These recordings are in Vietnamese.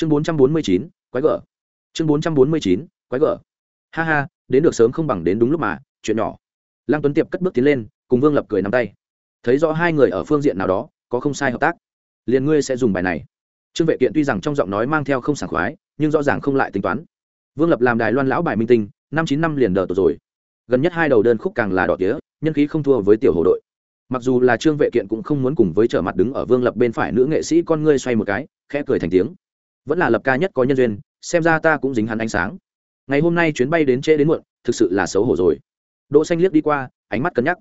chương bốn trăm bốn mươi chín, quái gở. Chương bốn trăm bốn mươi chín, quái gở. Ha ha, đến được sớm không bằng đến đúng lúc mà, chuyện nhỏ. Lăng tuấn tiệp cất bước tiến lên, cùng vương lập cười nắm tay. Thấy rõ hai người ở phương diện nào đó, có không sai hợp tác. Liền ngươi sẽ dùng bài này. Trương vệ kiện tuy rằng trong giọng nói mang theo không sảng khoái, nhưng rõ ràng không lại tính toán. Vương lập làm đài loan lão bài minh tinh, năm chín năm liền đờ tột rồi. Gần nhất hai đầu đơn khúc càng là đỏ tía, nhân khí không thua với tiểu hồ đội. Mặc dù là trương vệ kiện cũng không muốn cùng với trở mặt đứng ở vương lập bên phải nữ nghệ sĩ con ngươi xoay một cái, khẽ cười thành tiếng vẫn là lập ca nhất có nhân duyên, xem ra ta cũng dính hắn ánh sáng. Ngày hôm nay chuyến bay đến trễ đến muộn, thực sự là xấu hổ rồi. Đỗ xanh liếc đi qua, ánh mắt cân nhắc.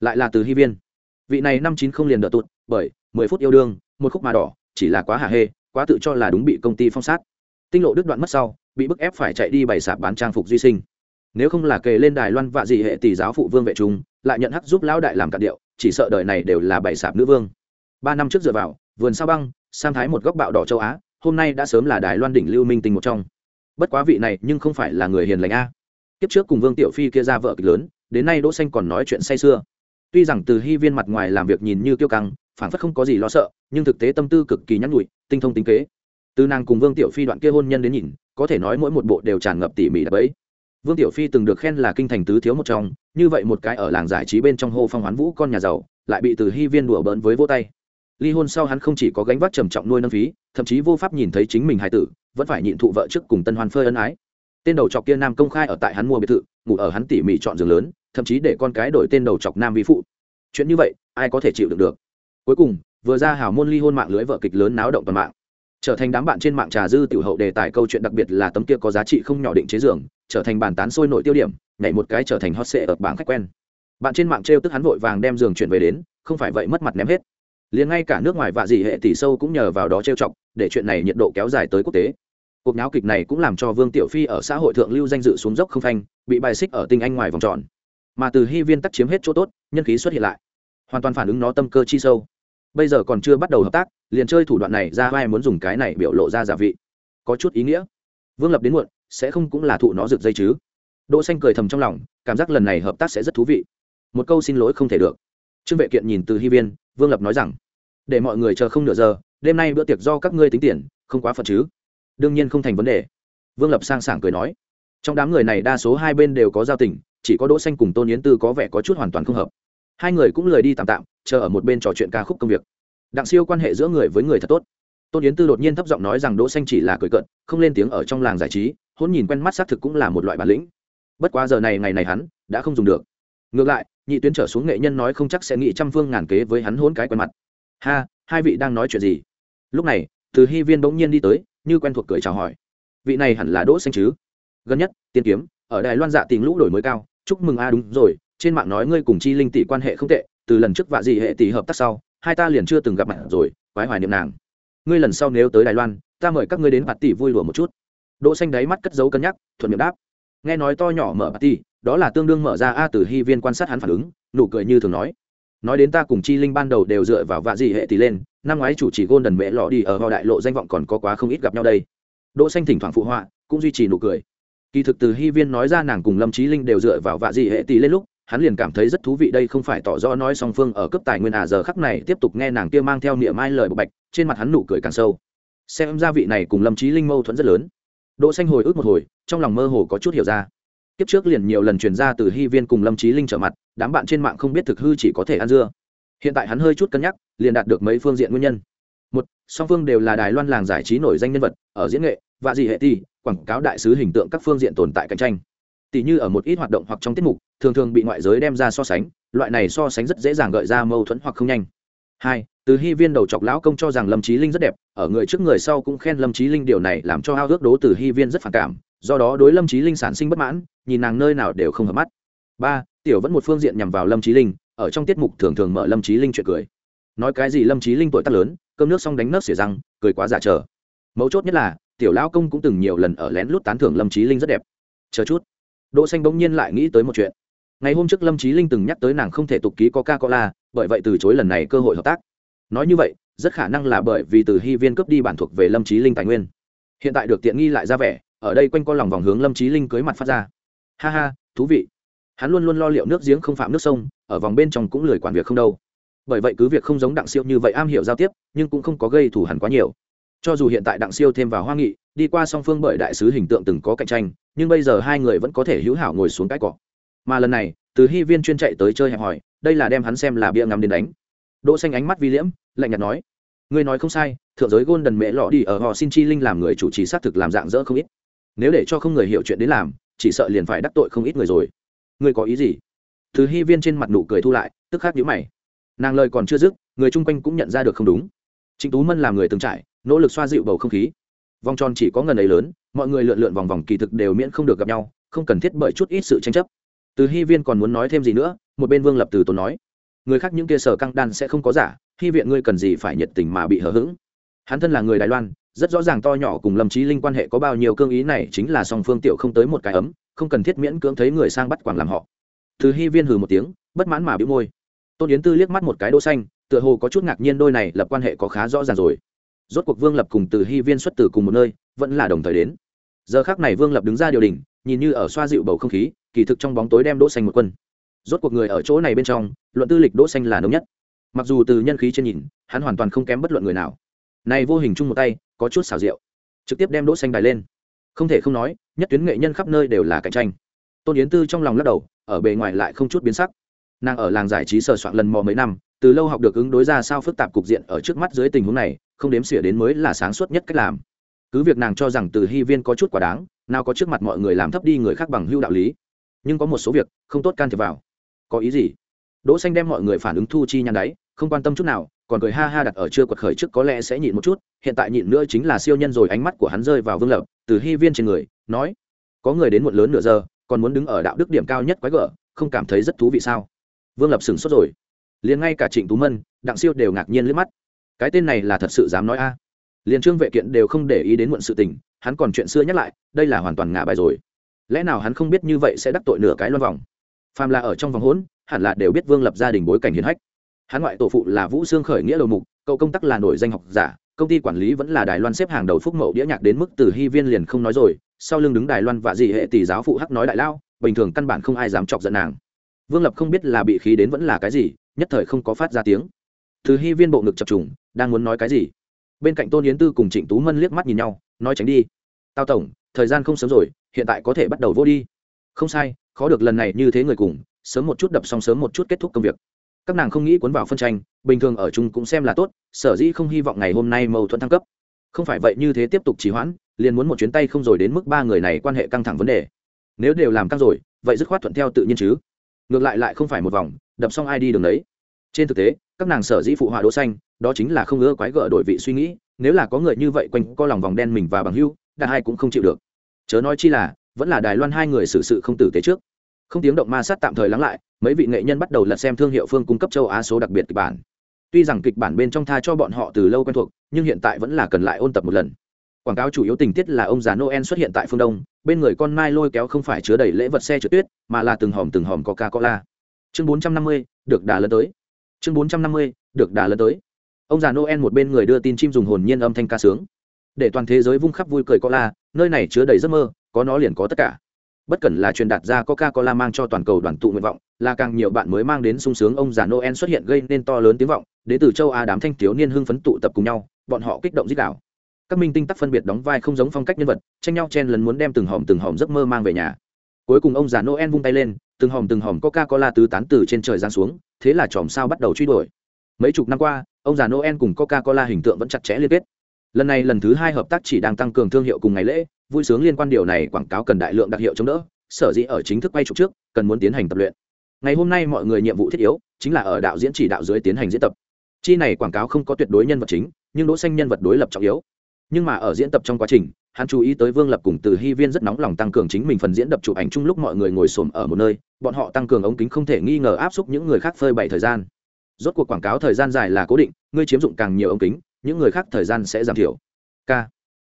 Lại là từ hy viên. Vị này năm chín không liền đỡ tụt, bởi mười phút yêu đương, một khúc mà đỏ, chỉ là quá hà hê, quá tự cho là đúng bị công ty phong sát. Tinh lộ đứt đoạn mất sau, bị bức ép phải chạy đi bày sạp bán trang phục duy sinh. Nếu không là kề lên đài loan vạ dị hệ tỷ giáo phụ vương vệ trung, lại nhận hắc giúp lão đại làm cạn điệu, chỉ sợ đời này đều là bày sạp nữ vương. Ba năm trước dựa vào, vườn sao băng sang thái một góc bạo đỏ châu á hôm nay đã sớm là đài loan đỉnh lưu minh tinh một trong. Bất quá vị này nhưng không phải là người hiền lành a. Kiếp trước cùng vương tiểu phi kia ra vợ kịch lớn, đến nay đỗ xanh còn nói chuyện say sưa. Tuy rằng từ hy viên mặt ngoài làm việc nhìn như kiêu căng phản phất không có gì lo sợ, nhưng thực tế tâm tư cực kỳ nhắn nhủi, tinh thông tính kế. Từ nàng cùng vương tiểu phi đoạn kia hôn nhân đến nhìn, có thể nói mỗi một bộ đều tràn ngập tỉ mỉ đập ấy. Vương tiểu phi từng được khen là kinh thành tứ thiếu một trong, như vậy một cái ở làng giải trí bên trong hô phong hoán vũ con nhà giàu, lại bị từ hy viên đùa bỡn với vô tay ly hôn sau hắn không chỉ có gánh vác trầm trọng nuôi nâng phí, thậm chí vô pháp nhìn thấy chính mình hài tử, vẫn phải nhịn thụ vợ trước cùng tân hoan phơi ân ái. Tên đầu chọc kia nam công khai ở tại hắn mua biệt thự, ngủ ở hắn tỉ mỉ chọn giường lớn, thậm chí để con cái đổi tên đầu chọc nam vi phụ. Chuyện như vậy, ai có thể chịu được được? Cuối cùng, vừa ra hào môn ly hôn mạng lưới vợ kịch lớn náo động toàn mạng. Trở thành đám bạn trên mạng trà dư tiểu hậu đề tài câu chuyện đặc biệt là tấm kia có giá trị không nhỏ định chế giường, trở thành bàn tán sôi nổi tiêu điểm, nhảy một cái trở thành hot sệ ở bảng khách quen. Bạn trên mạng trêu tức hắn vội vàng đem giường chuyển về đến, không phải vậy mất mặt ném hết liền ngay cả nước ngoài vạ dị hệ tỷ sâu cũng nhờ vào đó trêu chọc, để chuyện này nhiệt độ kéo dài tới quốc tế. Cuộc náo kịch này cũng làm cho vương tiểu phi ở xã hội thượng lưu danh dự xuống dốc không phanh, bị bài xích ở tinh anh ngoài vòng tròn. Mà từ hy viên tắc chiếm hết chỗ tốt, nhân khí xuất hiện lại. Hoàn toàn phản ứng nó tâm cơ chi sâu. Bây giờ còn chưa bắt đầu hợp tác, liền chơi thủ đoạn này ra vai muốn dùng cái này biểu lộ ra giả vị. Có chút ý nghĩa. Vương lập đến muộn, sẽ không cũng là thụ nó rực dây chứ. Đỗ xanh cười thầm trong lòng, cảm giác lần này hợp tác sẽ rất thú vị. Một câu xin lỗi không thể được trương vệ kiện nhìn từ hy viên, vương lập nói rằng, để mọi người chờ không nửa giờ, đêm nay bữa tiệc do các ngươi tính tiền, không quá phật chứ? Đương nhiên không thành vấn đề. Vương lập sang sảng cười nói, trong đám người này đa số hai bên đều có giao tình, chỉ có đỗ xanh cùng tôn yến tư có vẻ có chút hoàn toàn không hợp. Hai người cũng lười đi tạm tạm, chờ ở một bên trò chuyện ca khúc công việc. Đặng siêu quan hệ giữa người với người thật tốt. Tôn yến tư đột nhiên thấp giọng nói rằng đỗ xanh chỉ là cười cợt, không lên tiếng ở trong làng giải trí hôn nhìn quen mắt xác thực cũng là một loại bản lĩnh. Bất quá giờ này ngày này hắn đã không dùng được ngược lại, nhị tuyến trở xuống nghệ nhân nói không chắc sẽ nghĩ trăm phương ngàn kế với hắn hôn cái quen mặt. Ha, hai vị đang nói chuyện gì? Lúc này, từ hy viên bỗng nhiên đi tới, như quen thuộc cười chào hỏi. Vị này hẳn là đỗ xanh chứ? Gần nhất, tiên kiếm, ở đài loan dạ tình lũ đổi mới cao, chúc mừng a, đúng rồi, trên mạng nói ngươi cùng chi linh tỷ quan hệ không tệ, từ lần trước vạ dị hệ tỷ hợp tác sau, hai ta liền chưa từng gặp mặt rồi, quái hoài niệm nàng. Ngươi lần sau nếu tới đài loan, ta mời các ngươi đến bạt tỷ vui lùa một chút. Đỗ xanh đáy mắt cất dấu cân nhắc, thuận miệng đáp. Nghe nói to nhỏ mở bạt tỷ đó là tương đương mở ra a từ hy viên quan sát hắn phản ứng, nụ cười như thường nói. Nói đến ta cùng chi linh ban đầu đều dựa vào vạ dị hệ tỷ lên, năm ngoái chủ trì gôn đần mẹ lọ đi ở vào đại lộ danh vọng còn có quá không ít gặp nhau đây. Đỗ xanh thỉnh thoảng phụ họa, cũng duy trì nụ cười. Kỳ thực từ hy viên nói ra nàng cùng lâm trí linh đều dựa vào vạ dị hệ tỷ lên lúc, hắn liền cảm thấy rất thú vị đây không phải tỏ rõ nói song phương ở cấp tài nguyên à giờ khắc này tiếp tục nghe nàng kia mang theo niệm mai lời bộc bạch, trên mặt hắn nụ cười càng sâu. Xem ra vị này cùng lâm trí linh mâu thuẫn rất lớn. Đỗ xanh hồi ức một hồi, trong lòng mơ hồ có chút hiểu ra kiếp trước liền nhiều lần truyền ra từ hy viên cùng lâm trí linh trở mặt, đám bạn trên mạng không biết thực hư chỉ có thể ăn dưa. Hiện tại hắn hơi chút cân nhắc, liền đạt được mấy phương diện nguyên nhân. Một, song phương đều là đài loan làng giải trí nổi danh nhân vật, ở diễn nghệ và gì hệ ti quảng cáo đại sứ hình tượng các phương diện tồn tại cạnh tranh. Tỷ như ở một ít hoạt động hoặc trong tiết mục, thường thường bị ngoại giới đem ra so sánh, loại này so sánh rất dễ dàng gợi ra mâu thuẫn hoặc không nhanh. Hai, từ hy viên đầu chọc lão công cho rằng lâm trí linh rất đẹp, ở người trước người sau cũng khen lâm trí linh điều này làm cho ao ước đố từ hy viên rất phản cảm do đó đối lâm trí linh sản sinh bất mãn, nhìn nàng nơi nào đều không hợp mắt. Ba, tiểu vẫn một phương diện nhằm vào lâm trí linh, ở trong tiết mục thường thường mở lâm trí linh chuyện cười. Nói cái gì lâm trí linh tuổi tác lớn, cơm nước xong đánh nấc xỉa răng, cười quá giả trở. mấu chốt nhất là, tiểu lão công cũng từng nhiều lần ở lén lút tán thưởng lâm trí linh rất đẹp. Chờ chút. Đỗ xanh bỗng nhiên lại nghĩ tới một chuyện. Ngày hôm trước lâm trí linh từng nhắc tới nàng không thể tục ký coca cola bởi vậy từ chối lần này cơ hội hợp tác. Nói như vậy, rất khả năng là bởi vì từ hy viên cướp đi bản thuộc về lâm trí linh tài nguyên. Hiện tại được tiện nghi lại ra vẻ ở đây quanh co lòng vòng hướng lâm trí linh cưới mặt phát ra. Ha ha, thú vị. Hắn luôn luôn lo liệu nước giếng không phạm nước sông, ở vòng bên trong cũng lười quản việc không đâu. Bởi vậy cứ việc không giống đặng siêu như vậy am hiểu giao tiếp, nhưng cũng không có gây thủ hẳn quá nhiều. Cho dù hiện tại đặng siêu thêm vào hoa nghị, đi qua song phương bởi đại sứ hình tượng từng có cạnh tranh, nhưng bây giờ hai người vẫn có thể hữu hảo ngồi xuống cái cọ. Mà lần này, từ hy viên chuyên chạy tới chơi hẹp hòi, đây là đem hắn xem là bia ngắm đến đánh. Đỗ xanh ánh mắt vi liễm, lạnh nhạt nói, ngươi nói không sai, thượng giới gôn đần mẹ lọ đi ở họ xin chi linh làm người chủ trì xác thực làm dạng dỡ không ít nếu để cho không người hiểu chuyện đến làm, chỉ sợ liền phải đắc tội không ít người rồi. Ngươi có ý gì? Từ hy viên trên mặt nụ cười thu lại, tức khắc nhíu mày. Nàng lời còn chưa dứt, người chung quanh cũng nhận ra được không đúng. Trịnh tú mân làm người từng trải, nỗ lực xoa dịu bầu không khí. Vòng tròn chỉ có ngần ấy lớn, mọi người lượn lượn vòng vòng kỳ thực đều miễn không được gặp nhau, không cần thiết bởi chút ít sự tranh chấp. Từ hy viên còn muốn nói thêm gì nữa, một bên vương lập từ tốn nói. Người khác những kia sở căng đan sẽ không có giả hy viện ngươi cần gì phải nhiệt tình mà bị hờ hững. Hắn thân là người đài loan rất rõ ràng to nhỏ cùng lâm trí linh quan hệ có bao nhiêu cương ý này chính là song phương tiểu không tới một cái ấm, không cần thiết miễn cưỡng thấy người sang bắt quảng làm họ. Từ hy viên hừ một tiếng, bất mãn mà bĩu môi. Tôn yến tư liếc mắt một cái đỗ xanh, tựa hồ có chút ngạc nhiên đôi này lập quan hệ có khá rõ ràng rồi. Rốt cuộc vương lập cùng từ hy viên xuất từ cùng một nơi, vẫn là đồng thời đến. Giờ khác này vương lập đứng ra điều đình nhìn như ở xoa dịu bầu không khí, kỳ thực trong bóng tối đem đỗ xanh một quân. Rốt cuộc người ở chỗ này bên trong, luận tư lịch đỗ xanh là nóng nhất. Mặc dù từ nhân khí trên nhìn, hắn hoàn toàn không kém bất luận người nào. Này vô hình chung một tay có chút xào rượu, trực tiếp đem đỗ xanh đài lên. Không thể không nói nhất tuyến nghệ nhân khắp nơi đều là cạnh tranh. Tôn yến tư trong lòng lắc đầu ở bề ngoài lại không chút biến sắc. Nàng ở làng giải trí sờ soạn lần mò mấy năm từ lâu học được ứng đối ra sao phức tạp cục diện ở trước mắt dưới tình huống này không đếm xỉa đến mới là sáng suốt nhất cách làm. Cứ việc nàng cho rằng từ hy viên có chút quá đáng nào có trước mặt mọi người làm thấp đi người khác bằng hưu đạo lý. Nhưng có một số việc không tốt can thiệp vào. Có ý gì? Đỗ xanh đem mọi người phản ứng thu chi nhăn đáy không quan tâm chút nào, còn cười ha ha đặt ở chưa quật khởi trước có lẽ sẽ nhịn một chút, hiện tại nhịn nữa chính là siêu nhân rồi, ánh mắt của hắn rơi vào vương lập, từ hy viên trên người, nói, có người đến muộn lớn nửa giờ, còn muốn đứng ở đạo đức điểm cao nhất quái gở, không cảm thấy rất thú vị sao? Vương lập sửng sốt rồi. Liền ngay cả trịnh tú mân, đặng siêu đều ngạc nhiên liếc mắt. Cái tên này là thật sự dám nói a? À. liền trương vệ kiện đều không để ý đến muộn sự tình, hắn còn chuyện xưa nhắc lại, đây là hoàn toàn ngả bài rồi. Lẽ nào hắn không biết như vậy sẽ đắc tội nửa cái loan vòng? Phàm là ở trong vòng hỗn, hẳn là đều biết vương lập gia đình bối cảnh hiền hách hắn ngoại tổ phụ là vũ xương khởi nghĩa đầu mục, cậu công tác là nổi danh học giả, công ty quản lý vẫn là đài loan xếp hàng đầu phúc mậu đĩa nhạc đến mức từ hy viên liền không nói rồi, sau lưng đứng đài loan và dị hệ tỷ giáo phụ hắc nói đại lao, bình thường căn bản không ai dám chọc giận nàng. Vương lập không biết là bị khí đến vẫn là cái gì, nhất thời không có phát ra tiếng. Từ hy viên bộ ngực chập trùng, đang muốn nói cái gì? Bên cạnh tôn yến tư cùng trịnh tú mân liếc mắt nhìn nhau, nói tránh đi. Tao tổng, thời gian không sớm rồi, hiện tại có thể bắt đầu vô đi. Không sai, khó được lần này như thế người cùng, sớm một chút đập xong sớm một chút kết thúc công việc các nàng không nghĩ cuốn vào phân tranh, bình thường ở chung cũng xem là tốt, sở dĩ không hy vọng ngày hôm nay mâu thuẫn thăng cấp. Không phải vậy như thế tiếp tục trì hoãn, liền muốn một chuyến tay không rồi đến mức ba người này quan hệ căng thẳng vấn đề. Nếu đều làm căng rồi, vậy dứt khoát thuận theo tự nhiên chứ. Ngược lại lại không phải một vòng, đập xong ai đi đường đấy trên thực tế, các nàng sở dĩ phụ họa đỗ xanh, đó chính là không ưa quái gở đổi vị suy nghĩ, nếu là có người như vậy quanh co lòng vòng đen mình và bằng hưu đàn hai cũng không chịu được. Chớ nói chi là, vẫn là đài loan hai người xử sự không tử tế trước không tiếng động ma sát tạm thời lắng lại, mấy vị nghệ nhân bắt đầu lật xem thương hiệu phương cung cấp châu á số đặc biệt kịch bản. Tuy rằng kịch bản bên trong tha cho bọn họ từ lâu quen thuộc, nhưng hiện tại vẫn là cần lại ôn tập một lần. Quảng cáo chủ yếu tình tiết là ông già noel xuất hiện tại phương đông, bên người con mai lôi kéo không phải chứa đầy lễ vật xe trượt tuyết, mà là từng hòm từng hòm coca cola chương bốn trăm năm mươi, được đà lớn tới. Chương bốn trăm năm mươi, được đà lớn tới. Ông già noel một bên người đưa tin chim dùng hồn nhiên âm thanh ca sướng. Để toàn thế giới vung khắp vui cười cola nơi này chứa đầy giấc mơ, có nó liền có tất cả bất cần là truyền đạt ra coca cola mang cho toàn cầu đoàn tụ nguyện vọng, là càng nhiều bạn mới mang đến sung sướng. Ông già noel xuất hiện gây nên to lớn tiếng vọng đến từ châu á đám thanh thiếu niên hưng phấn tụ tập cùng nhau, bọn họ kích động dích đảo các minh tinh tắc phân biệt đóng vai không giống phong cách nhân vật, tranh nhau chen lấn muốn đem từng hòm từng hòm giấc mơ mang về nhà. Cuối cùng ông già noel vung tay lên, từng hòm từng hòm coca cola tứ tán từ trên trời giáng xuống, thế là chòm sao bắt đầu truy đuổi. Mấy chục năm qua, ông già noel cùng coca cola hình tượng vẫn chặt chẽ liên kết lần này lần thứ hai hợp tác chỉ đang tăng cường thương hiệu cùng ngày lễ, vui sướng liên quan điều này quảng cáo cần đại lượng đặc hiệu chống đỡ, sở dĩ ở chính thức quay trục trước, cần muốn tiến hành tập luyện. Ngày hôm nay mọi người nhiệm vụ thiết yếu chính là ở đạo diễn chỉ đạo dưới tiến hành diễn tập. Chi này quảng cáo không có tuyệt đối nhân vật chính, nhưng đỗ xanh nhân vật đối lập trọng yếu. Nhưng mà ở diễn tập trong quá trình, hắn chú ý tới vương lập cùng từ hy viên rất nóng lòng tăng cường chính mình phần diễn đập chụp ảnh chung lúc mọi người ngồi xổm ở một nơi, bọn họ tăng cường ống kính không thể nghi ngờ áp xúc những người khác phơi bày thời gian. Rốt cuộc quảng cáo thời gian dài là cố định, ngươi chiếm dụng càng nhiều ống kính những người khác thời gian sẽ giảm thiểu. K.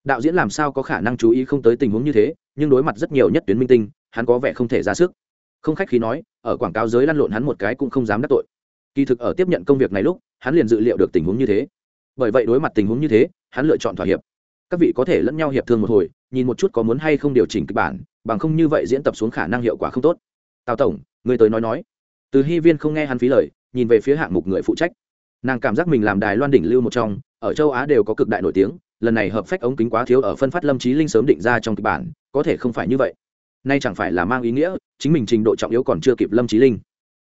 Đạo diễn làm sao có khả năng chú ý không tới tình huống như thế, nhưng đối mặt rất nhiều nhất tuyến minh tinh, hắn có vẻ không thể ra sức. Không khách khí nói, ở quảng cáo giới lăn lộn hắn một cái cũng không dám đắc tội. Kỳ thực ở tiếp nhận công việc này lúc, hắn liền dự liệu được tình huống như thế. Bởi vậy đối mặt tình huống như thế, hắn lựa chọn thỏa hiệp. Các vị có thể lẫn nhau hiệp thương một hồi, nhìn một chút có muốn hay không điều chỉnh kịch bản, bằng không như vậy diễn tập xuống khả năng hiệu quả không tốt. Tào tổng, người tới nói nói. Từ hy viên không nghe hắn phí lời, nhìn về phía hạng mục người phụ trách. Nàng cảm giác mình làm đài loan đỉnh lưu một trong ở châu á đều có cực đại nổi tiếng, lần này hợp phách ống kính quá thiếu ở phân phát lâm trí linh sớm định ra trong kịch bản, có thể không phải như vậy. Nay chẳng phải là mang ý nghĩa, chính mình trình độ trọng yếu còn chưa kịp lâm trí linh.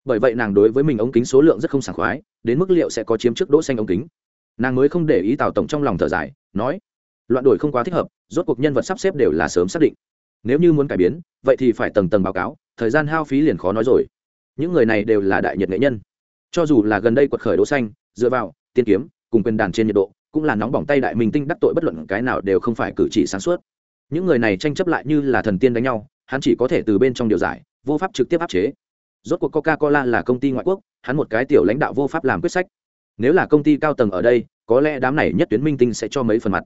Bởi vậy nàng đối với mình ống kính số lượng rất không sảng khoái, đến mức liệu sẽ có chiếm trước đỗ xanh ống kính. Nàng mới không để ý tào tổng trong lòng thở dài, nói, loạn đổi không quá thích hợp, rốt cuộc nhân vật sắp xếp đều là sớm xác định. Nếu như muốn cải biến, vậy thì phải tầng tầng báo cáo, thời gian hao phí liền khó nói rồi. Những người này đều là đại nhiệt nghệ nhân. Cho dù là gần đây quật khởi đỗ xanh, dựa vào, tiên kiếm cùng quyền đàn trên nhiệt độ, cũng là nóng bỏng tay đại minh tinh đắc tội bất luận cái nào đều không phải cử chỉ sáng suốt. Những người này tranh chấp lại như là thần tiên đánh nhau, hắn chỉ có thể từ bên trong điều giải, vô pháp trực tiếp áp chế. Rốt cuộc coca cola là công ty ngoại quốc, hắn một cái tiểu lãnh đạo vô pháp làm quyết sách. Nếu là công ty cao tầng ở đây, có lẽ đám này nhất tuyến minh tinh sẽ cho mấy phần mặt.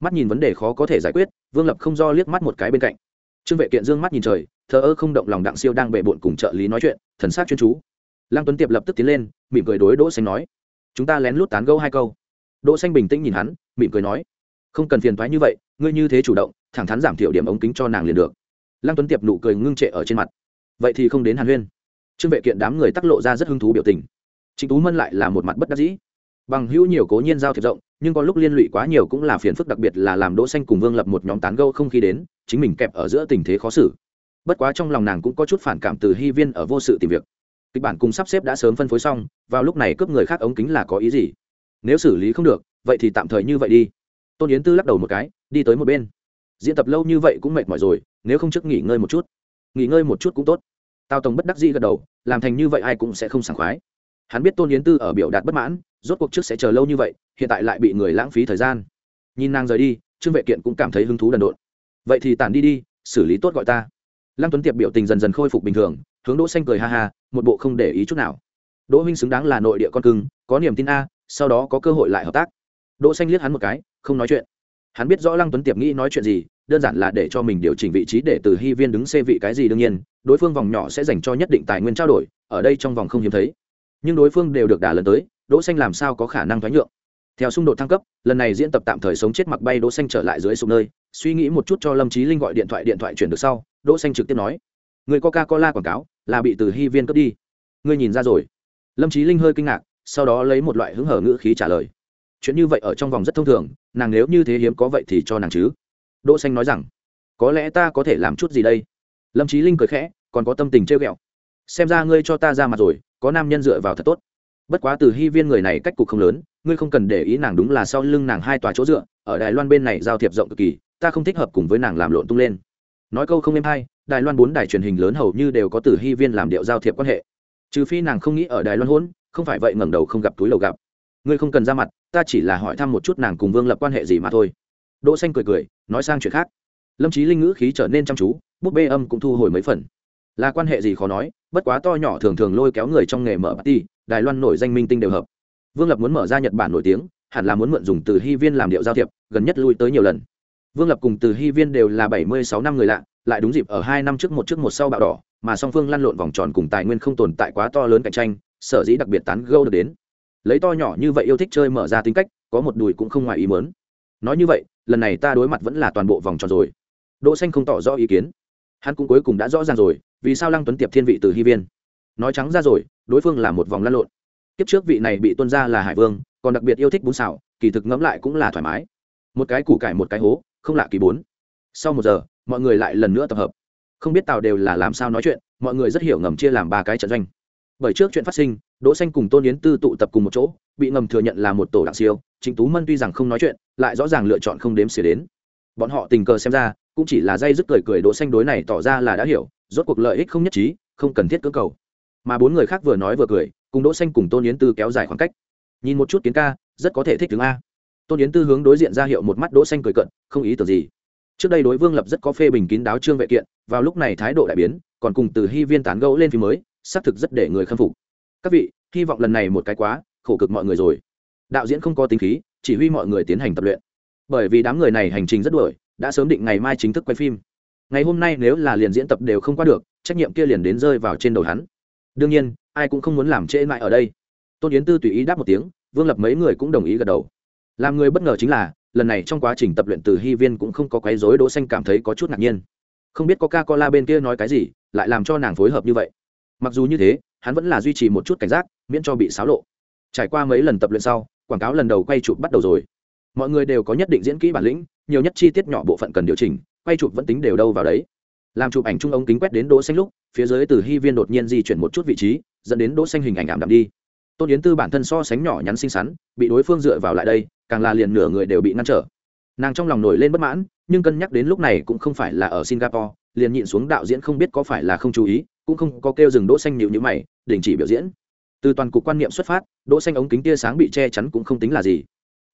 Mắt nhìn vấn đề khó có thể giải quyết, vương lập không do liếc mắt một cái bên cạnh. Trương vệ kiện dương mắt nhìn trời, thờ ơ không động lòng đặng siêu đang bệ bộn cùng trợ lý nói chuyện, thần sát chuyên chú. Lăng tuấn tiệp lập tức tiến lên, mỉm cười đối đỗ xanh nói chúng ta lén lút tán gẫu hai câu. Đỗ xanh bình tĩnh nhìn hắn, mỉm cười nói, không cần phiền toái như vậy, ngươi như thế chủ động, thẳng thắn giảm thiểu điểm ống kính cho nàng liền được. Lăng tuấn tiệp nụ cười ngưng trệ ở trên mặt. Vậy thì không đến hàn huyên. Trương vệ kiện đám người tác lộ ra rất hứng thú biểu tình. Trịnh tú mân lại là một mặt bất đắc dĩ. Bằng hữu nhiều cố nhiên giao thiệp rộng, nhưng có lúc liên lụy quá nhiều cũng là phiền phức đặc biệt là làm đỗ xanh cùng vương lập một nhóm tán gẫu không khi đến, chính mình kẹp ở giữa tình thế khó xử. Bất quá trong lòng nàng cũng có chút phản cảm từ hy viên ở vô sự tìm việc kịch bản cùng sắp xếp đã sớm phân phối xong, vào lúc này cướp người khác ống kính là có ý gì? Nếu xử lý không được, vậy thì tạm thời như vậy đi. Tôn yến tư lắc đầu một cái, đi tới một bên. Diễn tập lâu như vậy cũng mệt mỏi rồi, nếu không trước nghỉ ngơi một chút. Nghỉ ngơi một chút cũng tốt. Tào tổng bất đắc dĩ gật đầu, làm thành như vậy ai cũng sẽ không sảng khoái. Hắn biết tôn yến tư ở biểu đạt bất mãn, rốt cuộc trước sẽ chờ lâu như vậy, hiện tại lại bị người lãng phí thời gian. Nhìn nàng rời đi, trương vệ kiện cũng cảm thấy hứng thú đần độn. Vậy thì tản đi đi, xử lý tốt gọi ta. Lăng tuấn tiệp biểu tình dần dần khôi phục bình thường hướng đỗ xanh cười ha ha, một bộ không để ý chút nào. Đỗ huynh xứng đáng là nội địa con cưng, có niềm tin a, sau đó có cơ hội lại hợp tác. Đỗ xanh liếc hắn một cái, không nói chuyện. Hắn biết rõ lăng tuấn tiệp nghĩ nói chuyện gì, đơn giản là để cho mình điều chỉnh vị trí để từ hy viên đứng xê vị cái gì đương nhiên, đối phương vòng nhỏ sẽ dành cho nhất định tài nguyên trao đổi, ở đây trong vòng không hiếm thấy. Nhưng đối phương đều được đả lần tới, đỗ xanh làm sao có khả năng thoái nhượng? Theo xung đột thăng cấp, lần này diễn tập tạm thời sống chết mặc bay đỗ xanh trở lại dưới sông nơi, suy nghĩ một chút cho lâm trí linh gọi điện thoại điện thoại chuyển được sau, đỗ xanh trực tiếp nói, người coca cola quảng cáo là bị từ hy viên cướp đi. Ngươi nhìn ra rồi. Lâm trí linh hơi kinh ngạc, sau đó lấy một loại hứng hở ngữ khí trả lời. Chuyện như vậy ở trong vòng rất thông thường, nàng nếu như thế hiếm có vậy thì cho nàng chứ. Đỗ xanh nói rằng, có lẽ ta có thể làm chút gì đây? Lâm trí linh cười khẽ, còn có tâm tình trêu ghẹo. Xem ra ngươi cho ta ra mặt rồi, có nam nhân dựa vào thật tốt. Bất quá từ hy viên người này cách cục không lớn, ngươi không cần để ý nàng đúng là sau lưng nàng hai tòa chỗ dựa, ở đài loan bên này giao thiệp rộng cực kỳ, ta không thích hợp cùng với nàng làm lộn tung lên. Nói câu không êm hay đài loan bốn đài truyền hình lớn hầu như đều có từ hy viên làm điệu giao thiệp quan hệ. Trừ phi nàng không nghĩ ở đài loan hôn, không phải vậy ngẩng đầu không gặp túi lầu gặp. Ngươi không cần ra mặt ta chỉ là hỏi thăm một chút nàng cùng vương lập quan hệ gì mà thôi. Đỗ xanh cười cười nói sang chuyện khác. Lâm trí linh ngữ khí trở nên chăm chú bút bê âm cũng thu hồi mấy phần. Là quan hệ gì khó nói bất quá to nhỏ thường thường lôi kéo người trong nghề mở party đài loan nổi danh minh tinh đều hợp. Vương lập muốn mở ra nhật bản nổi tiếng hẳn là muốn mượn dùng từ hy viên làm điệu giao thiệp gần nhất lui tới nhiều lần. Vương lập cùng từ hy viên đều là bảy mươi sáu năm người lạ lại đúng dịp ở hai năm trước một trước một sau bạo đỏ, mà song phương lăn lộn vòng tròn cùng tài nguyên không tồn tại quá to lớn cạnh tranh, sở dĩ đặc biệt tán gâu được đến. Lấy to nhỏ như vậy yêu thích chơi mở ra tính cách, có một đùi cũng không ngoài ý mớn nói như vậy, lần này ta đối mặt vẫn là toàn bộ vòng tròn rồi. Đỗ xanh không tỏ rõ ý kiến. Hắn cũng cuối cùng đã rõ ràng rồi, vì sao lăng tuấn tiệp thiên vị từ hy viên? Nói trắng ra rồi, đối phương là một vòng lăn lộn. Kiếp trước vị này bị tuân ra là hải vương, còn đặc biệt yêu thích bún xào, kỳ thực ngẫm lại cũng là thoải mái. Một cái củ cải một cái hố, không lạ kỳ bốn. Sau một giờ mọi người lại lần nữa tập hợp. Không biết tào đều là làm sao nói chuyện, mọi người rất hiểu ngầm chia làm ba cái trận doanh. Bởi trước chuyện phát sinh, đỗ xanh cùng tôn yến tư tụ tập cùng một chỗ, bị ngầm thừa nhận là một tổ đảng siêu, trịnh tú mân tuy rằng không nói chuyện, lại rõ ràng lựa chọn không đếm xỉa đến. Bọn họ tình cờ xem ra, cũng chỉ là dây dứt cười cười đỗ xanh đối này tỏ ra là đã hiểu, rốt cuộc lợi ích không nhất trí, không cần thiết cưỡng cầu. Mà bốn người khác vừa nói vừa cười, cùng đỗ xanh cùng tôn yến tư kéo dài khoảng cách. Nhìn một chút kiến ca, rất có thể thích tướng a. Tôn yến tư hướng đối diện ra hiệu một mắt đỗ xanh cười cận, không ý tưởng gì trước đây đối vương lập rất có phê bình kín đáo trương vệ kiện, vào lúc này thái độ đại biến, còn cùng từ hy viên tán gẫu lên phim mới, xác thực rất để người khâm phục. Các vị, hy vọng lần này một cái quá, khổ cực mọi người rồi. Đạo diễn không có tính khí, chỉ huy mọi người tiến hành tập luyện. Bởi vì đám người này hành trình rất đuổi, đã sớm định ngày mai chính thức quay phim. Ngày hôm nay nếu là liền diễn tập đều không qua được, trách nhiệm kia liền đến rơi vào trên đầu hắn. Đương nhiên, ai cũng không muốn làm trễ mãi ở đây. Tôn yến tư tùy ý đáp một tiếng, vương lập mấy người cũng đồng ý gật đầu. Làm người bất ngờ chính là lần này trong quá trình tập luyện từ hy viên cũng không có quấy rối đỗ xanh cảm thấy có chút ngạc nhiên. Không biết coca cola bên kia nói cái gì, lại làm cho nàng phối hợp như vậy. Mặc dù như thế, hắn vẫn là duy trì một chút cảnh giác, miễn cho bị xáo lộ. Trải qua mấy lần tập luyện sau, quảng cáo lần đầu quay chụp bắt đầu rồi. Mọi người đều có nhất định diễn kỹ bản lĩnh, nhiều nhất chi tiết nhỏ bộ phận cần điều chỉnh, quay chụp vẫn tính đều đâu vào đấy. Làm chụp ảnh trung ống kính quét đến đỗ xanh lúc, phía dưới từ hy viên đột nhiên di chuyển một chút vị trí, dẫn đến đỗ xanh hình ảnh ảm đạm đi tôn yến tư bản thân so sánh nhỏ nhắn xinh xắn, bị đối phương dựa vào lại đây, càng là liền nửa người đều bị ngăn trở. Nàng trong lòng nổi lên bất mãn, nhưng cân nhắc đến lúc này cũng không phải là ở singapore, liền nhịn xuống đạo diễn không biết có phải là không chú ý, cũng không có kêu dừng đỗ xanh nhịu như mày, đình chỉ biểu diễn. Từ toàn cục quan niệm xuất phát, đỗ xanh ống kính tia sáng bị che chắn cũng không tính là gì.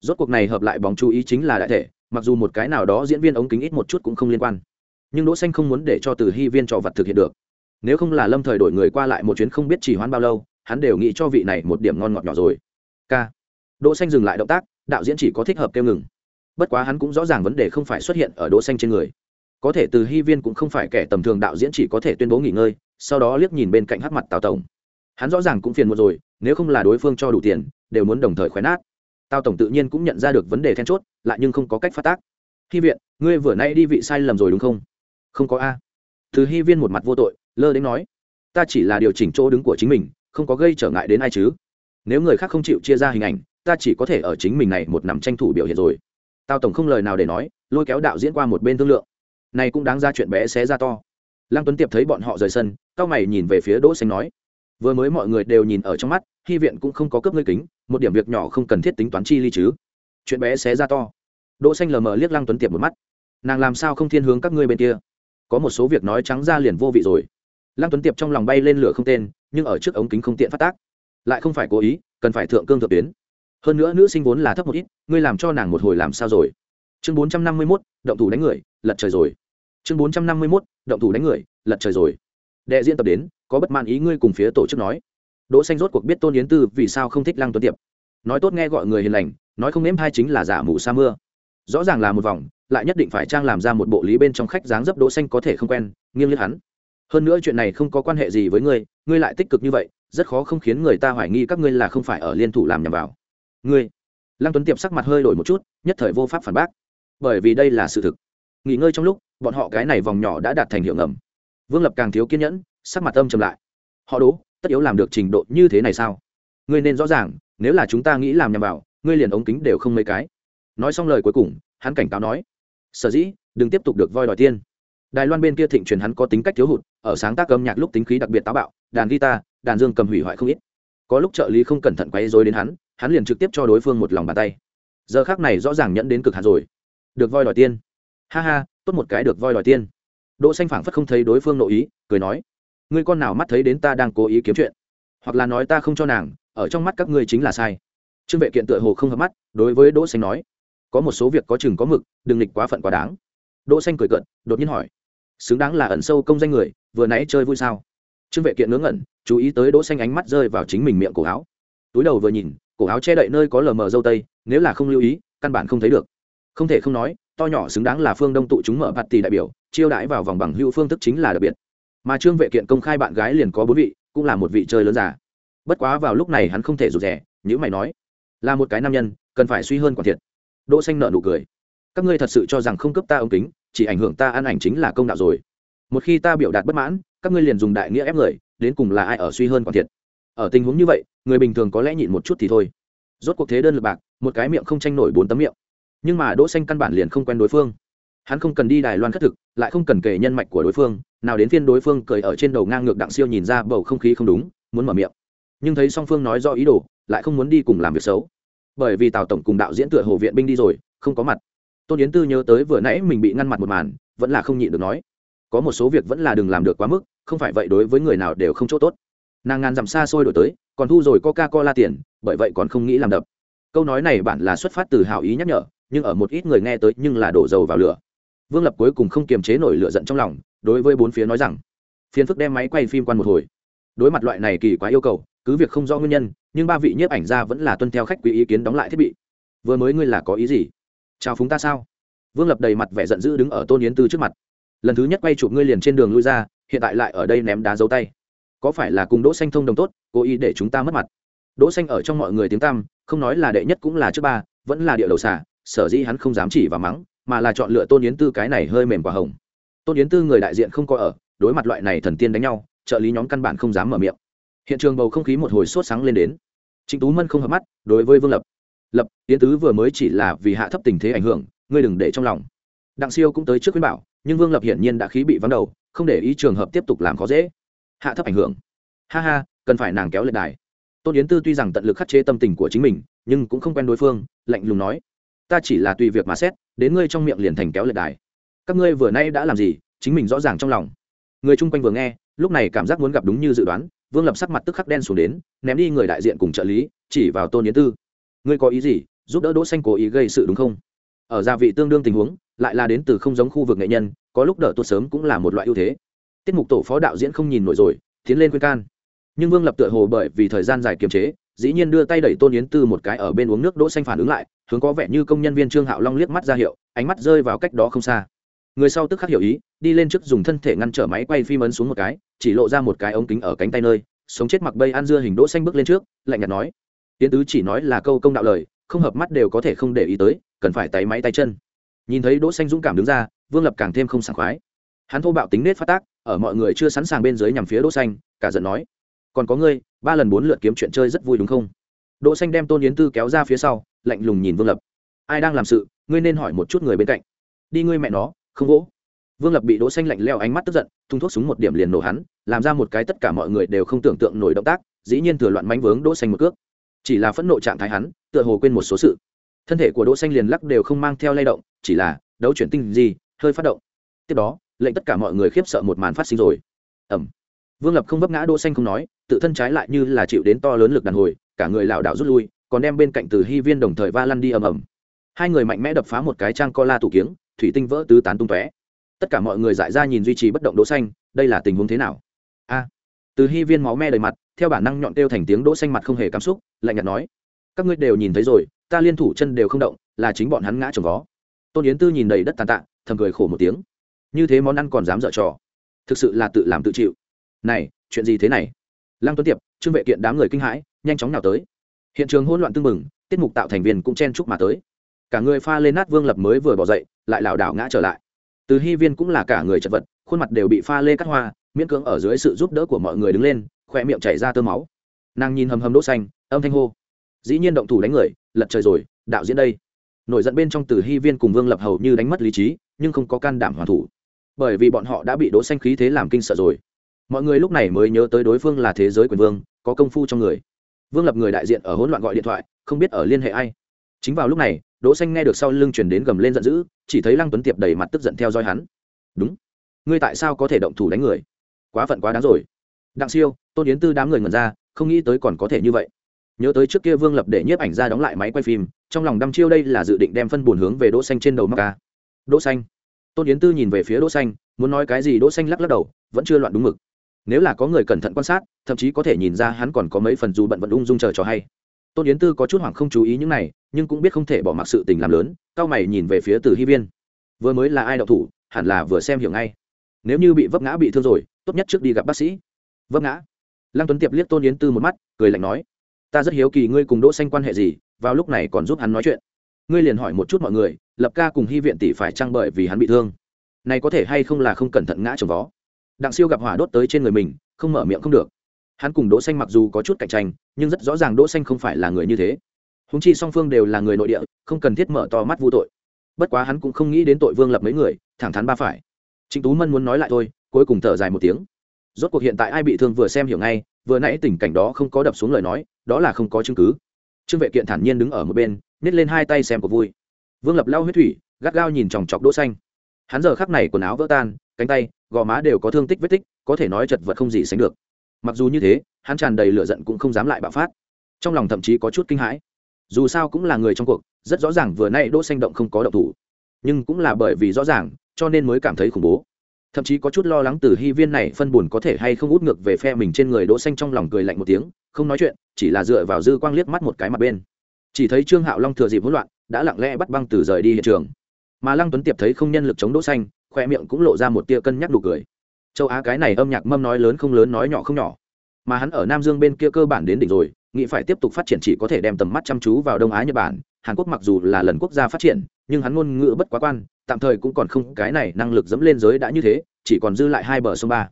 Rốt cuộc này hợp lại bóng chú ý chính là đại thể, mặc dù một cái nào đó diễn viên ống kính ít một chút cũng không liên quan. Nhưng đỗ xanh không muốn để cho từ hy viên trò vật thực hiện được. Nếu không là lâm thời đổi người qua lại một chuyến không biết chỉ hoãn bao lâu hắn đều nghĩ cho vị này một điểm ngon ngọt nhỏ rồi. K đỗ xanh dừng lại động tác, đạo diễn chỉ có thích hợp kêu ngừng. Bất quá hắn cũng rõ ràng vấn đề không phải xuất hiện ở đỗ xanh trên người. Có thể từ hy viên cũng không phải kẻ tầm thường đạo diễn chỉ có thể tuyên bố nghỉ ngơi, sau đó liếc nhìn bên cạnh hắt mặt tào tổng. Hắn rõ ràng cũng phiền muộn rồi, nếu không là đối phương cho đủ tiền, đều muốn đồng thời khoái nát. Tào tổng tự nhiên cũng nhận ra được vấn đề then chốt, lại nhưng không có cách phát tác. Hy viện, ngươi vừa nay đi vị sai lầm rồi đúng không? Không có a. Từ hy viên một mặt vô tội, lơ đến nói, ta chỉ là điều chỉnh chỗ đứng của chính mình không có gây trở ngại đến ai chứ? Nếu người khác không chịu chia ra hình ảnh, ta chỉ có thể ở chính mình này một nằm tranh thủ biểu hiện rồi. Tao tổng không lời nào để nói, lôi kéo đạo diễn qua một bên thương lượng. Này cũng đáng ra chuyện bé xé ra to. Lăng tuấn tiệp thấy bọn họ rời sân, cao mày nhìn về phía đỗ xanh nói, vừa mới mọi người đều nhìn ở trong mắt, hy viện cũng không có cấp ngươi kính, một điểm việc nhỏ không cần thiết tính toán chi ly chứ. Chuyện bé xé ra to. Đỗ xanh lờ mờ liếc lăng tuấn tiệp một mắt, nàng làm sao không thiên hướng các ngươi bên kia? Có một số việc nói trắng ra liền vô vị rồi. Lăng tuấn tiệp trong lòng bay lên lửa không tên nhưng ở trước ống kính không tiện phát tác. Lại không phải cố ý, cần phải thượng cương thượng tuyến. Hơn nữa nữ sinh vốn là thấp một ít, ngươi làm cho nàng một hồi làm sao rồi? Chương bốn trăm năm mươi mốt, động thủ đánh người, lật trời rồi. Chương bốn trăm năm mươi mốt, động thủ đánh người, lật trời rồi. Đệ diễn tập đến, có bất mãn ý ngươi cùng phía tổ chức nói. Đỗ xanh rốt cuộc biết tôn yến tư vì sao không thích lăng tuấn tiệp nói tốt nghe gọi người hiền lành, nói không nếm hai chính là giả mù sa mưa. Rõ ràng là một vòng, lại nhất định phải trang làm ra một bộ lý bên trong khách dáng dấp đỗ xanh có thể không quen, nghiêng liếc hắn hơn nữa chuyện này không có quan hệ gì với ngươi ngươi lại tích cực như vậy, rất khó không khiến người ta hoài nghi các ngươi là không phải ở liên thủ làm nhầm vào. Ngươi. Lăng tuấn tiệp sắc mặt hơi đổi một chút, nhất thời vô pháp phản bác. Bởi vì đây là sự thực. Nghỉ ngơi trong lúc, bọn họ cái này vòng nhỏ đã đạt thành hiệu ngầm. Vương lập càng thiếu kiên nhẫn, sắc mặt âm trầm lại. Họ đố, tất yếu làm được trình độ như thế này sao? Ngươi nên rõ ràng, nếu là chúng ta nghĩ làm nhầm vào, ngươi liền ống kính đều không mấy cái. Nói xong lời cuối cùng, hắn cảnh cáo nói, sở dĩ, đừng tiếp tục được voi đòi tiên đài loan bên kia thịnh truyền hắn có tính cách thiếu hụt, ở sáng tác âm nhạc lúc tính khí đặc biệt táo bạo, đàn guitar, đàn dương cầm hủy hoại không ít. Có lúc trợ lý không cẩn thận quấy rối đến hắn hắn liền trực tiếp cho đối phương một lòng bàn tay. Giờ khác này rõ ràng nhẫn đến cực hạt rồi. Được voi đòi tiên. Ha ha, tốt một cái được voi đòi tiên. Đỗ xanh phảng phất không thấy đối phương nội ý, cười nói, ngươi con nào mắt thấy đến ta đang cố ý kiếm chuyện? Hoặc là nói ta không cho nàng, ở trong mắt các ngươi chính là sai. Trương vệ kiện tựa hồ không hợp mắt, đối với đỗ xanh nói, có một số việc có chừng có mực, đừng nghịch quá phận quá đáng. Đỗ xanh cười cợt, đột nhiên hỏi xứng đáng là ẩn sâu công danh người, vừa nãy chơi vui sao? Trương vệ kiện ngớ ngẩn, chú ý tới đỗ xanh ánh mắt rơi vào chính mình miệng cổ áo. Túi đầu vừa nhìn, cổ áo che đậy nơi có lờ mờ dâu tây, nếu là không lưu ý, căn bản không thấy được. Không thể không nói, to nhỏ xứng đáng là phương đông tụ chúng mở bạt tỷ đại biểu, chiêu đãi vào vòng bằng hữu phương thức chính là đặc biệt. Mà trương vệ kiện công khai bạn gái liền có bốn vị, cũng là một vị chơi lớn già. Bất quá vào lúc này hắn không thể rụt rè nhữ mày nói, là một cái nam nhân, cần phải suy hơn quản thiệt. Đỗ xanh nợ nụ cười, các ngươi thật sự cho rằng không cấp ta ống kính chỉ ảnh hưởng ta ăn ảnh chính là công đạo rồi. Một khi ta biểu đạt bất mãn, các ngươi liền dùng đại nghĩa ép người, đến cùng là ai ở suy hơn còn thiệt. Ở tình huống như vậy, người bình thường có lẽ nhịn một chút thì thôi. Rốt cuộc thế đơn lực bạc, một cái miệng không tranh nổi bốn tấm miệng. Nhưng mà đỗ xanh căn bản liền không quen đối phương. Hắn không cần đi đài loan khất thực, lại không cần kể nhân mạch của đối phương, nào đến phiên đối phương cười ở trên đầu ngang ngược đặng siêu nhìn ra bầu không khí không đúng, muốn mở miệng. Nhưng thấy song phương nói do ý đồ, lại không muốn đi cùng làm việc xấu. Bởi vì tào tổng cùng đạo diễn tựa hồ viện binh đi rồi, không có mặt tôn yến tư nhớ tới vừa nãy mình bị ngăn mặt một màn, vẫn là không nhịn được nói. Có một số việc vẫn là đừng làm được quá mức, không phải vậy đối với người nào đều không chỗ tốt. Nàng ngàn dặm xa xôi đổi tới, còn thu rồi coca cola tiền, bởi vậy còn không nghĩ làm đập. Câu nói này bản là xuất phát từ hảo ý nhắc nhở, nhưng ở một ít người nghe tới nhưng là đổ dầu vào lửa. Vương lập cuối cùng không kiềm chế nổi lửa giận trong lòng, đối với bốn phía nói rằng phiến phức đem máy quay phim quan một hồi. Đối mặt loại này kỳ quá yêu cầu, cứ việc không do nguyên nhân, nhưng ba vị nhiếp ảnh gia vẫn là tuân theo khách quý ý kiến đóng lại thiết bị. Vừa mới ngươi là có ý gì? Chào phúng ta sao? Vương lập đầy mặt vẻ giận dữ đứng ở tôn yến tư trước mặt. Lần thứ nhất quay chụp ngươi liền trên đường lui ra, hiện tại lại ở đây ném đá dấu tay. Có phải là cùng đỗ xanh thông đồng tốt, cố ý để chúng ta mất mặt? Đỗ xanh ở trong mọi người tiếng tăm, không nói là đệ nhất cũng là trước ba, vẫn là địa đầu xả sở dĩ hắn không dám chỉ và mắng, mà là chọn lựa tôn yến tư cái này hơi mềm quả hồng. Tôn yến tư người đại diện không có ở, đối mặt loại này thần tiên đánh nhau, trợ lý nhóm căn bản không dám mở miệng. Hiện trường bầu không khí một hồi sốt sáng lên đến. Trịnh tú mân không hợp mắt, đối với vương lập lập, yến tứ vừa mới chỉ là vì hạ thấp tình thế ảnh hưởng, ngươi đừng để trong lòng. Đặng siêu cũng tới trước khuyên bảo, nhưng vương lập hiển nhiên đã khí bị vắng đầu, không để ý trường hợp tiếp tục làm khó dễ. Hạ thấp ảnh hưởng. Ha ha, cần phải nàng kéo lệ đài. Tôn yến tư tuy rằng tận lực khắc chế tâm tình của chính mình, nhưng cũng không quen đối phương, lạnh lùng nói, ta chỉ là tùy việc mà xét, đến ngươi trong miệng liền thành kéo lệ đài. Các ngươi vừa nay đã làm gì, chính mình rõ ràng trong lòng. Người chung quanh vừa nghe, lúc này cảm giác muốn gặp đúng như dự đoán, vương lập sắc mặt tức khắc đen xuống đến, ném đi người đại diện cùng trợ lý, chỉ vào tôn yến tư ngươi có ý gì, giúp đỡ đỗ xanh cố ý gây sự đúng không? Ở gia vị tương đương tình huống, lại là đến từ không giống khu vực nghệ nhân, có lúc đỡ tuột sớm cũng là một loại ưu thế. Tiết mục tổ phó đạo diễn không nhìn nổi rồi, tiến lên khuyên can. Nhưng vương lập tựa hồ bởi vì thời gian dài kiềm chế, dĩ nhiên đưa tay đẩy tôn yến tư một cái ở bên uống nước đỗ xanh phản ứng lại, hướng có vẻ như công nhân viên trương hạo long liếc mắt ra hiệu, ánh mắt rơi vào cách đó không xa. Người sau tức khắc hiểu ý, đi lên trước dùng thân thể ngăn trở máy quay phim ấn xuống một cái, chỉ lộ ra một cái ống kính ở cánh tay nơi, sống chết mặc bay ăn dưa hình đỗ xanh bước lên trước, lạnh nhạt nói tiến tứ chỉ nói là câu công đạo lời, không hợp mắt đều có thể không để ý tới, cần phải tay máy tay chân. Nhìn thấy đỗ xanh dũng cảm đứng ra, vương lập càng thêm không sảng khoái. Hắn thô bạo tính nết phát tác, ở mọi người chưa sẵn sàng bên dưới nhằm phía đỗ xanh, cả giận nói, còn có ngươi, ba lần bốn lượt kiếm chuyện chơi rất vui đúng không? Đỗ xanh đem tôn yến tư kéo ra phía sau, lạnh lùng nhìn vương lập. Ai đang làm sự, ngươi nên hỏi một chút người bên cạnh. Đi ngươi mẹ nó, không vỗ. Vương lập bị đỗ xanh lạnh leo ánh mắt tức giận thung thuốc súng một điểm liền nổ hắn, làm ra một cái tất cả mọi người đều không tưởng tượng nổi động tác, dĩ nhiên thừa loạn mánh vướng đỗ xanh một cước chỉ là phẫn nộ trạng thái hắn, tựa hồ quên một số sự. Thân thể của đỗ xanh liền lắc đều không mang theo lay động, chỉ là, đấu chuyển tinh gì, hơi phát động. Tiếp đó, lệnh tất cả mọi người khiếp sợ một màn phát sinh rồi. Ầm. vương lập không vấp ngã đỗ xanh không nói, tự thân trái lại như là chịu đến to lớn lực đàn hồi, cả người lảo đảo rút lui, còn đem bên cạnh từ hy viên đồng thời va lăn đi ầm ầm. Hai người mạnh mẽ đập phá một cái trang co la tủ kiếng, thủy tinh vỡ tứ tán tung tóe. Tất cả mọi người dại ra nhìn duy trì bất động đỗ xanh, đây là tình huống thế nào? A từ hy viên máu me đầy mặt theo bản năng nhọn tiêu thành tiếng đỗ xanh mặt không hề cảm xúc lạnh nhạt nói các ngươi đều nhìn thấy rồi ta liên thủ chân đều không động là chính bọn hắn ngã trồng vó. Tôn yến tư nhìn đầy đất tàn tạ thầm cười khổ một tiếng. Như thế món ăn còn dám dở trò. Thực sự là tự làm tự chịu. Này chuyện gì thế này? Lăng tuấn tiệp trương vệ kiện đám người kinh hãi nhanh chóng nào tới. Hiện trường hỗn loạn tương mừng, tiết mục tạo thành viên cũng chen chúc mà tới. Cả người pha lên nát vương lập mới vừa bỏ dậy lại lảo đảo ngã trở lại. Từ hy viên cũng là cả người chật vật khuôn mặt đều bị pha lê cắt hoa miễn cưỡng ở dưới sự giúp đỡ của mọi người đứng lên, khoe miệng chảy ra tơ máu. Nàng nhìn hầm hầm đỗ xanh, âm thanh hô. Dĩ nhiên động thủ đánh người, lật trời rồi, đạo diễn đây. Nổi giận bên trong từ hy viên cùng vương lập hầu như đánh mất lý trí, nhưng không có can đảm hoàn thủ. Bởi vì bọn họ đã bị đỗ xanh khí thế làm kinh sợ rồi. Mọi người lúc này mới nhớ tới đối phương là thế giới quyền vương, có công phu trong người. Vương lập người đại diện ở hỗn loạn gọi điện thoại, không biết ở liên hệ ai. Chính vào lúc này, đỗ xanh nghe được sau lưng truyền đến gầm lên giận dữ, chỉ thấy lăng tuấn tiệp đầy mặt tức giận theo dõi hắn. Đúng. Ngươi tại sao có thể động thủ đánh người? Quá phận quá đáng rồi. Đặng siêu, tôn yến tư đám người ngẩn ra, không nghĩ tới còn có thể như vậy. Nhớ tới trước kia vương lập để nhiếp ảnh ra đóng lại máy quay phim, trong lòng đăm chiêu đây là dự định đem phân bùn hướng về đỗ xanh trên đầu mắc ca. Đỗ xanh. Tôn yến tư nhìn về phía đỗ xanh, muốn nói cái gì đỗ xanh lắc lắc đầu, vẫn chưa loạn đúng mực. Nếu là có người cẩn thận quan sát, thậm chí có thể nhìn ra hắn còn có mấy phần dù bận vận ung dung chờ cho hay. Tôn yến tư có chút hoảng không chú ý những này, nhưng cũng biết không thể bỏ mặc sự tình làm lớn, cao mày nhìn về phía từ hy viên. Vừa mới là ai đậu thủ, hẳn là vừa xem hiểu ngay. Nếu như bị vấp ngã bị thương rồi tốt nhất trước đi gặp bác sĩ. Vấp ngã lăng tuấn tiệp liếc tôn yến tư một mắt, cười lạnh nói, ta rất hiếu kỳ ngươi cùng đỗ xanh quan hệ gì, vào lúc này còn giúp hắn nói chuyện. Ngươi liền hỏi một chút mọi người, lập ca cùng hy viện tỷ phải trang bởi vì hắn bị thương? Này có thể hay không là không cẩn thận ngã trồng vó? Đặng siêu gặp hỏa đốt tới trên người mình, không mở miệng không được. Hắn cùng đỗ xanh mặc dù có chút cạnh tranh, nhưng rất rõ ràng đỗ xanh không phải là người như thế. Húng chi song phương đều là người nội địa, không cần thiết mở to mắt vô tội. Bất quá hắn cũng không nghĩ đến tội vương lập mấy người, thẳng thắn ba phải. Trịnh tú mân muốn nói lại thôi cuối cùng thở dài một tiếng. Rốt cuộc hiện tại ai bị thương vừa xem hiểu ngay, vừa nãy tình cảnh đó không có đập xuống lời nói, đó là không có chứng cứ. Trương vệ kiện thản nhiên đứng ở một bên, nhét lên hai tay xem cuộc vui. Vương lập lau huyết thủy, gắt gao nhìn chòng chọc đỗ xanh. Hắn giờ khắc này quần áo vỡ tan, cánh tay, gò má đều có thương tích vết tích, có thể nói chật vật không gì sánh được. Mặc dù như thế, hắn tràn đầy lửa giận cũng không dám lại bạo phát. Trong lòng thậm chí có chút kinh hãi. Dù sao cũng là người trong cuộc, rất rõ ràng vừa nay đỗ xanh động không có động thủ. Nhưng cũng là bởi vì rõ ràng, cho nên mới cảm thấy khủng bố thậm chí có chút lo lắng từ hy viên này phân buồn có thể hay không út ngược về phe mình trên người đỗ xanh trong lòng cười lạnh một tiếng, không nói chuyện, chỉ là dựa vào dư quang liếc mắt một cái mặt bên. Chỉ thấy trương hạo long thừa dịp hỗn loạn, đã lặng lẽ bắt băng từ rời đi hiện trường. Mà lăng tuấn tiệp thấy không nhân lực chống đỗ xanh, khoe miệng cũng lộ ra một tia cân nhắc đủ cười. Châu á cái này âm nhạc mâm nói lớn không lớn nói nhỏ không nhỏ. Mà hắn ở nam dương bên kia cơ bản đến đỉnh rồi, nghĩ phải tiếp tục phát triển chỉ có thể đem tầm mắt chăm chú vào đông á nhật bản hàn quốc mặc dù là lần quốc gia phát triển, nhưng hắn ngôn ngữ bất quá quan, tạm thời cũng còn không cái này năng lực dẫm lên giới đã như thế, chỉ còn dư lại hai bờ sông ba.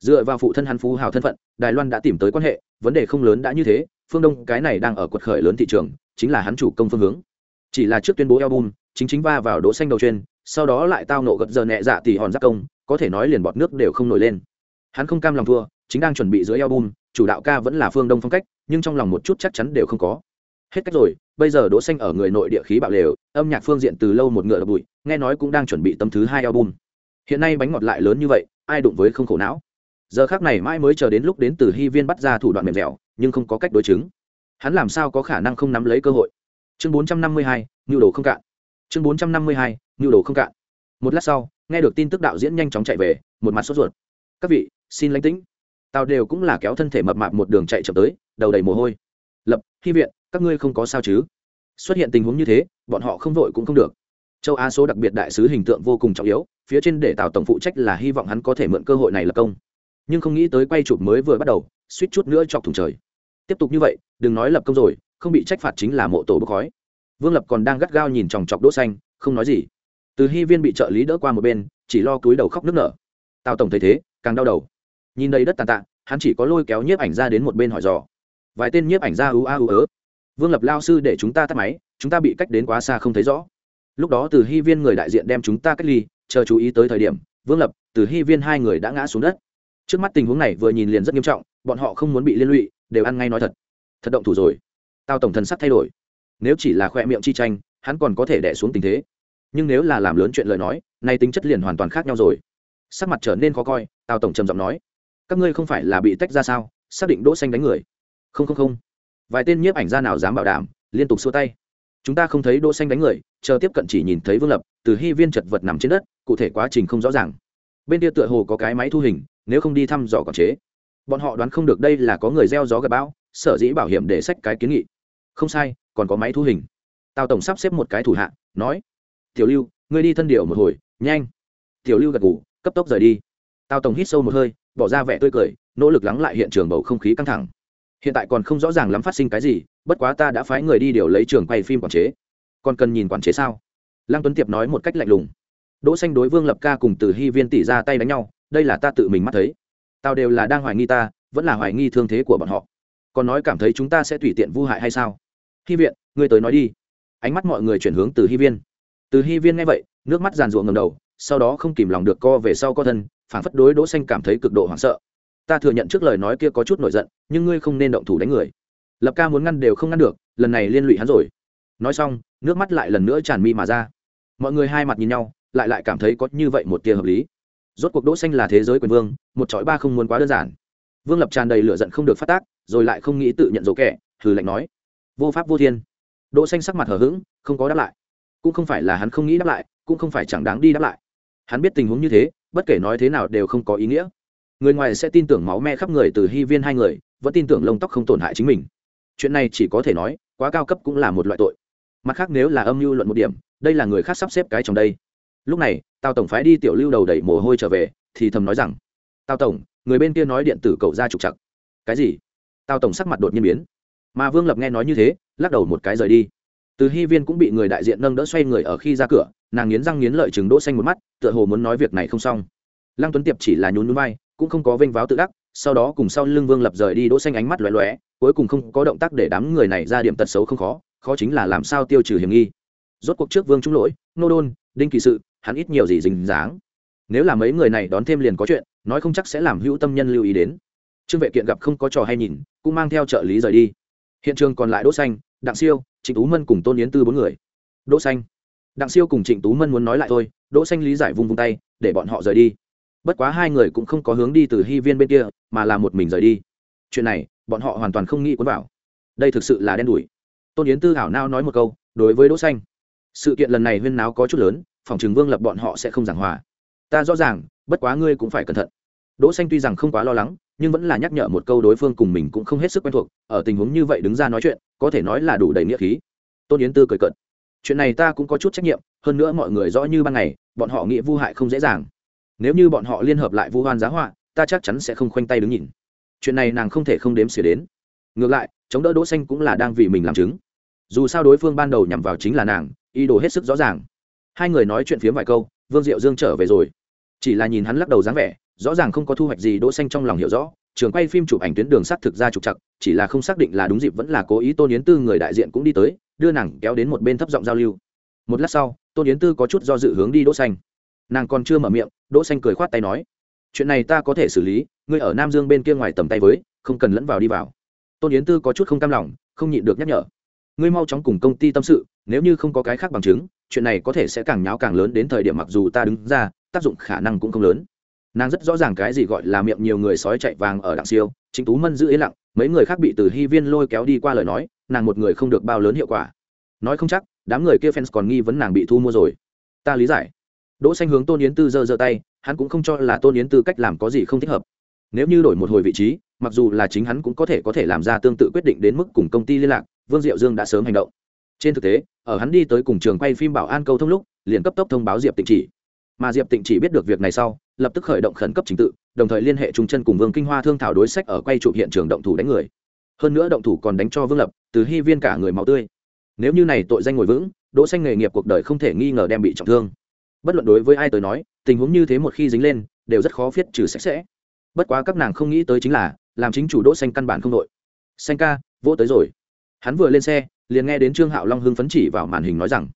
Dựa vào phụ thân hắn phú hào thân phận, đài loan đã tìm tới quan hệ, vấn đề không lớn đã như thế, phương đông cái này đang ở quật khởi lớn thị trường, chính là hắn chủ công phương hướng. Chỉ là trước tuyên bố album, chính chính va vào đỗ xanh đầu trên sau đó lại tao nộ gật giờ nhẹ dạ tỷ hòn giáp công, có thể nói liền bọt nước đều không nổi lên. Hắn không cam lòng thua, chính đang chuẩn bị dưới album, chủ đạo ca vẫn là phương đông phong cách, nhưng trong lòng một chút chắc chắn đều không có hết cách rồi bây giờ đỗ xanh ở người nội địa khí bạo lều âm nhạc phương diện từ lâu một ngựa đập bụi nghe nói cũng đang chuẩn bị tâm thứ hai album. Hiện nay bánh ngọt lại lớn như vậy ai đụng với không khổ não. Giờ khắc này mãi mới chờ đến lúc đến từ hy viên bắt ra thủ đoạn mềm dẻo nhưng không có cách đối chứng. Hắn làm sao có khả năng không nắm lấy cơ hội? Chương 452, nhu đồ không cạn. Chương 452, nhu đồ không cạn. Một lát sau nghe được tin tức đạo diễn nhanh chóng chạy về một mặt sốt ruột. Các vị xin lãnh tĩnh. Tao đều cũng là kéo thân thể mập mạp một đường chạy chậm tới đầu đầy mồ hôi. Lập hy viện các ngươi không có sao chứ? Xuất hiện tình huống như thế, bọn họ không vội cũng không được. Châu á số đặc biệt đại sứ hình tượng vô cùng trọng yếu, phía trên để tào tổng phụ trách là hy vọng hắn có thể mượn cơ hội này lập công. Nhưng không nghĩ tới quay chụp mới vừa bắt đầu, suýt chút nữa chọc thủng trời. Tiếp tục như vậy, đừng nói lập công rồi, không bị trách phạt chính là mộ tổ bốc khói. Vương lập còn đang gắt gao nhìn chòng chọc đỗ xanh, không nói gì. Từ hy viên bị trợ lý đỡ qua một bên, chỉ lo cúi đầu khóc nức nở. Tào tổng thấy thế, càng đau đầu. Nhìn đầy đất tàn tạ, hắn chỉ có lôi kéo nhiếp ảnh ra đến một bên hỏi dò. Vài tên nhiếp ảnh ra ú a ú ớ vương lập lao sư để chúng ta tắt máy, chúng ta bị cách đến quá xa không thấy rõ. Lúc đó từ hy viên người đại diện đem chúng ta cách ly, chờ chú ý tới thời điểm, vương lập, từ hy viên hai người đã ngã xuống đất. Trước mắt tình huống này vừa nhìn liền rất nghiêm trọng, bọn họ không muốn bị liên lụy, đều ăn ngay nói thật. Thật động thủ rồi. Tao tổng thần sắc thay đổi. Nếu chỉ là khoe miệng chi tranh, hắn còn có thể đẻ xuống tình thế. Nhưng nếu là làm lớn chuyện lời nói nay tính chất liền hoàn toàn khác nhau rồi. Sắc mặt trở nên khó coi tao tổng trầm giọng nói. Các ngươi không phải là bị tách ra sao? Xác định đỗ xanh đánh người. Không không không vài tên nhiếp ảnh gia nào dám bảo đảm, liên tục xua tay. Chúng ta không thấy đỗ xanh đánh người, chờ tiếp cận chỉ nhìn thấy vương lập, từ hy viên chật vật nằm trên đất, cụ thể quá trình không rõ ràng. Bên kia tựa hồ có cái máy thu hình, nếu không đi thăm dò còn chế. Bọn họ đoán không được đây là có người gieo gió gặp bão, sở dĩ bảo hiểm để sách cái kiến nghị. Không sai, còn có máy thu hình. Tào tổng sắp xếp một cái thủ hạ, nói, tiểu lưu, ngươi đi thân điệu một hồi, nhanh. Tiểu lưu gật ngủ cấp tốc rời đi. Tào tổng hít sâu một hơi, bỏ ra vẻ tươi cười, nỗ lực lắng lại hiện trường bầu không khí căng thẳng hiện tại còn không rõ ràng lắm phát sinh cái gì, bất quá ta đã phái người đi điều lấy trường quay phim quản chế. Còn cần nhìn quản chế sao? Lăng tuấn tiệp nói một cách lạnh lùng. Đỗ xanh đối vương lập ca cùng từ hy viên tỷ ra tay đánh nhau, đây là ta tự mình mắt thấy. Tao đều là đang hoài nghi ta, vẫn là hoài nghi thương thế của bọn họ. Còn nói cảm thấy chúng ta sẽ tùy tiện vu hại hay sao? Hy viện, ngươi tới nói đi. Ánh mắt mọi người chuyển hướng từ hy viên. Từ hy viên nghe vậy, nước mắt giàn ruộng ngầm đầu, sau đó không kìm lòng được co về sau co thân phản phất đối đỗ xanh cảm thấy cực độ hoảng sợ ta thừa nhận trước lời nói kia có chút nổi giận, nhưng ngươi không nên động thủ đánh người. Lập ca muốn ngăn đều không ngăn được, lần này liên lụy hắn rồi. Nói xong, nước mắt lại lần nữa tràn mi mà ra. Mọi người hai mặt nhìn nhau, lại lại cảm thấy có như vậy một tia hợp lý. Rốt cuộc đỗ xanh là thế giới quyền vương, một chọi ba không muốn quá đơn giản. Vương lập tràn đầy lửa giận không được phát tác, rồi lại không nghĩ tự nhận dỗ kẻ thử lạnh nói. Vô pháp vô thiên. Đỗ xanh sắc mặt hờ hững, không có đáp lại. Cũng không phải là hắn không nghĩ đáp lại, cũng không phải chẳng đáng đi đáp lại. Hắn biết tình huống như thế, bất kể nói thế nào đều không có ý nghĩa người ngoài sẽ tin tưởng máu me khắp người từ hy viên hai người, vẫn tin tưởng lông tóc không tổn hại chính mình. Chuyện này chỉ có thể nói, quá cao cấp cũng là một loại tội. Mặt khác nếu là âm mưu luận một điểm, đây là người khác sắp xếp cái trong đây. Lúc này, tào tổng phái đi tiểu lưu đầu đẩy mồ hôi trở về, thì thầm nói rằng, tào tổng, người bên kia nói điện tử cậu ra trục chặt cái gì? Tào tổng sắc mặt đột nhiên biến. Mà vương lập nghe nói như thế, lắc đầu một cái rời đi. Từ hy viên cũng bị người đại diện nâng đỡ xoay người ở khi ra cửa, nàng nghiến răng nghiến lợi chừng đỗ xanh một mắt, tựa hồ muốn nói việc này không xong. Lăng tuấn tiệp chỉ là nhún núi vai cũng không có vênh váo tự đắc, sau đó cùng sau lưng vương lập rời đi, đỗ xanh ánh mắt lóe lóe, cuối cùng không có động tác để đám người này ra điểm tật xấu không khó khó chính là làm sao tiêu trừ hiểm nghi. Rốt cuộc trước vương trung lỗi, nô đôn, đinh kỳ sự, hắn ít nhiều gì dình dáng. Nếu là mấy người này đón thêm liền có chuyện, nói không chắc sẽ làm hữu tâm nhân lưu ý đến. Trương vệ kiện gặp không có trò hay nhìn, cũng mang theo trợ lý rời đi. Hiện trường còn lại đỗ xanh, đặng siêu, trịnh tú mân cùng tôn yến tư bốn người. Đỗ xanh. Đặng siêu cùng trịnh tú mân muốn nói lại thôi, đỗ xanh lý giải vung vung tay, để bọn họ rời đi bất quá hai người cũng không có hướng đi từ hy viên bên kia, mà là một mình rời đi. Chuyện này, bọn họ hoàn toàn không nghĩ cuốn vào. Đây thực sự là đen đủi. Tôn yến tư hảo nao nói một câu, đối với đỗ xanh. Sự kiện lần này huyên náo có chút lớn, phòng trường vương lập bọn họ sẽ không giảng hòa. Ta rõ ràng, bất quá ngươi cũng phải cẩn thận. Đỗ xanh tuy rằng không quá lo lắng, nhưng vẫn là nhắc nhở một câu đối phương cùng mình cũng không hết sức quen thuộc, ở tình huống như vậy đứng ra nói chuyện, có thể nói là đủ đầy nghĩa khí. Tôn yến tư cười cợt. Chuyện này ta cũng có chút trách nhiệm, hơn nữa mọi người rõ như ban ngày, bọn họ nghĩa vu hại không dễ dàng nếu như bọn họ liên hợp lại vu hoan giá họa, ta chắc chắn sẽ không khoanh tay đứng nhìn. Chuyện này nàng không thể không đếm xỉa đến. Ngược lại, chống đỡ đỗ xanh cũng là đang vì mình làm chứng. Dù sao đối phương ban đầu nhằm vào chính là nàng, ý đồ hết sức rõ ràng. Hai người nói chuyện phiếm vài câu, vương diệu dương trở về rồi. Chỉ là nhìn hắn lắc đầu dáng vẻ, rõ ràng không có thu hoạch gì đỗ xanh trong lòng hiểu rõ, trường quay phim chụp ảnh tuyến đường sắt thực ra trục chặt chỉ là không xác định là đúng dịp vẫn là cố ý tôn yến tư người đại diện cũng đi tới, đưa nàng kéo đến một bên thấp giọng giao lưu. Một lát sau, tôn yến tư có chút do dự hướng đi đỗ xanh. Nàng còn chưa mở miệng đỗ xanh cười khoát tay nói, chuyện này ta có thể xử lý, ngươi ở nam dương bên kia ngoài tầm tay với, không cần lẫn vào đi vào. Tôn yến tư có chút không cam lòng, không nhịn được nhắc nhở, ngươi mau chóng cùng công ty tâm sự, nếu như không có cái khác bằng chứng, chuyện này có thể sẽ càng nháo càng lớn đến thời điểm mặc dù ta đứng ra, tác dụng khả năng cũng không lớn. Nàng rất rõ ràng cái gì gọi là miệng nhiều người sói chạy vàng ở đặng siêu, chính tú mân giữ ý lặng, mấy người khác bị từ hy viên lôi kéo đi qua lời nói, nàng một người không được bao lớn hiệu quả. Nói không chắc, đám người kia fans còn nghi vấn nàng bị thu mua rồi. Ta lý giải đỗ xanh hướng tôn yến tư giơ giơ tay, hắn cũng không cho là tôn yến tư cách làm có gì không thích hợp. Nếu như đổi một hồi vị trí, mặc dù là chính hắn cũng có thể có thể làm ra tương tự quyết định đến mức cùng công ty liên lạc, vương diệu dương đã sớm hành động. Trên thực tế, ở hắn đi tới cùng trường quay phim bảo an câu thông lúc, liền cấp tốc thông báo diệp tịnh chỉ. Mà diệp tịnh chỉ biết được việc này sau, lập tức khởi động khẩn cấp trình tự, đồng thời liên hệ trung chân cùng vương kinh hoa thương thảo đối sách ở quay chụp hiện trường động thủ đánh người. Hơn nữa động thủ còn đánh cho vương lập, từ hy viên cả người máu tươi. Nếu như này tội danh ngồi vững, đỗ xanh nghề nghiệp cuộc đời không thể nghi ngờ đem bị trọng thương bất luận đối với ai tới nói, tình huống như thế một khi dính lên, đều rất khó viết trừ sạch sẽ. Bất quá các nàng không nghĩ tới chính là, làm chính chủ đỗ xanh căn bản không đội. Xanh ca, vỗ tới rồi. Hắn vừa lên xe, liền nghe đến trương hạo long hưng phấn chỉ vào màn hình nói rằng,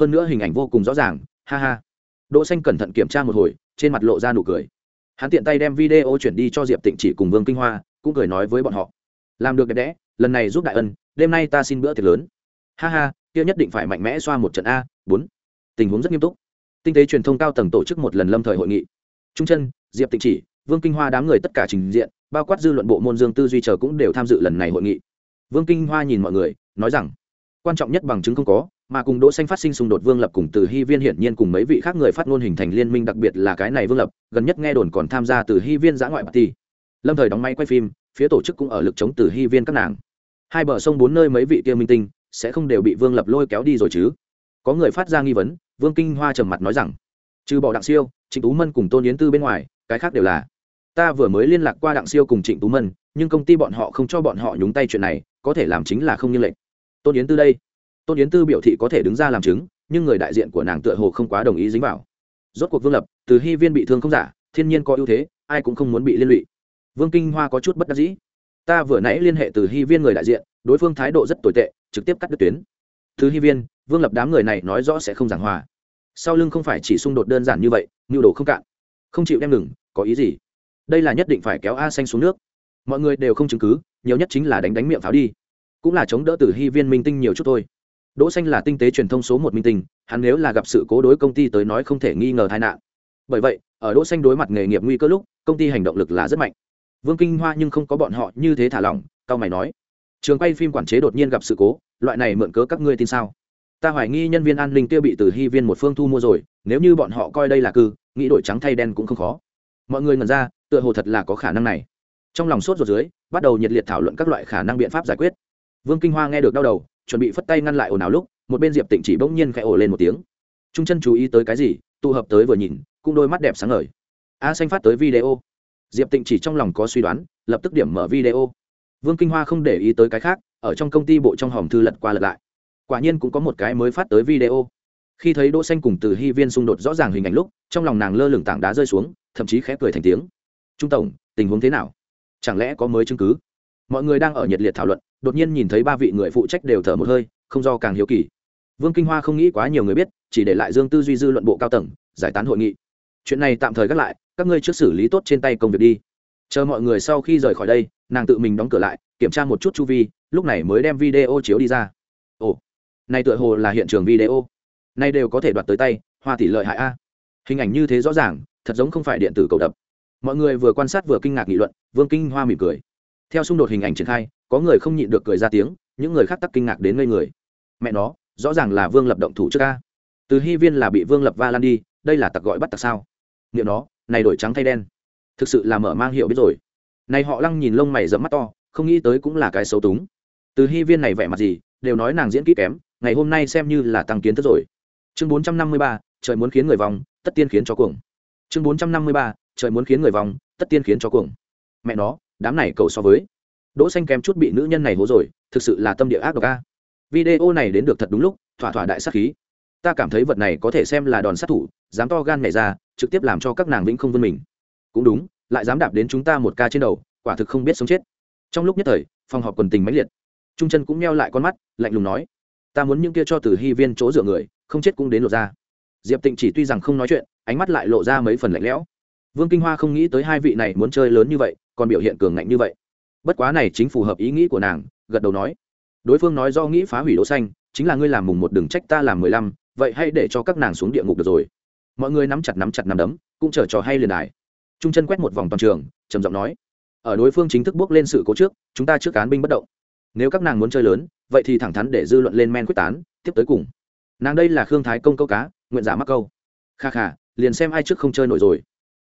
hơn nữa hình ảnh vô cùng rõ ràng, ha ha. Đỗ xanh cẩn thận kiểm tra một hồi, trên mặt lộ ra nụ cười. Hắn tiện tay đem video chuyển đi cho diệp tịnh chỉ cùng vương kinh hoa, cũng cười nói với bọn họ, làm được đẹp đẽ, lần này giúp đại ân, đêm nay ta xin bữa tiệc lớn. Ha ha, kia nhất định phải mạnh mẽ xoa một trận a, bốn. Tình huống rất nghiêm túc tinh tế truyền thông cao tầng tổ chức một lần lâm thời hội nghị. Trung chân diệp tịnh chỉ, vương kinh hoa đám người tất cả trình diện, bao quát dư luận bộ môn dương tư duy chờ cũng đều tham dự lần này hội nghị. Vương kinh hoa nhìn mọi người, nói rằng, quan trọng nhất bằng chứng không có, mà cùng đỗ xanh phát sinh xung đột vương lập cùng từ hy viên hiển nhiên cùng mấy vị khác người phát ngôn hình thành liên minh đặc biệt là cái này vương lập, gần nhất nghe đồn còn tham gia từ hy viên giã ngoại party. Lâm thời đóng máy quay phim, phía tổ chức cũng ở lực chống từ hy viên các nàng. Hai bờ sông bốn nơi mấy vị kia minh tinh, sẽ không đều bị vương lập lôi kéo đi rồi chứ? Có người phát ra nghi vấn vương kinh hoa trầm mặt nói rằng, trừ bỏ đặng siêu, trịnh tú mân cùng tôn yến tư bên ngoài, cái khác đều là. Ta vừa mới liên lạc qua đặng siêu cùng trịnh tú mân, nhưng công ty bọn họ không cho bọn họ nhúng tay chuyện này, có thể làm chính là không như lệnh. Tôn yến tư đây. Tôn yến tư biểu thị có thể đứng ra làm chứng, nhưng người đại diện của nàng tựa hồ không quá đồng ý dính vào. Rốt cuộc vương lập, từ hy viên bị thương không giả, thiên nhiên có ưu thế, ai cũng không muốn bị liên lụy. Vương kinh hoa có chút bất đắc dĩ. Ta vừa nãy liên hệ từ hy viên người đại diện, đối phương thái độ rất tồi tệ, trực tiếp cắt đứt tuyến. Thứ hy viên vương lập đám người này nói rõ sẽ không giảng hòa. Sau lưng không phải chỉ xung đột đơn giản như vậy nhu đồ không cạn. Không chịu đem ngừng, có ý gì? Đây là nhất định phải kéo a xanh xuống nước. Mọi người đều không chứng cứ, nhiều nhất chính là đánh đánh miệng pháo đi. Cũng là chống đỡ từ hy viên minh tinh nhiều chút thôi. Đỗ xanh là tinh tế truyền thông số một minh tinh, hắn nếu là gặp sự cố đối công ty tới nói không thể nghi ngờ tai nạn. Bởi vậy, ở đỗ xanh đối mặt nghề nghiệp nguy cơ lúc, công ty hành động lực là rất mạnh. Vương kinh hoa nhưng không có bọn họ như thế thả lỏng, cao mày nói. Trường quay phim quản chế đột nhiên gặp sự cố, loại này mượn cớ các ngươi tin sao? Ta hoài nghi nhân viên an ninh kia bị từ hy viên một phương thu mua rồi, nếu như bọn họ coi đây là cư, nghĩ đổi trắng thay đen cũng không khó. Mọi người ngần ra, tựa hồ thật là có khả năng này. Trong lòng sốt ruột dưới, bắt đầu nhiệt liệt thảo luận các loại khả năng biện pháp giải quyết. Vương kinh hoa nghe được đau đầu, chuẩn bị phất tay ngăn lại ồn ào lúc, một bên diệp tịnh chỉ bỗng nhiên khẽ ồ lên một tiếng. Trung chân chú ý tới cái gì, tụ hợp tới vừa nhìn, cũng đôi mắt đẹp sáng ngời. A xanh phát tới video. Diệp tịnh chỉ trong lòng có suy đoán, lập tức điểm mở video. Vương kinh hoa không để ý tới cái khác, ở trong công ty bộ trong hòm thư lật qua lật lại quả nhiên cũng có một cái mới phát tới video. Khi thấy đỗ xanh cùng từ hy viên xung đột rõ ràng hình ảnh lúc, trong lòng nàng lơ lửng tảng đá rơi xuống, thậm chí khẽ cười thành tiếng. Trung tổng, tình huống thế nào? Chẳng lẽ có mới chứng cứ? Mọi người đang ở nhiệt liệt thảo luận, đột nhiên nhìn thấy ba vị người phụ trách đều thở một hơi, không do càng hiếu kỳ. Vương kinh hoa không nghĩ quá nhiều người biết, chỉ để lại dương tư duy dư luận bộ cao tầng, giải tán hội nghị. Chuyện này tạm thời gác lại, các ngươi trước xử lý tốt trên tay công việc đi. Chờ mọi người sau khi rời khỏi đây, nàng tự mình đóng cửa lại, kiểm tra một chút chu vi, lúc này mới đem video chiếu đi ra này tựa hồ là hiện trường video. Nay đều có thể đoạt tới tay, hoa tỷ lợi hại a. Hình ảnh như thế rõ ràng, thật giống không phải điện tử cầu đập. Mọi người vừa quan sát vừa kinh ngạc nghị luận, vương kinh hoa mỉm cười. Theo xung đột hình ảnh triển khai, có người không nhịn được cười ra tiếng, những người khác tắc kinh ngạc đến ngây người. Mẹ nó, rõ ràng là vương lập động thủ trước ca từ hy viên là bị vương lập va lan đi, đây là tặc gọi bắt tặc sao? Nghiệm nó, này đổi trắng thay đen. Thực sự là mở mang hiệu biết rồi. Này họ lăng nhìn lông mày dẫm mắt to, không nghĩ tới cũng là cái xấu túng. Từ hy viên này vẻ mặt gì, đều nói nàng diễn kỹ kém ngày hôm nay xem như là tăng kiến thức rồi. Chương bốn trăm năm mươi ba, trời muốn khiến người vòng tất tiên khiến cho cuồng. Chương bốn trăm năm mươi ba, trời muốn khiến người vòng tất tiên khiến cho cuồng. Mẹ nó, đám này cầu so với. Đỗ xanh kém chút bị nữ nhân này hố rồi, thực sự là tâm địa ác độc a. Video này đến được thật đúng lúc, thỏa thỏa đại sát khí. Ta cảm thấy vật này có thể xem là đòn sát thủ, dám to gan nhảy ra, trực tiếp làm cho các nàng vĩnh không vươn mình. Cũng đúng, lại dám đạp đến chúng ta một ca trên đầu, quả thực không biết sống chết. Trong lúc nhất thời, phòng họp quần tình mãnh liệt. Trung chân cũng meo lại con mắt, lạnh lùng nói ta muốn những kia cho từ hy viên chỗ dựa người, không chết cũng đến lộ ra. Diệp tịnh chỉ tuy rằng không nói chuyện, ánh mắt lại lộ ra mấy phần lạnh lẽo. Vương kinh hoa không nghĩ tới hai vị này muốn chơi lớn như vậy, còn biểu hiện cường ngạnh như vậy. Bất quá này chính phù hợp ý nghĩ của nàng, gật đầu nói. Đối phương nói do nghĩ phá hủy đỗ xanh, chính là ngươi làm mùng một đừng trách ta làm mười lăm, vậy hãy để cho các nàng xuống địa ngục được rồi. Mọi người nắm chặt nắm chặt nắm đấm, cũng chờ trò hay liền đài. Trung chân quét một vòng toàn trường, trầm giọng nói. Ở đối phương chính thức bước lên sự cố trước, chúng ta trước cán binh bất động nếu các nàng muốn chơi lớn, vậy thì thẳng thắn để dư luận lên men quyết tán, tiếp tới cùng. Nàng đây là khương thái công câu cá, nguyện giả mắc câu. Kha kha, liền xem ai trước không chơi nổi rồi.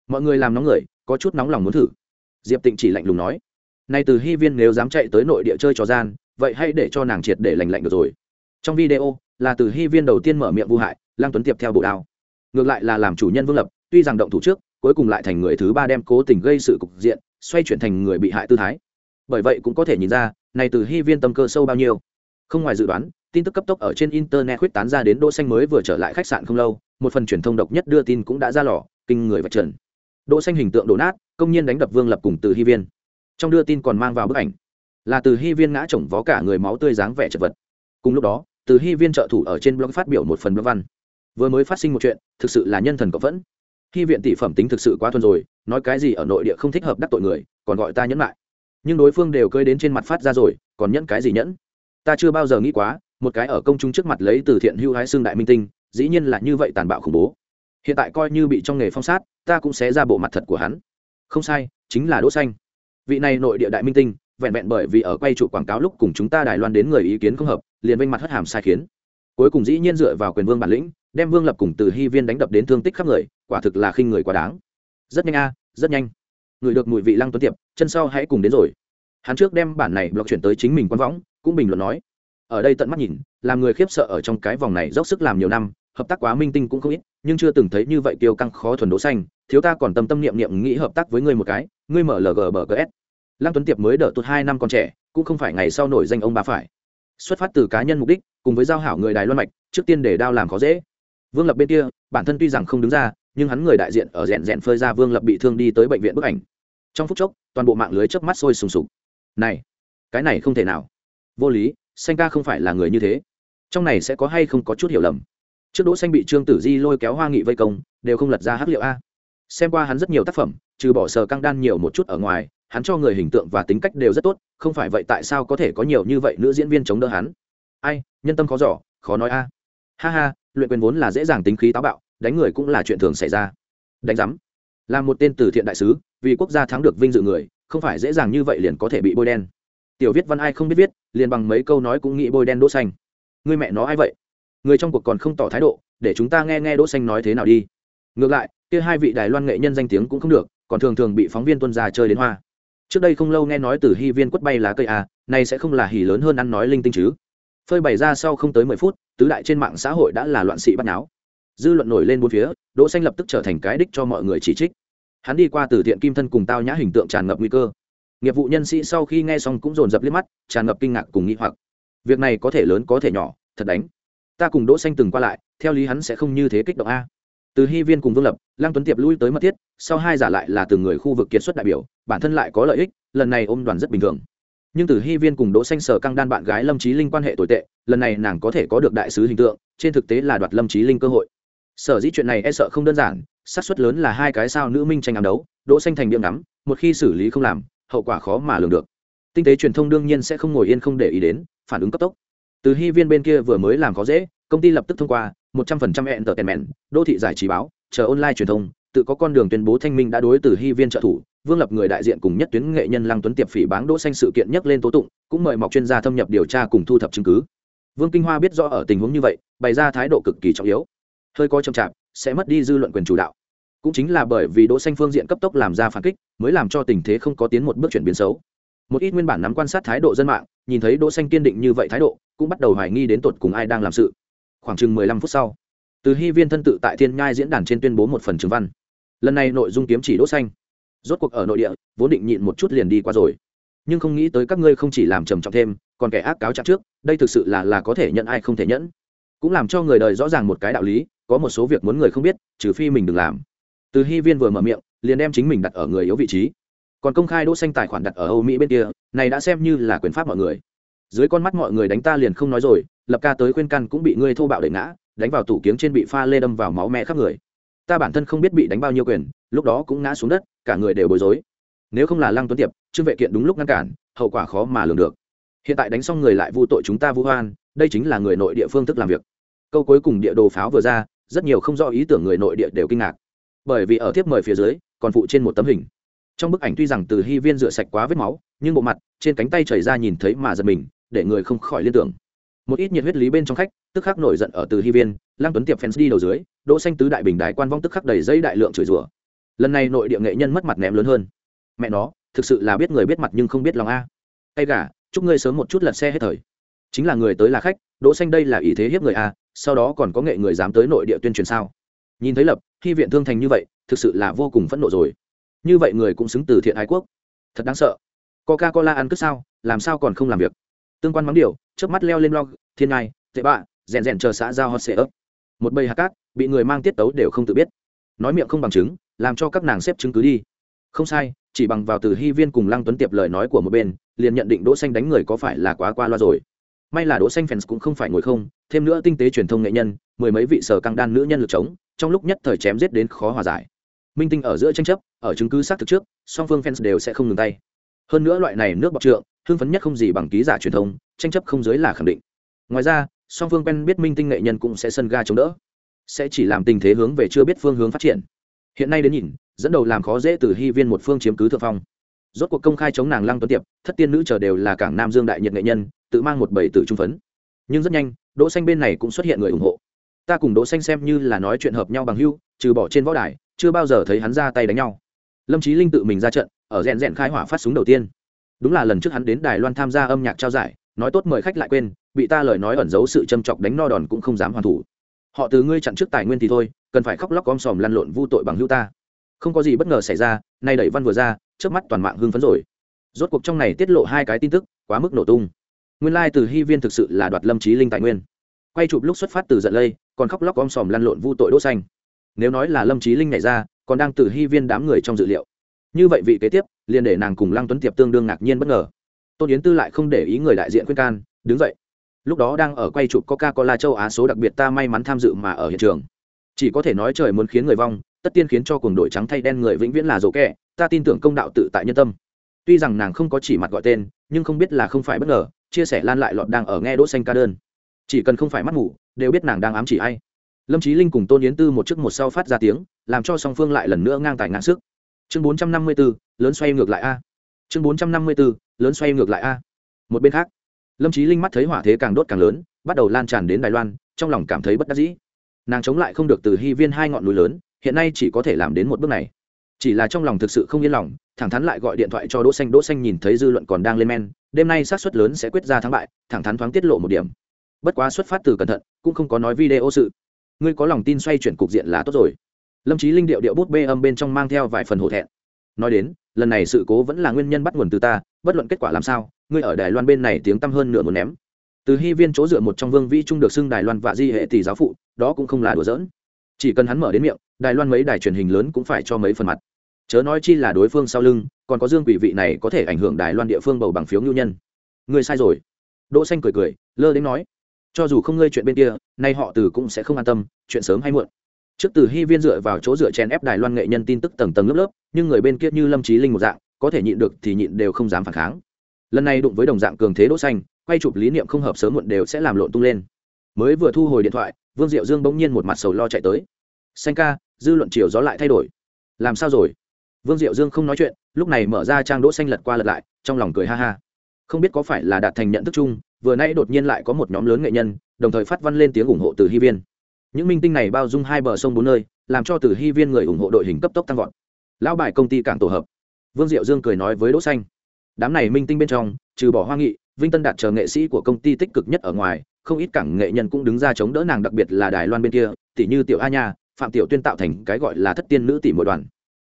Mọi người làm nóng người, có chút nóng lòng muốn thử. Diệp tịnh chỉ lạnh lùng nói. Nay từ hy viên nếu dám chạy tới nội địa chơi trò gian, vậy hãy để cho nàng triệt để lành lạnh được rồi. Trong video, là từ hy viên đầu tiên mở miệng vô hại lang tuấn tiệp theo bộ đao. Ngược lại là làm chủ nhân vương lập, tuy rằng động thủ trước, cuối cùng lại thành người thứ ba đem cố tình gây sự cục diện, xoay chuyển thành người bị hại tư thái. Bởi vậy cũng có thể nhìn ra này từ hy viên tâm cơ sâu bao nhiêu? Không ngoài dự đoán, tin tức cấp tốc ở trên internet khuyết tán ra đến đỗ xanh mới vừa trở lại khách sạn không lâu, một phần truyền thông độc nhất đưa tin cũng đã ra lò, kinh người vạch trần. Đỗ xanh hình tượng đổ nát, công nhân đánh đập vương lập cùng từ hy viên. Trong đưa tin còn mang vào bức ảnh, là từ hy viên ngã chồng vó cả người máu tươi dáng vẻ chật vật. Cùng lúc đó, từ hy viên trợ thủ ở trên blog phát biểu một phần blog văn. Vừa mới phát sinh một chuyện, thực sự là nhân thần cộng vẫn. Hy viện tỷ phẩm tính thực sự quá thuần rồi, nói cái gì ở nội địa không thích hợp đắc tội người, còn gọi ta nhẫn lại nhưng đối phương đều cơi đến trên mặt phát ra rồi, còn nhẫn cái gì nhẫn? Ta chưa bao giờ nghĩ quá, một cái ở công chúng trước mặt lấy từ thiện hưu hái xương đại minh tinh, dĩ nhiên là như vậy tàn bạo khủng bố. Hiện tại coi như bị trong nghề phong sát, ta cũng sẽ ra bộ mặt thật của hắn. Không sai, chính là đỗ xanh. Vị này nội địa đại minh tinh, vẹn vẹn bởi vì ở quay trụ quảng cáo lúc cùng chúng ta đài loan đến người ý kiến không hợp, liền vênh mặt hất hàm sai khiến. Cuối cùng dĩ nhiên dựa vào quyền vương bản lĩnh, đem vương lập cùng từ hy viên đánh đập đến thương tích khắp người, quả thực là khinh người quá đáng. Rất nhanh a, rất nhanh người được mùi vị lăng tuấn tiệp, chân sau hãy cùng đến rồi. Hắn trước đem bản này blog chuyển tới chính mình quan võng, cũng bình luận nói, ở đây tận mắt nhìn, làm người khiếp sợ ở trong cái vòng này dốc sức làm nhiều năm, hợp tác quá minh tinh cũng không ít, nhưng chưa từng thấy như vậy kiêu căng khó thuần đỗ xanh, thiếu ta còn tâm tâm niệm niệm nghĩ hợp tác với ngươi một cái, ngươi mở lg bờ gs lăng tuấn tiệp mới đỡ tụt hai năm còn trẻ, cũng không phải ngày sau nổi danh ông bà phải. Xuất phát từ cá nhân mục đích, cùng với giao hảo người đài loan mạch, trước tiên để đao làm khó dễ. Vương lập bên kia, bản thân tuy rằng không đứng ra, nhưng hắn người đại diện ở rèn rèn phơi ra vương lập bị thương đi tới bệnh viện bức ảnh trong phút chốc, toàn bộ mạng lưới chớp mắt sôi sùng sục. Này, cái này không thể nào. Vô lý xanh ca không phải là người như thế. Trong này sẽ có hay không có chút hiểu lầm? Trước đỗ xanh bị trương tử di lôi kéo hoa nghị vây công, đều không lật ra hắc liệu a. Xem qua hắn rất nhiều tác phẩm, trừ bỏ sờ căng đan nhiều một chút ở ngoài, hắn cho người hình tượng và tính cách đều rất tốt, không phải vậy tại sao có thể có nhiều như vậy nữ diễn viên chống đỡ hắn? Ai, nhân tâm khó giỏ khó nói a. Ha ha, luyện quyền vốn là dễ dàng tính khí táo bạo, đánh người cũng là chuyện thường xảy ra. Đánh giám là một tên từ thiện đại sứ, vì quốc gia thắng được vinh dự người, không phải dễ dàng như vậy liền có thể bị bôi đen. Tiểu viết văn ai không biết viết, liền bằng mấy câu nói cũng nghĩ bôi đen đỗ xanh. Người mẹ nó ai vậy? Người trong cuộc còn không tỏ thái độ, để chúng ta nghe nghe đỗ xanh nói thế nào đi. Ngược lại, kia hai vị đài loan nghệ nhân danh tiếng cũng không được, còn thường thường bị phóng viên tuân ra chơi đến hoa. Trước đây không lâu nghe nói từ hy viên quất bay lá cây à này sẽ không là hỉ lớn hơn ăn nói linh tinh chứ. Phơi bày ra sau không tới mười phút, tứ đại trên mạng xã hội đã là loạn sĩ bắt náo. Dư luận nổi lên bốn phía, đỗ xanh lập tức trở thành cái đích cho mọi người chỉ trích hắn đi qua từ thiện kim thân cùng tao nhã hình tượng tràn ngập nguy cơ. Nghiệp vụ nhân sĩ sau khi nghe xong cũng dồn dập liếc mắt, tràn ngập kinh ngạc cùng nghi hoặc. Việc này có thể lớn có thể nhỏ, thật đánh. Ta cùng đỗ xanh từng qua lại, theo lý hắn sẽ không như thế kích động a. Từ hy viên cùng vương lập, lăng tuấn tiệp lui tới mất thiết, sau hai giả lại là từng người khu vực kiệt xuất đại biểu, bản thân lại có lợi ích, lần này ôm đoàn rất bình thường. Nhưng từ hy viên cùng đỗ xanh sở căng đan bạn gái lâm trí linh quan hệ tồi tệ, lần này nàng có thể có được đại sứ hình tượng, trên thực tế là đoạt lâm trí linh cơ hội. Sở dĩ chuyện này e sợ không đơn giản xác suất lớn là hai cái sao nữ minh tranh ám đấu, đỗ xanh thành điểm ngắm, một khi xử lý không làm, hậu quả khó mà lường được. Tinh tế truyền thông đương nhiên sẽ không ngồi yên không để ý đến, phản ứng cấp tốc. Từ hy viên bên kia vừa mới làm khó dễ, công ty lập tức thông qua một trăm phần trăm entertainment, đô thị giải trí báo, chờ online truyền thông, tự có con đường tuyên bố thanh minh đã đối từ hy viên trợ thủ, vương lập người đại diện cùng nhất tuyến nghệ nhân lăng tuấn tiệp phỉ báng đỗ xanh sự kiện nhất lên tố tụng, cũng mời mọc chuyên gia thâm nhập điều tra cùng thu thập chứng cứ. Vương kinh hoa biết rõ ở tình huống như vậy, bày ra thái độ cực kỳ trọng yếu. Hơi có chậm chạp sẽ mất đi dư luận quyền chủ đạo. Cũng chính là bởi vì đỗ xanh phương diện cấp tốc làm ra phản kích, mới làm cho tình thế không có tiến một bước chuyển biến xấu. Một ít nguyên bản nắm quan sát thái độ dân mạng, nhìn thấy đỗ xanh kiên định như vậy thái độ, cũng bắt đầu hoài nghi đến tột cùng ai đang làm sự. Khoảng chừng 15 phút sau, từ hy viên thân tự tại thiên nhai diễn đàn trên tuyên bố một phần chứng văn. Lần này nội dung kiếm chỉ đỗ xanh. Rốt cuộc ở nội địa, vốn định nhịn một chút liền đi qua rồi. Nhưng không nghĩ tới các ngươi không chỉ làm trầm trọng thêm, còn kẻ ác cáo trạng trước, đây thực sự là là có thể nhận ai không thể nhẫn. Cũng làm cho người đời rõ ràng một cái đạo lý có một số việc muốn người không biết, trừ phi mình đừng làm. Từ hy viên vừa mở miệng, liền đem chính mình đặt ở người yếu vị trí. Còn công khai đỗ xanh tài khoản đặt ở âu mỹ bên kia, này đã xem như là quyền pháp mọi người. Dưới con mắt mọi người đánh ta liền không nói rồi, lập ca tới khuyên căn cũng bị ngươi thô bạo đẩy ngã, đánh vào tủ kiếng trên bị pha lê đâm vào máu me khắp người. Ta bản thân không biết bị đánh bao nhiêu quyền, lúc đó cũng ngã xuống đất, cả người đều bối rối. Nếu không là lăng tuấn tiệp, trương vệ kiện đúng lúc ngăn cản, hậu quả khó mà lường được. Hiện tại đánh xong người lại vu tội chúng ta vu hoan đây chính là người nội địa phương thức làm việc. Câu cuối cùng địa đồ pháo vừa ra rất nhiều không rõ ý tưởng người nội địa đều kinh ngạc. Bởi vì ở tiếp mời phía dưới, còn phụ trên một tấm hình. Trong bức ảnh tuy rằng từ hy viên rửa sạch quá vết máu, nhưng bộ mặt, trên cánh tay chảy ra nhìn thấy mà giật mình, để người không khỏi liên tưởng. Một ít nhiệt huyết lý bên trong khách, tức khắc nổi giận ở từ hy viên, lăng tuấn tiệp fans đi đầu dưới, đỗ xanh tứ đại bình đài quan vong tức khắc đầy dây đại lượng chửi rủa. Lần này nội địa nghệ nhân mất mặt ném lớn hơn. Mẹ nó, thực sự là biết người biết mặt nhưng không biết lòng a. Hay gà, chúc ngươi sớm một chút lật xe hết thời. Chính là người tới là khách, đỗ xanh đây là ý thế hiếp người a sau đó còn có nghệ người dám tới nội địa tuyên truyền sao? Nhìn thấy lập khi viện thương thành như vậy, thực sự là vô cùng phẫn nộ rồi. Như vậy người cũng xứng từ thiện ái quốc. Thật đáng sợ. Coca cola ăn cướp sao, làm sao còn không làm việc? Tương quan mắng điều trước mắt leo lên log thiên ngai, tệ bạ, rèn rèn chờ xã giao hot sệ ấp. Một bầy hạt cát, bị người mang tiết tấu đều không tự biết. Nói miệng không bằng chứng, làm cho các nàng xếp chứng cứ đi. Không sai, chỉ bằng vào từ hy viên cùng lăng tuấn tiệp lời nói của một bên, liền nhận định đỗ xanh đánh người có phải là quá qua loa rồi. May là đỗ xanh fans cũng không phải ngồi không thêm nữa tinh tế truyền thông nghệ nhân, mười mấy vị sở căng đan nữ nhân lực chống, trong lúc nhất thời chém giết đến khó hòa giải. Minh tinh ở giữa tranh chấp, ở chứng cứ xác thực trước, song phương fans đều sẽ không ngừng tay. Hơn nữa loại này nước bọc trượng, hưng phấn nhất không gì bằng ký giả truyền thông, tranh chấp không giới là khẳng định. Ngoài ra, song phương quen biết minh tinh nghệ nhân cũng sẽ sân ga chống đỡ. Sẽ chỉ làm tình thế hướng về chưa biết phương hướng phát triển. Hiện nay đến nhìn, dẫn đầu làm khó dễ từ hy viên một phương chiếm cứ thượng phong. Rốt cuộc công khai chống nàng lăng tuấn tiệp, thất tiên nữ chờ đều là cảng nam dương đại nhiệt nghệ nhân, tự mang một bảy tử trung phấn. Nhưng rất nhanh đỗ xanh bên này cũng xuất hiện người ủng hộ. Ta cùng đỗ xanh xem như là nói chuyện hợp nhau bằng hữu, trừ bỏ trên võ đài chưa bao giờ thấy hắn ra tay đánh nhau. Lâm chí linh tự mình ra trận ở rèn rèn khai hỏa phát súng đầu tiên. Đúng là lần trước hắn đến đài loan tham gia âm nhạc trao giải nói tốt mời khách lại quên bị ta lời nói ẩn giấu sự châm chọc đánh no đòn cũng không dám hoàn thủ. Họ từ ngươi chặn trước tài nguyên thì thôi cần phải khóc lóc om sòm lăn lộn vu tội bằng hữu ta. Không có gì bất ngờ xảy ra nay đẩy văn vừa ra trước mắt toàn mạng hưng phấn rồi. Rốt cuộc trong này tiết lộ hai cái tin tức quá mức nổ tung. Nguyên lai từ hy viên thực sự là đoạt lâm trí linh tài nguyên quay chụp lúc xuất phát từ giận lây, còn khóc lóc om sòm lăn lộn vu tội đỗ xanh. Nếu nói là lâm trí linh nhảy ra, còn đang từ hy viên đám người trong dự liệu. Như vậy vị kế tiếp, liền để nàng cùng lăng tuấn tiệp tương đương ngạc nhiên bất ngờ. Tôn yến tư lại không để ý người đại diện khuyên can, đứng dậy. Lúc đó đang ở quay chụp coca cola châu á số đặc biệt ta may mắn tham dự mà ở hiện trường. Chỉ có thể nói trời muốn khiến người vong, tất tiên khiến cho cuồng đội trắng thay đen người vĩnh viễn là dỗ kẹ ta tin tưởng công đạo tự tại nhân tâm. Tuy rằng nàng không có chỉ mặt gọi tên, nhưng không biết là không phải bất ngờ, chia sẻ lan lại lọt đang ở nghe đỗ xanh ca đơn chỉ cần không phải mắt ngủ đều biết nàng đang ám chỉ ai. Lâm trí linh cùng tôn yến tư một trước một sau phát ra tiếng làm cho song phương lại lần nữa ngang tài ngang sức. Chương bốn trăm năm mươi 454, lớn xoay ngược lại a. Chương bốn trăm năm mươi 454, lớn xoay ngược lại a. Một bên khác lâm trí linh mắt thấy hỏa thế càng đốt càng lớn bắt đầu lan tràn đến đài loan trong lòng cảm thấy bất đắc dĩ. Nàng chống lại không được từ hy viên hai ngọn núi lớn hiện nay chỉ có thể làm đến một bước này. Chỉ là trong lòng thực sự không yên lòng thẳng thắn lại gọi điện thoại cho đỗ xanh. Đỗ xanh nhìn thấy dư luận còn đang lên men đêm nay sát suất lớn sẽ quyết ra thắng bại thẳng thắn thoáng tiết lộ một điểm bất quá xuất phát từ cẩn thận, cũng không có nói video sự. Ngươi có lòng tin xoay chuyển cục diện là tốt rồi. Lâm trí linh điệu điệu bút bê âm bên trong mang theo vài phần hổ thẹn. Nói đến, lần này sự cố vẫn là nguyên nhân bắt nguồn từ ta, bất luận kết quả làm sao, ngươi ở đài loan bên này tiếng tăm hơn nửa muốn ném. Từ hy viên chỗ dựa một trong vương vĩ trung được xưng đài loan và di hệ tỷ giáo phụ, đó cũng không là đùa giỡn. Chỉ cần hắn mở đến miệng, đài loan mấy đài truyền hình lớn cũng phải cho mấy phần mặt. Chớ nói chi là đối phương sau lưng, còn có dương quỷ vị này có thể ảnh hưởng đài loan địa phương bầu bằng phiếu ngưu nhân. Ngươi sai rồi. Đỗ xanh cười cười, lơ đến nói cho dù không ngơi chuyện bên kia, nay họ từ cũng sẽ không an tâm, chuyện sớm hay muộn. Trước từ hy viên dựa vào chỗ dựa chèn ép đài loan nghệ nhân tin tức tầng tầng lớp lớp, nhưng người bên kia như lâm trí linh một dạng, có thể nhịn được thì nhịn đều không dám phản kháng. Lần này đụng với đồng dạng cường thế đỗ xanh, quay chụp lý niệm không hợp sớm muộn đều sẽ làm lộn tung lên. Mới vừa thu hồi điện thoại, vương diệu dương bỗng nhiên một mặt sầu lo chạy tới. Xanh ca, dư luận chiều gió lại thay đổi. Làm sao rồi? Vương diệu dương không nói chuyện, lúc này mở ra trang đỗ xanh lật qua lật lại, trong lòng cười ha ha. Không biết có phải là đạt thành nhận thức chung vừa nãy đột nhiên lại có một nhóm lớn nghệ nhân, đồng thời phát văn lên tiếng ủng hộ từ hy viên. Những minh tinh này bao dung hai bờ sông bốn nơi, làm cho từ hy viên người ủng hộ đội hình cấp tốc tăng vọt. Lão bài công ty cảng tổ hợp. Vương diệu dương cười nói với đỗ xanh. Đám này minh tinh bên trong, trừ bỏ hoa nghị, vinh tân đạt chờ nghệ sĩ của công ty tích cực nhất ở ngoài, không ít cảng nghệ nhân cũng đứng ra chống đỡ nàng đặc biệt là đài loan bên kia tỷ như tiểu a nha, phạm tiểu tuyên tạo thành cái gọi là thất tiên nữ tỷ mỗi đoàn.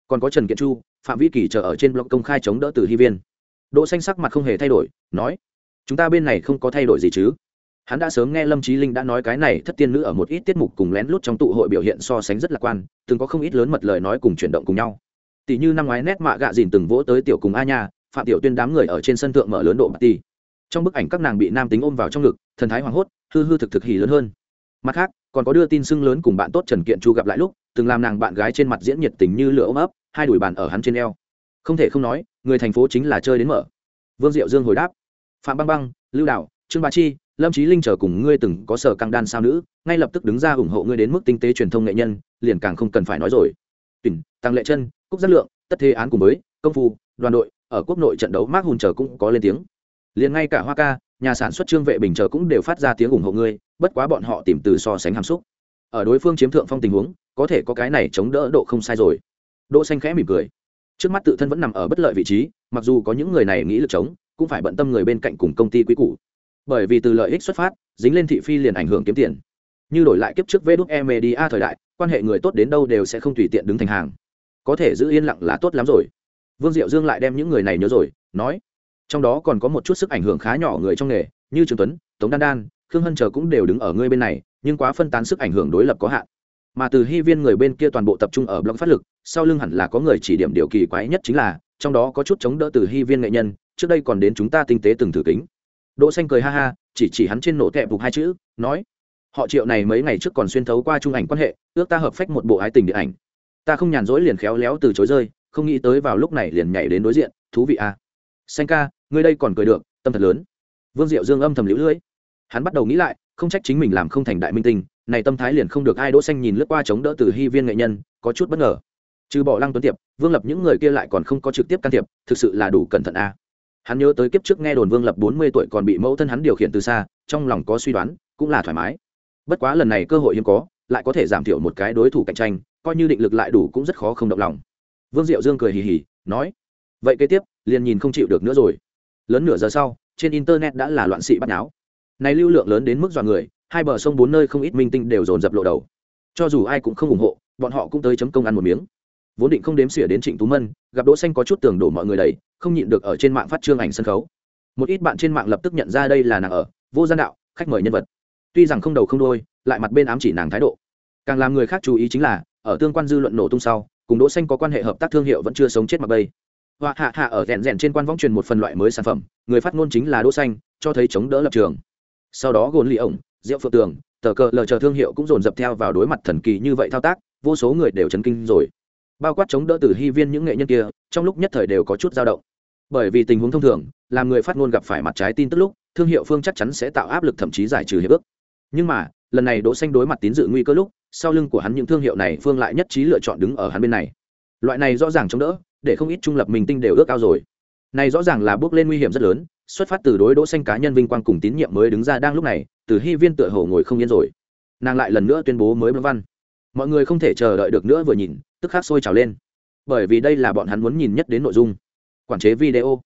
Còn có trần kiện chu, phạm vĩ kỳ chờ ở trên blog công khai chống đỡ từ hy viên. Đỗ xanh sắc mặt không hề thay đổi, nói chúng ta bên này không có thay đổi gì chứ? Hắn đã sớm nghe lâm trí linh đã nói cái này thất tiên nữ ở một ít tiết mục cùng lén lút trong tụ hội biểu hiện so sánh rất lạc quan, từng có không ít lớn mật lời nói cùng chuyển động cùng nhau. Tỷ như năm ngoái nét mạ gạ dìn từng vỗ tới tiểu cùng a nha, phạm tiểu tuyên đám người ở trên sân thượng mở lớn độ bà ti trong bức ảnh các nàng bị nam tính ôm vào trong ngực, thần thái hoảng hốt, hư hư thực thực hỉ lớn hơn. Mặt khác, còn có đưa tin sưng lớn cùng bạn tốt trần kiện chu gặp lại lúc, từng làm nàng bạn gái trên mặt diễn nhiệt tình như lửa ôm ấp, hai đùi bàn ở hắn trên eo. Không thể không nói, người thành phố chính là chơi đến mở. Vương diệu dương hồi đáp phạm băng băng lưu đạo trương bá chi lâm trí linh chờ cùng ngươi từng có sở căng đan sao nữ ngay lập tức đứng ra ủng hộ ngươi đến mức tinh tế truyền thông nghệ nhân liền càng không cần phải nói rồi. Tỉnh, tăng lệ chân cúc giác lượng tất thế án cùng với công phu đoàn đội ở quốc nội trận đấu mark hùn chờ cũng có lên tiếng. Liền ngay cả hoa ca nhà sản xuất trương vệ bình chờ cũng đều phát ra tiếng ủng hộ ngươi bất quá bọn họ tìm từ so sánh hàm xúc. Ở đối phương chiếm thượng phong tình huống có thể có cái này chống đỡ độ không sai rồi. Đỗ xanh khẽ mỉm cười. Trước mắt tự thân vẫn nằm ở bất lợi vị trí mặc dù có những người này nghĩ lực chống cũng phải bận tâm người bên cạnh cùng công ty quý cũ bởi vì từ lợi ích xuất phát, dính lên thị phi liền ảnh hưởng kiếm tiền. Như đổi lại kiếp trước vê đúc e media thời đại, quan hệ người tốt đến đâu đều sẽ không tùy tiện đứng thành hàng. Có thể giữ yên lặng là tốt lắm rồi. Vương diệu dương lại đem những người này nhớ rồi, nói, trong đó còn có một chút sức ảnh hưởng khá nhỏ người trong nghề, như trường tuấn, tống đan đan, khương hân chờ cũng đều đứng ở ngươi bên này, nhưng quá phân tán sức ảnh hưởng đối lập có hạn. Mà từ hy viên người bên kia toàn bộ tập trung ở blog phát lực, sau lưng hẳn là có người chỉ điểm điều kỳ quái nhất chính là, trong đó có chút chống đỡ từ hy viên nghệ nhân trước đây còn đến chúng ta tinh tế từng thử kính. Đỗ xanh cười ha ha, chỉ chỉ hắn trên nổ tẹp bục hai chữ, nói, họ triệu này mấy ngày trước còn xuyên thấu qua trung ảnh quan hệ, ước ta hợp phách một bộ ái tình điện ảnh. Ta không nhàn rỗi liền khéo léo từ chối rơi, không nghĩ tới vào lúc này liền nhảy đến đối diện, thú vị à. Xanh ca, ngươi đây còn cười được, tâm thật lớn. Vương diệu dương âm thầm liễu lưỡi hắn bắt đầu nghĩ lại, không trách chính mình làm không thành đại minh tinh, này tâm thái liền không được ai đỗ xanh nhìn lướt qua chống đỡ từ hy viên nghệ nhân, có chút bất ngờ. Trừ bỏ lăng tuấn tiệp, vương lập những người kia lại còn không có trực tiếp can thiệp, thực sự là đủ cẩn thận a à hắn nhớ tới kiếp trước nghe đồn vương lập bốn mươi tuổi còn bị mẫu thân hắn điều khiển từ xa, trong lòng có suy đoán, cũng là thoải mái. Bất quá lần này cơ hội hiếm có, lại có thể giảm thiểu một cái đối thủ cạnh tranh, coi như định lực lại đủ cũng rất khó không động lòng. Vương diệu dương cười hì hì, nói, vậy kế tiếp, liền nhìn không chịu được nữa rồi. Lớn nửa giờ sau, trên internet đã là loạn sĩ bắt náo này lưu lượng lớn đến mức dọa người, hai bờ sông bốn nơi không ít minh tinh đều dồn dập lộ đầu. Cho dù ai cũng không ủng hộ, bọn họ cũng tới chấm công ăn một miếng. Vốn định không đếm xỉa đến trịnh tú mân, gặp đỗ xanh có chút tường đổ mọi người đầy không nhịn được ở trên mạng phát trương ảnh sân khấu. Một ít bạn trên mạng lập tức nhận ra đây là nàng ở vô gian đạo khách mời nhân vật. Tuy rằng không đầu không đuôi, lại mặt bên ám chỉ nàng thái độ. Càng làm người khác chú ý chính là ở tương quan dư luận nổ tung sau cùng đỗ xanh có quan hệ hợp tác thương hiệu vẫn chưa sống chết mặc bay hoa hạ hạ ở rèn rèn trên quan võng truyền một phần loại mới sản phẩm người phát ngôn chính là đỗ xanh cho thấy chống đỡ lập trường. Sau đó gồn lì ổng rượu phượng tường tờ cờ lờ chờ thương hiệu cũng dồn dập theo vào đối mặt thần kỳ như vậy thao tác vô số người đều chấn kinh rồi. Bao quát chống đỡ từ hy viên những nghệ nhân kia trong lúc nhất thời đều có chút dao động bởi vì tình huống thông thường, làm người phát ngôn gặp phải mặt trái tin tức lúc, thương hiệu phương chắc chắn sẽ tạo áp lực thậm chí giải trừ hiệp ước. Nhưng mà, lần này đỗ xanh đối mặt tín dự nguy cơ lúc, sau lưng của hắn những thương hiệu này phương lại nhất trí lựa chọn đứng ở hắn bên này. Loại này rõ ràng chống đỡ, để không ít trung lập mình tinh đều ước ao rồi. Này rõ ràng là bước lên nguy hiểm rất lớn, xuất phát từ đối đỗ xanh cá nhân vinh quang cùng tín nhiệm mới đứng ra đang lúc này, từ hy viên tựa hồ ngồi không yên rồi. Nàng lại lần nữa tuyên bố mới blog văn. Mọi người không thể chờ đợi được nữa vừa nhìn, tức khắc sôi trào lên. Bởi vì đây là bọn hắn muốn nhìn nhất đến nội dung quản chế video.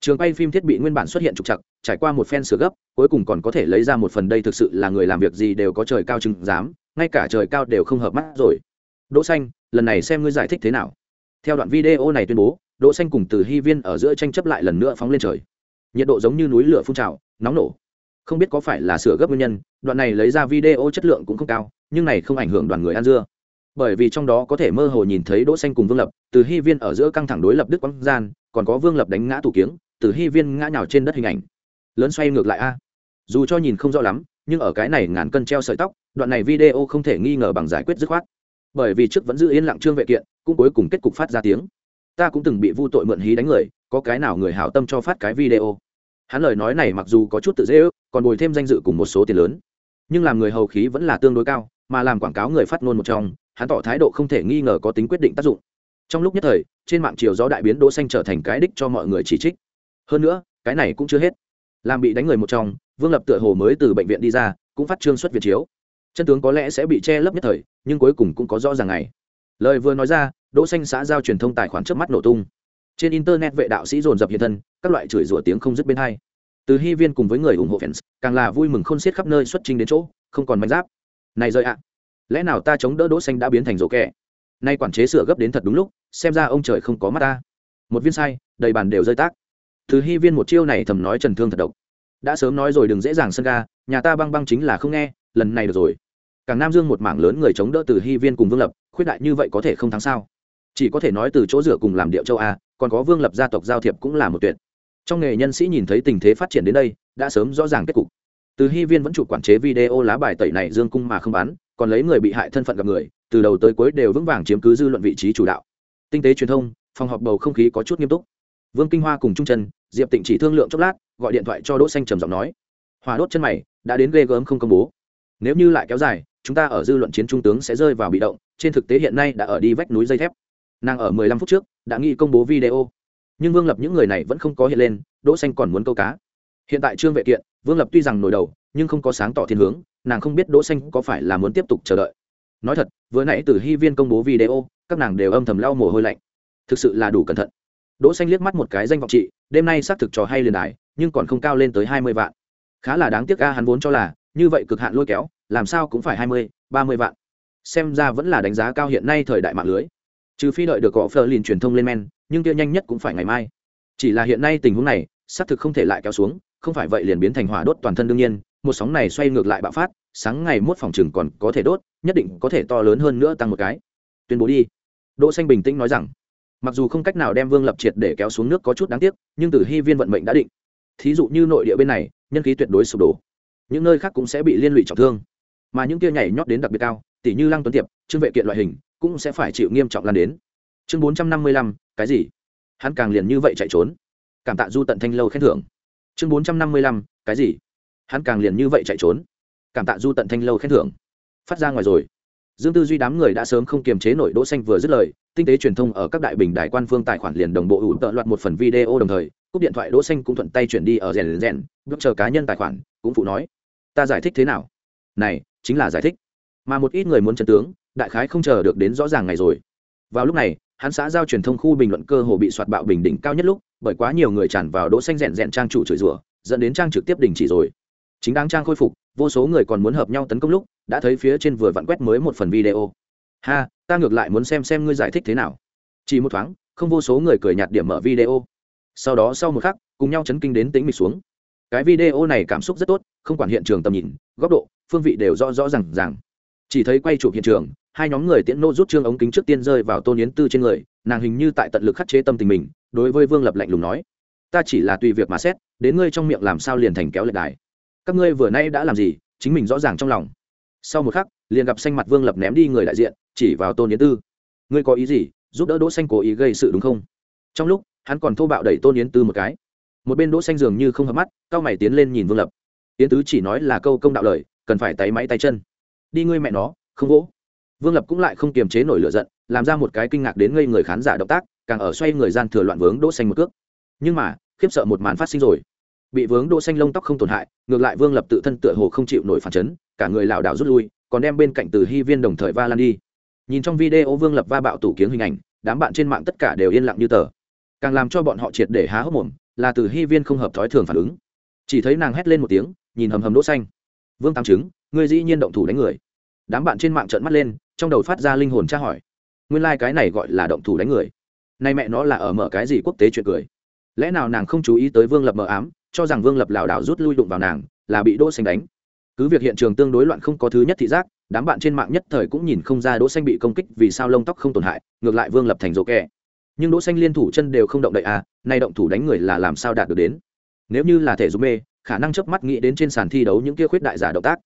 Trường quay phim thiết bị nguyên bản xuất hiện trục chặt trải qua một phen sửa gấp, cuối cùng còn có thể lấy ra một phần đây thực sự là người làm việc gì đều có trời cao chừng dám ngay cả trời cao đều không hợp mắt rồi. Đỗ xanh, lần này xem ngươi giải thích thế nào? Theo đoạn video này tuyên bố, đỗ xanh cùng từ hy viên ở giữa tranh chấp lại lần nữa phóng lên trời. Nhiệt độ giống như núi lửa phun trào, nóng nổ. Không biết có phải là sửa gấp nguyên nhân, đoạn này lấy ra video chất lượng cũng không cao, nhưng này không ảnh hưởng đoàn người ăn dưa bởi vì trong đó có thể mơ hồ nhìn thấy đỗ xanh cùng vương lập, từ hy viên ở giữa căng thẳng đối lập đức quang gian, còn có vương lập đánh ngã tủ kiếng, từ hy viên ngã nhào trên đất hình ảnh. Lớn xoay ngược lại a. Dù cho nhìn không rõ lắm, nhưng ở cái này ngàn cân treo sợi tóc, đoạn này video không thể nghi ngờ bằng giải quyết dứt khoát. Bởi vì trước vẫn giữ yên lặng trương vệ kiện, cũng cuối cùng kết cục phát ra tiếng. Ta cũng từng bị vu tội mượn hí đánh người, có cái nào người hảo tâm cho phát cái video? Hắn lời nói này mặc dù có chút tự dễ ước, còn bồi thêm danh dự cùng một số tiền lớn. Nhưng làm người hầu khí vẫn là tương đối cao, mà làm quảng cáo người phát ngôn một trong hắn tỏ thái độ không thể nghi ngờ có tính quyết định tác dụng. Trong lúc nhất thời, trên mạng chiều gió đại biến đỗ xanh trở thành cái đích cho mọi người chỉ trích. Hơn nữa, cái này cũng chưa hết. Làm bị đánh người một trong, vương lập tựa hồ mới từ bệnh viện đi ra, cũng phát trương xuất viện chiếu. Chân tướng có lẽ sẽ bị che lấp nhất thời, nhưng cuối cùng cũng có rõ ràng ngày. Lời vừa nói ra, đỗ xanh xã giao truyền thông tài khoản trước mắt nổ tung. Trên internet vệ đạo sĩ dồn dập hiện thân, các loại chửi rủa tiếng không dứt bên hai. Từ hy viên cùng với người ủng hộ fans, càng là vui mừng khôn xiết khắp nơi xuất trình đến chỗ, không còn manh giáp. Này rồi ạ lẽ nào ta chống đỡ đỗ xanh đã biến thành rổ kẹ? Nay quản chế sửa gấp đến thật đúng lúc, xem ra ông trời không có mắt ta. Một viên sai, đầy bàn đều rơi tác. Từ hy viên một chiêu này thầm nói trần thương thật độc. Đã sớm nói rồi đừng dễ dàng sân ga, nhà ta băng băng chính là không nghe, lần này được rồi. Càng nam dương một mảng lớn người chống đỡ từ hy viên cùng vương lập, khuyết đại như vậy có thể không thắng sao? Chỉ có thể nói từ chỗ rửa cùng làm điệu châu a, còn có vương lập gia tộc giao thiệp cũng là một tuyệt. Trong nghề nhân sĩ nhìn thấy tình thế phát triển đến đây, đã sớm rõ ràng kết cục. Từ hy viên vẫn chủ quản chế video lá bài tẩy này dương cung mà không bán còn lấy người bị hại thân phận gặp người, từ đầu tới cuối đều vững vàng chiếm cứ dư luận vị trí chủ đạo. Tinh tế truyền thông, phòng họp bầu không khí có chút nghiêm túc. Vương kinh hoa cùng trung chân diệp tịnh chỉ thương lượng chốc lát, gọi điện thoại cho đỗ xanh trầm giọng nói, hòa đốt chân mày, đã đến ghê gớm không công bố. Nếu như lại kéo dài, chúng ta ở dư luận chiến trung tướng sẽ rơi vào bị động, trên thực tế hiện nay đã ở đi vách núi dây thép. Nàng ở 15 phút trước đã nghĩ công bố video. Nhưng vương lập những người này vẫn không có hiện lên, đỗ xanh còn muốn câu cá. Hiện tại trương vệ kiện, vương lập tuy rằng nổi đầu, nhưng không có sáng tỏ thiên hướng nàng không biết đỗ xanh có phải là muốn tiếp tục chờ đợi. Nói thật vừa nãy từ hy viên công bố video các nàng đều âm thầm lau mồ hôi lạnh. Thực sự là đủ cẩn thận. Đỗ xanh liếc mắt một cái danh vọng chị đêm nay xác thực trò hay liền đài nhưng còn không cao lên tới 20 vạn. Khá là đáng tiếc a hắn vốn cho là như vậy cực hạn lôi kéo làm sao cũng phải 20, 30 vạn. Xem ra vẫn là đánh giá cao hiện nay thời đại mạng lưới. Trừ phi đợi được gõ phờ liền truyền thông lên men nhưng kia nhanh nhất cũng phải ngày mai. Chỉ là hiện nay tình huống này xác thực không thể lại kéo xuống không phải vậy liền biến thành hỏa đốt toàn thân đương nhiên một sóng này xoay ngược lại bạo phát, sáng ngày mốt phòng chừng còn có thể đốt, nhất định có thể to lớn hơn nữa tăng một cái. Tuyên bố đi. Đỗ xanh bình tĩnh nói rằng, mặc dù không cách nào đem vương lập triệt để kéo xuống nước có chút đáng tiếc, nhưng từ hy viên vận mệnh đã định. Thí dụ như nội địa bên này, nhân khí tuyệt đối sụp đổ. Những nơi khác cũng sẽ bị liên lụy trọng thương. Mà những kia nhảy nhót đến đặc biệt cao, tỷ như lăng tuấn tiệp, trương vệ kiện loại hình, cũng sẽ phải chịu nghiêm trọng lan đến. Chương bốn trăm năm mươi lăm, cái gì? Hắn càng liền như vậy chạy trốn. Cảm tạ du tận thanh lâu khen thưởng. Chương bốn trăm năm mươi lăm, cái gì? Hắn càng liền như vậy chạy trốn. Cảm tạ du tận thanh lâu khen thưởng. Phát ra ngoài rồi. Dương tư duy đám người đã sớm không kiềm chế nổi đỗ xanh vừa dứt lời, tinh tế truyền thông ở các đại bình đài quan phương tài khoản liền đồng bộ ủ tợ loạt một phần video đồng thời, cúp điện thoại đỗ xanh cũng thuận tay chuyển đi ở rèn rèn bước chờ cá nhân tài khoản, cũng phụ nói, ta giải thích thế nào? Này, chính là giải thích. Mà một ít người muốn chân tướng, đại khái không chờ được đến rõ ràng ngày rồi. Vào lúc này, hắn xã giao truyền thông khu bình luận cơ hồ bị soạt bạo bình đỉnh cao nhất lúc, bởi quá nhiều người tràn vào đỗ xanh rèn rèn trang chủ chửi rủa, dẫn đến trang trực tiếp đình chỉ rồi chính đáng trang khôi phục, vô số người còn muốn hợp nhau tấn công lúc, đã thấy phía trên vừa vặn quét mới một phần video. Ha, ta ngược lại muốn xem xem ngươi giải thích thế nào. Chỉ một thoáng, không vô số người cười nhạt điểm mở video. Sau đó sau một khắc, cùng nhau chấn kinh đến tính mịch xuống. Cái video này cảm xúc rất tốt, không quản hiện trường tầm nhìn, góc độ, phương vị đều rõ rõ r à n g r chỉ thấy quay chụp hiện trường, hai nhóm người tiễn nô rút trương ống kính trước tiên rơi vào tôn yến tư trên người, nàng hình như tại tận lực khắc chế tâm tình mình, đối với vương lập lạnh lùng nói, ta chỉ là tùy việc mà xét, đến ngươi trong miệng làm sao liền thành kéo lệ đài các ngươi vừa nay đã làm gì, chính mình rõ ràng trong lòng. Sau một khắc, liền gặp xanh mặt vương lập ném đi người đại diện, chỉ vào tôn yến tư. Ngươi có ý gì, giúp đỡ đỗ xanh cố ý gây sự đúng không? Trong lúc, hắn còn thô bạo đẩy tôn yến tư một cái. Một bên đỗ xanh dường như không hợp mắt, cao mày tiến lên nhìn vương lập. Yến tứ chỉ nói là câu công đạo lời, cần phải tay máy tay chân. Đi ngươi mẹ nó, không vỗ. Vương lập cũng lại không kiềm chế nổi lửa giận, làm ra một cái kinh ngạc đến ngây người khán giả động tác, càng ở xoay người gian thừa loạn vướng đỗ xanh một cước. Nhưng mà, khiếp sợ một màn phát sinh rồi bị vướng đỗ xanh lông tóc không tổn hại, ngược lại vương lập tự thân tựa hồ không chịu nổi phản chấn, cả người lảo đảo rút lui, còn đem bên cạnh từ hy viên đồng thời va lan đi. Nhìn trong video vương lập va bạo tủ kiếng hình ảnh, đám bạn trên mạng tất cả đều yên lặng như tờ. Càng làm cho bọn họ triệt để há hốc mồm, là từ hy viên không hợp thói thường phản ứng. Chỉ thấy nàng hét lên một tiếng, nhìn hầm hầm đỗ xanh. Vương tam chứng, ngươi dĩ nhiên động thủ đánh người. Đám bạn trên mạng trợn mắt lên, trong đầu phát ra linh hồn tra hỏi. Nguyên lai cái này gọi là động thủ đánh người. Nay mẹ nó là ở mở cái gì quốc tế chuyện cười lẽ nào nàng không chú ý tới vương lập mờ ám, cho rằng vương lập lảo đảo rút lui đụng vào nàng, là bị đỗ xanh đánh? Cứ việc hiện trường tương đối loạn không có thứ nhất thị giác, đám bạn trên mạng nhất thời cũng nhìn không ra đỗ xanh bị công kích vì sao lông tóc không tổn hại, ngược lại vương lập thành rỗ kẹ nhưng đỗ xanh liên thủ chân đều không động đậy à nay động thủ đánh người là làm sao đạt được đến? Nếu như là thể dục mê, khả năng chớp mắt nghĩ đến trên sàn thi đấu những kia khuyết đại giả động tác.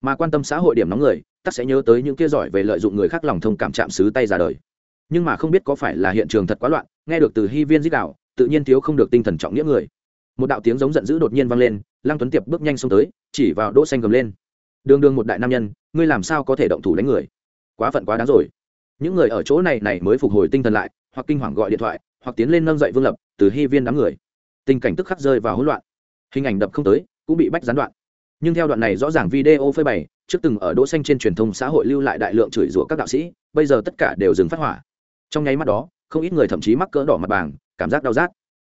Mà quan tâm xã hội điểm nóng người, tắc sẽ nhớ tới những kia giỏi về lợi dụng người khác lòng thông cảm chạm xứ tay ra đời. Nhưng mà không biết có phải là hiện trường thật quá loạn, nghe được từ hy viên dích đạo tự nhiên thiếu không được tinh thần trọng nghĩa người. Một đạo tiếng giống giận dữ đột nhiên vang lên, lăng tuấn tiệp bước nhanh xông tới, chỉ vào đỗ xanh gầm lên. Đường đường một đại nam nhân, ngươi làm sao có thể động thủ đánh người? Quá phận quá đáng rồi. Những người ở chỗ này này mới phục hồi tinh thần lại, hoặc kinh hoàng gọi điện thoại, hoặc tiến lên nâng dậy vương lập, từ hy viên đám người. Tình cảnh tức khắc rơi vào hỗn loạn. Hình ảnh đập không tới, cũng bị bách gián đoạn. Nhưng theo đoạn này rõ ràng video phơi bày, trước từng ở đỗ xanh trên truyền thông xã hội lưu lại đại lượng chửi rủa các đạo sĩ, bây giờ tất cả đều dừng phát hỏa. Trong nháy mắt đó không ít người thậm chí mắc cỡ đỏ mặt bàng, cảm giác đau rát.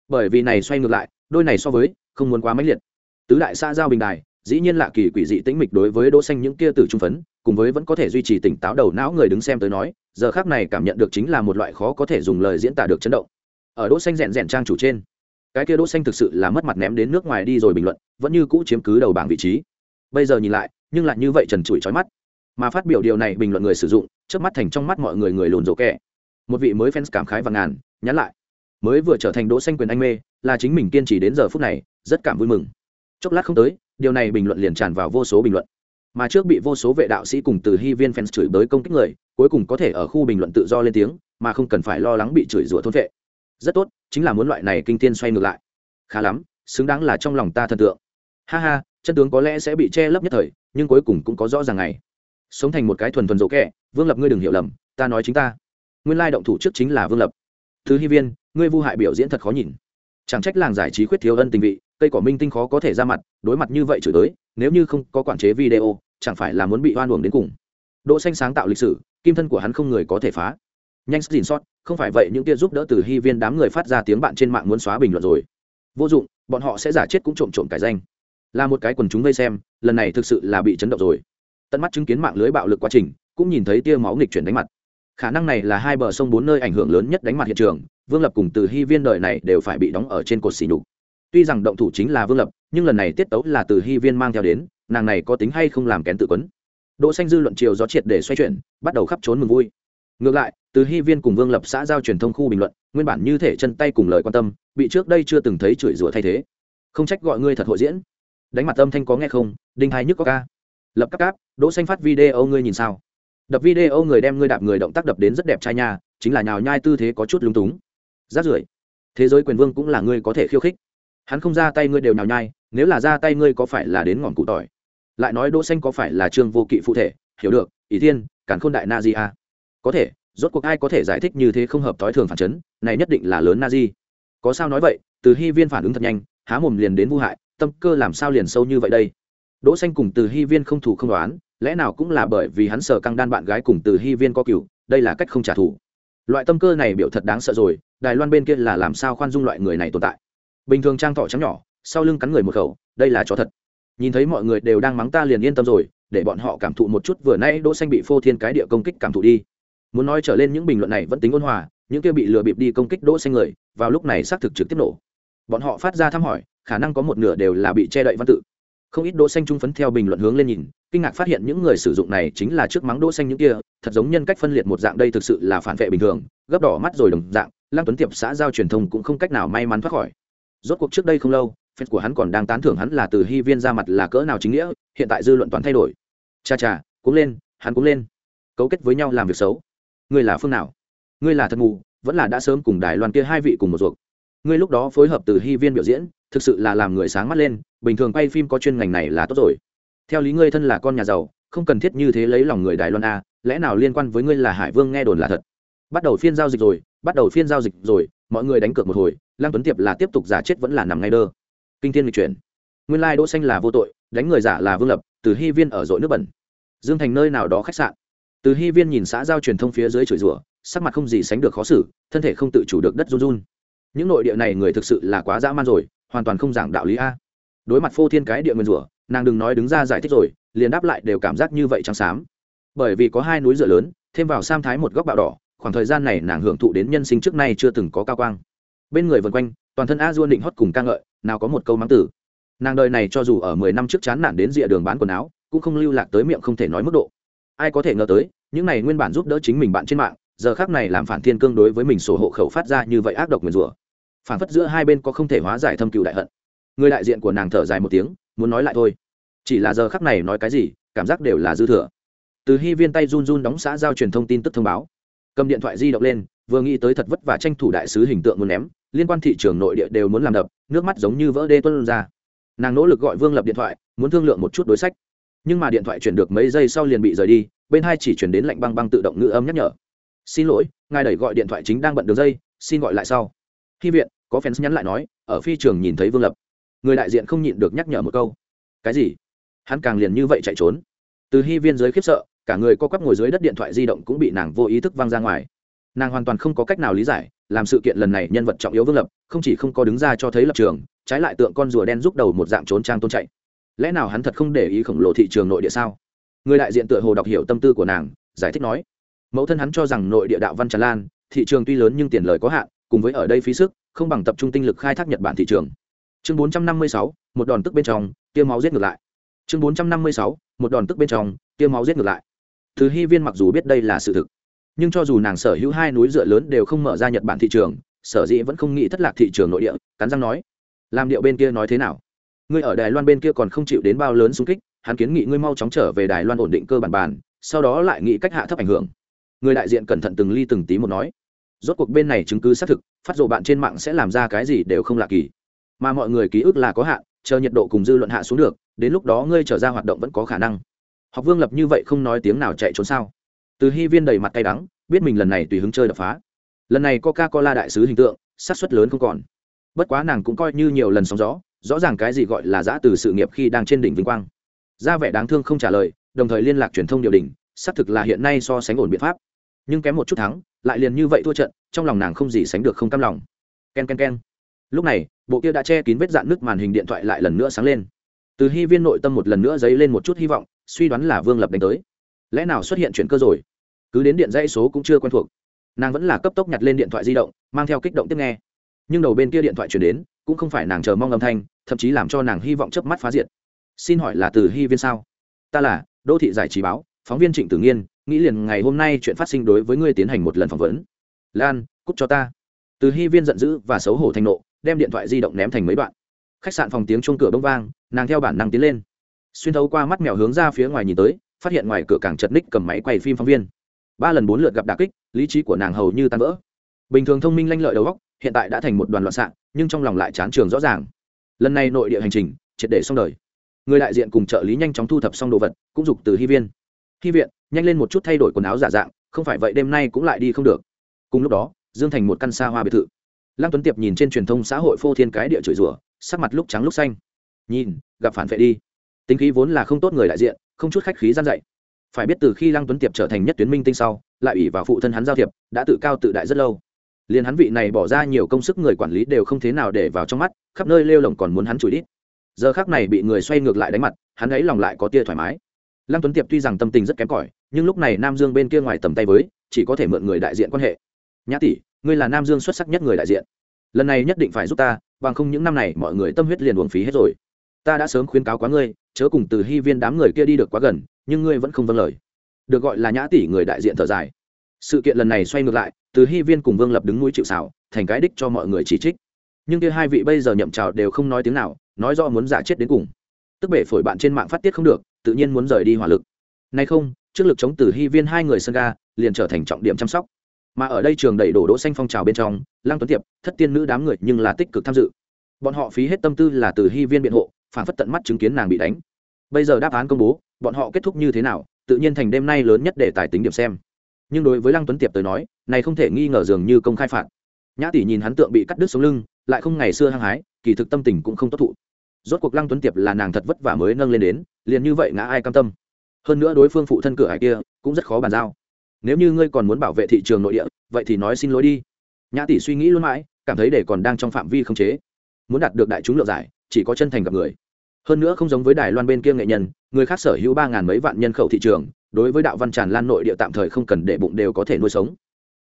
Bởi vì này xoay ngược lại, đôi này so với, không muốn quá mãnh liệt. Tứ đại xã giao bình đài, dĩ nhiên lạ kỳ quỷ dị tĩnh mịch đối với đỗ xanh những kia tử trung phấn, cùng với vẫn có thể duy trì tỉnh táo đầu não người đứng xem tới nói, giờ khắc này cảm nhận được chính là một loại khó có thể dùng lời diễn tả được chấn động. Ở đỗ xanh rèn rèn trang chủ trên, cái kia đỗ xanh thực sự là mất mặt ném đến nước ngoài đi rồi bình luận, vẫn như cũ chiếm cứ đầu bảng vị trí. Bây giờ nhìn lại, nhưng lại như vậy trần trụi chói mắt. Mà phát biểu điều này bình luận người sử dụng, trước mắt thành trong mắt mọi người người lùn rồ kẻ một vị mới fans cảm khái và ngàn nhắn lại. Mới vừa trở thành đỗ xanh quyền anh mê là chính mình kiên trì đến giờ phút này rất cảm vui mừng. Chốc lát không tới điều này bình luận liền tràn vào vô số bình luận. Mà trước bị vô số vệ đạo sĩ cùng từ hy viên fans chửi bới công kích người cuối cùng có thể ở khu bình luận tự do lên tiếng mà không cần phải lo lắng bị chửi rủa thôn vệ. Rất tốt chính là muốn loại này kinh tiên xoay ngược lại. Khá lắm xứng đáng là trong lòng ta thần tượng. Ha ha chân tướng có lẽ sẽ bị che lấp nhất thời nhưng cuối cùng cũng có rõ ràng ngày. Sống thành một cái thuần thuần dỗ kẻ, vương lập ngươi đừng hiểu lầm ta nói chính ta nguyên lai động thủ trước chính là vương lập thứ hy viên ngươi vu hại biểu diễn thật khó nhìn chẳng trách làng giải trí khuyết thiếu ân tình vị cây cỏ minh tinh khó có thể ra mặt đối mặt như vậy chửi tới nếu như không có quản chế video chẳng phải là muốn bị oan uổng đến cùng đỗ xanh sáng tạo lịch sử kim thân của hắn không người có thể phá nhanh xin sót không phải vậy những kia giúp đỡ từ hy viên đám người phát ra tiếng bạn trên mạng muốn xóa bình luận rồi vô dụng bọn họ sẽ giả chết cũng trộm trộm cải danh là một cái quần chúng vây xem lần này thực sự là bị chấn động rồi tận mắt chứng kiến mạng lưới bạo lực quá trình cũng nhìn thấy tia máu nghịch chuyển đánh mặt khả năng này là hai bờ sông bốn nơi ảnh hưởng lớn nhất đánh mặt hiện trường, vương lập cùng từ hy viên đời này đều phải bị đóng ở trên cột xỉ nhục. Tuy rằng động thủ chính là vương lập, nhưng lần này tiết tấu là từ hy viên mang theo đến, nàng này có tính hay không làm kén tự quấn. Đỗ xanh dư luận chiều gió triệt để xoay chuyển, bắt đầu khắp trốn mừng vui. Ngược lại, từ hy viên cùng vương lập xã giao truyền thông khu bình luận, nguyên bản như thể chân tay cùng lời quan tâm, bị trước đây chưa từng thấy chửi rủa thay thế. Không trách gọi ngươi thật hội diễn. Đánh mặt âm thanh có nghe không? Đinh hai nhức có ca. Lập các cáp, đỗ xanh phát video ngươi nhìn sao? Đập video người đem ngươi đạp người động tác đập đến rất đẹp trai nha, chính là nhào nhai tư thế có chút lung túng. Rát rưởi. Thế giới quyền vương cũng là ngươi có thể khiêu khích. Hắn không ra tay ngươi đều nhào nhai, nếu là ra tay ngươi có phải là đến ngọn cụ tỏi? Lại nói đỗ xanh có phải là trương vô kỵ phụ thể? Hiểu được ý thiên cản khôn đại na di a có thể, rốt cuộc ai có thể giải thích như thế không hợp thói thường phản chấn, này nhất định là lớn na di. Có sao nói vậy, từ hy viên phản ứng thật nhanh, há mồm liền đến vu hại, tâm cơ làm sao liền sâu như vậy đây? Đỗ xanh cùng từ hy viên không thủ không đoán lẽ nào cũng là bởi vì hắn sợ căng đan bạn gái cùng từ hy viên có cựu, đây là cách không trả thù. Loại tâm cơ này biểu thật đáng sợ rồi đài loan bên kia là làm sao khoan dung loại người này tồn tại? Bình thường trang thỏ trắng nhỏ sau lưng cắn người một khẩu đây là chó thật. Nhìn thấy mọi người đều đang mắng ta liền yên tâm rồi để bọn họ cảm thụ một chút vừa nay đỗ xanh bị phô thiên cái địa công kích cảm thụ đi. Muốn nói trở lên những bình luận này vẫn tính ôn hòa những kia bị lừa bịp đi công kích đỗ xanh người vào lúc này xác thực trực tiếp nổ. Bọn họ phát ra thăm hỏi khả năng có một nửa đều là bị che đậy văn tự không ít đỗ xanh trung phấn theo bình luận hướng lên nhìn, kinh ngạc phát hiện những người sử dụng này chính là trước mắng đỗ xanh những kia, thật giống nhân cách phân liệt một dạng đây thực sự là phản vệ bình thường, gấp đỏ mắt rồi đồng dạng, lăng tuấn tiệp xã giao truyền thông cũng không cách nào may mắn thoát khỏi. Rốt cuộc trước đây không lâu fan của hắn còn đang tán thưởng hắn là từ hy viên ra mặt là cỡ nào chính nghĩa, hiện tại dư luận toàn thay đổi. Cha cha cũng lên, hắn cũng lên. Cấu kết với nhau làm việc xấu. Ngươi là phương nào? Ngươi là thật mù, vẫn là đã sớm cùng đài loan kia hai vị cùng một ruột ngươi lúc đó phối hợp từ hy viên biểu diễn, thực sự là làm người sáng mắt lên, bình thường quay phim có chuyên ngành này là tốt rồi. Theo lý ngươi thân là con nhà giàu, không cần thiết như thế lấy lòng người đài loan a, lẽ nào liên quan với ngươi là hải vương nghe đồn là thật? Bắt đầu phiên giao dịch rồi, bắt đầu phiên giao dịch rồi, mọi người đánh cược một hồi, lăng tuấn tiệp là tiếp tục giả chết vẫn là nằm ngay đơ. Kinh thiên lịch chuyển. Nguyên lai đỗ xanh là vô tội, đánh người giả là vương lập, từ hy viên ở dội nước bẩn. Dương thành nơi nào đó khách sạn. Từ hy viên nhìn xã giao truyền thông phía dưới chửi rủa, sắc mặt không gì sánh được khó xử, thân thể không tự chủ được đất run run những nội địa này người thực sự là quá dã man rồi, hoàn toàn không giảng đạo lý a. Đối mặt phô thiên cái địa nguyên rủa, nàng đừng nói đứng ra giải thích rồi, liền đáp lại đều cảm giác như vậy trắng xám. Bởi vì có hai núi dựa lớn, thêm vào sam thái một góc bạo đỏ, khoảng thời gian này nàng hưởng thụ đến nhân sinh trước nay chưa từng có cao quang. Bên người vân quanh, toàn thân a dua định hót cùng ca ngợi, nào có một câu mắng tử. Nàng đời này cho dù ở mười năm trước chán nản đến rìa đường bán quần áo, cũng không lưu lạc tới miệng không thể nói mức độ. Ai có thể ngờ tới, những này nguyên bản giúp đỡ chính mình bạn trên mạng, giờ khác này làm phản thiên cương đối với mình sổ hộ khẩu phát ra như vậy ác độc nguyền rủa phản phất giữa hai bên có không thể hóa giải thâm cựu đại hận. Người đại diện của nàng thở dài một tiếng, muốn nói lại thôi. Chỉ là giờ khắc này nói cái gì, cảm giác đều là dư thừa. Từ hy viên tay run run đóng xã giao truyền thông tin tức thông báo. Cầm điện thoại di động lên, vừa nghĩ tới thật vất và tranh thủ đại sứ hình tượng muốn ném, liên quan thị trường nội địa đều muốn làm đập, nước mắt giống như vỡ đê tuân ra. Nàng nỗ lực gọi vương lập điện thoại, muốn thương lượng một chút đối sách. Nhưng mà điện thoại chuyển được mấy giây sau liền bị rời đi, bên hai chỉ chuyển đến lạnh băng băng tự động ngữ âm nhắc nhở. Xin lỗi, ngài đẩy gọi điện thoại chính đang bận đường dây, xin gọi lại sau hy viện, có fans nhắn lại nói, ở phi trường nhìn thấy vương lập. Người đại diện không nhịn được nhắc nhở một câu. Cái gì? Hắn càng liền như vậy chạy trốn. Từ hy viên giới khiếp sợ, cả người co quắp ngồi dưới đất điện thoại di động cũng bị nàng vô ý thức văng ra ngoài. Nàng hoàn toàn không có cách nào lý giải, làm sự kiện lần này nhân vật trọng yếu vương lập, không chỉ không có đứng ra cho thấy lập trường, trái lại tượng con rùa đen rút đầu một dạng trốn trang tôn chạy. Lẽ nào hắn thật không để ý khổng lồ thị trường nội địa sao? Người đại diện tựa hồ đọc hiểu tâm tư của nàng, giải thích nói. Mẫu thân hắn cho rằng nội địa đạo văn tràn lan, thị trường tuy lớn nhưng tiền lời có hạn cùng với ở đây phí sức không bằng tập trung tinh lực khai thác nhật bản thị trường. Chương 456, một đòn tức bên trong tiêu máu giết ngược lại. Chương 456, một đòn tức bên trong tiêu máu giết ngược lại. Thứ hy viên mặc dù biết đây là sự thực nhưng cho dù nàng sở hữu hai núi dựa lớn đều không mở ra nhật bản thị trường sở dĩ vẫn không nghĩ thất lạc thị trường nội địa cắn răng nói. Làm điệu bên kia nói thế nào? Ngươi ở đài loan bên kia còn không chịu đến bao lớn xung kích hắn kiến nghị ngươi mau chóng trở về đài loan ổn định cơ bản bàn sau đó lại nghĩ cách hạ thấp ảnh hưởng. Người đại diện cẩn thận từng ly từng tí một nói rốt cuộc bên này chứng cứ xác thực, phát rộ bạn trên mạng sẽ làm ra cái gì đều không lạ kỳ. Mà mọi người ký ức là có hạn, chờ nhiệt độ cùng dư luận hạ xuống được, đến lúc đó ngươi trở ra hoạt động vẫn có khả năng. Học vương lập như vậy không nói tiếng nào chạy trốn sao? Từ hy viên đầy mặt cay đắng, biết mình lần này tùy hứng chơi đập phá. Lần này coca cola đại sứ hình tượng sát xuất lớn không còn. Bất quá nàng cũng coi như nhiều lần sóng gió, rõ ràng cái gì gọi là giã từ sự nghiệp khi đang trên đỉnh vinh quang. Ra vẻ đáng thương không trả lời, đồng thời liên lạc truyền thông điều đình xác thực là hiện nay so sánh ổn biện pháp nhưng kém một chút thắng, lại liền như vậy thua trận, trong lòng nàng không gì sánh được không cam lòng. K e n k e n k e n lúc này, bộ kia đã che kín vết dạn nước màn hình điện thoại lại lần nữa sáng lên. Từ hy viên nội tâm một lần nữa dấy lên một chút hy vọng, suy đoán là vương lập đánh tới. Lẽ nào xuất hiện chuyện cơ rồi? Cứ đến điện dãy số cũng chưa quen thuộc. Nàng vẫn là cấp tốc nhặt lên điện thoại di động, mang theo kích động tiếp nghe. Nhưng đầu bên kia điện thoại chuyển đến, cũng không phải nàng chờ mong âm thanh, thậm chí làm cho nàng hy vọng chớp mắt phá diệt. Xin hỏi là từ hy viên sao? Ta là đô thị giải trí báo, phóng viên trịnh tử nghiên nghĩ liền ngày hôm nay chuyện phát sinh đối với ngươi tiến hành một lần phỏng vấn. Lan cúc cho ta. Từ hy viên giận dữ và xấu hổ thành nộ, đem điện thoại di động ném thành mấy đoạn. Khách sạn phòng tiếng chuông cửa bông vang, nàng theo bản năng tiến lên. Xuyên thấu qua mắt mèo hướng ra phía ngoài nhìn tới, phát hiện ngoài cửa càng chật ních cầm máy quay phim phóng viên. Ba lần bốn lượt gặp đà kích, lý trí của nàng hầu như tan vỡ. Bình thường thông minh lanh lợi đầu góc hiện tại đã thành một đoàn loạn xạ, nhưng trong lòng lại chán trường rõ ràng. Lần này nội địa hành trình, triệt để xong đời. Người đại diện cùng trợ lý nhanh chóng thu thập xong đồ vật, cũng dục từ hy viên hy viện, nhanh lên một chút thay đổi quần áo giả dạng, không phải vậy đêm nay cũng lại đi không được. Cùng lúc đó, dương thành một căn xa hoa biệt thự. Lăng tuấn tiệp nhìn trên truyền thông xã hội phô thiên cái địa chửi rủa, sắc mặt lúc trắng lúc xanh. Nhìn, gặp phản vệ đi. Tính khí vốn là không tốt người đại diện, không chút khách khí gian dạy. Phải biết từ khi lăng tuấn tiệp trở thành nhất tuyến minh tinh sau, lại ủy vào phụ thân hắn giao thiệp, đã tự cao tự đại rất lâu. Liền hắn vị này bỏ ra nhiều công sức người quản lý đều không thế nào để vào trong mắt, khắp nơi lêu lồng còn muốn hắn chửi đít. Giờ khác này bị người xoay ngược lại đánh mặt, hắn ấy lòng lại có tia thoải mái lăng tuấn tiệp tuy rằng tâm tình rất kém cỏi, nhưng lúc này nam dương bên kia ngoài tầm tay với, chỉ có thể mượn người đại diện quan hệ. Nhã tỷ, ngươi là nam dương xuất sắc nhất người đại diện. Lần này nhất định phải giúp ta, bằng không những năm này mọi người tâm huyết liền uổng phí hết rồi. Ta đã sớm khuyên cáo quá ngươi, chớ cùng từ hy viên đám người kia đi được quá gần, nhưng ngươi vẫn không vâng lời. Được gọi là nhã tỷ người đại diện thở dài. Sự kiện lần này xoay ngược lại, từ hy viên cùng vương lập đứng núi chịu xảo thành cái đích cho mọi người chỉ trích. Nhưng kia hai vị bây giờ nhậm trào đều không nói tiếng nào, nói do muốn giả chết đến cùng. Tức bể phổi bạn trên mạng phát tiết không được tự nhiên muốn rời đi hỏa lực. Nay không, trước lực chống từ hy viên hai người sân ga, liền trở thành trọng điểm chăm sóc. Mà ở đây trường đầy đổ đỗ xanh phong trào bên trong, lăng tuấn tiệp, thất tiên nữ đám người nhưng là tích cực tham dự. Bọn họ phí hết tâm tư là từ hy viên biện hộ, phản phất tận mắt chứng kiến nàng bị đánh. Bây giờ đáp án công bố, bọn họ kết thúc như thế nào, tự nhiên thành đêm nay lớn nhất để tài tính điểm xem. Nhưng đối với lăng tuấn tiệp tới nói, này không thể nghi ngờ dường như công khai phạt. Nhã tỷ nhìn hắn tượng bị cắt đứt sống lưng, lại không ngày xưa hăng hái, kỳ thực tâm tình cũng không tốt thụ rốt cuộc lăng tuấn tiệp là nàng thật vất vả mới nâng lên đến, liền như vậy ngã ai cam tâm. Hơn nữa đối phương phụ thân cửa hải kia cũng rất khó bàn giao. Nếu như ngươi còn muốn bảo vệ thị trường nội địa, vậy thì nói xin lỗi đi. Nhã tỷ suy nghĩ luôn mãi, cảm thấy để còn đang trong phạm vi không chế. Muốn đạt được đại chúng lượng giải, chỉ có chân thành gặp người. Hơn nữa không giống với đài loan bên kia nghệ nhân, người khác sở hữu ba ngàn mấy vạn nhân khẩu thị trường, đối với đạo văn tràn lan nội địa tạm thời không cần để bụng đều có thể nuôi sống.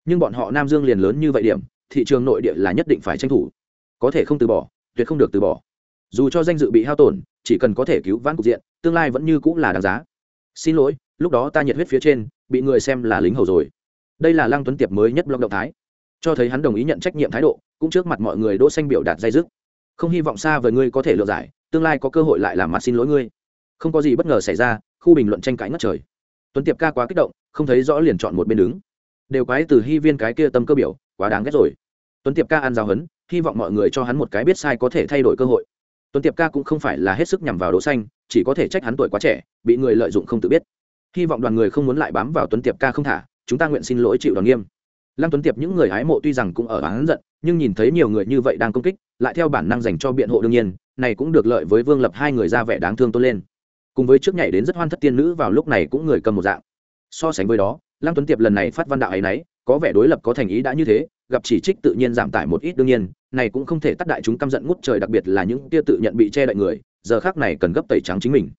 Nhưng bọn họ nam dương liền lớn như vậy điểm, thị trường nội địa là nhất định phải tranh thủ. Có thể không từ bỏ, tuyệt không được từ bỏ dù cho danh dự bị hao tổn, chỉ cần có thể cứu vãn cục diện, tương lai vẫn như cũng là đáng giá. Xin lỗi, lúc đó ta nhiệt huyết phía trên, bị người xem là lính hầu rồi. Đây là lăng tuấn tiệp mới nhất blog động thái. Cho thấy hắn đồng ý nhận trách nhiệm thái độ, cũng trước mặt mọi người đỗ xanh biểu đạt dây dứt. Không hy vọng xa với ngươi có thể lựa giải, tương lai có cơ hội lại làm mặt xin lỗi ngươi. Không có gì bất ngờ xảy ra, khu bình luận tranh cãi ngất trời. Tuấn tiệp ca quá kích động, không thấy rõ liền chọn một bên đứng. Đều quái từ hy viên cái kia tâm cơ biểu, quá đáng ghét rồi. Tuấn tiệp ca ăn giáo hấn, hy vọng mọi người cho hắn một cái biết sai có thể thay đổi cơ hội tuấn tiệp ca cũng không phải là hết sức nhằm vào đỗ xanh, chỉ có thể trách hắn tuổi quá trẻ, bị người lợi dụng không tự biết. Hy vọng đoàn người không muốn lại bám vào tuấn tiệp ca không thả, chúng ta nguyện xin lỗi chịu đòn nghiêm. Lăng tuấn tiệp những người hái mộ tuy rằng cũng ở hắn giận, nhưng nhìn thấy nhiều người như vậy đang công kích, lại theo bản năng dành cho biện hộ đương nhiên, này cũng được lợi với vương lập hai người ra vẻ đáng thương tôn lên. Cùng với trước nhảy đến rất hoan thất tiên nữ vào lúc này cũng người cầm một dạng. So sánh với đó, lăng tuấn tiệp lần này phát văn đạo ấy nấy, có vẻ đối lập có thành ý đã như thế, gặp chỉ trích tự nhiên giảm tải một ít đương nhiên này cũng không thể tắt đại chúng căm giận ngút trời, đặc biệt là những tia tự nhận bị che đậy người, giờ khác này cần gấp tẩy trắng chính mình.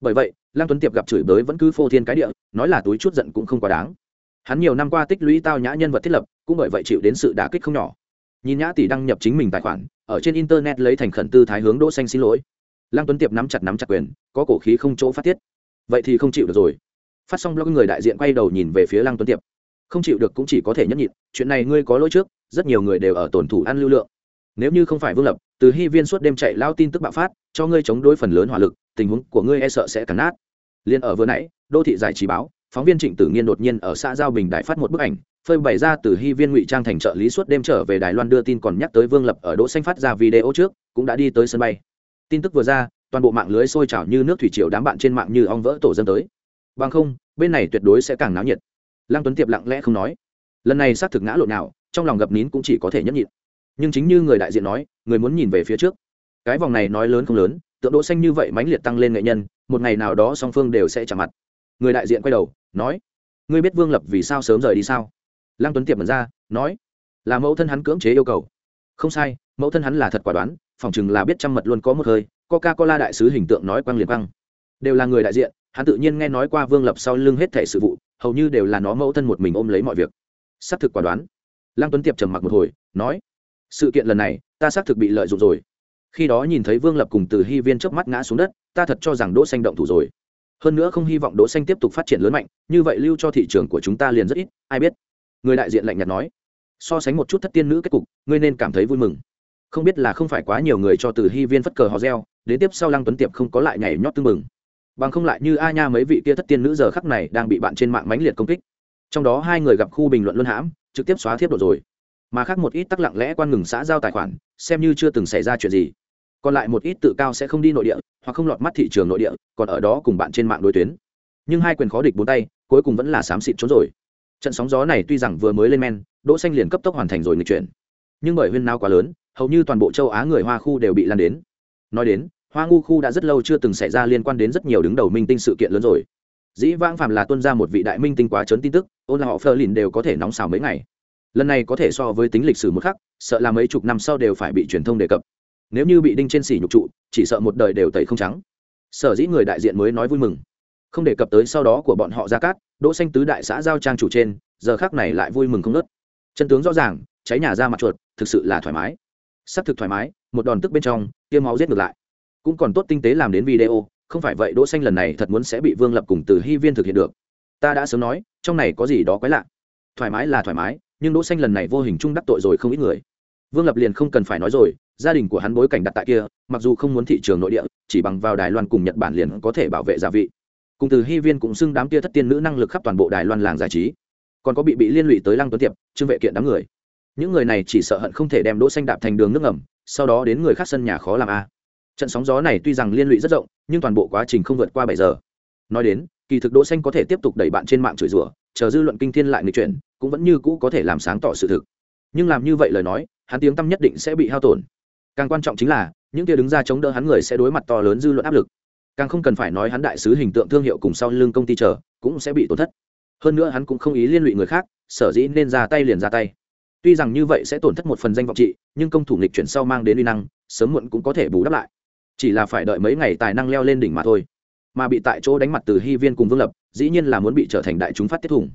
Bởi vậy, lăng tuấn tiệp gặp chửi bới vẫn cứ phô thiên cái địa, nói là túi chút giận cũng không quá đáng. Hắn nhiều năm qua tích lũy tao nhã nhân vật thiết lập, cũng bởi vậy chịu đến sự đả kích không nhỏ. Nhìn nhã tỷ đăng nhập chính mình tài khoản, ở trên internet lấy thành khẩn tư thái hướng đỗ xanh xin lỗi. Lăng tuấn tiệp nắm chặt nắm chặt quyền, có cổ khí không chỗ phát tiết. Vậy thì không chịu được rồi. Phát xong blog người đại diện quay đầu nhìn về phía lăng tuấn tiệp. Không chịu được cũng chỉ có thể nhẫn nhịn, chuyện này ngươi có lỗi trước, rất nhiều người đều ở tổn thủ ăn lưu lượng nếu như không phải vương lập, từ hy viên suốt đêm chạy lao tin tức bạo phát, cho ngươi chống đối phần lớn hỏa lực, tình huống của ngươi e sợ sẽ cắn nát. Liên ở vừa nãy, đô thị giải trí báo, phóng viên trịnh tử nghiên đột nhiên ở xã giao bình đại phát một bức ảnh, phơi bày ra từ hy viên ngụy trang thành trợ lý suốt đêm trở về đài loan đưa tin còn nhắc tới vương lập ở đỗ xanh phát ra video trước, cũng đã đi tới sân bay. Tin tức vừa ra, toàn bộ mạng lưới sôi trào như nước thủy triều đám bạn trên mạng như ong vỡ tổ dân tới. Bằng không, bên này tuyệt đối sẽ càng náo nhiệt. Lăng tuấn tiệp lặng lẽ không nói. Lần này xác thực ngã lộn nào, trong lòng gập nín cũng chỉ có thể nhẫn nhịn nhưng chính như người đại diện nói, người muốn nhìn về phía trước. Cái vòng này nói lớn không lớn, tượng đỗ xanh như vậy mãnh liệt tăng lên nghệ nhân, một ngày nào đó song phương đều sẽ chạm mặt. Người đại diện quay đầu, nói, ngươi biết vương lập vì sao sớm rời đi sao? Lăng tuấn tiệp mở ra, nói, là mẫu thân hắn cưỡng chế yêu cầu. Không sai, mẫu thân hắn là thật quả đoán, phỏng chừng là biết trăm mật luôn có một hơi coca cola đại sứ hình tượng nói quang liền quang đều là người đại diện, hắn tự nhiên nghe nói qua vương lập sau lưng hết thảy sự vụ, hầu như đều là nó mẫu thân một mình ôm lấy mọi việc. Xác thực quả đoán. Lăng tuấn tiệp trầm mặc một hồi, nói sự kiện lần này, ta xác thực bị lợi dụng rồi. Khi đó nhìn thấy vương lập cùng từ hy viên chớp mắt ngã xuống đất, ta thật cho rằng đỗ xanh động thủ rồi. Hơn nữa không hy vọng đỗ xanh tiếp tục phát triển lớn mạnh, như vậy lưu cho thị trường của chúng ta liền rất ít, ai biết. Người đại diện lạnh nhạt nói. So sánh một chút thất tiên nữ kết cục, ngươi nên cảm thấy vui mừng. Không biết là không phải quá nhiều người cho từ hy viên phất cờ hò reo, đến tiếp sau lăng tuấn tiệp không có lại nhảy nhót tưng mừng bằng không lại như a nha mấy vị kia thất tiên nữ giờ khắc này đang bị bạn trên mạng mãnh liệt công kích. Trong đó hai người gặp khu bình luận luân hãm, trực tiếp xóa thiếp độ rồi mà khác một ít tắc lặng lẽ quan ngừng xã giao tài khoản, xem như chưa từng xảy ra chuyện gì. Còn lại một ít tự cao sẽ không đi nội địa, hoặc không lọt mắt thị trường nội địa, còn ở đó cùng bạn trên mạng đối tuyến. Nhưng hai quyền khó địch bốn tay, cuối cùng vẫn là xám xịt trốn rồi. Trận sóng gió này tuy rằng vừa mới lên men, đỗ xanh liền cấp tốc hoàn thành rồi nghịch chuyển. Nhưng bởi huyên nao quá lớn, hầu như toàn bộ châu á người hoa khu đều bị lan đến. Nói đến, hoa ngu khu đã rất lâu chưa từng xảy ra liên quan đến rất nhiều đứng đầu minh tinh sự kiện lớn rồi. Dĩ vãng phàm là tuân ra một vị đại minh tinh quá trớn tin tức ôn là họ phơ lìn đều có thể nóng xào mấy ngày lần này có thể so với tính lịch sử một khắc, sợ là mấy chục năm sau đều phải bị truyền thông đề cập. Nếu như bị đinh trên xỉ nhục trụ, chỉ sợ một đời đều tẩy không trắng. Sở dĩ người đại diện mới nói vui mừng. Không đề cập tới sau đó của bọn họ ra cát, đỗ xanh tứ đại xã giao trang chủ trên, giờ khắc này lại vui mừng không nớt chân tướng rõ ràng, cháy nhà ra mặt chuột, thực sự là thoải mái. Sắp thực thoải mái, một đòn tức bên trong tiêm máu giết ngược lại. Cũng còn tốt tinh tế làm đến video, không phải vậy đỗ xanh lần này thật muốn sẽ bị vương lập cùng từ hy viên thực hiện được. Ta đã sớm nói, trong này có gì đó quái lạ. Thoải mái là thoải mái nhưng đỗ xanh lần này vô hình trung đắc tội rồi không ít người. Vương lập liền không cần phải nói rồi, gia đình của hắn bối cảnh đặt tại kia, mặc dù không muốn thị trường nội địa, chỉ bằng vào đài loan cùng nhật bản liền có thể bảo vệ gia vị. Cùng từ hy viên cũng xưng đám kia thất tiên nữ năng lực khắp toàn bộ đài loan làng giải trí. Còn có bị bị liên lụy tới lăng tuấn tiệp trương vệ kiện đám người. Những người này chỉ sợ hận không thể đem đỗ xanh đạp thành đường nước ngầm, sau đó đến người khác sân nhà khó làm a. Trận sóng gió này tuy rằng liên lụy rất rộng, nhưng toàn bộ quá trình không vượt qua bảy giờ. Nói đến, kỳ thực đỗ xanh có thể tiếp tục đẩy bạn trên mạng chửi rủa, chờ dư luận kinh thiên lại nghịch chuyển cũng vẫn như cũ có thể làm sáng tỏ sự thực. Nhưng làm như vậy lời nói, hắn tiếng tâm nhất định sẽ bị hao tổn. Càng quan trọng chính là, những kia đứng ra chống đỡ hắn người sẽ đối mặt to lớn dư luận áp lực. Càng không cần phải nói hắn đại sứ hình tượng thương hiệu cùng sau lưng công ty chờ, cũng sẽ bị tổn thất. Hơn nữa hắn cũng không ý liên lụy người khác, sở dĩ nên ra tay liền ra tay. Tuy rằng như vậy sẽ tổn thất một phần danh vọng trị, nhưng công thủ nghịch chuyển sau mang đến uy năng, sớm muộn cũng có thể bù đắp lại. Chỉ là phải đợi mấy ngày tài năng leo lên đỉnh mà thôi. Mà bị tại chỗ đánh mặt từ hy viên cùng vương lập, dĩ nhiên là muốn bị trở thành đại chúng phát tiết thủng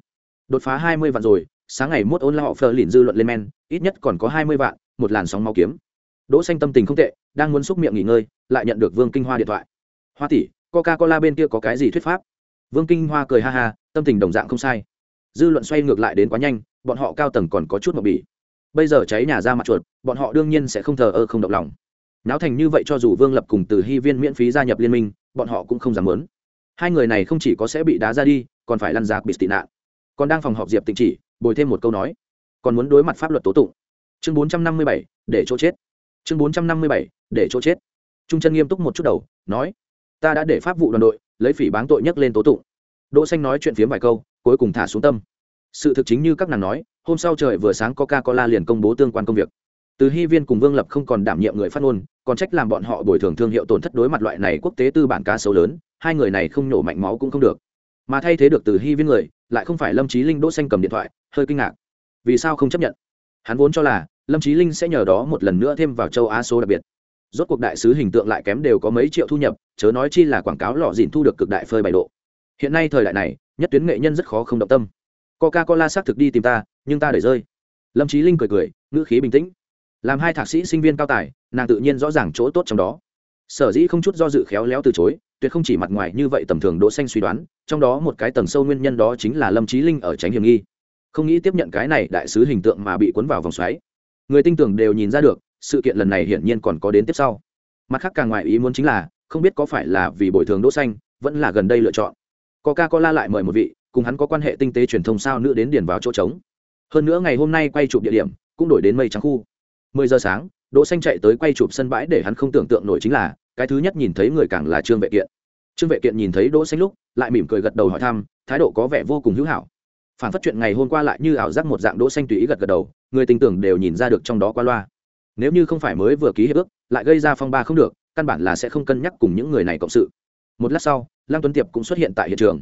đột phá hai mươi vạn rồi, sáng ngày mốt ôn la họ phờ lìn dư luận lên men, ít nhất còn có hai mươi vạn, một làn sóng máu kiếm. Đỗ xanh tâm tình không tệ, đang muốn xúc miệng nghỉ ngơi, lại nhận được vương kinh hoa điện thoại. Hoa tỷ coca cola bên kia có cái gì thuyết pháp? Vương kinh hoa cười ha ha, tâm tình đồng dạng không sai. Dư luận xoay ngược lại đến quá nhanh, bọn họ cao tầng còn có chút mập bỉ bây giờ cháy nhà ra mặt chuột, bọn họ đương nhiên sẽ không thờ ơ không động lòng. Náo thành như vậy cho dù vương lập cùng từ hy viên miễn phí gia nhập liên minh, bọn họ cũng không dám lớn hai người này không chỉ có sẽ bị đá ra đi, còn phải lăn giạc bị tị nạn còn đang phòng họp diệp tịnh chỉ, bồi thêm một câu nói. Còn muốn đối mặt pháp luật tố tụng. Chương bốn trăm năm mươi bảy, để chỗ chết. Chương bốn trăm năm mươi bảy, để chỗ chết. Trung chân nghiêm túc một chút đầu, nói, ta đã để pháp vụ đoàn đội, lấy phỉ báng tội nhắc lên tố tụng. Đỗ xanh nói chuyện phiếm vài câu, cuối cùng thả xuống tâm. Sự thực chính như các nàng nói, hôm sau trời vừa sáng coca cola liền công bố tương quan công việc. Từ hy viên cùng vương lập không còn đảm nhiệm người phát ngôn, còn trách làm bọn họ bồi thường thương hiệu tổn thất đối mặt loại này quốc tế tư bản cá sấu lớn, hai người này không nhổ mạnh máu cũng không được mà thay thế được từ hy viên người, lại không phải lâm trí linh đỗ xanh cầm điện thoại, hơi kinh ngạc. Vì sao không chấp nhận? Hắn vốn cho là, lâm trí linh sẽ nhờ đó một lần nữa thêm vào châu á số đặc biệt. Rốt cuộc đại sứ hình tượng lại kém đều có mấy triệu thu nhập, chớ nói chi là quảng cáo lọ dìn thu được cực đại phơi bày độ. Hiện nay thời đại này, nhất tuyến nghệ nhân rất khó không động tâm. Coca cola xác thực đi tìm ta, nhưng ta để rơi. Lâm trí linh cười cười, ngữ khí bình tĩnh. Làm hai thạc sĩ sinh viên cao tài, nàng tự nhiên rõ ràng chỗ tốt trong đó. Sở dĩ không chút do dự khéo léo từ chối tuyệt không chỉ mặt ngoài như vậy tầm thường đỗ xanh suy đoán, trong đó một cái tầng sâu nguyên nhân đó chính là lâm trí linh ở tránh hiểm nghi. Không nghĩ tiếp nhận cái này đại sứ hình tượng mà bị cuốn vào vòng xoáy. Người tinh tưởng đều nhìn ra được, sự kiện lần này hiển nhiên còn có đến tiếp sau. Mặt khác càng ngoài ý muốn chính là, không biết có phải là vì bồi thường đỗ xanh, vẫn là gần đây lựa chọn. Coca cola lại mời một vị, cùng hắn có quan hệ tinh tế truyền thông sao nữa đến điền vào chỗ trống. Hơn nữa ngày hôm nay quay chụp địa điểm, cũng đổi đến mây trắng khu. 10 giờ sáng, đỗ xanh chạy tới quay chụp sân bãi để hắn không tưởng tượng nổi chính là cái thứ nhất nhìn thấy người càng là trương vệ kiện. Trương vệ kiện nhìn thấy đỗ xanh lúc, lại mỉm cười gật đầu hỏi thăm, thái độ có vẻ vô cùng hữu hảo. Phản phát chuyện ngày hôm qua lại như ảo giác một dạng đỗ xanh tùy ý gật gật đầu, người tình tưởng đều nhìn ra được trong đó qua loa. Nếu như không phải mới vừa ký hiệp ước, lại gây ra phong ba không được, căn bản là sẽ không cân nhắc cùng những người này cộng sự. Một lát sau, lăng tuấn tiệp cũng xuất hiện tại hiện trường.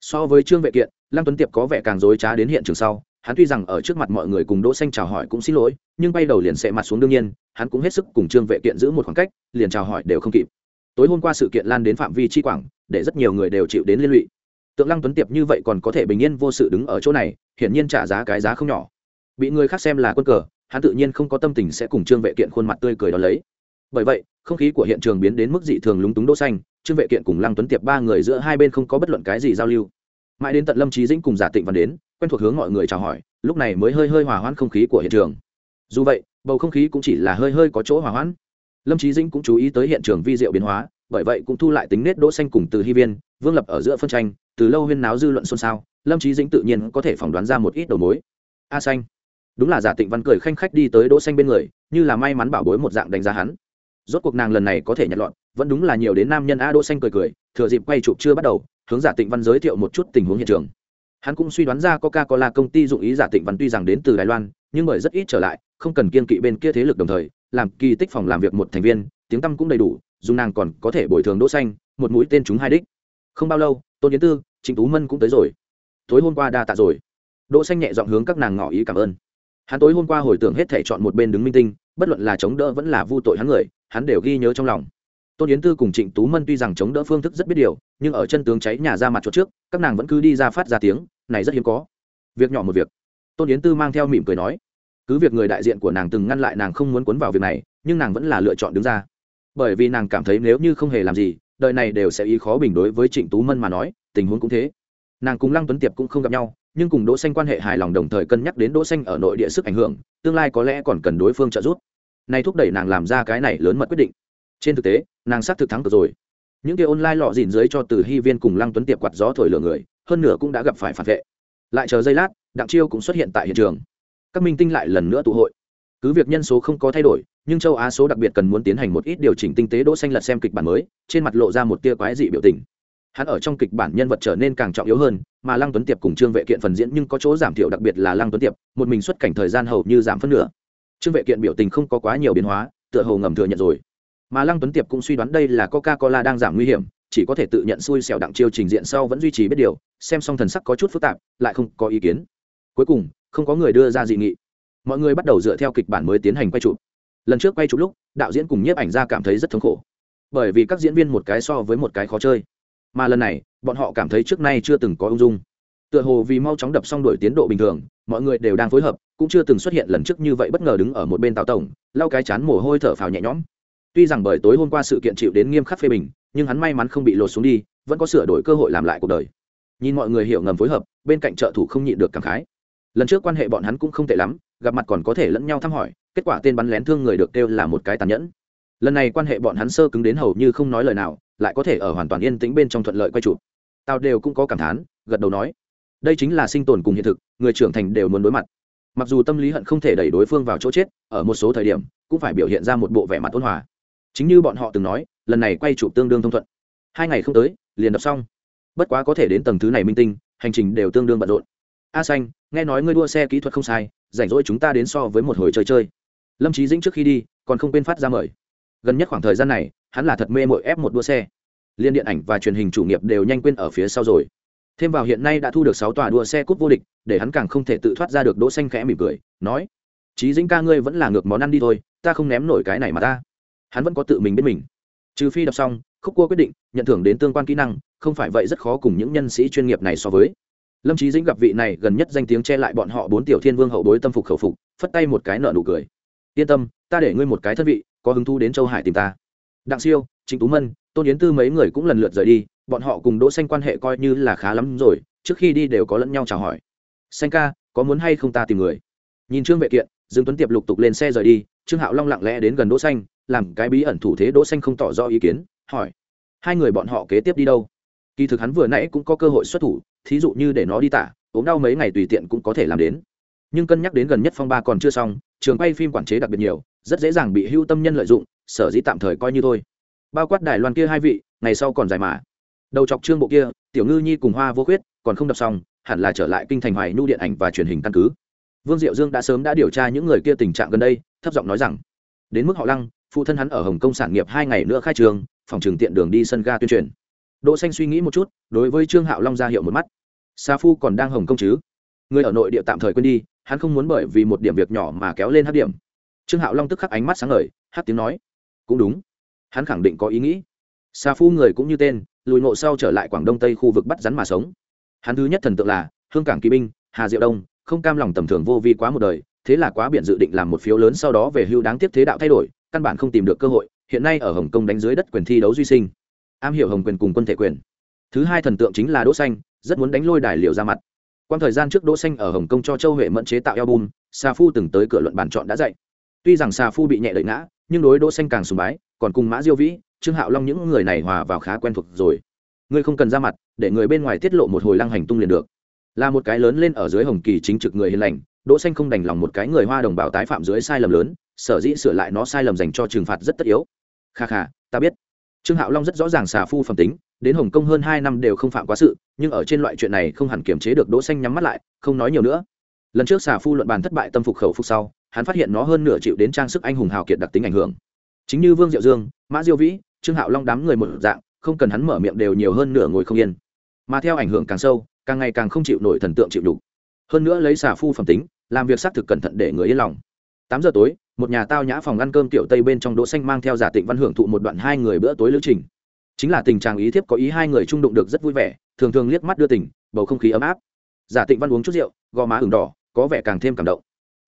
So với trương vệ kiện, lăng tuấn tiệp có vẻ càng dối trá đến hiện trường sau hắn tuy rằng ở trước mặt mọi người cùng đỗ xanh chào hỏi cũng xin lỗi, nhưng bay đầu liền sẽ mặt xuống đương nhiên, hắn cũng hết sức cùng trương vệ kiện giữ một khoảng cách, liền chào hỏi đều không kịp. Tối hôm qua sự kiện lan đến phạm vi chi quảng, để rất nhiều người đều chịu đến liên lụy. Tượng lăng tuấn tiệp như vậy còn có thể bình yên vô sự đứng ở chỗ này, hiển nhiên trả giá cái giá không nhỏ. Bị người khác xem là quân cờ, hắn tự nhiên không có tâm tình sẽ cùng trương vệ kiện khuôn mặt tươi cười đó lấy. Bởi vậy, không khí của hiện trường biến đến mức dị thường lúng túng đỗ xanh, trương vệ kiện cùng lăng tuấn tiệp ba người giữa hai bên không có bất luận cái gì giao lưu. Mãi đến tận lâm trí dĩnh cùng giả tịnh văn đến quen thuộc hướng mọi người chào hỏi, lúc này mới hơi hơi hòa hoãn không khí của hiện trường. Dù vậy, bầu không khí cũng chỉ là hơi hơi có chỗ hòa hoãn. Lâm trí dĩnh cũng chú ý tới hiện trường vi diệu biến hóa, bởi vậy cũng thu lại tính nết đỗ xanh cùng từ hy viên, vương lập ở giữa phân tranh, từ lâu huyên náo dư luận xôn xao, lâm trí dĩnh tự nhiên có thể phỏng đoán ra một ít đầu mối. A à xanh. Đúng là giả tịnh văn cười khanh khách đi tới đỗ xanh bên người, như là may mắn bảo bối một dạng đánh giá hắn. Rốt cuộc nàng lần này có thể nhặt lọt, vẫn đúng là nhiều đến nam nhân a đỗ xanh cười cười, thừa dịp quay chụp chưa bắt đầu, hướng giả tịnh văn giới thiệu một chút tình huống hiện trường hắn cũng suy đoán ra coca cola công ty dụng ý giả tịnh văn tuy rằng đến từ đài loan, nhưng bởi rất ít trở lại, không cần kiên kỵ bên kia thế lực đồng thời, làm kỳ tích phòng làm việc một thành viên, tiếng tăm cũng đầy đủ dùng nàng còn có thể bồi thường đỗ xanh, một mũi tên chúng hai đích. Không bao lâu, tôn yến tư, trịnh tú mân cũng tới rồi. Tối hôm qua đa tạ rồi. Đỗ xanh nhẹ giọng hướng các nàng ngỏ ý cảm ơn. Hắn tối hôm qua hồi tưởng hết thể chọn một bên đứng minh tinh, bất luận là chống đỡ vẫn là vu tội hắn người, hắn đều ghi nhớ trong lòng. Tôn yến tư cùng trịnh tú mân tuy rằng chống đỡ phương thức rất biết điều nhưng ở chân tướng cháy nhà ra mặt chuột trước, các nàng vẫn cứ đi ra phát ra tiếng, này rất hiếm có. Việc nhỏ một việc. Tôn yến tư mang theo mỉm cười nói, cứ việc người đại diện của nàng từng ngăn lại nàng không muốn cuốn vào việc này, nhưng nàng vẫn là lựa chọn đứng ra. Bởi vì nàng cảm thấy nếu như không hề làm gì, đời này đều sẽ ý khó bình đối với trịnh tú mân mà nói, tình huống cũng thế. Nàng cùng lăng tuấn tiệp cũng không gặp nhau, nhưng cùng đỗ xanh quan hệ hài lòng đồng thời cân nhắc đến đỗ xanh ở nội địa sức ảnh hưởng, tương lai có lẽ còn cần đối phương trợ giúp. Này thúc đẩy nàng làm ra cái này lớn mật quyết định. Trên thực tế, nàng xác thực thắng cực rồi những kia online lọ dìn dưới cho từ hy viên cùng lăng tuấn tiệp quạt gió thổi lửa người, hơn nửa cũng đã gặp phải phản vệ. Lại chờ giây lát, đặng chiêu cũng xuất hiện tại hiện trường. Các minh tinh lại lần nữa tụ hội. Cứ việc nhân số không có thay đổi, nhưng châu á số đặc biệt cần muốn tiến hành một ít điều chỉnh tinh tế đỗ xanh lật xem kịch bản mới, trên mặt lộ ra một tia quái dị biểu tình. Hắn ở trong kịch bản nhân vật trở nên càng trọng yếu hơn, mà lăng tuấn tiệp cùng trương vệ kiện phần diễn nhưng có chỗ giảm thiểu đặc biệt là lăng tuấn tiệp, một mình xuất cảnh thời gian hầu như giảm phân nửa. Trương vệ kiện biểu tình không có quá nhiều biến hóa, tựa hồ ngầm thừa nhận rồi mà lăng tuấn tiệp cũng suy đoán đây là coca cola đang giảm nguy hiểm, chỉ có thể tự nhận xui xẻo đặng chiêu trình diện sau vẫn duy trì biết điều, xem xong thần sắc có chút phức tạp, lại không có ý kiến. Cuối cùng, không có người đưa ra dị nghị. Mọi người bắt đầu dựa theo kịch bản mới tiến hành quay chụp. Lần trước quay chụp lúc, đạo diễn cùng nhiếp ảnh ra cảm thấy rất thống khổ. Bởi vì các diễn viên một cái so với một cái khó chơi. Mà lần này, bọn họ cảm thấy trước nay chưa từng có ung dung. Tựa hồ vì mau chóng đập xong đổi tiến độ bình thường, mọi người đều đang phối hợp, cũng chưa từng xuất hiện lần trước như vậy bất ngờ đứng ở một bên tàu tổng, lau cái chán mồ hôi thở phào nhẹ nhõm tuy rằng bởi tối hôm qua sự kiện chịu đến nghiêm khắc phê bình, nhưng hắn may mắn không bị lột xuống đi, vẫn có sửa đổi cơ hội làm lại cuộc đời. Nhìn mọi người hiểu ngầm phối hợp, bên cạnh trợ thủ không nhịn được cảm khái. Lần trước quan hệ bọn hắn cũng không tệ lắm, gặp mặt còn có thể lẫn nhau thăm hỏi, kết quả tên bắn lén thương người được kêu là một cái tàn nhẫn. Lần này quan hệ bọn hắn sơ cứng đến hầu như không nói lời nào, lại có thể ở hoàn toàn yên tĩnh bên trong thuận lợi quay chụp. Tao đều cũng có cảm thán, gật đầu nói, đây chính là sinh tồn cùng hiện thực, người trưởng thành đều muốn đối mặt. Mặc dù tâm lý hận không thể đẩy đối phương vào chỗ chết, ở một số thời điểm, cũng phải biểu hiện ra một bộ vẻ mặt ôn hòa chính như bọn họ từng nói, lần này quay chụp tương đương thông thuận. Hai ngày không tới, liền đọc xong. Bất quá có thể đến tầng thứ này minh tinh, hành trình đều tương đương bận rộn. A xanh, nghe nói ngươi đua xe kỹ thuật không sai, rảnh rỗi chúng ta đến so với một hồi chơi chơi. Lâm trí dĩnh trước khi đi, còn không quên phát ra mời. Gần nhất khoảng thời gian này, hắn là thật mê mội ép một đua xe. Liên điện ảnh và truyền hình chủ nghiệp đều nhanh quên ở phía sau rồi. Thêm vào hiện nay đã thu được sáu tòa đua xe cúp vô địch, để hắn càng không thể tự thoát ra được đỗ xanh khẽ mỉm cười, nói trí dĩnh ca ngươi vẫn là ngược món ăn đi thôi, ta không ném nổi cái này mà ta hắn vẫn có tự mình biết mình. Trừ phi đọc xong, khúc cua quyết định, nhận thưởng đến tương quan kỹ năng, không phải vậy rất khó cùng những nhân sĩ chuyên nghiệp này so với. Lâm trí dĩnh gặp vị này gần nhất danh tiếng che lại bọn họ bốn tiểu thiên vương hậu bối tâm phục khẩu phục, phất tay một cái nợ nụ cười. Yên tâm, ta để ngươi một cái thân vị, có hứng thu đến châu hải tìm ta. Đặng siêu, trịnh tú mân, tôn yến tư mấy người cũng lần lượt rời đi, bọn họ cùng đỗ xanh quan hệ coi như là khá lắm rồi, trước khi đi đều có lẫn nhau chào hỏi. Xanh ca, có muốn hay không ta tìm người? Nhìn trương vệ kiện, dương tuấn tiệp lục tục lên xe rời đi, trương hạo long lặng lẽ đến gần đỗ xanh làm cái bí ẩn thủ thế đỗ xanh không tỏ rõ ý kiến, hỏi, hai người bọn họ kế tiếp đi đâu? Kỳ thực hắn vừa nãy cũng có cơ hội xuất thủ, thí dụ như để nó đi tả, ốm đau mấy ngày tùy tiện cũng có thể làm đến. Nhưng cân nhắc đến gần nhất phong ba còn chưa xong, trường quay phim quản chế đặc biệt nhiều, rất dễ dàng bị hưu tâm nhân lợi dụng, sở dĩ tạm thời coi như thôi. Bao quát đài loan kia hai vị, ngày sau còn dài mà. Đầu chọc trương bộ kia, tiểu ngư nhi cùng hoa vô khuyết, còn không đọc xong, hẳn là trở lại kinh thành hoài nhu điện ảnh và truyền hình căn cứ. Vương diệu dương đã sớm đã điều tra những người kia tình trạng gần đây, thấp giọng nói rằng, đến mức họ lăng phụ thân hắn ở hồng kông sản nghiệp hai ngày nữa khai trường, phòng trường tiện đường đi sân ga tuyên truyền. Đỗ xanh suy nghĩ một chút, đối với trương hạo long ra hiệu một mắt. Sa phu còn đang hồng kông chứ? Người ở nội địa tạm thời quên đi, hắn không muốn bởi vì một điểm việc nhỏ mà kéo lên hát điểm. Trương hạo long tức khắc ánh mắt sáng ngời, hát tiếng nói. Cũng đúng. Hắn khẳng định có ý nghĩ. Sa phu người cũng như tên, lùi ngộ sau trở lại quảng đông tây khu vực bắt rắn mà sống. Hắn thứ nhất thần tượng là, hương cảng kỳ binh, hà diệu đông, không cam lòng tầm thường vô vi quá một đời, thế là quá biển dự định làm một phiếu lớn sau đó về hưu đáng tiếc thế đạo thay đổi căn bản không tìm được cơ hội, hiện nay ở hồng kông đánh dưới đất quyền thi đấu duy sinh. Am hiểu hồng quyền cùng quân thể quyền. Thứ hai thần tượng chính là đỗ xanh, rất muốn đánh lôi đài liệu ra mặt. Quan thời gian trước đỗ xanh ở hồng kông cho châu huệ mẫn chế tạo album, sa phu từng tới cửa luận bàn chọn đã dạy. Tuy rằng sa phu bị nhẹ đẩy ngã, nhưng đối đỗ xanh càng sùng bái, còn cùng mã diêu vĩ, trương hạo long những người này hòa vào khá quen thuộc rồi. Ngươi không cần ra mặt, để người bên ngoài tiết lộ một hồi lăng hành tung liền được. Là một cái lớn lên ở dưới hồng kỳ chính trực người hiền lành đỗ xanh không đành lòng một cái người hoa đồng bào tái phạm dưới sai lầm lớn, sở dĩ sửa lại nó sai lầm dành cho trừng phạt rất tất yếu. Kha kha, ta biết. Trương hạo long rất rõ ràng xà phu phẩm tính, đến hồng kông hơn hai năm đều không phạm quá sự, nhưng ở trên loại chuyện này không hẳn kiềm chế được đỗ xanh nhắm mắt lại, không nói nhiều nữa. Lần trước xà phu luận bàn thất bại tâm phục khẩu phục sau, hắn phát hiện nó hơn nửa chịu đến trang sức anh hùng hào kiệt đặc tính ảnh hưởng. Chính như vương diệu dương, mã diêu vĩ, trương hạo long đám người một dạng, không cần hắn mở miệng đều nhiều hơn nửa ngồi không yên. Mà theo ảnh hưởng càng sâu, càng ngày càng không chịu nổi thần tượng chịu đủ hơn nữa lấy xà phu phẩm tính làm việc xác thực cẩn thận để người yên lòng. Tám giờ tối, một nhà tao nhã phòng ăn cơm tiểu tây bên trong đỗ xanh mang theo giả tịnh văn hưởng thụ một đoạn hai người bữa tối lữ trình. Chính là tình trạng ý thiếp có ý hai người trung đụng được rất vui vẻ, thường thường liếc mắt đưa tình, bầu không khí ấm áp. Giả tịnh văn uống chút rượu, gò má ửng đỏ, có vẻ càng thêm cảm động.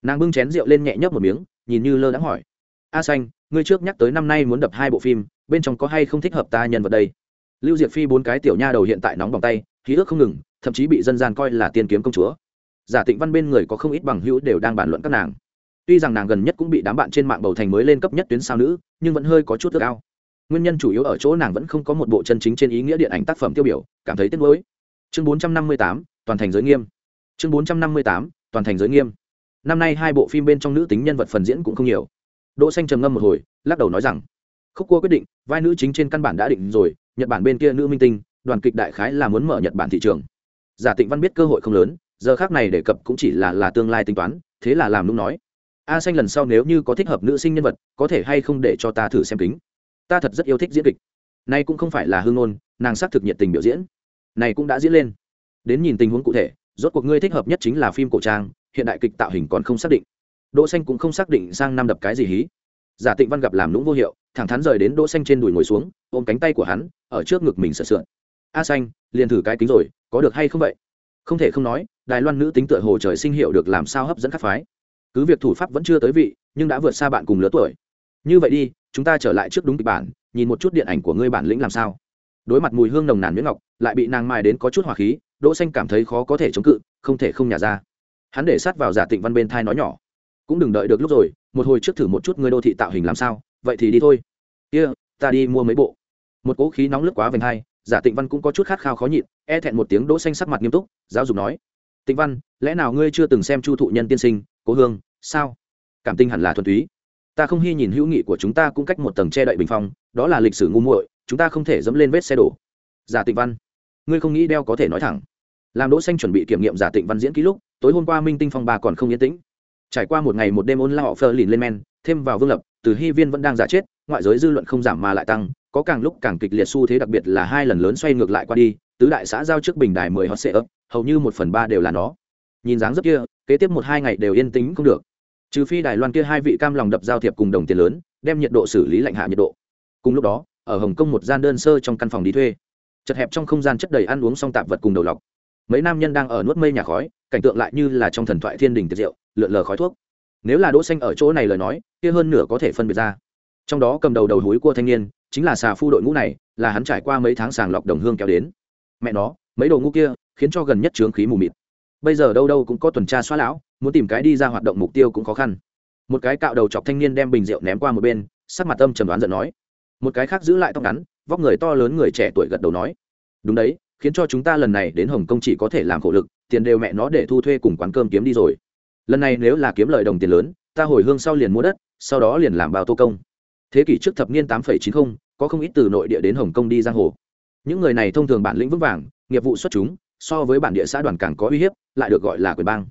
Nàng bưng chén rượu lên nhẹ nhấp một miếng, nhìn như lơ đãng hỏi, a xanh, ngươi trước nhắc tới năm nay muốn đập hai bộ phim, bên trong có hay không thích hợp ta nhân vật đây? Lưu diệp phi bốn cái tiểu nha đầu hiện tại nóng bỏng tay khí ước không ngừng, thậm chí bị dân gian coi là tiên kiếm công chúa giả tịnh văn bên người có không ít bằng hữu đều đang bàn luận các nàng. Tuy rằng nàng gần nhất cũng bị đám bạn trên mạng bầu thành mới lên cấp nhất tuyến sao nữ nhưng vẫn hơi có chút ước ao. Nguyên nhân chủ yếu ở chỗ nàng vẫn không có một bộ chân chính trên ý nghĩa điện ảnh tác phẩm tiêu biểu cảm thấy tiếc nuối. Chương 458, toàn thành giới nghiêm. Chương 458, toàn thành giới nghiêm. Năm nay hai bộ phim bên trong nữ tính nhân vật phần diễn cũng không nhiều. Đỗ xanh trầm ngâm một hồi lắc đầu nói rằng khúc cua quyết định vai nữ chính trên căn bản đã định rồi nhật bản bên kia nữ minh tinh đoàn kịch đại khái là muốn mở nhật bản thị trường. Giả tịnh văn biết cơ hội không lớn giờ khác này đề cập cũng chỉ là là tương lai tính toán, thế là làm lúc nói. A xanh lần sau nếu như có thích hợp nữ sinh nhân vật, có thể hay không để cho ta thử xem kính. Ta thật rất yêu thích diễn kịch. Nay cũng không phải là hương ngôn, nàng xác thực nhiệt tình biểu diễn. Này cũng đã diễn lên. Đến nhìn tình huống cụ thể, rốt cuộc ngươi thích hợp nhất chính là phim cổ trang, hiện đại kịch tạo hình còn không xác định. Đỗ xanh cũng không xác định sang năm đập cái gì hí. Giả tịnh văn gặp làm lũng vô hiệu, thẳng thắn rời đến đỗ xanh trên đùi ngồi xuống, ôm cánh tay của hắn, ở trước ngực mình sợ sượn. A xanh, liền thử cái kính rồi, có được hay không vậy? Không thể không nói đài loan nữ tính tựa hồ trời sinh hiệu được làm sao hấp dẫn các phái. Cứ việc thủ pháp vẫn chưa tới vị nhưng đã vượt xa bạn cùng lứa tuổi. Như vậy đi chúng ta trở lại trước đúng kịch bản nhìn một chút điện ảnh của ngươi bản lĩnh làm sao. Đối mặt mùi hương nồng nàn nguyễn ngọc lại bị nàng mai đến có chút hỏa khí đỗ xanh cảm thấy khó có thể chống cự không thể không nhả ra. Hắn để sát vào giả tịnh văn bên thai nói nhỏ. Cũng đừng đợi được lúc rồi một hồi trước thử một chút ngươi đô thị tạo hình làm sao vậy thì đi thôi. Kia、yeah, ta đi mua mấy bộ. Một cỗ khí nóng lướt quá vành hai giả tịnh văn cũng có chút khát khao khó nhịn e thẹn một tiếng đỗ xanh sắc mặt nghiêm túc, giáo dục nói, tịnh văn, lẽ nào ngươi chưa từng xem chu thụ nhân tiên sinh, cố hương, sao? Cảm tình hẳn là thuần túy. Ta không hy nhìn hữu nghị của chúng ta cũng cách một tầng che đậy bình phong, đó là lịch sử ngu muội, chúng ta không thể dẫm lên vết xe đổ. Giả tịnh văn, ngươi không nghĩ đeo có thể nói thẳng. Làm đỗ xanh chuẩn bị kiểm nghiệm giả tịnh văn diễn ký lúc, tối hôm qua minh tinh phong ba còn không yên tĩnh. Trải qua một ngày một đêm ôn la họ phơ lìn lên men, thêm vào vương lập từ hy viên vẫn đang giả chết, ngoại giới dư luận không giảm mà lại tăng, có càng lúc càng kịch liệt xu thế đặc biệt là hai lần lớn xoay ngược lại qua đi, tứ đại xã giao trước bình đài mười hot sệ ấp hầu như một phần ba đều là nó. Nhìn dáng rất kia, kế tiếp một hai ngày đều yên tĩnh không được. Trừ phi đài loan kia hai vị cam lòng đập giao thiệp cùng đồng tiền lớn, đem nhiệt độ xử lý lạnh hạ nhiệt độ. Cùng lúc đó, ở hồng kông một gian đơn sơ trong căn phòng đi thuê. Chật hẹp trong không gian chất đầy ăn uống xong tạp vật cùng đầu lọc. Mấy nam nhân đang ở nuốt mây nhà khói, cảnh tượng lại như là trong thần thoại thiên đình tiệt diệu lượn lờ khói thuốc nếu là đỗ xanh ở chỗ này lời nói, kia hơn nửa có thể phân biệt ra. Trong đó cầm đầu đầu húi của thanh niên, chính là xà phu đội ngũ này, là hắn trải qua mấy tháng sàng lọc đồng hương kéo đến. Mẹ nó, mấy đồ ngũ kia, khiến cho gần nhất trướng khí mù mịt. Bây giờ đâu đâu cũng có tuần tra xóa lão, muốn tìm cái đi ra hoạt động mục tiêu cũng khó khăn. Một cái cạo đầu chọc thanh niên đem bình rượu ném qua một bên, sắc mặt âm trầm đoán giận nói. Một cái khác giữ lại tóc ngắn, vóc người to lớn người trẻ tuổi gật đầu nói. Đúng đấy, khiến cho chúng ta lần này đến hồng kông chỉ có thể làm khổ lực, tiền đều mẹ nó để thu thuê cùng quán cơm kiếm đi rồi lần này nếu là kiếm lời đồng tiền lớn, ta hồi hương sau liền mua đất, sau đó liền làm bao tô công. Thế kỷ trước thập niên tám chín mươi có không ít từ nội địa đến hồng kông đi giang hồ. Những người này thông thường bản lĩnh vững vàng, nghiệp vụ xuất chúng, so với bản địa xã đoàn càng có uy hiếp, lại được gọi là quyền bang.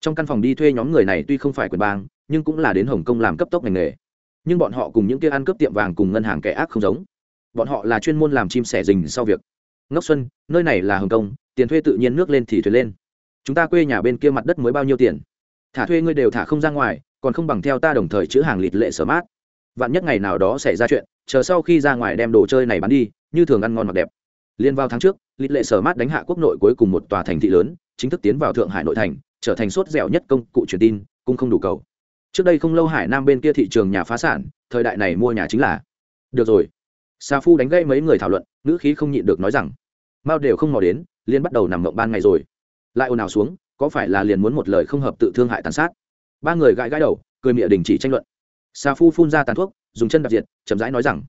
Trong căn phòng đi thuê nhóm người này tuy không phải quyền bang, nhưng cũng là đến hồng kông làm cấp tốc ngành nghề. Nhưng bọn họ cùng những kia ăn cướp tiệm vàng cùng ngân hàng kẻ ác không giống. Bọn họ là chuyên môn làm chim sẻ rình sau việc. Ngốc xuân, nơi này là hồng kông, tiền thuê tự nhiên nước lên thì thuyền lên. Chúng ta quê nhà bên kia mặt đất mới bao nhiêu tiền? Thả thuê ngươi đều thả không ra ngoài, còn không bằng theo ta đồng thời chữ hàng lịt lệ sở mát. Vạn nhất ngày nào đó xảy ra chuyện, chờ sau khi ra ngoài đem đồ chơi này bán đi, như thường ăn ngon mặc đẹp. Liên vào tháng trước lịt lệ sở mát đánh hạ quốc nội cuối cùng một tòa thành thị lớn, chính thức tiến vào thượng hải nội thành, trở thành sốt dẻo nhất công cụ truyền tin, cũng không đủ cầu. Trước đây không lâu hải nam bên kia thị trường nhà phá sản, thời đại này mua nhà chính là. Được rồi. Sa phu đánh gây mấy người thảo luận, ngữ khí không nhịn được nói rằng, mao đều không mò đến liên bắt đầu nằm mộng ban ngày rồi. Lại ồn ào xuống có phải là liền muốn một lời không hợp tự thương hại tàn sát? Ba người gãi gãi đầu, cười miệng đình chỉ tranh luận. Sa phu phun ra tàn thuốc, dùng chân đạp diệt, chậm rãi nói rằng,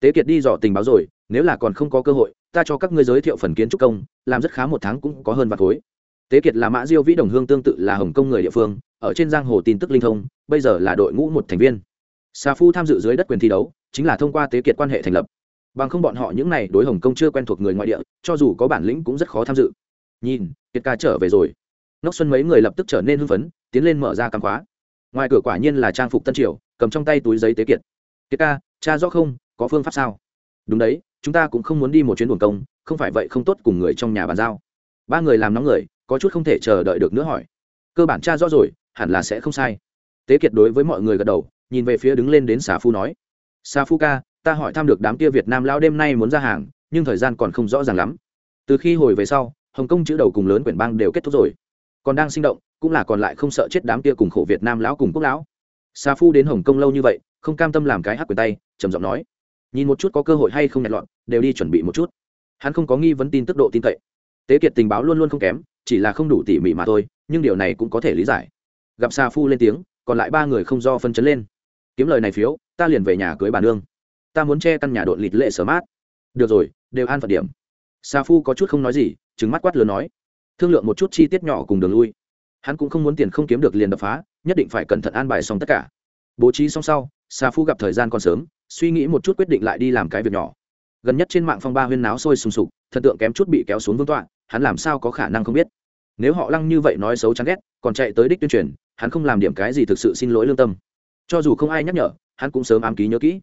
tế kiệt đi dò tình báo rồi, nếu là còn không có cơ hội, ta cho các ngươi giới thiệu phần kiến trúc công, làm rất khá một tháng cũng có hơn vạn khối. Tế kiệt là mã diêu vĩ đồng hương tương tự là hồng kông người địa phương, ở trên giang hồ tin tức linh thông, bây giờ là đội ngũ một thành viên. Xà phu tham dự dưới đất quyền thi đấu, chính là thông qua tế kiệt quan hệ thành lập. Bằng không bọn họ những này đối hồng kông chưa quen thuộc người ngoại địa, cho dù có bản lĩnh cũng rất khó tham dự. Nhìn, kiệt ca trở về rồi ngốc xuân mấy người lập tức trở nên hưng phấn, tiến lên mở ra cắm khóa. Ngoài cửa quả nhiên là trang phục tân triều, cầm trong tay túi giấy tế kiệt kiệt ca, cha rõ không, có phương pháp sao? Đúng đấy, chúng ta cũng không muốn đi một chuyến buồn công, không phải vậy không tốt cùng người trong nhà bàn giao. Ba người làm nóng người, có chút không thể chờ đợi được nữa hỏi. Cơ bản cha rõ rồi, hẳn là sẽ không sai. Tế kiệt đối với mọi người gật đầu, nhìn về phía đứng lên đến xà phu nói. Xà phu ca, ta hỏi thăm được đám kia việt nam lao đêm nay muốn ra hàng, nhưng thời gian còn không rõ ràng lắm. Từ khi hồi về sau, hồng kông chữ đầu cùng lớn quyển bang đều kết thúc rồi còn đang sinh động, cũng là còn lại không sợ chết đám kia cùng khổ việt nam lão cùng quốc lão. Sa phu đến hồng kông lâu như vậy, không cam tâm làm cái hắc quyền tay, trầm giọng nói. Nhìn một chút có cơ hội hay không nhặt loạn đều đi chuẩn bị một chút. Hắn không có nghi vấn tin tức độ tin cậy. Tế kiệt tình báo luôn luôn không kém, chỉ là không đủ tỉ mỉ mà thôi, nhưng điều này cũng có thể lý giải. Gặp Sa phu lên tiếng, còn lại ba người không do phân chấn lên. Kiếm lời này phiếu, ta liền về nhà cưới bà nương. Ta muốn che căn nhà đột lịt lệ sở mát. Được rồi, đều an phận điểm. Sa phu có chút không nói gì trứng mắt quát lớn nói thương lượng một chút chi tiết nhỏ cùng đường lui. Hắn cũng không muốn tiền không kiếm được liền đập phá, nhất định phải cẩn thận an bài xong tất cả. Bố trí xong sau xà phu gặp thời gian còn sớm, suy nghĩ một chút quyết định lại đi làm cái việc nhỏ. Gần nhất trên mạng phong ba huyên náo sôi sùng sục, thần tượng kém chút bị kéo xuống vương tọa, hắn làm sao có khả năng không biết? Nếu họ lăng như vậy nói xấu chán ghét, còn chạy tới đích tuyên truyền, hắn không làm điểm cái gì thực sự xin lỗi lương tâm. Cho dù không ai nhắc nhở, hắn cũng sớm ám ký nhớ kỹ.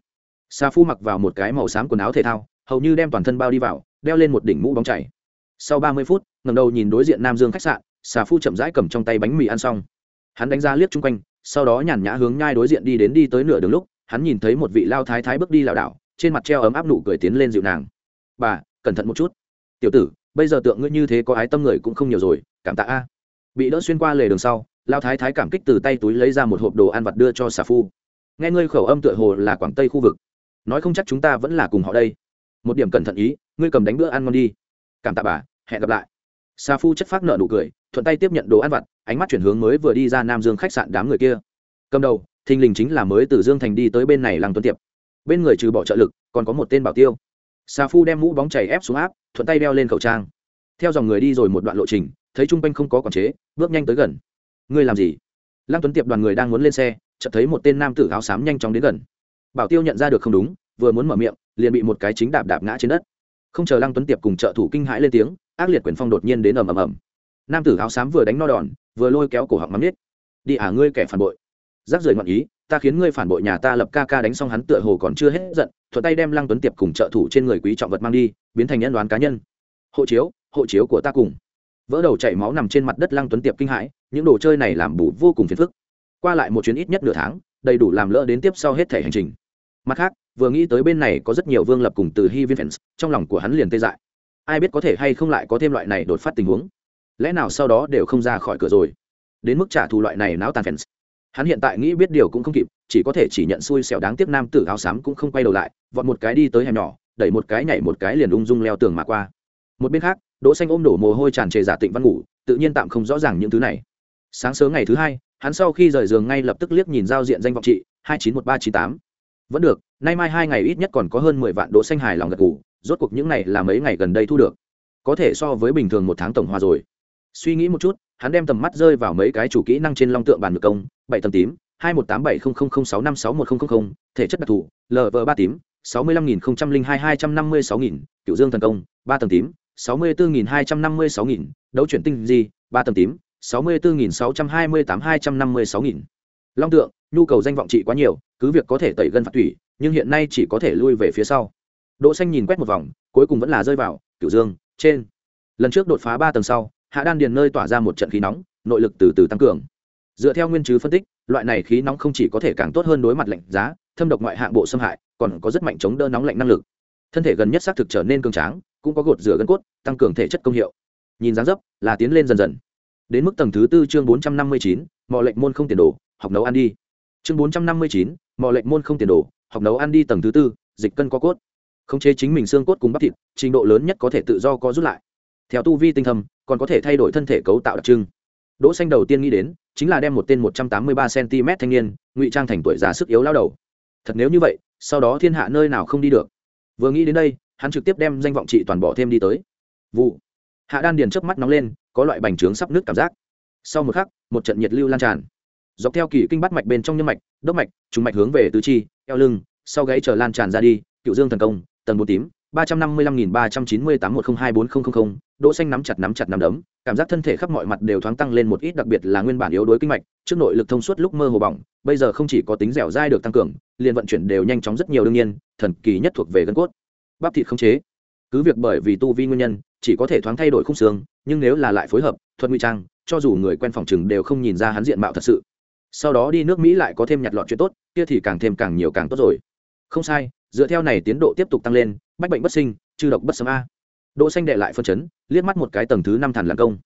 Sa phu mặc vào một cái màu xám quần áo thể thao, hầu như đem toàn thân bao đi vào, đeo lên một đỉnh mũ bóng chảy sau ba mươi phút ngầm đầu nhìn đối diện nam dương khách sạn, xà phu chậm rãi cầm trong tay bánh mì ăn xong. Hắn đánh ra liếc chung quanh, sau đó nhàn nhã hướng nhai đối diện đi đến đi tới nửa đường lúc, hắn nhìn thấy một vị lao thái thái bước đi lảo đảo, trên mặt treo ấm áp nụ cười tiến lên dịu nàng. Bà, cẩn thận một chút. Tiểu tử, bây giờ tượng ngươi như thế có ái tâm người cũng không nhiều rồi, cảm tạ a. Bị đỡ xuyên qua lề đường sau, lao thái thái cảm kích từ tay túi lấy ra một hộp đồ ăn vặt đưa cho xà phu. Nghe ngươi khẩu âm tựa hồ là quảng tây khu vực, nói không chắc chúng ta vẫn là cùng họ đây. Một điểm cẩn thận ý, ngươi cầm đánh bữa ăn ngon đi cảm tạ bà, hẹn gặp lại. Sa phu chất phác nợ nụ cười, thuận tay tiếp nhận đồ ăn vặt, ánh mắt chuyển hướng mới vừa đi ra nam dương khách sạn đám người kia. Cầm đầu, thình lình chính là mới từ dương thành đi tới bên này làng tuấn tiệp. Bên người trừ bỏ trợ lực, còn có một tên bảo tiêu. Sa phu đem mũ bóng chảy ép xuống áp, thuận tay đeo lên khẩu trang. Theo dòng người đi rồi một đoạn lộ trình, thấy chung quanh không có quản chế, bước nhanh tới gần. Ngươi làm gì? Lăng tuấn tiệp đoàn người đang muốn lên xe, chợt thấy một tên nam tử áo xám nhanh chóng đến gần. Bảo tiêu nhận ra được không đúng, vừa muốn mở miệng, liền bị một cái chính đạp đạp ngã trên đất không chờ lăng tuấn tiệp cùng trợ thủ kinh hãi lên tiếng, ác liệt quyền phong đột nhiên đến ầm ầm ầm. Nam tử áo xám vừa đánh no đòn, vừa lôi kéo cổ họng mắm nít đi à ngươi kẻ phản bội. Rác rời ngọn ý, ta khiến ngươi phản bội nhà ta lập ca ca đánh xong hắn tựa hồ còn chưa hết giận, thuận tay đem lăng tuấn tiệp cùng trợ thủ trên người quý trọng vật mang đi, biến thành nhân đoán cá nhân. Hộ chiếu hộ chiếu của ta cùng. Vỡ đầu chảy máu nằm trên mặt đất lăng tuấn tiệp kinh hãi, những đồ chơi này làm bù vô cùng phiền phức. Qua lại một chuyến ít nhất nửa tháng, đầy đủ làm lỡ đến tiếp sau hết thể hành trình mặt khác, vừa nghĩ tới bên này có rất nhiều vương lập cùng từ hy viên fans trong lòng của hắn liền tê dại. Ai biết có thể hay không lại có thêm loại này đột phát tình huống? Lẽ nào sau đó đều không ra khỏi cửa rồi? Đến mức trả thù loại này náo tàn fans hắn hiện tại nghĩ biết điều cũng không kịp, chỉ có thể chỉ nhận xui xẻo đáng tiếc nam tử áo xám cũng không quay đầu lại, vọt một cái đi tới hẻm nhỏ, đẩy một cái nhảy một cái liền ung dung leo tường mà qua. Một bên khác, đỗ xanh ôm đổ mồ hôi tràn trề giả tịnh văn ngủ, tự nhiên tạm không rõ ràng những thứ này. Sáng sớm ngày thứ hai, hắn sau khi rời giường ngay lập tức liếc nhìn giao diện danh vọng trị, hai chín một ba chín tám vẫn được, nay mai hai ngày ít nhất còn có hơn mười vạn đỗ xanh hài lòng gật gù, rốt cuộc những này là mấy ngày gần đây thu được. Có thể so với bình thường một tháng tổng hòa rồi. Suy nghĩ một chút, hắn đem tầm mắt rơi vào mấy cái chủ kỹ năng trên long tượng bàn ngược công, bảy tầm tím, hai một tám bảy không không không sáu năm sáu một không không không, thể chất đặc thù lv ba tím, sáu mươi lăm nghìn không trăm linh hai hai trăm năm mươi sáu nghìn cựu dương thần công, ba tầng tím, sáu mươi bốn nghìn hai trăm năm mươi sáu nghìn, đấu chuyển tinh di, ba tầng tím, sáu mươi bốn nghìn sáu trăm hai mươi tám hai trăm năm mươi sáu nghìn long tượng, nhu cầu danh vọng trị quá nhiều, cứ việc có thể tẩy gân phạt thủy, nhưng hiện nay chỉ có thể lui về phía sau. Đỗ xanh nhìn quét một vòng, cuối cùng vẫn là rơi vào cửu dương, trên. Lần trước đột phá ba tầng sau, hạ đan điền nơi tỏa ra một trận khí nóng, nội lực từ từ tăng cường. Dựa theo nguyên chứ phân tích, loại này khí nóng không chỉ có thể càng tốt hơn đối mặt lạnh giá, thâm độc ngoại hạng bộ xâm hại, còn có rất mạnh chống đỡ nóng lạnh năng lực. Thân thể gần nhất xác thực trở nên cường tráng, cũng có gột rửa gân cốt, tăng cường thể chất công hiệu. Nhìn dáng dấp, là tiến lên dần dần. Đến mức tầng thứ tư chương bốn trăm năm mươi chín mọi lệnh môn không tiền đồ học nấu ăn đi. Chương bốn trăm năm mươi chín mọi lệnh môn không tiền đồ, học nấu ăn đi tầng thứ tư, dịch cân có cốt. Khống chế chính mình xương cốt cùng bắp thịt, trình độ lớn nhất có thể tự do có rút lại. Theo tu vi tinh thầm còn có thể thay đổi thân thể cấu tạo đặc trưng. Đỗ xanh đầu tiên nghĩ đến, chính là đem một tên một trăm tám mươi ba cm thanh niên, ngụy trang thành tuổi già sức yếu lao đầu. Thật nếu như vậy, sau đó thiên hạ nơi nào không đi được? Vừa nghĩ đến đây, hắn trực tiếp đem danh vọng trị toàn bỏ thêm đi tới. Vụ. Hạ đan điền chớp mắt nóng lên, có loại bành trướng sắp nước cảm giác. Sau một khắc, một trận nhiệt lưu lan tràn dọc theo kỳ kinh bắt mạch bên trong nhân mạch, đốc mạch, trùng mạch hướng về tứ chi, eo lưng, sau gáy chờ lan tràn ra đi, cựu dương thần công, tầng bốn tím, ba trăm năm mươi lăm nghìn ba trăm chín mươi tám một không hai bốn không không không, đỗ xanh nắm chặt nắm chặt nắm đấm, cảm giác thân thể khắp mọi mặt đều thoáng tăng lên một ít, đặc biệt là nguyên bản yếu đuối kinh mạch, trước nội lực thông suốt lúc mơ hồ bỏng, bây giờ không chỉ có tính dẻo dai được tăng cường, liền vận chuyển đều nhanh chóng rất nhiều đương nhiên, thần kỳ nhất thuộc về gân cốt. Bắp thịt không chế. Cứ việc bởi vì tu vi nguyên nhân, chỉ có thể thoáng thay đổi khung xương, nhưng nếu là lại phối hợp, thuật ngụy trang, cho dù người quen phòng chừng đều không nhìn ra hắn diện mạo thật sự sau đó đi nước mỹ lại có thêm nhặt lọt chuyện tốt, kia thì càng thêm càng nhiều càng tốt rồi. Không sai, dựa theo này tiến độ tiếp tục tăng lên, bách bệnh bất sinh trừ độc bất sấm a. Đỗ xanh đệ lại phân chấn, liếc mắt một cái tầng thứ năm thản làm công.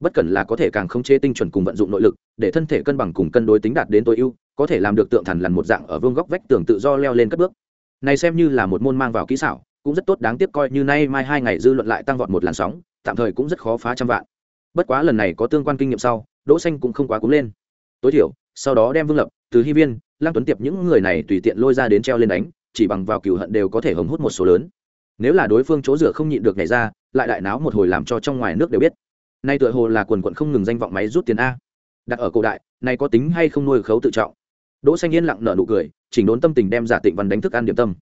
Bất cần là có thể càng không chế tinh chuẩn cùng vận dụng nội lực, để thân thể cân bằng cùng cân đối tính đạt đến tối ưu, có thể làm được tượng thần lần một dạng ở vương góc vách tường tự do leo lên cất bước. Này xem như là một môn mang vào kỹ xảo, cũng rất tốt đáng tiếc coi như nay mai hai ngày dư luận lại tăng vọt một làn sóng, tạm thời cũng rất khó phá trăm vạn. Bất quá lần này có tương quan kinh nghiệm sau, đỗ xanh cũng không quá cúng lên. Tối thiểu sau đó đem vương lập, từ hy viên, lăng tuấn tiệp những người này tùy tiện lôi ra đến treo lên đánh, chỉ bằng vào cừu hận đều có thể hống hút một số lớn. Nếu là đối phương chỗ rửa không nhịn được nhảy ra, lại đại náo một hồi làm cho trong ngoài nước đều biết. Nay tựa hồ là quần quận không ngừng danh vọng máy rút tiền a. Đặt ở cổ đại, nay có tính hay không nuôi khấu tự trọng. Đỗ xanh yên lặng nở nụ cười, chỉnh đốn tâm tình đem giả tịnh văn đánh thức ăn điểm tâm.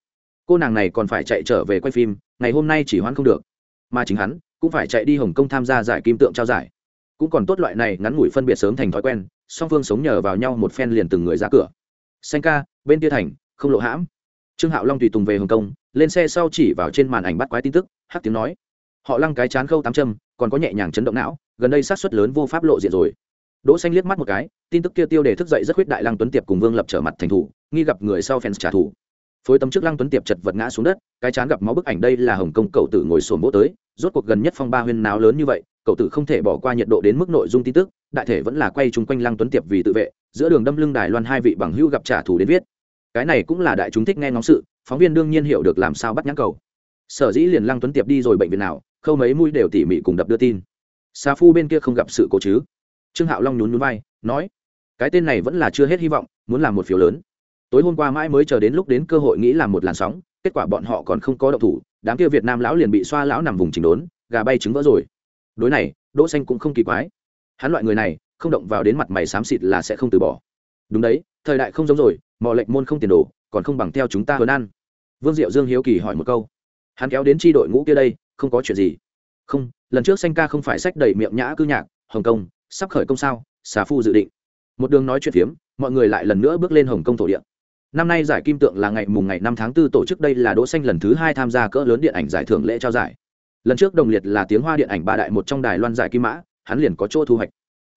Cô nàng này còn phải chạy trở về quay phim, ngày hôm nay chỉ hoãn không được. Mà chính hắn, cũng phải chạy đi hồng kông tham gia giải kim tượng trao giải. Cũng còn tốt loại này ngắn ngủi phân biệt sớm thành thói quen song phương sống nhờ vào nhau một phen liền từng người ra cửa. Xanh ca, bên kia thành, không lộ hãm. Trương hạo long tùy tùng về hồng kông, lên xe sau chỉ vào trên màn ảnh bắt quái tin tức, hắc tiếng nói. Họ lăng cái chán khâu tám châm, còn có nhẹ nhàng chấn động não, gần đây sát xuất lớn vô pháp lộ diện rồi. Đỗ xanh liếc mắt một cái, tin tức kia tiêu đề thức dậy rất khuyết đại lăng tuấn tiệp cùng vương lập trở mặt thành thủ, nghi gặp người sau fans trả thù. Phối tấm trước lăng tuấn tiệp chật vật ngã xuống đất, cái chán gặp máu bức ảnh đây là hồng kông cậu tử ngồi sồn bố tới, rốt cuộc gần nhất phong ba huyên náo lớn như vậy, cậu tử không thể bỏ qua nhiệt độ đến mức nội dung tin tức đại thể vẫn là quay chung quanh lăng tuấn tiệp vì tự vệ, giữa đường đâm lưng đài loan hai vị bằng hữu gặp trả thù đến viết. Cái này cũng là đại chúng thích nghe ngóng sự, phóng viên đương nhiên hiểu được làm sao bắt nhãn cầu. Sở dĩ liền lăng tuấn tiệp đi rồi bệnh viện nào, khâu mấy mũi đều tỉ mỉ cùng đập đưa tin. Xa phu bên kia không gặp sự cố chứ? Trương hạo long nhún nhún vai, nói, cái tên này vẫn là chưa hết hy vọng, muốn làm một phiếu lớn. Tối hôm qua mãi mới chờ đến lúc đến cơ hội nghĩ làm một làn sóng, kết quả bọn họ còn không có động thủ, đám kia việt nam lão liền bị xoa lão nằm vùng chỉnh đốn, gà bay trứng vỡ rồi. Đối này, đỗ xanh cũng không kỳ quái hắn loại người này, không động vào đến mặt mày xám xịt là sẽ không từ bỏ. Đúng đấy, thời đại không giống rồi, mò lệnh môn không tiền đồ, còn không bằng theo chúng ta hơn ăn. Vương diệu dương hiếu kỳ hỏi một câu. Hắn kéo đến tri đội ngũ kia đây, không có chuyện gì. Không, lần trước xanh ca không phải sách đầy miệng nhã cư nhạc, hồng kông, sắp khởi công sao, xà phu dự định. Một đường nói chuyện phiếm, mọi người lại lần nữa bước lên hồng kông thổ địa. Năm nay giải kim tượng là ngày mùng ngày năm tháng 4 tổ chức đây là đỗ xanh lần thứ hai tham gia cỡ lớn điện ảnh giải thưởng lễ trao giải. Lần trước đồng liệt là tiếng hoa điện ảnh ba đại một trong đài loan giải kim mã hắn liền có chỗ thu hoạch.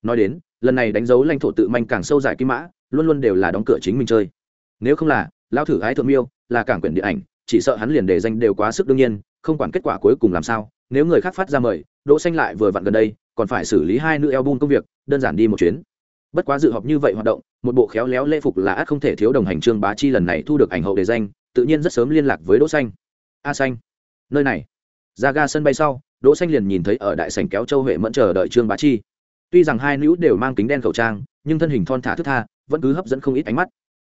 Nói đến, lần này đánh dấu lãnh thổ tự manh càng sâu dài kim mã, luôn luôn đều là đóng cửa chính mình chơi. Nếu không là lao thử ái thượng miêu, là cảng quyển điện ảnh, chỉ sợ hắn liền để danh đều quá sức đương nhiên, không quản kết quả cuối cùng làm sao, nếu người khác phát ra mời, đỗ xanh lại vừa vặn gần đây, còn phải xử lý hai nữ album công việc, đơn giản đi một chuyến. Bất quá dự họp như vậy hoạt động, một bộ khéo léo lễ phục là ắt không thể thiếu đồng hành trương bá chi lần này thu được ảnh hậu đề danh, tự nhiên rất sớm liên lạc với đỗ xanh. A xanh, nơi này. Ra ga sân bay sau đỗ xanh liền nhìn thấy ở đại sảnh kéo châu huệ mẫn chờ đợi trương bá chi. Tuy rằng hai nữ đều mang kính đen khẩu trang, nhưng thân hình thon thả thức tha, vẫn cứ hấp dẫn không ít ánh mắt.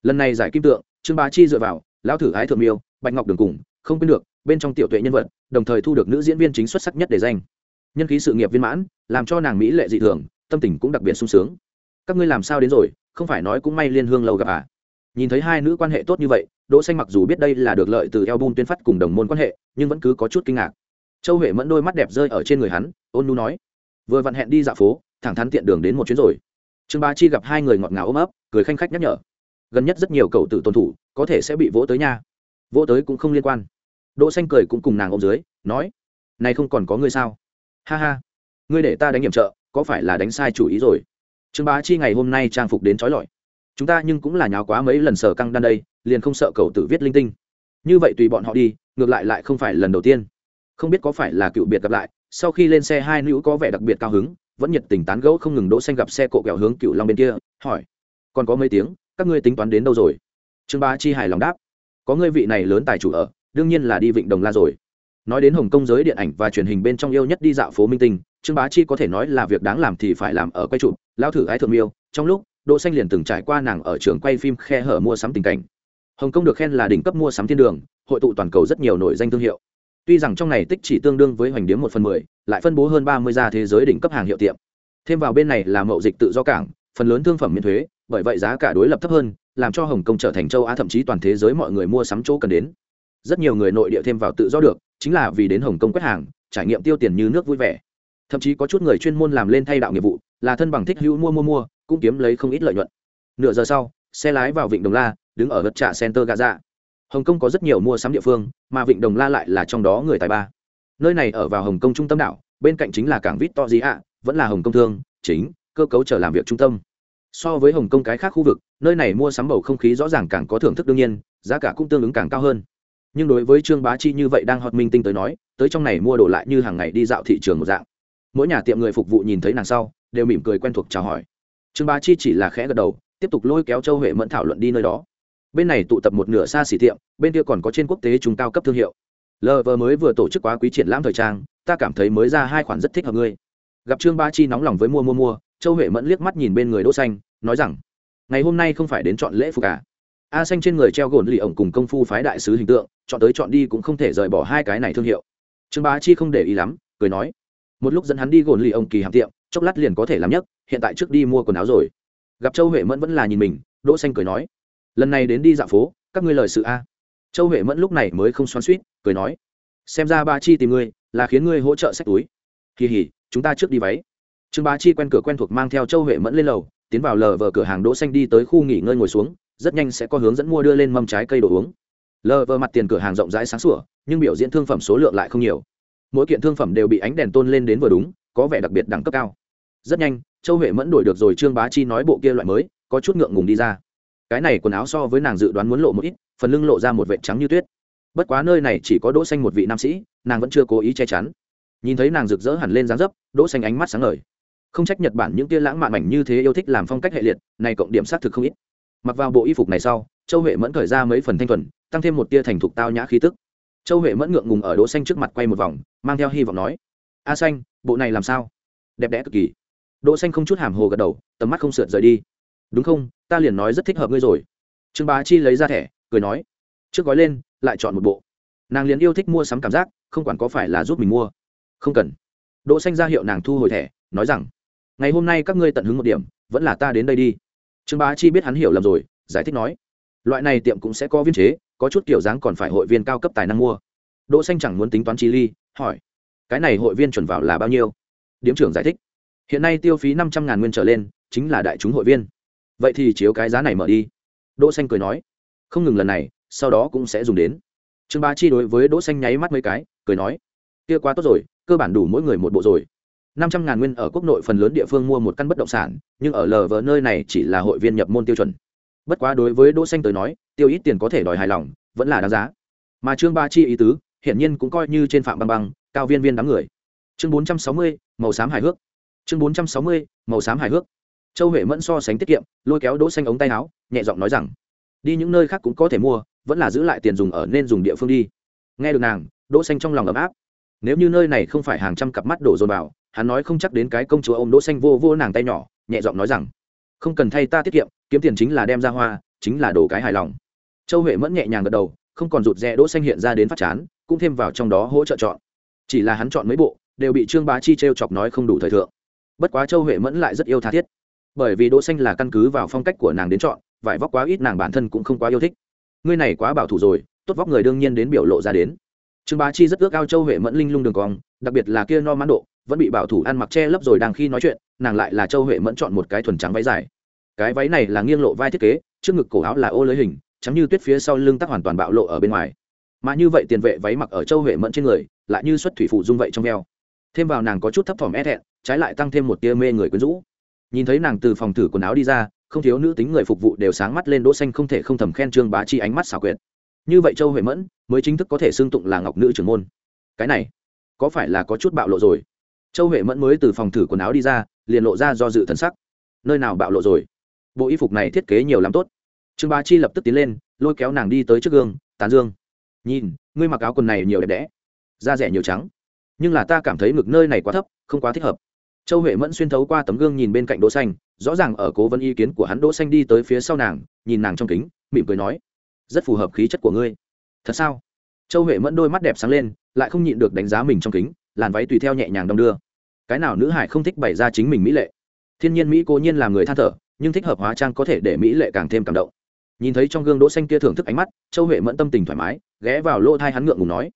Lần này giải kim tượng, trương bá chi dựa vào, lão thử ái thượng miêu, bạch ngọc đường cùng, không quên được, bên trong tiểu tuệ nhân vật, đồng thời thu được nữ diễn viên chính xuất sắc nhất để danh. Nhân khí sự nghiệp viên mãn, làm cho nàng mỹ lệ dị thường, tâm tình cũng đặc biệt sung sướng. Các ngươi làm sao đến rồi, không phải nói cũng may liên hương lâu gặp à? Nhìn thấy hai nữ quan hệ tốt như vậy, đỗ xanh mặc dù biết đây là được lợi từ eo bun tuyên phát cùng đồng môn quan hệ, nhưng vẫn cứ có chút kinh ngạc châu huệ mẫn đôi mắt đẹp rơi ở trên người hắn, ôn nu nói, vừa vặn hẹn đi dạo phố, thẳng thắn tiện đường đến một chuyến rồi. Trương ba chi gặp hai người ngọt ngào ôm ấp, cười khanh khách nhắc nhở, gần nhất rất nhiều cầu tự tuân thủ, có thể sẽ bị vỗ tới nha. Vỗ tới cũng không liên quan. Đỗ xanh cười cũng cùng nàng ôm dưới, nói, này không còn có ngươi sao? Ha ha, ngươi để ta đánh nhiệm trợ, có phải là đánh sai chủ ý rồi? Trương bá chi ngày hôm nay trang phục đến trói lọi. Chúng ta nhưng cũng là nháo quá mấy lần sở căng đan đây, liền không sợ cầu tự viết linh tinh. Như vậy tùy bọn họ đi, ngược lại lại không phải lần đầu tiên không biết có phải là cựu biệt gặp lại, sau khi lên xe hai nữ có vẻ đặc biệt cao hứng, vẫn nhiệt tình tán gẫu không ngừng đỗ xanh gặp xe cộ kẹo hướng cựu long bên kia, hỏi, còn có mấy tiếng, các ngươi tính toán đến đâu rồi? Trương bá chi hài lòng đáp, có ngươi vị này lớn tài chủ ở, đương nhiên là đi vịnh đồng la rồi. Nói đến hồng kông giới điện ảnh và truyền hình bên trong yêu nhất đi dạo phố minh tinh, trương bá chi có thể nói là việc đáng làm thì phải làm ở quay trụ lao thử ái thượng miêu, trong lúc, đỗ xanh liền từng trải qua nàng ở trường quay phim khe hở mua sắm tình cảnh. Hồng kông được khen là đỉnh cấp mua sắm thiên đường, hội tụ toàn cầu rất nhiều nổi danh thương hiệu tuy rằng trong này tích chỉ tương đương với hoành điếm một phần mười, lại phân bố hơn ba mươi gia thế giới đỉnh cấp hàng hiệu tiệm. Thêm vào bên này là mậu dịch tự do cảng, phần lớn thương phẩm miễn thuế, bởi vậy giá cả đối lập thấp hơn, làm cho hồng kông trở thành châu á thậm chí toàn thế giới mọi người mua sắm chỗ cần đến. Rất nhiều người nội địa thêm vào tự do được, chính là vì đến hồng kông quét hàng, trải nghiệm tiêu tiền như nước vui vẻ. Thậm chí có chút người chuyên môn làm lên thay đạo nghiệp vụ, là thân bằng thích hữu mua mua mua, cũng kiếm lấy không ít lợi nhuận. Nửa giờ sau, xe lái vào vịnh đồng la, đứng ở vật trả center gaza hồng kông có rất nhiều mua sắm địa phương, mà vịnh đồng la lại là trong đó người tài ba. Nơi này ở vào hồng kông trung tâm đảo, bên cạnh chính là cảng vít to gì ạ vẫn là hồng kông thương, chính, cơ cấu trở làm việc trung tâm. So với hồng kông cái khác khu vực, nơi này mua sắm bầu không khí rõ ràng càng có thưởng thức đương nhiên, giá cả cũng tương ứng càng cao hơn. Nhưng đối với trương bá chi như vậy đang hoạt minh tinh tới nói, tới trong này mua đồ lại như hàng ngày đi dạo thị trường một dạng. Mỗi nhà tiệm người phục vụ nhìn thấy nàng sau, đều mỉm cười quen thuộc chào hỏi. Trương bá chi chỉ là khẽ gật đầu, tiếp tục lôi kéo châu huệ mẫn thảo luận đi nơi đó bên này tụ tập một nửa xa xỉ tiệm, bên kia còn có trên quốc tế chúng cao cấp thương hiệu. Lờ vờ mới vừa tổ chức quá quý triển lãm thời trang, ta cảm thấy mới ra hai khoản rất thích hợp ngươi. Gặp trương ba chi nóng lòng với mua mua mua, châu huệ mẫn liếc mắt nhìn bên người đỗ xanh, nói rằng, ngày hôm nay không phải đến chọn lễ phục à? A xanh trên người treo gồn lì ổng cùng công phu phái đại sứ hình tượng, chọn tới chọn đi cũng không thể rời bỏ hai cái này thương hiệu. Trương bá chi không để ý lắm, cười nói, một lúc dẫn hắn đi gồn lì ổng kỳ hàm tiệm, chốc lát liền có thể làm nhất, hiện tại trước đi mua quần áo rồi. Gặp châu huệ mẫn vẫn là nhìn mình, đỗ xanh cười nói lần này đến đi dạo phố, các ngươi lời sự a. Châu huệ mẫn lúc này mới không xoắn suýt cười nói, xem ra ba chi tìm ngươi là khiến ngươi hỗ trợ sách túi. Kỳ hỉ, chúng ta trước đi váy. Trương bá chi quen cửa quen thuộc mang theo châu huệ mẫn lên lầu, tiến vào lờ vờ cửa hàng đỗ xanh đi tới khu nghỉ ngơi ngồi xuống, rất nhanh sẽ có hướng dẫn mua đưa lên mâm trái cây đồ uống. Lờ vờ mặt tiền cửa hàng rộng rãi sáng sủa, nhưng biểu diễn thương phẩm số lượng lại không nhiều. Mỗi kiện thương phẩm đều bị ánh đèn tôn lên đến vừa đúng, có vẻ đặc biệt đẳng cấp cao. Rất nhanh, châu huệ mẫn đổi được rồi trương bá chi nói bộ kia loại mới, có chút ngượng ngùng đi ra cái này quần áo so với nàng dự đoán muốn lộ một ít, phần lưng lộ ra một vệ trắng như tuyết. Bất quá nơi này chỉ có đỗ xanh một vị nam sĩ, nàng vẫn chưa cố ý che chắn. Nhìn thấy nàng rực rỡ hẳn lên dáng dấp, đỗ xanh ánh mắt sáng ngời. Không trách nhật bản những tia lãng mạn mảnh như thế yêu thích làm phong cách hệ liệt, này cộng điểm sát thực không ít. Mặc vào bộ y phục này sau, châu huệ mẫn khởi ra mấy phần thanh thuần, tăng thêm một tia thành thục tao nhã khí tức. Châu huệ mẫn ngượng ngùng ở đỗ xanh trước mặt quay một vòng, mang theo hy vọng nói, a xanh, bộ này làm sao? Đẹp đẽ cực kỳ. Đỗ xanh không chút hàm hồ gật đầu, tầm mắt không sượt rời đi đúng không? Ta liền nói rất thích hợp ngươi rồi. Trương bá chi lấy ra thẻ, cười nói, trước gói lên, lại chọn một bộ. Nàng liền yêu thích mua sắm cảm giác, không quản có phải là giúp mình mua. Không cần. Đỗ xanh ra hiệu nàng thu hồi thẻ, nói rằng, ngày hôm nay các ngươi tận hứng một điểm, vẫn là ta đến đây đi. Trương bá chi biết hắn hiểu lầm rồi, giải thích nói, loại này tiệm cũng sẽ có viên chế, có chút kiểu dáng còn phải hội viên cao cấp tài năng mua. Đỗ xanh chẳng muốn tính toán chi ly, hỏi, cái này hội viên chuẩn vào là bao nhiêu? Điểm trưởng giải thích, hiện nay tiêu phí năm trăm ngàn nguyên trở lên, chính là đại chúng hội viên vậy thì chiếu cái giá này mở đi. Đỗ xanh cười nói, không ngừng lần này, sau đó cũng sẽ dùng đến. Trương bá chi đối với đỗ xanh nháy mắt mấy cái, cười nói, kia quá tốt rồi, cơ bản đủ mỗi người một bộ rồi. Năm trăm ngàn nguyên ở quốc nội phần lớn địa phương mua một căn bất động sản, nhưng ở lờ vờ nơi này chỉ là hội viên nhập môn tiêu chuẩn. Bất quá đối với đỗ xanh tới nói, tiêu ít tiền có thể đòi hài lòng, vẫn là đáng giá. Mà trương ba chi ý tứ hiện nhiên cũng coi như trên phạm băng băng, cao viên viên đám người. Chương bốn trăm sáu mươi, màu xám hài hước. Chương bốn trăm sáu mươi, màu xám hài hước châu huệ mẫn so sánh tiết kiệm, lôi kéo đỗ xanh ống tay áo, nhẹ giọng nói rằng, đi những nơi khác cũng có thể mua, vẫn là giữ lại tiền dùng ở nên dùng địa phương đi. Nghe được nàng, đỗ xanh trong lòng ấm áp. Nếu như nơi này không phải hàng trăm cặp mắt đổ dồn vào, hắn nói không chắc đến cái công chúa ôm đỗ xanh vô vô nàng tay nhỏ, nhẹ giọng nói rằng, không cần thay ta tiết kiệm, kiếm tiền chính là đem ra hoa, chính là đổ cái hài lòng. Châu huệ mẫn nhẹ nhàng gật đầu, không còn rụt rè đỗ xanh hiện ra đến phát chán, cũng thêm vào trong đó hỗ trợ chọn. Chỉ là hắn chọn mấy bộ, đều bị trương bá chi treo chọc nói không đủ thời thượng. Bất quá châu huệ mẫn lại rất yêu tha thiết bởi vì đỗ xanh là căn cứ vào phong cách của nàng đến chọn, vải vóc quá ít nàng bản thân cũng không quá yêu thích. Ngươi này quá bảo thủ rồi, tốt vóc người đương nhiên đến biểu lộ ra đến. Trương bá chi rất ước ao châu huệ mẫn linh lung đường cong, đặc biệt là kia no mãn độ, vẫn bị bảo thủ ăn mặc che lấp rồi đang khi nói chuyện, nàng lại là châu huệ mẫn chọn một cái thuần trắng váy dài. Cái váy này là nghiêng lộ vai thiết kế, trước ngực cổ áo là ô lưới hình chấm như tuyết phía sau lưng tắc hoàn toàn bạo lộ ở bên ngoài. Mà như vậy tiền vệ váy mặc ở châu huệ mẫn trên người, lại như xuất thủy phụ dung vậy trong eo thêm vào nàng có chút thấp thỏm e thẹn, trái lại tăng thêm một tia mê người quyến rũ nhìn thấy nàng từ phòng thử quần áo đi ra, không thiếu nữ tính người phục vụ đều sáng mắt lên đỗ xanh không thể không thầm khen trương bá chi ánh mắt xảo quyệt. Như vậy châu huệ mẫn mới chính thức có thể xưng tụng là ngọc nữ trưởng môn. Cái này, có phải là có chút bạo lộ rồi? Châu huệ mẫn mới từ phòng thử quần áo đi ra, liền lộ ra do dự thần sắc. Nơi nào bạo lộ rồi? Bộ y phục này thiết kế nhiều lắm tốt. Trương bá chi lập tức tiến lên, lôi kéo nàng đi tới trước gương tán dương, nhìn, ngươi mặc áo quần này nhiều đẹp đẽ, da rẻ nhiều trắng, nhưng là ta cảm thấy ngực nơi này quá thấp, không quá thích hợp châu huệ mẫn xuyên thấu qua tấm gương nhìn bên cạnh đỗ xanh, rõ ràng ở cố vấn ý kiến của hắn đỗ xanh đi tới phía sau nàng, nhìn nàng trong kính, mỉm cười nói, rất phù hợp khí chất của ngươi. Thật sao? Châu huệ mẫn đôi mắt đẹp sáng lên, lại không nhịn được đánh giá mình trong kính, làn váy tùy theo nhẹ nhàng đong đưa. Cái nào nữ hải không thích bày ra chính mình mỹ lệ? Thiên nhiên mỹ cố nhiên là người than thở, nhưng thích hợp hóa trang có thể để mỹ lệ càng thêm cảm động. Nhìn thấy trong gương đỗ xanh kia thưởng thức ánh mắt, châu huệ mẫn tâm tình thoải mái, ghé vào lỗ thai hắn ngượng ngùng nói,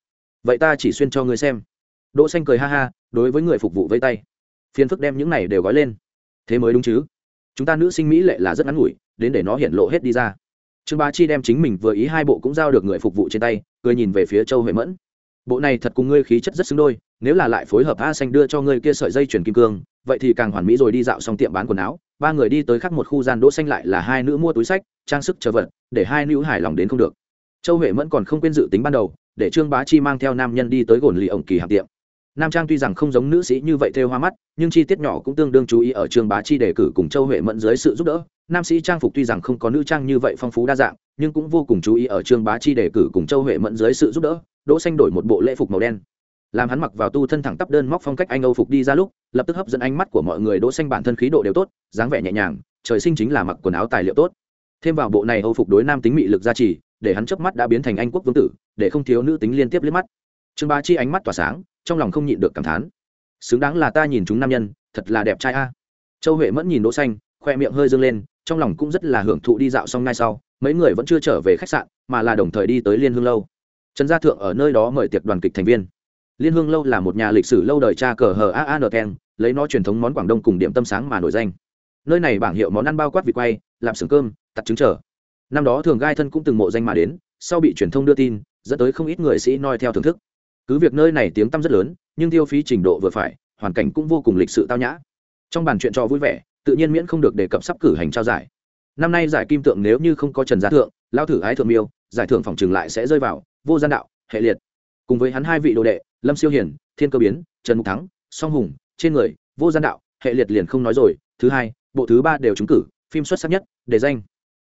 vậy ta chỉ xuyên cho ngươi xem. Đỗ xanh cười ha ha, đối với người phục vụ vây tay phiền phức đem những này đều gói lên. Thế mới đúng chứ? Chúng ta nữ sinh mỹ lệ là rất ngắn ngủi, đến để nó hiện lộ hết đi ra. Trương bá chi đem chính mình vừa ý hai bộ cũng giao được người phục vụ trên tay, cười nhìn về phía châu huệ mẫn. Bộ này thật cùng ngươi khí chất rất xứng đôi, nếu là lại phối hợp a xanh đưa cho ngươi kia sợi dây chuyển kim cương, vậy thì càng hoàn mỹ rồi đi dạo xong tiệm bán quần áo, ba người đi tới khắc một khu gian đỗ xanh lại là hai nữ mua túi sách, trang sức chờ vật, để hai nữ hài lòng đến không được. Châu huệ mẫn còn không quên dự tính ban đầu, để trương bá chi mang theo nam nhân đi tới gồn lì ổng kỳ hàng tiệm nam trang tuy rằng không giống nữ sĩ như vậy thêu hoa mắt, nhưng chi tiết nhỏ cũng tương đương chú ý ở trương bá chi đề cử cùng châu huệ mẫn dưới sự giúp đỡ. Nam sĩ trang phục tuy rằng không có nữ trang như vậy phong phú đa dạng, nhưng cũng vô cùng chú ý ở trương bá chi đề cử cùng châu huệ mẫn dưới sự giúp đỡ, đỗ xanh đổi một bộ lễ phục màu đen. Làm hắn mặc vào tu thân thẳng tắp đơn móc phong cách anh âu phục đi ra lúc, lập tức hấp dẫn ánh mắt của mọi người đỗ xanh bản thân khí độ đều tốt, dáng vẻ nhẹ nhàng, trời sinh chính là mặc quần áo tài liệu tốt. Thêm vào bộ này âu phục đối nam tính mị lực gia trì, để hắn chớp mắt đã biến thành anh quốc vương tử, để không thiếu nữ tính liên tiếp liếc mắt. Trương bá chi ánh mắt tỏa sáng trong lòng không nhịn được cảm thán. Xứng đáng là ta nhìn chúng nam nhân, thật là đẹp trai a. Châu huệ mẫn nhìn đỗ xanh, khoe miệng hơi dương lên, trong lòng cũng rất là hưởng thụ đi dạo xong ngay sau, mấy người vẫn chưa trở về khách sạn, mà là đồng thời đi tới liên hương lâu. Trần gia thượng ở nơi đó mời tiệc đoàn kịch thành viên. Liên hương lâu là một nhà lịch sử lâu đời cha cờ hờ a a n ten lấy nó truyền thống món quảng đông cùng điểm tâm sáng mà nổi danh. Nơi này bảng hiệu món ăn bao quát vị quay làm sườn cơm tặt trứng trở. Năm đó thường gai thân cũng từng mộ danh mà đến, sau bị truyền thông đưa tin, dẫn tới không ít người sĩ noi theo thưởng thức cứ việc nơi này tiếng tăm rất lớn, nhưng tiêu phí trình độ vừa phải, hoàn cảnh cũng vô cùng lịch sự tao nhã. Trong bàn chuyện trò vui vẻ, tự nhiên miễn không được đề cập sắp cử hành trao giải. Năm nay giải kim tượng nếu như không có trần gia thượng, lao thử ái thượng miêu, giải thưởng phòng trường lại sẽ rơi vào, vô gian đạo, hệ liệt. Cùng với hắn hai vị đồ đệ, lâm siêu hiển, thiên cơ biến, trần mục thắng, song hùng, trên người, vô gian đạo, hệ liệt liền không nói rồi, thứ hai, bộ thứ ba đều trúng cử, phim xuất sắc nhất, đề danh.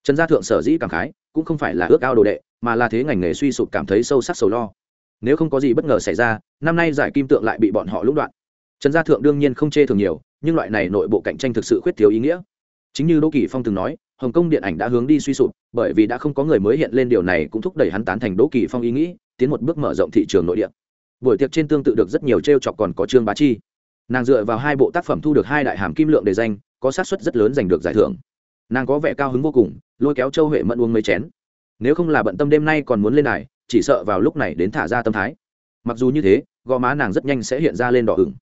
Trần gia thượng sở dĩ cảm khái, cũng không phải là ước ao đồ đệ, mà là thế ngành nghề suy sụp cảm thấy sâu sắc sầu lo nếu không có gì bất ngờ xảy ra, năm nay giải kim tượng lại bị bọn họ lũng đoạn. Trần gia thượng đương nhiên không chê thường nhiều, nhưng loại này nội bộ cạnh tranh thực sự khuyết thiếu ý nghĩa. Chính như đỗ kỳ phong từng nói, hồng kông điện ảnh đã hướng đi suy sụp, bởi vì đã không có người mới hiện lên điều này cũng thúc đẩy hắn tán thành đỗ kỳ phong ý nghĩ, tiến một bước mở rộng thị trường nội địa. Buổi tiệc trên tương tự được rất nhiều t r e o chọc còn có trương bá chi. Nàng dựa vào hai bộ tác phẩm thu được hai đại hàm kim lượng đề danh, có sát suất rất lớn giành được giải thưởng. Nàng có vẻ cao hứng vô cùng, lôi kéo châu huệ mẫn uống mấy chén. Nếu không là bận tâm đêm nay còn muốn lên đài chỉ sợ vào lúc này đến thả ra tâm thái. Mặc dù như thế, gò má nàng rất nhanh sẽ hiện ra lên đỏ ửng.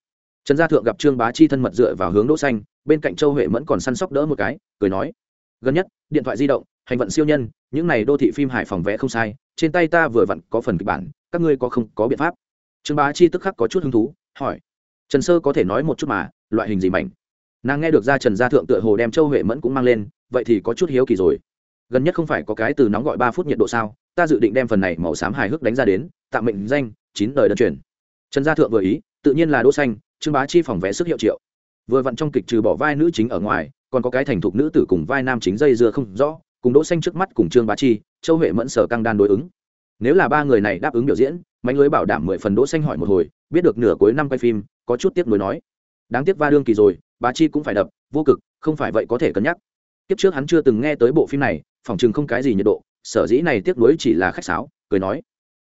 Trần gia thượng gặp trương bá chi thân mật dựa vào hướng đỗ xanh, bên cạnh châu huệ mẫn còn săn sóc đỡ một cái, cười nói, gần nhất, điện thoại di động, hành vận siêu nhân, những này đô thị phim hải phòng vẽ không sai, trên tay ta vừa vặn có phần kịch bản, các ngươi có không, có biện pháp. Trương bá chi tức khắc có chút hứng thú, hỏi, trần sơ có thể nói một chút mà, loại hình gì mảnh? Nàng nghe được ra trần gia thượng tựa hồ đem châu huệ mẫn cũng mang lên, vậy thì có chút hiếu kỳ rồi gần nhất không phải có cái từ nóng gọi ba phút nhiệt độ sao? Ta dự định đem phần này màu xám hài hước đánh ra đến, tạm mệnh danh, chín đời đơn truyền. Trần gia thượng vừa ý, tự nhiên là đỗ xanh, trương bá chi phòng vẽ sức hiệu triệu. Vừa vặn trong kịch trừ bỏ vai nữ chính ở ngoài, còn có cái thành thục nữ tử cùng vai nam chính dây dưa không rõ, cùng đỗ xanh trước mắt cùng trương bá chi, châu huệ mẫn sở căng đan đối ứng. Nếu là ba người này đáp ứng biểu diễn mạnh lưới bảo đảm mười phần đỗ xanh hỏi một hồi, biết được nửa cuối năm quay phim, có chút tiếc nuối nói. Đáng tiếc va đương kỳ rồi, bá chi cũng phải đập, vô cực, không phải vậy có thể cân nhắc. Kiếp trước hắn chưa từng nghe tới bộ phim này phòng chừng không cái gì nhiệt độ, sở dĩ này tiếc nuối chỉ là khách sáo, cười nói.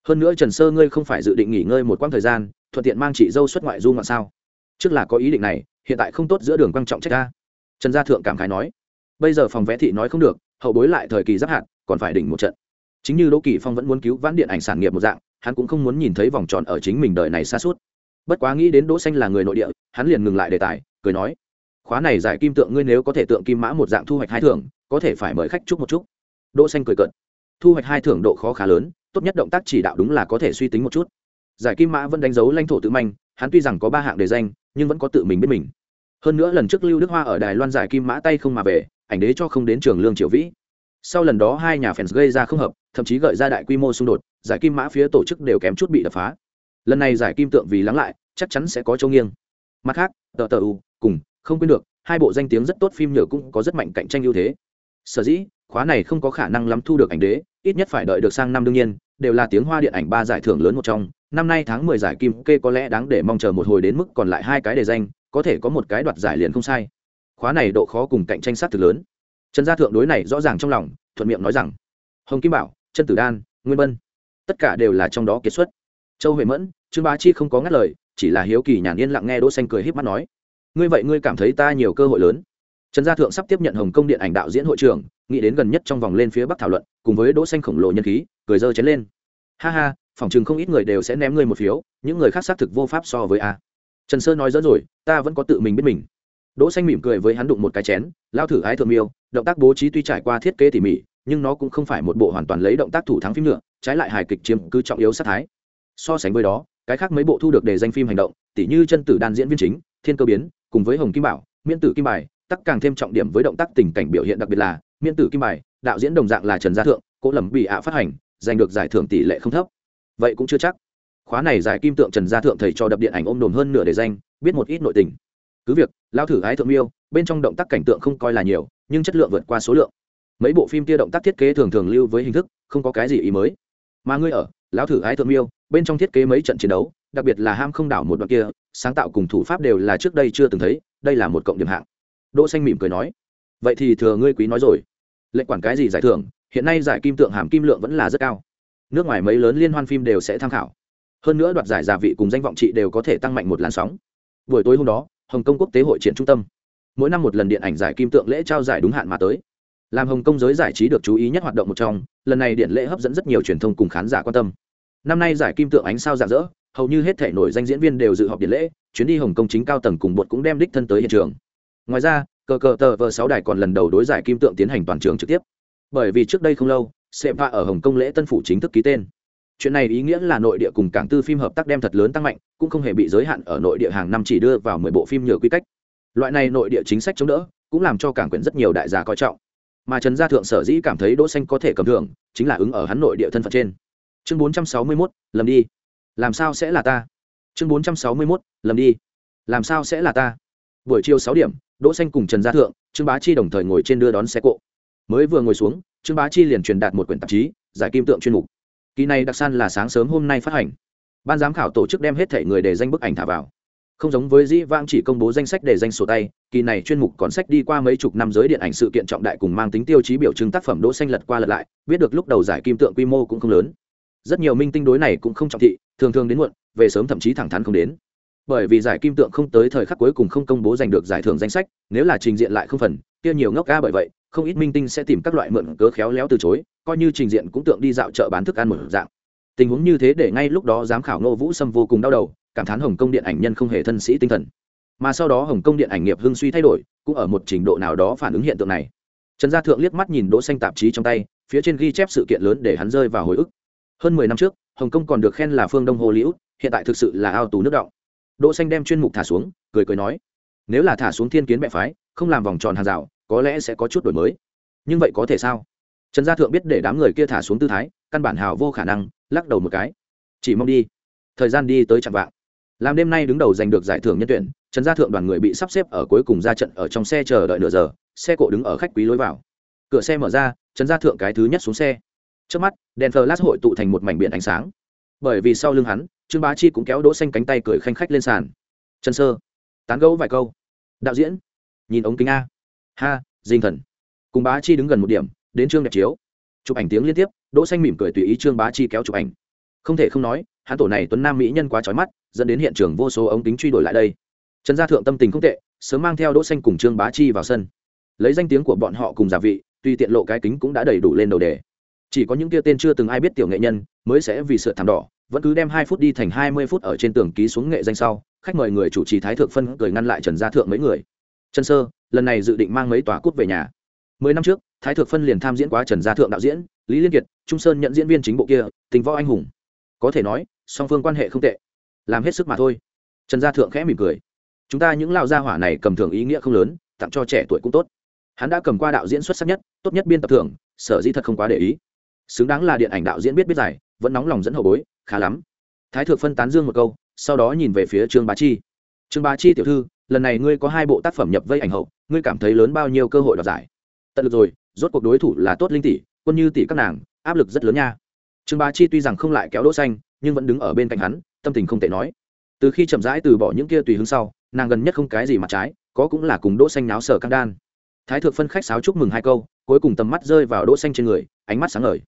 Hơn nữa trần sơ ngươi không phải dự định nghỉ ngơi một quãng thời gian, thuận tiện mang chị dâu xuất ngoại du ngoạn sao? Trước là có ý định này, hiện tại không tốt giữa đường quan trọng trách ta. trần gia thượng cảm khái nói. Bây giờ phòng vẽ thị nói không được, hậu bối lại thời kỳ giáp hạn, còn phải đỉnh một trận. Chính như đỗ kỳ phong vẫn muốn cứu vãn điện ảnh sản nghiệp một dạng, hắn cũng không muốn nhìn thấy vòng tròn ở chính mình đời này xa suốt. Bất quá nghĩ đến đỗ xanh là người nội địa, hắn liền ngừng lại đề tài, cười nói khóa này giải kim tượng ngươi nếu có thể tượng kim mã một dạng thu hoạch hai thưởng, có thể phải mời khách chúc một chút. Đỗ xanh cười cợt. Thu hoạch hai thưởng độ khó khá lớn, tốt nhất động tác chỉ đạo đúng là có thể suy tính một chút. Giải kim mã vẫn đánh dấu lãnh thổ tự manh, hắn tuy rằng có ba hạng đề danh, nhưng vẫn có tự mình biết mình. Hơn nữa lần trước lưu đức hoa ở đài loan giải kim mã tay không mà về, ảnh đế cho không đến trường lương triều vĩ. Sau lần đó hai nhà fans gây ra không hợp, thậm chí gợi ra đại quy mô xung đột, giải kim mã phía tổ chức đều kém chút bị đập phá. Lần này giải kim tượng vì lắng lại, chắc chắn sẽ có châu nghiêng. Mặt khác, tờ tờ u, cùng không quên được, hai bộ danh tiếng rất tốt phim nhựa cũng có rất mạnh cạnh tranh ưu thế. Sở dĩ, khóa này không có khả năng lắm thu được ảnh đế, ít nhất phải đợi được sang năm đương nhiên, đều là tiếng hoa điện ảnh ba giải thưởng lớn một trong. Năm nay tháng mười giải kim kê có lẽ đáng để mong chờ một hồi đến mức còn lại hai cái đề danh, có thể có một cái đoạt giải liền không sai. Khóa này độ khó cùng cạnh tranh sát thực lớn. Trần gia thượng đối này rõ ràng trong lòng, thuận miệng nói rằng, hồng kim bảo chân tử đan, nguyên bân tất cả đều là trong đó kiệt xuất. Châu huệ mẫn, trương bá chi không có ngắt lời, chỉ là hiếu kỳ nhàn yên lặng nghe đỗ xanh cười híp mắt nói ngươi vậy ngươi cảm thấy ta nhiều cơ hội lớn. Trần gia thượng sắp tiếp nhận hồng kông điện ảnh đạo diễn hội trưởng, nghĩ đến gần nhất trong vòng lên phía bắc thảo luận, cùng với đỗ xanh khổng lồ nhân khí, cười dơ chén lên. Ha ha phỏng chừng không ít người đều sẽ ném ngươi một phiếu, những người khác xác thực vô pháp so với a. Trần sơ nói dỡ rồi, ta vẫn có tự mình biết mình. Đỗ xanh mỉm cười với hắn đụng một cái chén, lao thử ái thượng miêu, động tác bố trí tuy trải qua thiết kế tỉ mỉ, nhưng nó cũng không phải một bộ hoàn toàn lấy động tác thủ thắng phim nữa, trái lại hài kịch chiếm cứ trọng yếu sát thái. So sánh với đó, cái khác mấy bộ thu được đề danh phim hành động, tỉ như chân tử đan diễn viên chính thiên cơ biến, cùng với hồng kim bảo, miễn tử kim bài, tắc càng thêm trọng điểm với động tác tình cảnh biểu hiện đặc biệt là, miễn tử kim bài, đạo diễn đồng dạng là trần gia thượng cỗ lầm bị ạ phát hành, giành được giải thưởng tỷ lệ không thấp. Vậy cũng chưa chắc. Khóa này giải kim tượng trần gia thượng thầy cho đập điện ảnh ôm đồm hơn nửa đề danh, biết một ít nội tình. Cứ việc lao thử ái thượng miêu, bên trong động tác cảnh tượng không coi là nhiều, nhưng chất lượng vượt qua số lượng. Mấy bộ phim kia động tác thiết kế thường thường lưu với hình thức, không có cái gì ý mới. Mà ngươi ở lão thử ái thượng miêu, bên trong thiết kế mấy trận chiến đấu, đặc biệt là ham không đảo một đoạn kia, sáng tạo cùng thủ pháp đều là trước đây chưa từng thấy, đây là một cộng điểm hạng. Đỗ xanh mỉm cười nói, vậy thì thừa ngươi quý nói rồi. Lệnh quản cái gì giải thưởng, hiện nay giải kim tượng hàm kim lượng vẫn là rất cao. Nước ngoài mấy lớn liên hoan phim đều sẽ tham khảo. Hơn nữa đoạt giải giả vị cùng danh vọng trị đều có thể tăng mạnh một làn sóng. Buổi tối hôm đó, hồng kông quốc tế hội triển trung tâm. Mỗi năm một lần điện ảnh giải kim tượng lễ trao giải đúng hạn mà tới làm hồng kông giới giải trí được chú ý nhất hoạt động một trong, lần này điện lễ hấp dẫn rất nhiều truyền thông cùng khán giả quan tâm. Năm nay giải kim tượng ánh sao rạng rỡ, hầu như hết thể nổi danh diễn viên đều dự họp điện lễ, chuyến đi hồng kông chính cao tầng cùng bột cũng đem đích thân tới hiện trường. Ngoài ra, cờ cờ tờ vờ sáu đài còn lần đầu đối giải kim tượng tiến hành toàn trường trực tiếp. Bởi vì trước đây không lâu sepa ở hồng kông lễ tân phủ chính thức ký tên. Chuyện này ý nghĩa là nội địa cùng cảng tư phim hợp tác đem thật lớn tăng mạnh, cũng không hề bị giới hạn ở nội địa hàng năm chỉ đưa vào mười bộ phim nhựa quy cách. Loại này nội địa chính sách chống đỡ, cũng làm cho cảng quyển rất nhiều đại gia coi trọng mà trần gia thượng sở dĩ cảm thấy đỗ xanh có thể cầm thưởng chính là ứng ở hắn nội địa thân phận trên. Chương 461, lầm đi. Làm sao sẽ là ta? Chương 461, lầm đi. Làm sao sẽ là ta? Buổi chiều sáu điểm đỗ xanh cùng trần gia thượng trương bá chi đồng thời ngồi trên đưa đón xe cộ. Mới vừa ngồi xuống trương bá chi liền truyền đạt một quyển tạp chí giải kim tượng chuyên mục. Kỳ này đặc san là sáng sớm hôm nay phát hành. Ban giám khảo tổ chức đem hết thể người để danh bức ảnh thả vào không giống với dĩ vãng chỉ công bố danh sách để danh sổ tay, kỳ này chuyên mục còn sách đi qua mấy chục năm giới điện ảnh sự kiện trọng đại cùng mang tính tiêu chí biểu chứng tác phẩm đỗ xanh lật qua lật lại, biết được lúc đầu giải kim tượng quy mô cũng không lớn. Rất nhiều minh tinh đối này cũng không trọng thị, thường thường đến muộn, về sớm thậm chí thẳng thắn không đến. Bởi vì giải kim tượng không tới thời khắc cuối cùng không công bố giành được giải thưởng danh sách, nếu là trình diện lại không phần, kia nhiều ngốc ca bởi vậy, không ít minh tinh sẽ tìm các loại mượn cớ khéo léo từ chối, coi như trình diện cũng tượng đi dạo chợ bán thức ăn một dạng. Tình huống như thế để ngay lúc đó giám khảo nô vũ sâm vô cùng đau đầu cảm thán hồng kông điện ảnh nhân không hề thân sĩ tinh thần. Mà sau đó hồng kông điện ảnh nghiệp hưng suy thay đổi, cũng ở một trình độ nào đó phản ứng hiện tượng này. Trần gia thượng liếc mắt nhìn đỗ xanh tạp chí trong tay, phía trên ghi chép sự kiện lớn để hắn rơi vào hồi ức. Hơn mười năm trước, hồng kông còn được khen là phương đông hồ liễu hiện tại thực sự là ao tù nước động đỗ xanh đem chuyên mục thả xuống, cười cười nói, nếu là thả xuống thiên kiến bệ phái, không làm vòng tròn hàng rào, có lẽ sẽ có chút đổi mới. Nhưng vậy có thể sao? Trần gia thượng biết để đám người kia thả xuống tư thái, căn bản hào vô khả năng, lắc đầu một cái. Chỉ mong đi. Thời gian đi tới chặng vạng làm đêm nay đứng đầu giành được giải thưởng nhân tuyển, trần gia thượng đoàn người bị sắp xếp ở cuối cùng ra trận ở trong xe chờ đợi nửa giờ, xe cộ đứng ở khách quý lối vào. Cửa xe mở ra, trần gia thượng cái thứ nhất xuống xe. Trước mắt, đèn flash hội tụ thành một mảnh biển ánh sáng. Bởi vì sau lưng hắn, trương bá chi cũng kéo đỗ xanh cánh tay cười khanh khách lên sàn. Trần sơ, tán gẫu vài câu. Đạo diễn, nhìn ống kính a. Ha, dinh thần. Cùng bá chi đứng gần một điểm, đến trương đẹp chiếu. Chụp ảnh tiếng liên tiếp, đỗ xanh mỉm cười tùy ý trương bá chi kéo chụp ảnh. Không thể không nói hắn tổ này tuấn nam mỹ nhân quá trói mắt, dẫn đến hiện trường vô số ống kính truy đuổi lại đây. Trần gia thượng tâm tình không tệ, sớm mang theo đỗ xanh cùng trương bá chi vào sân. Lấy danh tiếng của bọn họ cùng giả vị, tuy tiện lộ cái kính cũng đã đầy đủ lên đầu đề. Chỉ có những kia tên chưa từng ai biết tiểu nghệ nhân, mới sẽ vì sợ thảm đỏ, vẫn cứ đem hai phút đi thành hai mươi phút ở trên tường ký xuống nghệ danh sau, khách mời người chủ trì thái thượng phân cười ngăn lại trần gia thượng mấy người. Trần sơ, lần này dự định mang mấy tòa cút về nhà. Mười năm trước, thái thượng phân liền tham diễn quá trần gia thượng đạo diễn, lý liên kiệt, trung sơn nhận diễn viên chính bộ kia, tình võ anh hùng. Có thể nói song phương quan hệ không tệ. Làm hết sức mà thôi. Trần gia thượng khẽ mỉm cười. Chúng ta những lao gia hỏa này cầm thưởng ý nghĩa không lớn, tặng cho trẻ tuổi cũng tốt. Hắn đã cầm qua đạo diễn xuất sắc nhất, tốt nhất biên tập thưởng, sở dĩ thật không quá để ý. Xứng đáng là điện ảnh đạo diễn biết biết giải vẫn nóng lòng dẫn hậu bối, khá lắm. Thái thượng phân tán dương một câu, sau đó nhìn về phía trương bá chi. Trương bá chi tiểu thư, lần này ngươi có hai bộ tác phẩm nhập vây ảnh hậu, ngươi cảm thấy lớn bao nhiêu cơ hội đoạt giải? Tận lực rồi, rốt cuộc đối thủ là tốt linh tỷ, quân như tỷ các nàng, áp lực rất lớn nha. Trương bá chi tuy rằng không lại kéo đỗ xanh nhưng vẫn đứng ở bên cạnh hắn, tâm tình không tệ nói. Từ khi chậm rãi từ bỏ những kia tùy hứng sau, nàng gần nhất không cái gì mặt trái, có cũng là cùng đỗ xanh náo sở căng đan. Thái thượng phân khách sáo chúc mừng hai câu, cuối cùng tầm mắt rơi vào đỗ xanh trên người, ánh mắt sáng ngời.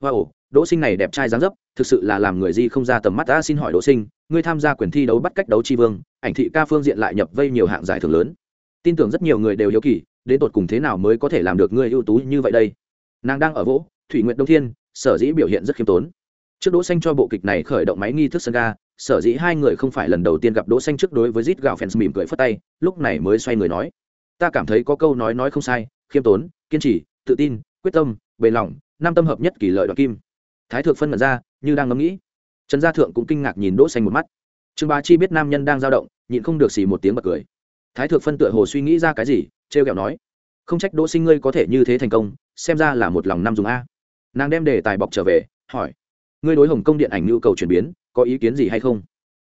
Wow, đỗ sinh này đẹp trai dáng dấp, thực sự là làm người di không ra tầm mắt ta xin hỏi đỗ sinh ngươi tham gia quyền thi đấu bắt cách đấu tri vương, ảnh thị ca phương diện lại nhập vây nhiều hạng giải thưởng lớn. Tin tưởng rất nhiều người đều hiếu kỳ, đến tột cùng thế nào mới có thể làm được ngươi ưu tú như vậy đây? Nàng đang ở vỗ, thủy nguyện đông thiên, sở dĩ biểu hiện rất khiêm tốn trước đỗ xanh cho bộ kịch này khởi động máy nghi thức sân ga, sở dĩ hai người không phải lần đầu tiên gặp đỗ xanh trước đối với zit gạo fans mỉm cười phất tay, lúc này mới xoay người nói. Ta cảm thấy có câu nói nói không sai, khiêm tốn, kiên trì, tự tin, quyết tâm, bền lòng, năm tâm hợp nhất kỳ lợi đoạn kim. Thái thượng phân mật ra, như đang ngẫm nghĩ. Trần gia thượng cũng kinh ngạc nhìn đỗ xanh một mắt. Trương bá chi biết nam nhân đang dao động, nhịn không được xì một tiếng bật cười. Thái thượng phân tựa hồ suy nghĩ ra cái gì treo kẹo nói. Không trách đỗ sinh ngươi có thể như thế thành công, xem ra là một lòng năm dùng a. Nàng đem đề tài bọc trở về, hỏi ngươi đối hồng kông điện ảnh nhu cầu chuyển biến, có ý kiến gì hay không?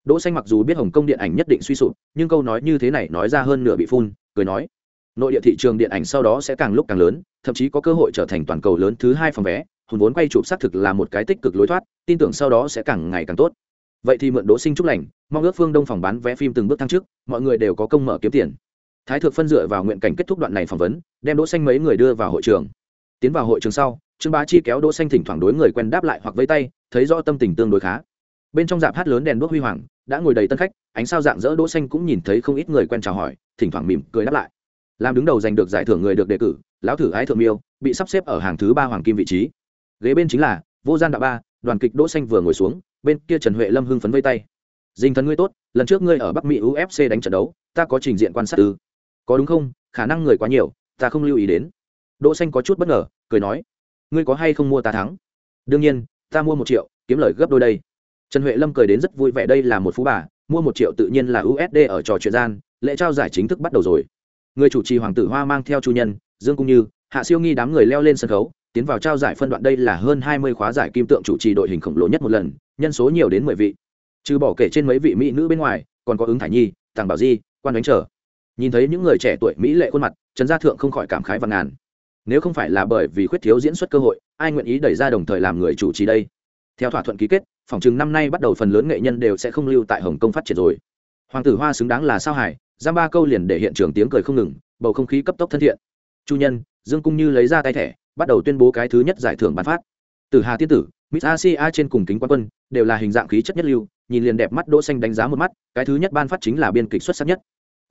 Đỗ xanh mặc dù biết hồng kông điện ảnh nhất định suy sụp, nhưng câu nói như thế này nói ra hơn nửa bị phun, cười nói, nội địa thị trường điện ảnh sau đó sẽ càng lúc càng lớn, thậm chí có cơ hội trở thành toàn cầu lớn thứ hai phòng vé, hùn vốn quay chụp xác thực là một cái tích cực lối thoát, tin tưởng sau đó sẽ càng ngày càng tốt. Vậy thì mượn đỗ sinh chúc lành, mong ước phương đông phòng bán vé phim từng bước thăng trước mọi người đều có công mở kiếm tiền. Thái thượng phân dựa vào nguyện cảnh kết thúc đoạn này phỏng vấn, đem đỗ xanh mấy người đưa vào hội trường. Tiến vào hội trường sau, trương bá chi kéo đỗ xanh thỉnh thoảng đối người quen đáp lại hoặc vẫy tay thấy rõ tâm tình tương đối khá. Bên trong dạp hát lớn đèn đuốc huy hoàng, đã ngồi đầy tân khách, ánh sao dạng dỡ đỗ xanh cũng nhìn thấy không ít người quen chào hỏi, thỉnh thoảng mỉm cười đáp lại. Làm đứng đầu giành được giải thưởng người được đề cử, lão thử ái thượng miêu, bị sắp xếp ở hàng thứ ba hoàng kim vị trí. Ghế bên chính là vô gian đạo ba, đoàn kịch đỗ xanh vừa ngồi xuống, bên kia trần huệ lâm hưng phấn vây tay. Dinh thần ngươi tốt, lần trước ngươi ở bắc mỹ ufc đánh trận đấu, ta có trình diện quan sát ư. Có đúng không? Khả năng người quá nhiều, ta không lưu ý đến. Đỗ xanh có chút bất ngờ, cười nói, ngươi có hay không mua ta thắng? Đương nhiên ta mua một triệu, kiếm lời gấp đôi đây. Trần huệ lâm cười đến rất vui vẻ, đây là một phú bà, mua một triệu tự nhiên là usd ở trò chuyện gian, lễ trao giải chính thức bắt đầu rồi. Người chủ trì hoàng tử hoa mang theo chu nhân, dương cung như, hạ siêu nghi đám người leo lên sân khấu, tiến vào trao giải phân đoạn đây là hơn hai mươi khóa giải kim tượng chủ trì đội hình khổng lồ nhất một lần, nhân số nhiều đến mười vị. Trừ bỏ kể trên mấy vị mỹ nữ bên ngoài, còn có ứng thải nhi tàng bảo di, quan đánh trở. Nhìn thấy những người trẻ tuổi mỹ lệ khuôn mặt, trần gia thượng không khỏi cảm khái và ngàn nếu không phải là bởi vì khuyết thiếu diễn xuất cơ hội, ai nguyện ý đẩy ra đồng thời làm người chủ trì đây? Theo thỏa thuận ký kết, phòng chừng năm nay bắt đầu phần lớn nghệ nhân đều sẽ không lưu tại hồng kông phát triển rồi. Hoàng tử hoa xứng đáng là sao hải giam ba câu liền để hiện trường tiếng cười không ngừng, bầu không khí cấp tốc thân thiện. Chu nhân, dương cung như lấy ra tay thẻ, bắt đầu tuyên bố cái thứ nhất giải thưởng bán phát. Từ hà tiên tử, miss asia trên cùng kính quan quân, đều là hình dạng khí chất nhất lưu, nhìn liền đẹp mắt đỗ xanh đánh giá một mắt, cái thứ nhất ban phát chính là biên kịch xuất sắc nhất.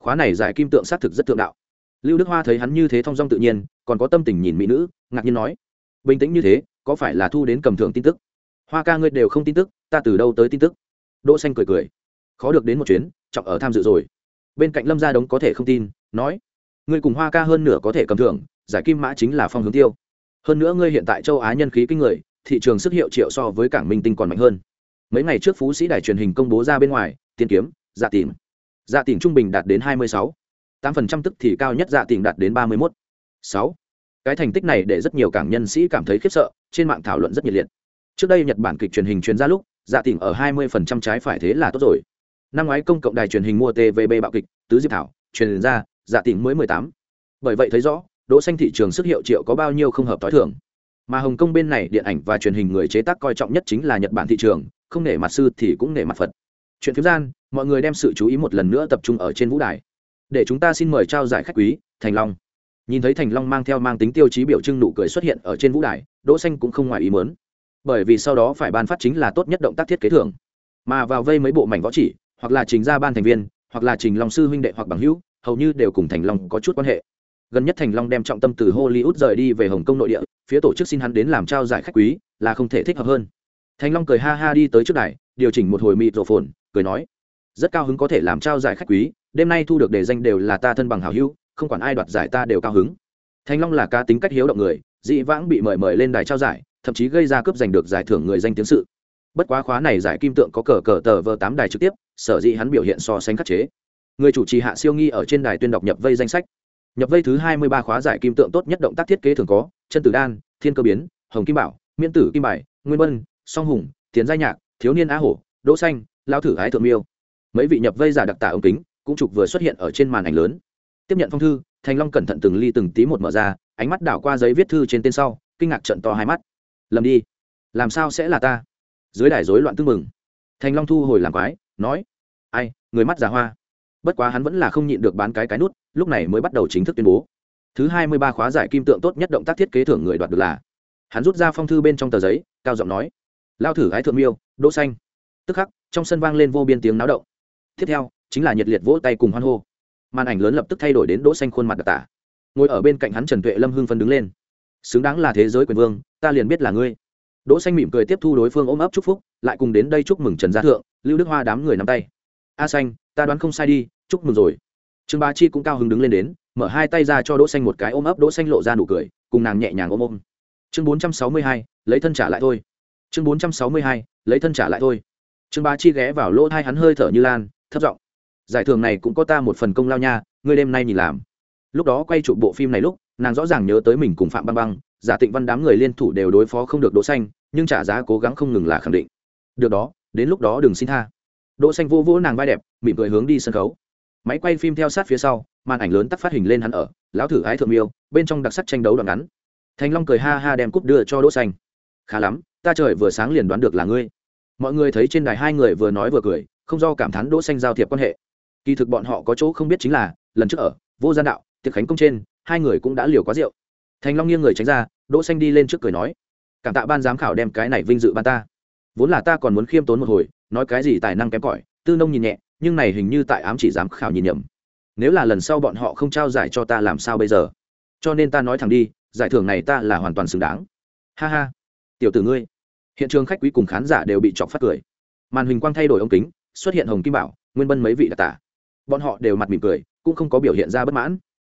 Khóa này giải kim tượng xác thực rất thượng đạo lưu đức hoa thấy hắn như thế thong dong tự nhiên, còn có tâm tình nhìn mỹ nữ, ngạc nhiên nói, bình tĩnh như thế, có phải là thu đến cầm thưởng tin tức? Hoa ca ngươi đều không tin tức, ta từ đâu tới tin tức? Đỗ xanh cười cười, khó được đến một chuyến, trọng ở tham dự rồi. Bên cạnh lâm gia đống có thể không tin, nói, ngươi cùng hoa ca hơn nửa có thể cầm thưởng, giải kim mã chính là phong hướng tiêu. Hơn nữa ngươi hiện tại châu á nhân khí kinh người, thị trường sức hiệu triệu so với cảng minh tinh còn mạnh hơn. Mấy ngày trước phú sĩ đài truyền hình công bố ra bên ngoài tiên kiếm dạ tìm dạ tìm trung bình đạt đến hai mươi sáu tám phần trăm tức thì cao nhất dạ tìm đạt đến ba mươi mốt. Sáu. Cái thành tích này để rất nhiều cảng nhân sĩ cảm thấy khiếp sợ, trên mạng thảo luận rất nhiệt liệt. Trước đây nhật bản kịch truyền hình truyền ra lúc dạ tìm ở hai mươi phần trăm trái phải thế là tốt rồi. Năm ngoái công cộng đài truyền hình mua tvb bạo kịch, tứ diệp thảo, truyền ra dạ tìm mới mười tám. Bởi vậy thấy rõ, đỗ xanh thị trường sức hiệu triệu có bao nhiêu không hợp tối thường. Mà hồng kông bên này điện ảnh và truyền hình người chế tác coi trọng nhất chính là nhật bản thị trường, không nể mặt sư thì cũng nể mặt phật. Chuyện phiếm gian, mọi người đem sự chú ý một lần nữa tập trung ở trên vũ đài để chúng ta xin mời trao giải khách quý, thành long. Nhìn thấy thành long mang theo mang tính tiêu chí biểu trưng nụ cười xuất hiện ở trên vũ đài, đỗ xanh cũng không ngoài ý muốn. Bởi vì sau đó phải ban phát chính là tốt nhất động tác thiết kế thưởng. Mà vào vây mấy bộ mảnh võ chỉ, hoặc là trình ra ban thành viên, hoặc là trình long sư huynh đệ hoặc bằng hữu, hầu như đều cùng thành long có chút quan hệ. Gần nhất thành long đem trọng tâm từ hollywood rời đi về hồng kông nội địa, phía tổ chức xin hắn đến làm trao giải khách quý, là không thể thích hợp hơn. Thành long cười ha ha đi tới trước đài, điều chỉnh một hồi mịt rổ phồn cười nói, rất cao hứng có thể làm trao giải khách quý đêm nay thu được đề danh đều là ta thân bằng hảo hữu, không quản ai đoạt giải ta đều cao hứng. Thành long là ca tính cách hiếu động người, dị vãng bị mời mời lên đài trao giải, thậm chí gây ra cướp giành được giải thưởng người danh tiếng sự. Bất quá khóa này giải kim tượng có cờ cờ tờ vờ tám đài trực tiếp, sở dĩ hắn biểu hiện so sánh khắc chế. Người chủ trì hạ siêu nghi ở trên đài tuyên đọc nhập vây danh sách. Nhập vây thứ hai mươi ba khóa giải kim tượng tốt nhất động tác thiết kế thường có, chân tử đan, thiên cơ biến, hồng kim bảo, miễn tử kim bài, nguyên bân, song hùng tiến gia nhạc, thiếu niên á hổ, đỗ xanh lao thử ái thượng miêu. Mấy vị nhập vây giả đặc tả ống kính cũng trục vừa xuất hiện ở trên màn ảnh lớn. Tiếp nhận phong thư, thành long cẩn thận từng ly từng tí một mở ra, ánh mắt đảo qua giấy viết thư trên tên sau, kinh ngạc trận to hai mắt. Lầm đi. Làm sao sẽ là ta? Dưới đài rối loạn tư mừng thành long thu hồi làm quái, nói, ai, người mắt già hoa. Bất quá hắn vẫn là không nhịn được bán cái cái nút, lúc này mới bắt đầu chính thức tuyên bố. Thứ hai mươi ba khóa giải kim tượng tốt nhất động tác thiết kế thưởng người đoạt được là, hắn rút ra phong thư bên trong tờ giấy, cao giọng nói, lao thử gái thượng miêu, đỗ xanh. Tức khắc, trong sân vang lên vô biên tiếng náo động. Tiếp theo chính là nhiệt liệt vỗ tay cùng hoan hô. Màn ảnh lớn lập tức thay đổi đến đỗ xanh khuôn mặt đặc tả. Ngồi ở bên cạnh hắn trần tuệ lâm hưng phân đứng lên. Xứng đáng là thế giới quyền vương ta liền biết là ngươi. Đỗ xanh mỉm cười tiếp thu đối phương ôm ấp chúc phúc lại cùng đến đây chúc mừng trần gia thượng lưu đức hoa đám người nắm tay. A xanh ta đoán không sai đi chúc mừng rồi. Trương bá chi cũng cao hứng đứng lên đến mở hai tay ra cho đỗ xanh một cái ôm ấp đỗ xanh lộ ra nụ cười cùng nàng nhẹ nhàng ôm ôm. Chương 462, lấy thân trả lại thôi. Chương 462, lấy thân trả lại thôi. Trương bá chi ghé vào lỗ hai hắn hơi thở như lan thấp giọng giải thưởng này cũng có ta một phần công lao nha, ngươi đêm nay nhìn làm. Lúc đó quay chụp bộ phim này lúc, nàng rõ ràng nhớ tới mình cùng phạm băng băng, giả tịnh văn đám người liên thủ đều đối phó không được đỗ xanh, nhưng trả giá cố gắng không ngừng là khẳng định. Được đó, đến lúc đó đừng xin tha. Đỗ xanh vô vỗ nàng vai đẹp, mỉm cười hướng đi sân khấu. Máy quay phim theo sát phía sau, màn ảnh lớn tắt phát hình lên hắn ở, lão thử ái thượng miêu, bên trong đặc sắc tranh đấu đoạn ngắn. Thành long cười ha ha đem cúp đưa cho đỗ xanh. Khá lắm, ta trời vừa sáng liền đoán được là ngươi. Mọi người thấy trên đài hai người vừa nói vừa cười, không do cảm thán đỗ xanh giao thiệp quan hệ kỳ thực bọn họ có chỗ không biết chính là, lần trước ở, vô gian đạo, tiệc khánh công trên, hai người cũng đã liều quá rượu. Thành long nghiêng người tránh ra, đỗ xanh đi lên trước cười nói, cảm tạ ban giám khảo đem cái này vinh dự ban ta. Vốn là ta còn muốn khiêm tốn một hồi, nói cái gì tài năng kém cỏi, tư nông nhìn nhẹ, nhưng này hình như tại ám chỉ giám khảo nhìn nhầm. Nếu là lần sau bọn họ không trao giải cho ta làm sao bây giờ? Cho nên ta nói thẳng đi, giải thưởng này ta là hoàn toàn xứng đáng. Ha ha, tiểu tử ngươi. Hiện trường khách quý cùng khán giả đều bị chọc phát cười. Màn hình quang thay đổi ống kính, xuất hiện hồng kim bảo, nguyên bân mấy vị đặc tả bọn họ đều mặt mỉm cười, cũng không có biểu hiện ra bất mãn.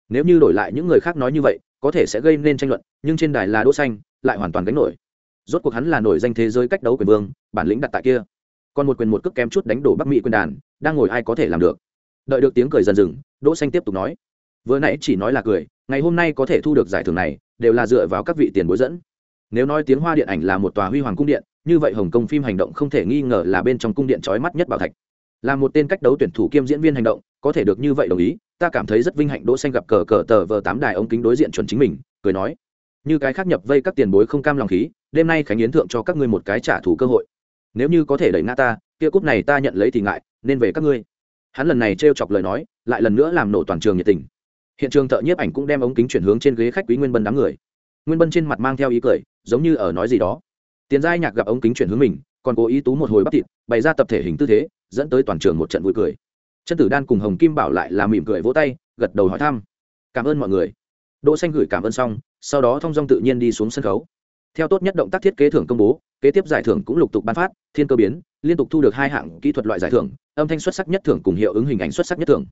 Nếu như đổi lại những người khác nói như vậy, có thể sẽ gây nên tranh luận, nhưng trên đài là đỗ xanh, lại hoàn toàn gánh nổi. Rốt cuộc hắn là nổi danh thế giới cách đấu quyền vương, bản lĩnh đặt tại kia. Còn một quyền một cước kém chút đánh đổ bắc mỹ quyền đàn, đang ngồi ai có thể làm được? Đợi được tiếng cười dần dừng, đỗ xanh tiếp tục nói. Vừa nãy chỉ nói là cười, ngày hôm nay có thể thu được giải thưởng này, đều là dựa vào các vị tiền bối dẫn. Nếu nói tiếng hoa điện ảnh là một tòa huy hoàng cung điện, như vậy hồng kông phim hành động không thể nghi ngờ là bên trong cung điện chói mắt nhất bảo thạch là một tên cách đấu tuyển thủ kiêm diễn viên hành động, có thể được như vậy đồng ý, ta cảm thấy rất vinh hạnh đỗ xanh gặp cờ cờ tờ vờ tám đài ống kính đối diện chuẩn chính mình, cười nói. Như cái khác nhập vây các tiền bối không cam lòng khí, đêm nay khánh yến thượng cho các ngươi một cái trả thù cơ hội. Nếu như có thể đẩy ngã ta, kia cúp này ta nhận lấy thì ngại, nên về các ngươi. Hắn lần này trêu chọc lời nói, lại lần nữa làm nổ toàn trường nhiệt tình. Hiện trường thợ nhiếp ảnh cũng đem ống kính chuyển hướng trên ghế khách quý nguyên bân đám người. Nguyên bân trên mặt mang theo ý cười, giống như ở nói gì đó. Tiền giai nhạc gặp ống kính chuyển hướng mình, còn cố ý tú một hồi bắt thịt, bày ra tập thể hình tư thế dẫn tới toàn trường một trận vui cười. Chân tử đan cùng hồng kim bảo lại là mỉm cười vỗ tay, gật đầu hỏi thăm. Cảm ơn mọi người. Đỗ xanh gửi cảm ơn xong, sau đó thông dong tự nhiên đi xuống sân khấu. Theo tốt nhất động tác thiết kế thưởng công bố, kế tiếp giải thưởng cũng lục tục ban phát, thiên cơ biến, liên tục thu được hai hạng kỹ thuật loại giải thưởng, âm thanh xuất sắc nhất thưởng cùng hiệu ứng hình ảnh xuất sắc nhất thưởng.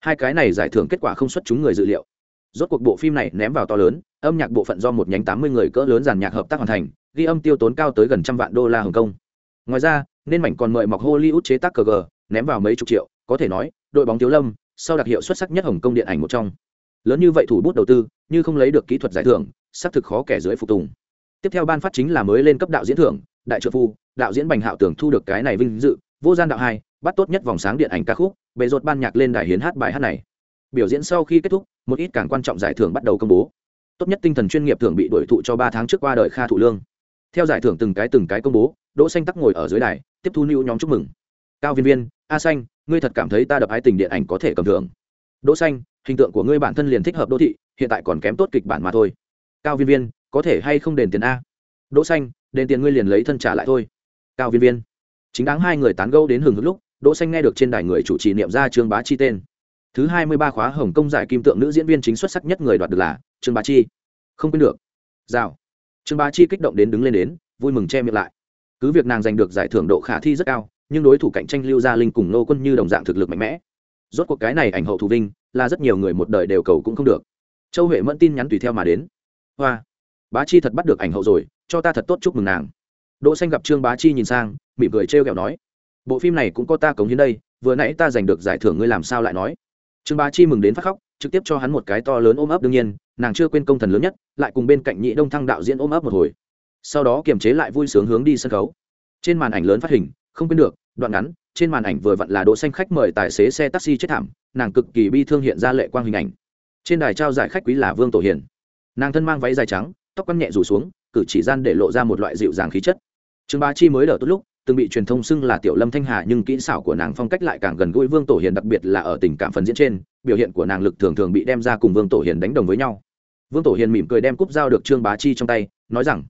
Hai cái này giải thưởng kết quả không xuất chúng người dự liệu. Rốt cuộc bộ phim này ném vào to lớn, âm nhạc bộ phận do một nhánh tám mươi người cỡ lớn giàn nhạc hợp tác hoàn thành, ghi âm tiêu tốn cao tới gần trăm vạn đô la hồng kông. Ngoài ra nên mảnh còn mời mọc hollywood chế tác cờ gờ, ném vào mấy chục triệu, có thể nói, đội bóng thiếu lâm, sau đặc hiệu xuất sắc nhất hồng kông điện ảnh một trong. Lớn như vậy thủ bút đầu tư, như không lấy được kỹ thuật giải thưởng, xác thực khó kẻ dưới phục tùng. Tiếp theo ban phát chính là mới lên cấp đạo diễn thưởng, đại trợ phu, đạo diễn bành hạo tưởng thu được cái này vinh dự, vô gian đạo hai, bắt tốt nhất vòng sáng điện ảnh ca khúc bề rột ban nhạc lên đài hiến hát bài hát này. Biểu diễn sau khi kết thúc, một ít càng quan trọng giải thưởng bắt đầu công bố. Tốt nhất tinh thần chuyên nghiệp thưởng bị đổi thụ cho ba tháng trước qua đời kha thụ lương. Theo giải thưởng từng cái từng cái công bố, đỗ xanh tắc ngồi ở dưới đài tiếp thu lưu nhóm chúc mừng. Cao viên viên, a xanh, ngươi thật cảm thấy ta đập ái tình điện ảnh có thể cầm thưởng. Đỗ xanh, hình tượng của ngươi bản thân liền thích hợp đô thị, hiện tại còn kém tốt kịch bản mà thôi. Cao viên viên, có thể hay không đền tiền a? Đỗ xanh, đền tiền ngươi liền lấy thân trả lại thôi. Cao viên viên, chính đáng hai người tán gẫu đến hừng hực lúc, đỗ xanh nghe được trên đài người chủ trì niệm ra trương bá chi tên. Thứ hai mươi ba khóa hồng công giải kim tượng nữ diễn viên chính xuất sắc nhất người đoạt được là trương bá chi. Không quên được. Rào. Trương bá chi kích động đến đứng lên đến, vui mừng che miệng lại cứ việc nàng giành được giải thưởng độ khả thi rất cao, nhưng đối thủ cạnh tranh lưu gia linh cùng nô quân như đồng dạng thực lực mạnh mẽ. Rốt cuộc cái này ảnh hậu thù vinh, là rất nhiều người một đời đều cầu cũng không được. Châu huệ mẫn tin nhắn tùy theo mà đến. Hoa, bá chi thật bắt được ảnh hậu rồi, cho ta thật tốt chúc mừng nàng. Đỗ xanh gặp trương bá chi nhìn sang, mỉm cười trêu ghẹo nói, bộ phim này cũng có ta cống hiến đây, vừa nãy ta giành được giải thưởng ngươi làm sao lại nói? Trương bá chi mừng đến phát khóc, trực tiếp cho hắn một cái to lớn ôm ấp đương nhiên, nàng chưa quên công thần lớn nhất, lại cùng bên cạnh nhị đông thăng đạo diễn ôm ấp một hồi sau đó kiềm chế lại vui sướng hướng đi sân khấu. Trên màn ảnh lớn phát hình, không quên được, đoạn ngắn, trên màn ảnh vừa vặn là đỗ xanh khách mời tài xế xe taxi chết thảm, nàng cực kỳ bi thương hiện ra lệ quang hình ảnh. Trên đài trao giải khách quý là vương tổ hiền. Nàng thân mang váy dài trắng, tóc quăn nhẹ rủ xuống, cử chỉ gian để lộ ra một loại dịu dàng khí chất. Trương bá chi mới đỡ tốt lúc, từng bị truyền thông xưng là tiểu lâm thanh hà nhưng kỹ xảo của nàng phong cách lại càng gần gũi. Vương tổ hiền đặc biệt là ở tình cảm phần diễn trên, biểu hiện của nàng lực thường thường bị đem ra cùng vương tổ hiền đánh đồng với nhau. Vương tổ hiền mỉm cười đem cúp giao được trương bá chi trong tay, nói rằng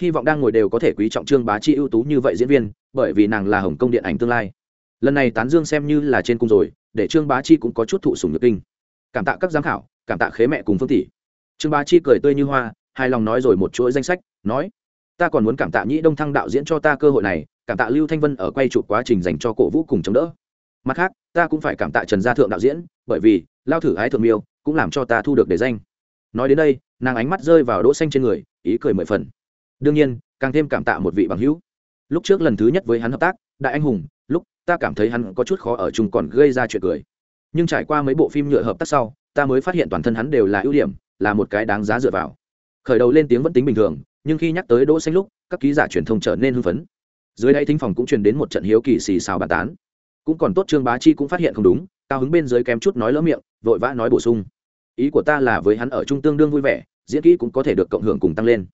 hy vọng đang ngồi đều có thể quý trọng trương bá chi ưu tú như vậy diễn viên, bởi vì nàng là hồng công điện ảnh tương lai. Lần này tán dương xem như là trên cung rồi, để trương bá chi cũng có chút thụ sùng nhược kinh. Cảm tạ các giám khảo, cảm tạ khế mẹ cùng phương tỷ. Trương bá chi cười tươi như hoa, hài lòng nói rồi một chuỗi danh sách, nói, ta còn muốn cảm tạ nhĩ đông thăng đạo diễn cho ta cơ hội này, cảm tạ lưu thanh vân ở quay chụp quá trình dành cho cổ vũ cùng chống đỡ. Mặt khác, ta cũng phải cảm tạ trần gia thượng đạo diễn, bởi vì, lao thử ái thượng miêu cũng làm cho ta thu được đề danh. Nói đến đây, nàng ánh mắt rơi vào đỗ xanh trên người, ý cười mười phần đương nhiên, càng thêm cảm tạ một vị bằng hữu. Lúc trước lần thứ nhất với hắn hợp tác, đại anh hùng, lúc ta cảm thấy hắn có chút khó ở chung còn gây ra chuyện cười. Nhưng trải qua mấy bộ phim nhựa hợp tác sau, ta mới phát hiện toàn thân hắn đều là ưu điểm, là một cái đáng giá dựa vào. Khởi đầu lên tiếng vẫn tính bình thường, nhưng khi nhắc tới đỗ xanh lúc, các ký giả truyền thông trở nên hưng phấn. Dưới đây thính phòng cũng truyền đến một trận hiếu kỳ xì xào bàn tán. Cũng còn tốt trương bá chi cũng phát hiện không đúng, cao hứng bên dưới kém chút nói lỡ miệng, vội vã nói bổ sung. Ý của ta là với hắn ở trung tương đương vui vẻ, diễn kỹ cũng có thể được cộng hưởng cùng tăng lên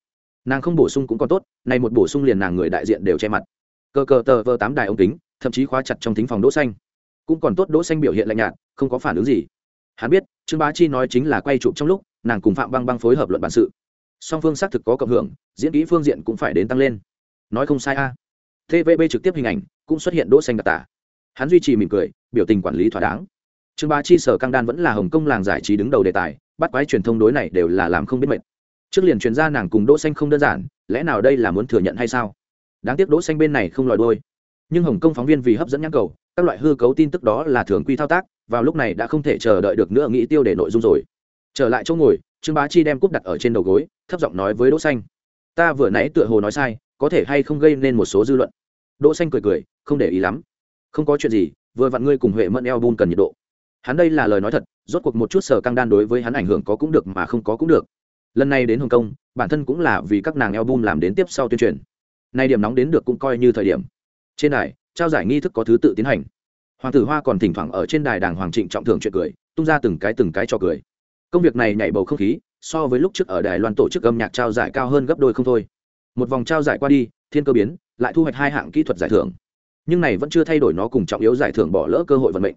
nàng không bổ sung cũng còn tốt này một bổ sung liền nàng người đại diện đều che mặt. Cờ cờ tờ vơ tám đài ống kính, thậm chí khóa chặt trong thính phòng đỗ xanh. Cũng còn tốt đỗ xanh biểu hiện lạnh nhạt, không có phản ứng gì. Hắn biết, trương bá chi nói chính là quay chụp trong lúc, nàng cùng phạm băng băng phối hợp luận bản sự. Song phương xác thực có cộng hưởng, diễn kỹ phương diện cũng phải đến tăng lên. Nói không sai a. Tvb trực tiếp hình ảnh cũng xuất hiện đỗ xanh đặc tả. Hắn duy trì mỉm cười, biểu tình quản lý thỏa đáng. Trương bá chi sở căng đan vẫn là hồng kông làng giải trí đứng đầu đề tài, bắt quái truyền thông đối này đều là làm không biết mệt trước liền truyền ra nàng cùng đỗ xanh không đơn giản, lẽ nào đây là muốn thừa nhận hay sao? Đáng tiếc đỗ xanh bên này không lòi đôi nhưng hồng kông phóng viên vì hấp dẫn nhãn cầu, các loại hư cấu tin tức đó là thường quy thao tác, vào lúc này đã không thể chờ đợi được nữa nghĩ tiêu để nội dung rồi. Trở lại chỗ ngồi, trương bá chi đem cúp đặt ở trên đầu gối, thấp giọng nói với đỗ xanh. Ta vừa nãy tựa hồ nói sai, có thể hay không gây nên một số dư luận? Đỗ xanh cười cười, không để ý lắm. Không có chuyện gì, vừa vặn ngươi cùng huệ mẫn eo bun cần nhiệt độ. Hắn đây là lời nói thật, rốt cuộc một chút sở căng đan đối với hắn ảnh hưởng có cũng được mà không có cũng được lần này đến hồng kông, bản thân cũng là vì các nàng eo bun làm đến tiếp sau tuyên truyền. Nay điểm nóng đến được cũng coi như thời điểm. Trên đài, trao giải nghi thức có thứ tự tiến hành. Hoàng tử hoa còn thỉnh thoảng ở trên đài đàng hoàng trịnh trọng thưởng chuyện cười, tung ra từng cái từng cái cho cười. Công việc này nhảy bầu không khí, so với lúc trước ở đài loan tổ chức âm nhạc trao giải cao hơn gấp đôi không thôi. Một vòng trao giải qua đi, thiên cơ biến, lại thu hoạch hai hạng kỹ thuật giải thưởng. Nhưng này vẫn chưa thay đổi nó cùng trọng yếu giải thưởng bỏ lỡ cơ hội vận mệnh.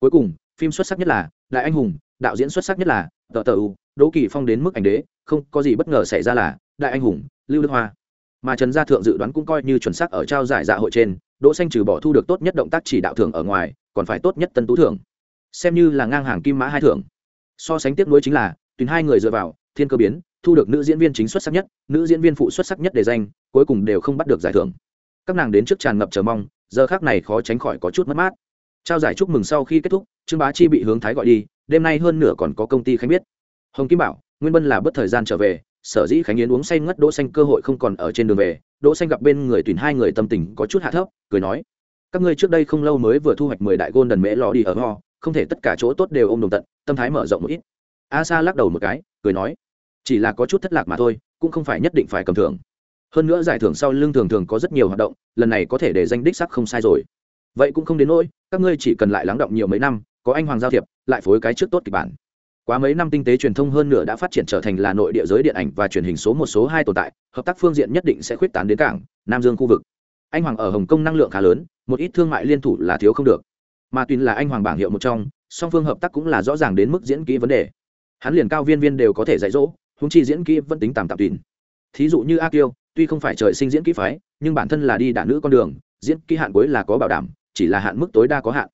Cuối cùng, phim xuất sắc nhất là, đại anh hùng, đạo diễn xuất sắc nhất là tờ tờ u, đỗ kỳ phong đến mức ảnh đế, không có gì bất ngờ xảy ra là đại anh hùng, lưu đức hoa. Mà trần gia thượng dự đoán cũng coi như chuẩn xác ở trao giải dạ hội trên, đỗ xanh trừ bỏ thu được tốt nhất động tác chỉ đạo thưởng ở ngoài, còn phải tốt nhất tân tú thưởng. Xem như là ngang hàng kim mã hai thưởng. So sánh tiếp nối chính là, tuyển hai người dựa vào, thiên cơ biến, thu được nữ diễn viên chính xuất sắc nhất, nữ diễn viên phụ xuất sắc nhất để danh, cuối cùng đều không bắt được giải thưởng. Các nàng đến trước tràn ngập chờ mong, giờ khác này khó tránh khỏi có chút mất mát. Trao giải chúc mừng sau khi kết thúc, trương bá chi bị hướng thái gọi đi đêm nay hơn nửa còn có công ty khánh biết. Hồng kim bảo, nguyên bân là bất thời gian trở về, sở dĩ khánh yến uống say ngất đỗ xanh cơ hội không còn ở trên đường về, đỗ xanh gặp bên người tuyển hai người tâm tình có chút hạ thấp, cười nói, các ngươi trước đây không lâu mới vừa thu hoạch mười đại gôn đần mễ lò đi ở ho, không thể tất cả chỗ tốt đều ôm đồng tận, tâm thái mở rộng một ít. A sa lắc đầu một cái, cười nói, chỉ là có chút thất lạc mà thôi, cũng không phải nhất định phải cầm thưởng. Hơn nữa giải thưởng sau lưng thường thường có rất nhiều hoạt động, lần này có thể để danh đích sắc không sai rồi vậy cũng không đến nỗi, các ngươi chỉ cần lại lắng động nhiều mấy năm, có anh hoàng giao thiệp, lại phối cái trước tốt kịch bản. Quá mấy năm tinh tế truyền thông hơn nửa đã phát triển trở thành là nội địa giới điện ảnh và truyền hình số một, số hai tồn tại, hợp tác phương diện nhất định sẽ khuyết tán đến cảng, nam dương khu vực. Anh hoàng ở hồng kông năng lượng khá lớn, một ít thương mại liên thủ là thiếu không được. Mà tùy là anh hoàng bảng hiệu một trong, song phương hợp tác cũng là rõ ràng đến mức diễn kỹ vấn đề. Hắn liền cao viên viên đều có thể dạy dỗ húng chi diễn kỹ vẫn tính tạm tạm tùy thí dụ như a kiêu, tuy không phải trời sinh diễn kỹ phái, nhưng bản thân là đi đả nữ con đường, diễn kỹ hạn cuối là có bảo đảm chỉ là hạn mức tối đa có hạn.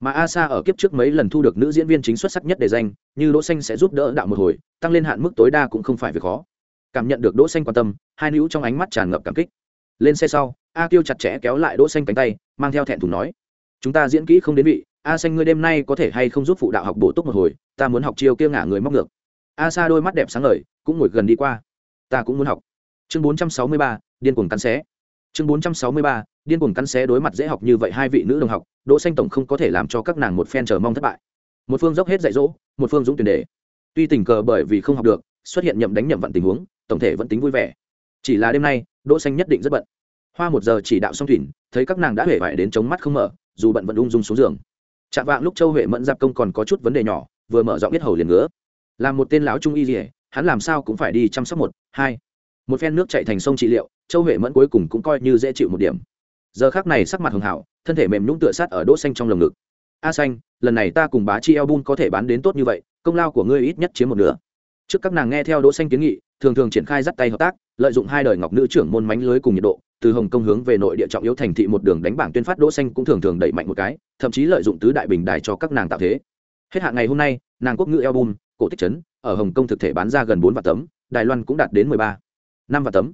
Mà a sa ở kiếp trước mấy lần thu được nữ diễn viên chính xuất sắc nhất để danh như đỗ xanh sẽ giúp đỡ đạo một hồi tăng lên hạn mức tối đa cũng không phải việc khó. Cảm nhận được đỗ xanh quan tâm hai nữ trong ánh mắt tràn ngập cảm kích. Lên xe sau a kiêu chặt chẽ kéo lại đỗ xanh cánh tay mang theo thẹn thùng nói chúng ta diễn kỹ không đến vị a xanh ngươi đêm nay có thể hay không giúp phụ đạo học bổ túc một hồi ta muốn học chiêu kia ngả người móc ngược. A sa đôi mắt đẹp sáng ngời cũng ngồi gần đi qua. Ta cũng muốn học. Chương 463, điên cuồng cắn xé chương 463, điên cuồng cắn xé đối mặt dễ học như vậy hai vị nữ đồng học đỗ xanh tổng không có thể làm cho các nàng một phen chờ mong thất bại. Một phương dốc hết dạy dỗ một phương dũng tuyển đề. Tuy tình cờ bởi vì không học được xuất hiện nhậm đánh nhậm vận tình huống tổng thể vẫn tính vui vẻ. Chỉ là đêm nay đỗ xanh nhất định rất bận. Hoa một giờ chỉ đạo xong thủy thấy các nàng đã hể vải đến chống mắt không mở dù bận vẫn ung dung xuống giường. Chạm vạng lúc châu huệ mẫn giáp công còn có chút vấn đề nhỏ vừa mở giọng biết hầu liền ngứa. Làm một tên lão trung y rỉa hắn làm sao cũng phải đi chăm sóc một hai. Một phen nước chảy thành sông trị liệu châu huệ mẫn cuối cùng cũng coi như dễ chịu một điểm. Giờ khác này sắc mặt hường hảo, thân thể mềm nhũng tựa sát ở đỗ xanh trong lồng ngực. A xanh, lần này ta cùng bá chi album có thể bán đến tốt như vậy, công lao của ngươi ít nhất chiếm một nửa. Trước các nàng nghe theo đỗ xanh kiến nghị, thường thường triển khai dắt tay hợp tác, lợi dụng hai đời ngọc nữ trưởng môn mánh lưới cùng nhiệt độ, từ hồng Công hướng về nội địa trọng yếu thành thị một đường đánh bảng tuyên phát đỗ xanh cũng thường thường đẩy mạnh một cái, thậm chí lợi dụng tứ đại bình đài cho các nàng tạo thế. Hết hạn ngày hôm nay, nàng quốc ngữ album, cổ tích chấn ở hồng kông thực thể bán ra gần bốn vạn tấm, đài loan cũng đạt đến mười ba năm vạn tấm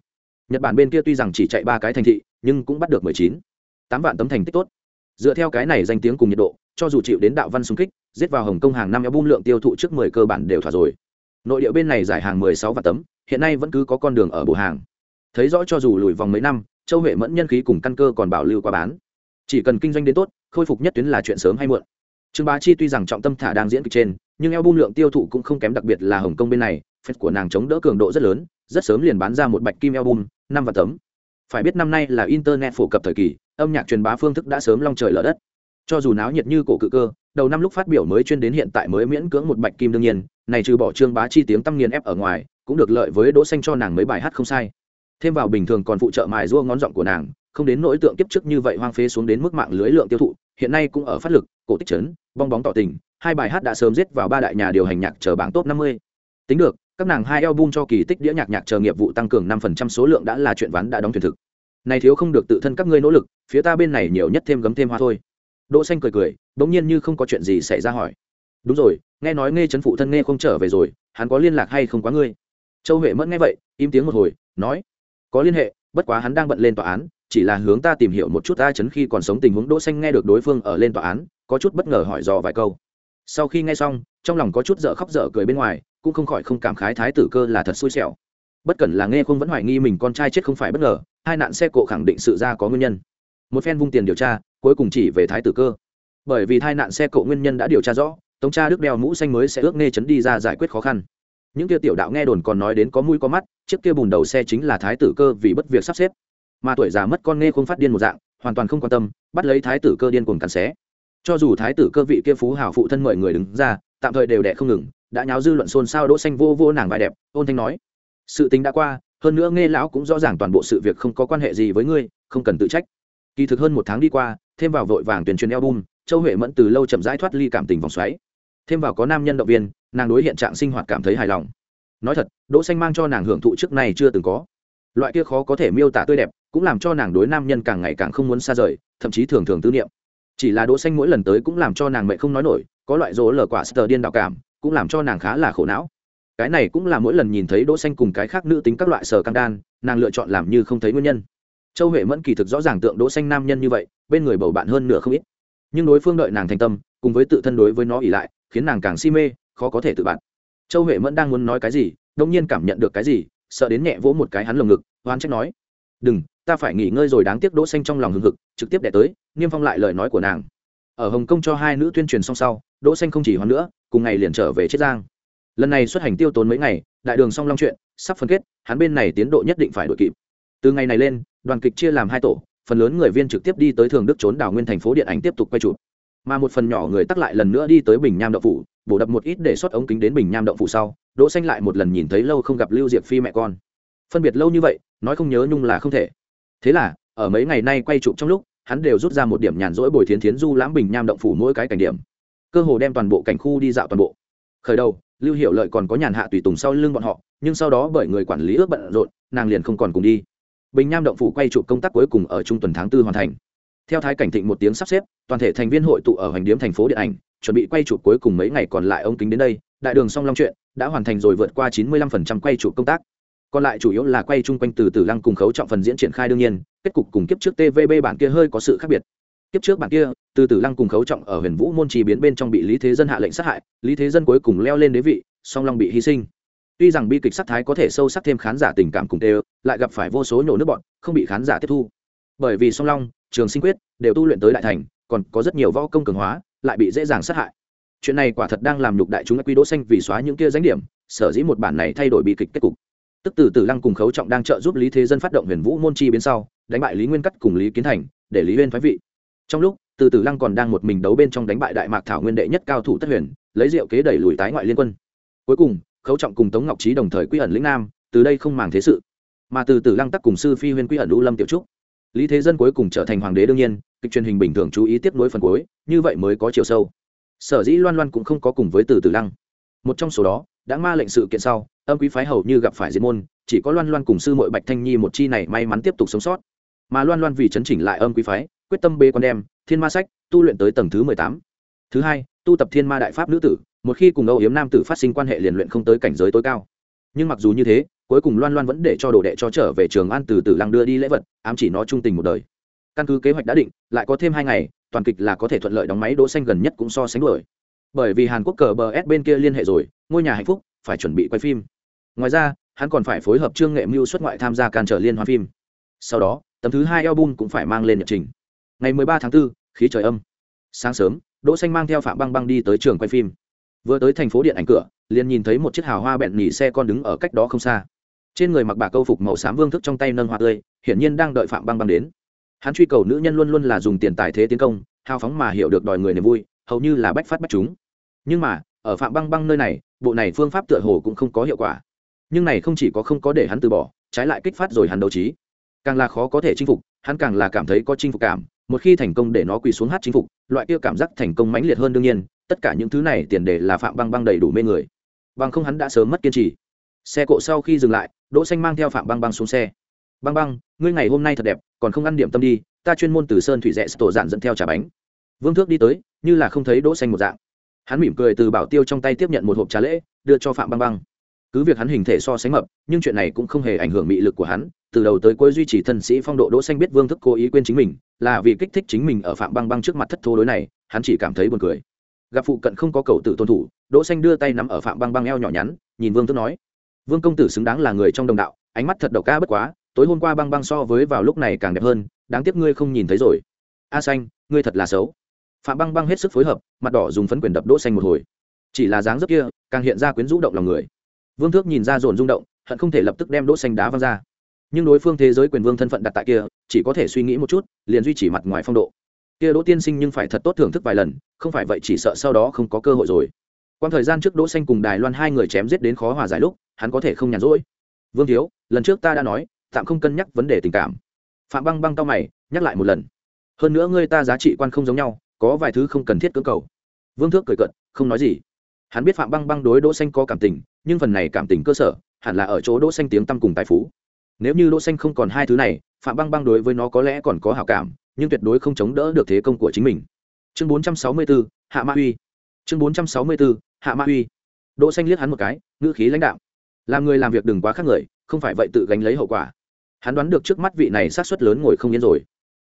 nhật bản bên kia tuy rằng chỉ chạy ba cái thành thị, nhưng cũng bắt được mười chín. Tám vạn tấm thành tích tốt. Dựa theo cái này danh tiếng cùng nhiệt độ, cho dù chịu đến đạo văn xung kích, giết vào hồng kông hàng năm album lượng tiêu thụ trước mười cơ bản đều thỏa rồi. Nội địa bên này giải hàng mười sáu vạn tấm, hiện nay vẫn cứ có con đường ở bộ hàng. Thấy rõ cho dù lùi vòng mấy năm, châu huệ mẫn nhân khí cùng căn cơ còn bảo lưu qua bán. Chỉ cần kinh doanh đến tốt, khôi phục nhất tuyến là chuyện sớm hay muộn. Trương bá chi tuy rằng trọng tâm thả đang diễn kịch trên, nhưng eo lượng tiêu thụ cũng không kém đặc biệt là hồng kông bên này, phép của nàng chống đỡ cường độ rất lớn rất sớm liền bán ra một bạch kim album, năm và tấm. Phải biết năm nay là internet phổ cập thời kỳ, âm nhạc truyền bá phương thức đã sớm long trời lở đất. Cho dù náo nhiệt như cổ cự cơ, đầu năm lúc phát biểu mới chuyên đến hiện tại mới miễn cưỡng một bạch kim đương nhiên, này trừ bỏ trương bá chi tiếng tăng nghiền ép ở ngoài, cũng được lợi với đỗ xanh cho nàng mấy bài hát không sai. Thêm vào bình thường còn phụ trợ mài rua ngón giọng của nàng, không đến nỗi tượng tiếp trước như vậy hoang phế xuống đến mức mạng lưới lượng tiêu thụ, hiện nay cũng ở phát lực, cổ tích chấn, bong bóng tỏ tình, hai bài hát đã sớm giết vào ba đại nhà điều hành nhạc chờ bảng top 50. tính được các nàng hai album cho kỳ tích đĩa nhạc nhạc chờ nghiệp vụ tăng cường 5% số lượng đã là chuyện ván đã đóng thuyền thực. Này thiếu không được tự thân các ngươi nỗ lực, phía ta bên này nhiều nhất thêm gấm thêm hoa thôi. Đỗ xanh cười cười bỗng nhiên như không có chuyện gì xảy ra hỏi. Đúng rồi, nghe nói nghe chấn phụ thân nghe không trở về rồi, hắn có liên lạc hay không quá ngươi? Châu huệ mẫn nghe vậy, im tiếng một hồi, nói. Có liên hệ, bất quá hắn đang bận lên tòa án, chỉ là hướng ta tìm hiểu một chút ta chấn khi còn sống tình huống. Đỗ xanh nghe được đối phương ở lên tòa án, có chút bất ngờ hỏi dò vài câu sau khi nghe xong, trong lòng có chút dở khóc dở cười bên ngoài, cũng không khỏi không cảm khái thái tử cơ là thật xui xẻo. Bất cẩn là nghe không vẫn hoài nghi mình con trai chết không phải bất ngờ, hai nạn xe cộ khẳng định sự ra có nguyên nhân. Một phen vung tiền điều tra, cuối cùng chỉ về thái tử cơ. Bởi vì hai nạn xe cộ nguyên nhân đã điều tra rõ, tống cha đức đeo mũ xanh mới sẽ ước nghe chấn đi ra giải quyết khó khăn. Những kia tiểu đạo nghe đồn còn nói đến có mũi có mắt, chiếc kia bùn đầu xe chính là thái tử cơ vì bất việc sắp xếp. Mà tuổi già mất con nghe không phát điên một dạng, hoàn toàn không quan tâm, bắt lấy thái tử cơ điên cuồng cắn xé cho dù thái tử cơ vị kia phú hào phụ thân mời người đứng ra, tạm thời đều đẻ không ngừng, đã nháo dư luận xôn xao đỗ xanh vô vô nàng vải đẹp, ôn thanh nói. Sự tình đã qua, hơn nữa nghe lão cũng rõ ràng toàn bộ sự việc không có quan hệ gì với ngươi, không cần tự trách. Kỳ thực hơn một tháng đi qua, thêm vào vội vàng tuyên truyền album, châu huệ mẫn từ lâu chậm rãi thoát ly cảm tình vòng xoáy. Thêm vào có nam nhân động viên, nàng đối hiện trạng sinh hoạt cảm thấy hài lòng. Nói thật, đỗ xanh mang cho nàng hưởng thụ trước này chưa từng có. Loại kia khó có thể miêu tả tươi đẹp, cũng làm cho nàng đối nam nhân càng ngày càng không muốn xa rời, thậm chí thường thường tư niệm chỉ là đỗ xanh mỗi lần tới cũng làm cho nàng mẹ không nói nổi, có loại rỗ lở quả sờ điên đạo cảm, cũng làm cho nàng khá là khổ não. Cái này cũng là mỗi lần nhìn thấy đỗ xanh cùng cái khác nữ tính các loại sờ căng đan, nàng lựa chọn làm như không thấy nguyên nhân. Châu huệ mẫn kỳ thực rõ ràng tượng đỗ xanh nam nhân như vậy, bên người bầu bạn hơn nửa không ít. Nhưng đối phương đợi nàng thành tâm, cùng với tự thân đối với nó ỉ lại, khiến nàng càng si mê, khó có thể tự bạn châu huệ mẫn đang muốn nói cái gì đông nhiên cảm nhận được cái gì, sợ đến nhẹ vỗ một cái hắn lồng ngực oan trách nói, đừng ta phải nghỉ ngơi rồi đáng tiếc đỗ xanh trong lòng hừng hực, trực tiếp đẻ tới, niêm phong lại lời nói của nàng. Ở hồng kông cho hai nữ tuyên truyền xong sau, đỗ xanh không chỉ hoãn nữa, cùng ngày liền trở về chiết giang. Lần này xuất hành tiêu tốn mấy ngày, đại đường song long chuyện, sắp phân kết, hắn bên này tiến độ nhất định phải đội kịp. Từ ngày này lên, đoàn kịch chia làm hai tổ, phần lớn người viên trực tiếp đi tới thường đức trốn đảo nguyên thành phố điện ảnh tiếp tục quay chụp. Mà một phần nhỏ người tắc lại lần nữa đi tới bình nham động phủ, bổ đập một ít để xuất ống kính đến bình nham động phủ sau, đỗ xanh lại một lần nhìn thấy lâu không gặp lưu diệp phi mẹ con. Phân biệt lâu như vậy, nói không nhớ nhung là không thể thế là, ở mấy ngày nay quay chụp trong lúc, hắn đều rút ra một điểm nhàn rỗi bồi thiến thiến du lãm bình nham động phủ mỗi cái cảnh điểm. Cơ hồ đem toàn bộ cảnh khu đi dạo toàn bộ. Khởi đầu, lưu hiệu lợi còn có nhàn hạ tùy tùng sau lưng bọn họ, nhưng sau đó bởi người quản lý ước bận rộn, nàng liền không còn cùng đi. Bình nham động phủ quay chụp công tác cuối cùng ở trung tuần tháng tư hoàn thành. Theo thái cảnh thịnh một tiếng sắp xếp, toàn thể thành viên hội tụ ở hoành điếm thành phố điện ảnh, chuẩn bị quay chụp cuối cùng mấy ngày còn lại ông kính đến đây, đại đường song long chuyện, đã hoàn thành rồi vượt qua chín mươi lăm phần trăm quay chụp công tác còn lại chủ yếu là quay chung quanh từ từ lăng cùng khấu trọng phần diễn triển khai đương nhiên, kết cục cùng kiếp trước tvb bản kia hơi có sự khác biệt. Kiếp trước bản kia, từ từ lăng cùng khấu trọng ở huyền vũ môn trì biến bên trong bị lý thế dân hạ lệnh sát hại, lý thế dân cuối cùng leo lên đế vị, song long bị hy sinh. Tuy rằng bi kịch sắc thái có thể sâu sắc thêm khán giả tình cảm cùng tê lại gặp phải vô số nhổ nước bọn, không bị khán giả tiếp thu. Bởi vì song long, trường sinh quyết đều tu luyện tới đại thành, còn có rất nhiều võ công cường hóa, lại bị dễ dàng sát hại. Chuyện này quả thật đang làm nhục đại chúng quy đỗ xanh vì xóa những kia danh điểm, sở dĩ một bản này thay đổi bi kịch kết cục tức từ từ lăng cùng khấu trọng đang trợ giúp lý thế dân phát động huyền vũ môn chi biến sau, đánh bại lý nguyên cắt cùng lý kiến thành, để lý huyên thoái vị. Trong lúc, từ từ lăng còn đang một mình đấu bên trong đánh bại đại mạc thảo nguyên đệ nhất cao thủ tất huyền, lấy rượu kế đẩy lùi tái ngoại liên quân. Cuối cùng, khấu trọng cùng tống ngọc trí đồng thời quy ẩn lĩnh nam, từ đây không màng thế sự. Mà từ từ lăng tắc cùng sư phi huyên quy ẩn lũ lâm tiểu trúc. Lý thế dân cuối cùng trở thành hoàng đế đương nhiên, kịch truyền hình bình thường chú ý tiếp nối phần cuối, như vậy mới có chiều sâu. Sở dĩ loan loan cũng không có cùng với từ từ lăng. Một trong số đó, đã ma lệnh sự kiện sau âm quý phái hầu như gặp phải diệt môn, chỉ có loan loan cùng sư mội bạch thanh nhi một chi này may mắn tiếp tục sống sót. Mà loan loan vì chấn chỉnh lại âm quý phái, quyết tâm bê con đem, thiên ma sách, tu luyện tới tầng thứ mười tám. Thứ hai, tu tập thiên ma đại pháp nữ tử, một khi cùng âu yếm nam tử phát sinh quan hệ liền luyện không tới cảnh giới tối cao. Nhưng mặc dù như thế, cuối cùng loan loan vẫn để cho đồ đệ cho trở về trường an từ từ lăng đưa đi lễ vật, ám chỉ nó trung tình một đời. Căn cứ kế hoạch đã định, lại có thêm hai ngày, toàn kịch là có thể thuận lợi đóng máy đỗ xanh gần nhất cũng so sánh đuổi. Bởi vì hàn quốc cờ bờ s bên kia liên hệ rồi, ngôi nhà hạnh phúc, phải chuẩn bị quay phim ngoài ra hắn còn phải phối hợp trương nghệ mưu xuất ngoại tham gia can trở liên hoan phim. Sau đó tấm thứ hai album cũng phải mang lên nhật trình. Ngày 13 tháng 4, khí trời âm. Sáng sớm đỗ xanh mang theo phạm băng băng đi tới trường quay phim. Vừa tới thành phố điện ảnh cửa liền nhìn thấy một chiếc hào hoa bẹn nhỉ xe con đứng ở cách đó không xa. Trên người mặc bà câu phục màu xám vương thức trong tay nâng hoa tươi hiển nhiên đang đợi phạm băng băng đến. Hắn truy cầu nữ nhân luôn luôn là dùng tiền tài thế tiến công hào phóng mà hiểu được đòi người niềm vui hầu như là bách phát bách chúng. Nhưng mà ở phạm băng băng nơi này bộ này phương pháp tựa hồ cũng không có hiệu quả nhưng này không chỉ có không có để hắn từ bỏ, trái lại kích phát rồi hắn đấu trí. Càng là khó có thể chinh phục, hắn càng là cảm thấy có chinh phục cảm, một khi thành công để nó quỳ xuống hát chinh phục, loại kia cảm giác thành công mãnh liệt hơn đương nhiên, tất cả những thứ này tiền đề là phạm băng băng đầy đủ mê người. Bằng không hắn đã sớm mất kiên trì. Xe cộ sau khi dừng lại, đỗ xanh mang theo phạm băng băng xuống xe. Băng băng, ngươi ngày hôm nay thật đẹp, còn không ăn điểm tâm đi, ta chuyên môn từ sơn thủy rẽ tổ dạn dẫn theo trà bánh. Vương thước đi tới, như là không thấy đỗ xanh một dạng. Hắn mỉm cười từ bảo tiêu trong tay tiếp nhận một hộp trà lễ, đưa cho phạm băng băng cứ việc hắn hình thể so sánh mập, nhưng chuyện này cũng không hề ảnh hưởng mị lực của hắn. Từ đầu tới cuối duy trì thân sĩ phong độ, đỗ xanh biết vương thức cố ý quên chính mình, là vì kích thích chính mình ở phạm băng băng trước mặt thất thố đối này, hắn chỉ cảm thấy buồn cười. Gặp phụ cận không có cầu tự tôn thủ, đỗ xanh đưa tay nắm ở phạm băng băng eo nhỏ nhắn, nhìn vương thức nói, vương công tử xứng đáng là người trong đồng đạo, ánh mắt thật độc ca bất quá, tối hôm qua băng băng so với vào lúc này càng đẹp hơn, đáng tiếc ngươi không nhìn thấy rồi. A xanh, ngươi thật là xấu. Phạm băng băng hết sức phối hợp, mặt đỏ dùng phấn quyền đập đỗ xanh một hồi. Chỉ là dáng dấp kia, càng hiện ra quyến rũ động lòng người vương thước nhìn ra dồn rung động hận không thể lập tức đem đỗ xanh đá văng ra. Nhưng đối phương thế giới quyền vương thân phận đặt tại kia chỉ có thể suy nghĩ một chút liền duy trì mặt ngoài phong độ. Kia đỗ tiên sinh nhưng phải thật tốt thưởng thức vài lần không phải vậy chỉ sợ sau đó không có cơ hội rồi. Quan thời gian trước đỗ xanh cùng đài loan hai người chém giết đến khó hòa giải lúc hắn có thể không nhàn rỗi. Vương thiếu lần trước ta đã nói tạm không cân nhắc vấn đề tình cảm. Phạm băng băng cao mày nhắc lại một lần. Hơn nữa ngươi ta giá trị quan không giống nhau có vài thứ không cần thiết cưỡng cầu. Vương thước cười cợt, không nói gì. Hắn biết phạm băng băng đối đỗ xanh có cảm tình nhưng phần này cảm tình cơ sở hẳn là ở chỗ đỗ xanh tiếng tâm cùng tài phú. Nếu như đỗ xanh không còn hai thứ này phạm băng băng đối với nó có lẽ còn có hảo cảm nhưng tuyệt đối không chống đỡ được thế công của chính mình. Chương 464, hạ ma uy chương 464, hạ ma uy đỗ xanh liếc hắn một cái ngữ khí lãnh đạo làm người làm việc đừng quá khác người không phải vậy tự gánh lấy hậu quả. Hắn đoán được trước mắt vị này sát suất lớn ngồi không yên rồi.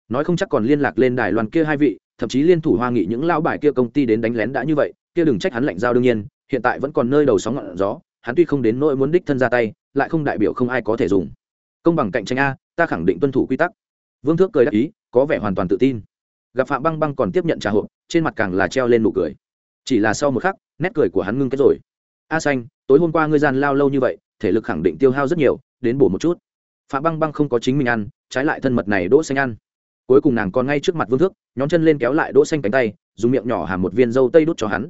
Nói không chắc còn liên lạc lên đài loan kia hai vị thậm chí liên thủ hoa nghị những lao bài kia công ty đến đánh lén đã như vậy kia đừng trách hắn lạnh giao đương nhiên hiện tại vẫn còn nơi đầu sóng ngọn gió hắn tuy không đến nỗi muốn đích thân ra tay, lại không đại biểu không ai có thể dùng. Công bằng cạnh tranh a, ta khẳng định tuân thủ quy tắc. Vương thước cười đáp ý, có vẻ hoàn toàn tự tin. Gặp phạm băng băng còn tiếp nhận trà hộp, trên mặt càng là treo lên nụ cười. Chỉ là sau một khắc, nét cười của hắn ngưng kết rồi. A xanh, tối hôm qua ngươi gian lao lâu như vậy, thể lực khẳng định tiêu hao rất nhiều, đến bổ một chút. Phạm băng băng không có chính mình ăn, trái lại thân mật này đỗ xanh ăn. Cuối cùng nàng còn ngay trước mặt vương thước, nhón chân lên kéo lại đỗ xanh cánh tay, dùng miệng nhỏ hàm một viên dâu tây đút cho hắn.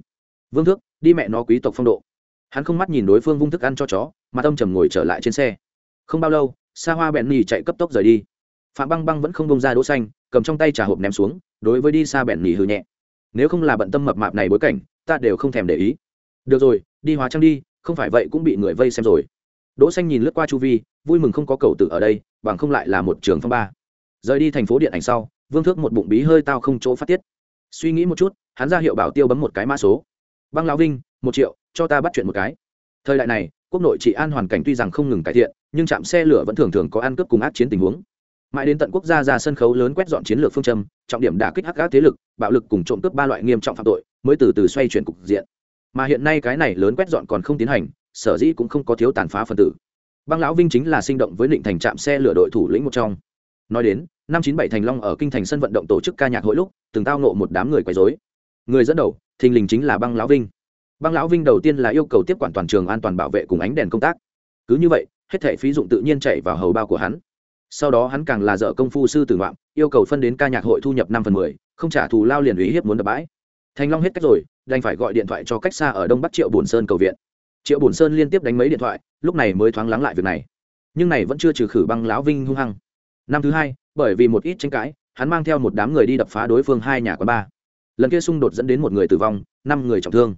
Vương thước, đi mẹ nó quý tộc phong độ hắn không mắt nhìn đối phương vung thức ăn cho chó, mà tâm trầm ngồi trở lại trên xe. Không bao lâu xa hoa bẹn nhì chạy cấp tốc rời đi. Phạm băng băng vẫn không bông ra đỗ xanh, cầm trong tay trà hộp ném xuống, đối với đi xa bẹn nhì hư nhẹ. Nếu không là bận tâm mập mạp này bối cảnh, ta đều không thèm để ý. Được rồi, đi hóa trang đi, không phải vậy cũng bị người vây xem rồi. Đỗ xanh nhìn lướt qua chu vi, vui mừng không có cầu tử ở đây, bằng không lại là một trường phong ba. Rời đi thành phố điện ảnh sau, vương thước một bụng bí hơi tao không chỗ phát tiết. Suy nghĩ một chút, hắn ra hiệu bảo tiêu bấm một cái mã số. Băng lão vinh một triệu, cho ta bắt chuyện một cái. Thời đại này, quốc nội trị an hoàn cảnh tuy rằng không ngừng cải thiện, nhưng trạm xe lửa vẫn thường thường có ăn cướp cùng ác chiến tình huống. Mãi đến tận quốc gia ra sân khấu lớn quét dọn chiến lược phương châm, trọng điểm đả kích hắc các thế lực, bạo lực cùng trộm cướp ba loại nghiêm trọng phạm tội, mới từ từ xoay chuyển cục diện. Mà hiện nay cái này lớn quét dọn còn không tiến hành, sở dĩ cũng không có thiếu tàn phá phần tử. Băng lão vinh chính là sinh động với định thành trạm xe lửa đội thủ lĩnh một trong. Nói đến, năm chín bảy thành long ở kinh thành sân vận động tổ chức ca nhạc hội lúc, từng tao nộ một đám người quấy rối. Người dẫn đầu, thình lình chính là băng lão vinh băng lão vinh đầu tiên là yêu cầu tiếp quản toàn trường an toàn bảo vệ cùng ánh đèn công tác. Cứ như vậy, hết thảy phí dụng tự nhiên chạy vào hầu bao của hắn. Sau đó hắn càng là dợ công phu sư tử ngoạm, yêu cầu phân đến ca nhạc hội thu nhập năm phần mười, không trả thù lao liền ủy hiếp muốn đập bãi. Thành long hết cách rồi, đành phải gọi điện thoại cho cách xa ở đông bắc triệu bồn sơn cầu viện. Triệu bồn sơn liên tiếp đánh mấy điện thoại, lúc này mới thoáng lắng lại việc này. Nhưng này vẫn chưa trừ khử băng lão vinh hung hăng. Năm thứ hai, bởi vì một ít tranh cãi, hắn mang theo một đám người đi đập phá đối phương hai nhà quán ba lần kia xung đột dẫn đến một người tử vong, năm người trọng thương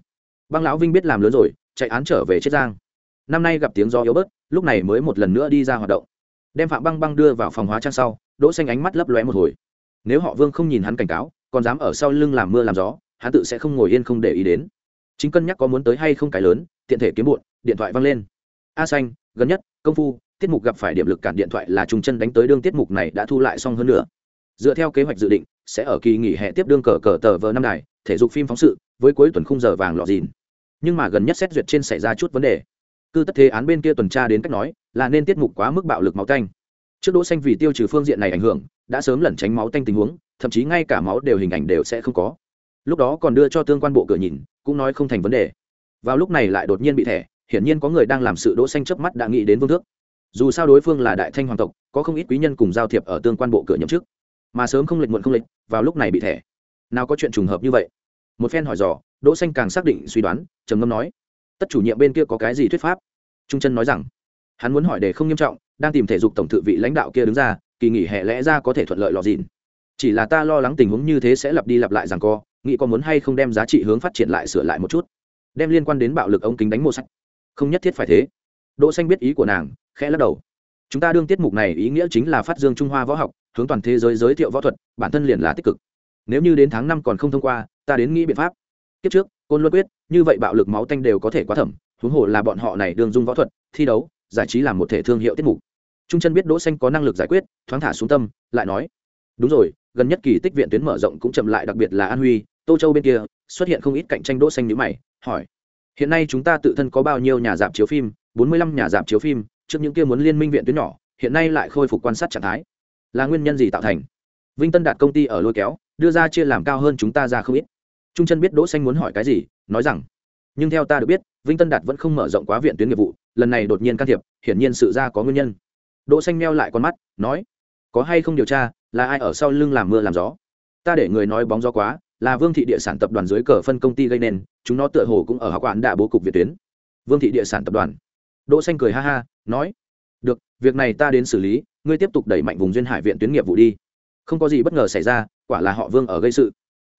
băng lão vinh biết làm lớn rồi, chạy án trở về chiết giang. Năm nay gặp tiếng gió yếu bớt, lúc này mới một lần nữa đi ra hoạt động. Đem phạm băng băng đưa vào phòng hóa trang sau, đỗ xanh ánh mắt lấp lóe một hồi. Nếu họ vương không nhìn hắn cảnh cáo, còn dám ở sau lưng làm mưa làm gió, hắn tự sẽ không ngồi yên không để ý đến. Chính cân nhắc có muốn tới hay không cái lớn, tiện thể kiếm bụn, điện thoại văng lên. A xanh, gần nhất, công phu, tiết mục gặp phải điểm lực cản điện thoại là trùng chân đánh tới đương tiết mục này đã thu lại xong hơn nữa dựa theo kế hoạch dự định, sẽ ở kỳ nghỉ hè tiếp đương cờ cờ tờ vờ năm đài, thể dục phim phóng sự, với cuối tuần khung giờ vàng lọt dìn nhưng mà gần nhất xét duyệt trên xảy ra chút vấn đề. Cư tất thế án bên kia tuần tra đến cách nói, là nên tiết mục quá mức bạo lực máu tanh. Trước đỗ xanh vì tiêu trừ phương diện này ảnh hưởng, đã sớm lẩn tránh máu tanh tình huống, thậm chí ngay cả máu đều hình ảnh đều sẽ không có. Lúc đó còn đưa cho tương quan bộ cửa nhìn, cũng nói không thành vấn đề. Vào lúc này lại đột nhiên bị thẻ, hiển nhiên có người đang làm sự đỗ xanh chớp mắt đã nghĩ đến vương thước. Dù sao đối phương là đại thanh hoàng tộc, có không ít quý nhân cùng giao thiệp ở tương quan bộ cửa nhậm chức. Mà sớm không lệch muộn không lệch vào lúc này bị thẻ. Nào có chuyện trùng hợp như vậy? Một phen hỏi dò, đỗ xanh càng xác định suy đoán, trầm ngâm nói, tất chủ nhiệm bên kia có cái gì thuyết pháp? Trung chân nói rằng, hắn muốn hỏi để không nghiêm trọng, đang tìm thể dục tổng thự vị lãnh đạo kia đứng ra, kỳ nghỉ hè lẽ ra có thể thuận lợi lọt dìn chỉ là ta lo lắng tình huống như thế sẽ lặp đi lặp lại rằng co, nghĩ có muốn hay không đem giá trị hướng phát triển lại sửa lại một chút. Đem liên quan đến bạo lực ống kính đánh mua sách không nhất thiết phải thế. Đỗ xanh biết ý của nàng, khẽ lắc đầu. Chúng ta đương tiết mục này ý nghĩa chính là phát dương trung hoa võ học, hướng toàn thế giới giới thiệu võ thuật, bản thân liền là tích cực. Nếu như đến tháng năm còn không thông qua ta đến nghĩ biện pháp. Kiếp trước, côn luân quyết, như vậy bạo lực máu tanh đều có thể quá thẩm, huống hồ là bọn họ này đường dung võ thuật, thi đấu, giải trí làm một thể thương hiệu tiết mục. Trung chân biết đỗ xanh có năng lực giải quyết, thoáng thả xuống tâm, lại nói, đúng rồi, gần nhất kỳ tích viện tuyến mở rộng cũng chậm lại, đặc biệt là an huy, tô châu bên kia, xuất hiện không ít cạnh tranh đỗ xanh nhíu mày, hỏi, hiện nay chúng ta tự thân có bao nhiêu nhà dạp chiếu phim? 45 nhà dạp chiếu phim, trước những kia muốn liên minh viện tuyến nhỏ, hiện nay lại khôi phục quan sát trạng thái. Là nguyên nhân gì tạo thành? Vinh tân đạt công ty ở lôi kéo, đưa ra chia làm cao hơn chúng ta ra không ít. Trung chân biết đỗ xanh muốn hỏi cái gì, nói rằng, nhưng theo ta được biết, vinh tân đạt vẫn không mở rộng quá viện tuyến nghiệp vụ, lần này đột nhiên can thiệp, hiển nhiên sự ra có nguyên nhân. Đỗ xanh meo lại con mắt, nói, có hay không điều tra, là ai ở sau lưng làm mưa làm gió? Ta để người nói bóng gió quá, là vương thị địa sản tập đoàn dưới cờ phân công ty gây nên, chúng nó tựa hồ cũng ở học quản đã bố cục việt tuyến. Vương thị địa sản tập đoàn. Đỗ xanh cười ha ha, nói, được, việc này ta đến xử lý, ngươi tiếp tục đẩy mạnh vùng duyên hải viện tuyến nghiệp vụ đi không có gì bất ngờ xảy ra, quả là họ vương ở gây sự.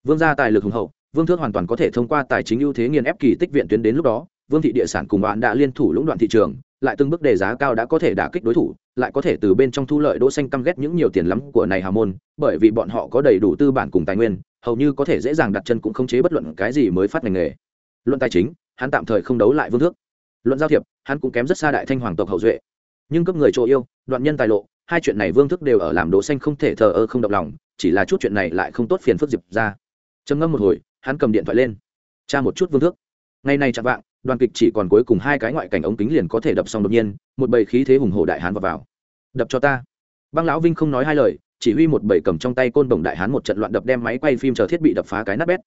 Vương gia tài lực hùng hậu, vương thước hoàn toàn có thể thông qua tài chính ưu thế nghiền ép kỳ tích viện tuyến đến lúc đó, vương thị địa sản cùng bạn đã liên thủ lũng đoạn thị trường, lại từng bước đề giá cao đã có thể đả kích đối thủ, lại có thể từ bên trong thu lợi đỗ xanh căm ghét những nhiều tiền lắm của này hào môn, bởi vì bọn họ có đầy đủ tư bản cùng tài nguyên, hầu như có thể dễ dàng đặt chân cũng không chế bất luận cái gì mới phát ngành nghề. Luận tài chính, hắn tạm thời không đấu lại vương thước. Luận giao thiệp, hắn cũng kém rất xa đại thanh hoàng tộc hậu duệ nhưng cấp người chỗ yêu, đoạn nhân tài lộ, hai chuyện này vương thức đều ở làm đỗ xanh không thể thờ ơ không động lòng, chỉ là chút chuyện này lại không tốt phiền phức diệp ra. Trầm ngâm một hồi, hắn cầm điện thoại lên. Tra một chút vương thước ngày nay chạm vạng, đoàn kịch chỉ còn cuối cùng hai cái ngoại cảnh ống kính liền có thể đập xong đột nhiên, một bầy khí thế hùng hổ đại hán vào vào. Đập cho ta. Băng lão vinh không nói hai lời, chỉ huy một bầy cầm trong tay côn đồng đại hán một trận loạn đập đem máy quay phim chờ thiết bị đập phá cái nát bét.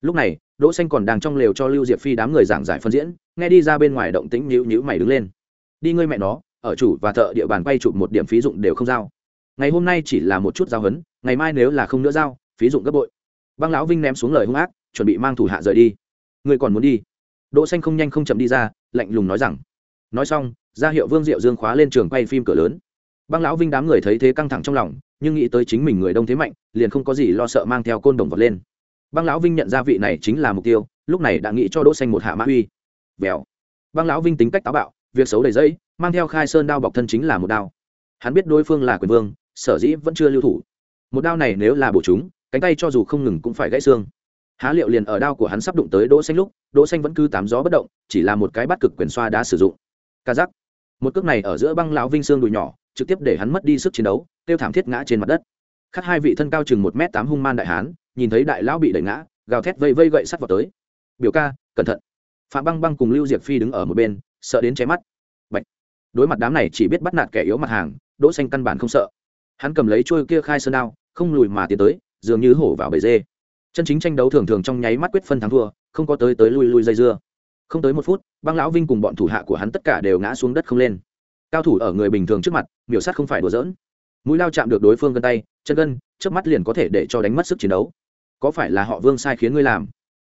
Lúc này, đỗ xanh còn đang trong lều cho lưu diệp phi đám người giảng giải phân diễn, nghe đi ra bên ngoài động tĩnh nhũ nhũ mày đứng lên. Đi ngươi mẹ nó ở chủ và thợ địa bàn quay chụp một điểm phí dụng đều không giao. Ngày hôm nay chỉ là một chút giao hấn, ngày mai nếu là không nữa giao, phí dụng gấp bội. Băng lão vinh ném xuống lời hung ác, chuẩn bị mang thủ hạ rời đi. Người còn muốn đi? Đỗ xanh không nhanh không chậm đi ra, lạnh lùng nói rằng. Nói xong, ra hiệu vương diệu dương khóa lên trường quay phim cửa lớn. Băng lão vinh đám người thấy thế căng thẳng trong lòng, nhưng nghĩ tới chính mình người đông thế mạnh, liền không có gì lo sợ mang theo côn đồng vật lên. Băng lão vinh nhận ra vị này chính là mục tiêu, lúc này đã nghĩ cho đỗ xanh một hạ mã uy. Vèo. Băng lão vinh tính cách táo bạo, việc xấu đầy dẫy mang theo khai sơn đao bọc thân chính là một đao. Hắn biết đối phương là quyền vương, sở dĩ vẫn chưa lưu thủ. Một đao này nếu là bổ chúng, cánh tay cho dù không ngừng cũng phải gãy xương. Há liệu liền ở đao của hắn sắp đụng tới đỗ xanh lúc, đỗ xanh vẫn cứ tám gió bất động, chỉ là một cái bắt cực quyền xoa đã sử dụng. Ca giác một cước này ở giữa băng lão vinh xương đùi nhỏ, trực tiếp để hắn mất đi sức chiến đấu tiêu thảm thiết ngã trên mặt đất. Khắc hai vị thân cao chừng một m tám hung man đại hán, nhìn thấy đại lão bị đẩy ngã, gào thét vây vây gậy sắt vào tới. Biểu ca, cẩn thận. Phạm băng băng cùng lưu diệp phi đứng ở một bên, sợ đến cháy mắt đối mặt đám này chỉ biết bắt nạt kẻ yếu mặt hàng, đỗ xanh căn bản không sợ. Hắn cầm lấy chuôi kia khai sơn đao, không lùi mà tiến tới, dường như hổ vào bầy dê. Chân chính tranh đấu thường thường trong nháy mắt quyết phân thắng thua, không có tới tới lui lui dây dưa. Không tới một phút, băng lão vinh cùng bọn thủ hạ của hắn tất cả đều ngã xuống đất không lên. Cao thủ ở người bình thường trước mặt, miểu sát không phải đùa giỡn. Mũi lao chạm được đối phương gân tay, chân gân trước mắt liền có thể để cho đánh mất sức chiến đấu. Có phải là họ vương sai khiến ngươi làm?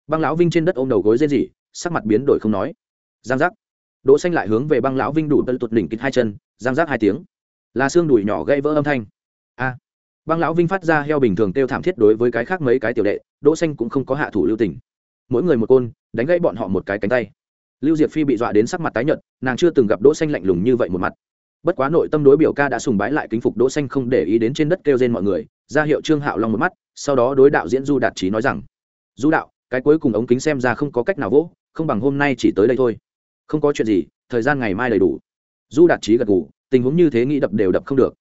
Băng lão vinh trên đất ôm đầu gối dây gì sắc mặt biến đổi không nói. Giang giác đỗ xanh lại hướng về băng lão vinh đủ tân tuột đỉnh kịch hai chân, giang giác hai tiếng. Là xương đùi nhỏ gây vỡ âm thanh. A. Băng lão vinh phát ra heo bình thường tiêu thảm thiết đối với cái khác mấy cái tiểu đệ, đỗ xanh cũng không có hạ thủ lưu tình. Mỗi người một côn, đánh gãy bọn họ một cái cánh tay. Lưu diệp phi bị dọa đến sắc mặt tái nhợt, nàng chưa từng gặp đỗ xanh lạnh lùng như vậy một mặt. Bất quá nội tâm đối biểu ca đã sùng bái lại kính phục đỗ xanh không để ý đến trên đất kêu rên mọi người, ra hiệu trương hạo long một mắt, sau đó đối đạo diễn du đạt trí nói rằng, du đạo, cái cuối cùng ống kính xem ra không có cách nào vỗ, không bằng hôm nay chỉ tới đây thôi không có chuyện gì, thời gian ngày mai đầy đủ. Du đạt trí gật ngủ tình huống như thế nghĩ đập đều đập không được.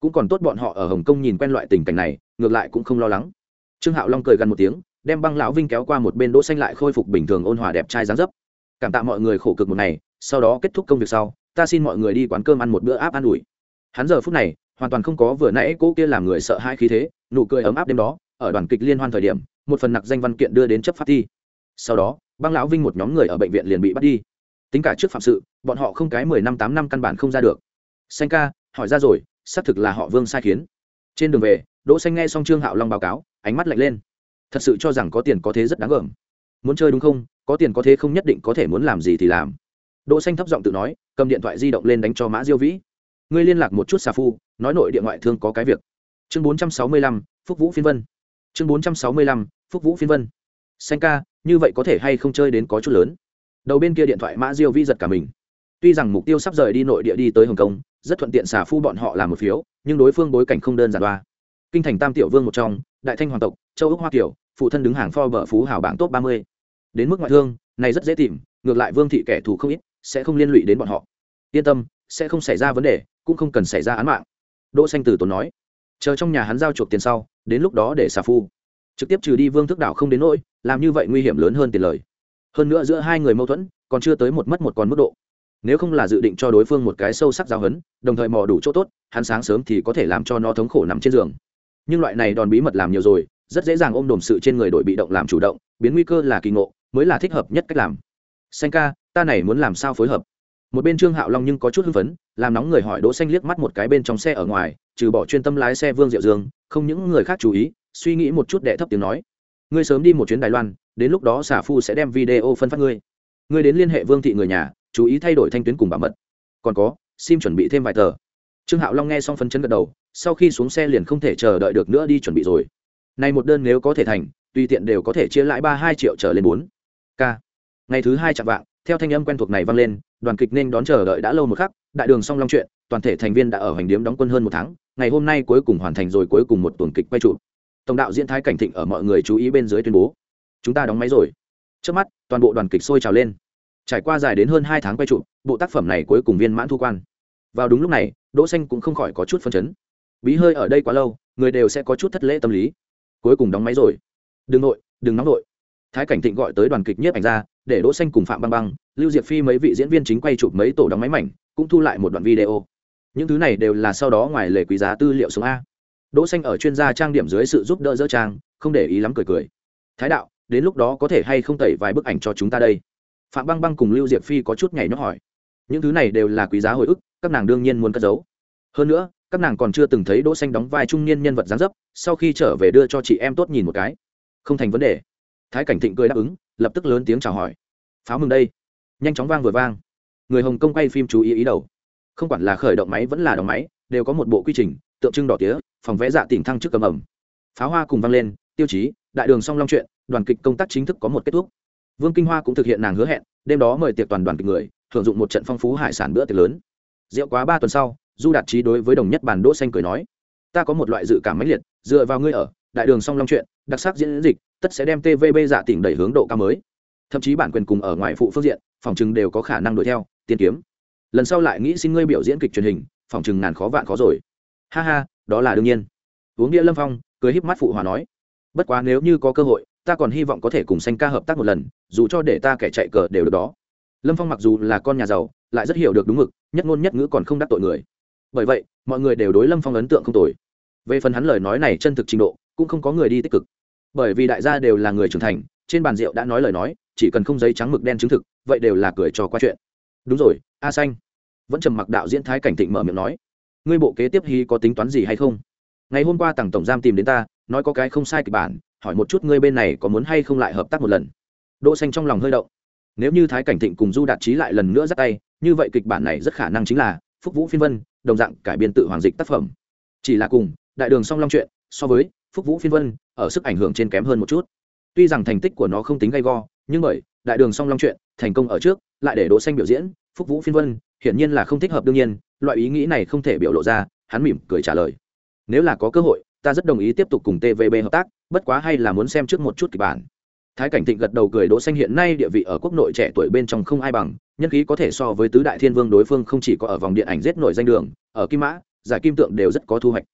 Cũng còn tốt bọn họ ở hồng kông nhìn quen loại tình cảnh này, ngược lại cũng không lo lắng. Trương hạo long cười gần một tiếng, đem băng lão vinh kéo qua một bên đỗ xanh lại khôi phục bình thường ôn hòa đẹp trai dáng dấp. Cảm tạ mọi người khổ cực một ngày, sau đó kết thúc công việc sau, ta xin mọi người đi quán cơm ăn một bữa áp ăn ủi. Hắn giờ phút này, hoàn toàn không có vừa nãy cô kia làm người sợ hãi khí thế, nụ cười ấm áp đêm đó, ở đoàn kịch liên hoan thời điểm, một phần nặc danh văn kiện đưa đến chấp pháp thi. Sau đó, băng lão vinh một nhóm người ở bệnh viện liền bị bắt đi tính cả trước phạm sự bọn họ không cái mười năm tám năm căn bản không ra được. Xanh ca hỏi ra rồi xác thực là họ vương sai khiến. Trên đường về đỗ xanh nghe xong trương hạo long báo cáo ánh mắt lạnh lên. Thật sự cho rằng có tiền có thế rất đáng gờm. Muốn chơi đúng không? Có tiền có thế không nhất định có thể muốn làm gì thì làm. Đỗ xanh thấp giọng tự nói cầm điện thoại di động lên đánh cho mã diêu vĩ. Ngươi liên lạc một chút xà phu nói nội địa ngoại thương có cái việc. Chương 465, phúc vũ phiên vân. Chương 465, phúc vũ phiên vân. Xanh ca như vậy có thể hay không chơi đến có chút lớn? Đầu bên kia điện thoại mã diêu vi giật cả mình. Tuy rằng mục tiêu sắp rời đi nội địa đi tới hồng kông, rất thuận tiện xả phu bọn họ làm một phiếu, nhưng đối phương bối cảnh không đơn giản đoa kinh thành tam tiểu vương một trong, đại thanh hoàng tộc, châu ước hoa kiều, phụ thân đứng hàng pho bờ phú hảo bảng top ba mươi. Đến mức ngoại thương, này rất dễ tìm, ngược lại vương thị kẻ thù không ít, sẽ không liên lụy đến bọn họ. Yên tâm, sẽ không xảy ra vấn đề, cũng không cần xảy ra án mạng. Đỗ xanh Tử tốn nói, chờ trong nhà hắn giao chuộc tiền sau, đến lúc đó để xả phu. Trực tiếp trừ đi vương thức đảo không đến nỗi, làm như vậy nguy hiểm lớn hơn tiền lời hơn nữa giữa hai người mâu thuẫn còn chưa tới một mất một còn mức độ. Nếu không là dự định cho đối phương một cái sâu sắc giáo hấn đồng thời mò đủ chỗ tốt, hắn sáng sớm thì có thể làm cho nó thống khổ nằm trên giường. Nhưng loại này đòn bí mật làm nhiều rồi, rất dễ dàng ôm đồm sự trên người đội bị động làm chủ động, biến nguy cơ là kỳ ngộ, mới là thích hợp nhất cách làm. Xanh ca, ta này muốn làm sao phối hợp? Một bên trương hạo long nhưng có chút hưng phấn, làm nóng người hỏi đỗ xanh liếc mắt một cái bên trong xe ở ngoài, trừ bỏ chuyên tâm lái xe vương diệu dương, không những người khác chú ý, suy nghĩ một chút đệ thấp tiếng nói. Ngươi sớm đi một chuyến đài loan đến lúc đó xả phu sẽ đem video phân phát ngươi. Ngươi đến liên hệ vương thị người nhà, chú ý thay đổi thanh tuyến cùng bảo mật. Còn có sim chuẩn bị thêm vài tờ. Trương hạo long nghe xong phân chấn gật đầu, sau khi xuống xe liền không thể chờ đợi được nữa đi chuẩn bị rồi. Này một đơn nếu có thể thành, tùy tiện đều có thể chia lãi ba hai triệu trở lên bốn. K. Ngày thứ hai chạm vạng, theo thanh âm quen thuộc này vang lên, đoàn kịch nên đón chờ đợi đã lâu một khắc, đại đường song long chuyện, toàn thể thành viên đã ở hành điếm đóng quân hơn một tháng, ngày hôm nay cuối cùng hoàn thành rồi cuối cùng một tuần kịch quay trụ. Tổng đạo diễn thái cảnh thịnh ở mọi người chú ý bên dưới tuyên bố chúng ta đóng máy rồi. Trước mắt, toàn bộ đoàn kịch sôi trào lên. Trải qua dài đến hơn hai tháng quay trụ, bộ tác phẩm này cuối cùng viên mãn thu quan. Vào đúng lúc này, đỗ xanh cũng không khỏi có chút phân chấn. Bí hơi ở đây quá lâu, người đều sẽ có chút thất lễ tâm lý. Cuối cùng đóng máy rồi. Đừng nội, đừng nóng nội. Thái cảnh thịnh gọi tới đoàn kịch nhiếp ảnh ra, để đỗ xanh cùng phạm băng băng, lưu diệp phi mấy vị diễn viên chính quay chụp mấy tổ đóng máy mảnh, cũng thu lại một đoạn video. Những thứ này đều là sau đó ngoài lề quý giá tư liệu số a. Đỗ xanh ở chuyên gia trang điểm dưới sự giúp đỡ dỡ trang, không để ý lắm cười cười. Thái đạo đến lúc đó có thể hay không tẩy vài bức ảnh cho chúng ta đây? Phạm băng băng cùng lưu diệp phi có chút nhảy nhót hỏi. Những thứ này đều là quý giá hồi ức, các nàng đương nhiên muốn cất giấu. Hơn nữa, các nàng còn chưa từng thấy đỗ xanh đóng vai trung niên nhân vật dáng dấp, sau khi trở về đưa cho chị em tốt nhìn một cái. Không thành vấn đề. Thái cảnh thịnh cười đáp ứng, lập tức lớn tiếng chào hỏi. Pháo mừng đây. Nhanh chóng vang vừa vang. Người hồng kông quay phim chú ý ý đầu. Không quản là khởi động máy vẫn là đóng máy, đều có một bộ quy trình, tượng trưng đỏ tía, phòng vẽ dạ tỉnh thăng trước cầm ẩm. Pháo hoa cùng vang lên, tiêu chí, đại đường song long chuyện đoàn kịch công tác chính thức có một kết thúc. Vương kinh hoa cũng thực hiện nàng hứa hẹn, đêm đó mời tiệc toàn đoàn kịch người hưởng dụng một trận phong phú hải sản bữa tiệc lớn. Rượu quá ba tuần sau, du đạt trí đối với đồng nhất bàn đỗ xanh cười nói, ta có một loại dự cảm mãnh liệt, dựa vào ngươi ở, đại đường song long chuyện, đặc sắc diễn dịch, tất sẽ đem tvb giả tỉnh đẩy hướng độ cao mới. Thậm chí bản quyền cùng ở ngoài phụ phương diện, phòng chừng đều có khả năng đuổi theo, tiên kiếm. Lần sau lại nghĩ xin ngươi biểu diễn kịch truyền hình, phòng chừng ngàn khó vạn khó rồi. Ha ha, đó là đương nhiên. Uống bia lâm phong, cười híp mắt phụ hòa nói, bất quá nếu như có cơ hội ta còn hy vọng có thể cùng xanh ca hợp tác một lần, dù cho để ta kẻ chạy cờ đều được đó. Lâm phong mặc dù là con nhà giàu, lại rất hiểu được đúng mực, nhất ngôn nhất ngữ còn không đắc tội người. Bởi vậy, mọi người đều đối lâm phong ấn tượng không tồi. Về phần hắn lời nói này chân thực trình độ, cũng không có người đi tích cực. Bởi vì đại gia đều là người trưởng thành, trên bàn rượu đã nói lời nói, chỉ cần không giấy trắng mực đen chứng thực, vậy đều là cười trò qua chuyện. Đúng rồi, a xanh. Vẫn trầm mặc đạo diễn thái cảnh thịnh mở miệng nói. Ngươi bộ kế tiếp hy có tính toán gì hay không? Ngày hôm qua tằng tổng giam tìm đến ta nói có cái không sai kịch bản, hỏi một chút ngươi bên này có muốn hay không lại hợp tác một lần. Đỗ xanh trong lòng hơi động. Nếu như thái cảnh thịnh cùng du đạt trí lại lần nữa dắt tay, như vậy kịch bản này rất khả năng chính là phúc vũ phiên vân, đồng dạng cải biên tự hoàng dịch tác phẩm. Chỉ là cùng đại đường song long chuyện, so với phúc vũ phiên vân, ở sức ảnh hưởng trên kém hơn một chút. Tuy rằng thành tích của nó không tính gay go, nhưng bởi đại đường song long chuyện thành công ở trước, lại để đỗ xanh biểu diễn phúc vũ phiên vân, hiển nhiên là không thích hợp đương nhiên, loại ý nghĩ này không thể biểu lộ ra, hắn mỉm cười trả lời. Nếu là có cơ hội ta rất đồng ý tiếp tục cùng tvb hợp tác, bất quá hay là muốn xem trước một chút kịch bản. Thái cảnh thịnh gật đầu cười đỗ xanh hiện nay địa vị ở quốc nội trẻ tuổi bên trong không ai bằng, nhân khí có thể so với tứ đại thiên vương đối phương không chỉ có ở vòng điện ảnh giết nổi danh đường, ở kim mã, giải kim tượng đều rất có thu hoạch.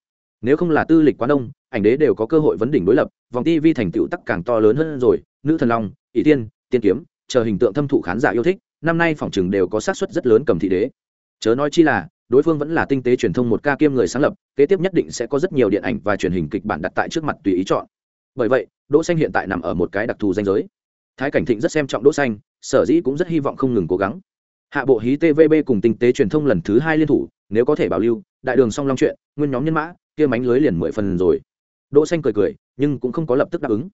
Nếu không là tư lịch quá đông, ảnh đế đều có cơ hội vấn đỉnh đối lập, vòng tv thành tựu tắc càng to lớn hơn rồi, nữ thần long, ỷ tiên tiên kiếm, chờ hình tượng thâm thụ khán giả yêu thích, năm nay phòng trường đều có xác suất rất lớn cầm thị đế. Chớ nói chi là đối phương vẫn là tinh tế truyền thông một ca kiêm người sáng lập, kế tiếp nhất định sẽ có rất nhiều điện ảnh và truyền hình kịch bản đặt tại trước mặt tùy ý chọn. Bởi vậy, đỗ xanh hiện tại nằm ở một cái đặc thù danh giới. Thái cảnh thịnh rất xem trọng đỗ xanh, sở dĩ cũng rất hy vọng không ngừng cố gắng. Hạ bộ hí tvb cùng tinh tế truyền thông lần thứ hai liên thủ, nếu có thể bảo lưu, đại đường song long chuyện, nguyên nhóm nhân mã, kia mánh lưới liền mười phần rồi. Đỗ xanh cười cười, nhưng cũng không có lập tức đáp ứng.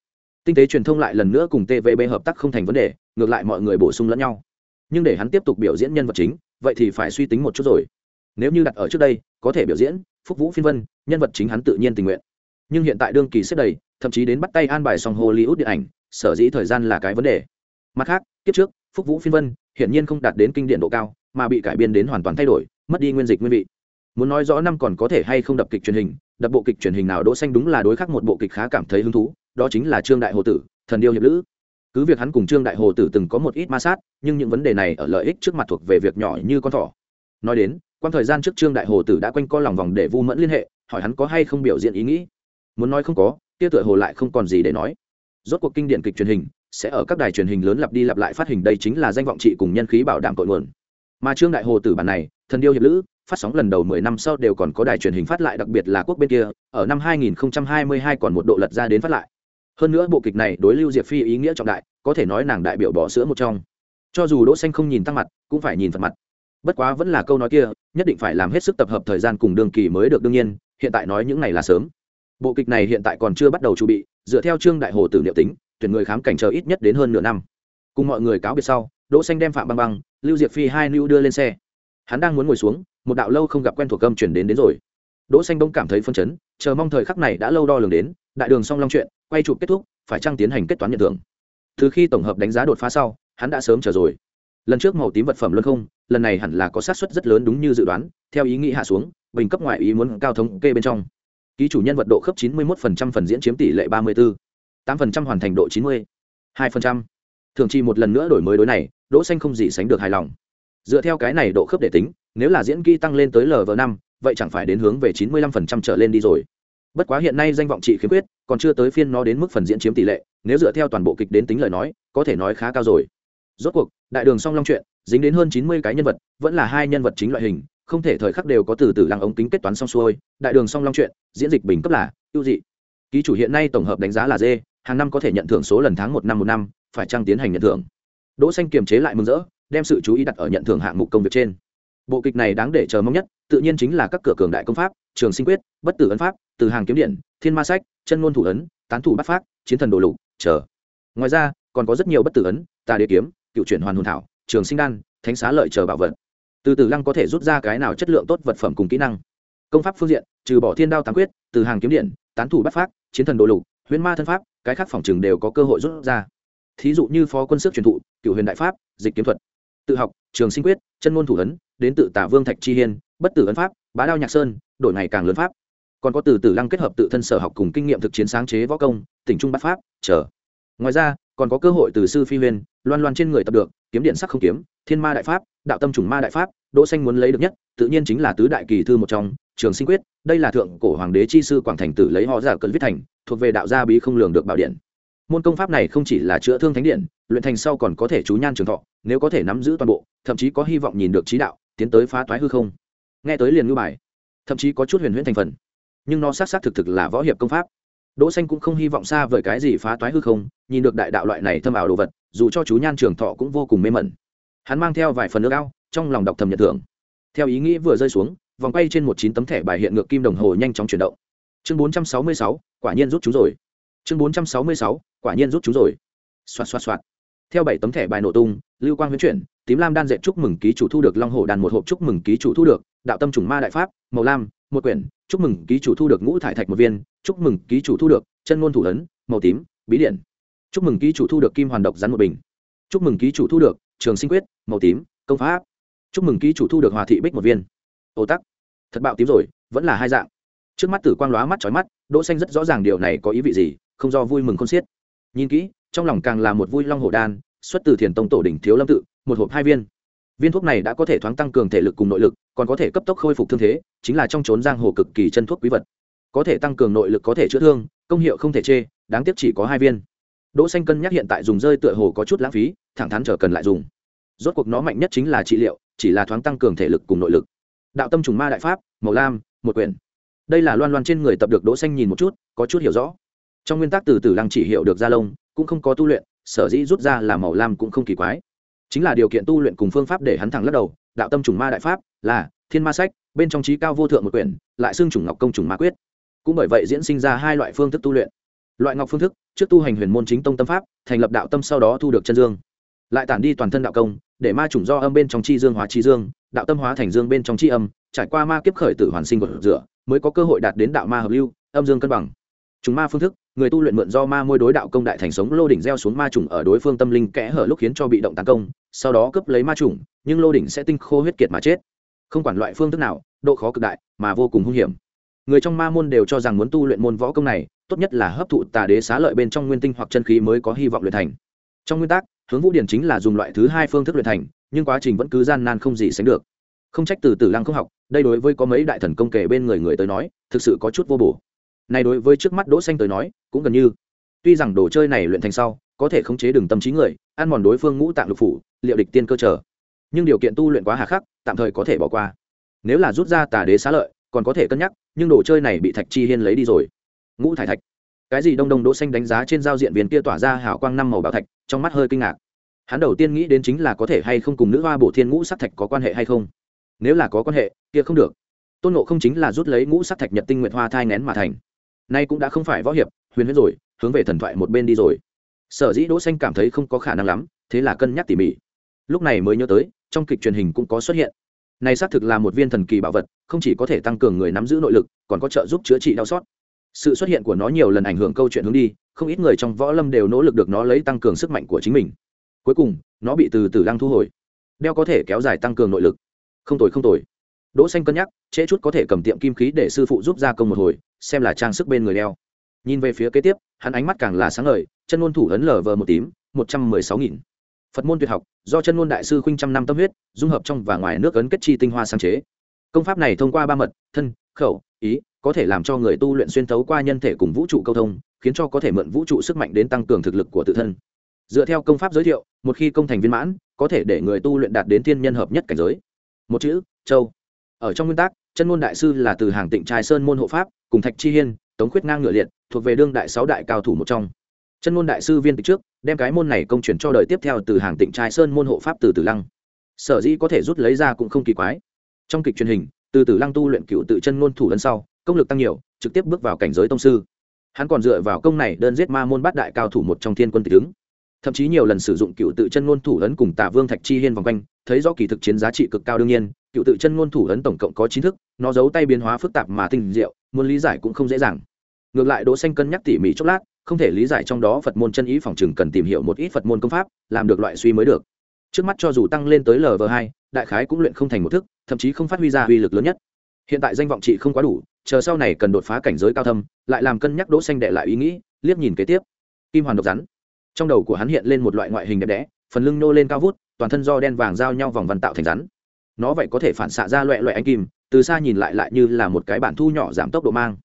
Tinh tế truyền thông lại lần nữa cùng tvb hợp tác không thành vấn đề, ngược lại mọi người bổ sung lẫn nhau. Nhưng để hắn tiếp tục biểu diễn nhân vật chính, vậy thì phải suy tính một chút rồi nếu như đặt ở trước đây, có thể biểu diễn, phúc vũ phiên vân, nhân vật chính hắn tự nhiên tình nguyện. Nhưng hiện tại đương kỳ xếp đầy, thậm chí đến bắt tay an bài song hollywood điện ảnh, sở dĩ thời gian là cái vấn đề. Mặt khác, kiếp trước, phúc vũ phiên vân hiển nhiên không đạt đến kinh điển độ cao, mà bị cải biên đến hoàn toàn thay đổi, mất đi nguyên dịch nguyên vị. Muốn nói rõ năm còn có thể hay không đập kịch truyền hình, đập bộ kịch truyền hình nào đỗ xanh đúng là đối khắc một bộ kịch khá cảm thấy hứng thú, đó chính là trương đại hồ tử, thần điêu hiệp lữ. Cứ việc hắn cùng trương đại hồ tử từng có một ít ma sát, nhưng những vấn đề này ở lợi ích trước mặt thuộc về việc nhỏ như con thỏ. Nói đến quan thời gian trước trương đại hồ tử đã quanh co lòng vòng để vu mẫn liên hệ, hỏi hắn có hay không biểu diễn ý nghĩ. Muốn nói không có, kia tựa hồ lại không còn gì để nói. Rốt cuộc kinh điển kịch truyền hình sẽ ở các đài truyền hình lớn lặp đi lặp lại phát hình đây chính là danh vọng trị cùng nhân khí bảo đảm cội nguồn. Mà trương đại hồ tử bản này, thần điêu hiệp lữ, phát sóng lần đầu 10 năm sau đều còn có đài truyền hình phát lại, đặc biệt là quốc bên kia, ở năm 2022 còn một độ lật ra đến phát lại. Hơn nữa bộ kịch này đối lưu diệp phi ý nghĩa trọng đại, có thể nói nàng đại biểu bỏ sữa một trong. Cho dù đỗ xanh không nhìn tăng mặt, cũng phải nhìn phần mặt bất quá vẫn là câu nói kia, nhất định phải làm hết sức tập hợp thời gian cùng đường kỳ mới được đương nhiên, hiện tại nói những này là sớm. Bộ kịch này hiện tại còn chưa bắt đầu chuẩn bị, dựa theo trương đại hồ tử liệu tính, tuyển người khám cảnh chờ ít nhất đến hơn nửa năm. Cùng mọi người cáo biệt sau, đỗ xanh đem phạm băng băng, lưu diệp phi hai lưu đưa lên xe. Hắn đang muốn ngồi xuống, một đạo lâu không gặp quen thuộc âm chuyển đến đến rồi. Đỗ xanh đông cảm thấy phân chấn, chờ mong thời khắc này đã lâu đo lường đến, đại đường song long chuyện, quay chụp kết thúc, phải trang tiến hành kết toán nhận thưởng. Từ khi tổng hợp đánh giá đột phá sau, hắn đã sớm chờ rồi. Lần trước màu tím vật phẩm luân không lần này hẳn là có xác suất rất lớn đúng như dự đoán, theo ý nghĩ hạ xuống, bình cấp ngoại ý muốn cao thống kê bên trong ký chủ nhân vật độ khớp 91% phần diễn chiếm tỷ lệ 34. 8% hoàn thành độ 90. 2%. thường chi một lần nữa đổi mới đối này, đỗ xanh không gì sánh được hài lòng dựa theo cái này độ khớp để tính, nếu là diễn kỹ tăng lên tới lv năm, vậy chẳng phải đến hướng về 95% trở lên đi rồi bất quá hiện nay danh vọng trị khiếm khuyết, còn chưa tới phiên nó đến mức phần diễn chiếm tỷ lệ, nếu dựa theo toàn bộ kịch đến tính lời nói, có thể nói khá cao rồi rốt cuộc, đại đường song long chuyện, dính đến hơn chín mươi cái nhân vật, vẫn là hai nhân vật chính loại hình, không thể thời khắc đều có từ từ lăng ống kính kết toán xong xuôi. Đại đường song long chuyện, diễn dịch bình cấp là ưu dị. Ký chủ hiện nay tổng hợp đánh giá là d, hàng năm có thể nhận thưởng số lần tháng một năm một năm, phải trăng tiến hành nhận thưởng? Đỗ xanh kiềm chế lại mừng rỡ, đem sự chú ý đặt ở nhận thưởng hạng mục công việc trên. Bộ kịch này đáng để chờ mong nhất, tự nhiên chính là các cửa cường đại công pháp, trường sinh quyết, bất tử ấn pháp, từ hàng kiếm điện, thiên ma sách, chân ngôn thủ ấn, tán thủ bắt phát chiến thần đồ lục, chờ. Ngoài ra, còn có rất nhiều bất tử ấn, tà đế kiếm cựu chuyển hoàn hồn thảo, trường sinh đan, thánh xá lợi chờ bảo vật. Từ từ lăng có thể rút ra cái nào chất lượng tốt vật phẩm cùng kỹ năng. Công pháp phương diện, trừ bỏ thiên đao tám quyết, từ hàng kiếm điện, tán thủ bắt phát chiến thần đồ lục, huyễn ma thân pháp, cái khác phòng trường đều có cơ hội rút ra. Thí dụ như phó quân sức truyền thụ, cựu huyền đại pháp, dịch kiếm thuật. Tự học, trường sinh quyết, chân ngôn thủ ấn, đến tự tả vương thạch chi hiên, bất tử ấn pháp, bá đao nhạc sơn, đổi ngày càng lớn pháp. Còn có từ từ lăng kết hợp tự thân sở học cùng kinh nghiệm thực chiến sáng chế võ công, tỉnh trung bắt pháp, chờ. Ngoài ra còn có cơ hội từ sư phi huyền loan loan trên người tập được, kiếm điện sắc không kiếm, thiên ma đại pháp, đạo tâm trùng ma đại pháp, đỗ xanh muốn lấy được nhất, tự nhiên chính là tứ đại kỳ thư một trong, trường sinh quyết, đây là thượng cổ hoàng đế chi sư quảng thành tử lấy họ giả cơn viết thành, thuộc về đạo gia bí không lường được bảo điện. Môn công pháp này không chỉ là chữa thương thánh điện, luyện thành sau còn có thể chú nhan trường thọ, nếu có thể nắm giữ toàn bộ, thậm chí có hy vọng nhìn được trí đạo, tiến tới phá toái hư không. Nghe tới liền ngư bài, thậm chí có chút huyền huyễn thành phần, nhưng nó xác xác thực thực là võ hiệp công pháp đỗ xanh cũng không hy vọng xa vời cái gì phá toái hư không, nhìn được đại đạo loại này thâm ảo đồ vật, dù cho chú nhan trường thọ cũng vô cùng mê mẩn. Hắn mang theo vài phần nước ao, trong lòng đọc thầm nhận thưởng. Theo ý nghĩ vừa rơi xuống, vòng quay trên một chín tấm thẻ bài hiện ngược kim đồng hồ nhanh chóng chuyển động. Chương bốn trăm sáu mươi sáu, quả nhiên rút chúng rồi. Chương bốn trăm sáu mươi sáu, quả nhiên rút chúng rồi. Xoạt xoạt xoạt. Theo bảy tấm thẻ bài nổ tung, lưu quang huyễn chuyển, tím lam đan dệt chúc mừng ký chủ thu được, long hồ đàn một hộp chúc mừng ký chủ thu được, đạo tâm trùng ma đại pháp, màu lam một quyển, chúc mừng ký chủ thu được ngũ thải thạch một viên, chúc mừng ký chủ thu được chân ngôn thủ ấn, màu tím, bí điện. Chúc mừng ký chủ thu được kim hoàn độc rắn một bình. Chúc mừng ký chủ thu được trường sinh quyết, màu tím, công pháp. Chúc mừng ký chủ thu được hòa thị bích một viên. Ô tắc. Thật bạo tím rồi, vẫn là hai dạng. Trước mắt tử quang lóa mắt trói mắt, đỗ xanh rất rõ ràng điều này có ý vị gì, không do vui mừng con xiết. Nhìn kỹ, trong lòng càng là một vui long hổ đan, xuất từ thiền tông tổ đỉnh thiếu lâm tự, một hộp hai viên viên thuốc này đã có thể thoáng tăng cường thể lực cùng nội lực, còn có thể cấp tốc khôi phục thương thế, chính là trong trốn giang hồ cực kỳ chân thuốc quý vật. Có thể tăng cường nội lực có thể chữa thương, công hiệu không thể chê, đáng tiếc chỉ có hai viên. Đỗ xanh cân nhắc hiện tại dùng rơi tựa hồ có chút lãng phí, thẳng thắn chờ cần lại dùng. Rốt cuộc nó mạnh nhất chính là trị liệu, chỉ là thoáng tăng cường thể lực cùng nội lực. Đạo tâm trùng ma đại pháp, màu lam, một quyển. Đây là loan loan trên người tập được đỗ xanh nhìn một chút, có chút hiểu rõ. Trong nguyên tắc từ từ lăng chỉ hiệu được gia lông, cũng không có tu luyện, sở dĩ rút ra là màu lam cũng không kỳ quái chính là điều kiện tu luyện cùng phương pháp để hắn thẳng lắc đầu, đạo tâm trùng ma đại pháp là thiên ma sách, bên trong trí cao vô thượng một quyển, lại xưng trùng ngọc công trùng ma quyết. Cũng bởi vậy diễn sinh ra hai loại phương thức tu luyện. Loại ngọc phương thức, trước tu hành huyền môn chính tông tâm pháp, thành lập đạo tâm sau đó thu được chân dương. Lại tản đi toàn thân đạo công, để ma trùng do âm bên trong chi dương hóa chi dương, đạo tâm hóa thành dương bên trong chi âm, trải qua ma kiếp khởi tử hoàn sinh của rửa, mới có cơ hội đạt đến đạo ma hợp lưu, âm dương cân bằng. Chúng ma phương thức, người tu luyện mượn do ma môi đối đạo công đại thành sống lô đỉnh gieo xuống ma trùng ở đối phương tâm linh kẽ hở lúc khiến cho bị động tấn công sau đó cướp lấy ma trùng nhưng lô đỉnh sẽ tinh khô huyết kiệt mà chết. Không quản loại phương thức nào, độ khó cực đại, mà vô cùng hung hiểm. Người trong ma môn đều cho rằng muốn tu luyện môn võ công này, tốt nhất là hấp thụ tà đế xá lợi bên trong nguyên tinh hoặc chân khí mới có hy vọng luyện thành. Trong nguyên tắc, hướng vũ điển chính là dùng loại thứ hai phương thức luyện thành, nhưng quá trình vẫn cứ gian nan không gì sánh được. Không trách từ từ lăng không học, đây đối với có mấy đại thần công kể bên người người tới nói, thực sự có chút vô bổ. Này đối với trước mắt đỗ xanh tới nói, cũng gần như. Tuy rằng đồ chơi này luyện thành sau, có thể khống chế đường tâm trí người, ăn mòn đối phương ngũ tạng lục phủ liệu địch tiên cơ trở. Nhưng điều kiện tu luyện quá hà khắc, tạm thời có thể bỏ qua. Nếu là rút ra tà đế xá lợi, còn có thể cân nhắc, nhưng đồ chơi này bị thạch chi hiên lấy đi rồi. Ngũ thải thạch. Cái gì đông đông đỗ xanh đánh giá trên giao diện viên kia tỏa ra hào quang năm màu bảo thạch, trong mắt hơi kinh ngạc. Hắn đầu tiên nghĩ đến chính là có thể hay không cùng nữ hoa bổ thiên ngũ sắc thạch có quan hệ hay không. Nếu là có quan hệ, kia không được. Tôn nộ không chính là rút lấy ngũ sắc thạch nhật tinh nguyện hoa thai nén mà thành. Nay cũng đã không phải võ hiệp, huyền huyễn rồi, hướng về thần thoại một bên đi rồi. Sở dĩ đỗ xanh cảm thấy không có khả năng lắm, thế là cân nhắc tỉ mỉ lúc này mới nhớ tới, trong kịch truyền hình cũng có xuất hiện. Này xác thực là một viên thần kỳ bảo vật, không chỉ có thể tăng cường người nắm giữ nội lực, còn có trợ giúp chữa trị đau sót sự xuất hiện của nó nhiều lần ảnh hưởng câu chuyện hướng đi, không ít người trong võ lâm đều nỗ lực được nó lấy tăng cường sức mạnh của chính mình. Cuối cùng, nó bị từ từ lăng thu hồi. Đeo có thể kéo dài tăng cường nội lực. Không tồi không tồi. Đỗ xanh cân nhắc, trễ chút có thể cầm tiệm kim khí để sư phụ giúp gia công một hồi, xem là trang sức bên người đeo. Nhìn về phía kế tiếp, hắn ánh mắt càng là sáng ngời, chân ngôn thủ ấn lờ vờ một tím, một trăm mười sáu nghìn phật môn tuyệt học, do chân ngôn đại sư khuynh trăm năm tâm huyết, dung hợp trong và ngoài nước ấn kết chi tinh hoa sáng chế. Công pháp này thông qua ba mật, thân, khẩu, ý, có thể làm cho người tu luyện xuyên thấu qua nhân thể cùng vũ trụ câu thông, khiến cho có thể mượn vũ trụ sức mạnh đến tăng cường thực lực của tự thân. Dựa theo công pháp giới thiệu, một khi công thành viên mãn, có thể để người tu luyện đạt đến thiên nhân hợp nhất cảnh giới. Một chữ, châu. Ở trong nguyên tắc, chân môn đại sư là từ hàng tịnh trai sơn môn hộ pháp, cùng thạch chi hiên, tống khuyết ngang ngựa liệt, thuộc về đương đại sáu đại cao thủ một trong. Chân môn đại sư viên tịch trước đem cái môn này công chuyển cho đời tiếp theo từ hàng tịnh trai sơn môn hộ pháp từ tử lăng. Sở dĩ có thể rút lấy ra cũng không kỳ quái. Trong kịch truyền hình, từ tử lăng tu luyện cựu tự chân ngôn thủ lần sau, công lực tăng nhiều, trực tiếp bước vào cảnh giới tông sư. Hắn còn dựa vào công này đơn giết ma môn bát đại cao thủ một trong thiên quân tịch ứng thậm chí nhiều lần sử dụng cựu tự chân ngôn thủ ấn cùng tả vương thạch chi hiên vòng quanh, thấy rõ kỳ thực chiến giá trị cực cao đương nhiên, cựu tự chân ngôn thủ ấn tổng cộng có chín thức, nó giấu tay biến hóa phức tạp mà tinh diệu, muốn lý giải cũng không dễ dàng. Ngược lại đỗ xanh cân nhắc tỉ mỉ chốc lát không thể lý giải trong đó phật môn chân ý phòng chừng cần tìm hiểu một ít phật môn công pháp, làm được loại suy mới được. Trước mắt cho dù tăng lên tới lv hai, đại khái cũng luyện không thành một thức, thậm chí không phát huy ra uy lực lớn nhất. Hiện tại danh vọng trị không quá đủ, chờ sau này cần đột phá cảnh giới cao thâm, lại làm cân nhắc đỗ xanh đệ lại ý nghĩ, liếc nhìn kế tiếp. Kim hoàn độc rắn. Trong đầu của hắn hiện lên một loại ngoại hình đẹp đẽ, phần lưng nô lên cao vút, toàn thân do đen vàng giao nhau vòng văn tạo thành rắn. Nó vậy có thể phản xạ ra loại loại anh kim, từ xa nhìn lại lại như là một cái bản thu nhỏ giảm tốc độ mang.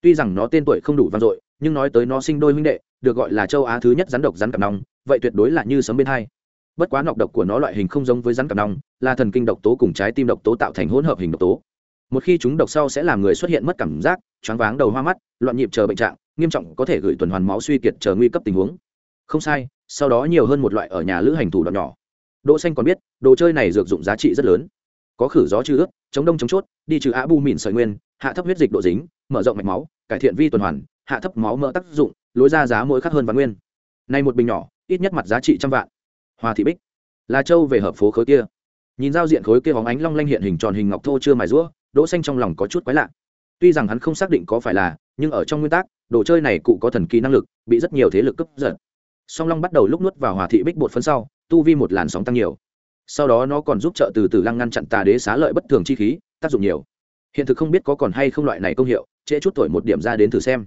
Tuy rằng nó tên tuổi không đủ vang dội nhưng nói tới nó sinh đôi huynh đệ được gọi là châu á thứ nhất rắn độc rắn cặp nòng, vậy tuyệt đối là như sấm bên hai. Bất quá nọc độc của nó loại hình không giống với rắn cặp nòng, là thần kinh độc tố cùng trái tim độc tố tạo thành hỗn hợp hình độc tố. Một khi chúng độc sau sẽ làm người xuất hiện mất cảm giác choáng váng đầu hoa mắt loạn nhịp chờ bệnh trạng nghiêm trọng có thể gửi tuần hoàn máu suy kiệt chờ nguy cấp tình huống. Không sai sau đó nhiều hơn một loại ở nhà lữ hành thủ đoạn nhỏ. Đỗ xanh còn biết đồ chơi này dược dụng giá trị rất lớn. Có khử gió trừ ướt chống đông chống chốt đi trừ á bu mịn sợi nguyên hạ thấp huyết dịch độ dính mở rộng mạch máu cải thiện vi tuần hoàn hạ thấp máu mỡ tác dụng, lối ra giá mỗi khắc hơn vạn nguyên. Nay một bình nhỏ, ít nhất mặt giá trị trăm vạn. Hoa thị bích. Là châu về hợp phố khối kia. Nhìn giao diện khối kia bóng ánh long lanh hiện hình tròn hình ngọc thô chưa mài rũa, đỗ xanh trong lòng có chút quái lạ. Tuy rằng hắn không xác định có phải là, nhưng ở trong nguyên tắc, đồ chơi này cụ có thần kỳ năng lực, bị rất nhiều thế lực cướp giật. Song long bắt đầu lúc nuốt vào hòa thị bích bột phấn sau, tu vi một làn sóng tăng nhiều. Sau đó nó còn giúp trợ từ từ lăng ngăn chặn tà đế xá lợi bất thường chi khí, tác dụng nhiều. Hiện thực không biết có còn hay không loại này công hiệu, trễ chút tuổi một điểm ra đến thử xem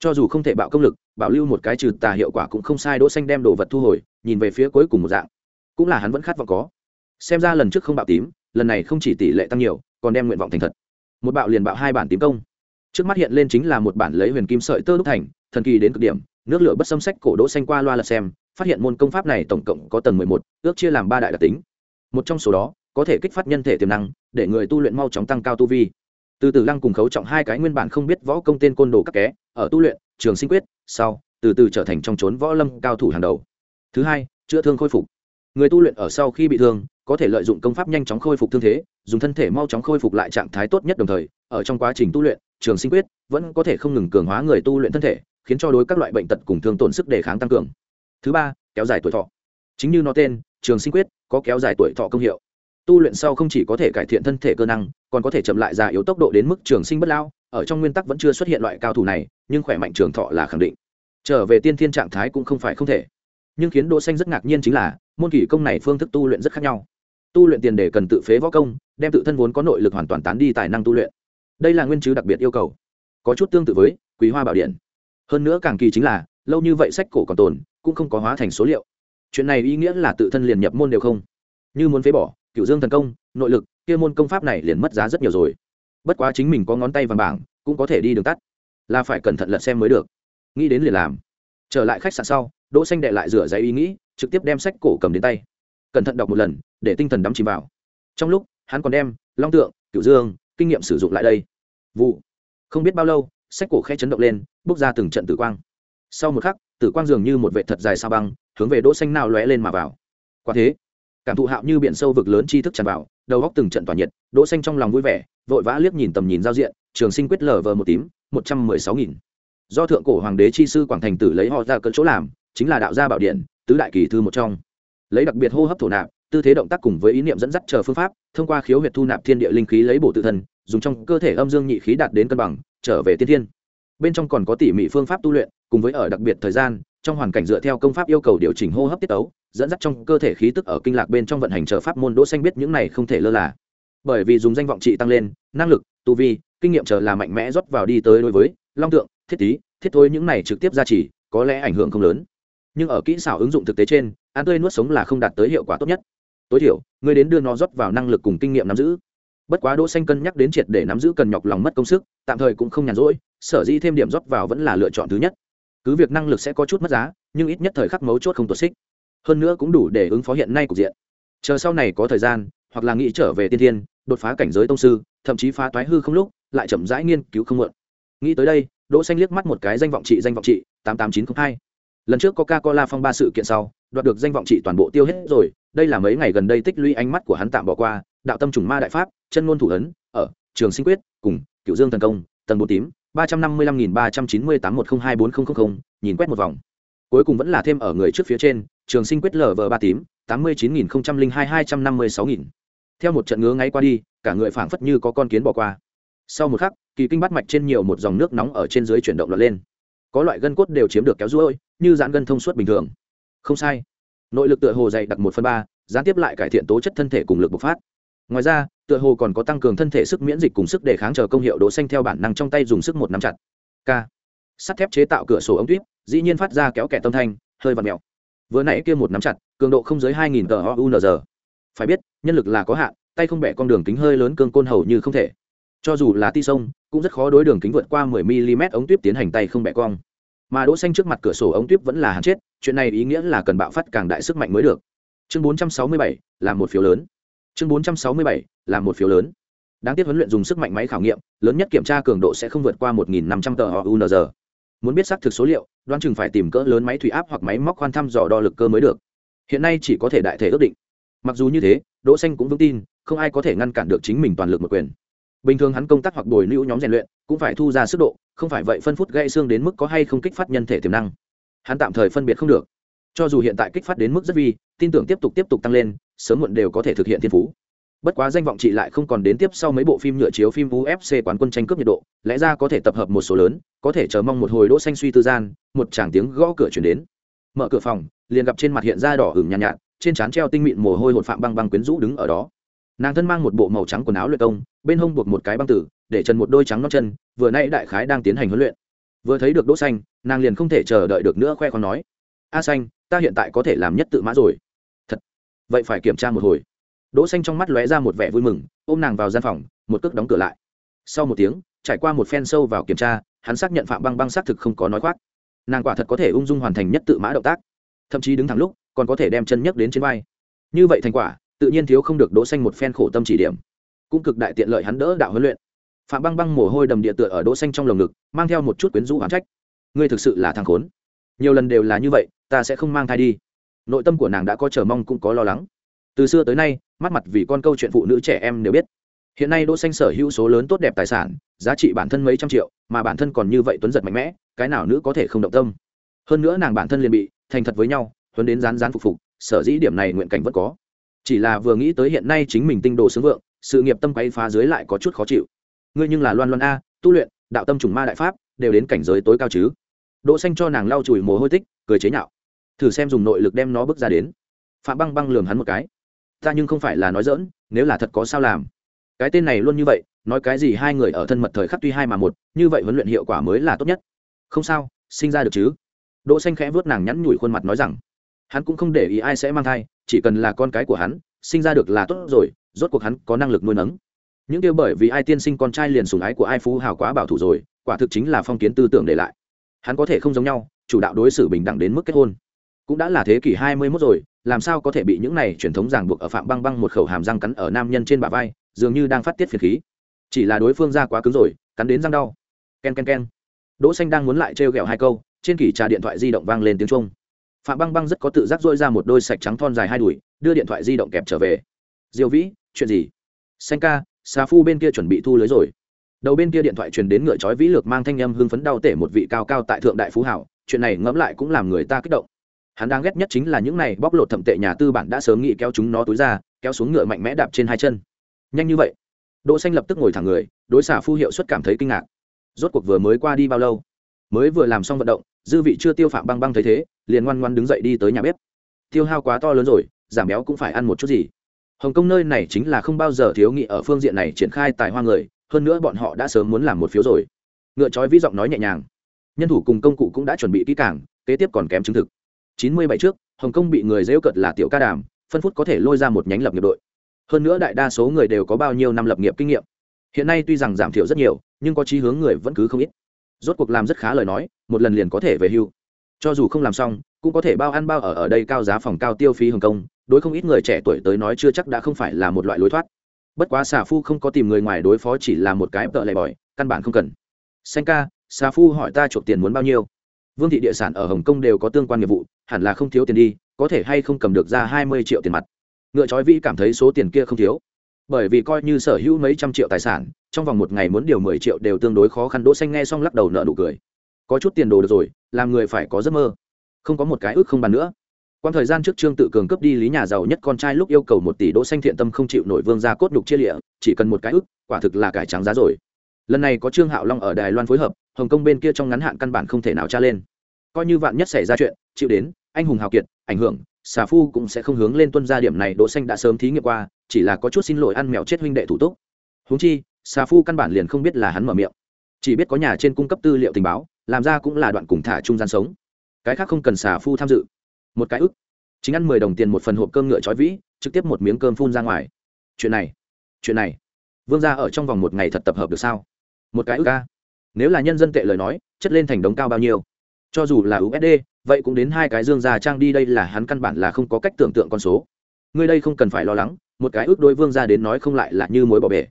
cho dù không thể bạo công lực bảo lưu một cái trừ tà hiệu quả cũng không sai, đỗ xanh đem đồ vật thu hồi, nhìn về phía cuối cùng một dạng. Cũng là hắn vẫn khát vọng có. Xem ra lần trước không bạo tím, lần này không chỉ tỷ lệ tăng nhiều, còn đem nguyện vọng thành thật. Một bạo liền bạo hai bản tím công. Trước mắt hiện lên chính là một bản lấy huyền kim sợi tơ đúc thành, thần kỳ đến cực điểm, nước lửa bất xâm sách cổ đỗ xanh qua loa là xem, phát hiện môn công pháp này tổng cộng có tầng mười một, ước chia làm ba đại đặc tính. Một trong số đó, có thể kích phát nhân thể tiềm năng, để người tu luyện mau chóng tăng cao tu vi từ từ lăng cùng khấu trọng hai cái nguyên bản không biết võ công tên côn đồ các ké, ở tu luyện, trường sinh quyết, sau, từ từ trở thành trong trốn võ lâm cao thủ hàng đầu. Thứ hai, chữa thương khôi phục. Người tu luyện ở sau khi bị thương, có thể lợi dụng công pháp nhanh chóng khôi phục thương thế, dùng thân thể mau chóng khôi phục lại trạng thái tốt nhất đồng thời, ở trong quá trình tu luyện, trường sinh quyết, vẫn có thể không ngừng cường hóa người tu luyện thân thể, khiến cho đối các loại bệnh tật cùng thương tổn sức đề kháng tăng cường. Thứ ba, kéo dài tuổi thọ. Chính như nó tên, trường sinh quyết, có kéo dài tuổi thọ công hiệu tu luyện sau không chỉ có thể cải thiện thân thể cơ năng, còn có thể chậm lại già yếu tốc độ đến mức trường sinh bất lao ở trong nguyên tắc vẫn chưa xuất hiện loại cao thủ này, nhưng khỏe mạnh trường thọ là khẳng định. Trở về tiên thiên trạng thái cũng không phải không thể. Nhưng khiến đỗ xanh rất ngạc nhiên chính là, môn kỷ công này phương thức tu luyện rất khác nhau. Tu luyện tiền đề cần tự phế võ công, đem tự thân vốn có nội lực hoàn toàn tán đi tài năng tu luyện. Đây là nguyên chứ đặc biệt yêu cầu. Có chút tương tự với quý hoa bảo điện. Hơn nữa càng kỳ chính là, lâu như vậy sách cổ còn tồn, cũng không có hóa thành số liệu. Chuyện này ý nghĩa là tự thân liền nhập môn đều không. Như muốn phế bỏ cựu dương thần công, nội lực, kia môn công pháp này liền mất giá rất nhiều rồi. Bất quá chính mình có ngón tay vàng bảng, cũng có thể đi đường tắt. Là phải cẩn thận lật xem mới được. Nghĩ đến liền làm. Trở lại khách sạn sau, đỗ xanh đệ lại rửa giấy ý nghĩ, trực tiếp đem sách cổ cầm đến tay. Cẩn thận đọc một lần, để tinh thần đắm chìm vào. Trong lúc, hắn còn đem long tượng cựu dương, kinh nghiệm sử dụng lại đây. Vụ. Không biết bao lâu, sách cổ khẽ chấn động lên, bước ra từng trận tử quang. Sau một khắc, tử quang dường như một vệ thật dài sao băng, hướng về đỗ xanh nào lóe lên mà vào. Quả thế cảm thụ hạo như biển sâu vực lớn tri thức tràn vào, đầu góc từng trận tỏa nhiệt, đỗ xanh trong lòng vui vẻ, vội vã liếc nhìn tầm nhìn giao diện, trường sinh quyết lở vờ một tím, một trăm mười sáu nghìn. Do thượng cổ hoàng đế chi sư quảng thành tử lấy họ ra cỡ chỗ làm, chính là đạo gia bảo điện, tứ đại kỳ thư một trong. Lấy đặc biệt hô hấp thổ nạp, tư thế động tác cùng với ý niệm dẫn dắt chờ phương pháp, thông qua khiếu huyệt thu nạp thiên địa linh khí lấy bổ tự thân, dùng trong cơ thể âm dương nhị khí đạt đến cân bằng, trở về tiên thiên. Bên trong còn có tỉ mỉ phương pháp tu luyện, cùng với ở đặc biệt thời gian, trong hoàn cảnh dựa theo công pháp yêu cầu điều chỉnh hô hấp tiết tấu dẫn dắt trong cơ thể khí tức ở kinh lạc bên trong vận hành chờ pháp môn đỗ xanh biết những này không thể lơ là. Bởi vì dùng danh vọng trị tăng lên, năng lực, tu vi, kinh nghiệm chờ là mạnh mẽ rót vào đi tới đối với long tượng, thiết tí thiết thôi những này trực tiếp ra chỉ có lẽ ảnh hưởng không lớn. Nhưng ở kỹ xảo ứng dụng thực tế trên ăn tươi nuốt sống là không đạt tới hiệu quả tốt nhất. Tối thiểu, ngươi đến đưa nó rót vào năng lực cùng kinh nghiệm nắm giữ. Bất quá đỗ xanh cân nhắc đến triệt để nắm giữ cần nhọc lòng mất công sức, tạm thời cũng không nhàn rỗi, sở dĩ thêm điểm rót vào vẫn là lựa chọn thứ nhất. Cứ việc năng lực sẽ có chút mất giá, nhưng ít nhất thời khắc mấu chốt không tuột xích hơn nữa cũng đủ để ứng phó hiện nay cục diện. Chờ sau này có thời gian, hoặc là nghĩ trở về tiên thiên, đột phá cảnh giới tông sư, thậm chí phá toái hư không lúc, lại chậm rãi nghiên cứu không mượn. Nghĩ tới đây, đỗ xanh liếc mắt một cái danh vọng trị, danh vọng trị, tám tám chín không hai. Lần trước coca cola phong ba sự kiện sau, đoạt được danh vọng trị toàn bộ tiêu hết rồi, đây là mấy ngày gần đây tích lũy ánh mắt của hắn tạm bỏ qua, đạo tâm trùng ma đại pháp, chân ngôn thủ ấn, ở, trường sinh quyết, cùng cựu dương thần công, tầng bốn tím, ba trăm năm mươi lăm nghìn ba trăm chín mươi tám một không hai bốn không không không, nhìn quét một vòng. Cuối cùng vẫn là thêm ở người trước phía trên trường sinh quyết lở vờ ba tím tám mươi chín nghìn hai hai trăm năm mươi sáu nghìn. Theo một trận ngứa ngáy qua đi cả người phảng phất như có con kiến bỏ qua. Sau một khắc kỳ kinh bắt mạch trên nhiều một dòng nước nóng ở trên dưới chuyển động lọt lên. Có loại gân cốt đều chiếm được kéo ruôi như giãn gân thông suốt bình thường. Không sai. Nội lực tựa hồ dày đặc một phần ba gián tiếp lại cải thiện tố chất thân thể cùng lực bộc phát. Ngoài ra tựa hồ còn có tăng cường thân thể sức miễn dịch cùng sức đề kháng chờ công hiệu đỗ xanh theo bản năng trong tay dùng sức một nắm chặt. K sắt thép chế tạo cửa sổ ống tuyếp, dĩ nhiên phát ra kéo kẹt tâm thanh hơi vặn mèo vừa nãy kia một nắm chặt cường độ không dưới 2000 tờ unz phải biết nhân lực là có hạn tay không bẻ con đường kính hơi lớn cương côn hầu như không thể. Cho dù là ti sông cũng rất khó đối đường kính vượt qua 10 mm ống tuyếp tiến hành tay không bẻ cong. Mà đỗ xanh trước mặt cửa sổ ống tuyếp vẫn là hàn chết chuyện này ý nghĩa là cần bạo phát càng đại sức mạnh mới được. Chương 467, là một phiếu lớn. Chương 467, là một phiếu lớn. Đáng tiếc huấn luyện dùng sức mạnh máy khảo nghiệm lớn nhất kiểm tra cường độ sẽ không vượt qua 1.500 tờ unz muốn biết xác thực số liệu, đoán chừng phải tìm cỡ lớn máy thủy áp hoặc máy móc khoan thăm dò đo lực cơ mới được. Hiện nay chỉ có thể đại thể ước định. Mặc dù như thế, đỗ xanh cũng vững tin, không ai có thể ngăn cản được chính mình toàn lực một quyền. Bình thường hắn công tác hoặc bồi lưu nhóm rèn luyện, cũng phải thu ra sức độ, không phải vậy phân phút gãy xương đến mức có hay không kích phát nhân thể tiềm năng. Hắn tạm thời phân biệt không được. Cho dù hiện tại kích phát đến mức rất vi, tin tưởng tiếp tục tiếp tục tăng lên, sớm muộn đều có thể thực hiện thiên phú bất quá danh vọng chị lại không còn đến tiếp sau mấy bộ phim nhựa chiếu phim ufc quán quân tranh cướp nhiệt độ lẽ ra có thể tập hợp một số lớn có thể chờ mong một hồi đỗ xanh suy tư gian một chàng tiếng gõ cửa chuyển đến. Mở cửa phòng liền gặp trên mặt hiện ra đỏ ửng nhàn nhạt, nhạt trên trán treo tinh mịn mồ hôi hột phạm băng băng quyến rũ đứng ở đó. Nàng thân mang một bộ màu trắng quần áo luyện công bên hông buộc một cái băng tử để chân một đôi trắng non chân vừa nay đại khái đang tiến hành huấn luyện. Vừa thấy được đỗ xanh nàng liền không thể chờ đợi được nữa khoe khoang nói a xanh ta hiện tại có thể làm nhất tự mã rồi. Thật? Vậy phải kiểm tra một hồi đỗ xanh trong mắt lóe ra một vẻ vui mừng, ôm nàng vào gian phòng, một cước đóng cửa lại. Sau một tiếng, trải qua một phen sâu vào kiểm tra, hắn xác nhận phạm băng băng xác thực không có nói khoác. Nàng quả thật có thể ung dung hoàn thành nhất tự mã động tác. Thậm chí đứng thẳng lúc, còn có thể đem chân nhấc đến trên vai. Như vậy thành quả, tự nhiên thiếu không được đỗ xanh một phen khổ tâm chỉ điểm. Cũng cực đại tiện lợi hắn đỡ đạo huấn luyện. Phạm băng băng mồ hôi đầm địa tựa ở đỗ xanh trong lồng ngực, mang theo một chút quyến rũ oán trách. Ngươi thực sự là thằng khốn. Nhiều lần đều là như vậy, ta sẽ không mang thai đi. Nội tâm của nàng đã có chờ mong cũng có lo lắng từ xưa tới nay, mắt mặt vì con câu chuyện phụ nữ trẻ em đều biết. Hiện nay đỗ xanh sở hữu số lớn tốt đẹp tài sản, giá trị bản thân mấy trăm triệu, mà bản thân còn như vậy tuấn giật mạnh mẽ, cái nào nữ có thể không động tâm? Hơn nữa nàng bản thân liền bị thành thật với nhau, huấn đến rán rán phục phục, sở dĩ điểm này nguyện cảnh vẫn có. Chỉ là vừa nghĩ tới hiện nay chính mình tinh đồ sướng vượng, sự nghiệp tâm quay phá dưới lại có chút khó chịu. Ngươi nhưng là loan loan a, tu luyện, đạo tâm trùng ma đại pháp, đều đến cảnh giới tối cao chứ? Đỗ xanh cho nàng lau chùi mồ hôi tích, cười chế nhạo. Thử xem dùng nội lực đem nó bước ra đến. Phạm băng băng lườm hắn một cái ta nhưng không phải là nói dỡn nếu là thật có sao làm. Cái tên này luôn như vậy, nói cái gì hai người ở thân mật thời khắc tuy hai mà một, như vậy huấn luyện hiệu quả mới là tốt nhất. Không sao, sinh ra được chứ? Đỗ xanh khẽ vuốt nàng nhắn nhủi khuôn mặt nói rằng, hắn cũng không để ý ai sẽ mang thai, chỉ cần là con cái của hắn, sinh ra được là tốt rồi, rốt cuộc hắn có năng lực nuôi nấng. Những kêu bởi vì ai tiên sinh con trai liền sủng ái của ai phú hào quá bảo thủ rồi, quả thực chính là phong kiến tư tưởng để lại. Hắn có thể không giống nhau, chủ đạo đối xử bình đẳng đến mức kết hôn. Cũng đã là thế kỷ hai mươi 21 rồi làm sao có thể bị những này truyền thống ràng buộc ở phạm băng băng một khẩu hàm răng cắn ở nam nhân trên bả vai, dường như đang phát tiết phiền khí. Chỉ là đối phương ra quá cứng rồi, cắn đến răng đau. Ken ken ken. Đỗ xanh đang muốn lại trêu ghẹo hai câu, trên kỷ trà điện thoại di động vang lên tiếng trung phạm băng băng rất có tự giác dội ra một đôi sạch trắng thon dài hai đùi, đưa điện thoại di động kẹp trở về. Diêu vĩ, chuyện gì? Xanh ca, xà phu bên kia chuẩn bị thu lưới rồi. Đầu bên kia điện thoại truyền đến ngựa chói vĩ lược mang thanh âm hưng phấn đau tể một vị cao cao tại thượng đại phú hảo, chuyện này ngẫm lại cũng làm người ta kích động hắn đang ghét nhất chính là những này bóc lột thẩm tệ nhà tư bản đã sớm nghĩ kéo chúng nó túi ra, kéo xuống ngựa mạnh mẽ đạp trên hai chân. Nhanh như vậy? Đỗ xanh lập tức ngồi thẳng người, đối xả phu hiệu suất cảm thấy kinh ngạc. Rốt cuộc vừa mới qua đi bao lâu? Mới vừa làm xong vận động, dư vị chưa tiêu phạm băng băng thấy thế, liền ngoan ngoan đứng dậy đi tới nhà bếp. Tiêu hao quá to lớn rồi, giảm béo cũng phải ăn một chút gì. Hồng kông nơi này chính là không bao giờ thiếu nghị ở phương diện này triển khai tài hoa người, hơn nữa bọn họ đã sớm muốn làm một phiếu rồi. Ngựa chói vĩ giọng nói nhẹ nhàng. Nhân thủ cùng công cụ cũng đã chuẩn bị kỹ càng, kế tiếp còn kém chứng thực chín mươi bảy trước, hồng kông bị người dễu cợt là tiểu ca đàm, phân phút có thể lôi ra một nhánh lập nghiệp đội. Hơn nữa đại đa số người đều có bao nhiêu năm lập nghiệp kinh nghiệm. Hiện nay tuy rằng giảm thiểu rất nhiều, nhưng có chí hướng người vẫn cứ không ít. Rốt cuộc làm rất khá lời nói, một lần liền có thể về hưu. Cho dù không làm xong, cũng có thể bao ăn bao ở ở đây cao giá phòng cao tiêu phí hồng kông, đối không ít người trẻ tuổi tới nói chưa chắc đã không phải là một loại lối thoát. Bất quá xà phu không có tìm người ngoài đối phó chỉ là một cái tợ lệ bỏi căn bản không cần. Xanh ca xà phu hỏi ta chuộc tiền muốn bao nhiêu? Vương thị địa sản ở hồng kông đều có tương quan nghiệp vụ hẳn là không thiếu tiền đi có thể hay không cầm được ra hai mươi triệu tiền mặt. Ngựa trói vĩ cảm thấy số tiền kia không thiếu. Bởi vì coi như sở hữu mấy trăm triệu tài sản trong vòng một ngày muốn điều mười triệu đều tương đối khó khăn. Đỗ xanh nghe xong lắc đầu nợ nụ cười. Có chút tiền đồ được rồi làm người phải có giấc mơ. Không có một cái ước không bàn nữa. Quan thời gian trước trương tự cường cướp đi lý nhà giàu nhất con trai lúc yêu cầu một tỷ đỗ xanh thiện tâm không chịu nổi vương gia cốt nhục chia lịa chỉ cần một cái ước, quả thực là cải trắng giá rồi lần này có trương hạo long ở đài loan phối hợp, hồng kông bên kia trong ngắn hạn căn bản không thể nào tra lên. Coi như vạn nhất xảy ra chuyện, chịu đến, anh hùng hào kiệt, ảnh hưởng, xà phu cũng sẽ không hướng lên tuân gia điểm này, đỗ xanh đã sớm thí nghiệm qua, chỉ là có chút xin lỗi ăn mèo chết huynh đệ thủ túc. Huống chi, xà phu căn bản liền không biết là hắn mở miệng. Chỉ biết có nhà trên cung cấp tư liệu tình báo, làm ra cũng là đoạn cùng thả trung gian sống. Cái khác không cần xà phu tham dự. Một cái ức. Chính ăn mười đồng tiền một phần hộp cơm ngựa chói vĩ, trực tiếp một miếng cơm phun ra ngoài. Chuyện này chuyện này. Vương gia ở trong vòng một ngày thật tập hợp được sao? Một cái ước ca. Nếu là nhân dân tệ lời nói, chất lên thành đống cao bao nhiêu? Cho dù là usd vậy cũng đến hai cái dương gia trang đi, đây là hắn căn bản là không có cách tưởng tượng con số. Ngươi đây không cần phải lo lắng, một cái ước đôi vương gia đến nói không lại là như mối bỏ bể.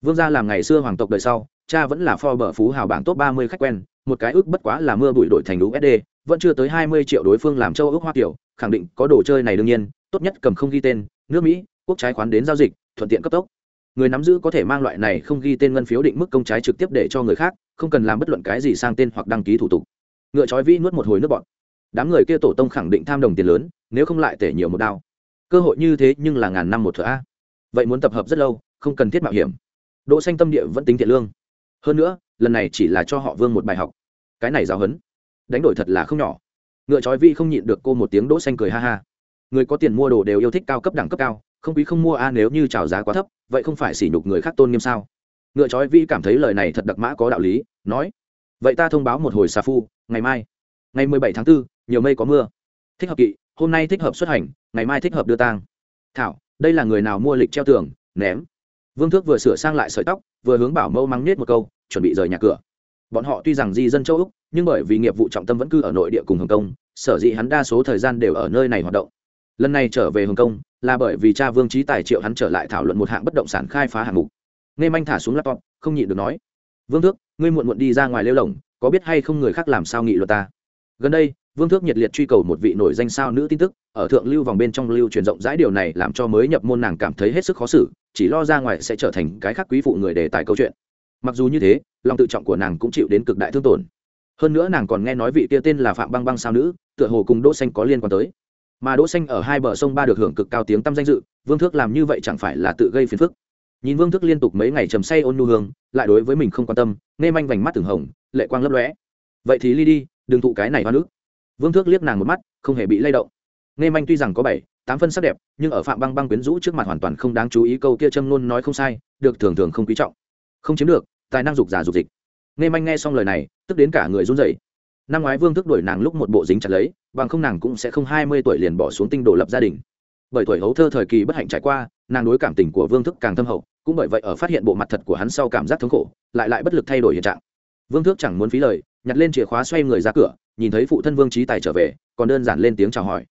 Vương gia làm ngày xưa hoàng tộc đời sau, cha vẫn là pho bờ phú hào bảng top ba mươi khách quen, một cái ước bất quá là mưa bụi đổi thành usd vẫn chưa tới hai mươi triệu đối phương làm châu ước hoa kiểu, khẳng định có đồ chơi này đương nhiên, tốt nhất cầm không ghi tên, nước mỹ, quốc trái khoán đến giao dịch, thuận tiện cấp tốc người nắm giữ có thể mang loại này không ghi tên ngân phiếu định mức công trái trực tiếp để cho người khác, không cần làm bất luận cái gì sang tên hoặc đăng ký thủ tục. Ngựa trói vĩ nuốt một hồi nước bọn đám người kia tổ tông khẳng định tham đồng tiền lớn, nếu không lại tể nhiều một đao. Cơ hội như thế nhưng là ngàn năm một thửa a. Vậy muốn tập hợp rất lâu, không cần thiết mạo hiểm. Đỗ xanh tâm địa vẫn tính thiện lương. Hơn nữa, lần này chỉ là cho họ vương một bài học. Cái này giáo hấn đánh đổi thật là không nhỏ. Ngựa trói vi không nhịn được cô một tiếng đỗ xanh cười ha ha. Người có tiền mua đồ đều yêu thích cao cấp đẳng cấp cao không quý không mua a nếu như chào giá quá thấp vậy không phải sỉ nhục người khác tôn nghiêm sao? Ngựa trói vi cảm thấy lời này thật đặc mã có đạo lý nói vậy ta thông báo một hồi xà phu ngày mai ngày mười bảy tháng 4, nhiều mây có mưa. Thích hợp kỵ hôm nay thích hợp xuất hành ngày mai thích hợp đưa tang. Thảo đây là người nào mua lịch treo tường? Ném. Vương thước vừa sửa sang lại sợi tóc vừa hướng bảo mẫu mắng nết một câu chuẩn bị rời nhà cửa. Bọn họ tuy rằng di dân châu úc nhưng bởi vì nghiệp vụ trọng tâm vẫn cư ở nội địa cùng hồng kông sở dĩ hắn đa số thời gian đều ở nơi này hoạt động. Lần này trở về hồng kông là bởi vì cha vương trí tài triệu hắn trở lại thảo luận một hạng bất động sản khai phá hạng mục. Nghe manh thả xuống laptop, không nhịn được nói, vương thước, ngươi muộn muộn đi ra ngoài lêu lồng, có biết hay không người khác làm sao nghị luật ta? Gần đây, vương thước nhiệt liệt truy cầu một vị nổi danh sao nữ tin tức, ở thượng lưu vòng bên trong lưu truyền rộng rãi điều này làm cho mới nhập môn nàng cảm thấy hết sức khó xử, chỉ lo ra ngoài sẽ trở thành cái khác quý phụ người đề tài câu chuyện. Mặc dù như thế, lòng tự trọng của nàng cũng chịu đến cực đại thương tổn. Hơn nữa nàng còn nghe nói vị kia tên là phạm băng băng sao nữ, tựa hồ cùng đỗ xanh có liên quan tới mà đỗ xanh ở hai bờ sông ba được hưởng cực cao tiếng tâm danh dự, vương thước làm như vậy chẳng phải là tự gây phiền phức. Nhìn vương thước liên tục mấy ngày trầm say ôn nu hương, lại đối với mình không quan tâm, nghe manh vành mắt từng hồng, lệ quang lấp lóe. Vậy thì ly đi, đừng thụ cái này hoa nước. Vương thước liếc nàng một mắt, không hề bị lay động. Nghe manh tuy rằng có bảy, tám phân sắc đẹp, nhưng ở phạm băng băng quyến rũ trước mặt hoàn toàn không đáng chú ý câu kia châm luôn nói không sai, được thường thường không quý trọng. Không chiếm được, tài năng dục giả dục dịch. Nghe manh nghe xong lời này, tức đến cả người run rẩy năm ngoái vương thức đuổi nàng lúc một bộ dính chặt lấy, bằng không nàng cũng sẽ không hai mươi tuổi liền bỏ xuống tinh đồ lập gia đình. Bởi tuổi hấu thơ thời kỳ bất hạnh trải qua, nàng đối cảm tình của vương thức càng thâm hậu, cũng bởi vậy ở phát hiện bộ mặt thật của hắn sau cảm giác thống khổ, lại lại bất lực thay đổi hiện trạng. Vương thức chẳng muốn phí lời, nhặt lên chìa khóa xoay người ra cửa, nhìn thấy phụ thân vương trí tài trở về, còn đơn giản lên tiếng chào hỏi.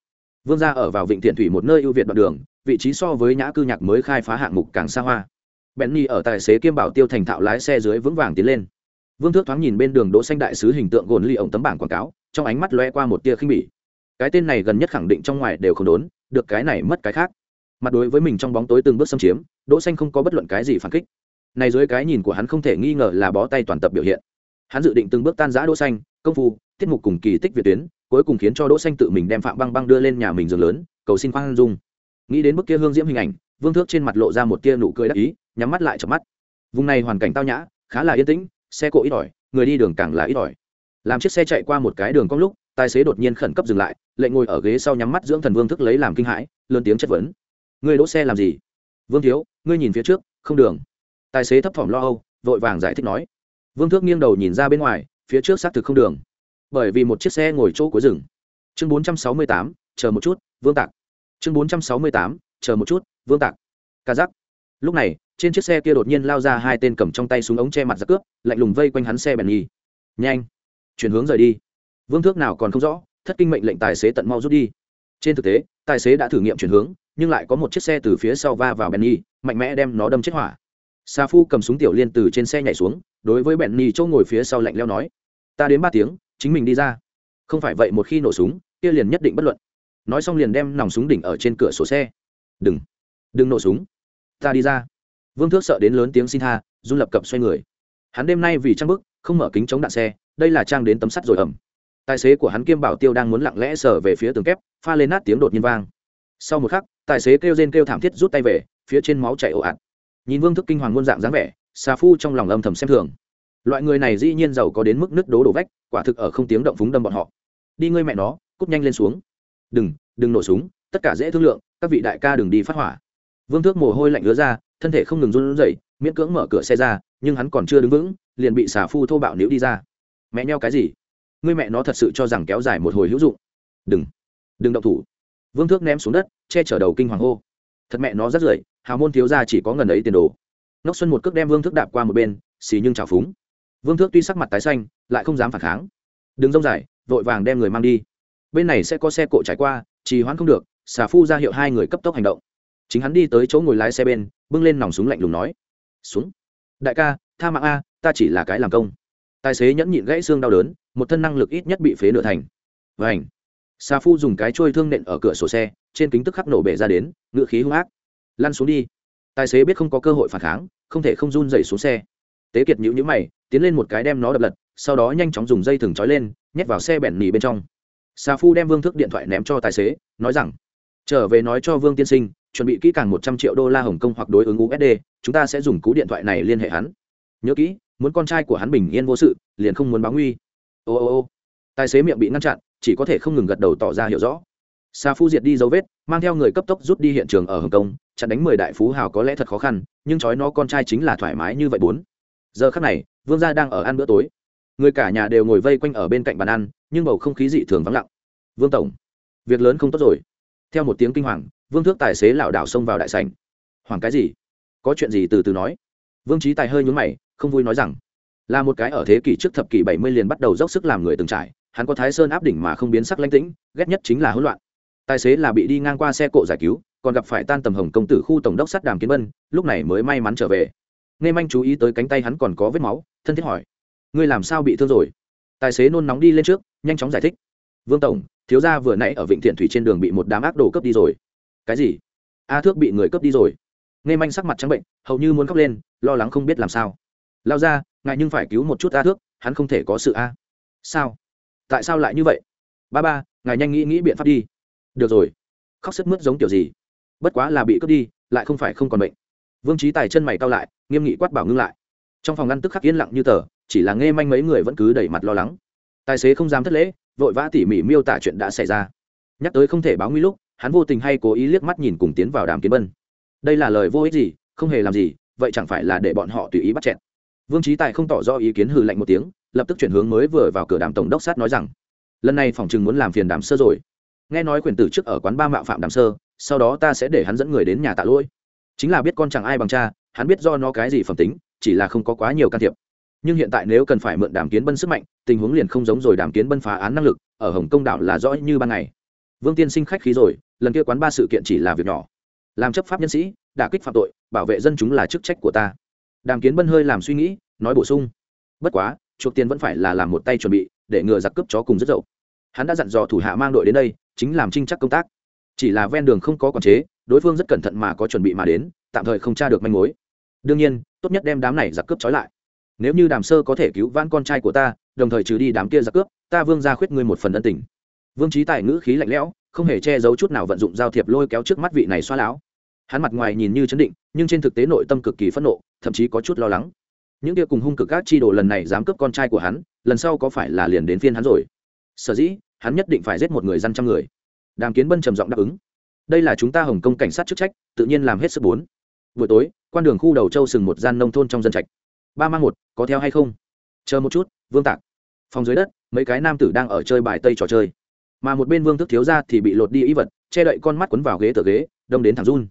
Vương gia ở vào vịnh thiện thủy một nơi ưu việt đoạn đường, vị trí so với nhã cư nhạc mới khai phá hạng mục càng xa hoa. Benny ở tài xế kiêm bảo tiêu thành thạo lái xe dưới vững vàng tiến lên vương thước thoáng nhìn bên đường đỗ xanh đại sứ hình tượng gồn ly ổng tấm bảng quảng cáo, trong ánh mắt lóe qua một tia khinh bỉ. Cái tên này gần nhất khẳng định trong ngoài đều không đốn, được cái này mất cái khác. Mặt đối với mình trong bóng tối từng bước xâm chiếm, đỗ xanh không có bất luận cái gì phản kích. Này dưới cái nhìn của hắn không thể nghi ngờ là bó tay toàn tập biểu hiện. Hắn dự định từng bước tan rã đỗ xanh, công phu, tiết mục cùng kỳ tích việt tuyến, cuối cùng khiến cho đỗ xanh tự mình đem phạm băng băng đưa lên nhà mình giường lớn, cầu xin khoan dung. Nghĩ đến bức kia hương diễm hình ảnh, vương thước trên mặt lộ ra một tia nụ cười đắc ý, nhắm mắt lại chợp mắt. Vùng này hoàn cảnh tao nhã, khá là yên tĩnh xe cộ ít ỏi, người đi đường càng là ít ỏi. Làm chiếc xe chạy qua một cái đường cong lúc, tài xế đột nhiên khẩn cấp dừng lại lệnh ngồi ở ghế sau nhắm mắt dưỡng thần vương thức lấy làm kinh hãi, lớn tiếng chất vấn. Người đỗ xe làm gì? Vương thiếu, ngươi nhìn phía trước, không đường. Tài xế thấp thỏm lo âu, vội vàng giải thích nói. Vương thước nghiêng đầu nhìn ra bên ngoài, phía trước xác thực không đường. Bởi vì một chiếc xe ngồi chỗ cuối rừng. Chương bốn trăm sáu mươi tám, chờ một chút, vương tạc. Chương bốn trăm sáu mươi tám, chờ một chút, vương tạc. Ca giắc lúc này, trên chiếc xe kia đột nhiên lao ra hai tên cầm trong tay súng ống che mặt giặc cướp, lạnh lùng vây quanh hắn xe bèn nhi nhanh, chuyển hướng rời đi. Vương thước nào còn không rõ, thất kinh mệnh lệnh tài xế tận mau rút đi. Trên thực tế, tài xế đã thử nghiệm chuyển hướng, nhưng lại có một chiếc xe từ phía sau va vào bèn nhi mạnh mẽ đem nó đâm chết hỏa. Sa phu cầm súng tiểu liên từ trên xe nhảy xuống, đối với bèn nhi chỗ ngồi phía sau lạnh leo nói, ta đến ba tiếng, chính mình đi ra. Không phải vậy một khi nổ súng, kia liền nhất định bất luận. Nói xong liền đem nòng súng đỉnh ở trên cửa sổ xe. Đừng đừng nổ súng ta đi ra. Vương thước sợ đến lớn tiếng xin tha, run lập cập xoay người. Hắn đêm nay vì trang bức, không mở kính chống đạn xe, đây là trang đến tấm sắt rồi ẩm tài xế của hắn kiêm bảo tiêu đang muốn lặng lẽ sờ về phía tường kép, pha lên nát tiếng đột nhiên vang. Sau một khắc, tài xế kêu rên kêu thảm thiết rút tay về, phía trên máu chảy ồ ạt. Nhìn vương thức kinh hoàng muôn dạng dáng vẻ, xà phu trong lòng âm thầm xem thường. Loại người này dĩ nhiên giàu có đến mức nứt đố đổ vách, quả thực ở không tiếng động phúng đâm bọn họ. Đi ngươi mẹ nó, cút nhanh lên xuống. Đừng đừng nổ súng, tất cả dễ thương lượng, các vị đại ca đừng đi phát hỏa vương thước mồ hôi lạnh ứa ra, thân thể không ngừng run rẩy, miễn cưỡng mở cửa xe ra, nhưng hắn còn chưa đứng vững, liền bị xà phu thô bạo níu đi ra. Mẹ nheo cái gì? Ngươi mẹ nó thật sự cho rằng kéo dài một hồi hữu dụng. Đừng đừng động thủ. Vương thước ném xuống đất, che chở đầu kinh hoàng hô. Thật mẹ nó rất rưởi, hào môn thiếu ra chỉ có ngần ấy tiền đồ. Nóc xuân một cước đem vương thước đạp qua một bên, xì nhưng trào phúng. Vương thước tuy sắc mặt tái xanh, lại không dám phản kháng. Đừng rông dài, vội vàng đem người mang đi. Bên này sẽ có xe cộ trải qua, trì hoãn không được, xà phu ra hiệu hai người cấp tốc hành động chính hắn đi tới chỗ ngồi lái xe bên, bưng lên nòng súng lạnh lùng nói xuống đại ca, tha mạng a, ta chỉ là cái làm công. Tài xế nhẫn nhịn gãy xương đau đớn, một thân năng lực ít nhất bị phế nửa thành. Vảnh xà phu dùng cái trôi thương nện ở cửa sổ xe, trên kính tức khắc nổ bể ra đến ngựa khí hung ác. Lăn xuống đi. Tài xế biết không có cơ hội phản kháng, không thể không run dậy xuống xe. Tế kiệt nhữ nhữ mày, tiến lên một cái đem nó đập lật, sau đó nhanh chóng dùng dây thừng trói lên, nhét vào xe bẹn nỉ bên trong. Xà phu đem vương thức điện thoại ném cho tài xế, nói rằng, trở về nói cho vương tiên sinh chuẩn bị kỹ càng một trăm triệu đô la hồng kông hoặc đối ứng usd chúng ta sẽ dùng cú điện thoại này liên hệ hắn nhớ kỹ muốn con trai của hắn bình yên vô sự liền không muốn báo nguy ô ô ô tài xế miệng bị ngăn chặn chỉ có thể không ngừng gật đầu tỏ ra hiểu rõ Sa Phu diệt đi dấu vết, mang theo người cấp tốc rút đi hiện trường ở Hồng Kông, chặn đánh mười đại phú hào có lẽ thật khó khăn, nhưng chói nó con trai chính là thoải mái như vậy bốn. Giờ khắc này, Vương gia đang ở ăn bữa tối. Người cả nhà đều ngồi vây quanh ở bên cạnh bàn ăn, nhưng bầu không khí dị thường vắng lặng. Vương tổng, việc lớn không tốt rồi. Theo một tiếng kinh hoàng, Vương Thước tài xế lảo đảo xông vào đại sảnh. Hoàng cái gì? Có chuyện gì từ từ nói. Vương trí Tài hơi nhún mày, không vui nói rằng, là một cái ở thế kỷ trước thập kỷ bảy mươi liền bắt đầu dốc sức làm người từng trải, hắn có Thái Sơn áp đỉnh mà không biến sắc lãnh tĩnh, ghét nhất chính là hỗn loạn tài xế là bị đi ngang qua xe cộ giải cứu còn gặp phải tan tầm hồng công tử khu tổng đốc sắt đàm kiến bân lúc này mới may mắn trở về nghe manh chú ý tới cánh tay hắn còn có vết máu thân thiết hỏi ngươi làm sao bị thương rồi tài xế nôn nóng đi lên trước nhanh chóng giải thích vương tổng thiếu gia vừa nãy ở vịnh thiện thủy trên đường bị một đám ác đồ cướp đi rồi cái gì? A thước bị người cướp đi rồi. Nghe manh sắc mặt trắng bệnh, hầu như muốn khóc lên, lo lắng không biết làm sao. Lao ra ngại nhưng phải cứu một chút a thước, hắn không thể có sự a. Sao? Tại sao lại như vậy? Ba ba, ngài nhanh nghĩ nghĩ biện pháp đi. Được rồi. Khóc sức mướt giống kiểu gì? Bất quá là bị cướp đi, lại không phải không còn bệnh. Vương trí tài chân mày cao lại, nghiêm nghị quát bảo ngưng lại. Trong phòng ngăn tức khắc yên lặng như tờ, chỉ là nghe manh mấy người vẫn cứ đẩy mặt lo lắng. Tài xế không dám thất lễ, vội vã tỉ mỉ miêu tả chuyện đã xảy ra. Nhắc tới không thể báo nguy lúc hắn vô tình hay cố ý liếc mắt nhìn cùng tiến vào đàm kiến bân. Đây là lời vô ích gì, không hề làm gì, vậy chẳng phải là để bọn họ tùy ý bắt chẹn vương trí tài không tỏ rõ ý kiến hư lạnh một tiếng, lập tức chuyển hướng mới vừa vào cửa đàm tổng đốc sát nói rằng, lần này phòng chừng muốn làm phiền đàm sơ rồi. Nghe nói quyền tử trước ở quán ba mạo phạm đàm sơ, sau đó ta sẽ để hắn dẫn người đến nhà tạ lỗi chính là biết con chẳng ai bằng cha, hắn biết do nó cái gì phẩm tính, chỉ là không có quá nhiều can thiệp. Nhưng hiện tại nếu cần phải mượn đàm kiến bân sức mạnh, tình huống liền không giống rồi đàm kiến bân phá án năng lực, ở hồng công đảo là rõ như ban ngày. Vương tiên sinh khách khí rồi lần kia quán ba sự kiện chỉ là việc nhỏ. Làm chấp pháp nhân sĩ, đả kích phạm tội, bảo vệ dân chúng là chức trách của ta. Đàm kiến bân hơi làm suy nghĩ, nói bổ sung. Bất quá, chuộc tiền vẫn phải là làm một tay chuẩn bị, để ngừa giặc cướp chó cùng rất dậu. Hắn đã dặn dò thủ hạ mang đội đến đây, chính làm trinh chắc công tác. Chỉ là ven đường không có quản chế, đối phương rất cẩn thận mà có chuẩn bị mà đến, tạm thời không tra được manh mối. Đương nhiên, tốt nhất đem đám này giặc cướp trói lại. Nếu như đàm sơ có thể cứu vãn con trai của ta, đồng thời trừ đi đám kia giặc cướp, ta vương ra khuyết ngươi một phần ân tình. Vương trí tài ngữ khí lạnh lẽo không hề che giấu chút nào vận dụng giao thiệp lôi kéo trước mắt vị này xoa lão. Hắn mặt ngoài nhìn như chấn định, nhưng trên thực tế nội tâm cực kỳ phẫn nộ, thậm chí có chút lo lắng. Những kia cùng hung cực các chi đồ lần này dám cướp con trai của hắn, lần sau có phải là liền đến phiên hắn rồi? Sở dĩ, hắn nhất định phải giết một người dân trăm người. Đàm kiến bân trầm giọng đáp ứng. Đây là chúng ta hồng kông cảnh sát chức trách, tự nhiên làm hết sức bốn buổi tối, quan đường khu đầu châu sừng một gian nông thôn trong dân trạch. Ba mang một, có theo hay không? Chờ một chút, vương tạc. Phòng dưới đất, mấy cái nam tử đang ở chơi bài tây trò chơi mà một bên vương thức thiếu ra thì bị lột đi ý vật, che đậy con mắt quấn vào ghế tờ ghế đông đến thằng run.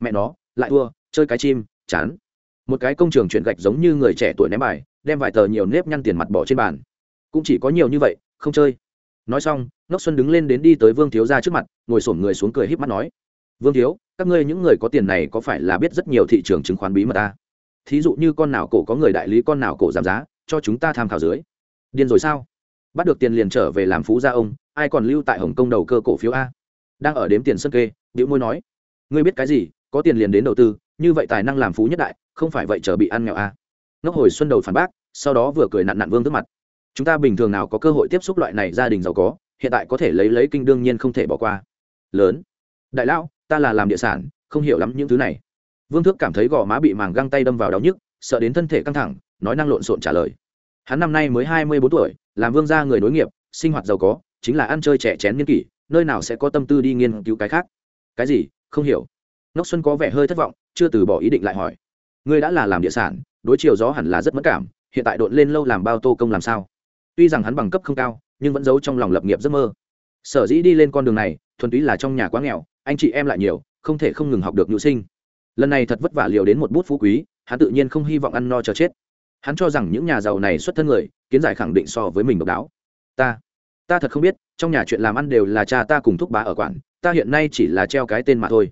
Mẹ nó, lại thua, chơi cái chim, chán. Một cái công trường chuyển gạch giống như người trẻ tuổi ném bài, đem vài tờ nhiều nếp nhăn tiền mặt bỏ trên bàn. Cũng chỉ có nhiều như vậy, không chơi. Nói xong, ngốc xuân đứng lên đến đi tới vương thiếu ra trước mặt, ngồi sổm người xuống cười h í p mắt nói. Vương thiếu, các ngươi những người có tiền này có phải là biết rất nhiều thị trường chứng khoán bí mật ta? Thí dụ như con nào cổ có người đại lý, con nào cổ giảm giá, cho chúng ta tham khảo dưới. Điên rồi sao? Bắt được tiền liền trở về làm phú gia ông, ai còn lưu tại hồng kông đầu cơ cổ phiếu a? Đang ở đếm tiền sân kê, điệu môi nói. Ngươi biết cái gì, có tiền liền đến đầu tư, như vậy tài năng làm phú nhất đại, không phải vậy chờ bị ăn nghèo a. Ngốc hồi xuân đầu phản bác, sau đó vừa cười nặn nặn vương trước mặt. Chúng ta bình thường nào có cơ hội tiếp xúc loại này gia đình giàu có, hiện tại có thể lấy lấy kinh đương nhiên không thể bỏ qua. Lớn. Đại lão, ta là làm địa sản, không hiểu lắm những thứ này. Vương thước cảm thấy gò má bị màng găng tay đâm vào đau nhức, sợ đến thân thể căng thẳng, nói năng lộn xộn trả lời. Hắn năm nay mới hai mươi bốn tuổi làm vương gia người nối nghiệp, sinh hoạt giàu có, chính là ăn chơi trẻ chén niên kỷ, nơi nào sẽ có tâm tư đi nghiên cứu cái khác? Cái gì? Không hiểu. Nóc xuân có vẻ hơi thất vọng, chưa từ bỏ ý định lại hỏi. Ngươi đã là làm địa sản, đối chiều gió hẳn là rất mất cảm, hiện tại độn lên lâu làm bao tô công làm sao? Tuy rằng hắn bằng cấp không cao, nhưng vẫn giấu trong lòng lập nghiệp giấc mơ. Sở dĩ đi lên con đường này, thuần túy là trong nhà quá nghèo, anh chị em lại nhiều, không thể không ngừng học được nhũ sinh. Lần này thật vất vả liều đến một bút phú quý, hắn tự nhiên không hy vọng ăn no chờ chết hắn cho rằng những nhà giàu này xuất thân người, kiến giải khẳng định so với mình độc đáo. Ta ta thật không biết, trong nhà chuyện làm ăn đều là cha ta cùng thúc bá ở quản, ta hiện nay chỉ là treo cái tên mà thôi.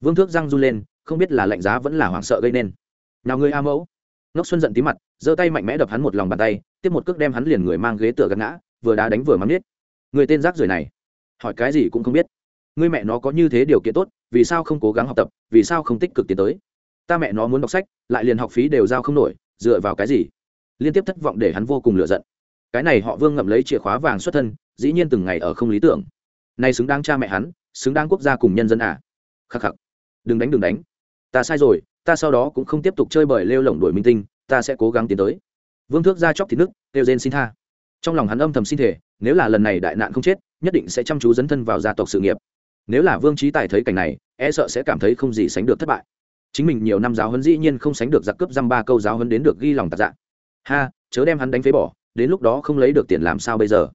Vương thước răng run lên, không biết là lạnh giá vẫn là hoảng sợ gây nên. Nào ngươi a mẫu? Ngốc xuân giận tí mặt, giơ tay mạnh mẽ đập hắn một lòng bàn tay, tiếp một cước đem hắn liền người mang ghế tựa gắn ngã, vừa đá đánh vừa mắng biết người tên rác rưởi này, hỏi cái gì cũng không biết. Ngươi mẹ nó có như thế điều kiện tốt, vì sao không cố gắng học tập, vì sao không tích cực tiến tới? Ta mẹ nó muốn đọc sách, lại liền học phí đều giao không nổi dựa vào cái gì? Liên tiếp thất vọng để hắn vô cùng lựa giận. Cái này họ vương ngậm lấy chìa khóa vàng xuất thân, dĩ nhiên từng ngày ở không lý tưởng. Nay xứng đáng cha mẹ hắn, xứng đáng quốc gia cùng nhân dân à? Khắc khắc. Đừng đánh đừng đánh. Ta sai rồi, ta sau đó cũng không tiếp tục chơi bời lêu lỏng đuổi minh tinh, ta sẽ cố gắng tiến tới. Vương thước ra chóc thịt nước kêu rên xin tha. Trong lòng hắn âm thầm xin thể nếu là lần này đại nạn không chết, nhất định sẽ chăm chú dấn thân vào gia tộc sự nghiệp. Nếu là vương trí tài thấy cảnh này e sợ sẽ cảm thấy không gì sánh được thất bại chính mình nhiều năm giáo huấn dĩ nhiên không sánh được giặc cướp dăm ba câu giáo huấn đến được ghi lòng tạc dạ. Ha, chớ đem hắn đánh phế bỏ, đến lúc đó không lấy được tiền làm sao bây giờ?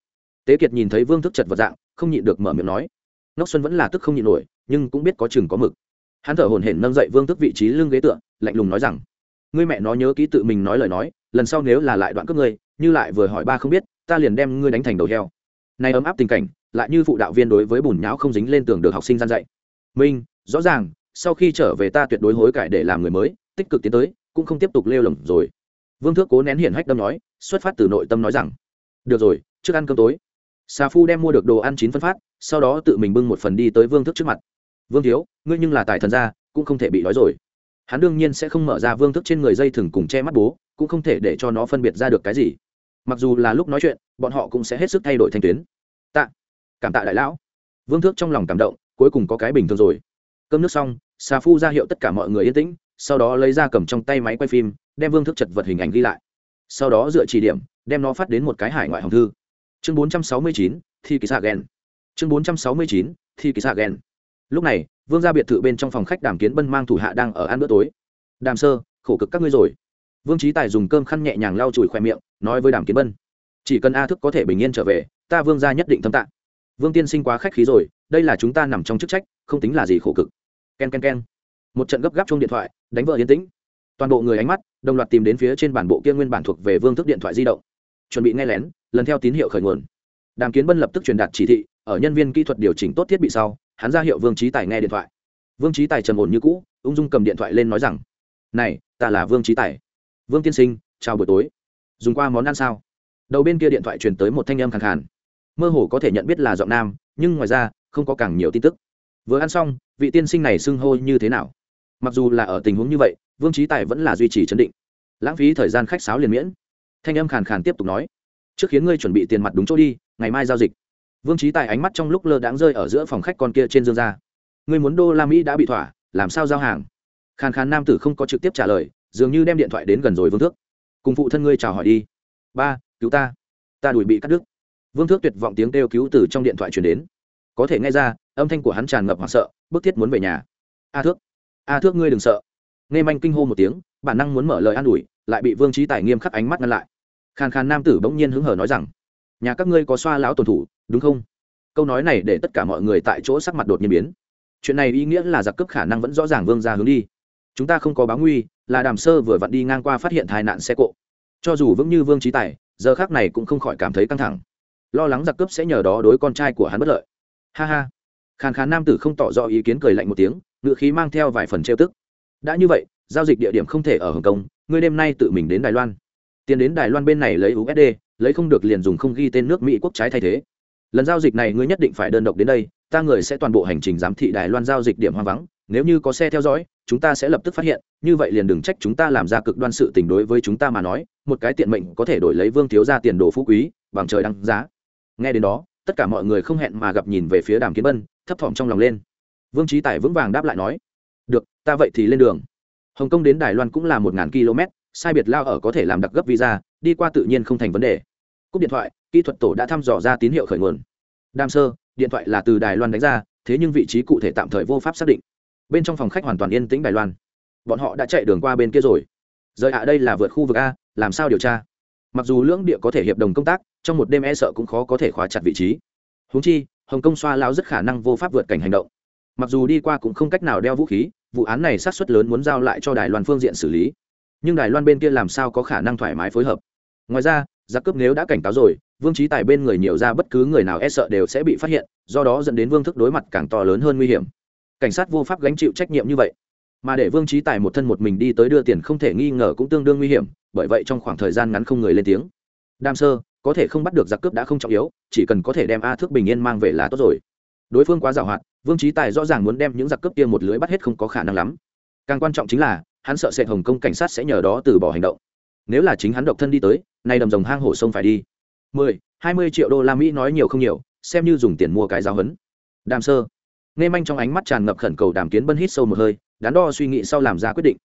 Tế kiệt nhìn thấy vương thức chật vật dạng, không nhịn được mở miệng nói. Nóc xuân vẫn là tức không nhịn nổi, nhưng cũng biết có chừng có mực. Hắn thở hổn hển nâng dậy vương thức vị trí lưng ghế tựa, lạnh lùng nói rằng, ngươi mẹ nó nhớ ký tự mình nói lời nói, lần sau nếu là lại đoạn cướp ngươi, như lại vừa hỏi ba không biết, ta liền đem ngươi đánh thành đầu heo. Nay ấm áp tình cảnh, lại như phụ đạo viên đối với bùn nhão không dính lên tường được học sinh gian dạy. Minh, rõ ràng sau khi trở về ta tuyệt đối hối cải để làm người mới, tích cực tiến tới, cũng không tiếp tục lêu lỏng rồi. Vương thước cố nén hiển hách đâm nói, xuất phát từ nội tâm nói rằng, được rồi, trước ăn cơm tối. Xà phu đem mua được đồ ăn chín phân phát, sau đó tự mình bưng một phần đi tới vương thước trước mặt. Vương thiếu, ngươi nhưng là tài thần gia, cũng không thể bị đói rồi. Hắn đương nhiên sẽ không mở ra vương thức trên người dây thừng cùng che mắt bố, cũng không thể để cho nó phân biệt ra được cái gì. Mặc dù là lúc nói chuyện, bọn họ cũng sẽ hết sức thay đổi thanh tuyến. Tạ, cảm tạ đại lão. Vương thước trong lòng cảm động, cuối cùng có cái bình thường rồi cơm nước xong xà phu ra hiệu tất cả mọi người yên tĩnh sau đó lấy ra cầm trong tay máy quay phim đem vương thức chật vật hình ảnh ghi lại. Sau đó dựa chỉ điểm đem nó phát đến một cái hải ngoại hồng thư. Chương 469, thi kỳ xạ ghen chương 469, thi kỳ xạ ghen lúc này vương ra biệt thự bên trong phòng khách đàm kiến bân mang thủ hạ đang ở ăn bữa tối. Đàm sơ khổ cực các ngươi rồi. Vương trí tài dùng cơm khăn nhẹ nhàng lau chùi khoe miệng nói với đàm kiến bân chỉ cần a thức có thể bình yên trở về ta vương ra nhất định thâm tạng vương tiên sinh quá khách khí rồi đây là chúng ta nằm trong chức trách không tính là gì khổ cực k e n một trận gấp gáp chung điện thoại, đánh vợ yên tĩnh. Toàn bộ người ánh mắt, đồng loạt tìm đến phía trên bản bộ kia nguyên bản thuộc về vương thức điện thoại di động. Chuẩn bị nghe lén, lần theo tín hiệu khởi nguồn. Đàm kiến bân lập tức truyền đạt chỉ thị, ở nhân viên kỹ thuật điều chỉnh tốt thiết bị sau, hắn ra hiệu vương trí tài nghe điện thoại. Vương trí tài trầm ổn như cũ, ung dung cầm điện thoại lên nói rằng, này, ta là vương trí tài. Vương tiên sinh, chào buổi tối. Dùng qua món ăn sao? Đầu bên kia điện thoại truyền tới một thanh âm khẳng khàn. Mơ hồ có thể nhận biết là giọng nam, nhưng ngoài ra, không có càng nhiều tin tức. Vừa ăn xong vị tiên sinh này xưng hô như thế nào? Mặc dù là ở tình huống như vậy, vương trí tài vẫn là duy trì chấn định. Lãng phí thời gian khách sáo liền miễn. Thanh âm khàn khàn tiếp tục nói, trước khiến ngươi chuẩn bị tiền mặt đúng chỗ đi, ngày mai giao dịch. Vương trí tài ánh mắt trong lúc lơ đáng rơi ở giữa phòng khách con kia trên dương ra. Ngươi muốn đô la mỹ đã bị thỏa, làm sao giao hàng? Khàn khàn nam tử không có trực tiếp trả lời, dường như đem điện thoại đến gần rồi vương thước. Cùng phụ thân ngươi chào hỏi đi. Ba, cứu ta. Ta đuổi bị cắt đứt. Vương thước tuyệt vọng tiếng kêu cứu từ trong điện thoại truyền đến. Có thể nghe ra, âm thanh của hắn tràn ngập hoảng sợ bức thiết muốn về nhà. A thước a thước ngươi đừng sợ. Nghe manh kinh hô một tiếng, bản năng muốn mở lời an ủi, lại bị vương trí tài nghiêm khắc ánh mắt ngăn lại. Khàn khàn nam tử bỗng nhiên hứng hở nói rằng, nhà các ngươi có xoa lão tuần thủ, đúng không? Câu nói này để tất cả mọi người tại chỗ sắc mặt đột nhiên biến. Chuyện này ý nghĩa là giặc cướp khả năng vẫn rõ ràng vương ra hướng đi. Chúng ta không có báo nguy, là đàm sơ vừa vặn đi ngang qua phát hiện tai nạn xe cộ. Cho dù vững như vương trí tài, giờ khác này cũng không khỏi cảm thấy căng thẳng. Lo lắng giặc cướp sẽ nhờ đó đối con trai của hắn bất lợi. Ha ha khàn khàn nam tử không tỏ rõ ý kiến cười lạnh một tiếng ngự khí mang theo vài phần trêu tức. Đã như vậy, giao dịch địa điểm không thể ở hồng kông, ngươi đêm nay tự mình đến đài loan. Tiền đến đài loan bên này lấy usd lấy không được liền dùng không ghi tên nước mỹ quốc trái thay thế. Lần giao dịch này ngươi nhất định phải đơn độc đến đây, ta người sẽ toàn bộ hành trình giám thị đài loan giao dịch điểm hoang vắng, nếu như có xe theo dõi, chúng ta sẽ lập tức phát hiện, như vậy liền đừng trách chúng ta làm ra cực đoan sự tình đối với chúng ta mà nói, một cái tiện mệnh có thể đổi lấy vương thiếu ra tiền đồ phú quý, bằng trời đăng giá. Nghe đến đó, tất cả mọi người không hẹn mà gặp nhìn về phía đàm kiến bân thấp thỏm trong lòng lên. Vương trí tài vững vàng đáp lại nói, được, ta vậy thì lên đường. Hồng kông đến đài loan cũng là một ngàn km, sai biệt lao ở có thể làm đặc gấp visa, đi qua tự nhiên không thành vấn đề. Cúp điện thoại, kỹ thuật tổ đã thăm dò ra tín hiệu khởi nguồn. Đam sơ, điện thoại là từ đài loan đánh ra, thế nhưng vị trí cụ thể tạm thời vô pháp xác định. Bên trong phòng khách hoàn toàn yên tĩnh đài loan. Bọn họ đã chạy đường qua bên kia rồi. Rời ạ, đây là vượt khu vực a, làm sao điều tra? Mặc dù lưỡng địa có thể hiệp đồng công tác, trong một đêm e sợ cũng khó có thể khóa chặt vị trí. Húng chi hồng kông xoa lao rất khả năng vô pháp vượt cảnh hành động. Mặc dù đi qua cũng không cách nào đeo vũ khí, vụ án này sát xuất lớn muốn giao lại cho đài loan phương diện xử lý. Nhưng đài loan bên kia làm sao có khả năng thoải mái phối hợp? Ngoài ra, giặc cướp nếu đã cảnh cáo rồi, vương trí tài bên người nhiều ra bất cứ người nào e sợ đều sẽ bị phát hiện, do đó dẫn đến vương thức đối mặt càng to lớn hơn nguy hiểm. Cảnh sát vô pháp gánh chịu trách nhiệm như vậy. Mà để vương trí tài một thân một mình đi tới đưa tiền không thể nghi ngờ cũng tương đương nguy hiểm, bởi vậy trong khoảng thời gian ngắn không người lên tiếng. Đam sơ có thể không bắt được giặc cướp đã không trọng yếu, chỉ cần có thể đem a thước bình yên mang về là tốt rồi. Đối phương quá giàu hạn, vương trí tài rõ ràng muốn đem những giặc cướp kia một lưới bắt hết không có khả năng lắm. Càng quan trọng chính là, hắn sợ sệt hồng kông cảnh sát sẽ nhờ đó từ bỏ hành động. Nếu là chính hắn độc thân đi tới, nay đầm rồng hang hổ sông phải đi. Mười, hai mươi triệu đô la mỹ nói nhiều không nhiều, xem như dùng tiền mua cái giáo hấn đàm sơ. Nghe manh trong ánh mắt tràn ngập khẩn cầu đàm kiến bân hít sâu một hơi, đắn đo suy nghĩ sau làm ra quyết định.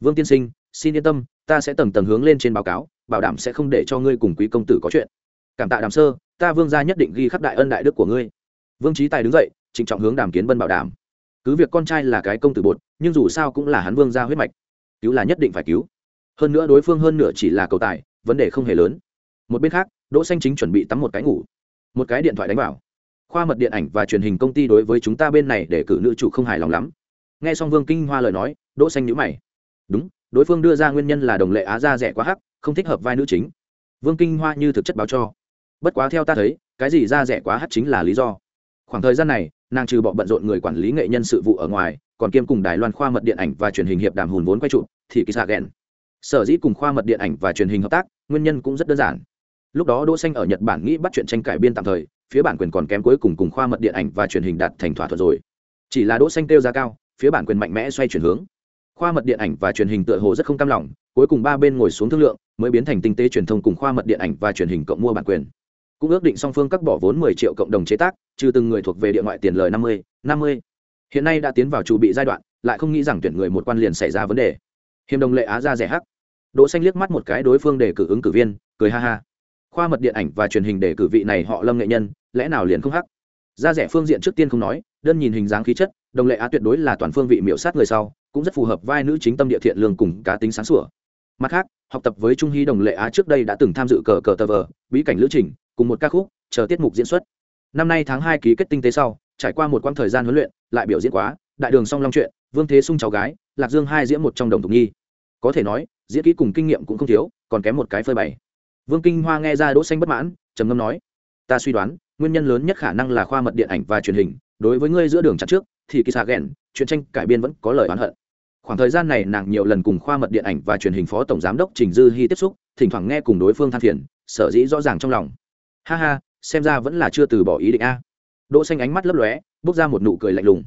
Vương tiên sinh, xin yên tâm, ta sẽ tầng tầng hướng lên trên báo cáo bảo đảm sẽ không để cho ngươi cùng quý công tử có chuyện. Cảm tạ đàm sơ, ta vương gia nhất định ghi khắc đại ân đại đức của ngươi. Vương trí tài đứng dậy, trịnh trọng hướng đàm kiến bân bảo đảm. Cứ việc con trai là cái công tử bột, nhưng dù sao cũng là hắn vương gia huyết mạch. Cứu là nhất định phải cứu. Hơn nữa đối phương hơn nửa chỉ là cầu tài, vấn đề không hề lớn. Một bên khác, đỗ xanh chính chuẩn bị tắm một cái ngủ. Một cái điện thoại đánh vào. Khoa mật điện ảnh và truyền hình công ty đối với chúng ta bên này để cử nữ chủ không hài lòng lắm. Nghe xong vương kinh hoa lời nói, đỗ xanh nhíu mày. Đúng, đối phương đưa ra nguyên nhân là đồng lệ á gia rẻ quá hắc không thích hợp vai nữ chính. Vương kinh hoa như thực chất báo cho. Bất quá theo ta thấy, cái gì ra rẻ quá hát chính là lý do. Khoảng thời gian này, nàng trừ bỏ bận rộn người quản lý nghệ nhân sự vụ ở ngoài, còn kiêm cùng đài loan khoa mật điện ảnh và truyền hình hiệp đàm hùn vốn quay trụ, thì kỳ xạ ghẹn sở dĩ cùng khoa mật điện ảnh và truyền hình hợp tác, nguyên nhân cũng rất đơn giản. Lúc đó đỗ xanh ở nhật bản nghĩ bắt chuyện tranh cải biên tạm thời, phía bản quyền còn kém cuối cùng cùng khoa mật điện ảnh và truyền hình đạt thành thỏa thuận rồi. Chỉ là đỗ xanh tiêu giá cao, phía bản quyền mạnh mẽ xoay chuyển hướng. Khoa mật điện ảnh và truyền hình tựa hồ rất không cam lòng cuối cùng ba bên ngồi xuống thương lượng mới biến thành tinh tế truyền thông cùng khoa mật điện ảnh và truyền hình cộng mua bản quyền. Cũng ước định song phương các bỏ vốn 10 triệu cộng đồng chế tác trừ từng người thuộc về địa ngoại tiền lời 50, 50. hiện nay đã tiến vào chủ bị giai đoạn lại không nghĩ rằng tuyển người một quan liền xảy ra vấn đề. Hiềm đồng lệ á ra rẻ hắc. Đỗ xanh liếc mắt một cái đối phương để cử ứng cử viên cười ha ha. Khoa mật điện ảnh và truyền hình để cử vị này họ lâm nghệ nhân lẽ nào liền không hắc? Ra rẻ phương diện trước tiên không nói đơn nhìn hình dáng khí chất đồng lệ á tuyệt đối là toàn phương vị miểu sát người sau cũng rất phù hợp vai nữ chính tâm địa thiện lương cùng cá tính sáng sủa mặt khác, học tập với trung hy đồng lệ á trước đây đã từng tham dự cờ cờ tờ vờ, bí cảnh lữ trình, cùng một ca khúc, chờ tiết mục diễn xuất. Năm nay tháng hai ký kết tinh tế sau, trải qua một quãng thời gian huấn luyện, lại biểu diễn quá, đại đường song long chuyện, vương thế sung cháu gái, lạc dương hai diễn một trong đồng thục nhi. Có thể nói, diễn kỹ cùng kinh nghiệm cũng không thiếu, còn kém một cái phơi bày. Vương kinh hoa nghe ra đỗ xanh bất mãn, trầm ngâm nói, ta suy đoán, nguyên nhân lớn nhất khả năng là khoa mật điện ảnh và truyền hình, đối với ngươi giữa đường chặt trước, thì kỳ xà ghẹn chuyện tranh cải biên vẫn có lời oán hận khoảng thời gian này nàng nhiều lần cùng khoa mật điện ảnh và truyền hình phó tổng giám đốc trình dư hy tiếp xúc, thỉnh thoảng nghe cùng đối phương than phiền, sở dĩ rõ ràng trong lòng. Ha ha, xem ra vẫn là chưa từ bỏ ý định a. Đỗ xanh ánh mắt lấp lóe, bốc ra một nụ cười lạnh lùng.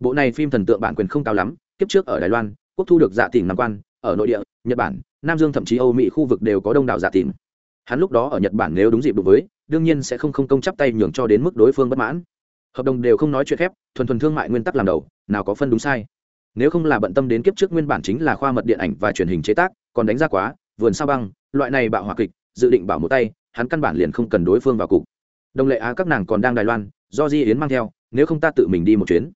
Bộ này phim thần tượng bản quyền không cao lắm, kiếp trước ở đài loan, quốc thu được dạ tỉnh nam quan, ở nội địa, nhật bản, nam dương thậm chí âu mỹ khu vực đều có đông đảo dạ tỉnh. Hắn lúc đó ở nhật bản nếu đúng dịp đối với, đương nhiên sẽ không không công chấp tay nhường cho đến mức đối phương bất mãn. Hợp đồng đều không nói chuyện phép thuần thuần thương mại nguyên tắc làm đầu, nào có phân đúng sai nếu không là bận tâm đến kiếp trước nguyên bản chính là khoa mật điện ảnh và truyền hình chế tác, còn đánh ra quá, vườn sao băng, loại này bạo hòa kịch, dự định bảo một tay, hắn căn bản liền không cần đối phương vào cục. Đồng lệ á, các nàng còn đang đài loan, do di yến mang theo, nếu không ta tự mình đi một chuyến.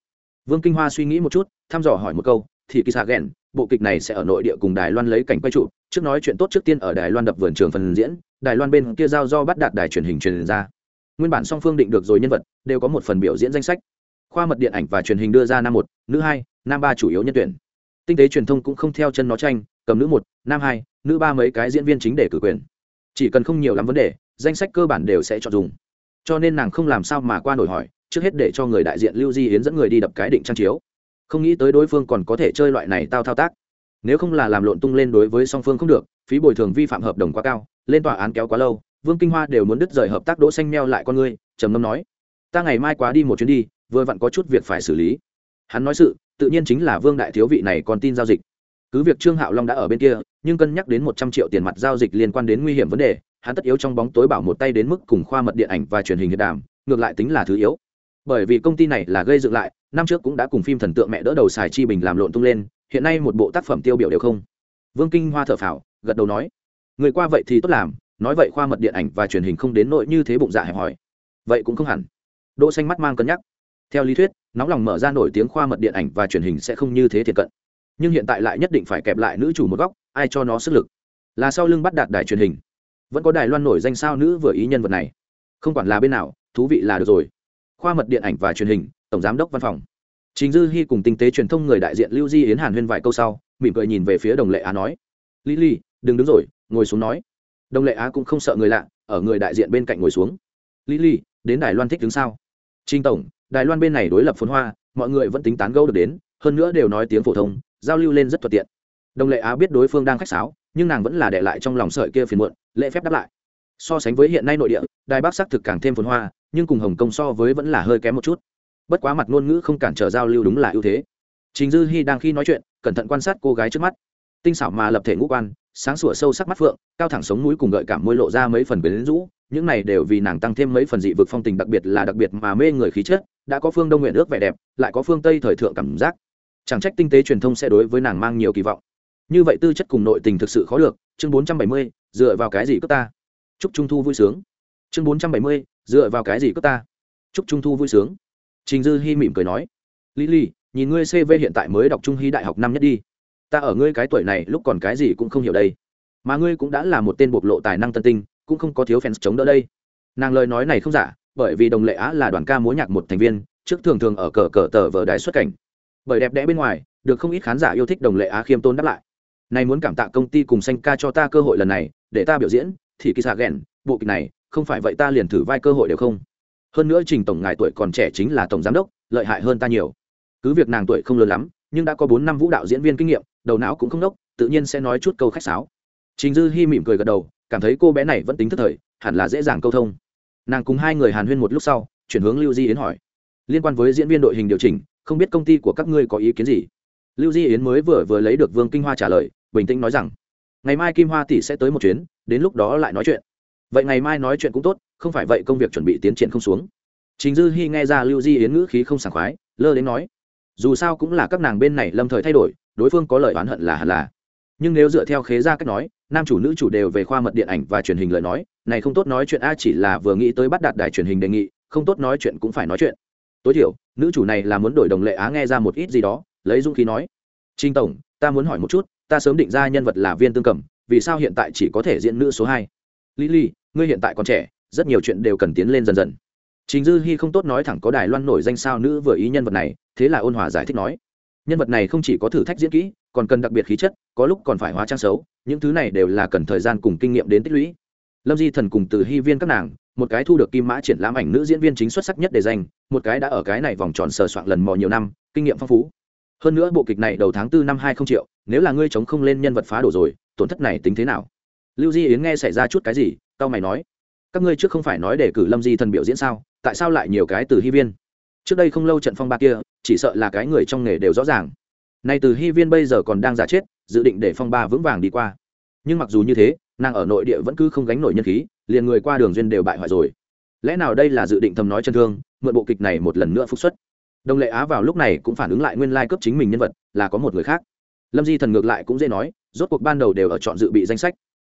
Vương kinh hoa suy nghĩ một chút, thăm dò hỏi một câu, thì kỳ xạ ghẹn bộ kịch này sẽ ở nội địa cùng đài loan lấy cảnh quay trụ, trước nói chuyện tốt trước tiên ở đài loan đập vườn trường phần diễn, đài loan bên kia giao do bắt đạt đài truyền hình truyền ra. Nguyên bản song phương định được rồi nhân vật, đều có một phần biểu diễn danh sách. Khoa mật điện ảnh và truyền hình đưa ra năm một, nữ hai nam ba chủ yếu nhân tuyển. Tinh tế truyền thông cũng không theo chân nó tranh, cầm nữ một, nam hai, nữ ba mấy cái diễn viên chính để cử quyền. Chỉ cần không nhiều lắm vấn đề, danh sách cơ bản đều sẽ chọn dùng. Cho nên nàng không làm sao mà qua nổi hỏi, trước hết để cho người đại diện lưu di hiến dẫn người đi đập cái định trang chiếu. Không nghĩ tới đối phương còn có thể chơi loại này tao thao tác. Nếu không là làm lộn tung lên đối với song phương không được, phí bồi thường vi phạm hợp đồng quá cao, lên tòa án kéo quá lâu, vương kinh hoa đều muốn đứt rời hợp tác đỗ xanh meo lại con ngươi, trầm ngâm nói, ta ngày mai quá đi một chuyến đi, vừa vặn có chút việc phải xử lý. Hắn nói sự tự nhiên chính là vương đại thiếu vị này còn tin giao dịch. Cứ việc trương hạo long đã ở bên kia, nhưng cân nhắc đến một trăm triệu tiền mặt giao dịch liên quan đến nguy hiểm vấn đề, hắn tất yếu trong bóng tối bảo một tay đến mức cùng khoa mật điện ảnh và truyền hình hiện đàm, ngược lại tính là thứ yếu. Bởi vì công ty này là gây dựng lại, năm trước cũng đã cùng phim thần tượng mẹ đỡ đầu xài chi bình làm lộn tung lên, hiện nay một bộ tác phẩm tiêu biểu đều không. Vương kinh hoa thở phào, gật đầu nói, người qua vậy thì tốt làm, nói vậy khoa mật điện ảnh và truyền hình không đến nội như thế bụng dạ hẹp hòi. Vậy cũng không hẳn. Đỗ xanh mắt mang cân nhắc theo lý thuyết nóng lòng mở ra nổi tiếng khoa mật điện ảnh và truyền hình sẽ không như thế thiệt cận. Nhưng hiện tại lại nhất định phải kẹp lại nữ chủ một góc ai cho nó sức lực? Là sau lưng bắt đạt đài truyền hình. Vẫn có đài loan nổi danh sao nữ vừa ý nhân vật này. Không quản là bên nào thú vị là được rồi. Khoa mật điện ảnh và truyền hình tổng giám đốc văn phòng. Chính dư hy cùng tinh tế truyền thông người đại diện lưu di yến hàn huyên vài câu sau mỉm cười nhìn về phía đồng lệ á nói lý Lý, đừng đứng rồi ngồi xuống nói. Đồng lệ á cũng không sợ người lạ ở người đại diện bên cạnh ngồi xuống. Lý Lý, đến đài loan thích đứng sao? Trinh tổng đài loan bên này đối lập phồn hoa, mọi người vẫn tính tán gẫu được đến, hơn nữa đều nói tiếng phổ thông, giao lưu lên rất thuận tiện. Đồng lệ á biết đối phương đang khách sáo, nhưng nàng vẫn là để lại trong lòng sợi kia phiền muộn, lễ phép đáp lại. So sánh với hiện nay nội địa, đài bắc xác thực càng thêm phồn hoa, nhưng cùng hồng kông so với vẫn là hơi kém một chút. Bất quá mặt ngôn ngữ không cản trở giao lưu đúng là ưu thế. Trình dư hy đang khi nói chuyện, cẩn thận quan sát cô gái trước mắt tinh xảo mà lập thể ngũ quan, sáng sủa sâu sắc mắt phượng, cao thẳng sống mũi cùng gợi cảm môi lộ ra mấy phần biến rũ, những này đều vì nàng tăng thêm mấy phần dị vực phong tình đặc biệt là đặc biệt mà mê người khí chất, đã có phương đông nguyện ước vẻ đẹp, lại có phương tây thời thượng cảm giác. Chẳng trách tinh tế truyền thông sẽ đối với nàng mang nhiều kỳ vọng. Như vậy tư chất cùng nội tình thực sự khó được, chương bốn trăm bảy mươi, dựa vào cái gì cướp ta? Chúc trung thu vui sướng. Chương bốn trăm bảy mươi, dựa vào cái gì cướp ta? Chúc trung thu vui sướng. Trình dư hy mỉm cười nói lý lý nhìn ngươi cv hiện tại mới đọc trung hy đại học năm nhất đi ta ở ngươi cái tuổi này lúc còn cái gì cũng không hiểu đây. Mà ngươi cũng đã là một tên bộc lộ tài năng tân tinh, cũng không có thiếu fans chống đỡ đây. Nàng lời nói này không giả, bởi vì đồng lệ á là đoàn ca múa nhạc một thành viên, trước thường thường ở cờ cờ tờ vờ đài xuất cảnh. Bởi đẹp đẽ bên ngoài, được không ít khán giả yêu thích đồng lệ á khiêm tôn đáp lại. Nay muốn cảm tạ công ty cùng xanh ca cho ta cơ hội lần này, để ta biểu diễn, thì kỳ xạ ghẹn bộ kịch này, không phải vậy ta liền thử vai cơ hội đều không. Hơn nữa trình tổng ngài tuổi còn trẻ chính là tổng giám đốc, lợi hại hơn ta nhiều. Cứ việc nàng tuổi không lớn lắm nhưng đã có bốn năm vũ đạo diễn viên kinh nghiệm, đầu não cũng không đốc, tự nhiên sẽ nói chút câu khách sáo. Trình dư Hi mỉm cười gật đầu, cảm thấy cô bé này vẫn tính thức thời, hẳn là dễ dàng câu thông. Nàng cùng hai người hàn huyên một lúc sau, chuyển hướng lưu di yến hỏi. Liên quan với diễn viên đội hình điều chỉnh, không biết công ty của các ngươi có ý kiến gì? Lưu di yến mới vừa vừa lấy được vương kinh hoa trả lời, bình tĩnh nói rằng, ngày mai kim hoa tỷ sẽ tới một chuyến, đến lúc đó lại nói chuyện. Vậy ngày mai nói chuyện cũng tốt, không phải vậy công việc chuẩn bị tiến triển không xuống. Trình dư hy nghe ra lưu di yến ngữ khí không sảng khoái, lơ đến nói dù sao cũng là các nàng bên này lâm thời thay đổi, đối phương có lời oán hận là hẳn là. Nhưng nếu dựa theo khế ra cách nói, nam chủ nữ chủ đều về khoa mật điện ảnh và truyền hình lời nói, này không tốt nói chuyện a, chỉ là vừa nghĩ tới bắt đạt đài truyền hình đề nghị, không tốt nói chuyện cũng phải nói chuyện. Tối thiểu, nữ chủ này là muốn đổi đồng lệ á nghe ra một ít gì đó, lấy dung khí nói. Trinh tổng, ta muốn hỏi một chút, ta sớm định ra nhân vật là viên tương cầm, vì sao hiện tại chỉ có thể diễn nữ số hai? Lily, ngươi hiện tại còn trẻ, rất nhiều chuyện đều cần tiến lên dần dần. Trình Dư Hi không tốt nói thẳng có Đài Loan nổi danh sao nữ vừa ý nhân vật này, thế là ôn hòa giải thích nói, nhân vật này không chỉ có thử thách diễn kỹ, còn cần đặc biệt khí chất, có lúc còn phải hóa trang xấu, những thứ này đều là cần thời gian cùng kinh nghiệm đến tích lũy. Lâm Di Thần cùng Từ Hi Viên các nàng, một cái thu được kim mã triển lãm ảnh nữ diễn viên chính xuất sắc nhất để danh, một cái đã ở cái này vòng tròn sờ soạn lần mò nhiều năm, kinh nghiệm phong phú. Hơn nữa bộ kịch này đầu tháng 4 năm 20 triệu, nếu là ngươi chống không lên nhân vật phá đổ rồi, tổn thất này tính thế nào? Lưu Di Yến nghe xảy ra chút cái gì, tao mày nói, các ngươi trước không phải nói để cử Lâm Di Thần biểu diễn sao, tại sao lại nhiều cái từ Hi Viên? Trước đây không lâu trận phong ba kia, chỉ sợ là cái người trong nghề đều rõ ràng. Nay từ Hi Viên bây giờ còn đang giả chết, dự định để phong ba vững vàng đi qua. Nhưng mặc dù như thế, nàng ở nội địa vẫn cứ không gánh nổi nhân khí, liền người qua đường duyên đều bại hoại rồi. Lẽ nào đây là dự định thầm nói chân thương, mượn bộ kịch này một lần nữa phục xuất? Đồng Lệ Á vào lúc này cũng phản ứng lại nguyên lai like cấp chính mình nhân vật, là có một người khác. Lâm Di Thần ngược lại cũng dễ nói, rốt cuộc ban đầu đều ở chọn dự bị danh sách.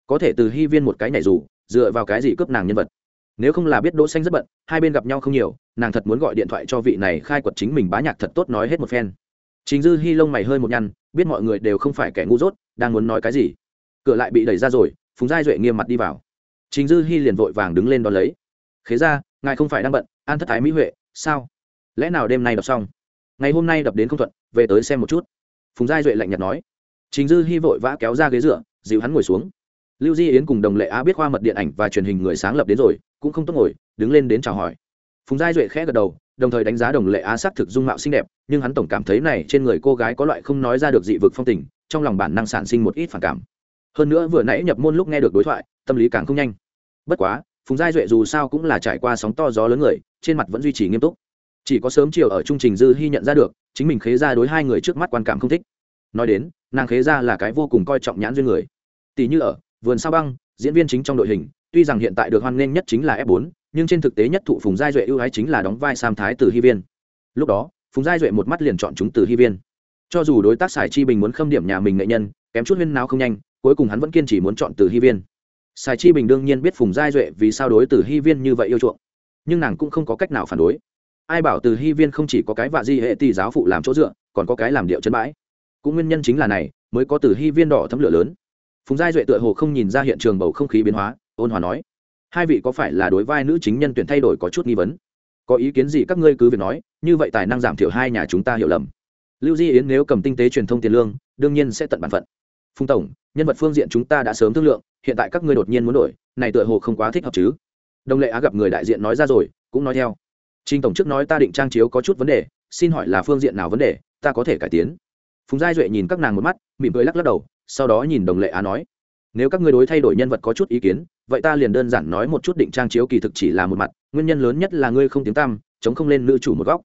Có thể từ Hi Viên một cái nhảy dù, dựa vào cái gì cướp nàng nhân vật? Nếu không là biết Đỗ Xanh rất bận, hai bên gặp nhau không nhiều, nàng thật muốn gọi điện thoại cho vị này khai quật chính mình bá nhạc thật tốt nói hết một phen. Trình Dư Hi lông mày hơi một nhăn, biết mọi người đều không phải kẻ ngu dốt, đang muốn nói cái gì. Cửa lại bị đẩy ra rồi, Phùng Giai Duệ nghiêm mặt đi vào. Trình Dư Hi liền vội vàng đứng lên đón lấy. Khế ra, ngài không phải đang bận, an thất thái mỹ huệ, sao? Lẽ nào đêm nay đọc xong? Ngày hôm nay đập đến không thuận, về tới xem một chút. Phùng Giai Duệ lạnh nhạt nói. Trình Dư Hi vội vã kéo ra ghế dựa, dìu hắn ngồi xuống. Lưu Di Yến cùng Đồng Lệ Á biết khoa mật điện ảnh và truyền hình người sáng lập đến rồi, cũng không tốt ngồi, đứng lên đến chào hỏi. Phùng Giai Duệ khẽ gật đầu, đồng thời đánh giá Đồng Lệ Á sắc thực dung mạo xinh đẹp, nhưng hắn tổng cảm thấy này trên người cô gái có loại không nói ra được dị vực phong tình, trong lòng bản năng sản sinh một ít phản cảm. Hơn nữa vừa nãy nhập môn lúc nghe được đối thoại, tâm lý càng không nhanh. Bất quá, Phùng Giai Duệ dù sao cũng là trải qua sóng to gió lớn người, trên mặt vẫn duy trì nghiêm túc. Chỉ có sớm chiều ở trung trình dư hy nhận ra được, chính mình khế ra đối hai người trước mắt quan cảm không thích. Nói đến, nàng khế ra là cái vô cùng coi trọng nhãn duyên người. Tỷ như ở vườn sao băng diễn viên chính trong đội hình tuy rằng hiện tại được hoan nghênh nhất chính là f 4 nhưng trên thực tế nhất thụ phùng giai duệ ưu ái chính là đóng vai sam thái từ hy viên. Lúc đó, phùng giai duệ một mắt liền chọn chúng từ hy viên. Cho dù đối tác sài chi bình muốn khâm điểm nhà mình nghệ nhân, kém chút huyên nào không nhanh, cuối cùng hắn vẫn kiên trì muốn chọn từ hy viên. Sài chi bình đương nhiên biết phùng giai duệ vì sao đối từ hy viên như vậy yêu chuộng, nhưng nàng cũng không có cách nào phản đối. Ai bảo từ hy viên không chỉ có cái vạ di hệ tỷ giáo phụ làm chỗ dựa, còn có cái làm điệu chân bãi. Cũng nguyên nhân chính là này, mới có từ hy viên đỏ thấm lửa lớn. Phùng giai duệ tựa hồ không nhìn ra hiện trường bầu không khí biến hóa ôn hòa nói hai vị có phải là đối vai nữ chính nhân tuyển thay đổi có chút nghi vấn? Có ý kiến gì các ngươi cứ việc nói như vậy tài năng giảm thiểu hai nhà chúng ta hiểu lầm. Lưu di yến nếu cầm tinh tế truyền thông tiền lương đương nhiên sẽ tận bản phận. Phùng tổng nhân vật phương diện chúng ta đã sớm thương lượng hiện tại các ngươi đột nhiên muốn đổi này tựa hồ không quá thích hợp chứ? Đồng lệ á gặp người đại diện nói ra rồi cũng nói theo. Trình tổng chức nói ta định trang chiếu có chút vấn đề, xin hỏi là phương diện nào vấn đề, ta có thể cải tiến. Phùng Giai Duệ nhìn các nàng một mắt, mỉm cười lắc lắc đầu, sau đó nhìn Đồng Lệ Á nói: "Nếu các ngươi đối thay đổi nhân vật có chút ý kiến, vậy ta liền đơn giản nói một chút định trang chiếu kỳ thực chỉ là một mặt, nguyên nhân lớn nhất là ngươi không tiếng tăm, chống không lên nữ chủ một góc.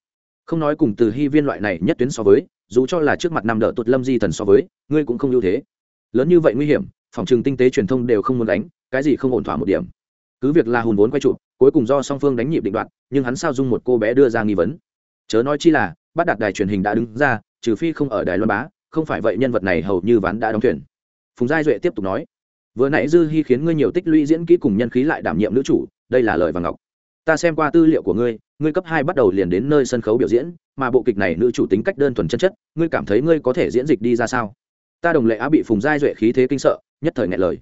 Không nói cùng từ hy viên loại này nhất tuyến so với, dù cho là trước mặt năm đỡ tuột lâm di thần so với, ngươi cũng không ưu thế. Lớn như vậy nguy hiểm, phòng trường tinh tế truyền thông đều không muốn đánh, cái gì không ổn thỏa một điểm. Cứ việc là hùn vốn quay trụ, cuối cùng do song phương đánh nhịp định đoạt nhưng hắn sao dung một cô bé đưa ra nghi vấn chớ nói chi là bắt đạt đài truyền hình đã đứng ra trừ phi không ở đài loan bá không phải vậy nhân vật này hầu như ván đã đóng thuyền phùng giai duệ tiếp tục nói vừa nãy dư hy khiến ngươi nhiều tích lũy diễn kỹ cùng nhân khí lại đảm nhiệm nữ chủ, đây là lời và ngọc. Ta xem qua tư liệu của ngươi ngươi cấp hai bắt đầu liền đến nơi sân khấu biểu diễn, mà bộ kịch này nữ chủ tính cách đơn thuần chân chất, ngươi cảm thấy ngươi có thể diễn dịch đi ra sao? Ta đồng lệ á bị phùng giai duệ khí thế kinh sợ, nhất thời ngại lời.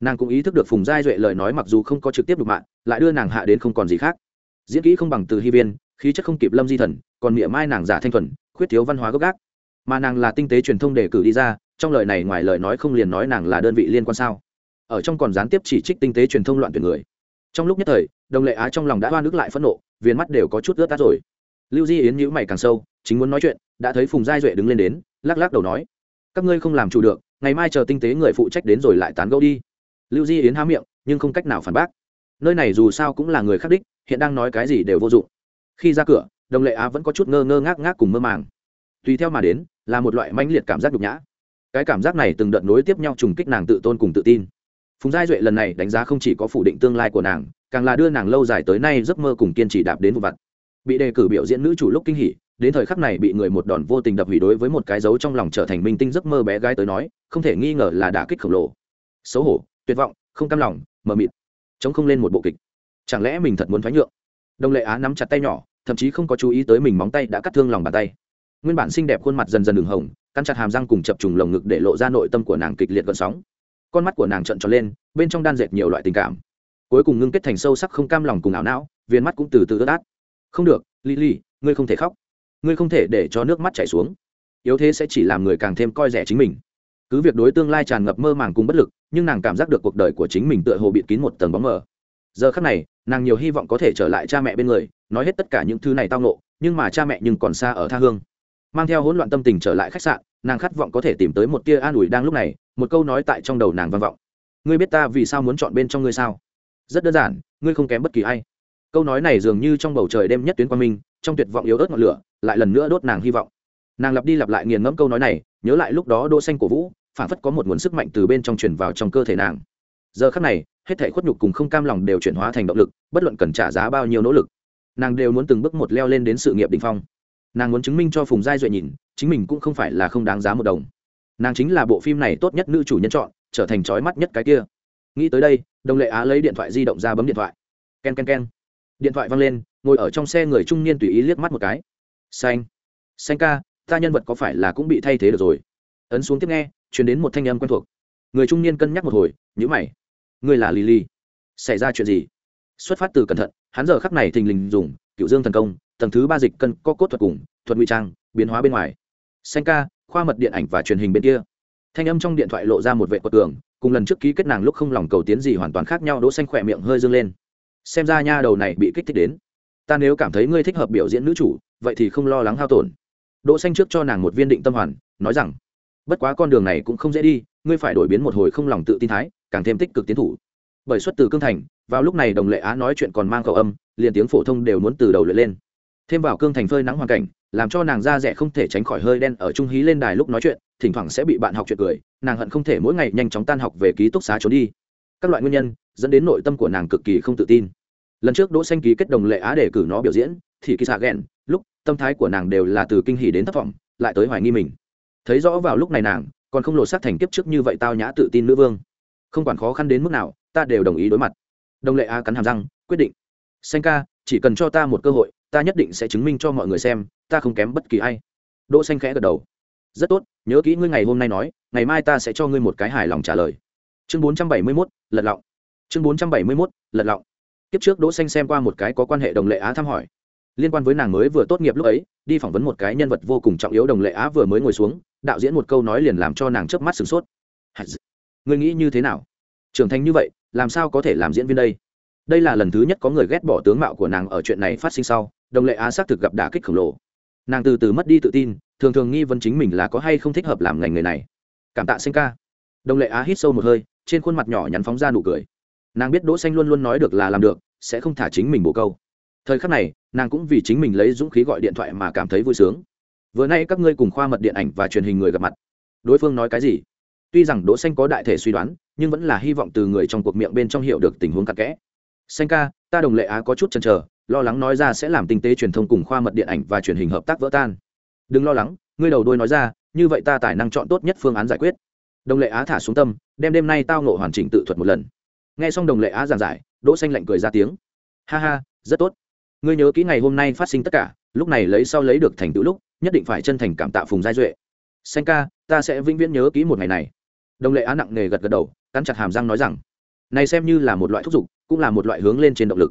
Nàng cũng ý thức được phùng giai duệ lời nói mặc dù không có trực tiếp đục mạng, lại đưa nàng hạ đến không còn gì khác. Diễn kỹ không bằng từ hy viên, khí chất không kịp lâm di thần, còn miệng mai nàng giả thanh thuần, khuyết thiếu văn hóa gốc gác. Mà nàng là tinh tế truyền thông đề cử đi ra, trong lời này ngoài lời nói không liền nói nàng là đơn vị liên quan sao? Ở trong còn gián tiếp chỉ trích tinh tế truyền thông loạn tuyển người. Trong lúc nhất thời, đồng lệ á trong lòng đã hoa nước lại phẫn nộ, viền mắt đều có chút ướt tát rồi. Lưu di yến nhữ mày càng sâu, chính muốn nói chuyện, đã thấy phùng giai duệ đứng lên đến, lắc lắc đầu nói, các ngươi không làm chủ được, ngày mai chờ tinh tế người phụ trách đến rồi lại tán gẫu đi. Lưu di yến há miệng, nhưng không cách nào phản bác. Nơi này dù sao cũng là người khắc đích, hiện đang nói cái gì đều vô dụng. Khi ra cửa, đồng lệ á vẫn có chút ngơ ngơ ngác ngác cùng mơ màng. Tùy theo mà đến, là một loại mãnh liệt cảm giác nhục nhã. Cái cảm giác này từng đợt nối tiếp nhau trùng kích nàng tự tôn cùng tự tin phùng giai duệ lần này đánh giá không chỉ có phủ định tương lai của nàng, càng là đưa nàng lâu dài tới nay giấc mơ cùng kiên trì đạp đến vụ vặt. Bị đề cử biểu diễn nữ chủ lúc kinh hỉ, đến thời khắc này bị người một đòn vô tình đập hủy đối với một cái dấu trong lòng trở thành minh tinh giấc mơ bé gái tới nói, không thể nghi ngờ là đả kích khổng lồ. Xấu hổ, tuyệt vọng, không cam lòng, mờ mịt. Chống không lên một bộ kịch. Chẳng lẽ mình thật muốn thoái nhượng? Đồng lệ á nắm chặt tay nhỏ, thậm chí không có chú ý tới mình móng tay đã cắt thương lòng bàn tay. Nguyên bản xinh đẹp khuôn mặt dần dần đường hồng căn chặt hàm răng cùng chập trùng lồng ngực để lộ ra nội tâm của nàng kịch liệt gợn sóng con mắt của nàng trợn tròn lên, bên trong đan dệt nhiều loại tình cảm. Cuối cùng ngưng kết thành sâu sắc không cam lòng cùng ảo não viên mắt cũng từ từ ướt át. Không được li li ngươi không thể khóc. Ngươi không thể để cho nước mắt chảy xuống. Yếu thế sẽ chỉ làm người càng thêm coi rẻ chính mình. Cứ việc đối tương lai tràn ngập mơ màng cùng bất lực, nhưng nàng cảm giác được cuộc đời của chính mình tựa hồ bịt kín một tầng bóng mờ. Giờ khắc này, nàng nhiều hy vọng có thể trở lại cha mẹ bên người, nói hết tất cả những thứ này tao nộ nhưng mà cha mẹ nhưng còn xa ở tha hương. Mang theo hỗn loạn tâm tình trở lại khách sạn, nàng khát vọng có thể tìm tới một tia an ủi đang lúc này một câu nói tại trong đầu nàng vang vọng. Ngươi biết ta vì sao muốn chọn bên trong ngươi sao? Rất đơn giản, ngươi không kém bất kỳ ai. Câu nói này dường như trong bầu trời đêm nhất tuyến quang minh, trong tuyệt vọng yếu ớt ngọn lửa, lại lần nữa đốt nàng hy vọng. Nàng lặp đi lặp lại nghiền ngẫm câu nói này, nhớ lại lúc đó đỗ xanh cổ vũ phản phất có một nguồn sức mạnh từ bên trong truyền vào trong cơ thể nàng. Giờ khắc này, hết thảy khuất nhục cùng không cam lòng đều chuyển hóa thành động lực, bất luận cần trả giá bao nhiêu nỗ lực, nàng đều muốn từng bước một leo lên đến sự nghiệp đỉnh phong. Nàng muốn chứng minh cho phùng giai duệ nhìn, chính mình cũng không phải là không đáng giá một đồng nàng chính là bộ phim này tốt nhất nữ chủ nhân chọn, trở thành trói mắt nhất cái kia. Nghĩ tới đây đồng lệ á lấy điện thoại di động ra bấm điện thoại. K e n k e n k e n điện thoại văng lên, ngồi ở trong xe người trung niên tùy ý liếc mắt một cái. Xanh. Xanh ca, ta nhân vật có phải là cũng bị thay thế được rồi? Ấn xuống tiếp nghe chuyển đến một thanh âm quen thuộc. Người trung niên cân nhắc một hồi nhữ mày. Ngươi là lily. Xảy ra chuyện gì? Xuất phát từ cẩn thận, hắn giờ khắc này thình lình dùng cựu dương thần công, tầng thứ ba dịch cân, co cốt thuật cùng, thuật ngụy trang, biến hóa bên ngoài. Xanh ca khoa mật điện ảnh và truyền hình bên kia. Thanh âm trong điện thoại lộ ra một vệ quật tường cùng lần trước ký kết nàng lúc không lòng cầu tiến gì hoàn toàn khác nhau, đỗ xanh khỏe miệng hơi dương lên. Xem ra nha đầu này bị kích thích đến. Ta nếu cảm thấy ngươi thích hợp biểu diễn nữ chủ, vậy thì không lo lắng hao tổn. Đỗ xanh trước cho nàng một viên định tâm hoàn, nói rằng, bất quá con đường này cũng không dễ đi, ngươi phải đổi biến một hồi không lòng tự tin thái, càng thêm tích cực tiến thủ. Bởi xuất từ cương thành, vào lúc này đồng lệ á nói chuyện còn mang khẩu âm, liền tiếng phổ thông đều muốn từ đầu luyện lên. Thêm vào cương thành phơi nắng hoàn cảnh làm cho nàng da rẻ không thể tránh khỏi hơi đen ở trung hí lên đài lúc nói chuyện, thỉnh thoảng sẽ bị bạn học chuyện cười, nàng hận không thể mỗi ngày nhanh chóng tan học về ký túc xá trốn đi. Các loại nguyên nhân dẫn đến nội tâm của nàng cực kỳ không tự tin. Lần trước đỗ xanh ký kết đồng lệ á để cử nó biểu diễn, thì kỳ xạ ghen lúc tâm thái của nàng đều là từ kinh hỉ đến thất vọng, lại tới hoài nghi mình. Thấy rõ vào lúc này nàng, còn không lột xác thành kiếp trước như vậy tao nhã tự tin nữ vương. Không quản khó khăn đến mức nào, ta đều đồng ý đối mặt. Đồng lệ á cắn hàm răng, quyết định. Xanh ca, chỉ cần cho ta một cơ hội ta nhất định sẽ chứng minh cho mọi người xem ta không kém bất kỳ ai. Đỗ xanh khẽ gật đầu. Rất tốt nhớ kỹ ngươi ngày hôm nay nói ngày mai ta sẽ cho ngươi một cái hài lòng trả lời. Chương 471, lật lọng. Chương 471, lật lọng. Tiếp trước đỗ xanh xem qua một cái có quan hệ đồng lệ á thăm hỏi. Liên quan với nàng mới vừa tốt nghiệp lúc ấy đi phỏng vấn một cái nhân vật vô cùng trọng yếu đồng lệ á vừa mới ngồi xuống đạo diễn một câu nói liền làm cho nàng chớp mắt sửng sốt. Ngươi nghĩ như thế nào? Trưởng thành như vậy làm sao có thể làm diễn viên đây? Đây là lần thứ nhất có người ghét bỏ tướng mạo của nàng ở chuyện này phát sinh sau đồng lệ á xác thực gặp đả kích khổng lồ. Nàng từ từ mất đi tự tin, thường thường nghi vấn chính mình là có hay không thích hợp làm ngành nghề này. Cảm tạ sinh ca. Đồng lệ á hít sâu một hơi, trên khuôn mặt nhỏ nhắn phóng ra nụ cười. Nàng biết đỗ xanh luôn luôn nói được là làm được, sẽ không thả chính mình bổ câu. Thời khắc này, nàng cũng vì chính mình lấy dũng khí gọi điện thoại mà cảm thấy vui sướng. Vừa nay các ngươi cùng khoa mật điện ảnh và truyền hình người gặp mặt. Đối phương nói cái gì? Tuy rằng đỗ xanh có đại thể suy đoán, nhưng vẫn là hy vọng từ người trong cuộc miệng bên trong hiểu được tình huống cặn kẽ. Xanh ca, ta đồng lệ á có chút chần chờ lo lắng nói ra sẽ làm tinh tế truyền thông cùng khoa mật điện ảnh và truyền hình hợp tác vỡ tan. Đừng lo lắng, ngươi đầu đôi nói ra, như vậy ta tài năng chọn tốt nhất phương án giải quyết. Đồng lệ á thả xuống tâm, đem đêm nay tao nộ hoàn chỉnh tự thuật một lần. Nghe xong đồng lệ á giảng giải, đỗ xanh lạnh cười ra tiếng. Ha ha, rất tốt. Ngươi nhớ kỹ ngày hôm nay phát sinh tất cả, lúc này lấy sau lấy được thành tựu lúc, nhất định phải chân thành cảm tạ phùng giai duệ. Xanh ca, ta sẽ vĩnh viễn nhớ kỹ một ngày này. Đồng lệ á nặng nề gật gật đầu, cắn chặt hàm răng nói rằng, này xem như là một loại thúc giục, cũng là một loại hướng lên trên động lực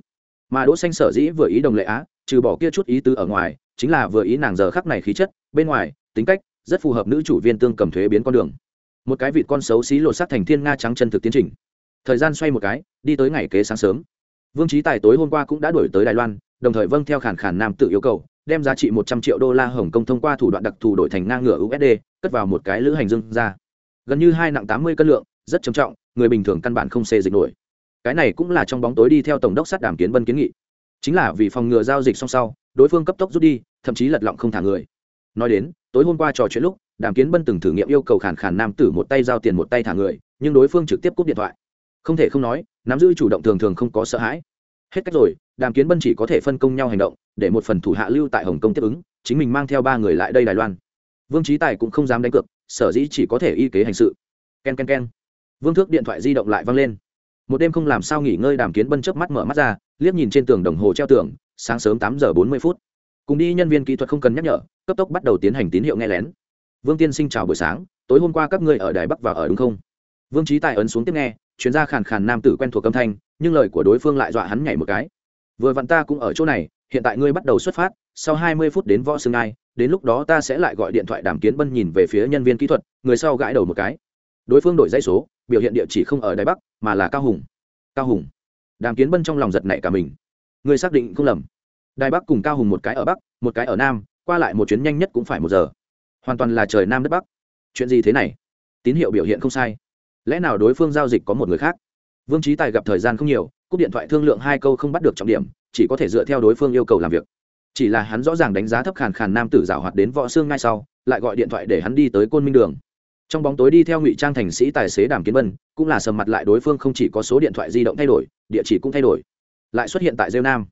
mà đỗ xanh sở dĩ vừa ý đồng lệ á, trừ bỏ kia chút ý tứ ở ngoài, chính là vừa ý nàng giờ khắc này khí chất, bên ngoài, tính cách, rất phù hợp nữ chủ viên tương cầm thuế biến con đường. Một cái vịt con xấu xí lột xác thành thiên nga trắng chân thực tiến trình. Thời gian xoay một cái, đi tới ngày kế sáng sớm. Vương trí tài tối hôm qua cũng đã đuổi tới đài loan, đồng thời vâng theo khản khản nam tự yêu cầu, đem giá trị một trăm triệu đô la hồng kông thông qua thủ đoạn đặc thù đổi thành ngang ngửa usd cất vào một cái lữ hành dương ra. Gần như hai nặng tám mươi cân lượng, rất trầm trọng, người bình thường căn bản không xê dịch nổi cái này cũng là trong bóng tối đi theo tổng đốc sát đàm kiến vân kiến nghị. Chính là vì phòng ngừa giao dịch song sau, đối phương cấp tốc rút đi, thậm chí lật lọng không thả người. Nói đến, tối hôm qua trò chuyện lúc, đàm kiến bân từng thử nghiệm yêu cầu khản khản nam tử một tay giao tiền một tay thả người, nhưng đối phương trực tiếp cúp điện thoại. Không thể không nói, nắm giữ chủ động thường thường không có sợ hãi. Hết cách rồi, đàm kiến bân chỉ có thể phân công nhau hành động, để một phần thủ hạ lưu tại hồng kông tiếp ứng, chính mình mang theo ba người lại đây đài loan. Vương trí tài cũng không dám đánh cược, sở dĩ chỉ có thể y kế hành sự. K e n k e n k e n vương thước điện thoại di động lại văng lên một đêm không làm sao nghỉ ngơi đàm kiến bân chớp mắt mở mắt ra, liếc nhìn trên tường đồng hồ treo tường, sáng sớm tám giờ bốn mươi phút. Cùng đi nhân viên kỹ thuật không cần nhắc nhở, cấp tốc bắt đầu tiến hành tín hiệu nghe lén. Vương tiên sinh chào buổi sáng, tối hôm qua các ngươi ở đài bắc và ở đúng không? Vương trí tài ấn xuống tiếp nghe, chuyên gia khàn khàn nam tử quen thuộc âm thanh, nhưng lời của đối phương lại dọa hắn nhảy một cái. Vừa vặn ta cũng ở chỗ này, hiện tại ngươi bắt đầu xuất phát, sau hai mươi phút đến võ sương ai, đến lúc đó ta sẽ lại gọi điện thoại đàm kiến bân nhìn về phía nhân viên kỹ thuật, người sau gãi đầu một cái đối phương đổi dãy số, biểu hiện địa chỉ không ở đài bắc, mà là cao hùng. Cao hùng. Đàm kiến bân trong lòng giật nảy cả mình. Người xác định không lầm. Đài bắc cùng cao hùng một cái ở bắc, một cái ở nam, qua lại một chuyến nhanh nhất cũng phải một giờ. Hoàn toàn là trời nam đất bắc. Chuyện gì thế này? Tín hiệu biểu hiện không sai. Lẽ nào đối phương giao dịch có một người khác? Vương trí tài gặp thời gian không nhiều, cúp điện thoại thương lượng hai câu không bắt được trọng điểm, chỉ có thể dựa theo đối phương yêu cầu làm việc. Chỉ là hắn rõ ràng đánh giá thấp khàn khàn nam tử giảo hoạt đến võ xương ngay sau, lại gọi điện thoại để hắn đi tới côn minh đường trong bóng tối đi theo ngụy trang thành sĩ tài xế đàm kiến vân, cũng là sầm mặt lại đối phương không chỉ có số điện thoại di động thay đổi, địa chỉ cũng thay đổi. Lại xuất hiện tại rêu nam.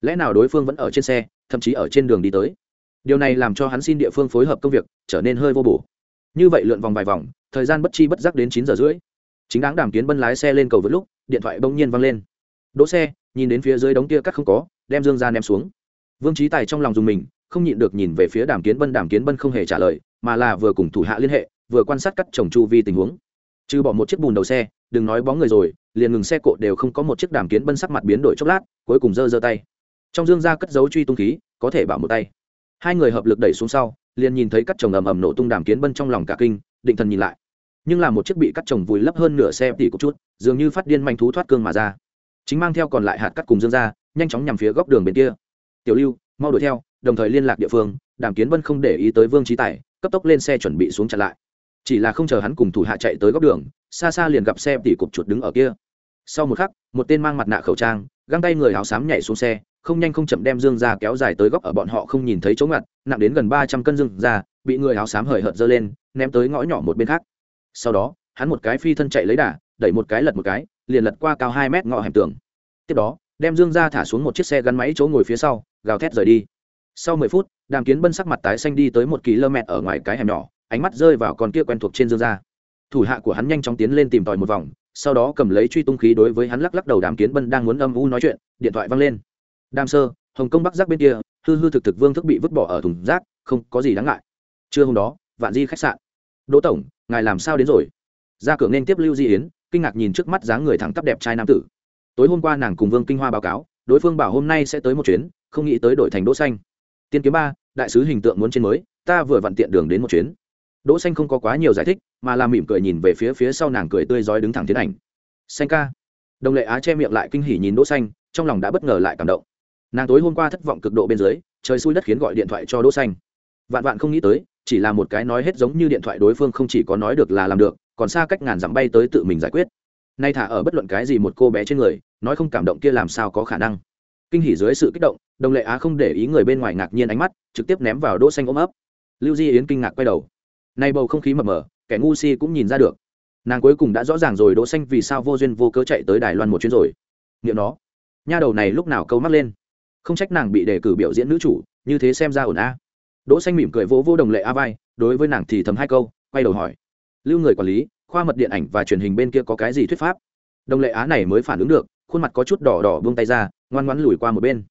Lẽ nào đối phương vẫn ở trên xe, thậm chí ở trên đường đi tới? Điều này làm cho hắn xin địa phương phối hợp công việc, trở nên hơi vô bổ. Như vậy lượn vòng vài vòng, thời gian bất chi bất giác đến chín giờ rưỡi. Chính đáng đàm kiến bân lái xe lên cầu vượt lúc, điện thoại bỗng nhiên văng lên. Đỗ xe, nhìn đến phía dưới đống kia cắt không có, đem dương ra ném xuống. Vương trí tài trong lòng dùng mình, không nhịn được nhìn về phía đàm kiến bân đàm kiến bân không hề trả lời, mà là vừa cùng thủ hạ liên hệ vừa quan sát cắt trồng chu vi tình huống. Trừ bỏ một chiếc bùn đầu xe, đừng nói bóng người rồi, liền ngừng xe cộ đều không có một chiếc đàm kiến bân sắc mặt biến đổi chốc lát, cuối cùng giơ giơ tay. Trong dương ra cất dấu truy tung khí, có thể bảo một tay. Hai người hợp lực đẩy xuống sau, liền nhìn thấy cắt trồng ầm ầm nổ tung đàm kiến bân trong lòng cả kinh, định thần nhìn lại. Nhưng là một chiếc bị cắt trồng vùi lấp hơn nửa xe tỉ cục chút, dường như phát điên manh thú thoát cương mà ra. Chính mang theo còn lại hạt cắt cùng dương ra nhanh chóng nhằm phía góc đường bên kia. Tiểu lưu, mau đuổi theo, đồng thời liên lạc địa phương, đàm kiến bân không để ý tới vương trí tài, cấp tốc lên xe chuẩn bị xuống chặn lại chỉ là không chờ hắn cùng thủ hạ chạy tới góc đường, xa xa liền gặp xe tỉ cục chuột đứng ở kia. Sau một khắc, một tên mang mặt nạ khẩu trang, găng tay người áo xám nhảy xuống xe, không nhanh không chậm đem dương ra kéo dài tới góc ở bọn họ không nhìn thấy chỗ ngặt, nặng đến gần ba trăm cân dương ra, bị người áo xám hời hợt dơ lên, ném tới ngõ nhỏ một bên khác. Sau đó, hắn một cái phi thân chạy lấy đà, đẩy một cái lật một cái, liền lật qua cao hai mét ngõ hẻm tường. Tiếp đó, đem dương ra thả xuống một chiếc xe gắn máy chỗ ngồi phía sau, gào thét rời đi. Sau mười phút, đàm kiến bân sắc mặt tái xanh đi tới một km ở ngoài cái hẻm nhỏ ánh mắt rơi vào con kia quen thuộc trên dương ra thủ hạ của hắn nhanh chóng tiến lên tìm tòi một vòng, sau đó cầm lấy truy tung khí đối với hắn lắc lắc đầu đám kiến bân đang muốn âm u nói chuyện, điện thoại văng lên. Đam sơ, hồng kông bắc giác bên kia, hư hư thực thực vương thức bị vứt bỏ ở thùng rác, không có gì đáng ngại. Trưa hôm đó, vạn di khách sạn. Đỗ tổng, ngài làm sao đến rồi? Ra cửa nên tiếp lưu di yến, kinh ngạc nhìn trước mắt dáng người thẳng tắp đẹp trai nam tử. Tối hôm qua nàng cùng vương kinh hoa báo cáo, đối phương bảo hôm nay sẽ tới một chuyến, không nghĩ tới đổi thành đỗ xanh. Tiên kiếm ba, đại sứ hình tượng muốn trên mới, ta vừa vặn tiện đường đến một chuyến đỗ xanh không có quá nhiều giải thích, mà là mỉm cười nhìn về phía phía sau nàng cười tươi rói đứng thẳng tiến ảnh. Xanh ca. Đồng lệ á che miệng lại kinh hỉ nhìn đỗ xanh, trong lòng đã bất ngờ lại cảm động. Nàng tối hôm qua thất vọng cực độ bên dưới, trời xui đất khiến gọi điện thoại cho đỗ xanh. Vạn vạn không nghĩ tới, chỉ là một cái nói hết giống như điện thoại đối phương không chỉ có nói được là làm được, còn xa cách ngàn dặm bay tới tự mình giải quyết. Nay thả ở bất luận cái gì một cô bé trên người, nói không cảm động kia làm sao có khả năng. Kinh hỉ dưới sự kích động, đồng lệ á không để ý người bên ngoài ngạc nhiên ánh mắt, trực tiếp ném vào đỗ xanh ôm ấp. Lưu di yến kinh ngạc quay đầu nay bầu không khí mập mờ, kẻ ngu si cũng nhìn ra được. Nàng cuối cùng đã rõ ràng rồi đỗ xanh vì sao vô duyên vô cớ chạy tới đài loan một chuyến rồi. Niệm nó. Nha đầu này lúc nào câu mắt lên. Không trách nàng bị đề cử biểu diễn nữ chủ, như thế xem ra ổn a. Đỗ xanh mỉm cười vỗ vỗ đồng lệ a vai, đối với nàng thì thầm hai câu, quay đầu hỏi. Lưu người quản lý, khoa mật điện ảnh và truyền hình bên kia có cái gì thuyết pháp? Đồng lệ á này mới phản ứng được, khuôn mặt có chút đỏ đỏ buông tay ra, ngoan ngoãn lùi qua một bên.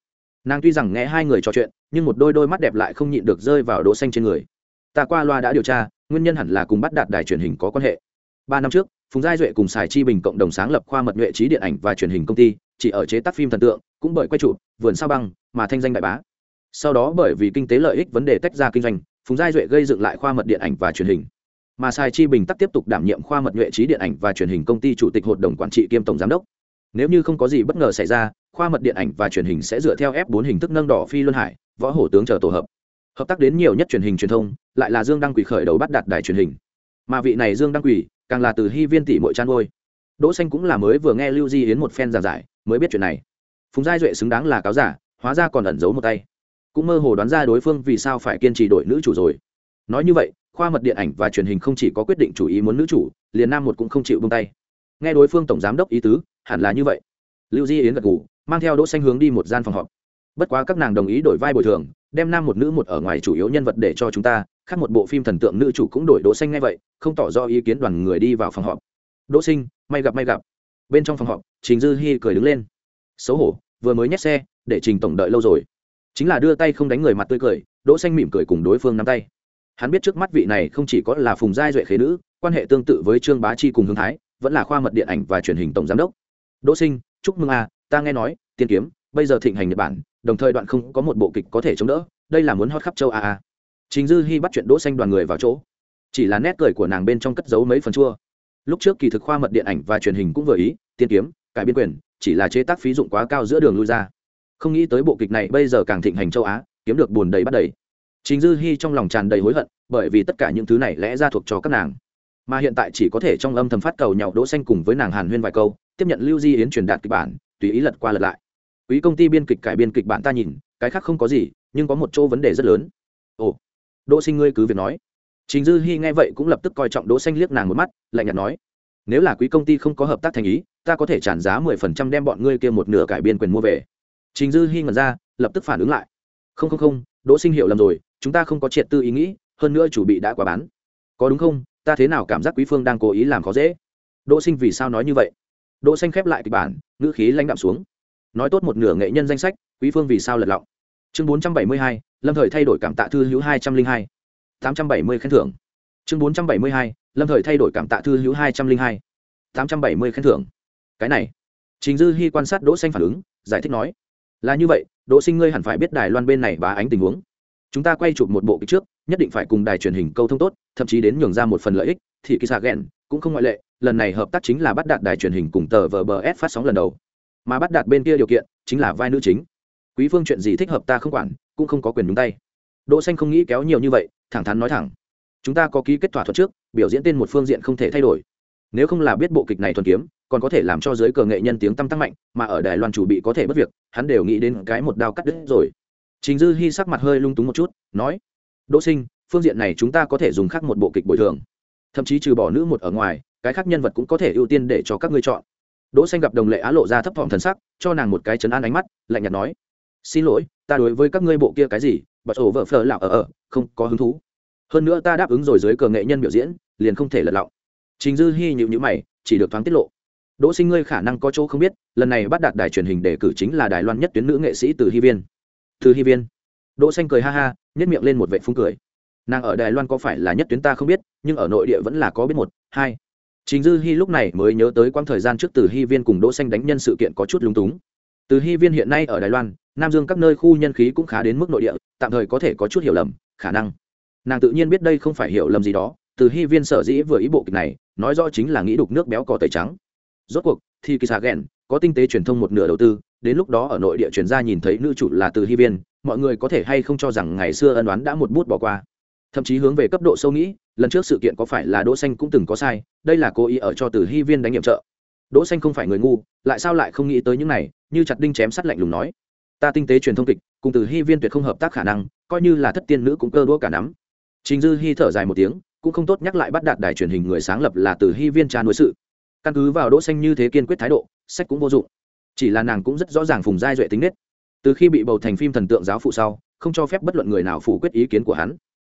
Nàng tuy rằng nghe hai người trò chuyện, nhưng một đôi đôi mắt đẹp lại không nhịn được rơi vào đỗ xanh trên người ta qua loa đã điều tra, nguyên nhân hẳn là cùng bắt đạt đài truyền hình có quan hệ. Ba năm trước, phùng giai duệ cùng sài chi bình cộng đồng sáng lập khoa mật nhuệ trí điện ảnh và truyền hình công ty, chỉ ở chế tác phim thần tượng, cũng bởi quay trụ vườn sao băng mà thanh danh đại bá. Sau đó bởi vì kinh tế lợi ích vấn đề tách ra kinh doanh, phùng giai duệ gây dựng lại khoa mật điện ảnh và truyền hình. Mà sai chi bình tắc tiếp tục đảm nhiệm khoa mật nhuệ trí điện ảnh và truyền hình công ty chủ tịch hội đồng quản trị kiêm tổng giám đốc. Nếu như không có gì bất ngờ xảy ra, khoa mật điện ảnh và truyền hình sẽ dựa theo f 4 hình thức nâng đỏ phi luân hải, võ hổ tướng chờ tổ hợp hợp tác đến nhiều nhất truyền hình truyền thông, lại là dương đăng quỷ khởi đầu bắt đặt đài truyền hình. Mà vị này dương đăng quỷ càng là từ hy viên tỷ mội chăn ngôi đỗ xanh cũng là mới vừa nghe lưu di yến một phen giảng giải, mới biết chuyện này. Phùng giai duệ xứng đáng là cáo giả, hóa ra còn ẩn giấu một tay. Cũng mơ hồ đoán ra đối phương vì sao phải kiên trì đổi nữ chủ rồi. Nói như vậy, khoa mật điện ảnh và truyền hình không chỉ có quyết định chủ ý muốn nữ chủ, liền nam một cũng không chịu buông tay. Nghe đối phương tổng giám đốc ý tứ, hẳn là như vậy. Lưu di yến gật gù, mang theo đỗ xanh hướng đi một gian phòng họp. Bất quá các nàng đồng ý đổi vai bồi thường đem nam một nữ một ở ngoài chủ yếu nhân vật để cho chúng ta, khác một bộ phim thần tượng nữ chủ cũng đổi đỗ xanh ngay vậy, không tỏ rõ ý kiến đoàn người đi vào phòng họp. Đỗ sinh may gặp may gặp. Bên trong phòng họp, trình dư hi cười đứng lên. Xấu hổ, vừa mới nhét xe, để trình tổng đợi lâu rồi. Chính là đưa tay không đánh người mặt tươi cười, đỗ xanh mỉm cười cùng đối phương nắm tay. Hắn biết trước mắt vị này không chỉ có là phùng giai duệ khế nữ, quan hệ tương tự với trương bá chi cùng hương thái, vẫn là khoa mật điện ảnh và truyền hình tổng giám đốc. Đỗ sinh chúc mừng a ta nghe nói, tiên kiếm bây giờ thịnh hành nhật bản, đồng thời đoạn không có một bộ kịch có thể chống đỡ, đây là muốn hot khắp châu a a. Chính dư hy bắt chuyện đỗ xanh đoàn người vào chỗ. Chỉ là nét cười của nàng bên trong cất giấu mấy phần chua. Lúc trước kỳ thực khoa mật điện ảnh và truyền hình cũng vừa ý, tiên kiếm, cải biên quyền, chỉ là chế tác phí dụng quá cao giữa đường lui ra. Không nghĩ tới bộ kịch này bây giờ càng thịnh hành châu á, kiếm được buồn đầy bắt đầy. Chính dư hy trong lòng tràn đầy hối hận, bởi vì tất cả những thứ này lẽ ra thuộc cho các nàng. Mà hiện tại chỉ có thể trong âm thầm phát cầu nhậu đỗ xanh cùng với nàng hàn huyên vài câu, tiếp nhận lưu di yến truyền đạt kịch bản, tùy ý lật qua lật lại quý công ty biên kịch cải biên kịch bản ta nhìn, cái khác không có gì, nhưng có một chỗ vấn đề rất lớn. Ồ, đỗ sinh ngươi cứ việc nói. Trình dư hy nghe vậy cũng lập tức coi trọng đỗ xanh liếc nàng một mắt, lạnh nhạt nói, nếu là quý công ty không có hợp tác thành ý, ta có thể trả giá mười phần trăm đem bọn ngươi kia một nửa cải biên quyền mua về. Trình dư hy ngẩn ra, lập tức phản ứng lại. Không không không, đỗ sinh hiểu lầm rồi, chúng ta không có triệt tư ý nghĩ, hơn nữa chủ bị đã quá bán. Có đúng không? Ta thế nào cảm giác quý phương đang cố ý làm khó dễ? Đỗ sinh vì sao nói như vậy? Đỗ xanh khép lại kịch bản, ngữ khí lãnh đạm xuống nói tốt một nửa nghệ nhân danh sách quý phương vì sao lật lọng. Chương 472, lâm thời thay đổi cảm tạ thư hữu 202. 870 khen thưởng. Chương 472, lâm thời thay đổi cảm tạ thư hữu 202. 870 khen thưởng. Cái này trình dư hy quan sát đỗ xanh phản ứng giải thích nói là như vậy đỗ sinh ngươi hẳn phải biết đài loan bên này bá ánh tình huống. Chúng ta quay chụp một bộ kịch trước nhất định phải cùng đài truyền hình câu thông tốt thậm chí đến nhường ra một phần lợi ích thì kỳ xạ ghẹn cũng không ngoại lệ lần này hợp tác chính là bắt đạt đài truyền hình cùng tờ vbs phát sóng lần đầu mà bắt đạt bên kia điều kiện chính là vai nữ chính. Quý phương chuyện gì thích hợp ta không quản, cũng không có quyền đúng tay. Đỗ xanh không nghĩ kéo nhiều như vậy, thẳng thắn nói thẳng. Chúng ta có ký kết thỏa thuận trước, biểu diễn tên một phương diện không thể thay đổi. Nếu không là biết bộ kịch này thuần kiếm, còn có thể làm cho giới cờ nghệ nhân tiếng tăm tăng mạnh, mà ở đài loan chủ bị có thể bất việc, hắn đều nghĩ đến cái một đao cắt đứt rồi. Trình dư hy sắc mặt hơi lung túng một chút, nói, đỗ sinh phương diện này chúng ta có thể dùng khác một bộ kịch bồi thường. Thậm chí trừ bỏ nữ một ở ngoài, cái khác nhân vật cũng có thể ưu tiên để cho các ngươi chọn đỗ xanh gặp đồng lệ á lộ ra thấp thỏm thần sắc, cho nàng một cái chấn an ánh mắt, lạnh nhạt nói, xin lỗi, ta đối với các ngươi bộ kia cái gì, bật ổ vợ phờ lạo ở ở, không có hứng thú. Hơn nữa ta đáp ứng rồi dưới cờ nghệ nhân biểu diễn, liền không thể lật lọng. Trình dư hi nhịu nhữ mày, chỉ được thoáng tiết lộ. Đỗ sinh ngươi khả năng có chỗ không biết, lần này bắt đạt đài truyền hình đề cử chính là đài loan nhất tuyến nữ nghệ sĩ từ hy viên. Từ hy viên? Đỗ xanh cười ha ha, nhếch miệng lên một vệ phúng cười. Nàng ở đài loan có phải là nhất tuyến ta không biết, nhưng ở nội địa vẫn là có biết một, hai trình dư hi lúc này mới nhớ tới quãng thời gian trước từ hy viên cùng đỗ xanh đánh nhân sự kiện có chút lung túng. Từ hy viên hiện nay ở đài loan, nam dương các nơi khu nhân khí cũng khá đến mức nội địa, tạm thời có thể có chút hiểu lầm, khả năng. Nàng tự nhiên biết đây không phải hiểu lầm gì đó, từ hy viên sở dĩ vừa ý bộ kịch này, nói rõ chính là nghĩ đục nước béo cò tẩy trắng. Rốt cuộc, thì kỳ xà ghẹn có tinh tế truyền thông một nửa đầu tư, đến lúc đó ở nội địa truyền ra nhìn thấy nữ chủ là từ hy viên, mọi người có thể hay không cho rằng ngày xưa ân đoán đã một bút bỏ qua thậm chí hướng về cấp độ sâu nghĩ, lần trước sự kiện có phải là đỗ xanh cũng từng có sai, đây là cố ý ở cho từ hy viên đánh nhiệm trợ. Đỗ xanh không phải người ngu, lại sao lại không nghĩ tới những này, như chặt đinh chém sắt lạnh lùng nói. Ta tinh tế truyền thông kịch, cùng từ hy viên tuyệt không hợp tác khả năng, coi như là thất tiên nữ cũng cơ đũa cả nắm. Trình dư hy thở dài một tiếng, cũng không tốt nhắc lại bắt đạt đài truyền hình người sáng lập là từ hy viên cha nuôi sự. Căn cứ vào đỗ xanh như thế kiên quyết thái độ, sách cũng vô dụng. Chỉ là nàng cũng rất rõ ràng phùng giai duệ tính nết. Từ khi bị bầu thành phim thần tượng giáo phụ sau, không cho phép bất luận người nào phủ quyết ý kiến của hắn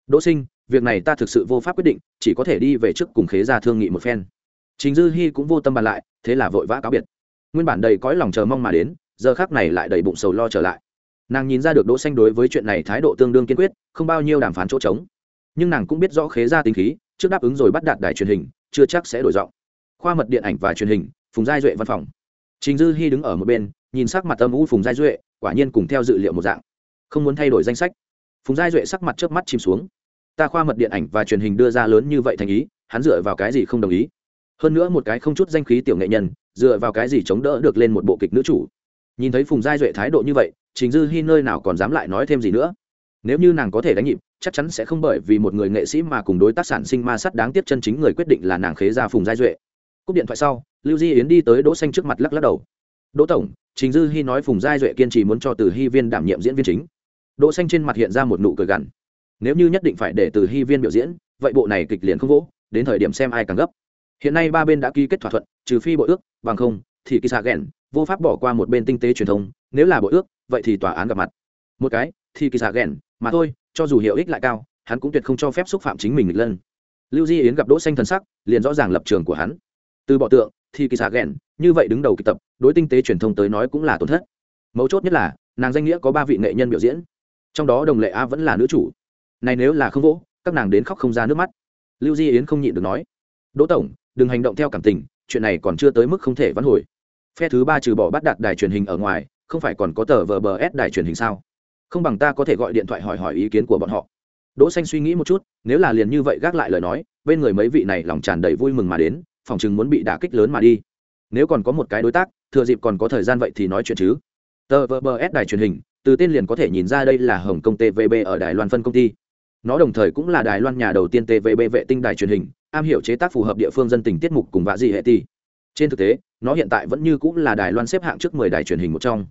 đỗ sinh, việc này ta thực sự vô pháp quyết định, chỉ có thể đi về trước cùng khế ra thương nghị một phen. Trình dư hy cũng vô tâm bàn lại, thế là vội vã cáo biệt. Nguyên bản đầy cõi lòng chờ mong mà đến, giờ khác này lại đầy bụng sầu lo trở lại. Nàng nhìn ra được đỗ xanh đối với chuyện này thái độ tương đương kiên quyết, không bao nhiêu đàm phán chỗ trống. Nhưng nàng cũng biết rõ khế ra tính khí, trước đáp ứng rồi bắt đạt đài truyền hình, chưa chắc sẽ đổi giọng. Khoa mật điện ảnh và truyền hình, phùng giai duệ văn phòng. Trình dư hy đứng ở một bên, nhìn sắc mặt âm u phùng giai duệ, quả nhiên cùng theo dự liệu một dạng. Không muốn thay đổi danh sách. Phùng giai duệ sắc mặt chớp mắt chìm xuống ta khoa mật điện ảnh và truyền hình đưa ra lớn như vậy thành ý, hắn dựa vào cái gì không đồng ý? Hơn nữa một cái không chút danh khí tiểu nghệ nhân, dựa vào cái gì chống đỡ được lên một bộ kịch nữ chủ? Nhìn thấy phùng giai duệ thái độ như vậy, trình dư hy nơi nào còn dám lại nói thêm gì nữa? Nếu như nàng có thể đánh nhịp, chắc chắn sẽ không bởi vì một người nghệ sĩ mà cùng đối tác sản sinh ma sắt đáng tiếc chân chính người quyết định là nàng khế ra phùng giai duệ. Cúp điện thoại sau, lưu di yến đi tới đỗ xanh trước mặt lắc lắc đầu. Đỗ tổng, trình dư hy nói phùng giai duệ kiên trì muốn cho từ hy viên đảm nhiệm diễn viên chính. Đỗ xanh trên mặt hiện ra một nụ cười gằn nếu như nhất định phải để từ hy viên biểu diễn, vậy bộ này kịch liền không vỗ, đến thời điểm xem ai càng gấp. Hiện nay ba bên đã ký kết thỏa thuận, trừ phi bộ ước, bằng không, thì kỳ xạ ghẹn vô pháp bỏ qua một bên tinh tế truyền thông, nếu là bộ ước, vậy thì tòa án gặp mặt. Một cái, thì kỳ xạ ghẹn mà thôi, cho dù hiệu ích lại cao, hắn cũng tuyệt không cho phép xúc phạm chính mình nghịch lân lưu di yến gặp đỗ xanh thần sắc, liền rõ ràng lập trường của hắn. Từ bỏ tượng, thì kỳ xạ ghẹn như vậy đứng đầu kịch tập, đối tinh tế truyền thông tới nói cũng là tổn thất. Mấu chốt nhất là, nàng danh nghĩa có ba vị nghệ nhân biểu diễn. Trong đó đồng lệ a vẫn là nữ chủ này nếu là không vỗ, các nàng đến khóc không ra nước mắt. Lưu di yến không nhịn được nói, đỗ tổng, đừng hành động theo cảm tình, chuyện này còn chưa tới mức không thể vãn hồi. Phe thứ ba trừ bỏ bắt đặt đài truyền hình ở ngoài, không phải còn có tờ vờ bờ s đài truyền hình sao? Không bằng ta có thể gọi điện thoại hỏi hỏi ý kiến của bọn họ. Đỗ xanh suy nghĩ một chút, nếu là liền như vậy gác lại lời nói, bên người mấy vị này lòng tràn đầy vui mừng mà đến, phòng chừng muốn bị đả kích lớn mà đi. Nếu còn có một cái đối tác, thừa dịp còn có thời gian vậy thì nói chuyện chứ. Tờ vờ bờ s đài truyền hình, từ tên liền có thể nhìn ra đây là hồng Công tvb ở đài loan phân công ty nó đồng thời cũng là đài loan nhà đầu tiên tvb vệ tinh đài truyền hình, am hiểu chế tác phù hợp địa phương dân tình tiết mục cùng vạ dị hệ ti trên thực tế, nó hiện tại vẫn như cũng là đài loan xếp hạng trước mười đài truyền hình một trong.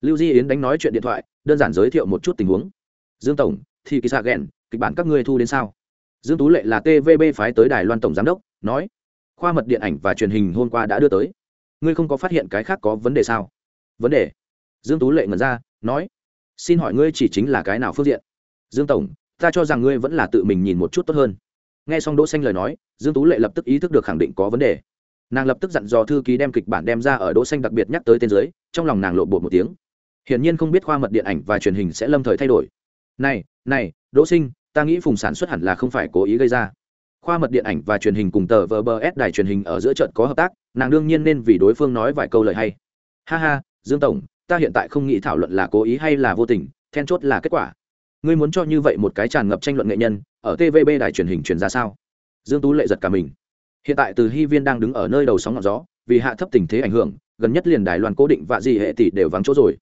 Lưu di yến đánh nói chuyện điện thoại, đơn giản giới thiệu một chút tình huống. Dương tổng, thì kỳ xạ ghen kịch bản các ngươi thu đến sao? Dương tú lệ là tvb phái tới đài loan tổng giám đốc, nói, khoa mật điện ảnh và truyền hình hôm qua đã đưa tới. Ngươi không có phát hiện cái khác có vấn đề sao? Vấn đề? Dương tú lệ ngẩn ra, nói, xin hỏi ngươi chỉ chính là cái nào phương diện? Dương tổng ta cho rằng ngươi vẫn là tự mình nhìn một chút tốt hơn. Nghe xong đỗ xanh lời nói, dương tú lệ lập tức ý thức được khẳng định có vấn đề. Nàng lập tức dặn dò thư ký đem kịch bản đem ra ở đỗ xanh đặc biệt nhắc tới tên dưới, trong lòng nàng lộ bột một tiếng. Hiển nhiên không biết khoa mật điện ảnh và truyền hình sẽ lâm thời thay đổi. Này này, đỗ sinh ta nghĩ phùng sản xuất hẳn là không phải cố ý gây ra. Khoa mật điện ảnh và truyền hình cùng tờ vbs đài truyền hình ở giữa trận có hợp tác, nàng đương nhiên nên vì đối phương nói vài câu lời hay. Ha ha, dương tổng, ta hiện tại không nghĩ thảo luận là cố ý hay là vô tình, then chốt là kết quả ngươi muốn cho như vậy một cái tràn ngập tranh luận nghệ nhân, ở tvb đài truyền hình truyền ra sao? Dương tú lệ giật cả mình. Hiện tại từ hy viên đang đứng ở nơi đầu sóng ngọn gió, vì hạ thấp tình thế ảnh hưởng, gần nhất liền đài loan cố định và gì hệ tỷ đều vắng chỗ rồi.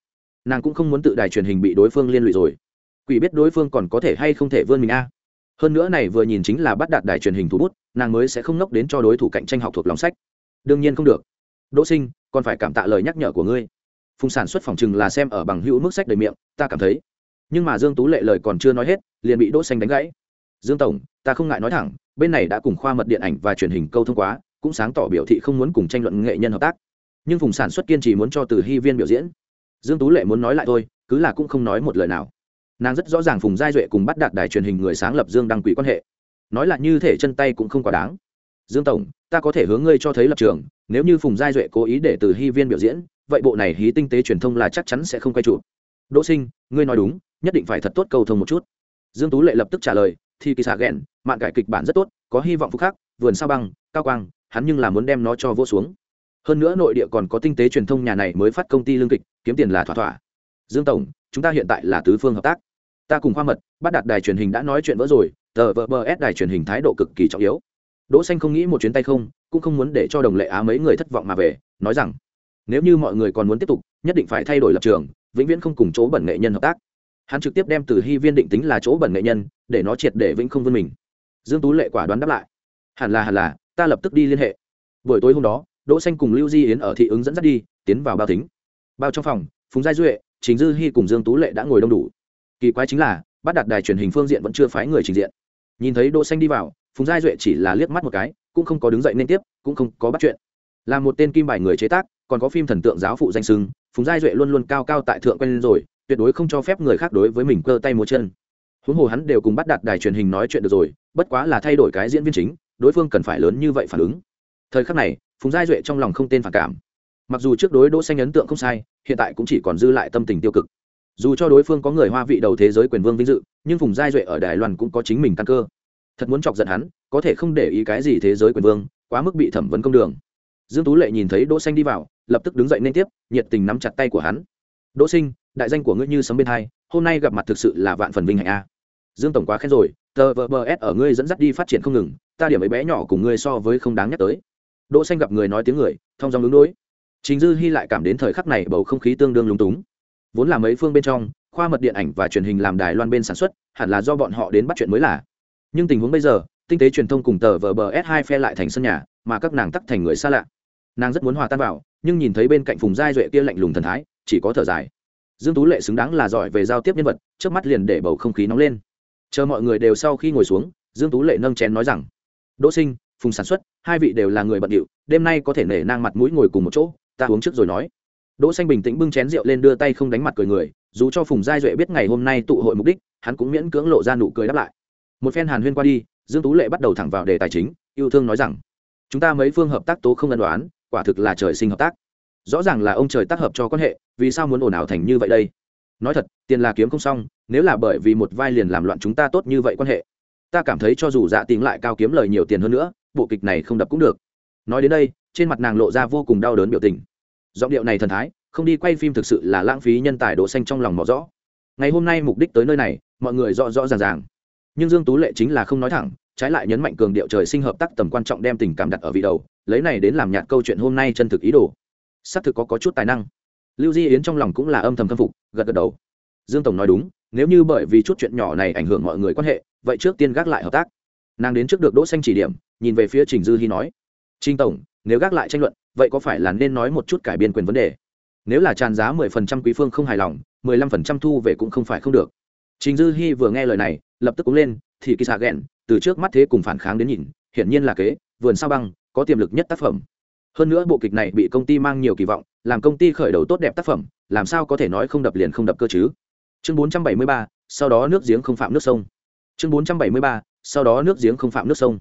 Nàng cũng không muốn tự đài truyền hình bị đối phương liên lụy rồi. Quỷ biết đối phương còn có thể hay không thể vươn mình a. Hơn nữa này vừa nhìn chính là bắt đạt đài truyền hình thủ bút, nàng mới sẽ không nốc đến cho đối thủ cạnh tranh học thuộc lòng sách. Đương nhiên không được. Đỗ sinh, còn phải cảm tạ lời nhắc nhở của ngươi. Phùng sản xuất phòng chừng là xem ở bằng hữu mức sách đầy miệng, ta cảm thấy nhưng mà dương tú lệ lời còn chưa nói hết, liền bị đỗ xanh đánh gãy. Dương tổng, ta không ngại nói thẳng, bên này đã cùng khoa mật điện ảnh và truyền hình câu thông quá, cũng sáng tỏ biểu thị không muốn cùng tranh luận nghệ nhân hợp tác. Nhưng vùng sản xuất kiên trì muốn cho từ hy viên biểu diễn. Dương tú lệ muốn nói lại thôi, cứ là cũng không nói một lời nào. Nàng rất rõ ràng phùng giai duệ cùng bắt đạt đài truyền hình người sáng lập dương đăng quỷ quan hệ. Nói là như thể chân tay cũng không quá đáng. Dương tổng, ta có thể hướng ngươi cho thấy lập trường, nếu như phùng giai duệ cố ý để từ hy viên biểu diễn, vậy bộ này hí tinh tế truyền thông là chắc chắn sẽ không quay trụ. Đỗ sinh, ngươi nói đúng nhất định phải thật tốt cầu thông một chút. Dương tú lệ lập tức trả lời, thì kỳ xạ ghẹn mạng cải kịch bản rất tốt, có hy vọng phúc khác vườn sao băng, cao quang, hắn nhưng là muốn đem nó cho vô xuống. Hơn nữa nội địa còn có tinh tế truyền thông nhà này mới phát công ty lương kịch, kiếm tiền là thỏa thỏa. Dương tổng, chúng ta hiện tại là tứ phương hợp tác. Ta cùng khoa mật, bắt đặt đài truyền hình đã nói chuyện vỡ rồi, tờ vờ bờ s đài truyền hình thái độ cực kỳ trọng yếu. Đỗ xanh không nghĩ một chuyến tay không, cũng không muốn để cho đồng lệ á mấy người thất vọng mà về, nói rằng, nếu như mọi người còn muốn tiếp tục, nhất định phải thay đổi lập trường, vĩnh viễn không cùng chỗ bẩn nghệ nhân hợp tác hắn trực tiếp đem từ hy viên định tính là chỗ bẩn nghệ nhân, để nó triệt để vĩnh không vươn mình. Dương tú lệ quả đoán đáp lại. Hẳn là hẳn là, ta lập tức đi liên hệ. Buổi tối hôm đó, đỗ xanh cùng lưu di yến ở thị ứng dẫn dắt đi, tiến vào bao tính bao trong phòng, phùng giai duệ chính dư hy cùng dương tú lệ đã ngồi đông đủ. Kỳ quái chính là, bắt đặt đài truyền hình phương diện vẫn chưa phái người trình diện. Nhìn thấy đỗ xanh đi vào, phùng giai duệ chỉ là liếc mắt một cái, cũng không có đứng dậy nên tiếp, cũng không có bắt chuyện. Là một tên kim bài người chế tác, còn có phim thần tượng giáo phụ danh sưng phùng giai duệ luôn luôn cao cao tại thượng quen rồi tuyệt đối không cho phép người khác đối với mình cơ tay múa chân. Huống hồ hắn đều cùng bắt đặt đài truyền hình nói chuyện được rồi, bất quá là thay đổi cái diễn viên chính, đối phương cần phải lớn như vậy phản ứng. Thời khắc này, phùng giai duệ trong lòng không tên phản cảm. Mặc dù trước đối đỗ xanh ấn tượng không sai, hiện tại cũng chỉ còn dư lại tâm tình tiêu cực. Dù cho đối phương có người hoa vị đầu thế giới quyền vương vinh dự, nhưng phùng giai duệ ở đài loan cũng có chính mình căn cơ. Thật muốn chọc giận hắn, có thể không để ý cái gì thế giới quyền vương, quá mức bị thẩm vấn công đường. Dương tú lệ nhìn thấy đỗ xanh đi vào, lập tức đứng dậy nên tiếp, nhiệt tình nắm chặt tay của hắn. Đỗ sinh đại danh của ngươi như sấm bên hai, hôm nay gặp mặt thực sự là vạn phần vinh hạnh a. Dương tổng quá khen rồi, tờ vờ bờ s ở ngươi dẫn dắt đi phát triển không ngừng, ta điểm ấy bé nhỏ của ngươi so với không đáng nhắc tới. Đỗ xanh gặp người nói tiếng người, thông dòng ứng đối. Chính dư hy lại cảm đến thời khắc này bầu không khí tương đương lúng túng. Vốn là mấy phương bên trong, khoa mật điện ảnh và truyền hình làm đài loan bên sản xuất, hẳn là do bọn họ đến bắt chuyện mới là. Nhưng tình huống bây giờ, tinh tế truyền thông cùng tờ vờ bờ s hai phe lại thành sân nhà, mà các nàng tắc thành người xa lạ. Nàng rất muốn hòa tan vào, nhưng nhìn thấy bên cạnh phùng giai duệ kia lạnh lùng thần thái, chỉ có thở dài dương tú lệ xứng đáng là giỏi về giao tiếp nhân vật trước mắt liền để bầu không khí nóng lên. Chờ mọi người đều sau khi ngồi xuống, dương tú lệ nâng chén nói rằng, đỗ sinh, phùng sản xuất, hai vị đều là người bận điệu, đêm nay có thể nể nang mặt mũi ngồi cùng một chỗ, ta uống trước rồi nói. Đỗ xanh bình tĩnh bưng chén rượu lên đưa tay không đánh mặt cười người, dù cho phùng giai duệ biết ngày hôm nay tụ hội mục đích, hắn cũng miễn cưỡng lộ ra nụ cười đáp lại. Một phen hàn huyên qua đi, dương tú lệ bắt đầu thẳng vào đề tài chính, yêu thương nói rằng, chúng ta mấy phương hợp tác tố không ân đoán, quả thực là trời sinh hợp tác rõ ràng là ông trời tác hợp cho quan hệ, vì sao muốn ồn ào thành như vậy đây? Nói thật, tiền là kiếm không xong, nếu là bởi vì một vai liền làm loạn chúng ta tốt như vậy quan hệ. Ta cảm thấy cho dù dạ tính lại cao kiếm lời nhiều tiền hơn nữa, bộ kịch này không đập cũng được. Nói đến đây, trên mặt nàng lộ ra vô cùng đau đớn biểu tình. Giọng điệu này thần thái, không đi quay phim thực sự là lãng phí nhân tài độ xanh trong lòng mỏ rõ. Ngày hôm nay mục đích tới nơi này, mọi người rõ rõ ràng ràng. Nhưng dương tú lệ chính là không nói thẳng, trái lại nhấn mạnh cường điệu trời sinh hợp tác tầm quan trọng đem tình cảm đặt ở vị đầu, lấy này đến làm nhạt câu chuyện hôm nay chân thực ý đồ xác thực có, có chút tài năng. Lưu di yến trong lòng cũng là âm thầm khâm phục gật gật đầu. Dương tổng nói đúng nếu như bởi vì chút chuyện nhỏ này ảnh hưởng mọi người quan hệ vậy trước tiên gác lại hợp tác. Nàng đến trước được đỗ xanh chỉ điểm nhìn về phía trình dư hy nói Trình tổng nếu gác lại tranh luận vậy có phải là nên nói một chút cải biên quyền vấn đề? Nếu là tràn giá mười phần trăm quý phương không hài lòng mười lăm phần trăm thu về cũng không phải không được. Trình dư hy vừa nghe lời này lập tức cúng lên thì kỳ xạ ghẹn từ trước mắt thế cùng phản kháng đến nhìn hiển nhiên là kế vườn sao băng có tiềm lực nhất tác phẩm hơn nữa bộ kịch này bị công ty mang nhiều kỳ vọng làm công ty khởi đầu tốt đẹp tác phẩm làm sao có thể nói không đập liền không đập cơ chứ? Chương 473, sau đó nước giếng không phạm nước sông. Chương 473, sau đó nước giếng không phạm nước sông.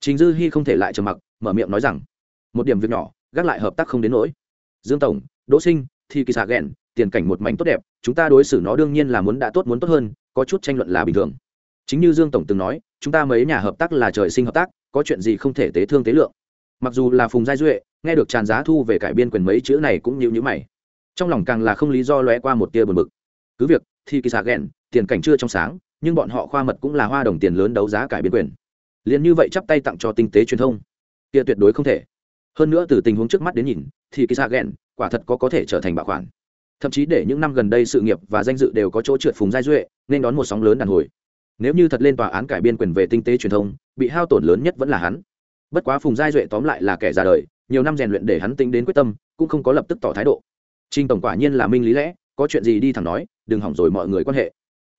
Chính dư hy không thể lại trầm mặc mở miệng nói rằng một điểm việc nhỏ gác lại hợp tác không đến nỗi. Dương tổng đỗ sinh thì kỳ xạ ghẹn tiền cảnh một mảnh tốt đẹp chúng ta đối xử nó đương nhiên là muốn đã tốt muốn tốt hơn có chút tranh luận là bình thường. Chính như dương tổng từng nói chúng ta mấy nhà hợp tác là trời sinh hợp tác có chuyện gì không thể tế thương tế lượng mặc dù là phùng giai duệ, nghe được tràn giá thu về cải biên quyền mấy chữ này cũng như nhữ mày. Trong lòng càng là không lý do lóe qua một tia buồn bực. Cứ việc, thì kỳ xạ ghẹn, tiền cảnh chưa trong sáng, nhưng bọn họ khoa mật cũng là hoa đồng tiền lớn đấu giá cải biên quyền. Liền như vậy chắp tay tặng cho tinh tế truyền thông. Kia tuyệt đối không thể. Hơn nữa từ tình huống trước mắt đến nhìn, thì kỳ xạ ghẹn, quả thật có có thể trở thành bảo khoản thậm chí để những năm gần đây sự nghiệp và danh dự đều có chỗ trượt phùng giai duệ, nên đón một sóng lớn đàn hồi. Nếu như thật lên tòa án cải biên quyền về tinh tế truyền thông, bị hao tổn lớn nhất vẫn là hắn bất quá phùng giai duệ tóm lại là kẻ già đời, nhiều năm rèn luyện để hắn tính đến quyết tâm, cũng không có lập tức tỏ thái độ. Trinh tổng quả nhiên là minh lý lẽ, có chuyện gì đi thẳng nói, đừng hỏng rồi mọi người quan hệ.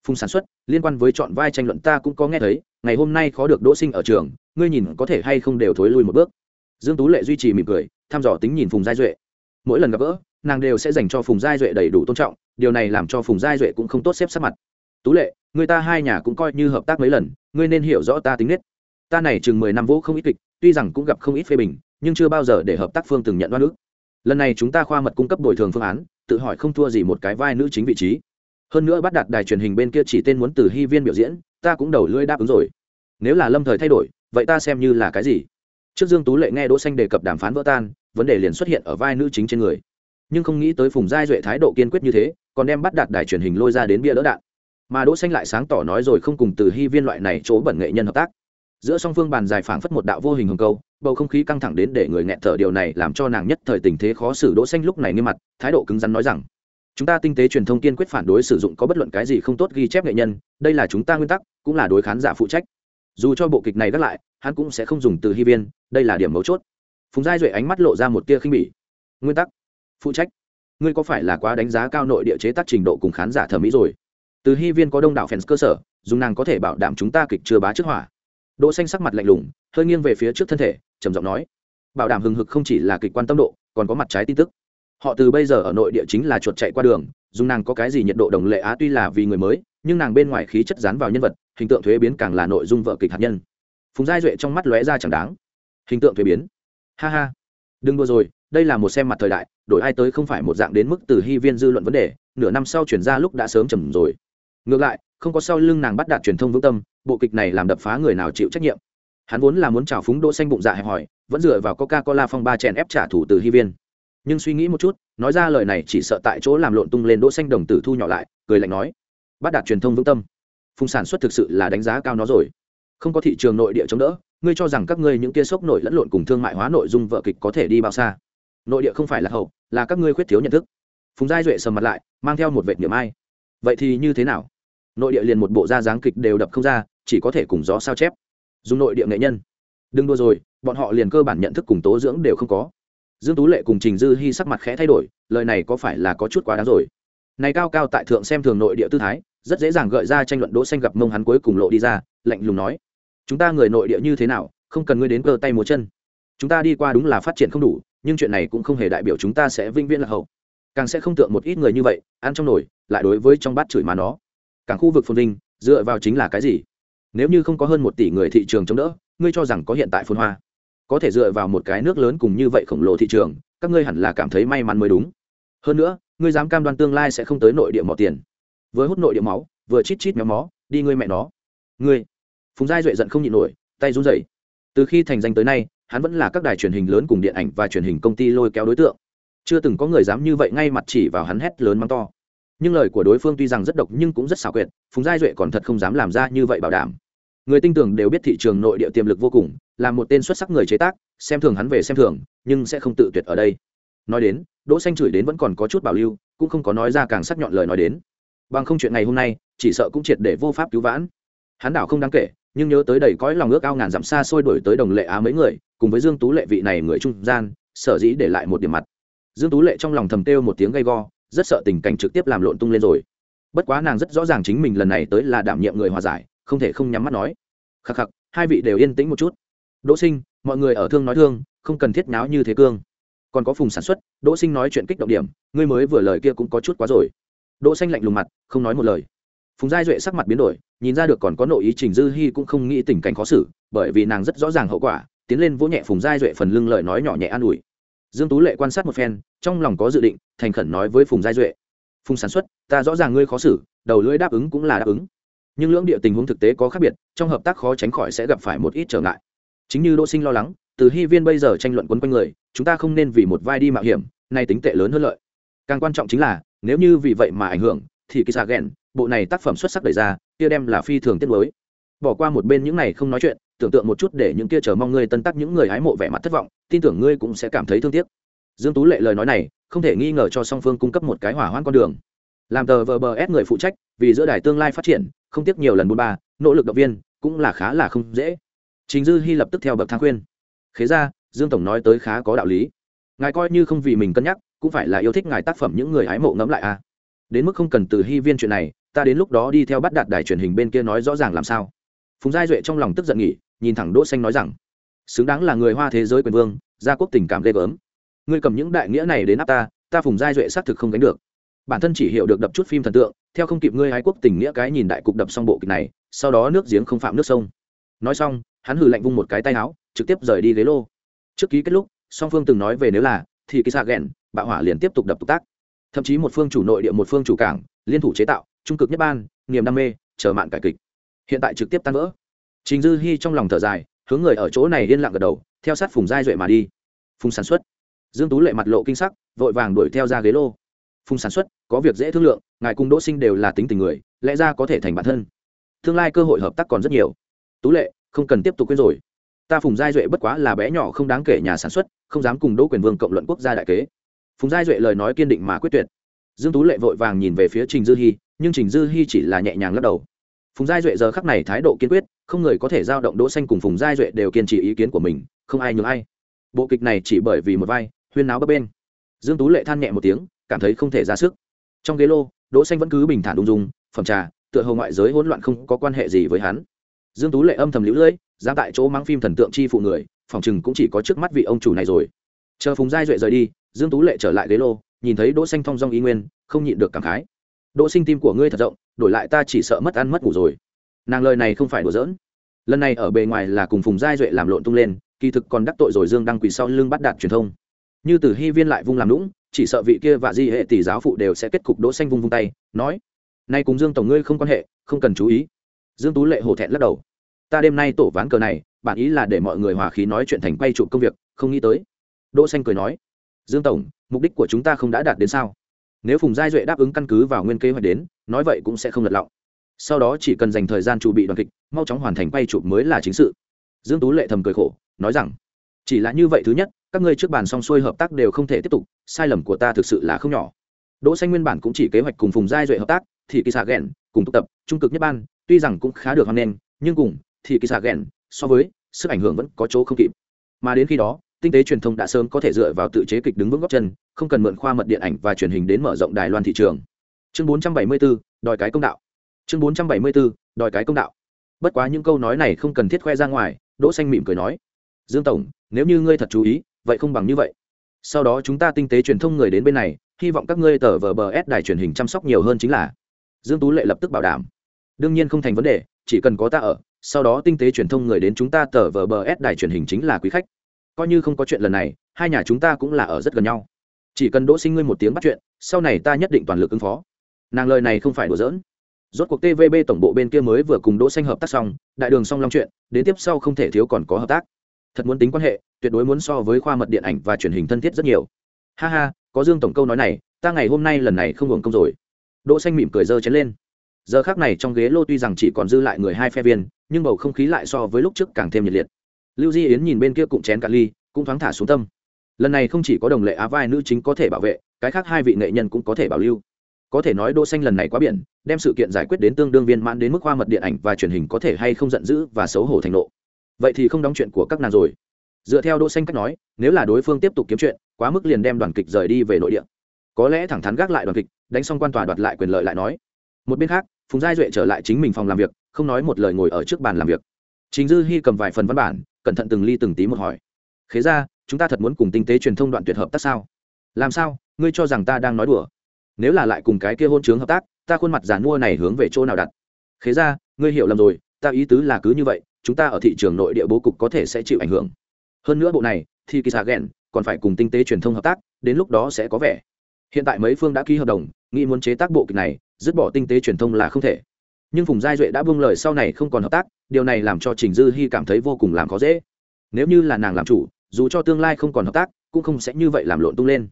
Phùng sản xuất, liên quan với chọn vai tranh luận ta cũng có nghe thấy, ngày hôm nay khó được đỗ sinh ở trường, ngươi nhìn có thể hay không đều thối lui một bước. Dương tú lệ duy trì mỉm cười, thăm dò tính nhìn phùng giai duệ. Mỗi lần gặp gỡ, nàng đều sẽ dành cho phùng giai duệ đầy đủ tôn trọng, điều này làm cho phùng giai duệ cũng không tốt xếp sắc mặt. Tú lệ, người ta hai nhà cũng coi như hợp tác mấy lần, ngươi nên hiểu rõ ta tính nết. Ta này chừng mười năm vũ không ít kịch tuy rằng cũng gặp không ít phê bình, nhưng chưa bao giờ để hợp tác phương từng nhận đoan ức. Lần này chúng ta khoa mật cung cấp bồi thường phương án, tự hỏi không thua gì một cái vai nữ chính vị trí. Hơn nữa bắt đặt đài truyền hình bên kia chỉ tên muốn từ hy viên biểu diễn, ta cũng đầu lưỡi đáp ứng rồi. Nếu là lâm thời thay đổi, vậy ta xem như là cái gì? Trước dương tú lệ nghe đỗ xanh đề cập đàm phán vỡ tan, vấn đề liền xuất hiện ở vai nữ chính trên người. Nhưng không nghĩ tới phùng giai duệ thái độ kiên quyết như thế, còn đem bắt đạt đài truyền hình lôi ra đến bia đỡ đạn. Mà đỗ xanh lại sáng tỏ nói rồi không cùng từ hy viên loại này chỗ bẩn nghệ nhân hợp tác giữa song phương bàn dài phảng phất một đạo vô hình hồng câu, bầu không khí căng thẳng đến để người nghẹn thở điều này làm cho nàng nhất thời tình thế khó xử đỗ xanh lúc này nghiêm mặt, thái độ cứng rắn nói rằng, chúng ta tinh tế truyền thông kiên quyết phản đối sử dụng có bất luận cái gì không tốt ghi chép nghệ nhân, đây là chúng ta nguyên tắc, cũng là đối khán giả phụ trách. Dù cho bộ kịch này gác lại, hắn cũng sẽ không dùng từ hy viên, đây là điểm mấu chốt. Phùng giai duệ ánh mắt lộ ra một tia khinh bỉ. Nguyên tắc? Phụ trách? Ngươi có phải là quá đánh giá cao nội địa chế tác trình độ cùng khán giả thẩm mỹ rồi? Từ hy viên có đông đảo fans cơ sở, dùng nàng có thể bảo đảm chúng ta kịch chưa bá trước hỏa đỗ xanh sắc mặt lạnh lùng, hơi nghiêng về phía trước thân thể, trầm giọng nói, bảo đảm hừng hực không chỉ là kịch quan tâm độ, còn có mặt trái tin tức. Họ từ bây giờ ở nội địa chính là chuột chạy qua đường, dùng nàng có cái gì nhiệt độ đồng lệ á tuy là vì người mới, nhưng nàng bên ngoài khí chất dán vào nhân vật, hình tượng thuế biến càng là nội dung vợ kịch hạt nhân. Phùng giai duệ trong mắt lóe ra chẳng đáng. Hình tượng thuế biến? Ha ha. Đừng đua rồi, đây là một xem mặt thời đại, đổi ai tới không phải một dạng đến mức từ hy viên dư luận vấn đề, nửa năm sau chuyển ra lúc đã sớm trầm rồi. Ngược lại không có sau lưng nàng bắt đạt truyền thông vững tâm, bộ kịch này làm đập phá người nào chịu trách nhiệm. Hắn vốn là muốn trào phúng đỗ xanh bụng dạ hẹp hòi, vẫn dựa vào coca cola phong ba chèn ép trả thủ từ hy viên. Nhưng suy nghĩ một chút, nói ra lời này chỉ sợ tại chỗ làm lộn tung lên đỗ xanh đồng tử thu nhỏ lại, cười lạnh nói, bắt đạt truyền thông vững tâm, phùng sản xuất thực sự là đánh giá cao nó rồi. Không có thị trường nội địa chống đỡ, ngươi cho rằng các ngươi những kia sốc nổi lẫn lộn cùng thương mại hóa nội dung vợ kịch có thể đi bao xa? Nội địa không phải là hậu, là các ngươi khuyết thiếu nhận thức. Phùng giai duệ sầm mặt lại, mang theo một vệt niệm ai. Vậy thì như thế nào? Nội địa liền một bộ da dáng kịch đều đập không ra, chỉ có thể cùng gió sao chép. Dùng nội địa nghệ nhân. Đừng đua rồi, bọn họ liền cơ bản nhận thức cùng tố dưỡng đều không có. Dương tú lệ cùng trình dư hy sắc mặt khẽ thay đổi, lời này có phải là có chút quá đáng rồi? Này cao cao tại thượng xem thường nội địa tư thái, rất dễ dàng gợi ra tranh luận đỗ xanh gặp mông hắn cuối cùng lộ đi ra, lạnh lùng nói. Chúng ta người nội địa như thế nào, không cần ngươi đến cơ tay múa chân. Chúng ta đi qua đúng là phát triển không đủ, nhưng chuyện này cũng không hề đại biểu chúng ta sẽ vinh viễn là hậu. Càng sẽ không tượng một ít người như vậy, ăn trong nồi, lại đối với trong bát chửi mà nó càng khu vực phồn vinh, dựa vào chính là cái gì? Nếu như không có hơn một tỷ người thị trường chống đỡ, ngươi cho rằng có hiện tại phồn hoa? Có thể dựa vào một cái nước lớn cùng như vậy khổng lồ thị trường, các ngươi hẳn là cảm thấy may mắn mới đúng. Hơn nữa, ngươi dám cam đoan tương lai sẽ không tới nội địa mỏ tiền. Vừa hút nội địa máu, vừa chít chít méo mó, đi ngươi mẹ nó. Ngươi. Phùng giai duệ giận không nhịn nổi, tay run rẩy. Từ khi thành danh tới nay, hắn vẫn là các đài truyền hình lớn cùng điện ảnh và truyền hình công ty lôi kéo đối tượng. Chưa từng có người dám như vậy ngay mặt chỉ vào hắn hét lớn mắng to nhưng lời của đối phương tuy rằng rất độc nhưng cũng rất xảo quyệt, phùng giai duệ còn thật không dám làm ra như vậy bảo đảm. Người tin tưởng đều biết thị trường nội địa tiềm lực vô cùng, là một tên xuất sắc người chế tác, xem thường hắn về xem thường, nhưng sẽ không tự tuyệt ở đây. Nói đến, đỗ xanh chửi đến vẫn còn có chút bảo lưu, cũng không có nói ra càng sắc nhọn lời nói đến. Bằng không chuyện ngày hôm nay, chỉ sợ cũng triệt để vô pháp cứu vãn. Hắn đảo không đáng kể, nhưng nhớ tới đầy cõi lòng ước ao ngàn dặm xa xôi đổi tới đồng lệ á mấy người, cùng với dương tú lệ vị này người trung gian, sở dĩ để lại một điểm mặt. Dương tú lệ trong lòng thầm tiêu một tiếng gay go rất sợ tình cảnh trực tiếp làm lộn tung lên rồi. Bất quá nàng rất rõ ràng chính mình lần này tới là đảm nhiệm người hòa giải, không thể không nhắm mắt nói. Khắc khắc, hai vị đều yên tĩnh một chút. Đỗ sinh, mọi người ở thương nói thương, không cần thiết náo như thế cương. Còn có phùng sản xuất, đỗ sinh nói chuyện kích động điểm, ngươi mới vừa lời kia cũng có chút quá rồi. Đỗ xanh lạnh lùng mặt, không nói một lời. Phùng giai duệ sắc mặt biến đổi, nhìn ra được còn có nội ý trình dư hi cũng không nghĩ tình cảnh khó xử, bởi vì nàng rất rõ ràng hậu quả, tiến lên vỗ nhẹ phùng giai duệ phần lưng lời nói nhỏ nhẹ an ủi dương tú lệ quan sát một phen, trong lòng có dự định, thành khẩn nói với phùng giai duệ. Phùng sản xuất, ta rõ ràng ngươi khó xử, đầu lưỡi đáp ứng cũng là đáp ứng. Nhưng lưỡng địa tình huống thực tế có khác biệt, trong hợp tác khó tránh khỏi sẽ gặp phải một ít trở ngại. Chính như đỗ sinh lo lắng, từ hy viên bây giờ tranh luận quấn quanh người, chúng ta không nên vì một vai đi mạo hiểm, nay tính tệ lớn hơn lợi. Càng quan trọng chính là, nếu như vì vậy mà ảnh hưởng, thì kỳ xạ ghẹn, bộ này tác phẩm xuất sắc đẩy ra, kia đem là phi thường tiết mới bỏ qua một bên những này không nói chuyện, tưởng tượng một chút để những kia chờ mong người tân tác những người hái mộ vẻ mặt thất vọng tin tưởng ngươi cũng sẽ cảm thấy thương tiếc. Dương tú lệ lời nói này, không thể nghi ngờ cho song phương cung cấp một cái hỏa hoãn con đường. Làm tờ vờ bờ ép người phụ trách, vì giữa đài tương lai phát triển, không tiếc nhiều lần bốn ba, nỗ lực động viên, cũng là khá là không dễ. Trình dư hy lập tức theo bậc thang khuyên. Khế ra, dương tổng nói tới khá có đạo lý. Ngài coi như không vì mình cân nhắc, cũng phải là yêu thích ngài tác phẩm những người hái mộ ngẫm lại à. Đến mức không cần từ hy viên chuyện này, ta đến lúc đó đi theo bắt đạt đài truyền hình bên kia nói rõ ràng làm sao. Phùng giai duệ trong lòng tức giận nghỉ, nhìn thẳng đỗ xanh nói rằng xứng đáng là người hoa thế giới quyền vương, gia quốc tình cảm ghê gớm. Ngươi cầm những đại nghĩa này đến áp ta ta phùng giai duệ xác thực không gánh được. Bản thân chỉ hiểu được đập chút phim thần tượng, theo không kịp ngươi hái quốc tình nghĩa cái nhìn đại cục đập xong bộ kịch này, sau đó nước giếng không phạm nước sông. Nói xong, hắn hừ lạnh vung một cái tay áo, trực tiếp rời đi ghế lô. Trước ký kết lúc, song phương từng nói về nếu là, thì ký xạ ghẹn bạo hỏa liền tiếp tục đập tục tác. Thậm chí một phương chủ nội địa, một phương chủ cảng, liên thủ chế tạo, trung cực nhất ban, niềm đam mê, chờ mạn cải kịch. Hiện tại trực tiếp tan vỡ. Trình dư hy trong lòng thở dài hướng người ở chỗ này yên lặng gật đầu, theo sát phùng giai duệ mà đi. Phùng sản xuất. Dương tú lệ mặt lộ kinh sắc, vội vàng đuổi theo ra ghế lô. Phùng sản xuất, có việc dễ thương lượng, ngài cùng đỗ sinh đều là tính tình người, lẽ ra có thể thành bản thân. Tương lai cơ hội hợp tác còn rất nhiều. Tú lệ, không cần tiếp tục quên rồi. Ta phùng giai duệ bất quá là bé nhỏ không đáng kể nhà sản xuất, không dám cùng đỗ quyền vương cộng luận quốc gia đại kế. Phùng giai duệ lời nói kiên định mà quyết tuyệt. Dương tú lệ vội vàng nhìn về phía trình dư hy nhưng trình dư hy chỉ là nhẹ nhàng lắc đầu phùng giai duệ giờ khắc này thái độ kiên quyết, không người có thể giao động đỗ xanh cùng phùng giai duệ đều kiên trì ý kiến của mình, không ai nhường ai. Bộ kịch này chỉ bởi vì một vai, huyên náo bấp bên dương tú lệ than nhẹ một tiếng, cảm thấy không thể ra sức. Trong ghế lô, đỗ xanh vẫn cứ bình thản ung dung, phẩm trà, tựa hồ ngoại giới hỗn loạn không có quan hệ gì với hắn. Dương tú lệ âm thầm liễu lưỡi ra tại chỗ mang phim thần tượng chi phụ người, phòng chừng cũng chỉ có trước mắt vị ông chủ này rồi. Chờ phùng giai duệ rời đi, dương tú lệ trở lại ghế lô, nhìn thấy đỗ xanh thong dong ý nguyên, không nhịn được cảm khái. Đỗ sinh tim của ngươi thật rộng đổi lại ta chỉ sợ mất ăn mất ngủ rồi. Nàng lời này không phải đùa giỡn. Lần này ở bề ngoài là cùng phùng giai duệ làm lộn tung lên, kỳ thực còn đắc tội rồi dương đăng quỳ sau lưng bắt đạt truyền thông. Như từ hy viên lại vung làm lũng chỉ sợ vị kia và di hệ tỷ giáo phụ đều sẽ kết cục đỗ xanh vung vung tay, nói, nay cùng dương tổng ngươi không quan hệ, không cần chú ý. Dương tú lệ hổ thẹn lắc đầu, ta đêm nay tổ ván cờ này bản ý là để mọi người hòa khí nói chuyện thành quay trụ công việc, không nghĩ tới. Đỗ xanh cười nói, dương tổng, mục đích của chúng ta không đã đạt đến sao? Nếu phùng giai duệ đáp ứng căn cứ vào nguyên kế hoạch đến, nói vậy cũng sẽ không lật lọng. Sau đó chỉ cần dành thời gian chuẩn bị đoàn kịch, mau chóng hoàn thành quay chụp mới là chính sự. Dương tú lệ thầm cười khổ, nói rằng, chỉ là như vậy thứ nhất, các ngươi trước bàn xong xuôi hợp tác đều không thể tiếp tục, sai lầm của ta thực sự là không nhỏ. Đỗ xanh nguyên bản cũng chỉ kế hoạch cùng phùng giai duệ hợp tác, thì kỳ xạ ghẹn cùng tụ tập, trung cực nhất ban, tuy rằng cũng khá được hoan nghênh, nhưng cùng thì kỳ xạ ghẹn so với sức ảnh hưởng vẫn có chỗ không kịp. Mà đến khi đó tinh tế truyền thông đã sớm có thể dựa vào tự chế kịch đứng vững góc chân không cần mượn khoa mật điện ảnh và truyền hình đến mở rộng đài loan thị trường. Chương 474, đòi cái công đạo. Chương 474, đòi cái công đạo. Bất quá những câu nói này không cần thiết khoe ra ngoài đỗ xanh mỉm cười nói dương tổng nếu như ngươi thật chú ý vậy không bằng như vậy. Sau đó chúng ta tinh tế truyền thông người đến bên này hy vọng các ngươi tờ vờ bờ s đài truyền hình chăm sóc nhiều hơn chính là. Dương tú lệ lập tức bảo đảm đương nhiên không thành vấn đề chỉ cần có ta ở sau đó tinh tế truyền thông người đến chúng ta tờ vờ bờ s đài truyền hình chính là quý khách coi như không có chuyện lần này, hai nhà chúng ta cũng là ở rất gần nhau. Chỉ cần đỗ sinh ngươi một tiếng bắt chuyện, sau này ta nhất định toàn lực ứng phó. Nàng lời này không phải đùa giỡn. Rốt cuộc tvb tổng bộ bên kia mới vừa cùng đỗ xanh hợp tác xong, đại đường song long chuyện, đến tiếp sau không thể thiếu còn có hợp tác. Thật muốn tính quan hệ, tuyệt đối muốn so với khoa mật điện ảnh và truyền hình thân thiết rất nhiều. Ha ha, có dương tổng câu nói này, ta ngày hôm nay lần này không hưởng công rồi. Đỗ xanh mỉm cười dơ chén lên. Giờ khắc này trong ghế lô tuy rằng chỉ còn dư lại người hai phe viên, nhưng bầu không khí lại so với lúc trước càng thêm nhiệt liệt lưu di yến nhìn bên kia cụm chén cạn ly, cũng thoáng thả xuống tâm. Lần này không chỉ có đồng lệ á vai nữ chính có thể bảo vệ, cái khác hai vị nghệ nhân cũng có thể bảo lưu. Có thể nói đỗ xanh lần này quá biển, đem sự kiện giải quyết đến tương đương viên mãn đến mức khoa mật điện ảnh và truyền hình có thể hay không giận dữ và xấu hổ thành nộ. Vậy thì không đóng chuyện của các nàng rồi. Dựa theo đỗ xanh cách nói, nếu là đối phương tiếp tục kiếm chuyện, quá mức liền đem đoàn kịch rời đi về nội địa. Có lẽ thẳng thắn gác lại đoàn kịch, đánh xong quan tòa đoạt lại quyền lợi lại nói. Một bên khác, phùng giai duệ trở lại chính mình phòng làm việc, không nói một lời ngồi ở trước bàn làm việc. Chính dư hy cầm vài phần văn bản cẩn thận từng ly từng tí một hỏi. Khế ra, chúng ta thật muốn cùng tinh tế truyền thông đoạn tuyệt hợp tác sao? Làm sao? Ngươi cho rằng ta đang nói đùa? Nếu là lại cùng cái kia hôn chướng hợp tác, ta khuôn mặt giàn mua này hướng về chỗ nào đặt? Khế ra, ngươi hiểu lầm rồi, ta ý tứ là cứ như vậy, chúng ta ở thị trường nội địa bố cục có thể sẽ chịu ảnh hưởng. Hơn nữa bộ này, thì kỳ xà ghẹn còn phải cùng tinh tế truyền thông hợp tác, đến lúc đó sẽ có vẻ. Hiện tại mấy phương đã ký hợp đồng, nghĩ muốn chế tác bộ kịch này, dứt bỏ tinh tế truyền thông là không thể nhưng phùng giai duệ đã buông lời sau này không còn hợp tác, điều này làm cho trình dư hy cảm thấy vô cùng làm khó dễ. Nếu như là nàng làm chủ, dù cho tương lai không còn hợp tác, cũng không sẽ như vậy làm lộn tung lên.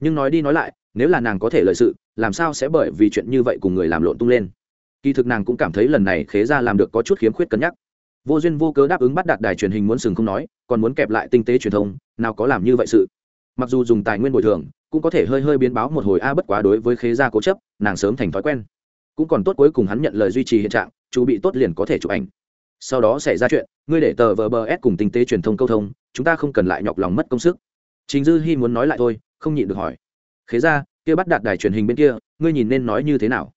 Nhưng nói đi nói lại, nếu là nàng có thể lợi sự, làm sao sẽ bởi vì chuyện như vậy cùng người làm lộn tung lên? Kỳ thực nàng cũng cảm thấy lần này khế ra làm được có chút khiếm khuyết cân nhắc. Vô duyên vô cớ đáp ứng bắt đạt đài truyền hình muốn sừng không nói, còn muốn kẹp lại tinh tế truyền thông, nào có làm như vậy sự. Mặc dù dùng tài nguyên bồi thường, cũng có thể hơi hơi biến báo một hồi, a, bất quá đối với khế gia cố chấp, nàng sớm thành thói quen cũng còn tốt cuối cùng hắn nhận lời duy trì hiện trạng, chú bị tốt liền có thể chụp ảnh. Sau đó xảy ra chuyện, ngươi để tờ vờ bờ s cùng tinh tế truyền thông câu thông, chúng ta không cần lại nhọc lòng mất công sức. Chính dư hy muốn nói lại thôi, không nhịn được hỏi. Khế ra, kia bắt đạt đài truyền hình bên kia, ngươi nhìn nên nói như thế nào?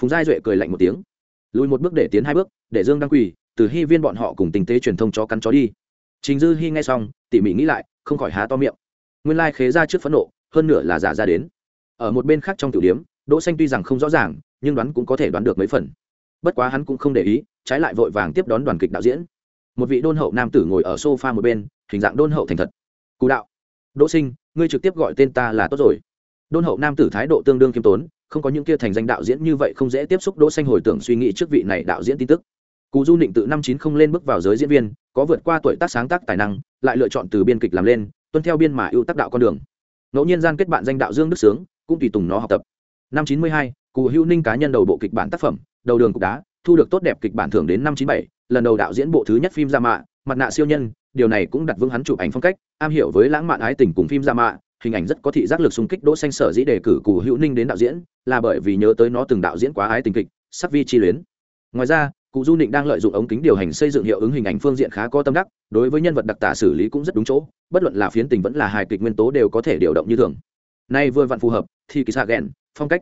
Phùng giai duệ cười lạnh một tiếng. Lùi một bước để tiến hai bước, để dương đăng quỳ, từ hy viên bọn họ cùng tinh tế truyền thông cho cắn chó đi. Trình dư hy nghe xong, tỉ mỉ nghĩ lại, không khỏi há to miệng. Nguyên lai、like、khế ra trước phẫn nộ, hơn nửa là giả ra đến. Ở một bên khác trong tiểu điếm đỗ xanh tuy rằng không rõ ràng nhưng đoán cũng có thể đoán được mấy phần. Bất quá hắn cũng không để ý, trái lại vội vàng tiếp đón đoàn kịch đạo diễn. Một vị đôn hậu nam tử ngồi ở sofa một bên, hình dạng đôn hậu thành thật. Cụ đạo, đỗ sinh, ngươi trực tiếp gọi tên ta là tốt rồi. Đôn hậu nam tử thái độ tương đương kiêm tốn, không có những kia thành danh đạo diễn như vậy không dễ tiếp xúc đỗ xanh hồi tưởng suy nghĩ trước vị này đạo diễn tin tức. Cụ du nịnh tự năm chín không lên bước vào giới diễn viên, có vượt qua tuổi tác sáng tác tài năng, lại lựa chọn từ biên kịch làm lên, tuân theo biên mà ưu tác đạo con đường. Ngẫu nhiên gian kết bạn danh đạo dương đức sướng, cũng tùy tùng nó học tập. Năm chín mươi hai cụ hữu ninh cá nhân đầu bộ kịch bản tác phẩm đầu đường cục đá thu được tốt đẹp kịch bản thưởng đến năm chín bảy lần đầu đạo diễn bộ thứ nhất phim ra mạ mặt nạ siêu nhân điều này cũng đặt vững hắn chụp ảnh phong cách am hiểu với lãng mạn ái tình cùng phim ra mạ hình ảnh rất có thị giác lực xung kích đỗ xanh sở dĩ đề cử cụ hữu ninh đến đạo diễn là bởi vì nhớ tới nó từng đạo diễn quá ái tình kịch sắc vi chi luyến. Ngoài ra cụ du Ninh đang lợi dụng ống kính điều hành xây dựng hiệu ứng hình ảnh phương diện khá có tâm đắc đối với nhân vật đặc tả xử lý cũng rất đúng chỗ bất luận là phiến tình vẫn là hài kịch nguyên tố đều có thể điều động như thường. Nay vừa vặn phù hợp thì kỳ xạ ghen, phong cách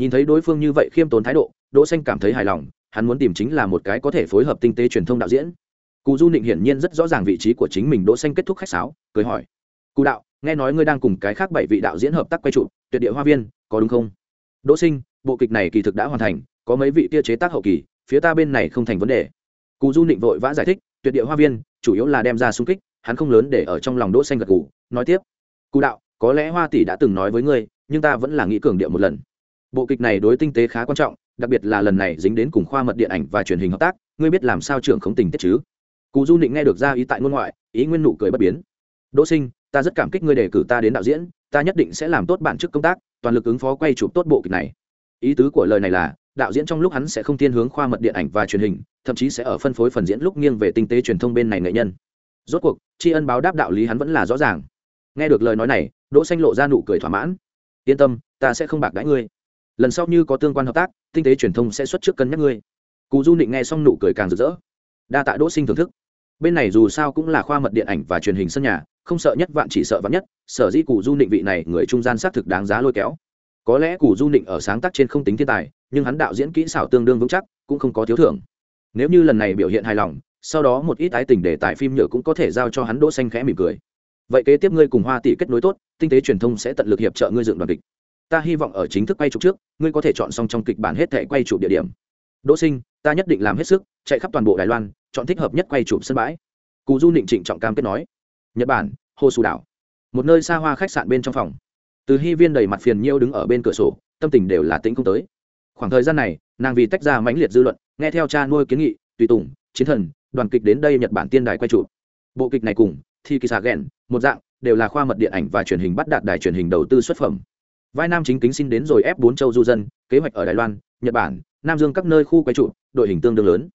nhìn thấy đối phương như vậy khiêm tốn thái độ, đỗ xanh cảm thấy hài lòng, hắn muốn tìm chính là một cái có thể phối hợp tinh tế truyền thông đạo diễn. Cù du nịnh hiển nhiên rất rõ ràng vị trí của chính mình, đỗ xanh kết thúc khách sáo, cười hỏi, cù đạo, nghe nói ngươi đang cùng cái khác bảy vị đạo diễn hợp tác quay trụ, tuyệt địa hoa viên, có đúng không? Đỗ sinh bộ kịch này kỳ thực đã hoàn thành, có mấy vị kia chế tác hậu kỳ, phía ta bên này không thành vấn đề. Cù du nịnh vội vã giải thích, tuyệt địa hoa viên, chủ yếu là đem ra xung kích, hắn không lớn để ở trong lòng đỗ xanh gật gù, nói tiếp, cù đạo, có lẽ hoa tỷ đã từng nói với ngươi, nhưng ta vẫn là nghĩ cường điệu một lần bộ kịch này đối tinh tế khá quan trọng, đặc biệt là lần này dính đến cùng khoa mật điện ảnh và truyền hình hợp tác, ngươi biết làm sao trưởng không tình tiết chứ? Cụ du nịnh nghe được ra ý tại ngôn ngoại, ý nguyên nụ cười bất biến. Đỗ sinh, ta rất cảm kích ngươi đề cử ta đến đạo diễn, ta nhất định sẽ làm tốt bản chức công tác, toàn lực ứng phó quay chụp tốt bộ kịch này. Ý tứ của lời này là, đạo diễn trong lúc hắn sẽ không thiên hướng khoa mật điện ảnh và truyền hình, thậm chí sẽ ở phân phối phần diễn lúc nghiêng về tinh tế truyền thông bên này nghệ nhân. Rốt cuộc, tri ân báo đáp đạo lý hắn vẫn là rõ ràng. Nghe được lời nói này, đỗ xanh lộ ra nụ cười thỏa mãn. Yên tâm, ta sẽ không bạc đãi ngươi lần sau như có tương quan hợp tác, tinh tế truyền thông sẽ xuất trước cân nhắc ngươi. Cụ du nịnh nghe xong nụ cười càng rực rỡ. Đa tạ đỗ sinh thưởng thức. Bên này dù sao cũng là khoa mật điện ảnh và truyền hình sân nhà, không sợ nhất vạn chỉ sợ vạn nhất, sở dĩ cụ du nịnh vị này người trung gian xác thực đáng giá lôi kéo. Có lẽ cụ du nịnh ở sáng tác trên không tính thiên tài, nhưng hắn đạo diễn kỹ xảo tương đương vững chắc, cũng không có thiếu thưởng. Nếu như lần này biểu hiện hài lòng, sau đó một ít ái tình để tại phim nhựa cũng có thể giao cho hắn đỗ xanh khẽ mỉm cười. Vậy kế tiếp ngươi cùng hoa tỷ kết nối tốt, tinh tế truyền thông sẽ tận lực hiệp trợ ngươi dựng đoàn kịch ta hy vọng ở chính thức quay chụp trước, ngươi có thể chọn xong trong kịch bản hết thể quay chụp địa điểm. Đỗ sinh, ta nhất định làm hết sức, chạy khắp toàn bộ đài loan, chọn thích hợp nhất quay chụp sân bãi. Cù du định trịnh trọng cam kết nói. Nhật bản, hồ sù đảo. Một nơi xa hoa khách sạn bên trong phòng. Từ hy viên đầy mặt phiền nhiêu đứng ở bên cửa sổ, tâm tình đều là tĩnh không tới. Khoảng thời gian này, nàng vì tách ra mãnh liệt dư luận, nghe theo cha nuôi kiến nghị, tùy tùng, chiến thần, đoàn kịch đến đây nhật bản tiên đài quay chụp. Bộ kịch này cùng thi kỳ xà ghẹn một dạng, đều là khoa mật điện ảnh và truyền hình bắt đạt đài truyền hình đầu tư xuất phẩm vai nam chính kính xin đến rồi ép bốn châu du dân, kế hoạch ở đài loan, nhật bản, nam dương các nơi khu quay trụ, đội hình tương đương lớn.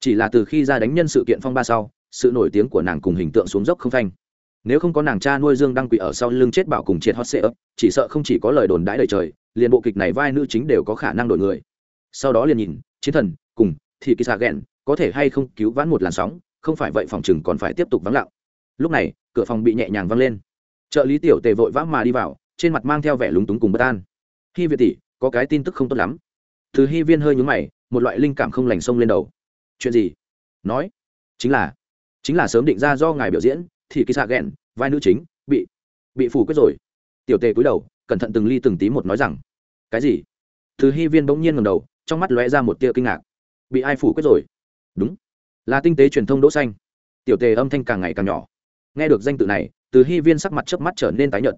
Chỉ là từ khi ra đánh nhân sự kiện phong ba sau, sự nổi tiếng của nàng cùng hình tượng xuống dốc không thanh nếu không có nàng cha nuôi dương đăng quỷ ở sau lưng chết bảo cùng triệt hot sệ chỉ sợ không chỉ có lời đồn đãi đầy trời, liền bộ kịch này vai nữ chính đều có khả năng đổi người. Sau đó liền nhìn, chiến thần, cùng, thì kỳ xạ ghẹn có thể hay không cứu vãn một làn sóng, không phải vậy phòng chừng còn phải tiếp tục vắng lặng. Lúc này, cửa phòng bị nhẹ nhàng văng lên. Trợ lý tiểu tề vội vã mà đi vào trên mặt mang theo vẻ lúng túng cùng bất an. Hy việt tỷ, có cái tin tức không tốt lắm. Từ hy viên hơi nhúng mày, một loại linh cảm không lành sông lên đầu. Chuyện gì? Nói. Chính là chính là sớm định ra do ngài biểu diễn, thì kỳ xạ ghẹn, vai nữ chính, bị bị phủ quyết rồi. Tiểu tề cúi đầu, cẩn thận từng ly từng tí một nói rằng, cái gì? Từ hy viên bỗng nhiên ngầm đầu, trong mắt lóe ra một tia kinh ngạc. Bị ai phủ quyết rồi? Đúng, là tinh tế truyền thông đỗ xanh. Tiểu tề âm thanh càng ngày càng nhỏ. Nghe được danh tự này, từ hy viên sắc mặt chớp mắt trở nên tái nhợt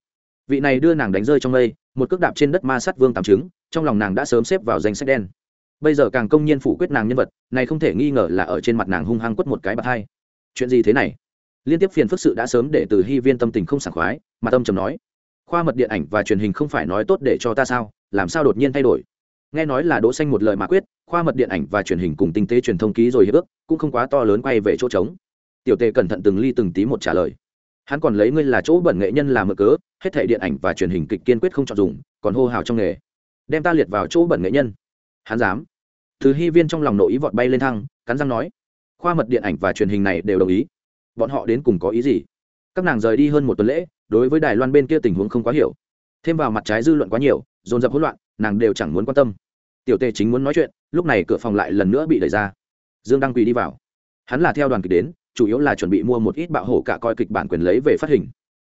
vị này đưa nàng đánh rơi trong lây một cước đạp trên đất ma sát vương tạm trứng, trong lòng nàng đã sớm xếp vào danh sách đen. Bây giờ càng công nhiên phủ quyết nàng nhân vật, này không thể nghi ngờ là ở trên mặt nàng hung hăng quất một cái bạc hai. Chuyện gì thế này? Liên tiếp phiền phức sự đã sớm để từ hy viên tâm tình không sảng khoái, mà tâm trầm nói, khoa mật điện ảnh và truyền hình không phải nói tốt để cho ta sao? Làm sao đột nhiên thay đổi? Nghe nói là đỗ xanh một lời mà quyết, khoa mật điện ảnh và truyền hình cùng tinh tế truyền thông ký rồi hiệp ước, cũng không quá to lớn quay về chỗ trống. Tiểu tề cẩn thận từng ly từng tí một trả lời hắn còn lấy ngươi là chỗ bẩn nghệ nhân làm mực cớ, hết thể điện ảnh và truyền hình kịch kiên quyết không chọn dùng, còn hô hào trong nghề. Đem ta liệt vào chỗ bẩn nghệ nhân. Hắn dám. Từ hy viên trong lòng nội ý vọt bay lên thăng, cắn răng nói, khoa mật điện ảnh và truyền hình này đều đồng ý. Bọn họ đến cùng có ý gì? Các nàng rời đi hơn một tuần lễ, đối với đài loan bên kia tình huống không quá hiểu. Thêm vào mặt trái dư luận quá nhiều, dồn dập hỗn loạn, nàng đều chẳng muốn quan tâm. Tiểu tề chính muốn nói chuyện, lúc này cửa phòng lại lần nữa bị đẩy ra. Dương đăng quỳ đi vào. Hắn là theo đoàn kịch đến chủ yếu là chuẩn bị mua một ít bạo hổ cả coi kịch bản quyền lấy về phát hình.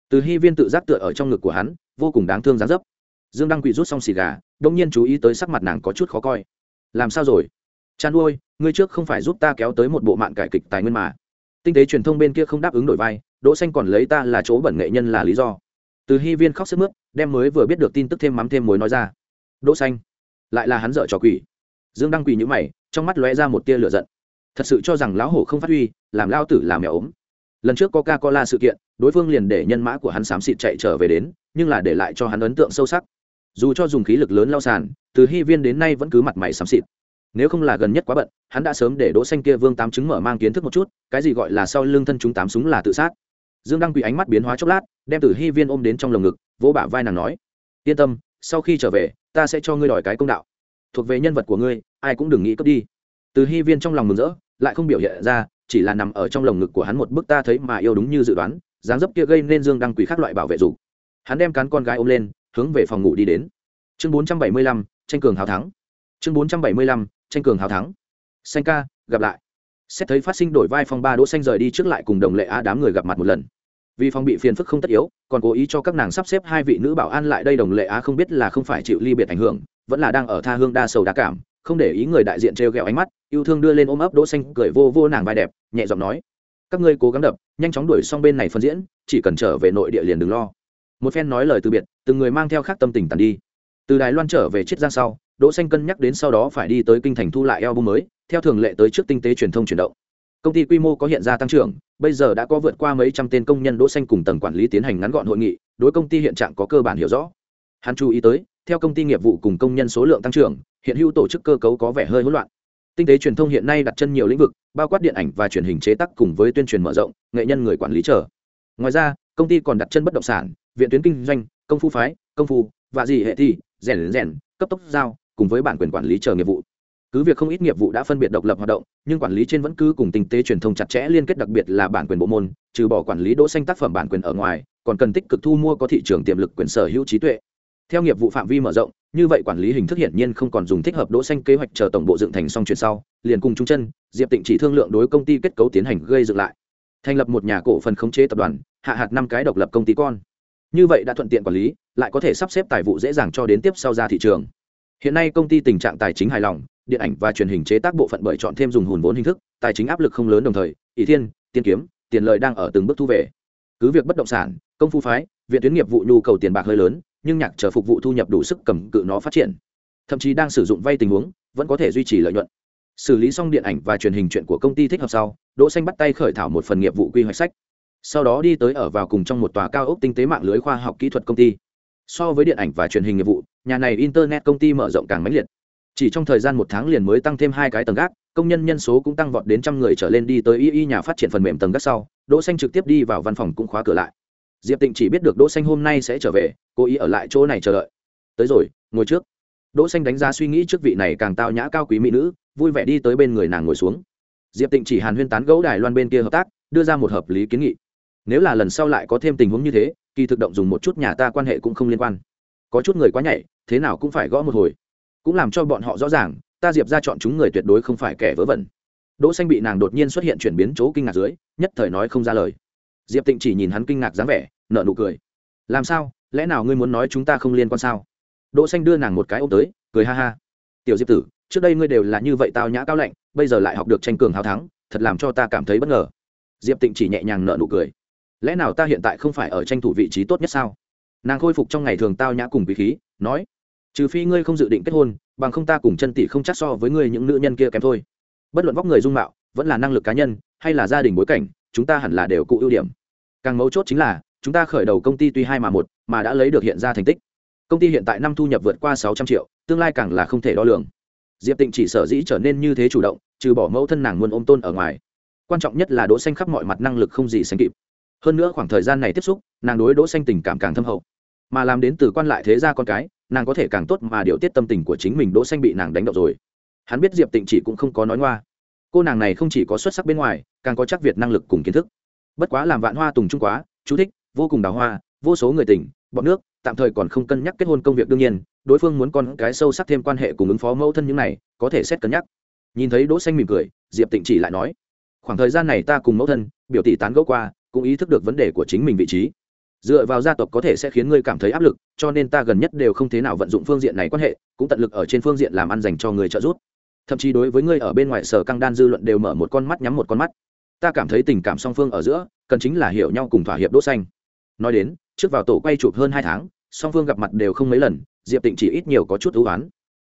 Từ hy viên tự giác tựa ở trong ngực của hắn, vô cùng đáng thương dán dấp. Dương đăng quỵ rút xong xì gà, đông nhiên chú ý tới sắc mặt nàng có chút khó coi. Làm sao rồi? Chan ôi ngươi trước không phải giúp ta kéo tới một bộ mạng cải kịch tài nguyên mà. Tinh tế truyền thông bên kia không đáp ứng đổi vai, đỗ xanh còn lấy ta là chỗ bẩn nghệ nhân là lý do. Từ hy viên khóc sức mướt, đem mới vừa biết được tin tức thêm mắm thêm muối nói ra. Đỗ xanh, lại là hắn dở trò quỷ. Dương đăng quỷ như mày, trong mắt lóe ra một tia lửa giận thật sự cho rằng lão hổ không phát huy, làm lao tử làm mèo ốm. Lần trước coca cola sự kiện, đối phương liền để nhân mã của hắn xám xịt chạy trở về đến, nhưng là để lại cho hắn ấn tượng sâu sắc. Dù cho dùng khí lực lớn lao sàn, từ hy viên đến nay vẫn cứ mặt mày xám xịt. Nếu không là gần nhất quá bận, hắn đã sớm để đỗ xanh kia vương tám chứng mở mang kiến thức một chút, cái gì gọi là sau lưng thân chúng tám súng là tự sát. Dương đăng quỳ ánh mắt biến hóa chốc lát, đem từ hy viên ôm đến trong lồng ngực, vỗ bả vai nàng nói, yên tâm, sau khi trở về, ta sẽ cho ngươi đòi cái công đạo. Thuộc về nhân vật của ngươi, ai cũng đừng nghĩ cướp đi. Từ hy viên trong lòng mừng rỡ lại không biểu hiện ra, chỉ là nằm ở trong lồng ngực của hắn một bức ta thấy mà yêu đúng như dự đoán, dáng dấp kia gây nên dương đăng quỷ khác loại bảo vệ dục. Hắn đem cán con gái ôm lên, hướng về phòng ngủ đi đến. Chương bốn trăm bảy mươi lăm, tranh cường hào thắng. Chương bốn trăm bảy mươi lăm, tranh cường hào thắng. Xanh ca, gặp lại. Xét thấy phát sinh đổi vai phong ba đỗ xanh rời đi trước lại cùng đồng lệ á đám người gặp mặt một lần. Vì phong bị phiền phức không tất yếu, còn cố ý cho các nàng sắp xếp hai vị nữ bảo an lại đây đồng lệ á không biết là không phải chịu ly biệt ảnh hưởng, vẫn là đang ở tha hương đa sầu đa cảm không để ý người đại diện trêu ghẹo ánh mắt, yêu thương đưa lên ôm ấp đỗ xanh, cười vô vô nàng vai đẹp, nhẹ giọng nói, các ngươi cố gắng đập, nhanh chóng đuổi xong bên này phân diễn, chỉ cần trở về nội địa liền đừng lo. Một phen nói lời từ biệt, từng người mang theo khác tâm tình tàn đi. Từ đài loan trở về chiết giang sau, đỗ xanh cân nhắc đến sau đó phải đi tới kinh thành thu lại album mới, theo thường lệ tới trước tinh tế truyền thông chuyển động. Công ty quy mô có hiện ra tăng trưởng, bây giờ đã có vượt qua mấy trăm tên công nhân đỗ xanh cùng tầng quản lý tiến hành ngắn gọn hội nghị, đối công ty hiện trạng có cơ bản hiểu rõ. Hắn chú ý tới, theo công ty nghiệp vụ cùng công nhân số lượng tăng trưởng hiện hữu tổ chức cơ cấu có vẻ hơi hỗn loạn. Tinh tế truyền thông hiện nay đặt chân nhiều lĩnh vực, bao quát điện ảnh và truyền hình chế tác cùng với tuyên truyền mở rộng, nghệ nhân người quản lý trở ngoài ra, công ty còn đặt chân bất động sản, viện tuyến kinh doanh, công phu phái, công phu, và gì hệ thi, rèn rèn, cấp tốc giao, cùng với bản quyền quản lý chờ nghiệp vụ. Cứ việc không ít nghiệp vụ đã phân biệt độc lập hoạt động, nhưng quản lý trên vẫn cứ cùng tinh tế truyền thông chặt chẽ liên kết, đặc biệt là bản quyền bộ môn, trừ bỏ quản lý đỗ xanh tác phẩm bản quyền ở ngoài, còn cần tích cực thu mua có thị trường tiềm lực quyền sở hữu trí tuệ. Theo nghiệp vụ phạm vi mở rộng như vậy quản lý hình thức hiển nhiên không còn dùng thích hợp đỗ xanh kế hoạch chờ tổng bộ dựng thành xong chuyện sau, liền cùng trung chân, diệp tịnh chỉ thương lượng đối công ty kết cấu tiến hành gây dựng lại. Thành lập một nhà cổ phần khống chế tập đoàn, hạ hạt năm cái độc lập công ty con. Như vậy đã thuận tiện quản lý, lại có thể sắp xếp tài vụ dễ dàng cho đến tiếp sau ra thị trường. Hiện nay công ty tình trạng tài chính hài lòng, điện ảnh và truyền hình chế tác bộ phận bởi chọn thêm dùng hùn vốn hình thức, tài chính áp lực không lớn đồng thời, ỷ thiên tiên kiếm, tiền lợi đang ở từng bước thu về. Cứ việc bất động sản, công phu phái, viện tuyến nghiệp vụ nhu cầu tiền bạc hơi lớn nhưng nhạc chờ phục vụ thu nhập đủ sức cầm cự nó phát triển. Thậm chí đang sử dụng vay tình huống, vẫn có thể duy trì lợi nhuận. Xử lý xong điện ảnh và truyền hình chuyện của công ty thích hợp sau, đỗ xanh bắt tay khởi thảo một phần nghiệp vụ quy hoạch sách. Sau đó đi tới ở vào cùng trong một tòa cao ốc tinh tế mạng lưới khoa học kỹ thuật công ty. So với điện ảnh và truyền hình nghiệp vụ, nhà này internet công ty mở rộng càng mãnh liệt. Chỉ trong thời gian một tháng liền mới tăng thêm hai cái tầng gác, công nhân nhân số cũng tăng vọt đến trăm người trở lên đi tới y y nhà phát triển phần mềm tầng gác sau, đỗ xanh trực tiếp đi vào văn phòng cũng khóa cửa lại diệp tịnh chỉ biết được đỗ xanh hôm nay sẽ trở về, cố ý ở lại chỗ này chờ đợi. Tới rồi, ngồi trước. Đỗ xanh đánh giá suy nghĩ trước vị này càng tao nhã cao quý mỹ nữ, vui vẻ đi tới bên người nàng ngồi xuống. Diệp tịnh chỉ hàn huyên tán gẫu đài loan bên kia hợp tác, đưa ra một hợp lý kiến nghị. Nếu là lần sau lại có thêm tình huống như thế, kỳ thực động dùng một chút nhà ta quan hệ cũng không liên quan. Có chút người quá nhảy thế nào cũng phải gõ một hồi. Cũng làm cho bọn họ rõ ràng, ta diệp ra chọn chúng người tuyệt đối không phải kẻ vớ vẩn. Đỗ xanh bị nàng đột nhiên xuất hiện chuyển biến chỗ kinh ngạc dưới, nhất thời nói không ra lời diệp tịnh chỉ nhìn hắn kinh ngạc dáng vẻ, nở nụ cười. Làm sao? Lẽ nào ngươi muốn nói chúng ta không liên quan sao? Đỗ xanh đưa nàng một cái ôm tới, cười ha ha. Tiểu diệp tử, trước đây ngươi đều là như vậy tao nhã cao lạnh, bây giờ lại học được tranh cường hào thắng, thật làm cho ta cảm thấy bất ngờ. Diệp tịnh chỉ nhẹ nhàng nở nụ cười. Lẽ nào ta hiện tại không phải ở tranh thủ vị trí tốt nhất sao? Nàng khôi phục trong ngày thường tao nhã cùng quý khí, nói, trừ phi ngươi không dự định kết hôn, bằng không ta cùng chân tỷ không chắc so với ngươi những nữ nhân kia kém thôi. Bất luận vóc người dung mạo, vẫn là năng lực cá nhân, hay là gia đình bối cảnh chúng ta hẳn là đều cụ ưu điểm. Càng mấu chốt chính là, chúng ta khởi đầu công ty tuy hai mà một, mà đã lấy được hiện ra thành tích. Công ty hiện tại năm thu nhập vượt qua sáu trăm triệu, tương lai càng là không thể đo lường. Diệp tịnh chỉ sở dĩ trở nên như thế chủ động, trừ bỏ mẫu thân nàng muốn ôm tôn ở ngoài. Quan trọng nhất là đỗ xanh khắp mọi mặt năng lực không gì sánh kịp. Hơn nữa khoảng thời gian này tiếp xúc, nàng đối đỗ xanh tình cảm càng thâm hậu. Mà làm đến từ quan lại thế gia con cái, nàng có thể càng tốt mà điều tiết tâm tình của chính mình, đỗ xanh bị nàng đánh động rồi. Hắn biết diệp tịnh chỉ cũng không có nói ngoa cô nàng này không chỉ có xuất sắc bên ngoài, càng có chắc việt năng lực cùng kiến thức. Bất quá làm vạn hoa tùng trung quá, chú thích, vô cùng đào hoa, vô số người tỉnh, bọn nước, tạm thời còn không cân nhắc kết hôn công việc đương nhiên, đối phương muốn con cái sâu sắc thêm quan hệ cùng ứng phó mẫu thân những này, có thể xét cân nhắc. Nhìn thấy đỗ xanh mỉm cười, diệp tịnh chỉ lại nói, khoảng thời gian này ta cùng mẫu thân, biểu tỷ tán gẫu qua, cũng ý thức được vấn đề của chính mình vị trí. Dựa vào gia tộc có thể sẽ khiến ngươi cảm thấy áp lực, cho nên ta gần nhất đều không thế nào vận dụng phương diện này quan hệ, cũng tận lực ở trên phương diện làm ăn dành cho người trợ giúp thậm chí đối với ngươi ở bên ngoài sở căng đan dư luận đều mở một con mắt nhắm một con mắt. Ta cảm thấy tình cảm song phương ở giữa, cần chính là hiểu nhau cùng thỏa hiệp đỗ xanh. Nói đến, trước vào tổ quay chụp hơn hai tháng, song phương gặp mặt đều không mấy lần, diệp tịnh chỉ ít nhiều có chút ưu ái.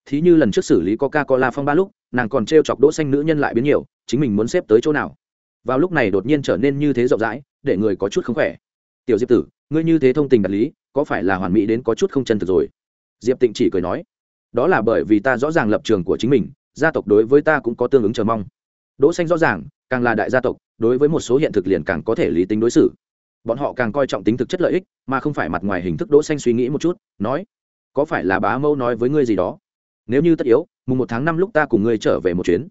thí như lần trước xử lý coca cola phong ba lúc, nàng còn treo chọc đỗ xanh nữ nhân lại biến nhiều, chính mình muốn xếp tới chỗ nào. Vào lúc này đột nhiên trở nên như thế rộng rãi, để người có chút không khỏe. Tiểu diệp tử, ngươi như thế thông tình đạt lý, có phải là hoàn mỹ đến có chút không chân thực rồi? Diệp tịnh chỉ cười nói. Đó là bởi vì ta rõ ràng lập trường của chính mình gia tộc đối với ta cũng có tương ứng chờ mong. Đỗ xanh rõ ràng, càng là đại gia tộc, đối với một số hiện thực liền càng có thể lý tính đối xử. Bọn họ càng coi trọng tính thực chất lợi ích, mà không phải mặt ngoài hình thức đỗ xanh suy nghĩ một chút, nói, có phải là bá mâu nói với ngươi gì đó? Nếu như tất yếu, mùng một tháng năm lúc ta cùng ngươi trở về một chuyến.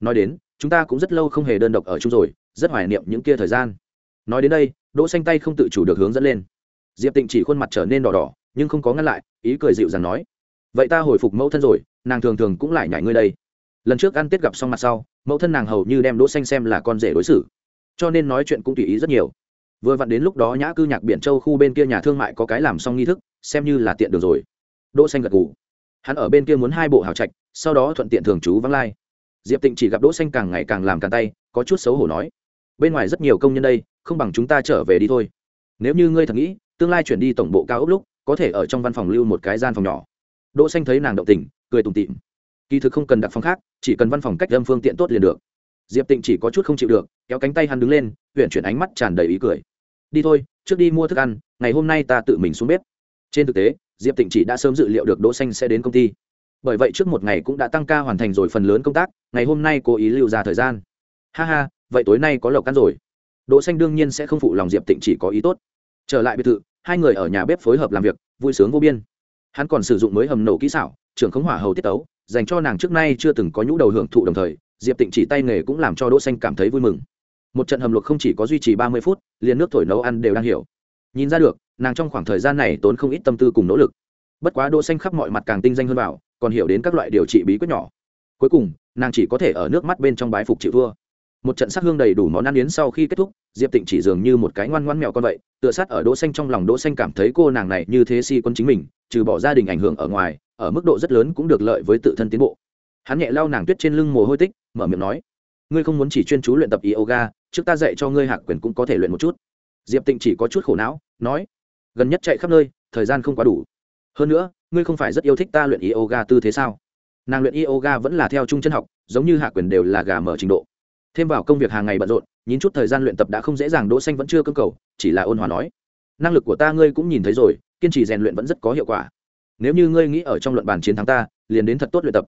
Nói đến, chúng ta cũng rất lâu không hề đơn độc ở chung rồi, rất hoài niệm những kia thời gian. Nói đến đây, đỗ xanh tay không tự chủ được hướng dẫn lên. Diệp tịnh chỉ khuôn mặt trở nên đỏ đỏ, nhưng không có ngăn lại, ý cười dịu dàng nói, vậy ta hồi phục mẫu thân rồi, nàng thường thường cũng lại nhảy ngươi đây lần trước ăn tết gặp xong mặt sau, mẫu thân nàng hầu như đem đỗ xanh xem là con rể đối xử. Cho nên nói chuyện cũng tùy ý rất nhiều. Vừa vặn đến lúc đó nhã cư nhạc biển châu khu bên kia nhà thương mại có cái làm xong nghi thức, xem như là tiện được rồi. Đỗ xanh gật gù. Hắn ở bên kia muốn hai bộ hào trạch, sau đó thuận tiện thường trú vắng lai. Diệp tịnh chỉ gặp đỗ xanh càng ngày càng làm càng tay, có chút xấu hổ nói, bên ngoài rất nhiều công nhân đây, không bằng chúng ta trở về đi thôi. Nếu như ngươi thật nghĩ, tương lai chuyển đi tổng bộ cao ốc lúc, có thể ở trong văn phòng lưu một cái gian phòng nhỏ. Đỗ xanh thấy nàng động tình, cười tủm tỉm kỳ thực không cần đặt phòng khác, chỉ cần văn phòng cách âm phương tiện tốt liền được. Diệp tịnh chỉ có chút không chịu được, kéo cánh tay hắn đứng lên huyện chuyển ánh mắt tràn đầy ý cười. Đi thôi, trước đi mua thức ăn, ngày hôm nay ta tự mình xuống bếp. Trên thực tế, diệp tịnh chỉ đã sớm dự liệu được đỗ xanh sẽ đến công ty. Bởi vậy trước một ngày cũng đã tăng ca hoàn thành rồi phần lớn công tác, ngày hôm nay cố ý lưu ra thời gian. Ha ha, vậy tối nay có lộc ăn rồi. Đỗ xanh đương nhiên sẽ không phụ lòng diệp tịnh chỉ có ý tốt. Trở lại biệt thự, hai người ở nhà bếp phối hợp làm việc, vui sướng vô biên. Hắn còn sử dụng mới hầm nổ kỹ xảo, trưởng khống hỏa hầu tiết tấu dành cho nàng trước nay chưa từng có nhũ đầu hưởng thụ đồng thời, diệp tịnh chỉ tay nghề cũng làm cho đỗ xanh cảm thấy vui mừng. Một trận hầm luộc không chỉ có duy trì ba mươi phút, liền nước thổi nấu ăn đều đang hiểu. Nhìn ra được, nàng trong khoảng thời gian này tốn không ít tâm tư cùng nỗ lực. Bất quá đỗ xanh khắp mọi mặt càng tinh danh hơn vào, còn hiểu đến các loại điều trị bí quyết nhỏ. Cuối cùng, nàng chỉ có thể ở nước mắt bên trong bái phục chịu thua. Một trận sắc hương đầy đủ món ăn yến sau khi kết thúc, diệp tịnh chỉ dường như một cái ngoan ngoan mèo con vậy, tựa sát ở đỗ xanh trong lòng đỗ xanh cảm thấy cô nàng này như thế si quân chính mình, trừ bỏ gia đình ảnh hưởng ở ngoài ở mức độ rất lớn cũng được lợi với tự thân tiến bộ. Hắn nhẹ lau nàng tuyết trên lưng mồ hôi tích, mở miệng nói, ngươi không muốn chỉ chuyên chú luyện tập yoga, trước ta dạy cho ngươi hạc quyền cũng có thể luyện một chút. Diệp tịnh chỉ có chút khổ não, nói, gần nhất chạy khắp nơi, thời gian không quá đủ. Hơn nữa, ngươi không phải rất yêu thích ta luyện yoga tư thế sao? Nàng luyện yoga vẫn là theo trung chân học, giống như hạ quyền đều là gà mở trình độ. Thêm vào công việc hàng ngày bận rộn, nhín chút thời gian luyện tập đã không dễ dàng, đỗ xanh vẫn chưa cơ cầu, chỉ là ôn hòa nói, năng lực của ta ngươi cũng nhìn thấy rồi, kiên trì rèn luyện vẫn rất có hiệu quả nếu như ngươi nghĩ ở trong luận bàn chiến thắng ta, liền đến thật tốt luyện tập.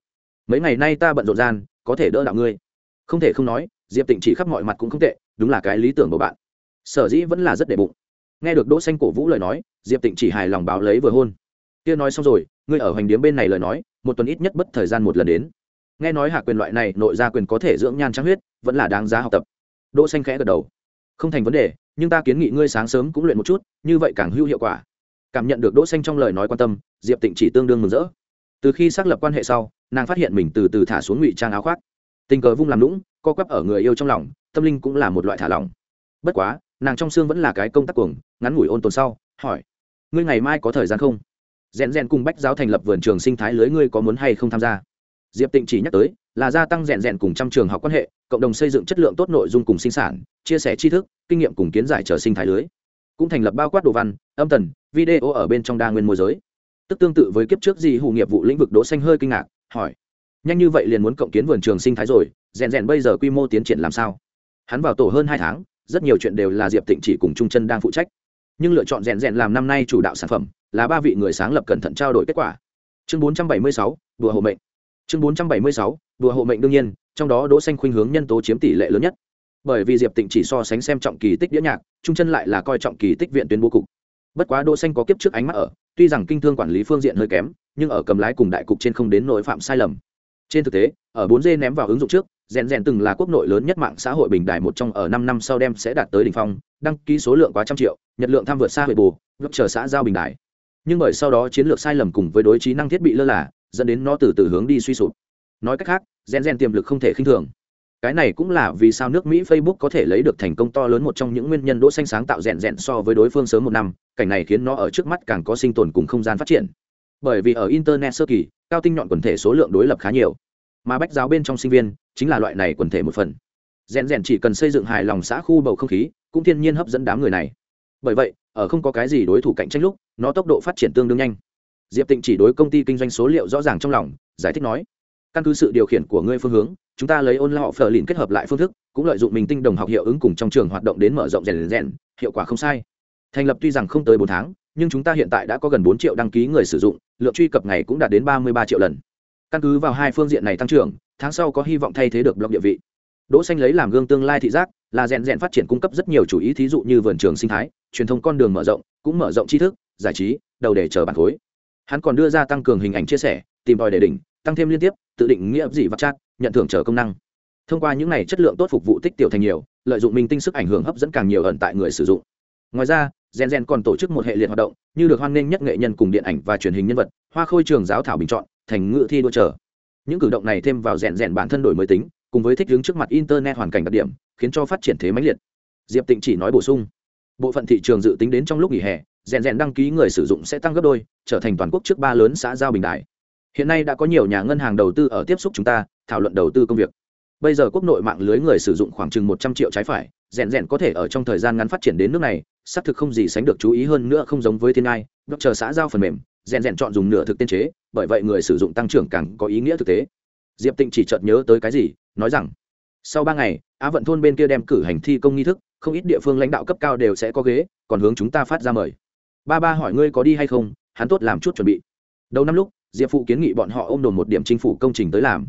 Mấy ngày nay ta bận rộn gian, có thể đỡ đạo ngươi. Không thể không nói, diệp tịnh chỉ khắp mọi mặt cũng không tệ, đúng là cái lý tưởng của bạn. Sở dĩ vẫn là rất đệ bụng. Nghe được đỗ xanh cổ vũ lời nói, diệp tịnh chỉ hài lòng báo lấy vừa hôn. Kia nói xong rồi, ngươi ở hoành điếm bên này lời nói, một tuần ít nhất bất thời gian một lần đến. Nghe nói hạ quyền loại này, nội gia quyền có thể dưỡng nhan trắng huyết, vẫn là đáng giá học tập. Đỗ xanh khẽ gật đầu. Không thành vấn đề, nhưng ta kiến nghị ngươi sáng sớm cũng luyện một chút, như vậy càng hữu hiệu quả cảm nhận được đỗ xanh trong lời nói quan tâm, diệp tịnh chỉ tương đương mừng rỡ. Từ khi xác lập quan hệ sau, nàng phát hiện mình từ từ thả xuống ngụy trang áo khoác. Tình cờ vung làm lũng co quắp ở người yêu trong lòng, tâm linh cũng là một loại thả lỏng. Bất quá, nàng trong xương vẫn là cái công tác cuồng, ngắn ngủi ôn tồn sau, hỏi, ngươi ngày mai có thời gian không? Rèn rèn cùng bách giáo thành lập vườn trường sinh thái lưới ngươi có muốn hay không tham gia? Diệp tịnh chỉ nhắc tới, là gia tăng rèn rèn cùng trăm trường học quan hệ, cộng đồng xây dựng chất lượng tốt nội dung cùng sinh sản, chia sẻ tri thức, kinh nghiệm cùng kiến giải trở sinh thái lưới cũng thành lập bao quát đồ văn âm tần video ở bên trong đa nguyên môi giới. Tức tương tự với kiếp trước gì hủ nghiệp vụ lĩnh vực đỗ xanh hơi kinh ngạc hỏi nhanh như vậy liền muốn cộng kiến vườn trường sinh thái rồi rèn rèn bây giờ quy mô tiến triển làm sao? Hắn vào tổ hơn hai tháng rất nhiều chuyện đều là diệp tịnh chỉ cùng trung chân đang phụ trách. Nhưng lựa chọn rèn rèn làm năm nay chủ đạo sản phẩm là ba vị người sáng lập cẩn thận trao đổi kết quả. Chương 476, đùa hộ mệnh. Chương 476, đùa hộ mệnh đương nhiên trong đó đỗ xanh khuynh hướng nhân tố chiếm tỷ lệ lớn nhất bởi vì diệp tịnh chỉ so sánh xem trọng kỳ tích đĩa nhạc, trung chân lại là coi trọng kỳ tích viện tuyến bố cục. Bất quá đỗ xanh có kiếp trước ánh mắt ở, tuy rằng kinh thương quản lý phương diện hơi kém, nhưng ở cầm lái cùng đại cục trên không đến nỗi phạm sai lầm. Trên thực tế, ở 4G ném vào ứng dụng trước, rèn rèn từng là quốc nội lớn nhất mạng xã hội bình đại một trong ở 5 năm sau đem sẽ đạt tới đỉnh phong, đăng ký số lượng quá trăm triệu, nhật lượng tham vượt xa huệ bù gấp chờ xã giao bình đại nhưng bởi sau đó chiến lược sai lầm cùng với đối trí năng thiết bị lơ là, dẫn đến nó từ từ hướng đi suy sụp. Nói cách khác, rèn rèn tiềm lực không thể khinh thường cái này cũng là vì sao nước mỹ facebook có thể lấy được thành công to lớn một trong những nguyên nhân đỗ xanh sáng tạo rèn rèn so với đối phương sớm một năm, cảnh này khiến nó ở trước mắt càng có sinh tồn cùng không gian phát triển. Bởi vì ở internet sơ kỳ, cao tinh nhọn quần thể số lượng đối lập khá nhiều, mà bách giáo bên trong sinh viên chính là loại này quần thể một phần. Rèn rèn chỉ cần xây dựng hài lòng xã khu bầu không khí, cũng thiên nhiên hấp dẫn đám người này. Bởi vậy, ở không có cái gì đối thủ cạnh tranh lúc, nó tốc độ phát triển tương đương nhanh. Diệp tịnh chỉ đối công ty kinh doanh số liệu rõ ràng trong lòng, giải thích nói căn cứ sự điều khiển của ngươi phương hướng, chúng ta lấy ôn lọ phờ lìn kết hợp lại phương thức, cũng lợi dụng mình tinh đồng học hiệu ứng cùng trong trường hoạt động đến mở rộng rèn rèn, hiệu quả không sai. Thành lập tuy rằng không tới bốn tháng, nhưng chúng ta hiện tại đã có gần bốn triệu đăng ký người sử dụng, lượng truy cập ngày cũng đạt đến ba mươi ba triệu lần. Căn cứ vào hai phương diện này tăng trưởng, tháng sau có hy vọng thay thế được blog địa vị. Đỗ xanh lấy làm gương tương lai thị giác, là rèn rèn phát triển cung cấp rất nhiều chủ ý, thí dụ như vườn trường sinh thái, truyền thông con đường mở rộng, cũng mở rộng tri thức, giải trí, đầu để chờ bản khối. Hắn còn đưa ra tăng cường hình ảnh chia sẻ, tìm tòi để đỉnh, tăng thêm liên tiếp tự định nghĩa gì vật chat nhận thưởng trở công năng. Thông qua những này chất lượng tốt phục vụ tích tiểu thành nhiều, lợi dụng minh tinh sức ảnh hưởng hấp dẫn càng nhiều ẩn tại người sử dụng. Ngoài ra, gen gen còn tổ chức một hệ liệt hoạt động, như được hoan nghênh nhất nghệ nhân cùng điện ảnh và truyền hình nhân vật, hoa khôi trường giáo thảo bình chọn, thành ngự thi đua trở. Những cử động này thêm vào rèn rèn bản thân đổi mới tính, cùng với thích ứng trước mặt internet hoàn cảnh đặc điểm, khiến cho phát triển thế mãnh liệt. Diệp tịnh chỉ nói bổ sung. Bộ phận thị trường dự tính đến trong lúc nghỉ hè rèn rèn đăng ký người sử dụng sẽ tăng gấp đôi, trở thành toàn quốc trước ba lớn xã giao bình đại hiện nay đã có nhiều nhà ngân hàng đầu tư ở tiếp xúc chúng ta, thảo luận đầu tư công việc. Bây giờ quốc nội mạng lưới người sử dụng khoảng chừng một trăm triệu trái phải, rèn rèn có thể ở trong thời gian ngắn phát triển đến nước này, xác thực không gì sánh được chú ý hơn nữa không giống với thiên ai đốc chờ xã giao phần mềm, rèn rèn chọn dùng nửa thực tiên chế, bởi vậy người sử dụng tăng trưởng càng có ý nghĩa thực tế. Diệp tịnh chỉ chợt nhớ tới cái gì, nói rằng, sau ba ngày, á vận thôn bên kia đem cử hành thi công nghi thức, không ít địa phương lãnh đạo cấp cao đều sẽ có ghế, còn hướng chúng ta phát ra mời. Ba ba hỏi ngươi có đi hay không, hắn tốt làm chút chuẩn bị. Đầu năm lúc diệp phụ kiến nghị bọn họ ôm đồn một điểm chính phủ công trình tới làm.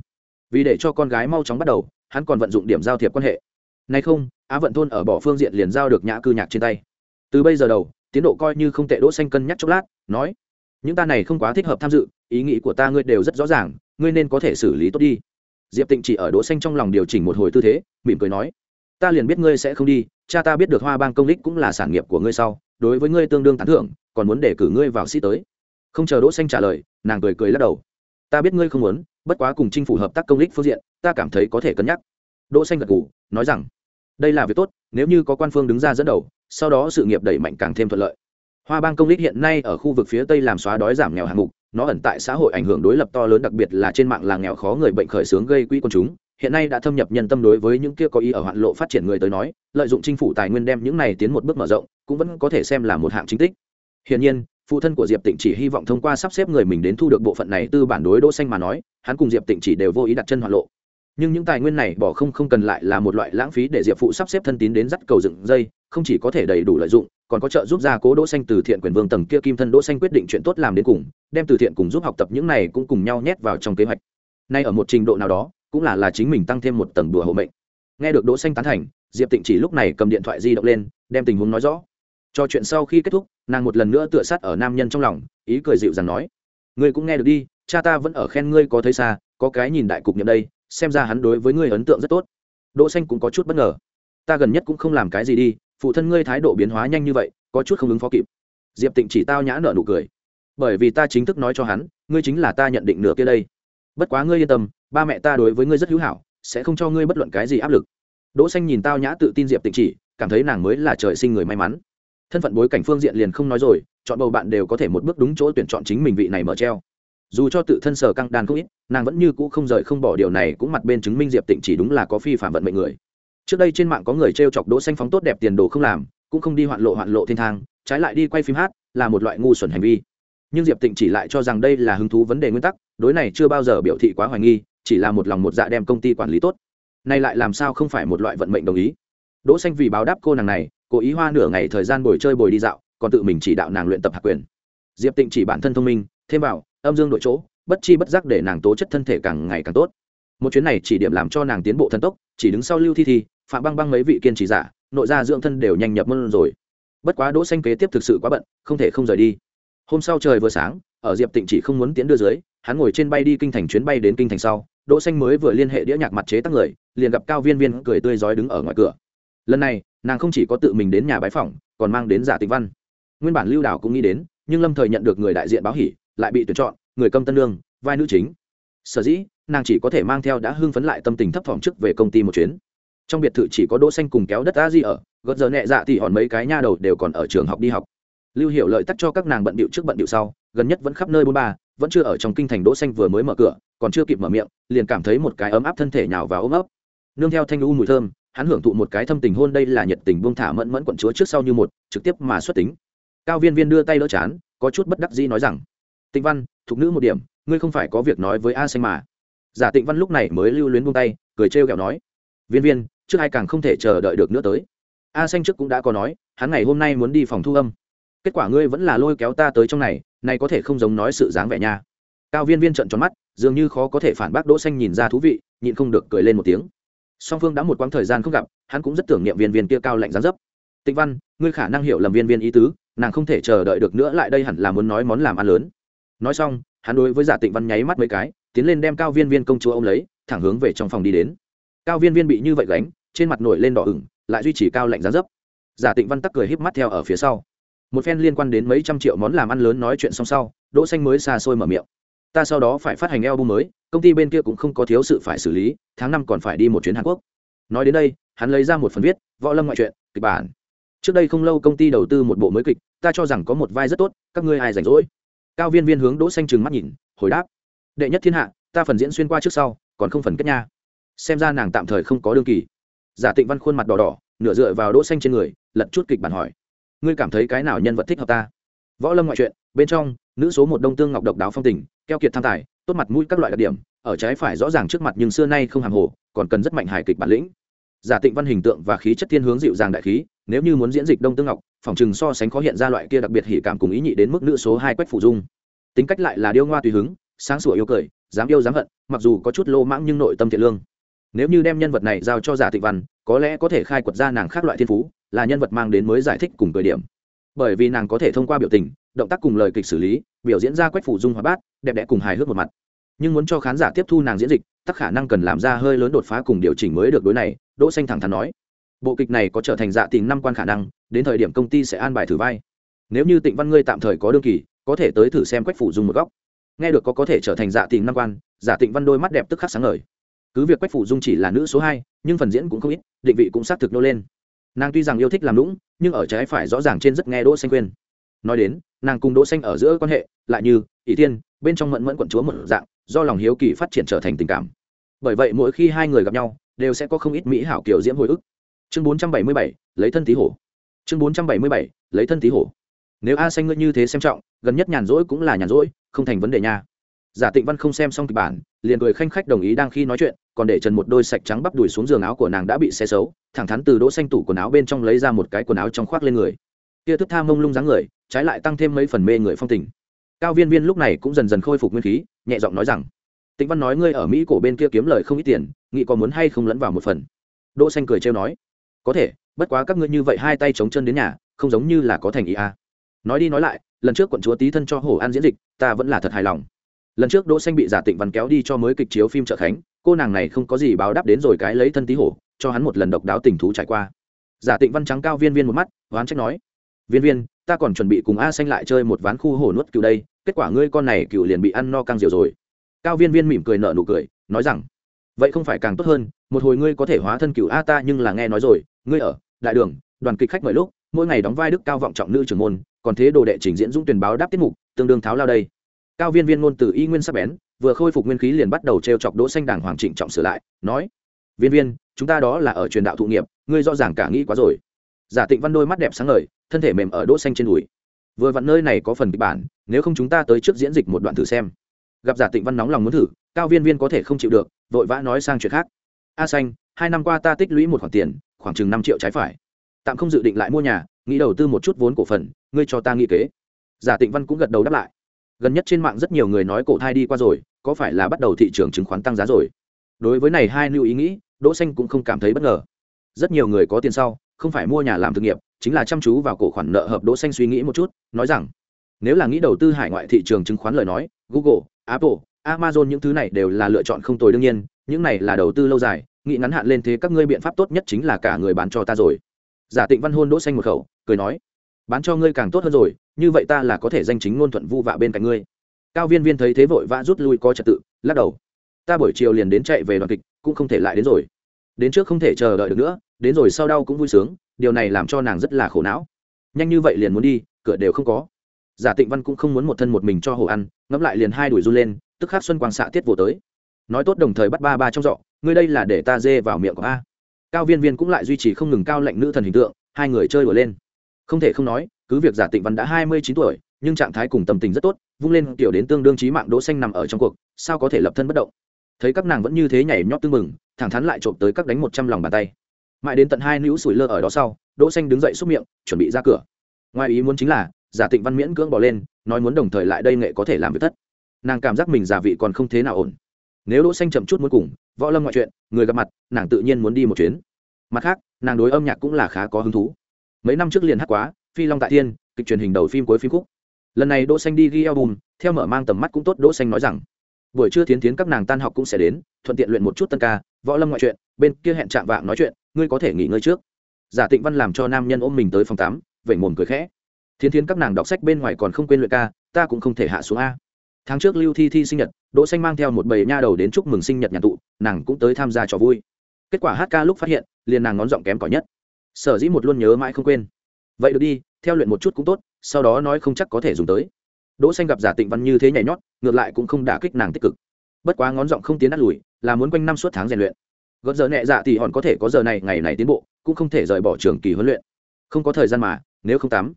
Vì để cho con gái mau chóng bắt đầu, hắn còn vận dụng điểm giao thiệp quan hệ. Nay không, á vận thôn ở bỏ phương diện liền giao được nhã cư nhạc trên tay. Từ bây giờ đầu, tiến độ coi như không tệ đỗ xanh cân nhắc chốc lát, nói, những ta này không quá thích hợp tham dự, ý nghĩ của ta ngươi đều rất rõ ràng, ngươi nên có thể xử lý tốt đi. Diệp tịnh chỉ ở đỗ xanh trong lòng điều chỉnh một hồi tư thế, mỉm cười nói, ta liền biết ngươi sẽ không đi, cha ta biết được hoa bang công lích cũng là sản nghiệp của ngươi sau, đối với ngươi tương đương tán thưởng, còn muốn để cử ngươi vào sĩ tới không chờ đỗ xanh trả lời nàng cười cười lắc đầu. Ta biết ngươi không muốn bất quá cùng chính phủ hợp tác công lý phương diện ta cảm thấy có thể cân nhắc. Đỗ xanh gật gù nói rằng đây là việc tốt nếu như có quan phương đứng ra dẫn đầu sau đó sự nghiệp đẩy mạnh càng thêm thuận lợi. Hoa bang công lý hiện nay ở khu vực phía tây làm xóa đói giảm nghèo hạng mục nó ẩn tại xã hội ảnh hưởng đối lập to lớn đặc biệt là trên mạng làng nghèo khó người bệnh khởi xướng gây quỹ quần chúng. Hiện nay đã thâm nhập nhân tâm đối với những kia có ý ở hoạn lộ phát triển người tới nói lợi dụng chính phủ tài nguyên đem những này tiến một bước mở rộng cũng vẫn có thể xem là một hạng chính tích. Hiển nhiên, phụ thân của Diệp Tịnh chỉ hy vọng thông qua sắp xếp người mình đến thu được bộ phận này tư bản đối đỗ xanh mà nói, hắn cùng Diệp Tịnh chỉ đều vô ý đặt chân hoạt lộ. Nhưng những tài nguyên này bỏ không không cần lại là một loại lãng phí để Diệp phụ sắp xếp thân tín đến dắt cầu dựng dây, không chỉ có thể đầy đủ lợi dụng, còn có trợ giúp gia cố đỗ xanh từ thiện quyền vương tầng kia kim thân đỗ xanh quyết định chuyện tốt làm đến cùng, đem từ thiện cùng giúp học tập những này cũng cùng nhau nhét vào trong kế hoạch. Nay ở một trình độ nào đó, cũng là là chính mình tăng thêm một tầng đùa hộ mệnh. Nghe được đỗ xanh tán thành, Diệp Tịnh chỉ lúc này cầm điện thoại di động lên, đem tình huống nói rõ cho chuyện sau khi kết thúc nàng một lần nữa tựa sát ở nam nhân trong lòng, ý cười dịu dàng nói, ngươi cũng nghe được đi, cha ta vẫn ở khen ngươi có thấy xa, có cái nhìn đại cục nhậm đây, xem ra hắn đối với ngươi ấn tượng rất tốt. Đỗ xanh cũng có chút bất ngờ. Ta gần nhất cũng không làm cái gì đi, phụ thân ngươi thái độ biến hóa nhanh như vậy, có chút không ứng phó kịp. Diệp tịnh chỉ tao nhã nở nụ cười. Bởi vì ta chính thức nói cho hắn, ngươi chính là ta nhận định nửa kia đây. Bất quá ngươi yên tâm, ba mẹ ta đối với ngươi rất hữu hảo, sẽ không cho ngươi bất luận cái gì áp lực. Đỗ xanh nhìn tao nhã tự tin diệp tịnh chỉ, cảm thấy nàng mới là trời sinh người may mắn thân phận bối cảnh phương diện liền không nói rồi, chọn bầu bạn đều có thể một bước đúng chỗ tuyển chọn chính mình vị này mở treo. Dù cho tự thân sở căng đàn không ít, nàng vẫn như cũ không rời không bỏ điều này cũng mặt bên chứng minh diệp tịnh chỉ đúng là có phi phạm vận mệnh người. Trước đây trên mạng có người t r e o chọc đỗ xanh phóng tốt đẹp tiền đồ không làm, cũng không đi hoạn lộ hoạn lộ thiên thang, trái lại đi quay phim hát, là một loại ngu xuẩn hành vi. Nhưng diệp tịnh chỉ lại cho rằng đây là hứng thú vấn đề nguyên tắc, đối này chưa bao giờ biểu thị quá hoài nghi, chỉ là một lòng một dạ đem công ty quản lý tốt. Nay lại làm sao không phải một loại vận mệnh đồng ý? Đỗ xanh vì báo đáp cô nàng này cố ý hoa nửa ngày thời gian bồi chơi bồi đi dạo, còn tự mình chỉ đạo nàng luyện tập hạ quyền. Diệp tịnh chỉ bản thân thông minh, thêm vào, âm dương đội chỗ, bất chi bất giác để nàng tố chất thân thể càng ngày càng tốt. Một chuyến này chỉ điểm làm cho nàng tiến bộ thần tốc, chỉ đứng sau lưu thi thi, phạm băng băng mấy vị kiên trì giả, nội gia dưỡng thân đều nhanh nhập mơn rồi. Bất quá đỗ xanh kế tiếp thực sự quá bận, không thể không rời đi. Hôm sau trời vừa sáng, ở diệp tịnh chỉ không muốn tiến đưa dưới, hắn ngồi trên bay đi kinh thành chuyến bay đến kinh thành sau, đỗ xanh mới vừa liên hệ đĩa nhạc mặt chế tác người, liền gặp cao viên viên cười tươi rói đứng ở ngoài cửa. Lần này nàng không chỉ có tự mình đến nhà bái phỏng, còn mang đến giả tịch văn. Nguyên bản lưu đảo cũng nghĩ đến, nhưng lâm thời nhận được người đại diện báo hỉ, lại bị tuyển chọn, người công tân lương, vai nữ chính. Sở dĩ, nàng chỉ có thể mang theo đã hưng phấn lại tâm tình thấp thỏm trước về công ty một chuyến. Trong biệt thự chỉ có đỗ xanh cùng kéo đất a di ở, gợt giờ nhẹ dạ thì hòn mấy cái nha đầu đều còn ở trường học đi học. Lưu hiểu lợi tắt cho các nàng bận điệu trước bận điệu sau, gần nhất vẫn khắp nơi bốn ba, vẫn chưa ở trong kinh thành đỗ xanh vừa mới mở cửa, còn chưa kịp mở miệng, liền cảm thấy một cái ấm áp thân thể nhào vào ôm ấp. Nương theo thanh u mùi thơm hắn hưởng thụ một cái thâm tình hôn đây là nhiệt tình buông thả mẫn mẫn quận chúa trước sau như một, trực tiếp mà xuất tính. Cao viên viên đưa tay đỡ chán, có chút bất đắc dĩ nói rằng, tịnh văn, thục nữ một điểm, ngươi không phải có việc nói với a xanh mà. Giả tịnh văn lúc này mới lưu luyến buông tay, cười trêu ghẹo nói, viên viên, trước hai càng không thể chờ đợi được nữa tới. A xanh trước cũng đã có nói, hắn ngày hôm nay muốn đi phòng thu âm. Kết quả ngươi vẫn là lôi kéo ta tới trong này này có thể không giống nói sự dáng vẻ nha. Cao viên viên trận tròn mắt, dường như khó có thể phản bác đỗ xanh nhìn ra thú vị, nhịn không được cười lên một tiếng song phương đã một quãng thời gian không gặp, hắn cũng rất tưởng niệm viên viên kia cao lạnh gián dấp. Tịnh văn, ngươi khả năng hiểu lầm viên viên ý tứ, nàng không thể chờ đợi được nữa lại đây hẳn là muốn nói món làm ăn lớn. Nói xong, hắn đối với giả tịnh văn nháy mắt mấy cái, tiến lên đem cao viên viên công chúa ông lấy, thẳng hướng về trong phòng đi đến. Cao viên viên bị như vậy gánh, trên mặt nổi lên đỏ ửng, lại duy trì cao lạnh gián dấp. Giả tịnh văn tắc cười híp mắt theo ở phía sau. Một phen liên quan đến mấy trăm triệu món làm ăn lớn nói chuyện xong sau, đỗ xanh mới xa xôi mở miệng ta sau đó phải phát hành album mới, công ty bên kia cũng không có thiếu sự phải xử lý, tháng năm còn phải đi một chuyến hàn quốc. Nói đến đây, hắn lấy ra một phần viết, võ lâm ngoại truyện, kịch bản. Trước đây không lâu công ty đầu tư một bộ mới kịch, ta cho rằng có một vai rất tốt, các ngươi ai rảnh rỗi? Cao viên viên hướng đỗ xanh trừng mắt nhìn, hồi đáp. Đệ nhất thiên hạ, ta phần diễn xuyên qua trước sau, còn không phần kết nha. Xem ra nàng tạm thời không có đương kỳ. Giả tịnh văn khuôn mặt đỏ đỏ, nửa dựa vào đỗ xanh trên người, lật chút kịch bản hỏi. Ngươi cảm thấy cái nào nhân vật thích hợp ta? Võ lâm ngoại truyện, bên trong nữ số một đông tương ngọc độc đáo phong tình, keo kiệt tham tài, tốt mặt mũi các loại đặc điểm, ở trái phải rõ ràng trước mặt nhưng xưa nay không hàng hồ, còn cần rất mạnh hài kịch bản lĩnh. Giả tịnh văn hình tượng và khí chất thiên hướng dịu dàng đại khí, nếu như muốn diễn dịch đông tương ngọc, phòng chừng so sánh khó hiện ra loại kia đặc biệt hỉ cảm cùng ý nhị đến mức nữ số hai quách phụ dung. Tính cách lại là điêu ngoa tùy hứng, sáng sủa yêu cười, dám yêu dám hận, mặc dù có chút lô mãng nhưng nội tâm thiện lương. Nếu như đem nhân vật này giao cho giả tịnh văn, có lẽ có thể khai quật ra nàng khác loại thiên phú, là nhân vật mang đến mới giải thích cùng cười điểm bởi vì nàng có thể thông qua biểu tình, động tác cùng lời kịch xử lý, biểu diễn ra quách phủ dung hóa bát, đẹp đẽ cùng hài hước một mặt. Nhưng muốn cho khán giả tiếp thu nàng diễn dịch, tắc khả năng cần làm ra hơi lớn đột phá cùng điều chỉnh mới được đối này, đỗ xanh thẳng thắn nói. Bộ kịch này có trở thành dạ tình năm quan khả năng, đến thời điểm công ty sẽ an bài thử vai. Nếu như tịnh văn ngươi tạm thời có đương kỳ, có thể tới thử xem quách phủ dung một góc. Nghe được có có thể trở thành dạ tình năm quan giả tịnh văn đôi mắt đẹp tức khắc sáng ngời. Cứ việc quách phủ dung chỉ là nữ số hai, nhưng phần diễn cũng không ít, định vị cũng xác thực nô lên nàng tuy rằng yêu thích làm lũng nhưng ở trái phải rõ ràng trên rất nghe đỗ xanh khuyên. Nói đến nàng cùng đỗ xanh ở giữa quan hệ lại như ỷ Thiên bên trong mẫn mẫn quận chúa một dạng do lòng hiếu kỳ phát triển trở thành tình cảm. Bởi vậy mỗi khi hai người gặp nhau đều sẽ có không ít mỹ hảo kiểu diễm hồi ức. Chương 477, lấy thân tí hổ. Chương 477, lấy thân tí hổ. Nếu a xanh ngươi như thế xem trọng gần nhất nhàn rỗi cũng là nhàn rỗi không thành vấn đề nha. Giả tịnh văn không xem xong kịch bản liền cười khanh khách đồng ý đang khi nói chuyện còn để trần một đôi sạch trắng bắp đùi xuống giường áo của nàng đã bị xe xấu, thẳng thắn từ đỗ xanh tủ quần áo bên trong lấy ra một cái quần áo trong khoác lên người. Kia thức tha mông lung dáng người, trái lại tăng thêm mấy phần mê người phong tình. Cao viên viên lúc này cũng dần dần khôi phục nguyên khí, nhẹ giọng nói rằng, tịnh văn nói ngươi ở mỹ cổ bên kia kiếm lời không ít tiền, nghĩ có muốn hay không lẫn vào một phần. Đỗ xanh cười trêu nói, có thể, bất quá các ngươi như vậy hai tay chống chân đến nhà, không giống như là có thành ý à. nói đi nói lại, lần trước quận chúa tí thân cho hổ an diễn dịch, ta vẫn là thật hài lòng. Lần trước đỗ xanh bị giả tịnh văn kéo đi cho mới kịch chiếu phim trợ khánh cô nàng này không có gì báo đáp đến rồi cái lấy thân tí hổ, cho hắn một lần độc đáo tình thú trải qua. Giả tịnh văn trắng cao viên viên một mắt hoán trách nói, viên viên, ta còn chuẩn bị cùng a xanh lại chơi một ván khu hổ nuốt cừu đây, kết quả ngươi con này cừu liền bị ăn no căng diều rồi. Cao viên viên mỉm cười nở nụ cười, nói rằng, vậy không phải càng tốt hơn, một hồi ngươi có thể hóa thân cừu a ta nhưng là nghe nói rồi, ngươi ở đại đường, đoàn kịch khách mời lúc, mỗi ngày đóng vai đức cao vọng trọng nữ trưởng môn, còn thế đồ đệ trình diễn dũng tuyển báo đáp tiết mục, tương đương tháo lao đây. Cao viên viên ngôn từ y nguyên sắp bén vừa khôi phục nguyên khí liền bắt đầu t r e o chọc đỗ xanh đàng hoàng trịnh trọng sửa lại, nói, viên viên, chúng ta đó là ở truyền đạo thụ nghiệp, ngươi rõ ràng cả nghĩ quá rồi. Giả tịnh văn đôi mắt đẹp sáng ngời, thân thể mềm ở đỗ xanh trên đùi. Vừa vặn nơi này có phần kịch bản, nếu không chúng ta tới trước diễn dịch một đoạn thử xem. Gặp giả tịnh văn nóng lòng muốn thử, cao viên viên có thể không chịu được, vội vã nói sang chuyện khác. A xanh, hai năm qua ta tích lũy một khoản tiền, khoảng chừng năm triệu trái phải. Tạm không dự định lại mua nhà, nghĩ đầu tư một chút vốn cổ phần, ngươi cho ta nghĩ kế. Giả tịnh văn cũng gật đầu đáp lại. Gần nhất trên mạng rất nhiều người nói cổ thai đi qua rồi có phải là bắt đầu thị trường chứng khoán tăng giá rồi? Đối với này hai lưu ý nghĩ, đỗ xanh cũng không cảm thấy bất ngờ. Rất nhiều người có tiền sau, không phải mua nhà làm thực nghiệp, chính là chăm chú vào cổ khoản nợ hợp đỗ xanh suy nghĩ một chút, nói rằng, nếu là nghĩ đầu tư hải ngoại thị trường chứng khoán lời nói, google, apple, amazon những thứ này đều là lựa chọn không tồi đương nhiên, những này là đầu tư lâu dài, nghĩ ngắn hạn lên thế các ngươi biện pháp tốt nhất chính là cả người bán cho ta rồi. Giả tịnh văn hôn đỗ xanh một khẩu, cười nói, bán cho ngươi càng tốt hơn rồi, như vậy ta là có thể danh chính ngôn thuận vu vạ bên cạnh ngươi cao viên viên thấy thế vội vã rút lui có trật tự, lắc đầu. Ta buổi chiều liền đến chạy về đoàn kịch, cũng không thể lại đến rồi. Đến trước không thể chờ đợi được nữa, đến rồi sau đau cũng vui sướng, điều này làm cho nàng rất là khổ não. Nhanh như vậy liền muốn đi, cửa đều không có. Giả tịnh văn cũng không muốn một thân một mình cho hồ ăn, ngẫm lại liền hai đuổi run lên, tức khắc xuân quang xạ tiết vô tới. Nói tốt đồng thời bắt ba ba trong dọ ngươi đây là để ta dê vào miệng của a. Cao viên viên cũng lại duy trì không ngừng cao lệnh nữ thần hình tượng, hai người chơi đùa lên. Không thể không nói, cứ việc giả tịnh văn đã hai mươi chín tuổi nhưng trạng thái cùng tâm tình rất tốt, vung lên kiểu đến tương đương trí mạng đỗ xanh nằm ở trong cuộc, sao có thể lập thân bất động? Thấy các nàng vẫn như thế nhảy nhót tương mừng thẳng thắn lại trộm tới các đánh một trăm lòng bàn tay. Mãi đến tận hai nữ sủi lơ ở đó sau, đỗ xanh đứng dậy xúc miệng, chuẩn bị ra cửa. Ngoài ý muốn chính là, giả tịnh văn miễn cưỡng bỏ lên, nói muốn đồng thời lại đây nghệ có thể làm việc thất. Nàng cảm giác mình giả vị còn không thế nào ổn. Nếu đỗ xanh chậm chút muốn cùng, võ lâm ngoại chuyện, người gặp mặt, nàng tự nhiên muốn đi một chuyến. Mặt khác, nàng đối âm nhạc cũng là khá có hứng thú. Mấy năm trước liền hát quá, phi long tại thiên, kịch truyền hình đầu phim cuối phim khúc lần này đỗ xanh đi ghi album, theo mở mang tầm mắt cũng tốt, đỗ xanh nói rằng, buổi trưa thiến thiến các nàng tan học cũng sẽ đến, thuận tiện luyện một chút tân ca, võ lâm ngoại chuyện bên kia hẹn chạm vạng nói chuyện, ngươi có thể nghỉ ngơi trước. Giả tịnh văn làm cho nam nhân ôm mình tới phòng tắm vẩy mồm cười khẽ. Thiến thiến các nàng đọc sách bên ngoài còn không quên luyện ca, ta cũng không thể hạ xuống a. Tháng trước lưu thi thi sinh nhật, đỗ xanh mang theo một bầy nha đầu đến chúc mừng sinh nhật nhà tụ, nàng cũng tới tham gia trò vui. Kết quả hát ca lúc phát hiện, liền nàng ngón giọng kém cỏi nhất. Sở dĩ một luôn nhớ mãi không quên. Vậy được đi, theo luyện một chút cũng tốt sau đó nói không chắc có thể dùng tới. Đỗ xanh gặp giả tịnh văn như thế nhảy nhót, ngược lại cũng không đả kích nàng tích cực. Bất quá ngón giọng không tiến đắt lùi, là muốn quanh năm suốt tháng rèn luyện. Gợt giờ nhẹ dạ thì hòn có thể có giờ này, ngày này tiến bộ, cũng không thể rời bỏ trường kỳ huấn luyện. Không có thời gian mà, nếu không tắm.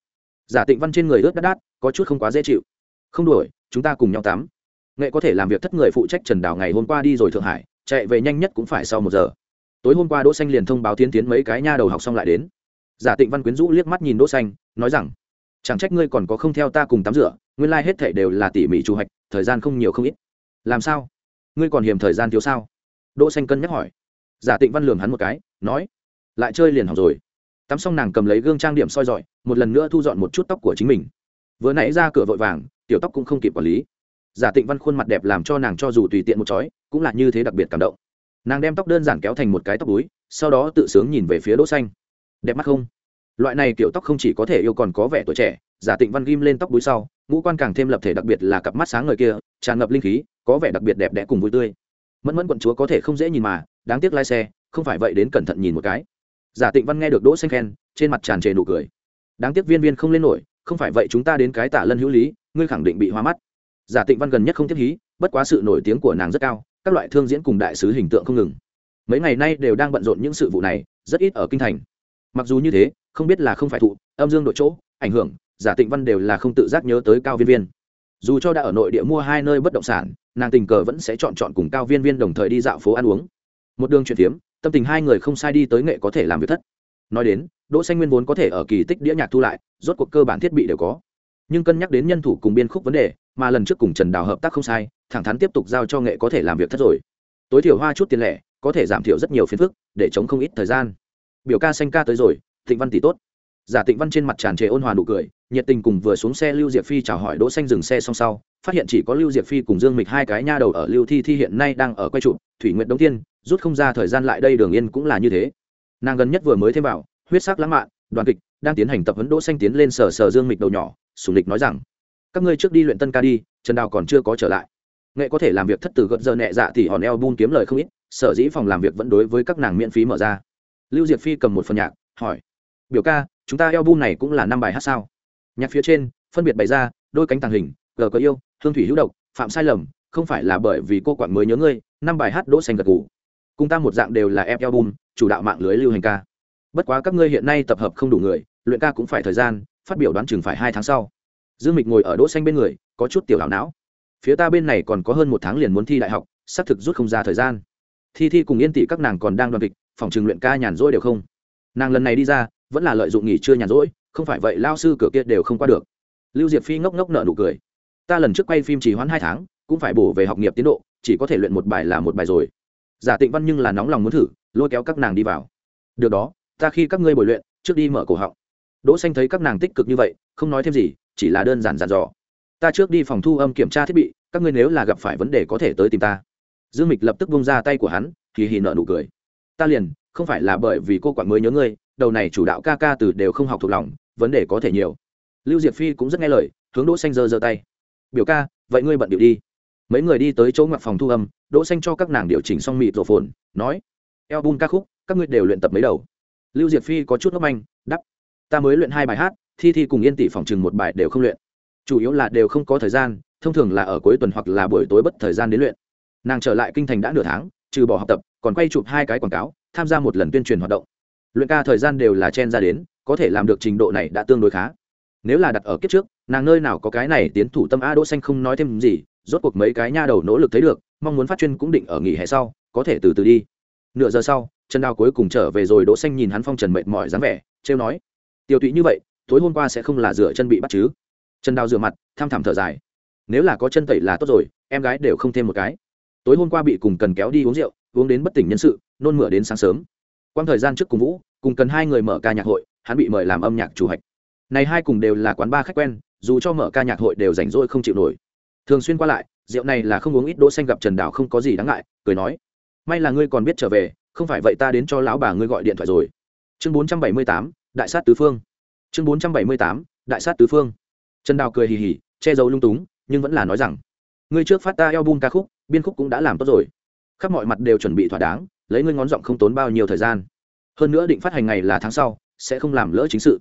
Giả tịnh văn trên người ướt đắt đắt có chút không quá dễ chịu. Không đuổi, chúng ta cùng nhau tắm. Nghệ có thể làm việc thất người phụ trách trần đào ngày hôm qua đi rồi thượng hải, chạy về nhanh nhất cũng phải sau một giờ. Tối hôm qua đỗ xanh liền thông báo tiến tiến mấy cái nha đầu học xong lại đến. Giả tịnh văn quyến rũ liếc mắt nhìn đỗ xanh, nói rằng chẳng trách ngươi còn có không theo ta cùng tắm rửa, nguyên lai thể hết thảy đều là tỉ mỉ chủ hoạch thời gian không nhiều không ít. Làm sao? Ngươi còn hiểm thời gian thiếu sao? Đỗ xanh cân nhắc hỏi. Giả tịnh văn lườm hắn một cái, nói, lại chơi liền học rồi. Tắm xong nàng cầm lấy gương trang điểm soi dọi, một lần nữa thu dọn một chút tóc của chính mình. Vừa nãy ra cửa vội vàng, tiểu tóc cũng không kịp quản lý. Giả tịnh văn khuôn mặt đẹp làm cho nàng cho dù tùy tiện một chói, cũng là như thế đặc biệt cảm động. Nàng đem tóc đơn giản kéo thành một cái tóc túi sau đó tự sướng nhìn về phía đỗ xanh. Đẹp mắt không? Loại này kiểu tóc không chỉ có thể yêu còn có vẻ tuổi trẻ, giả tịnh văn ghim lên tóc đuôi sau, ngũ quan càng thêm lập thể đặc biệt là cặp mắt sáng ngời kia, tràn ngập linh khí, có vẻ đặc biệt đẹp đẽ cùng vui tươi. Mẫn mẫn quận chúa có thể không dễ nhìn mà, đáng tiếc lai xe, không phải vậy đến cẩn thận nhìn một cái. Giả tịnh văn nghe được đỗ xanh khen, trên mặt tràn trề nụ cười. Đáng tiếc viên viên không lên nổi, không phải vậy chúng ta đến cái tả lân hữu lý, ngươi khẳng định bị hoa mắt. Giả tịnh văn gần nhất không tiếp hí, bất quá sự nổi tiếng của nàng rất cao, các loại thương diễn cùng đại sứ hình tượng không ngừng. Mấy ngày nay đều đang bận rộn những sự vụ này, rất ít ở kinh thành. Mặc dù như thế không biết là không phải thụ, âm dương đội chỗ, ảnh hưởng, giả tịnh văn đều là không tự giác nhớ tới cao viên viên. Dù cho đã ở nội địa mua hai nơi bất động sản, nàng tình cờ vẫn sẽ chọn chọn cùng cao viên viên đồng thời đi dạo phố ăn uống. Một đường chuyển phiếm tâm tình hai người không sai đi tới nghệ có thể làm việc thất. Nói đến, đỗ xanh nguyên vốn có thể ở kỳ tích đĩa nhạc thu lại, rốt cuộc cơ bản thiết bị đều có. Nhưng cân nhắc đến nhân thủ cùng biên khúc vấn đề, mà lần trước cùng trần đào hợp tác không sai, thẳng thắn tiếp tục giao cho nghệ có thể làm việc thất rồi. Tối thiểu hoa chút tiền lẻ, có thể giảm thiểu rất nhiều phiền phức, để chống không ít thời gian. Biểu ca xanh ca tới rồi thịnh văn tỷ tốt. Giả tịnh văn trên mặt tràn trề ôn hòa nụ cười, nhiệt tình cùng vừa xuống xe lưu diệp phi chào hỏi đỗ xanh dừng xe song sau, phát hiện chỉ có lưu diệp phi cùng dương mịch hai cái nha đầu ở lưu thi thi hiện nay đang ở quay trụ, thủy nguyện đông tiên rút không ra thời gian lại đây đường yên cũng là như thế. Nàng gần nhất vừa mới thêm vào, huyết sắc lãng mạn, đoàn kịch đang tiến hành tập huấn đỗ xanh tiến lên sở sở dương mịch đầu nhỏ, sùng lịch nói rằng, các ngươi trước đi luyện tân ca đi, trần đào còn chưa có trở lại. Nghệ có thể làm việc thất từ gợn giờ nhẹ dạ thì hòn eo buôn kiếm lời không ít, sở dĩ phòng làm việc vẫn đối với các nàng miễn phí mở ra. Lưu diệp phi cầm một phần nhạc, hỏi biểu ca, chúng ta eo bu này cũng là năm bài hát sao? Nhạc phía trên, phân biệt bày ra, đôi cánh tàng hình gờ có yêu, hương thủy hữu độc, phạm sai lầm, không phải là bởi vì cô quản mới nhớ ngươi, năm bài hát đỗ xanh gật gù. Cùng ta một dạng đều là ép album, chủ đạo mạng lưới lưu hành ca. Bất quá các ngươi hiện nay tập hợp không đủ người, luyện ca cũng phải thời gian, phát biểu đoán chừng phải hai tháng sau. Dương mịch ngồi ở đỗ xanh bên người, có chút tiểu ảo não. Phía ta bên này còn có hơn một tháng liền muốn thi đại học, xác thực rút không ra thời gian. Thi thi cùng yên tỷ các nàng còn đang đoàn kịch, phòng trường luyện ca nhàn rỗi đều không. Nàng lần này đi ra vẫn là lợi dụng nghỉ trưa nhàn rỗi, không phải vậy lao sư cửa kia đều không qua được. Lưu diệp phi ngốc ngốc nợ nụ cười. Ta lần trước quay phim chỉ hoãn hai tháng, cũng phải bổ về học nghiệp tiến độ, chỉ có thể luyện một bài là một bài rồi. Giả tịnh văn nhưng là nóng lòng muốn thử, lôi kéo các nàng đi vào. Được đó, ta khi các ngươi bồi luyện, trước đi mở cổ họng. Đỗ xanh thấy các nàng tích cực như vậy, không nói thêm gì, chỉ là đơn giản dặn dò. Ta trước đi phòng thu âm kiểm tra thiết bị, các ngươi nếu là gặp phải vấn đề có thể tới tìm ta. Dương mịch lập tức vung ra tay của hắn thì hì nợ nụ cười. Ta liền, không phải là bởi vì cô quản mới nhớ ngươi đầu này chủ đạo ca ca từ đều không học thuộc lòng, vấn đề có thể nhiều. Lưu diệp phi cũng rất nghe lời, hướng đỗ xanh giơ giơ tay. Biểu ca, vậy ngươi bận điệu đi. Mấy người đi tới chỗ ngoặt phòng thu âm, đỗ xanh cho các nàng điều chỉnh xong mịt rổ phồn, nói, album ca khúc, các ngươi đều luyện tập mấy đầu? Lưu diệp phi có chút ngốc anh đắp ta mới luyện hai bài hát, thi thi cùng yên tỷ phòng chừng một bài đều không luyện. Chủ yếu là đều không có thời gian, thông thường là ở cuối tuần hoặc là buổi tối bất thời gian đến luyện. Nàng trở lại kinh thành đã nửa tháng, trừ bỏ học tập, còn quay chụp hai cái quảng cáo, tham gia một lần tuyên truyền hoạt động luyện ca thời gian đều là chen ra đến, có thể làm được trình độ này đã tương đối khá. Nếu là đặt ở kiếp trước, nàng nơi nào có cái này tiến thủ tâm a đỗ xanh không nói thêm gì, rốt cuộc mấy cái nha đầu nỗ lực thấy được, mong muốn phát chuyên cũng định ở nghỉ hè sau, có thể từ từ đi. Nửa giờ sau, trần đào cuối cùng trở về rồi đỗ xanh nhìn hắn phong trần mệt mỏi dáng vẻ treo nói, tiểu tụy như vậy, tối hôm qua sẽ không là rửa chân bị bắt chứ? Trần đào rửa mặt, tham thảm thở dài, nếu là có chân tẩy là tốt rồi, em gái đều không thêm một cái. Tối hôm qua bị cùng cần kéo đi uống rượu, uống đến bất tỉnh nhân sự, nôn mửa đến sáng sớm. Quang thời gian trước cùng vũ cùng cần hai người mở ca nhạc hội hắn bị mời làm âm nhạc chủ hạch. Này hai cùng đều là quán ba khách quen dù cho mở ca nhạc hội đều rảnh rỗi không chịu nổi. Thường xuyên qua lại rượu này là không uống ít đỗ xanh gặp trần đào không có gì đáng ngại cười nói may là ngươi còn biết trở về không phải vậy ta đến cho lão bà ngươi gọi điện thoại rồi. Chương 478, đại sát tứ phương. Chương 478, đại sát tứ phương. Trần đào cười hì hì che giấu lung túng nhưng vẫn là nói rằng ngươi trước phát ta album ca khúc biên khúc cũng đã làm tốt rồi. Khắp mọi mặt đều chuẩn bị thỏa đáng lấy ngươi ngón giọng không tốn bao nhiêu thời gian hơn nữa định phát hành ngày là tháng sau, sẽ không làm lỡ chính sự.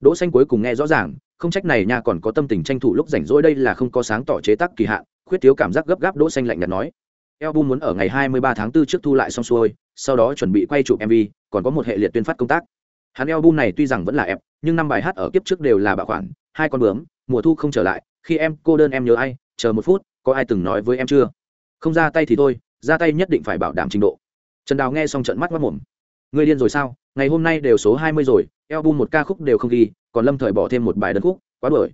Đỗ xanh cuối cùng nghe rõ ràng, không trách này nha còn có tâm tình tranh thủ lúc rảnh rỗi đây là không có sáng tỏ chế tác kỳ hạn, khuyết thiếu cảm giác gấp gáp đỗ xanh lạnh nhạt nói. Album muốn ở ngày 23 tháng 4 trước thu lại xong xuôi, sau đó chuẩn bị quay chụp mv còn có một hệ liệt tuyên phát công tác. Hắn album này tuy rằng vẫn là ép, nhưng năm bài hát ở kiếp trước đều là bạo khoản, hai con bướm, mùa thu không trở lại, khi em, cô đơn em nhớ ai, chờ một phút, có ai từng nói với em chưa? Không ra tay thì thôi, ra tay nhất định phải bảo đảm trình độ. Trần đào nghe xong trận mắt mắt mồm người điên rồi sao? Ngày hôm nay đều số hai mươi rồi, album một ca khúc đều không ghi, còn lâm thời bỏ thêm một bài đơn khúc, quá đuổi.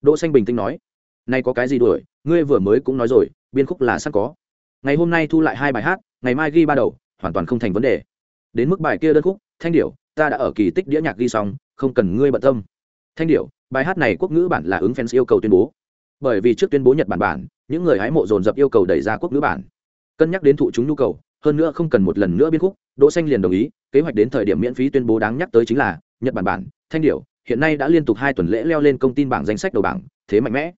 Đỗ xanh bình tĩnh nói. Nay có cái gì đuổi? Ngươi vừa mới cũng nói rồi, biên khúc là sẵn có. Ngày hôm nay thu lại hai bài hát, ngày mai ghi ba đầu, hoàn toàn không thành vấn đề. Đến mức bài kia đơn khúc, thanh điệu ta đã ở kỳ tích đĩa nhạc ghi xong, không cần ngươi bận tâm. Thanh điệu bài hát này quốc ngữ bản là ứng fans yêu cầu tuyên bố. Bởi vì trước tuyên bố nhật bản bản, những người hái mộ dồn dập yêu cầu đẩy ra quốc ngữ bản. Cân nhắc đến thụ chúng nhu cầu hơn nữa không cần một lần nữa biên khúc, đỗ xanh liền đồng ý, kế hoạch đến thời điểm miễn phí tuyên bố đáng nhắc tới chính là nhật bản bản, thanh điệu hiện nay đã liên tục hai tuần lễ leo lên công tin bảng danh sách đầu bảng, thế mạnh mẽ.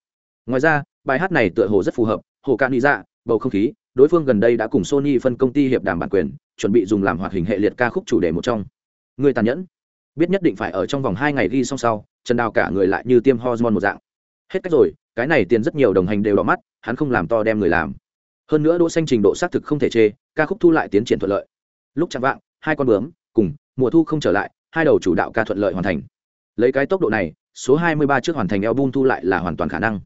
Ngoài ra, bài hát này tựa hồ rất phù hợp, hồ ca nghĩ ra dạ, bầu không khí, đối phương gần đây đã cùng sony phân công ty hiệp đàm bản quyền, chuẩn bị dùng làm hoạt hình hệ liệt ca khúc chủ đề một trong. Người tàn nhẫn. Biết nhất định phải ở trong vòng hai ngày ghi xong sau, trần đào cả người lại như tiêm hormone một dạng. Hết cách rồi, cái này tiền rất nhiều đồng hành đều đỏ mắt, hắn không làm to đem người làm. Hơn nữa đỗ xanh trình độ xác thực không thể chê ca khúc thu lại tiến triển thuận lợi. Lúc chạm vạng, hai con bướm, cùng, mùa thu không trở lại, hai đầu chủ đạo ca thuận lợi hoàn thành. Lấy cái tốc độ này, số 23 trước hoàn thành album thu lại là hoàn toàn khả năng.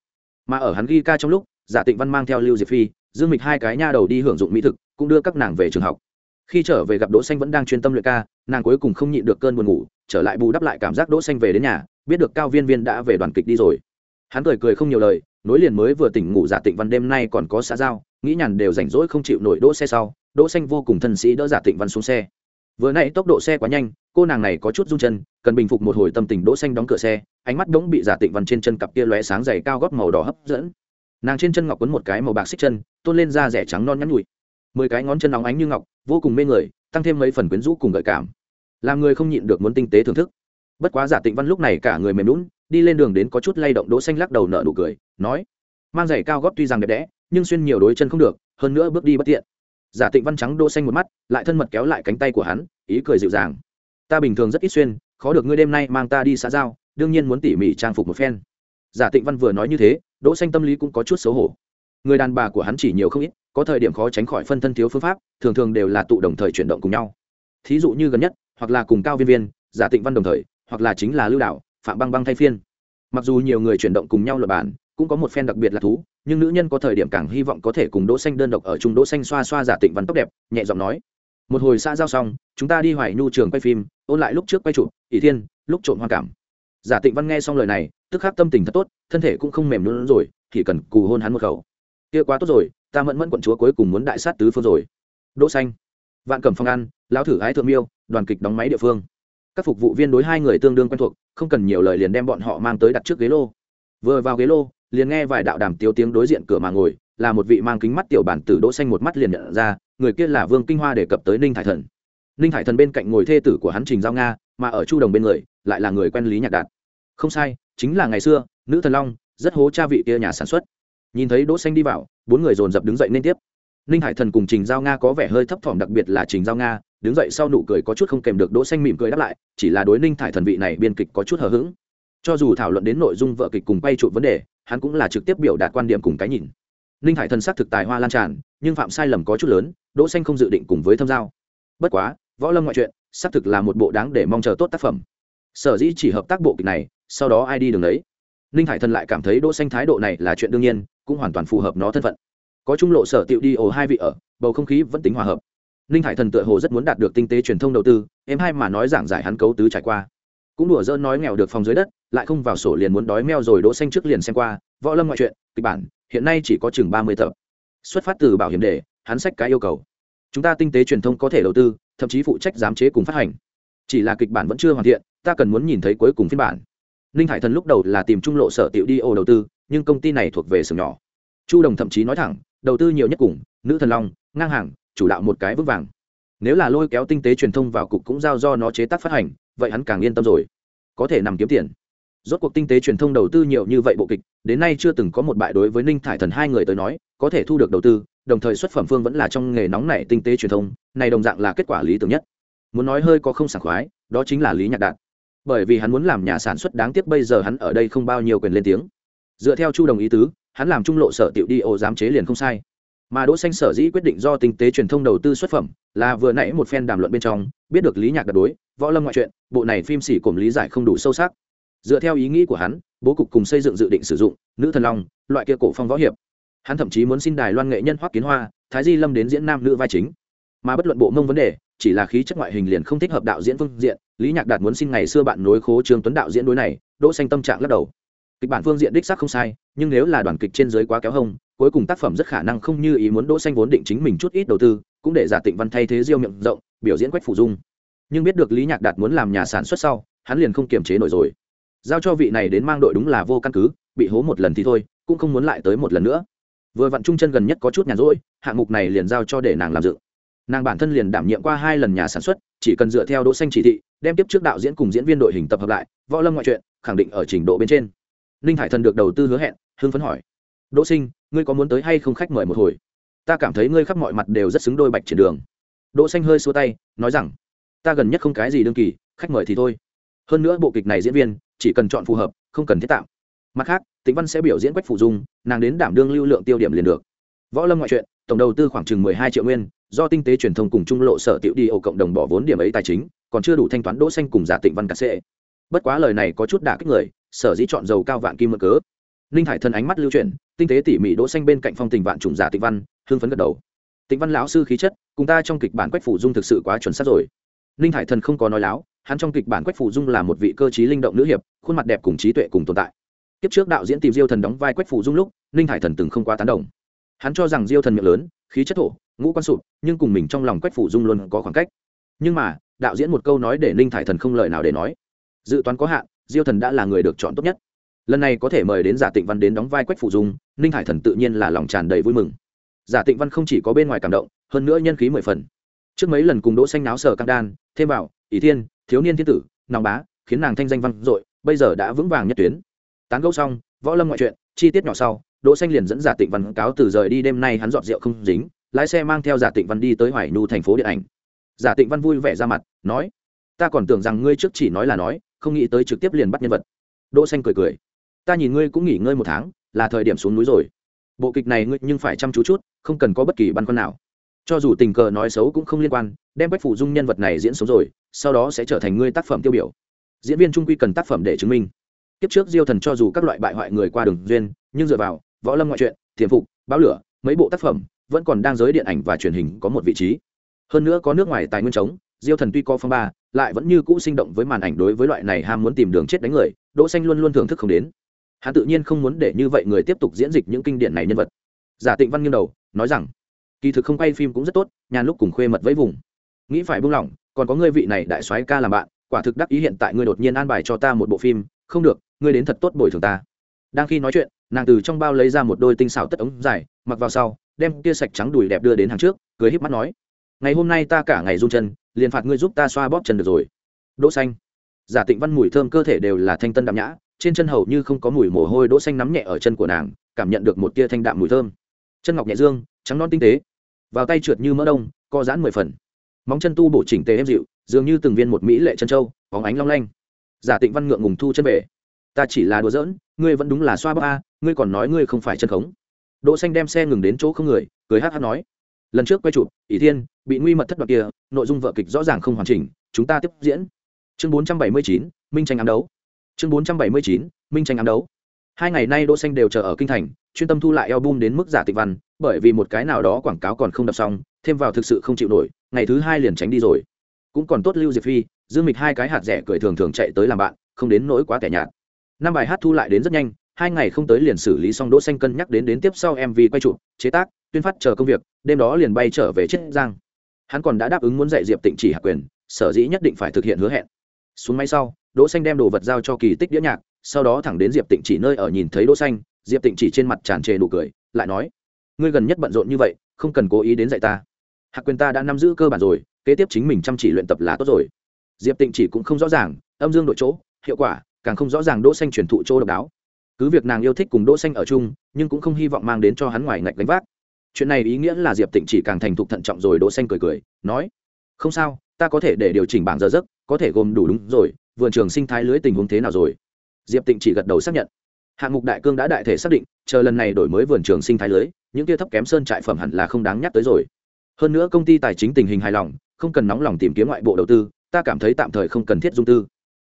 Mà ở hắn ghi ca trong lúc giả tịnh văn mang theo lưu diệp phi, dương mịch hai cái nha đầu đi hưởng dụng mỹ thực, cũng đưa các nàng về trường học. Khi trở về gặp đỗ xanh vẫn đang chuyên tâm luyện ca, nàng cuối cùng không nhịn được cơn buồn ngủ, trở lại bù đắp lại cảm giác đỗ xanh về đến nhà, biết được cao viên viên đã về đoàn kịch đi rồi. Hắn cười cười không nhiều lời, nối liền mới vừa tỉnh ngủ giả tịnh văn đêm nay còn có xã giao nghĩ nhàn đều rảnh rỗi không chịu nổi đỗ xe sau, đỗ xanh vô cùng thân sĩ đỡ giả tịnh văn xuống xe. Vừa nãy tốc độ xe quá nhanh, cô nàng này có chút run chân, cần bình phục một hồi tâm tình đỗ xanh đóng cửa xe, ánh mắt đống bị giả tịnh văn trên chân cặp kia lóe sáng dày cao gót màu đỏ hấp dẫn. Nàng trên chân ngọc quấn một cái màu bạc xích chân, tôn lên da rẻ trắng non nhắn nhụi mười cái ngón chân nóng ánh như ngọc, vô cùng mê người, tăng thêm mấy phần quyến rũ cùng gợi cảm. Làm người không nhịn được muốn tinh tế thưởng thức. Bất quá giả tịnh văn lúc này cả người mềm lún đi lên đường đến có chút lay động, đỗ xanh lắc đầu nở nụ cười, nói, mang giày cao gót tuy rằng đẹp đẽ nhưng xuyên nhiều đối chân không được, hơn nữa bước đi bất tiện. Giả tịnh văn trắng đỗ xanh một mắt, lại thân mật kéo lại cánh tay của hắn, ý cười dịu dàng. Ta bình thường rất ít xuyên, khó được ngươi đêm nay mang ta đi xã giao, đương nhiên muốn tỉ mỉ trang phục một phen. Giả tịnh văn vừa nói như thế, đỗ xanh tâm lý cũng có chút xấu hổ. Người đàn bà của hắn chỉ nhiều không ít, có thời điểm khó tránh khỏi phân thân thiếu phương pháp, thường thường đều là tụ đồng thời chuyển động cùng nhau. Thí dụ như gần nhất, hoặc là cùng cao viên viên, giả tịnh văn đồng thời, hoặc là chính là lưu đạo phạm băng băng thay phiên. Mặc dù nhiều người chuyển động cùng nhau luật bản cũng có một phen đặc biệt là thú nhưng nữ nhân có thời điểm càng hy vọng có thể cùng đỗ xanh đơn độc ở chung. Đỗ xanh xoa xoa giả tịnh văn tóc đẹp, nhẹ giọng nói, một hồi xa giao xong, chúng ta đi hoài nhu trường quay phim, ôn lại lúc trước quay chụp, ỷ thiên, lúc trộn hoa cảm. Giả tịnh văn nghe xong lời này, tức khắc tâm tình thật tốt, thân thể cũng không mềm nữa rồi, thì cần cù hôn hắn một khẩu. Kia quá tốt rồi, ta mẫn mẫn quận chúa cuối cùng muốn đại sát tứ phương rồi. Đỗ xanh, vạn cẩm phong ăn lão thử ái thượng miêu, đoàn kịch đóng máy địa phương. Các phục vụ viên đối hai người tương đương quen thuộc, không cần nhiều lời liền đem bọn họ mang tới đặt trước ghế lô. Vừa vào ghế lô liền nghe vài đạo đàm tiếu tiếng đối diện cửa mà ngồi, là một vị mang kính mắt tiểu bản tử đỗ xanh một mắt liền nhận ra, người kia là vương kinh hoa đề cập tới ninh thải thần. Ninh thải thần bên cạnh ngồi thê tử của hắn trình giao nga, mà ở chu đồng bên người, lại là người quen lý nhạc đạt. Không sai, chính là ngày xưa, nữ thần long, rất hố cha vị kia nhà sản xuất. Nhìn thấy đỗ xanh đi vào, bốn người dồn dập đứng dậy nên tiếp. Ninh hải thần cùng trình giao nga có vẻ hơi thấp thỏm, đặc biệt là trình giao nga, đứng dậy sau nụ cười có chút không kèm được đỗ xanh mỉm cười đáp lại, chỉ là đối ninh thải thần vị này biên kịch có chút hờ hững. Cho dù thảo luận đến nội dung vợ kịch cùng quay trụ vấn đề hắn cũng là trực tiếp biểu đạt quan điểm cùng cái nhìn. Ninh hải thần sắc thực tài hoa lan tràn, nhưng phạm sai lầm có chút lớn, đỗ xanh không dự định cùng với thâm giao. Bất quá, võ lâm ngoại truyện, xác thực là một bộ đáng để mong chờ tốt tác phẩm. Sở dĩ chỉ hợp tác bộ kịch này, sau đó ai đi đường đấy ninh hải thần lại cảm thấy đỗ xanh thái độ này là chuyện đương nhiên, cũng hoàn toàn phù hợp nó thân phận. Có trung lộ sở tiệu đi ồ hai vị ở, bầu không khí vẫn tính hòa hợp. Ninh hải thần tựa hồ rất muốn đạt được tinh tế truyền thông đầu tư, em hai mà nói giảng giải hắn cấu tứ trải qua. Cũng đùa dỡ nói nghèo được phòng dưới đất lại không vào sổ liền muốn đói meo rồi đỗ xanh trước liền xem qua, võ lâm ngoại truyện, kịch bản, hiện nay chỉ có chừng ba mươi tập. Xuất phát từ bảo hiểm đề hắn sách cái yêu cầu. Chúng ta tinh tế truyền thông có thể đầu tư, thậm chí phụ trách giám chế cùng phát hành. Chỉ là kịch bản vẫn chưa hoàn thiện, ta cần muốn nhìn thấy cuối cùng phiên bản. Ninh hải thần lúc đầu là tìm trung lộ sở tiểu đi ô đầu tư, nhưng công ty này thuộc về xưởng nhỏ. Chu đồng thậm chí nói thẳng, đầu tư nhiều nhất cùng, nữ thần long, ngang hàng, chủ đạo một cái vững vàng. Nếu là lôi kéo tinh tế truyền thông vào cục cũng giao do nó chế tác phát hành, vậy hắn càng yên tâm rồi. Có thể nằm kiếm tiền rốt cuộc tinh tế truyền thông đầu tư nhiều như vậy bộ kịch, đến nay chưa từng có một bại đối với ninh thải thần hai người tới nói, có thể thu được đầu tư, đồng thời xuất phẩm phương vẫn là trong nghề nóng này tinh tế truyền thông, này đồng dạng là kết quả lý tưởng nhất. Muốn nói hơi có không sảng khoái, đó chính là lý nhạc đạt. Bởi vì hắn muốn làm nhà sản xuất đáng tiếc bây giờ hắn ở đây không bao nhiêu quyền lên tiếng. Dựa theo chu đồng ý tứ, hắn làm trung lộ sở tiểu đi ô giám chế liền không sai. Mà đỗ xanh sở dĩ quyết định do tinh tế truyền thông đầu tư xuất phẩm, là vừa nãy một phen đàm luận bên trong, biết được lý nhạc đạt đối, võ lâm ngoại truyện, bộ này phim xỉ cổm lý giải không đủ sâu sắc dựa theo ý nghĩ của hắn, bố cục cùng xây dựng dự định sử dụng, nữ thần long, loại kia cổ phong võ hiệp. Hắn thậm chí muốn xin đài loan nghệ nhân hoắc kiến hoa, thái di lâm đến diễn nam nữ vai chính. Mà bất luận bộ mông vấn đề, chỉ là khí chất ngoại hình liền không thích hợp đạo diễn phương diện, lý nhạc đạt muốn xin ngày xưa bạn nối khố trương tuấn đạo diễn đối này, đỗ xanh tâm trạng lắc đầu. Kịch bản phương diện đích xác không sai, nhưng nếu là đoàn kịch trên dưới quá kéo hông, cuối cùng tác phẩm rất khả năng không như ý muốn đỗ xanh vốn định chính mình chút ít đầu tư, cũng để giả tịnh văn thay thế diêu miệng rộng, biểu diễn quách phủ dung. Nhưng biết được lý nhạc đạt muốn làm nhà sản xuất sau, hắn liền không kiềm chế nổi rồi giao cho vị này đến mang đội đúng là vô căn cứ, bị hố một lần thì thôi, cũng không muốn lại tới một lần nữa. Vừa vặn trung chân gần nhất có chút nhàn rỗi, hạng mục này liền giao cho để nàng làm dự. Nàng bản thân liền đảm nhiệm qua hai lần nhà sản xuất, chỉ cần dựa theo đỗ xanh chỉ thị, đem tiếp trước đạo diễn cùng diễn viên đội hình tập hợp lại, võ lâm ngoại truyện, khẳng định ở trình độ bên trên. Ninh hải thần được đầu tư hứa hẹn, hưng phấn hỏi. Đỗ sinh ngươi có muốn tới hay không khách mời một hồi? Ta cảm thấy ngươi khắp mọi mặt đều rất xứng đôi bạch triển đường. Đỗ xanh hơi xua tay, nói rằng, ta gần nhất không cái gì đương kỳ, khách mời thì thôi. Hơn nữa bộ kịch này diễn viên chỉ cần chọn phù hợp, không cần thiết tạo mặt khác tĩnh văn sẽ biểu diễn quách phụ dung, nàng đến đảm đương lưu lượng tiêu điểm liền được. Võ lâm ngoại truyện, tổng đầu tư khoảng chừng mười hai triệu nguyên, do tinh tế truyền thông cùng trung lộ sở tiểu đi ổ cộng đồng bỏ vốn điểm ấy tài chính, còn chưa đủ thanh toán đỗ xanh cùng giả tịnh văn cà sệ. Bất quá lời này có chút đả kích người, sở dĩ chọn dầu cao vạn kim mượn cớ. Ninh hải thân ánh mắt lưu chuyển, tinh tế tỉ mỉ đỗ xanh bên cạnh phong tình vạn trùng giả tịnh văn hương phấn gật đầu. Tịnh văn lão sư khí chất, cùng ta trong kịch bản quách phủ dung thực sự quá chuẩn xác rồi. Ninh hải thần không có nói láo hắn trong kịch bản quách phủ dung là một vị cơ trí linh động nữ hiệp, khuôn mặt đẹp cùng trí tuệ cùng tồn tại. Kiếp trước đạo diễn tìm diêu thần đóng vai quách phủ dung lúc, ninh hải thần từng không quá tán đồng. Hắn cho rằng diêu thần miệng lớn, khí chất thổ, ngũ quan sụp, nhưng cùng mình trong lòng quách phủ dung luôn có khoảng cách. Nhưng mà, đạo diễn một câu nói để ninh thải thần không lời nào để nói. Dự toán có hạn, diêu thần đã là người được chọn tốt nhất. Lần này có thể mời đến giả tịnh văn đến đóng vai quách phụ dung, ninh hải thần tự nhiên là lòng tràn đầy vui mừng. Giả tịnh văn không chỉ có bên ngoài cảm động, hơn nữa nhân khí mười phần. Trước mấy lần cùng đỗ xanh náo sở căng đan, thêm vào, ỷ thiên thiếu niên thiên tử, nòng bá, khiến nàng thanh danh văn dội, bây giờ đã vững vàng nhất tuyến. Tán gẫu xong, võ lâm ngoại truyện, chi tiết nhỏ sau, đỗ xanh liền dẫn giả tịnh văn cáo từ rời đi đêm nay hắn dọn rượu không dính, lái xe mang theo giả tịnh văn đi tới hoài nhu thành phố điện ảnh. Giả tịnh văn vui vẻ ra mặt, nói, ta còn tưởng rằng ngươi trước chỉ nói là nói, không nghĩ tới trực tiếp liền bắt nhân vật. Đỗ xanh cười cười, ta nhìn ngươi cũng nghỉ ngơi một tháng, là thời điểm xuống núi rồi. Bộ kịch này ngươi nhưng phải chăm chú chút, không cần có bất kỳ băn khoăn nào cho dù tình cờ nói xấu cũng không liên quan, đem bách phủ dung nhân vật này diễn sống rồi, sau đó sẽ trở thành ngươi tác phẩm tiêu biểu. Diễn viên trung quy cần tác phẩm để chứng minh. Kiếp trước diêu thần cho dù các loại bại hoại người qua đường duyên, nhưng dựa vào võ lâm ngoại truyện thiềm phục, báo lửa, mấy bộ tác phẩm, vẫn còn đang giới điện ảnh và truyền hình có một vị trí. Hơn nữa có nước ngoài tài nguyên chống diêu thần tuy có phong ba, lại vẫn như cũ sinh động với màn ảnh đối với loại này ham muốn tìm đường chết đánh người, đỗ xanh luôn luôn thưởng thức không đến. Hắn tự nhiên không muốn để như vậy người tiếp tục diễn dịch những kinh điển này nhân vật. Giả tịnh văn nghiêng đầu, nói rằng kỳ thực không quay phim cũng rất tốt nhàn lúc cùng khuê mật với vùng. Nghĩ phải buông lỏng, còn có ngươi vị này đại soái ca làm bạn, quả thực đắc ý hiện tại ngươi đột nhiên an bài cho ta một bộ phim, không được, ngươi đến thật tốt bồi thường ta. Đang khi nói chuyện, nàng từ trong bao lấy ra một đôi tinh xảo tất ống dài, mặc vào sau, đem kia sạch trắng đùi đẹp đưa đến hàng trước, cười híp mắt nói, ngày hôm nay ta cả ngày run chân, liền phạt ngươi giúp ta xoa bóp chân được rồi. Đỗ xanh. Giả tịnh văn mùi thơm cơ thể đều là thanh tân đạm nhã, trên chân hầu như không có mùi mồ hôi, đỗ xanh nắm nhẹ ở chân của nàng, cảm nhận được một tia thanh đạm mùi thơm. Chân ngọc nhẹ dương, trắng non tinh tế vào tay trượt như mỡ đông co giãn mười phần. Móng chân tu bổ chỉnh tề êm dịu dường như từng viên một mỹ lệ chân trâu bóng ánh long lanh. Giả tịnh văn ngượng ngùng thu chân bể ta chỉ là đùa giỡn ngươi vẫn đúng là xoa bóp a ngươi còn nói ngươi không phải chân khống. Đỗ xanh đem xe ngừng đến chỗ không người cười hát hát nói. Lần trước quay chụp ỷ thiên bị nguy mật thất đoạt kia nội dung vợ kịch rõ ràng không hoàn chỉnh chúng ta tiếp diễn. Chương 479, minh tranh ám đấu. Chương 479, minh tranh ám đấu hai ngày nay đỗ xanh đều chờ ở kinh thành, chuyên tâm thu lại album đến mức giả tịch văn, bởi vì một cái nào đó quảng cáo còn không đọc xong, thêm vào thực sự không chịu nổi, ngày thứ hai liền tránh đi rồi. Cũng còn tốt lưu diệp phi, dương mịch hai cái hạt rẻ cười thường thường chạy tới làm bạn, không đến nỗi quá tẻ nhạt. Năm bài hát thu lại đến rất nhanh, hai ngày không tới liền xử lý xong đỗ xanh cân nhắc đến đến tiếp sau mv quay chụp, chế tác, tuyên phát chờ công việc, đêm đó liền bay trở về chiết giang. Hắn còn đã đáp ứng muốn dạy diệp tịnh chỉ hạ quyền, sở dĩ nhất định phải thực hiện hứa hẹn. Xuống máy sau, đỗ xanh đem đồ vật giao cho kỳ tích đĩa nhạc sau đó thẳng đến diệp tịnh chỉ nơi ở nhìn thấy đỗ xanh, diệp tịnh chỉ trên mặt tràn trề nụ cười, lại nói, ngươi gần nhất bận rộn như vậy, không cần cố ý đến dạy ta. Hạc quyền ta đã nắm giữ cơ bản rồi, kế tiếp chính mình chăm chỉ luyện tập là tốt rồi. Diệp tịnh chỉ cũng không rõ ràng, âm dương đội chỗ, hiệu quả, càng không rõ ràng đỗ xanh truyền thụ chỗ độc đáo. Cứ việc nàng yêu thích cùng đỗ xanh ở chung, nhưng cũng không hy vọng mang đến cho hắn ngoài ngạch gánh vác. Chuyện này ý nghĩa là diệp tịnh chỉ càng thành thục thận trọng rồi đỗ xanh cười cười, nói, không sao, ta có thể để điều chỉnh bảng giờ giấc, có thể gồm đủ đúng rồi, vườn trường sinh thái lưới tình huống thế nào rồi? Diệp tịnh chỉ gật đầu xác nhận hạng mục đại cương đã đại thể xác định chờ lần này đổi mới vườn trường sinh thái lưới những kia thấp kém sơn trại phẩm hẳn là không đáng nhắc tới rồi hơn nữa công ty tài chính tình hình hài lòng không cần nóng lòng tìm kiếm ngoại bộ đầu tư ta cảm thấy tạm thời không cần thiết dung tư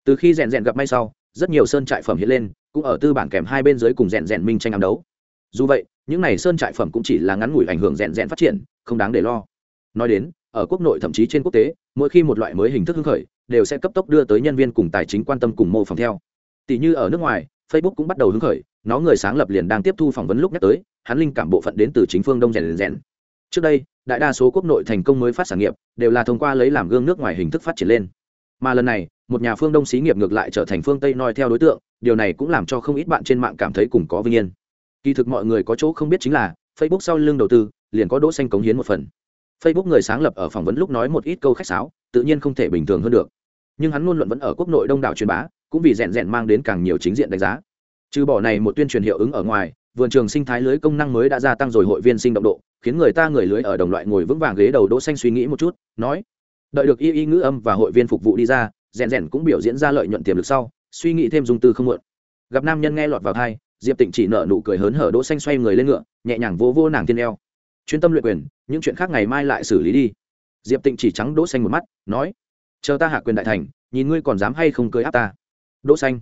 từ khi rèn rèn gặp may sau rất nhiều sơn trại phẩm hiện lên cũng ở tư bản kèm hai bên dưới cùng rèn rèn minh tranh ám đấu dù vậy những này sơn trại phẩm cũng chỉ là ngắn ngủi ảnh hưởng rèn rèn phát triển không đáng để lo nói đến ở quốc nội thậm chí trên quốc tế mỗi khi một loại mới hình thức hưng khởi đều sẽ cấp tốc đưa tới nhân viên cùng tài chính quan tâm cùng mô phỏng theo tỷ như ở nước ngoài, facebook cũng bắt đầu hứng khởi, nó người sáng lập liền đang tiếp thu phỏng vấn lúc nhắc tới, hắn linh cảm bộ phận đến từ chính phương đông rèn rèn. Trước đây, đại đa số quốc nội thành công mới phát sản nghiệp, đều là thông qua lấy làm gương nước ngoài hình thức phát triển lên. Mà lần này, một nhà phương đông xí nghiệp ngược lại trở thành phương tây noi theo đối tượng, điều này cũng làm cho không ít bạn trên mạng cảm thấy cùng có vinh yên. Kỳ thực mọi người có chỗ không biết chính là, facebook sau lưng đầu tư, liền có đỗ xanh cống hiến một phần. Facebook người sáng lập ở phỏng vấn lúc nói một ít câu khách sáo, tự nhiên không thể bình thường hơn được. Nhưng hắn luôn luận vẫn ở quốc nội đông đảo truyền bá cũng vì rèn rèn mang đến càng nhiều chính diện đánh giá. Trừ bỏ này một tuyên truyền hiệu ứng ở ngoài, vườn trường sinh thái lưới công năng mới đã gia tăng rồi hội viên sinh động độ, khiến người ta người lưới ở đồng loại ngồi vững vàng ghế đầu đỗ xanh suy nghĩ một chút, nói, đợi được y y ngữ âm và hội viên phục vụ đi ra, rèn rèn cũng biểu diễn ra lợi nhuận tiềm lực sau, suy nghĩ thêm dung tư không muộn. Gặp nam nhân nghe lọt vào tai, diệp tịnh chỉ nợ nụ cười hớn hở đỗ xanh xoay người lên ngựa, nhẹ nhàng vô vỗ nàng tiên eo. Chuyên tâm luyện quyền, những chuyện khác ngày mai lại xử lý đi. Diệp tịnh chỉ trắng đỗ xanh một mắt, nói, chờ ta hạ quyền đại thành, nhìn ngươi còn dám hay không cười áp ta đỗ xanh.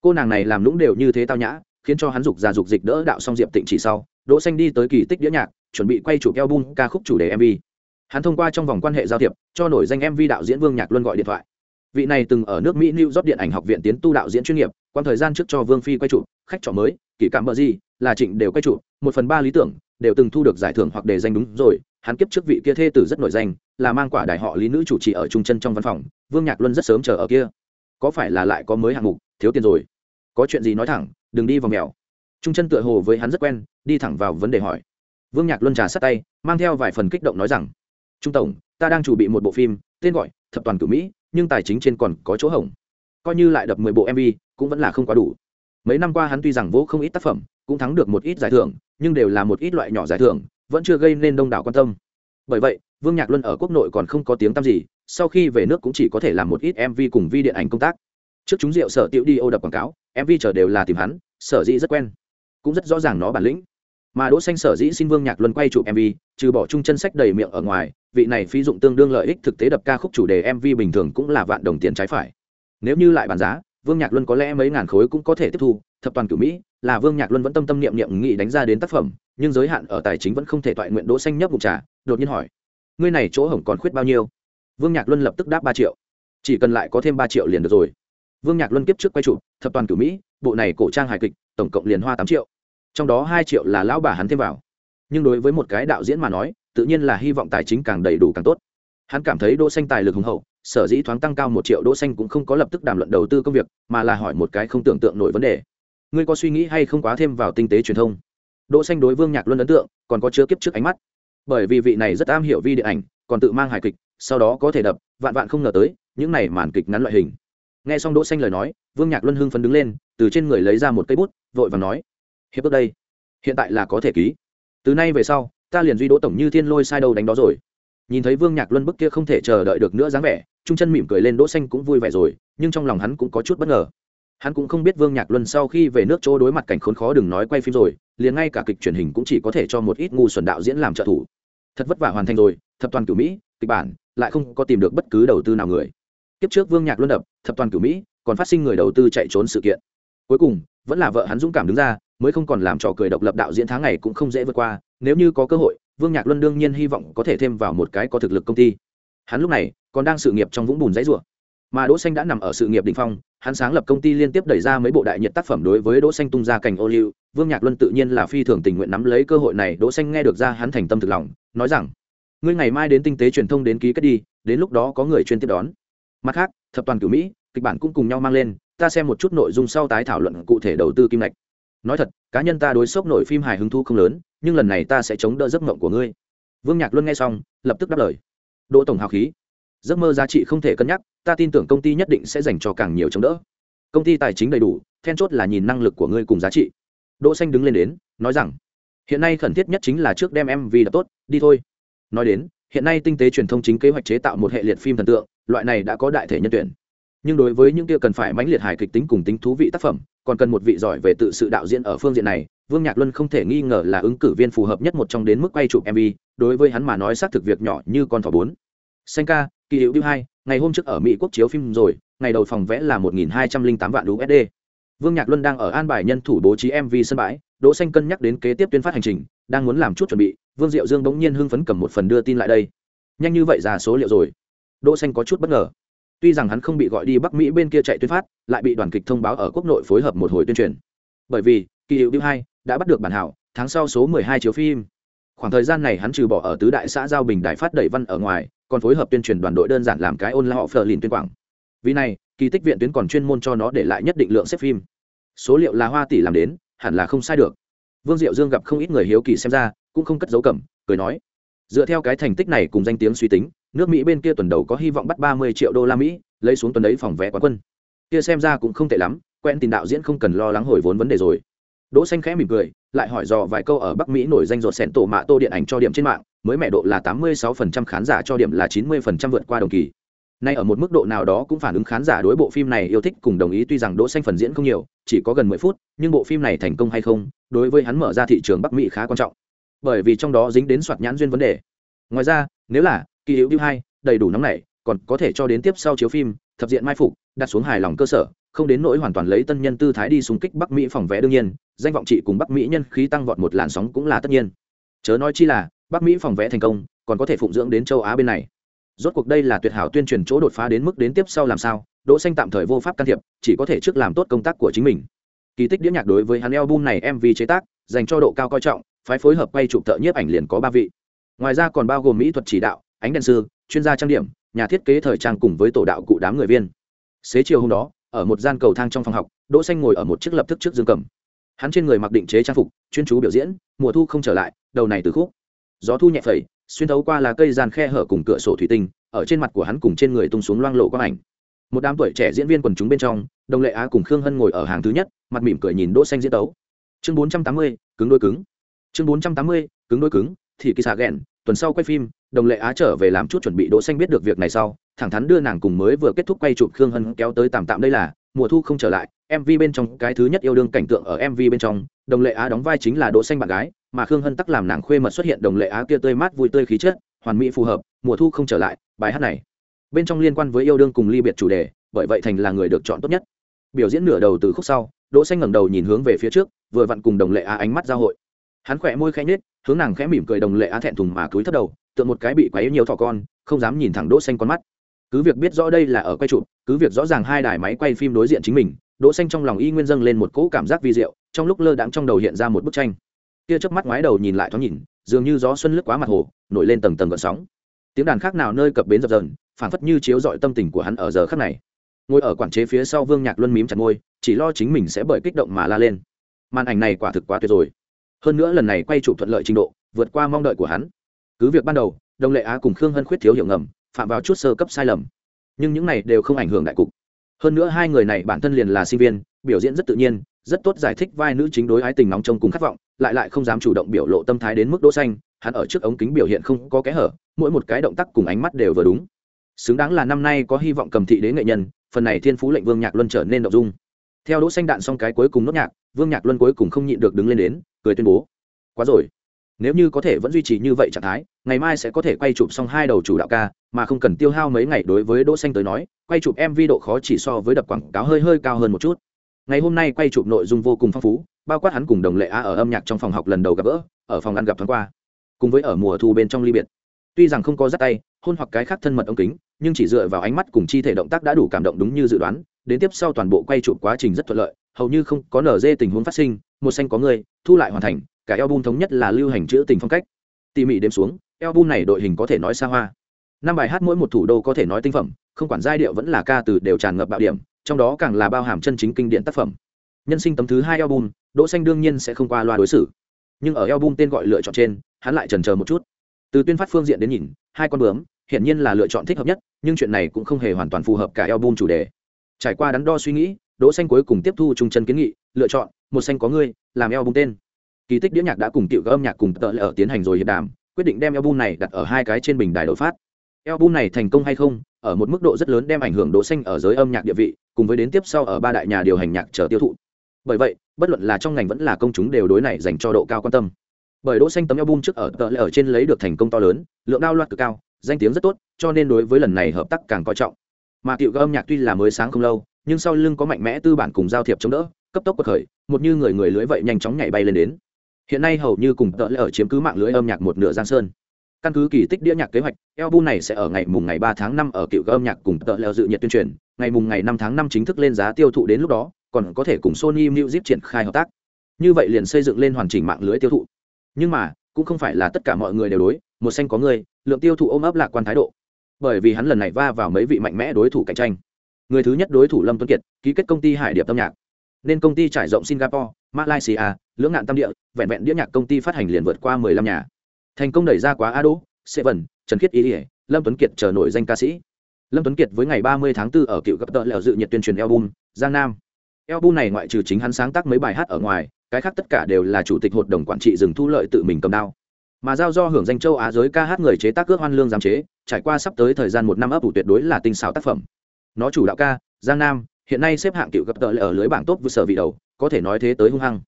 Cô nàng này làm lũng đều như thế tao nhã, khiến cho hắn dục ra dục dịch đỡ đạo xong diệp tịnh chỉ sau. Đỗ xanh đi tới kỳ tích đĩa nhạc, chuẩn bị quay chụp album, ca khúc chủ đề mv hắn thông qua trong vòng quan hệ giao thiệp, cho nổi danh mv đạo diễn vương nhạc luân gọi điện thoại. Vị này từng ở nước mỹ new york điện ảnh học viện tiến tu đạo diễn chuyên nghiệp quan thời gian trước cho vương phi quay chụp, khách trọ mới, kỷ cảm bờ gì, là trịnh đều quay chụp, một phần ba lý tưởng, đều từng thu được giải thưởng hoặc đề danh đúng rồi. Hắn kiếp trước vị kia thê tử rất nổi danh, là mang quả đại họ lý nữ chủ trì ở trung chân trong văn phòng, vương nhạc luân rất sớm chờ ở kia có phải là lại có mới hạng mục, thiếu tiền rồi? Có chuyện gì nói thẳng, đừng đi vào mèo. Trung chân tựa hồ với hắn rất quen, đi thẳng vào vấn đề hỏi. Vương nhạc luân trà sát tay, mang theo vài phần kích động nói rằng, trung tổng, ta đang chuẩn bị một bộ phim, tên gọi thập toàn cử mỹ, nhưng tài chính trên còn có chỗ hỏng coi như lại đập mười bộ mv cũng vẫn là không quá đủ. Mấy năm qua hắn tuy rằng vỗ không ít tác phẩm, cũng thắng được một ít giải thưởng, nhưng đều là một ít loại nhỏ giải thưởng, vẫn chưa gây nên đông đảo quan tâm. Bởi vậy, vương nhạc luân ở quốc nội còn không có tiếng tăm gì sau khi về nước cũng chỉ có thể làm một ít mv cùng vi điện ảnh công tác. Trước chúng rượu sở tiểu đi ô đập quảng cáo mv chờ đều là tìm hắn, sở dĩ rất quen. Cũng rất rõ ràng nó bản lĩnh. Mà đỗ xanh sở dĩ xin vương nhạc luân quay chụp mv trừ bỏ chung chân sách đầy miệng ở ngoài, vị này phí dụng tương đương lợi ích thực tế đập ca khúc chủ đề mv bình thường cũng là vạn đồng tiền trái phải. Nếu như lại bàn giá, vương nhạc luân có lẽ mấy ngàn khối cũng có thể tiếp thu, thập toàn cửu mỹ, là vương nhạc luân vẫn tâm tâm niệm niệm nghị đánh ra đến tác phẩm, nhưng giới hạn ở tài chính vẫn không thể toại nguyện đỗ xanh nhấp ngụm trà, đột nhiên hỏi, ngươi này chỗ hổng còn khuyết bao nhiêu? Vương nhạc luân lập tức đáp ba triệu. Chỉ cần lại có thêm ba triệu liền được rồi. Vương nhạc luân kiếp trước quay trụ thập toàn cửu mỹ, bộ này cổ trang hài kịch, tổng cộng liền hoa tám triệu. Trong đó hai triệu là lão bà hắn thêm vào. Nhưng đối với một cái đạo diễn mà nói, tự nhiên là hy vọng tài chính càng đầy đủ càng tốt. Hắn cảm thấy đỗ xanh tài lực hùng hậu, sở dĩ thoáng tăng cao một triệu, đỗ xanh cũng không có lập tức đàm luận đầu tư công việc, mà là hỏi một cái không tưởng tượng nổi vấn đề. Ngươi có suy nghĩ hay không quá thêm vào tinh tế truyền thông? Đỗ xanh đối vương nhạc luân ấn tượng, còn có chứa kiếp trước ánh mắt. Bởi vì vị này rất am hiểu vi điện ảnh, còn tự mang hài kịch sau đó có thể đập, vạn vạn không ngờ tới, những này màn kịch ngắn loại hình. Nghe xong đỗ xanh lời nói, vương nhạc luân hưng phấn đứng lên, từ trên người lấy ra một cây bút, vội vàng nói, hiệp ước đây, hiện tại là có thể ký. Từ nay về sau, ta liền duy đỗ tổng như thiên lôi sai đầu đánh đó rồi. Nhìn thấy vương nhạc luân bức kia không thể chờ đợi được nữa dáng vẻ, trung chân mỉm cười lên đỗ xanh cũng vui vẻ rồi, nhưng trong lòng hắn cũng có chút bất ngờ. Hắn cũng không biết vương nhạc luân sau khi về nước chỗ đối mặt cảnh khốn khó đừng nói quay phim rồi, liền ngay cả kịch truyền hình cũng chỉ có thể cho một ít ngu xuẩn đạo diễn làm trợ thủ. Thật vất vả hoàn thành rồi, thập toàn cửu mỹ, kịch bản lại không có tìm được bất cứ đầu tư nào người. Kiếp trước vương nhạc luân đập, thập toàn cửu mỹ, còn phát sinh người đầu tư chạy trốn sự kiện. Cuối cùng, vẫn là vợ hắn dũng cảm đứng ra, mới không còn làm trò cười độc lập đạo diễn tháng ngày cũng không dễ vượt qua. Nếu như có cơ hội, vương nhạc luân đương nhiên hy vọng có thể thêm vào một cái có thực lực công ty. Hắn lúc này còn đang sự nghiệp trong vũng bùn dãy rủa. Mà đỗ xanh đã nằm ở sự nghiệp đỉnh phong, hắn sáng lập công ty liên tiếp đẩy ra mấy bộ đại nhiệt tác phẩm đối với đỗ xanh tung ra cảnh ô liu. Vương nhạc luân tự nhiên là phi thường tình nguyện nắm lấy cơ hội này. Đỗ xanh nghe được ra hắn thành tâm thực lòng, nói rằng ngươi ngày mai đến tinh tế truyền thông đến ký kết đi, đến lúc đó có người chuyên tiếp đón. Mặt khác, thập toàn cửu mỹ, kịch bản cũng cùng nhau mang lên, ta xem một chút nội dung sau tái thảo luận cụ thể đầu tư kim ngạch. nói thật, cá nhân ta đối sốc nội phim hài hứng thu không lớn, nhưng lần này ta sẽ chống đỡ giấc mộng của ngươi. Vương nhạc luân nghe xong, lập tức đáp lời. Đỗ tổng hào khí. Giấc mơ giá trị không thể cân nhắc, ta tin tưởng công ty nhất định sẽ dành cho càng nhiều chống đỡ. Công ty tài chính đầy đủ, then chốt là nhìn năng lực của ngươi cùng giá trị. Đỗ xanh đứng lên đến, nói rằng, hiện nay khẩn thiết nhất chính là trước đem mv đã tốt, đi thôi nói đến, hiện nay tinh tế truyền thông chính kế hoạch chế tạo một hệ liệt phim thần tượng, loại này đã có đại thể nhân tuyển. Nhưng đối với những kia cần phải mãnh liệt hài kịch tính cùng tính thú vị tác phẩm, còn cần một vị giỏi về tự sự đạo diễn ở phương diện này, vương nhạc luân không thể nghi ngờ là ứng cử viên phù hợp nhất một trong đến mức quay chụp mv đối với hắn mà nói xác thực việc nhỏ như con thỏ bốn. Xanh ca, kỳ hiệu thứ hai, ngày hôm trước ở mỹ quốc chiếu phim rồi, ngày đầu phòng vẽ là một nghìn hai trăm linh tám vạn usd vương nhạc luân đang ở an bài nhân thủ bố trí mv sân bãi, đỗ xanh cân nhắc đến kế tiếp tuyên phát hành trình đang muốn làm chút chuẩn bị, vương diệu dương bỗng nhiên hưng phấn cầm một phần đưa tin lại đây. Nhanh như vậy ra số liệu rồi. Đỗ xanh có chút bất ngờ. Tuy rằng hắn không bị gọi đi bắc mỹ bên kia chạy tuyên phát, lại bị đoàn kịch thông báo ở quốc nội phối hợp một hồi tuyên truyền. Bởi vì, kỳ hiệu điêu hai đã bắt được bản hảo, tháng sau số 12 chiếu phim. Khoảng thời gian này hắn trừ bỏ ở tứ đại xã giao bình đại phát đẩy văn ở ngoài, còn phối hợp tuyên truyền đoàn đội đơn giản làm cái ôn la họ phờ lìn tuyên quảng. Vì này, kỳ tích viện tuyến còn chuyên môn cho nó để lại nhất định lượng xếp phim. Số liệu là hoa tỷ làm đến, hẳn là không sai được vương diệu dương gặp không ít người hiếu kỳ xem ra, cũng không cất dấu cẩm cười nói, dựa theo cái thành tích này cùng danh tiếng suy tính, nước mỹ bên kia tuần đầu có hy vọng bắt ba mươi triệu đô la mỹ, lấy xuống tuần ấy phòng vé quán quân. Kia xem ra cũng không tệ lắm, quen tình đạo diễn không cần lo lắng hồi vốn vấn đề rồi. Đỗ xanh khẽ mỉm cười, lại hỏi dò vài câu ở bắc mỹ nổi danh rột sẹn tổ mạ tô điện ảnh cho điểm trên mạng, mới mẹ độ là tám mươi 86% khán giả cho điểm là chín 90% vượt qua đồng kỳ nay ở một mức độ nào đó cũng phản ứng khán giả đối bộ phim này yêu thích cùng đồng ý, tuy rằng đỗ xanh phần diễn không nhiều, chỉ có gần mười phút, nhưng bộ phim này thành công hay không, đối với hắn mở ra thị trường bắc mỹ khá quan trọng. Bởi vì trong đó dính đến soạt nhãn duyên vấn đề. Ngoài ra, nếu là kỳ hữu điêu hai, đầy đủ nóng này còn có thể cho đến tiếp sau chiếu phim, thập diện mai phục, đặt xuống hài lòng cơ sở, không đến nỗi hoàn toàn lấy tân nhân tư thái đi xung kích bắc mỹ phòng vé đương nhiên, danh vọng trị cùng bắc mỹ nhân khí tăng vọt một làn sóng cũng là tất nhiên. Chớ nói chi là, bắc mỹ phòng vé thành công, còn có thể phụng dưỡng đến châu á bên này rốt cuộc đây là tuyệt hảo tuyên truyền chỗ đột phá đến mức đến tiếp sau làm sao, đỗ xanh tạm thời vô pháp can thiệp, chỉ có thể trước làm tốt công tác của chính mình. Kỳ tích đĩa nhạc đối với hắn album này mv chế tác, dành cho độ cao coi trọng, phái phối hợp quay chụp thợ nhiếp ảnh liền có ba vị. Ngoài ra còn bao gồm mỹ thuật chỉ đạo, ánh đèn sư, chuyên gia trang điểm, nhà thiết kế thời trang cùng với tổ đạo cụ đám người viên. Xế chiều hôm đó, ở một gian cầu thang trong phòng học, đỗ xanh ngồi ở một chiếc lập tức trước dương cầm. Hắn trên người mặc định chế trang phục, chuyên chú biểu diễn, mùa thu không trở lại, đầu này từ khúc. Gió thu nhẹ phẩy xuyên thấu qua là cây gian khe hở cùng cửa sổ thủy tinh ở trên mặt của hắn cùng trên người tung xuống loang lộ quang ảnh. Một đám tuổi trẻ diễn viên quần chúng bên trong đồng lệ á cùng khương hân ngồi ở hàng thứ nhất mặt mỉm cười nhìn đỗ xanh diễn tấu. Chương 480, cứng đôi cứng. Chương 480, cứng đôi cứng thì kỳ xà ghẹn tuần sau quay phim đồng lệ á trở về làm chút chuẩn bị đỗ xanh biết được việc này sau thẳng thắn đưa nàng cùng mới vừa kết thúc quay chụp khương hân kéo tới tạm tạm đây là mùa thu không trở lại mv bên trong cái thứ nhất yêu đương cảnh tượng ở mv bên trong đồng lệ á đóng vai chính là đỗ xanh bạn gái mà khương hân tắc làm nàng khuê mật xuất hiện đồng lệ á kia tươi mát vui tươi khí chất, hoàn mỹ phù hợp, mùa thu không trở lại, bài hát này. Bên trong liên quan với yêu đương cùng ly biệt chủ đề, bởi vậy thành là người được chọn tốt nhất. Biểu diễn nửa đầu từ khúc sau, đỗ xanh ngẩng đầu nhìn hướng về phía trước, vừa vặn cùng đồng lệ á ánh mắt giao hội. Hắn khỏe môi khẽ nhếch, hướng nàng khẽ mỉm cười đồng lệ á thẹn thùng mà cúi thấp đầu, tựa một cái bị quấy nhiều thỏ con, không dám nhìn thẳng đỗ xanh con mắt. Cứ việc biết rõ đây là ở quay chụp, cứ việc rõ ràng hai đài máy quay phim đối diện chính mình, đỗ xanh trong lòng y nguyên dâng lên một cỗ cảm giác vi diệu, trong lúc lơ đãng trong đầu hiện ra một bức tranh kia chớp mắt ngoái đầu nhìn lại thoáng nhìn, dường như gió xuân lướt quá mặt hồ, nổi lên tầng tầng gợn sóng. Tiếng đàn khác nào nơi cập bến dập dờn phản phất như chiếu dọi tâm tình của hắn ở giờ khắc này. Ngồi ở quản chế phía sau vương nhạc luân mím chặt môi, chỉ lo chính mình sẽ bởi kích động mà la lên. Màn ảnh này quả thực quá tuyệt rồi. Hơn nữa lần này quay chụp thuận lợi trình độ, vượt qua mong đợi của hắn. Cứ việc ban đầu đồng lệ á cùng khương hân khuyết thiếu hiểu ngầm, phạm vào chút sơ cấp sai lầm. Nhưng những này đều không ảnh hưởng đại cục. Hơn nữa hai người này bản thân liền là sinh viên, biểu diễn rất tự nhiên, rất tốt giải thích vai nữ chính đối ái tình nóng trong cùng khát vọng lại lại không dám chủ động biểu lộ tâm thái đến mức đỗ xanh, hắn ở trước ống kính biểu hiện không có kẽ hở, mỗi một cái động tác cùng ánh mắt đều vừa đúng. Xứng đáng là năm nay có hy vọng cầm thị đế nghệ nhân, phần này thiên phú lệnh vương nhạc luân trở nên động dung. Theo đỗ xanh đạn xong cái cuối cùng nốt nhạc, vương nhạc luân cuối cùng không nhịn được đứng lên đến, cười tuyên bố. Quá rồi. Nếu như có thể vẫn duy trì như vậy trạng thái, ngày mai sẽ có thể quay chụp xong hai đầu chủ đạo ca, mà không cần tiêu hao mấy ngày đối với đỗ xanh tới nói, quay chụp mv độ khó chỉ so với đập quảng cáo hơi hơi cao hơn một chút. Ngày hôm nay quay chụp nội dung vô cùng phong phú bao quát hắn cùng đồng lệ a ở âm nhạc trong phòng học lần đầu gặp gỡ, ở phòng ăn gặp thoáng qua, cùng với ở mùa thu bên trong ly biệt. Tuy rằng không có dắt tay, hôn hoặc cái khác thân mật ống kính, nhưng chỉ dựa vào ánh mắt cùng chi thể động tác đã đủ cảm động đúng như dự đoán, đến tiếp sau toàn bộ quay chụp quá trình rất thuận lợi, hầu như không có nở dê tình huống phát sinh, một xanh có người, thu lại hoàn thành, cả album thống nhất là lưu hành chữ tình phong cách. Tỉ mỉ đếm xuống album này đội hình có thể nói xa hoa. Năm bài hát mỗi một thủ đô có thể nói tinh phẩm, không quản giai điệu vẫn là ca từ đều tràn ngập bạo điểm, trong đó càng là bao hàm chân chính kinh điển tác phẩm nhân sinh tấm thứ hai album, đỗ xanh đương nhiên sẽ không qua loa đối xử. Nhưng ở album tên gọi lựa chọn trên, hắn lại chần chờ một chút. Từ tuyên phát phương diện đến nhìn, hai con bướm hiện nhiên là lựa chọn thích hợp nhất, nhưng chuyện này cũng không hề hoàn toàn phù hợp cả album chủ đề. Trải qua đắn đo suy nghĩ, đỗ xanh cuối cùng tiếp thu trung chân kiến nghị, lựa chọn, một xanh có ngươi, làm album tên. Kỳ tích đĩa nhạc đã cùng tiểu âm nhạc cùng tợ lỡ ở tiến hành rồi hiệp đàm, quyết định đem album này đặt ở hai cái trên bình đài đổi phát. Album này thành công hay không, ở một mức độ rất lớn đem ảnh hưởng đỗ xanh ở giới âm nhạc địa vị, cùng với đến tiếp sau ở ba đại nhà điều hành nhạc chờ tiêu thụ bởi vậy, bất luận là trong ngành vẫn là công chúng đều đối này dành cho độ cao quan tâm. Bởi đỗ xanh tấm album trước ở tờ ở trên lấy được thành công to lớn, lượng đao loạt cực cao, danh tiếng rất tốt, cho nên đối với lần này hợp tác càng coi trọng. Mà cựu âm nhạc tuy là mới sáng không lâu, nhưng sau lưng có mạnh mẽ tư bản cùng giao thiệp chống đỡ, cấp tốc bật khởi, một như người người lưới vậy nhanh chóng nhảy bay lên đến. Hiện nay hầu như cùng tợ lỡ ở chiếm cứ mạng lưới âm nhạc một nửa giang sơn. Căn cứ kỳ tích đĩa nhạc kế hoạch, album này sẽ ở ngày mùng ngày ba tháng năm ở cựu âm nhạc cùng tợ lỡ dự nhiệt tuyên truyền, ngày mùng ngày năm tháng năm chính thức lên giá tiêu thụ đến lúc đó còn có thể cùng sony music triển khai hợp tác. Như vậy liền xây dựng lên hoàn chỉnh mạng lưới tiêu thụ. Nhưng mà, cũng không phải là tất cả mọi người đều đối, một xanh có người, lượng tiêu thụ ôm ấp lạc quan thái độ. Bởi vì hắn lần này va vào mấy vị mạnh mẽ đối thủ cạnh tranh. Người thứ nhất đối thủ lâm tuấn kiệt, ký kết công ty hải điệp âm nhạc. Nên công ty trải rộng singapore, malaysia, lưỡng ngạn tam địa, vẹn vẹn đĩa nhạc công ty phát hành liền vượt qua mười lăm nhà. Thành công đẩy ra quá ado, seven, trần khiết ý ỉa lâm tuấn kiệt chờ nổi danh ca sĩ. Lâm tuấn kiệt với ngày ba mươi tháng 4 ở cựu cấp tợ lẹo dự nhiệt tuyên truyền album, giang nam album này ngoại trừ chính hắn sáng tác mấy bài hát ở ngoài, cái khác tất cả đều là chủ tịch hội đồng quản trị rừng thu lợi tự mình cầm đao. Mà giao do hưởng danh châu á giới ca hát người chế tác cước hoan lương giám chế, trải qua sắp tới thời gian một năm ấp ủ tuyệt đối là tinh xảo tác phẩm. Nó chủ đạo ca, giang nam, hiện nay xếp hạng cựu gặp tợ ở lưới bảng tốt vừa sở vị đầu, có thể nói thế tới hung hăng.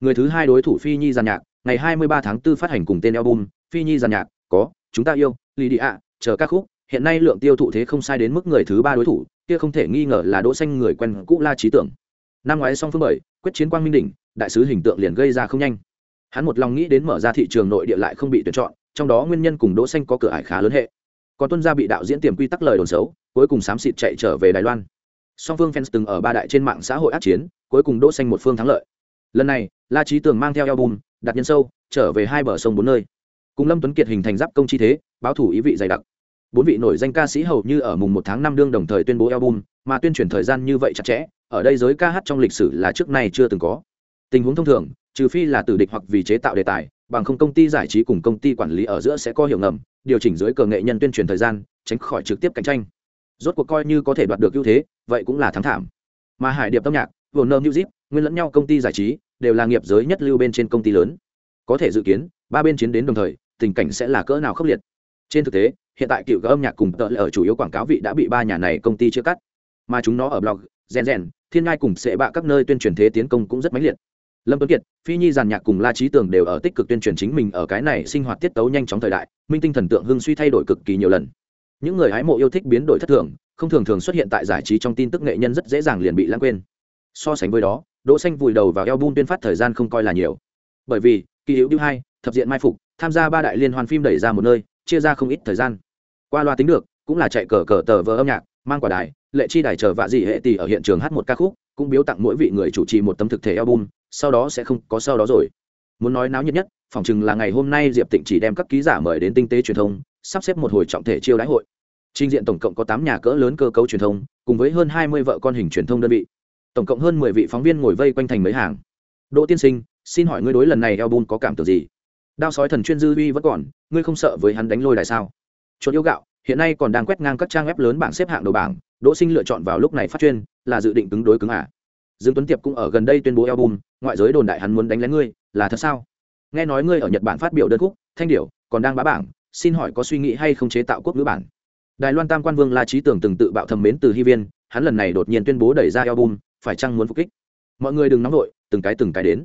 Người thứ hai đối thủ phi nhi giàn nhạc, ngày 23 tháng 4 phát hành cùng tên album, phi nhi giàn nhạc, có, chúng ta yêu lì đi ạ chờ ca khúc, hiện nay lượng tiêu thụ thế không sai đến mức người thứ ba đối thủ, kia không thể nghi ngờ là đỗ xanh người quen cũ la trí tưởng năm ngoái song phương bảy quyết chiến quang minh đỉnh, đại sứ hình tượng liền gây ra không nhanh. Hắn một lòng nghĩ đến mở ra thị trường nội địa lại không bị tuyển chọn, trong đó nguyên nhân cùng đỗ xanh có cửa ải khá lớn hệ. Còn tuân gia bị đạo diễn tiềm quy tắc lời đồn xấu, cuối cùng sám xịt chạy trở về đài loan. Song phương fans từng ở ba đại trên mạng xã hội ác chiến, cuối cùng đỗ xanh một phương thắng lợi. Lần này, la trí tường mang theo album, đặt nhân sâu, trở về hai bờ sông bốn nơi. Cùng lâm tuấn kiệt hình thành giáp công chi thế, báo thủ ý vị dày đặc. Bốn vị nổi danh ca sĩ hầu như ở mùng một tháng năm đương đồng thời tuyên bố album, mà tuyên truyền thời gian như vậy chặt chẽ ở đây giới ca hát trong lịch sử là trước nay chưa từng có. Tình huống thông thường, trừ phi là tử địch hoặc vì chế tạo đề tài, bằng không công ty giải trí cùng công ty quản lý ở giữa sẽ có hiểu ngầm, điều chỉnh dưới cờ nghệ nhân tuyên truyền thời gian, tránh khỏi trực tiếp cạnh tranh. Rốt cuộc coi như có thể đoạt được ưu thế, vậy cũng là thắng thảm. Mà hải điệp âm nhạc, warner music, nguyên lẫn nhau công ty giải trí, đều là nghiệp giới nhất lưu bên trên công ty lớn. Có thể dự kiến, ba bên chiến đến đồng thời, tình cảnh sẽ là cỡ nào khốc liệt. Trên thực tế, hiện tại cựu âm nhạc cùng tợ ở chủ yếu quảng cáo vị đã bị ba nhà này công ty chia cắt. Mà chúng nó ở blog rèn rèn, thiên ngai cùng sẽ bạ các nơi tuyên truyền thế tiến công cũng rất mãnh liệt. Lâm tuấn kiệt, phi nhi giàn nhạc cùng la trí tường đều ở tích cực tuyên truyền chính mình ở cái này sinh hoạt tiết tấu nhanh chóng thời đại, minh tinh thần tượng hưng suy thay đổi cực kỳ nhiều lần. Những người hái mộ yêu thích biến đổi thất thường, không thường thường xuất hiện tại giải trí trong tin tức nghệ nhân rất dễ dàng liền bị lãng quên. So sánh với đó, đỗ xanh vùi đầu vào eo bun tuyên phát thời gian không coi là nhiều. Bởi vì, kỳ hữu điêu hai, thập diện mai phục, tham gia ba đại liên hoàn phim đẩy ra một nơi, chia ra không ít thời gian. Qua loa tính được, cũng là chạy cờ cờ tờ vờ âm nhạc, mang quả đài lệ chi đài chờ vạ dị hệ tỷ ở hiện trường hát một ca khúc, cũng biếu tặng mỗi vị người chủ trì một tấm thực thể album, sau đó sẽ không có sau đó rồi. Muốn nói náo nhiệt nhất, phỏng chừng là ngày hôm nay diệp tịnh chỉ đem các ký giả mời đến tinh tế truyền thông, sắp xếp một hồi trọng thể chiêu đãi hội. Trình diện tổng cộng có tám nhà cỡ lớn cơ cấu truyền thông, cùng với hơn hai mươi vợ con hình truyền thông đơn vị. Tổng cộng hơn mười vị phóng viên ngồi vây quanh thành mấy hàng. Đỗ tiên sinh, xin hỏi ngươi đối lần này album có cảm tưởng gì? Đao sói thần chuyên dư uy vẫn còn, ngươi không sợ với hắn đánh lôi đài sao? Chuột yêu gạo, hiện nay còn đang quét ngang các trang web lớn bảng xếp hạng đầu bảng đỗ sinh lựa chọn vào lúc này phát chuyên, là dự định cứng đối cứng à. dương tuấn tiệp cũng ở gần đây tuyên bố album, ngoại giới đồn đại hắn muốn đánh lén ngươi, là thật sao? Nghe nói ngươi ở nhật bản phát biểu đơn khúc, thanh điệu còn đang bá bảng, xin hỏi có suy nghĩ hay không chế tạo quốc ngữ bản? Đài loan tam quan vương la trí tưởng từng tự bạo thầm mến từ hy viên, hắn lần này đột nhiên tuyên bố đẩy ra album, phải chăng muốn phục kích? Mọi người đừng nóng vội, từng cái từng cái đến.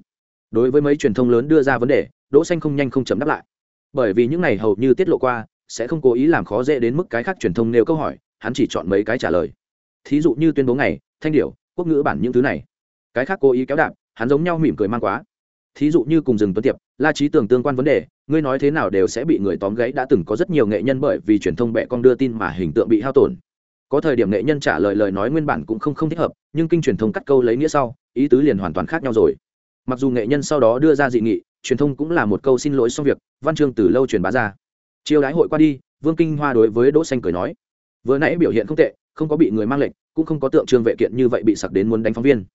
Đối với mấy truyền thông lớn đưa ra vấn đề, đỗ xanh không nhanh không chậm đáp lại. Bởi vì những này hầu như tiết lộ qua, sẽ không cố ý làm khó dễ đến mức cái khác truyền thông nêu câu hỏi hắn chỉ chọn mấy cái trả lời. Thí dụ như tuyên bố ngày, thanh điệu quốc ngữ bản những thứ này. Cái khác cố ý kéo đạp, hắn giống nhau mỉm cười mang quá. Thí dụ như cùng rừng tuấn tiệp, la trí tưởng tương quan vấn đề, ngươi nói thế nào đều sẽ bị người tóm gãy. Đã từng có rất nhiều nghệ nhân bởi vì truyền thông bẹ con đưa tin mà hình tượng bị hao tổn. Có thời điểm nghệ nhân trả lời lời nói nguyên bản cũng không không thích hợp, nhưng kinh truyền thông cắt câu lấy nghĩa sau, ý tứ liền hoàn toàn khác nhau rồi. Mặc dù nghệ nhân sau đó đưa ra dị nghị, truyền thông cũng là một câu xin lỗi xong việc, văn chương từ lâu truyền bá ra. Chiêu đái hội qua đi, vương kinh hoa đối với đỗ xanh cười nói vừa nãy biểu hiện không tệ, không có bị người mang lệnh, cũng không có tượng trương vệ kiện như vậy bị sặc đến muốn đánh phóng viên.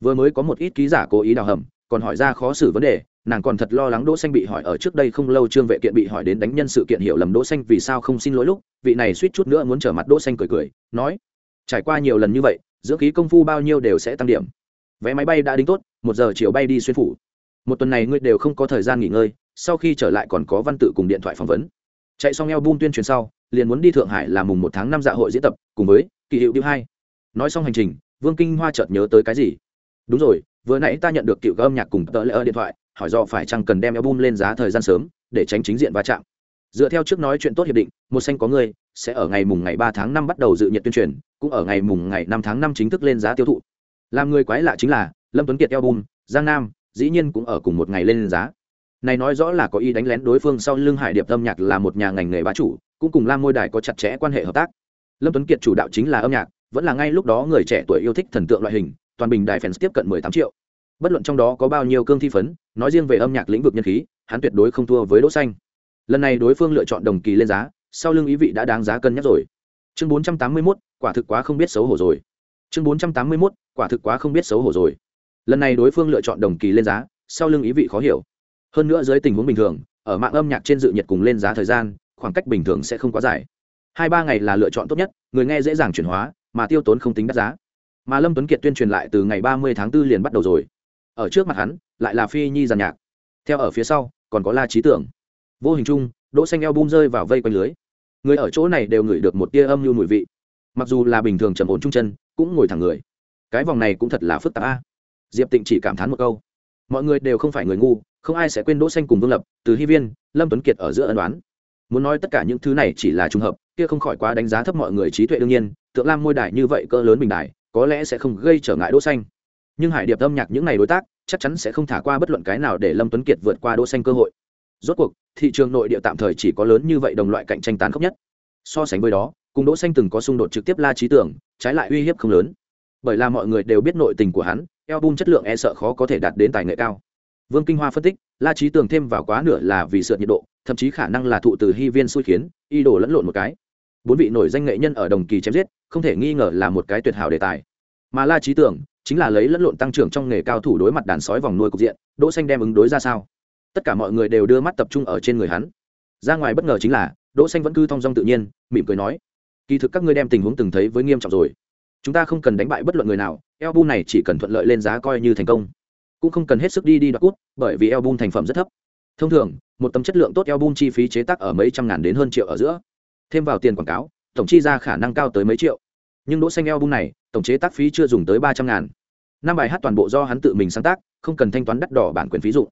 Vừa mới có một ít ký giả cố ý đào hầm, còn hỏi ra khó xử vấn đề, nàng còn thật lo lắng đỗ xanh bị hỏi ở trước đây không lâu trương vệ kiện bị hỏi đến đánh nhân sự kiện hiểu lầm đỗ xanh vì sao không xin lỗi lúc, vị này suýt chút nữa muốn trở mặt đỗ xanh cười cười, nói, trải qua nhiều lần như vậy, dưỡng khí công phu bao nhiêu đều sẽ tăng điểm. Vé máy bay đã đính tốt, một giờ chiều bay đi xuyên phủ. Một tuần này ngươi đều không có thời gian nghỉ ngơi, sau khi trở lại còn có văn tự cùng điện thoại phỏng vấn. Chạy xong eo buông tuyên truyền sau liền muốn đi thượng hải làm mùng một tháng năm dạ hội diễn tập, cùng với kỳ hiệu điệu hai. Nói xong hành trình, vương kinh hoa chợt nhớ tới cái gì? Đúng rồi, vừa nãy ta nhận được cựu âm nhạc cùng tờ lễ ở điện thoại, hỏi do phải chăng cần đem album lên giá thời gian sớm, để tránh chính diện va chạm. Dựa theo trước nói chuyện tốt hiệp định, một xanh có người, sẽ ở ngày mùng ngày ba tháng năm bắt đầu dự nhiệt tuyên truyền, cũng ở ngày mùng ngày năm tháng năm chính thức lên giá tiêu thụ. Làm người quái lạ chính là, lâm tuấn kiệt album, giang nam, dĩ nhiên cũng ở cùng một ngày lên giá này nói rõ là có ý đánh lén đối phương sau lưng hải điệp âm nhạc là một nhà ngành nghề bá chủ cũng cùng lam môi đài có chặt chẽ quan hệ hợp tác. Lâm tuấn kiệt chủ đạo chính là âm nhạc vẫn là ngay lúc đó người trẻ tuổi yêu thích thần tượng loại hình toàn bình đài fans tiếp cận 18 triệu. Bất luận trong đó có bao nhiêu cương thi phấn nói riêng về âm nhạc lĩnh vực nhân khí hắn tuyệt đối không thua với đỗ xanh. Lần này đối phương lựa chọn đồng kỳ lên giá sau lưng ý vị đã đáng giá cân nhắc rồi. Chương 481, quả thực quá không biết xấu hổ rồi. Chương 481, quả thực quá không biết xấu hổ rồi. Lần này đối phương lựa chọn đồng kỳ lên giá sau lưng ý vị khó hiểu hơn nữa dưới tình huống bình thường, ở mạng âm nhạc trên dự nhiệt cùng lên giá thời gian, khoảng cách bình thường sẽ không quá dài. Hai ba ngày là lựa chọn tốt nhất, người nghe dễ dàng chuyển hóa, mà tiêu tốn không tính đắt giá. Mà lâm tuấn kiệt tuyên truyền lại từ ngày ba mươi tháng 4 liền bắt đầu rồi. Ở trước mặt hắn, lại là phi nhi giàn nhạc. Theo ở phía sau, còn có la trí tưởng. Vô hình chung, đỗ xanh eo bung rơi vào vây quanh lưới. Người ở chỗ này đều ngửi được một tia âm lưu mùi vị. Mặc dù là bình thường trầm ổn trung chân, cũng ngồi thẳng người. Cái vòng này cũng thật là phức tạp a. Diệp tịnh chỉ cảm thán một câu. Mọi người đều không phải người ngu không ai sẽ quên đỗ xanh cùng vương lập, từ hy viên, lâm tuấn kiệt ở giữa ân đoán muốn nói tất cả những thứ này chỉ là trùng hợp, kia không khỏi quá đánh giá thấp mọi người trí tuệ đương nhiên, tượng lam môi đài như vậy cỡ lớn bình đài, có lẽ sẽ không gây trở ngại đỗ xanh. Nhưng hải điệp âm nhạc những ngày đối tác, chắc chắn sẽ không thả qua bất luận cái nào để lâm tuấn kiệt vượt qua đỗ xanh cơ hội. Rốt cuộc, thị trường nội địa tạm thời chỉ có lớn như vậy đồng loại cạnh tranh tán khốc nhất. So sánh với đó, cùng đỗ xanh từng có xung đột trực tiếp la trí tưởng, trái lại uy hiếp không lớn. Bởi là mọi người đều biết nội tình của hắn, album chất lượng e sợ khó có thể đạt đến tài nghệ cao vương kinh hoa phân tích, la trí tưởng thêm vào quá nửa là vì sượt nhiệt độ, thậm chí khả năng là thụ từ hy viên xui khiến y đồ lẫn lộn một cái. Bốn vị nổi danh nghệ nhân ở đồng kỳ chém giết, không thể nghi ngờ là một cái tuyệt hảo đề tài. Mà la trí tưởng chính là lấy lẫn lộn tăng trưởng trong nghề cao thủ đối mặt đàn sói vòng nuôi cục diện, đỗ xanh đem ứng đối ra sao? Tất cả mọi người đều đưa mắt tập trung ở trên người hắn. Ra ngoài bất ngờ chính là, đỗ xanh vẫn cứ thong dong tự nhiên, mỉm cười nói, kỳ thực các ngươi đem tình huống từng thấy với nghiêm trọng rồi. Chúng ta không cần đánh bại bất luận người nào album này chỉ cần thuận lợi lên giá coi như thành công cũng không cần hết sức đi đi đoạt cút, bởi vì album thành phẩm rất thấp. Thông thường, một tấm chất lượng tốt album chi phí chế tác ở mấy trăm ngàn đến hơn triệu ở giữa. Thêm vào tiền quảng cáo, tổng chi ra khả năng cao tới mấy triệu. Nhưng đỗ xanh album này, tổng chế tác phí chưa dùng tới ba trăm ngàn. Năm bài hát toàn bộ do hắn tự mình sáng tác, không cần thanh toán đắt đỏ bản quyền phí dụng.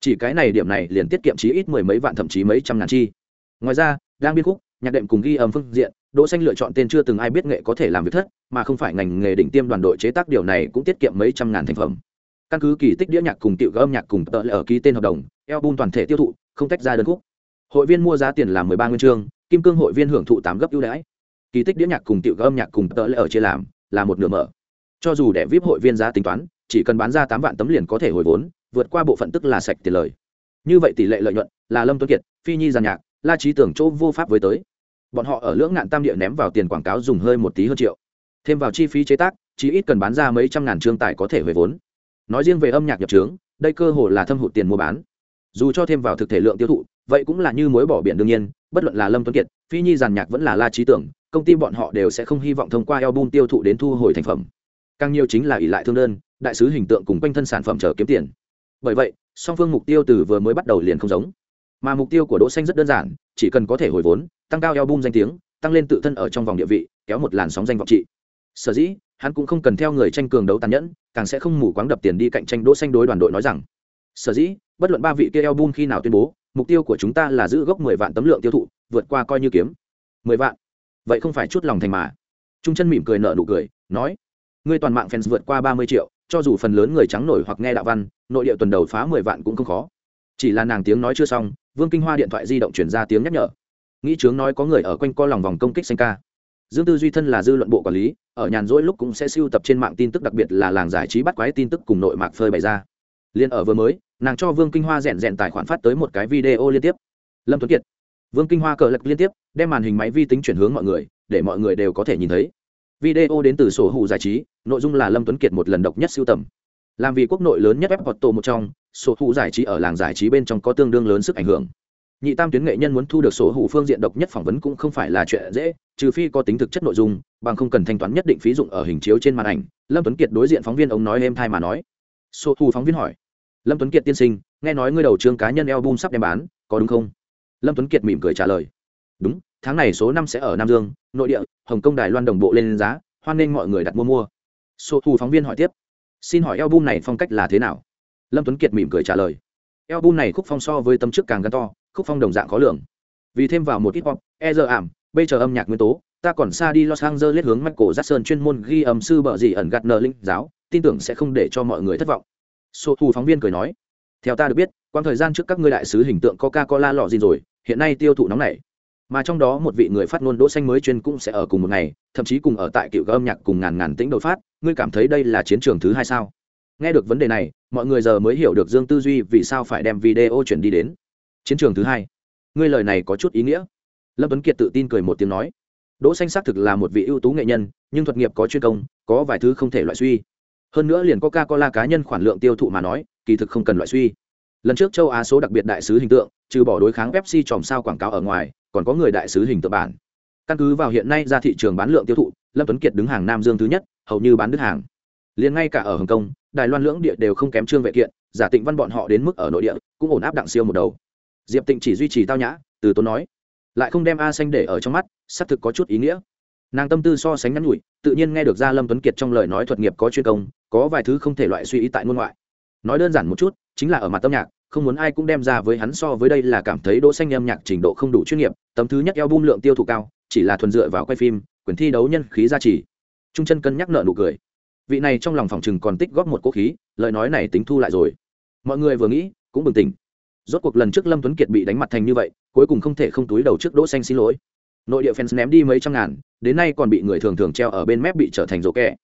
Chỉ cái này điểm này liền tiết kiệm chí ít mười mấy vạn thậm chí mấy trăm ngàn chi. Ngoài ra đang biên khúc, nhạc đệm cùng ghi âm phương diện, đỗ xanh lựa chọn tên chưa từng ai biết nghệ có thể làm việc thất, mà không phải ngành nghề đỉnh tiêm đoàn đội chế tác điều này cũng tiết kiệm mấy trăm ngàn thành phẩm căn cứ kỳ tích đĩa nhạc cùng tiểu âm nhạc cùng tợ lệ ở ký tên hợp đồng, album toàn thể tiêu thụ, không tách ra đơn khúc. Hội viên mua giá tiền là mười ba nguyên chương, kim cương hội viên hưởng thụ tám gấp ưu đãi. Kỳ tích đĩa nhạc cùng tiểu âm nhạc cùng tợ lệ ở chia làm, là một nửa mở. Cho dù để vip hội viên giá tính toán, chỉ cần bán ra tám vạn tấm liền có thể hồi vốn, vượt qua bộ phận tức là sạch tiền lời. Như vậy tỷ lệ lợi nhuận là lâm tuấn kiệt, phi nhi giàn nhạc, la trí tưởng chỗ vô pháp với tới. Bọn họ ở lưỡng ngạn tam địa ném vào tiền quảng cáo dùng hơi một tí hơn triệu. Thêm vào chi phí chế tác, chỉ ít cần bán ra mấy trăm ngàn trương tài có thể hồi vốn nói riêng về âm nhạc nhập trướng, đây cơ hồ là thâm hụt tiền mua bán. Dù cho thêm vào thực thể lượng tiêu thụ, vậy cũng là như mối bỏ biển đương nhiên, bất luận là lâm tuấn kiệt, phi nhi giàn nhạc vẫn là la trí tưởng, công ty bọn họ đều sẽ không hy vọng thông qua album tiêu thụ đến thu hồi thành phẩm. Càng nhiều chính là ỷ lại thương đơn, đại sứ hình tượng cùng quanh thân sản phẩm chờ kiếm tiền. Bởi vậy, song phương mục tiêu từ vừa mới bắt đầu liền không giống. Mà mục tiêu của đỗ xanh rất đơn giản, chỉ cần có thể hồi vốn, tăng cao album danh tiếng, tăng lên tự thân ở trong vòng địa vị, kéo một làn sóng danh vọng trị sở dĩ, hắn cũng không cần theo người tranh cường đấu tàn nhẫn, càng sẽ không mù quáng đập tiền đi cạnh tranh đỗ xanh đối đoàn đội nói rằng, sở dĩ, bất luận ba vị kia album khi nào tuyên bố, mục tiêu của chúng ta là giữ gốc 10 vạn tấm lượng tiêu thụ, vượt qua coi như kiếm. 10 vạn? Vậy không phải chút lòng thành mà. Trung chân mỉm cười nở nụ cười, nói, ngươi toàn mạng fans vượt qua 30 triệu, cho dù phần lớn người trắng nổi hoặc nghe đạo văn, nội địa tuần đầu phá 10 vạn cũng không khó. Chỉ là nàng tiếng nói chưa xong, vương kinh hoa điện thoại di động chuyển ra tiếng nhắc nhở. Nghĩ chướng nói có người ở quanh co lòng vòng công kích xanh ca dương tư duy thân là dư luận bộ quản lý, ở nhàn rỗi lúc cũng sẽ siêu tập trên mạng tin tức đặc biệt là làng giải trí bắt quái tin tức cùng nội mạc phơi bày ra. Liên ở vừa mới, nàng cho vương kinh hoa rèn rèn tài khoản phát tới một cái video liên tiếp. Lâm tuấn kiệt. Vương kinh hoa cờ lật liên tiếp, đem màn hình máy vi tính chuyển hướng mọi người, để mọi người đều có thể nhìn thấy. Video đến từ sổ hủ giải trí, nội dung là lâm tuấn kiệt một lần độc nhất siêu tầm. Làm vì quốc nội lớn nhất web tổ một trong, sổ hủ giải trí ở làng giải trí bên trong có tương đương lớn sức ảnh hưởng nhị tam tuyến nghệ nhân muốn thu được sổ hủ phương diện độc nhất phỏng vấn cũng không phải là chuyện dễ, trừ phi có tính thực chất nội dung, bằng không cần thanh toán nhất định phí dụng ở hình chiếu trên màn ảnh. Lâm tuấn kiệt đối diện phóng viên ông nói êm thai mà nói. Sổ hủ phóng viên hỏi, lâm tuấn kiệt tiên sinh, nghe nói ngươi đầu trương cá nhân album sắp đem bán, có đúng không? Lâm tuấn kiệt mỉm cười trả lời, đúng, tháng này số năm sẽ ở nam dương, nội địa, hồng kông, đài loan đồng bộ lên giá, hoan nghênh mọi người đặt mua mua. Sổ hủ phóng viên hỏi tiếp, xin hỏi album này phong cách là thế nào? Lâm tuấn kiệt mỉm cười trả lời, album này khúc phong so với tâm trước càng gắn to khúc phong đồng dạng khó lường. Vì thêm vào một ít pop e giờ ảm bây giờ âm nhạc nguyên tố, ta còn xa đi los angeles hướng michael jackson chuyên môn ghi âm sư bợ gì ẩn gạt nờ linh giáo, tin tưởng sẽ không để cho mọi người thất vọng. Số thu phóng viên cười nói, theo ta được biết, quãng thời gian trước các ngươi đại sứ hình tượng coca cola lọ gì rồi, hiện nay tiêu thụ nóng này mà trong đó một vị người phát ngôn đỗ xanh mới chuyên cũng sẽ ở cùng một ngày, thậm chí cùng ở tại cựu âm nhạc cùng ngàn ngàn tĩnh đột phát, ngươi cảm thấy đây là chiến trường thứ hai sao? Nghe được vấn đề này, mọi người giờ mới hiểu được dương tư duy vì sao phải đem video chuyển đi đến chiến trường thứ hai. Ngươi lời này có chút ý nghĩa. Lâm tuấn kiệt tự tin cười một tiếng nói. Đỗ xanh xác thực là một vị ưu tú nghệ nhân, nhưng thuật nghiệp có chuyên công, có vài thứ không thể loại suy. Hơn nữa liền coca cola cá nhân khoản lượng tiêu thụ mà nói, kỳ thực không cần loại suy. Lần trước châu á số đặc biệt đại sứ hình tượng, trừ bỏ đối kháng pepsi chòm sao quảng cáo ở ngoài, còn có người đại sứ hình tượng bản. Căn cứ vào hiện nay ra thị trường bán lượng tiêu thụ, lâm tuấn kiệt đứng hàng nam dương thứ nhất, hầu như bán đứt hàng. Liền ngay cả ở hồng kông, đài loan lưỡng địa đều không kém trương vệ kiện, giả tịnh văn bọn họ đến mức ở nội địa, cũng ổn áp đặng siêu một đầu diệp tịnh chỉ duy trì tao nhã, từ tốn nói, lại không đem a xanh để ở trong mắt, xác thực có chút ý nghĩa. Nàng tâm tư so sánh ngắn nhủi tự nhiên nghe được ra lâm tuấn kiệt trong lời nói thuật nghiệp có chuyên công, có vài thứ không thể loại suy ý tại ngôn ngoại. Nói đơn giản một chút, chính là ở mặt tâm nhạc, không muốn ai cũng đem ra với hắn so với đây là cảm thấy đỗ xanh âm nhạc trình độ không đủ chuyên nghiệp, tấm thứ nhất eo bung lượng tiêu thụ cao, chỉ là thuần dựa vào quay phim, quyền thi đấu nhân khí gia trì. Trung chân cân nhắc nợ nụ cười. Vị này trong lòng phòng chừng còn tích góp một cố khí, lời nói này tính thu lại rồi. Mọi người vừa nghĩ, cũng bừng tỉnh rốt cuộc lần trước lâm tuấn kiệt bị đánh mặt thành như vậy, cuối cùng không thể không túi đầu trước đỗ xanh xin lỗi. Nội địa fans ném đi mấy trăm ngàn, đến nay còn bị người thường thường treo ở bên mép bị trở thành rổ kẹ.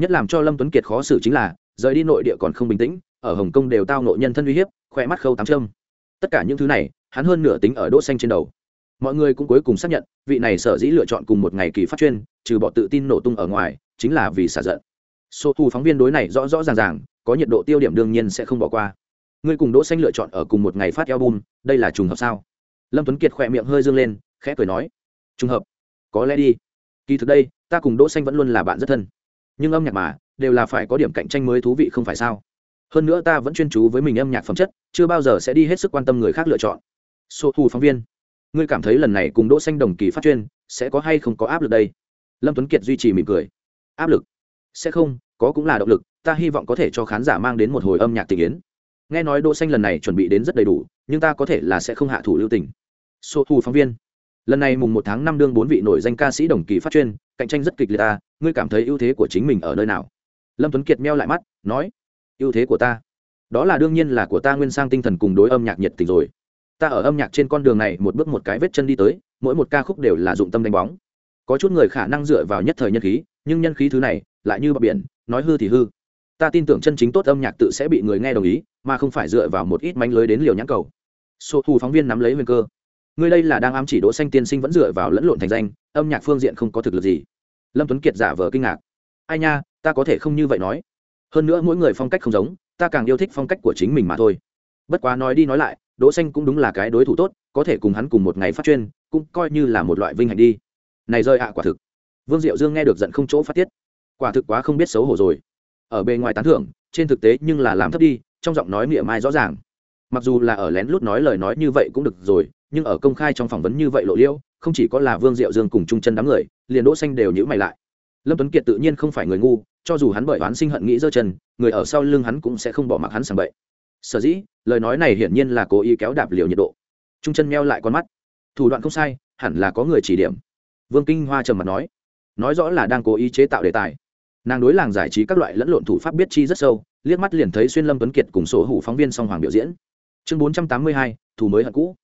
Nhất làm cho lâm tuấn kiệt khó xử chính là, rời đi nội địa còn không bình tĩnh, ở hồng kông đều tao nội nhân thân uy hiếp, khoe mắt khâu tám trâm tất cả những thứ này, hắn hơn nửa tính ở đỗ xanh trên đầu. Mọi người cũng cuối cùng xác nhận, vị này sở dĩ lựa chọn cùng một ngày kỳ phát chuyên, trừ bỏ tự tin nổ tung ở ngoài, chính là vì xả giận. Số thu phóng viên đối này rõ rõ ràng ràng, có nhiệt độ tiêu điểm đương nhiên sẽ không bỏ qua ngươi cùng đỗ xanh lựa chọn ở cùng một ngày phát album, đây là trùng hợp sao? Lâm tuấn kiệt khỏe miệng hơi dương lên, khẽ cười nói, trùng hợp, có lẽ đi. Kỳ thực đây, ta cùng đỗ xanh vẫn luôn là bạn rất thân. Nhưng âm nhạc mà, đều là phải có điểm cạnh tranh mới thú vị không phải sao? Hơn nữa ta vẫn chuyên chú với mình âm nhạc phẩm chất, chưa bao giờ sẽ đi hết sức quan tâm người khác lựa chọn. Số thu phóng viên, ngươi cảm thấy lần này cùng đỗ xanh đồng kỳ phát chuyên, sẽ có hay không có áp lực đây? Lâm tuấn kiệt duy trì mỉm cười, áp lực? Sẽ không, có cũng là động lực, ta hy vọng có thể cho khán giả mang đến một hồi âm nhạc tình yến nghe nói đỗ xanh lần này chuẩn bị đến rất đầy đủ, nhưng ta có thể là sẽ không hạ thủ lưu tình. Số thu phóng viên. Lần này mùng một tháng năm đương bốn vị nổi danh ca sĩ đồng kỳ phát chuyên, cạnh tranh rất kịch liệt ta, ngươi cảm thấy ưu thế của chính mình ở nơi nào? Lâm tuấn kiệt meo lại mắt, nói, ưu thế của ta. Đó là đương nhiên là của ta nguyên sang tinh thần cùng đối âm nhạc nhiệt tình rồi. Ta ở âm nhạc trên con đường này một bước một cái vết chân đi tới, mỗi một ca khúc đều là dụng tâm đánh bóng. Có chút người khả năng dựa vào nhất thời nhân khí, nhưng nhân khí thứ này lại như bờ biển, nói hư thì hư ta tin tưởng chân chính tốt âm nhạc tự sẽ bị người nghe đồng ý, mà không phải dựa vào một ít mánh lưới đến liều nhãn cầu. Số thu phóng viên nắm lấy nguyên cơ. Người đây là đang ám chỉ đỗ xanh tiên sinh vẫn dựa vào lẫn lộn thành danh, âm nhạc phương diện không có thực lực gì. Lâm tuấn kiệt giả vờ kinh ngạc. Ai nha, ta có thể không như vậy nói. Hơn nữa mỗi người phong cách không giống, ta càng yêu thích phong cách của chính mình mà thôi. Bất quá nói đi nói lại, đỗ xanh cũng đúng là cái đối thủ tốt, có thể cùng hắn cùng một ngày phát chuyên, cũng coi như là một loại vinh hạnh đi. Này rơi ạ, quả thực. Vương diệu dương nghe được giận không chỗ phát tiết. Quả thực quá không biết xấu hổ rồi ở bề ngoài tán thưởng, trên thực tế nhưng là làm thấp đi, trong giọng nói miệng mai rõ ràng. Mặc dù là ở lén lút nói lời nói như vậy cũng được rồi, nhưng ở công khai trong phỏng vấn như vậy lộ liễu, không chỉ có là vương diệu dương cùng trung chân đám người, liền đỗ xanh đều nhữ mày lại. Lâm tuấn kiệt tự nhiên không phải người ngu, cho dù hắn bởi oán sinh hận nghĩ dơ chân, người ở sau lưng hắn cũng sẽ không bỏ mặc hắn sảng bậy. Sở dĩ, lời nói này hiển nhiên là cố ý kéo đạp liều nhiệt độ. Trung chân meo lại con mắt. Thủ đoạn không sai, hẳn là có người chỉ điểm. Vương kinh hoa trầm mặt nói. Nói rõ là đang cố ý chế tạo đề tài nàng đối làng giải trí các loại lẫn lộn thủ pháp biết chi rất sâu liếc mắt liền thấy xuyên lâm tuấn kiệt cùng sổ hủ phóng viên song hoàng biểu diễn. Chương 482, t h ù mới hận cũ.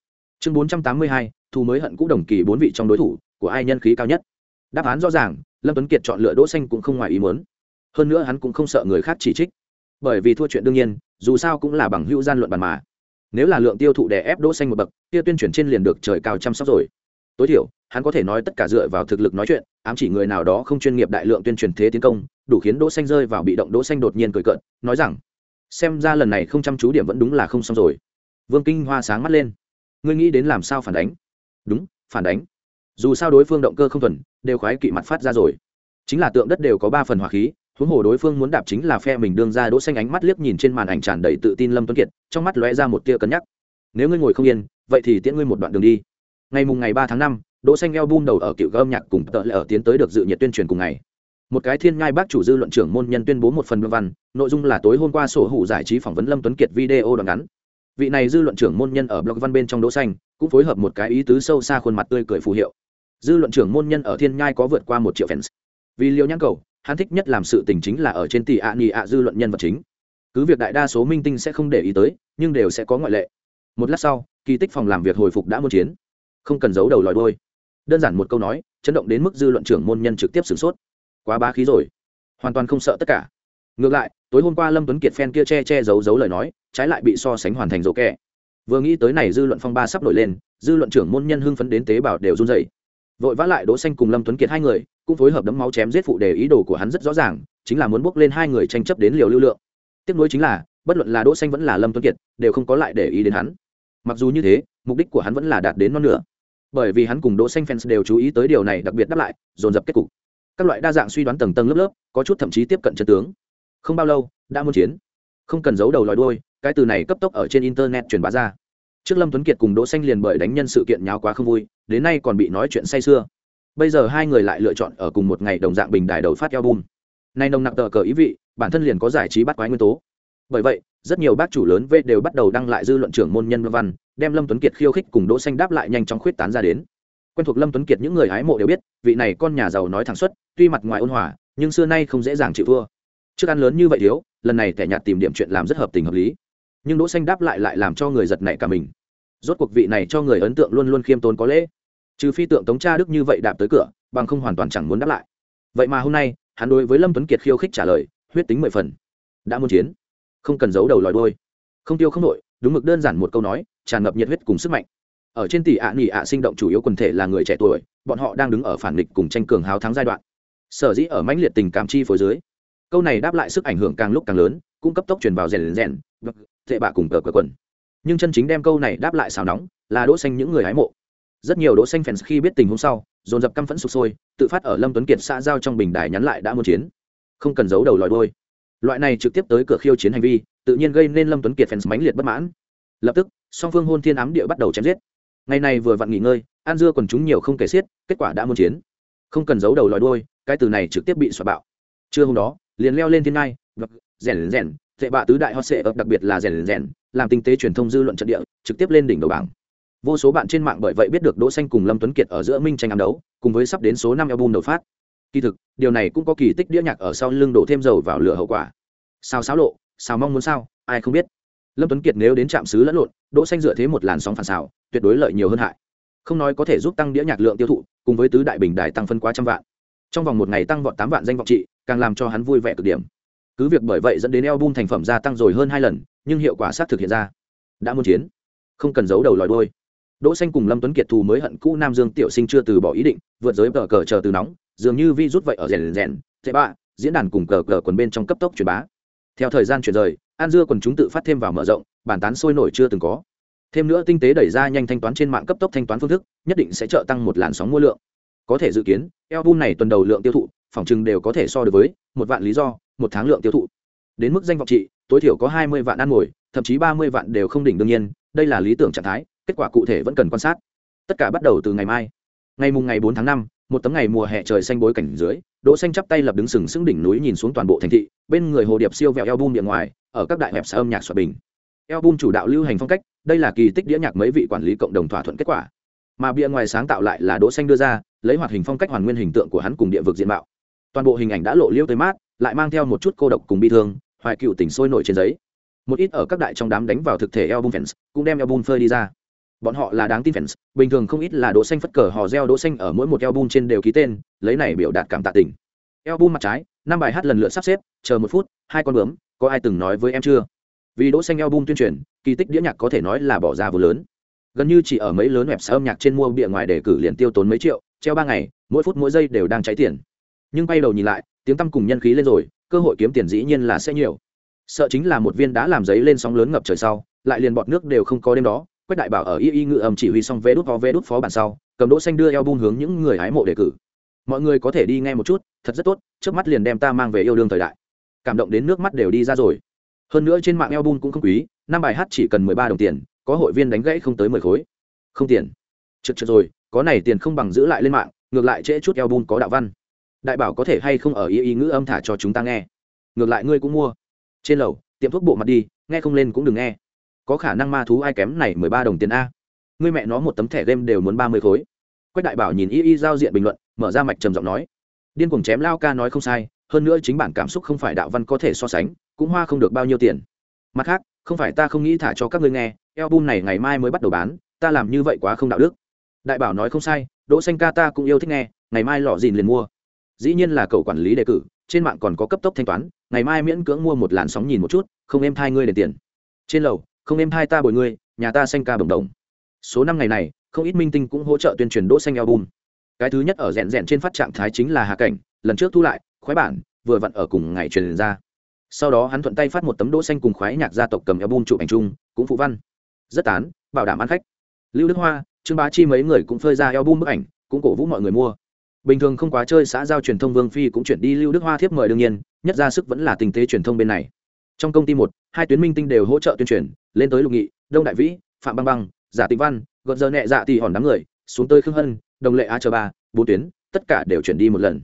Chương 482, t h ù mới hận cũ đồng kỳ bốn vị trong đối thủ của ai nhân khí cao nhất? Đáp án rõ ràng lâm tuấn kiệt chọn lựa đỗ xanh cũng không ngoài ý muốn. Hơn nữa hắn cũng không sợ người khác chỉ trích. Bởi vì thua chuyện đương nhiên dù sao cũng là bằng hữu gian luận bàn mà. Nếu là lượng tiêu thụ đè ép đỗ xanh một bậc kia tuyên truyền trên liền được trời cao chăm sóc rồi tối thiểu, hắn có thể nói tất cả dựa vào thực lực nói chuyện, ám chỉ người nào đó không chuyên nghiệp đại lượng tuyên truyền thế tiến công, đủ khiến đỗ xanh rơi vào bị động. Đỗ xanh đột nhiên cười cợt, nói rằng, xem ra lần này không chăm chú điểm vẫn đúng là không xong rồi. Vương kinh hoa sáng mắt lên, ngươi nghĩ đến làm sao phản đánh? Đúng, phản đánh. Dù sao đối phương động cơ không thuần, đều khoái kỵ mặt phát ra rồi. Chính là tượng đất đều có ba phần hỏa khí, huống hồ đối phương muốn đạp chính là phe mình đương ra. Đỗ xanh ánh mắt liếc nhìn trên màn ảnh tràn đầy tự tin lâm tuấn kiệt, trong mắt lóe ra một tia cân nhắc. Nếu ngươi ngồi không yên, vậy thì tiễn ngươi một đoạn đường đi ngày mùng ngày ba tháng năm, đỗ xanh eo bum đầu ở cựu gâm nhạc cùng tợ lệ ở tiến tới được dự nhiệt tuyên truyền cùng ngày. Một cái thiên ngai bác chủ dư luận trưởng môn nhân tuyên bố một phần văn, nội dung là tối hôm qua sổ hủ giải trí phỏng vấn lâm tuấn kiệt video đoạn ngắn. Vị này dư luận trưởng môn nhân ở blog văn bên trong đỗ xanh, cũng phối hợp một cái ý tứ sâu xa khuôn mặt tươi cười phù hiệu. Dư luận trưởng môn nhân ở thiên nhai có vượt qua một triệu fans. Vì liều nhãn cầu, hắn thích nhất làm sự tình chính là ở trên tỷ ạ nhị ạ dư luận nhân vật chính. Cứ việc đại đa số minh tinh sẽ không để ý tới, nhưng đều sẽ có ngoại lệ. Một lát sau, kỳ tích phòng làm việc hồi phục đã muốn chiến không cần giấu đầu lòi đôi đơn giản một câu nói, chấn động đến mức dư luận trưởng môn nhân trực tiếp sửng sốt. Quá bá khí rồi. Hoàn toàn không sợ tất cả. Ngược lại, tối hôm qua lâm tuấn kiệt phen kia che che giấu giấu lời nói, trái lại bị so sánh hoàn thành dỗ kẻ vừa nghĩ tới này dư luận phong ba sắp nổi lên, dư luận trưởng môn nhân hưng phấn đến tế bào đều run dày vội vã lại đỗ xanh cùng lâm tuấn kiệt hai người, cũng phối hợp đấm máu chém giết phụ đề ý đồ của hắn rất rõ ràng, chính là muốn bước lên hai người tranh chấp đến liều lưu lượng. Tiếp nối chính là, bất luận là đỗ xanh vẫn là lâm tuấn kiệt, đều không có lại để ý đến hắn. Mặc dù như thế, mục đích của hắn vẫn là đạt đến non nửa bởi vì hắn cùng đỗ xanh fans đều chú ý tới điều này đặc biệt đáp lại, dồn dập kết cục. Các loại đa dạng suy đoán tầng tầng lớp lớp, có chút thậm chí tiếp cận chân tướng. Không bao lâu, đã muốn chiến. Không cần giấu đầu lòi đuôi, cái từ này cấp tốc ở trên internet truyền bá ra. Trước lâm tuấn kiệt cùng đỗ xanh liền bởi đánh nhân sự kiện nháo quá không vui, đến nay còn bị nói chuyện say xưa bây giờ hai người lại lựa chọn ở cùng một ngày đồng dạng bình đài đầu phát album. Nay nồng nặc tờ cờ ý vị, bản thân liền có giải trí bắt quái nguyên tố. Bởi vậy, rất nhiều bác chủ lớn v đều bắt đầu đăng lại dư luận trưởng môn nhân văn đem lâm tuấn kiệt khiêu khích cùng đỗ xanh đáp lại nhanh chóng khuyết tán ra đến. Quen thuộc lâm tuấn kiệt những người hái mộ đều biết, vị này con nhà giàu nói thẳng xuất tuy mặt ngoài ôn hòa, nhưng xưa nay không dễ dàng chịu thua. Trước ăn lớn như vậy thiếu, lần này thẻ nhạt tìm điểm chuyện làm rất hợp tình hợp lý. Nhưng đỗ xanh đáp lại lại làm cho người giật nảy cả mình. Rốt cuộc vị này cho người ấn tượng luôn luôn khiêm tốn có lễ. Trừ phi tượng tống cha đức như vậy đạp tới cửa, bằng không hoàn toàn chẳng muốn đáp lại. Vậy mà hôm nay, hắn đối với lâm tuấn kiệt khiêu khích trả lời, huyết tính mười phần. Đã muốn chiến. Không cần giấu đầu lòi đôi không tiêu không nội, đúng mực đơn giản một câu nói tràn ngập nhiệt huyết cùng sức mạnh. Ở trên tỷ ạ nghỉ ạ sinh động chủ yếu quần thể là người trẻ tuổi, bọn họ đang đứng ở phản nghịch cùng tranh cường háo thắng giai đoạn. Sở dĩ ở mãnh liệt tình cảm chi phối dưới, câu này đáp lại sức ảnh hưởng càng lúc càng lớn cũng cấp tốc truyền vào rèn rèn tệ bạ cùng cờ cờ quần. Nhưng chân chính đem câu này đáp lại xào nóng là đỗ xanh những người hái mộ. Rất nhiều đỗ xanh fans khi biết tình huống sau, dồn dập căm phẫn sục sôi, tự phát ở lâm tuấn kiệt xã giao trong bình đài nhắn lại đã muốn chiến. Không cần giấu đầu lòi đôi loại này trực tiếp tới cửa khiêu chiến hành vi, tự nhiên gây nên lâm tuấn kiệt fans mãnh liệt bất mãn. Lập tức song phương hôn thiên ám địa bắt đầu chém giết. Ngày này vừa vặn nghỉ ngơi an dưa còn chúng nhiều không kể xiết, kết quả đã muốn chiến. Không cần giấu đầu lòi đôi cái từ này trực tiếp bị xoa bạo. Trưa hôm đó, liền leo lên thiên ngai rèn rèn tệ bạ tứ đại hot sệ đặc biệt là rèn rèn, làm tinh tế truyền thông dư luận trận địa, trực tiếp lên đỉnh đầu bảng. Vô số bạn trên mạng bởi vậy biết được đỗ xanh cùng lâm tuấn kiệt ở giữa minh tranh ám đấu, cùng với sắp đến số năm album đầu phát. Kỳ thực, điều này cũng có kỳ tích đĩa nhạc ở sau lưng đổ thêm dầu vào lửa hậu quả. Sao xáo lộ, sao mong muốn sao, ai không biết lâm tuấn kiệt nếu đến trạm xứ lẫn lộn, đỗ xanh dựa thế một làn sóng phản xào, tuyệt đối lợi nhiều hơn hại. Không nói có thể giúp tăng đĩa nhạc lượng tiêu thụ, cùng với tứ đại bình đài tăng phân quá trăm vạn. Trong vòng một ngày tăng vọt tám vạn danh vọng trị, càng làm cho hắn vui vẻ cực điểm. Cứ việc bởi vậy dẫn đến album thành phẩm gia tăng rồi hơn hai lần, nhưng hiệu quả sát thực hiện ra. Đã muốn chiến. Không cần giấu đầu lòi đôi đỗ xanh cùng lâm tuấn kiệt thù mới hận cũ nam dương tiểu sinh chưa từ bỏ ý định, vượt giới cờ cờ chờ từ nóng, dường như vi rút vậy ở rèn rèn, thế ba diễn đàn cùng cờ cờ quần bên trong cấp tốc truyền bá. Theo thời gian chuyển rời an dưa quần chúng tự phát thêm vào mở rộng bản tán sôi nổi chưa từng có. Thêm nữa tinh tế đẩy ra nhanh thanh toán trên mạng cấp tốc thanh toán phương thức, nhất định sẽ trợ tăng một làn sóng mua lượng. Có thể dự kiến album này tuần đầu lượng tiêu thụ, phòng chừng đều có thể so được với một vạn lý do, một tháng lượng tiêu thụ. Đến mức danh vọng trị, tối thiểu có hai mươi vạn ăn ngồi, thậm chí ba mươi vạn đều không đỉnh đương nhiên, đây là lý tưởng trạng thái, kết quả cụ thể vẫn cần quan sát. Tất cả bắt đầu từ ngày mai. Ngày mùng ngày bốn tháng năm một tấm ngày mùa hè trời xanh bối cảnh dưới, đỗ xanh chắp tay lập đứng sừng sững đỉnh núi nhìn xuống toàn bộ thành thị, bên người hồ điệp siêu vẹo album địa ngoài, ở các đại hẹp xa âm nhạc xoa bình. Album chủ đạo lưu hành phong cách, đây là kỳ tích đĩa nhạc mấy vị quản lý cộng đồng thỏa thuận kết quả. Mà bìa ngoài sáng tạo lại là đỗ xanh đưa ra, lấy hoạt hình phong cách hoàn nguyên hình tượng của hắn cùng địa vực diện mạo. Toàn bộ hình ảnh đã lộ liêu tới mát, lại mang theo một chút cô độc cùng bi thương, hoài cựu tình sôi nổi trên giấy. Một ít ở các đại trong đám đánh vào thực thể album fans, cũng đem album phơi đi ra bọn họ là đáng tin fans, bình thường không ít là đỗ xanh phất cờ hò reo đỗ xanh ở mỗi một album trên đều ký tên, lấy này biểu đạt cảm tạ tình. Album mặt trái, năm bài hát lần lượt sắp xếp, chờ một phút, hai con bướm, có ai từng nói với em chưa? Vì đỗ xanh album tuyên truyền, kỳ tích đĩa nhạc có thể nói là bỏ ra vô lớn. Gần như chỉ ở mấy lớn website âm nhạc trên mua bìa ngoài để cử liền tiêu tốn mấy triệu, treo ba ngày, mỗi phút mỗi giây đều đang cháy tiền. Nhưng bay đầu nhìn lại, tiếng tăm cùng nhân khí lên rồi, cơ hội kiếm tiền dĩ nhiên là sẽ nhiều. Sợ chính là một viên đá làm giấy lên sóng lớn ngập trời sau, lại liền bọt nước đều không có đêm đó quách đại bảo ở y y ngự âm chỉ huy xong vé đút phó vé đút phó bản sau, cầm đỗ xanh đưa eo bung hướng những người hái mộ đề cử. Mọi người có thể đi nghe một chút, thật rất tốt, trước mắt liền đem ta mang về yêu đương thời đại. Cảm động đến nước mắt đều đi ra rồi. Hơn nữa trên mạng eo bung cũng không quý, năm bài hát chỉ cần mười ba đồng tiền, có hội viên đánh gãy không tới mười khối. Không tiền. Trực trực rồi, có này tiền không bằng giữ lại lên mạng, ngược lại trễ chút eo bung có đạo văn. Đại bảo có thể hay không ở y y ngữ âm thả cho chúng ta nghe? Ngược lại ngươi cũng mua. Trên lầu, tiệm thuốc bộ mặt đi, nghe không lên cũng đừng nghe có khả năng ma thú ai kém này mười ba đồng tiền a. Ngươi mẹ nó một tấm thẻ game đều muốn ba mươi khối. Quách đại bảo nhìn y y giao diện bình luận, mở ra mạch trầm giọng nói. Điên cuồng chém lao ca nói không sai, hơn nữa chính bản cảm xúc không phải đạo văn có thể so sánh, cũng hoa không được bao nhiêu tiền. Mặt khác, không phải ta không nghĩ thả cho các ngươi nghe, album này ngày mai mới bắt đầu bán, ta làm như vậy quá không đạo đức. Đại bảo nói không sai, đỗ xanh ca ta cũng yêu thích nghe, ngày mai lọ dìn liền mua. Dĩ nhiên là cậu quản lý đề cử, trên mạng còn có cấp tốc thanh toán, ngày mai miễn cưỡng mua một làn sóng nhìn một chút, không em thay ngươi để tiền. Trên lầu không em hai ta bồi ngươi, nhà ta xanh ca bồng đồng. Số năm ngày này, không ít minh tinh cũng hỗ trợ tuyên truyền đỗ xanh album. Cái thứ nhất ở rèn rèn trên phát trạng thái chính là hà cảnh, lần trước thu lại, khoái bản, vừa vặn ở cùng ngày truyền ra. Sau đó hắn thuận tay phát một tấm đỗ xanh cùng khoái nhạc gia tộc cầm album chụp ảnh chung, cũng phụ văn. Rất tán, bảo đảm ăn khách. Lưu đức hoa, trương bá chi mấy người cũng phơi ra album bức ảnh, cũng cổ vũ mọi người mua. Bình thường không quá chơi xã giao truyền thông vương phi cũng chuyển đi lưu đức hoa thiếp mời đương nhiên, nhất ra sức vẫn là tình tế truyền thông bên này trong công ty một, hai tuyến minh tinh đều hỗ trợ tuyên truyền, lên tới lục nghị, đông đại vĩ, phạm băng băng, giả tịnh văn gợn giờ nhẹ dạ thì hòn đám người, xuống tới khương hân, đồng lệ a chờ ba, bốn tuyến, tất cả đều chuyển đi một lần.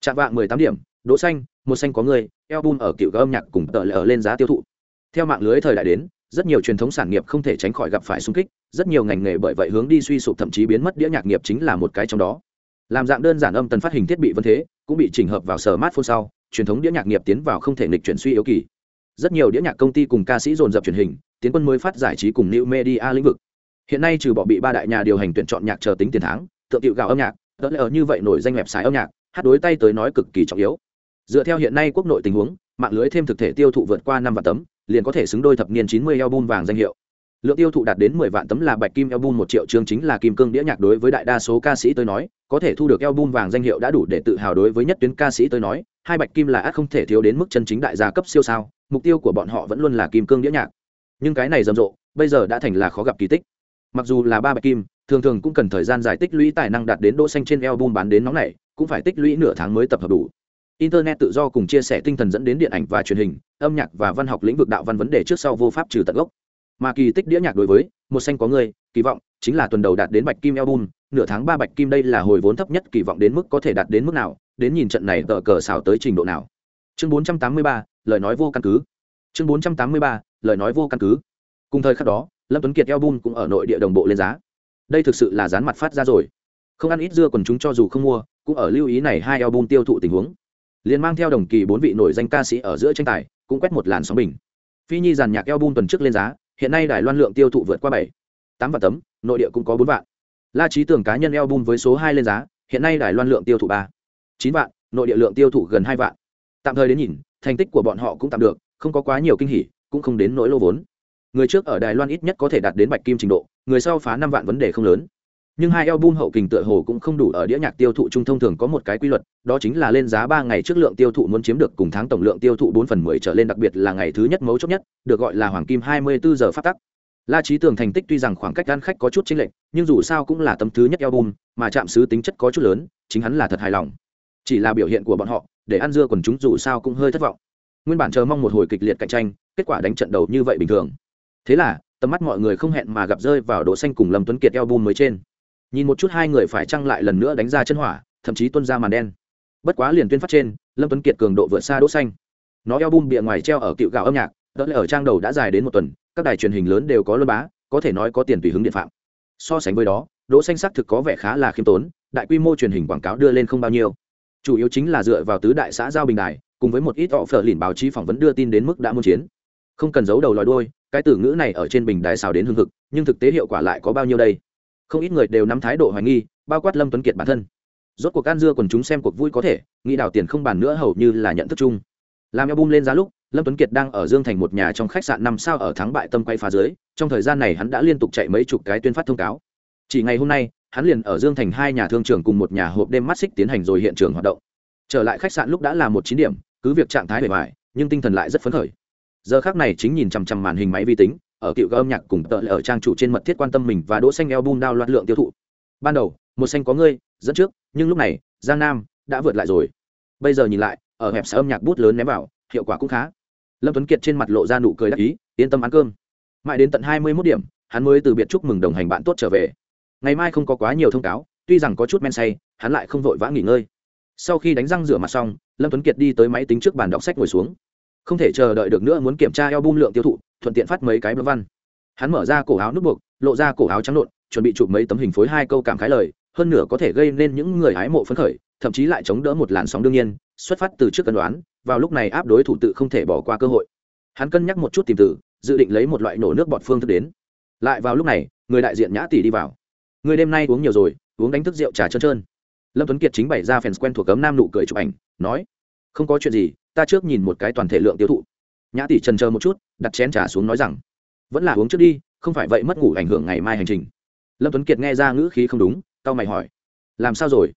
Chạm vạng mười tám điểm, đỗ xanh, một xanh có người, album ở cựu âm nhạc cùng tờ lệ ở lên giá tiêu thụ. Theo mạng lưới thời đại đến, rất nhiều truyền thống sản nghiệp không thể tránh khỏi gặp phải xung kích, rất nhiều ngành nghề bởi vậy hướng đi suy sụp thậm chí biến mất đĩa nhạc nghiệp chính là một cái trong đó. Làm dạng đơn giản âm tần phát hình thiết bị vân thế, cũng bị chỉnh hợp vào sở mát phone sau, truyền thống đĩa nhạc nghiệp tiến vào không thể nghịch chuyển suy yếu kỳ rất nhiều đĩa nhạc công ty cùng ca sĩ dồn dập truyền hình, tiến quân mới phát giải trí cùng new media lĩnh vực. Hiện nay trừ bỏ bị ba đại nhà điều hành tuyển chọn nhạc chờ tính tiền tháng tượng tiệu gạo âm nhạc đỡ lỡ ở như vậy nổi danh web xài âm nhạc, hát đối tay tới nói cực kỳ trọng yếu. Dựa theo hiện nay quốc nội tình huống, mạng lưới thêm thực thể tiêu thụ vượt qua năm vạn tấm, liền có thể xứng đôi thập niên chín mươi album vàng danh hiệu lượng tiêu thụ đạt đến mười vạn tấm là bạch kim album một triệu chương chính là kim cương đĩa nhạc đối với đại đa số ca sĩ tới nói, có thể thu được album vàng danh hiệu đã đủ để tự hào đối với nhất tuyến ca sĩ tới nói, hai bạch kim là át không thể thiếu đến mức chân chính đại gia cấp siêu sao, mục tiêu của bọn họ vẫn luôn là kim cương đĩa nhạc. Nhưng cái này rầm rộ, bây giờ đã thành là khó gặp kỳ tích. Mặc dù là ba bạch kim, thường thường cũng cần thời gian dài tích lũy tài năng đạt đến đỗ xanh trên album bán đến nóng này cũng phải tích lũy nửa tháng mới tập hợp đủ. Internet tự do cùng chia sẻ tinh thần dẫn đến điện ảnh và truyền hình, âm nhạc và văn học lĩnh vực đạo văn vấn đề trước sau vô pháp trừ tận gốc mà kỳ tích đĩa nhạc đối với một xanh có người kỳ vọng chính là tuần đầu đạt đến bạch kim album nửa tháng ba bạch kim đây là hồi vốn thấp nhất kỳ vọng đến mức có thể đạt đến mức nào đến nhìn trận này tờ cờ xào tới trình độ nào. Chương 483, lời nói vô căn cứ. Chương 483, lời nói vô căn cứ. Cùng thời khắc đó lâm tuấn kiệt album cũng ở nội địa đồng bộ lên giá. Đây thực sự là dán mặt phát ra rồi. Không ăn ít dưa còn chúng cho dù không mua cũng ở lưu ý này hai album tiêu thụ tình huống. Liền mang theo đồng kỳ bốn vị nổi danh ca sĩ ở giữa tranh tài cũng quét một làn sóng bình. Phi nhi giàn nhạc album tuần trước lên giá hiện nay đài loan lượng tiêu thụ vượt qua bảy, tám vạn tấm, nội địa cũng có bốn vạn. La trí tưởng cá nhân album với số hai lên giá, hiện nay đài loan lượng tiêu thụ ba, chín vạn, nội địa lượng tiêu thụ gần hai vạn. Tạm thời đến nhìn, thành tích của bọn họ cũng tạm được, không có quá nhiều kinh hỉ, cũng không đến nỗi lô vốn. Người trước ở đài loan ít nhất có thể đạt đến bạch kim trình độ, người sau phá năm vạn vấn đề không lớn nhưng hai album hậu kình tựa hồ cũng không đủ ở đĩa nhạc tiêu thụ trung thông thường có một cái quy luật, đó chính là lên giá ba ngày trước lượng tiêu thụ muốn chiếm được cùng tháng tổng lượng tiêu thụ bốn phần mười trở lên, đặc biệt là ngày thứ nhất mấu chốt nhất, được gọi là hoàng kim hai mươi bốn giờ phát tắc. La trí tường thành tích tuy rằng khoảng cách ăn khách có chút chênh lệch, nhưng dù sao cũng là tấm thứ nhất album, mà chạm xứ tính chất có chút lớn, chính hắn là thật hài lòng. Chỉ là biểu hiện của bọn họ, để ăn dưa còn chúng dù sao cũng hơi thất vọng. Nguyên bản chờ mong một hồi kịch liệt cạnh tranh, kết quả đánh trận đầu như vậy bình thường. Thế là, tầm mắt mọi người không hẹn mà gặp rơi vào đỗ xanh cùng lâm tuấn kiệt eo mới trên nhìn một chút hai người phải chăng lại lần nữa đánh ra chân hỏa, thậm chí tuôn ra màn đen. Bất quá liền tuyên phát trên, lâm tuấn kiệt cường độ vượt xa đỗ xanh. Nó eo bung bìa ngoài treo ở cựu gạo âm nhạc đỡ lại ở trang đầu đã dài đến một tuần, các đài truyền hình lớn đều có luân bá, có thể nói có tiền tùy hứng điện phạm. So sánh với đó, đỗ xanh sắc thực có vẻ khá là khiêm tốn, đại quy mô truyền hình quảng cáo đưa lên không bao nhiêu. Chủ yếu chính là dựa vào tứ đại xã giao bình đài, cùng với một ít họ phở lìn báo chí phỏng vấn đưa tin đến mức đã muôn chiến. Không cần giấu đầu lòi đuôi, cái từ ngữ này ở trên bình đài xào đến hương thực nhưng thực tế hiệu quả lại có bao nhiêu đây? Không ít người đều nắm thái độ hoài nghi, bao quát lâm tuấn kiệt bản thân. Rốt cuộc can dưa quần chúng xem cuộc vui có thể, nghĩ đào tiền không bàn nữa hầu như là nhận thức chung. Làm album lên giá lúc, lâm tuấn kiệt đang ở dương thành một nhà trong khách sạn năm sao ở thắng bại tâm quay phá dưới, trong thời gian này hắn đã liên tục chạy mấy chục cái tuyên phát thông cáo. Chỉ ngày hôm nay, hắn liền ở dương thành hai nhà thương trường cùng một nhà hộp đêm mắt xích tiến hành rồi hiện trường hoạt động. Trở lại khách sạn lúc đã là một chín điểm, cứ việc trạng thái bề ngoài nhưng tinh thần lại rất phấn khởi. Giờ khác này chính nhìn chằm chằm màn hình máy vi tính ở cựu âm nhạc cùng tợ ở trang chủ trên mật thiết quan tâm mình và đỗ xanh album đao loạt lượng tiêu thụ. Ban đầu, một xanh có ngươi, dẫn trước, nhưng lúc này, giang nam đã vượt lại rồi. Bây giờ nhìn lại, ở hẹp xã âm nhạc bút lớn ném vào, hiệu quả cũng khá. Lâm tuấn kiệt trên mặt lộ ra nụ cười đắc ý, yên tâm ăn cơm. Mãi đến tận hai mươi 21 điểm, hắn mới từ biệt chúc mừng đồng hành bạn tốt trở về. Ngày mai không có quá nhiều thông cáo, tuy rằng có chút men say, hắn lại không vội vã nghỉ ngơi. Sau khi đánh răng rửa mặt xong, lâm tuấn kiệt đi tới máy tính trước bàn đọc sách ngồi xuống không thể chờ đợi được nữa muốn kiểm tra eo bung lượng tiêu thụ, thuận tiện phát mấy cái blog văn. Hắn mở ra cổ áo nút buộc, lộ ra cổ áo trắng lộn chuẩn bị chụp mấy tấm hình phối hai câu cảm khái lời, hơn nửa có thể gây nên những người hái mộ phấn khởi, thậm chí lại chống đỡ một làn sóng đương nhiên, xuất phát từ trước cân đoán, vào lúc này áp đối thủ tự không thể bỏ qua cơ hội. Hắn cân nhắc một chút tìm tử dự định lấy một loại nổ nước bọt phương thức đến. Lại vào lúc này, người đại diện nhã tỷ đi vào. Người đêm nay uống nhiều rồi, uống đánh thức rượu trà trơn trơn. Lâm tuấn kiệt chính bày ra fans quen thuộc cấm nam nụ cười chụp ảnh, nói không có chuyện gì, ta trước nhìn một cái toàn thể lượng tiêu thụ. Nhã tỷ trần chờ một chút, đặt chén trà xuống nói rằng, vẫn là uống trước đi, không phải vậy mất ngủ ảnh hưởng ngày mai hành trình. Lâm tuấn kiệt nghe ra ngữ khí không đúng tao mày hỏi, làm sao rồi?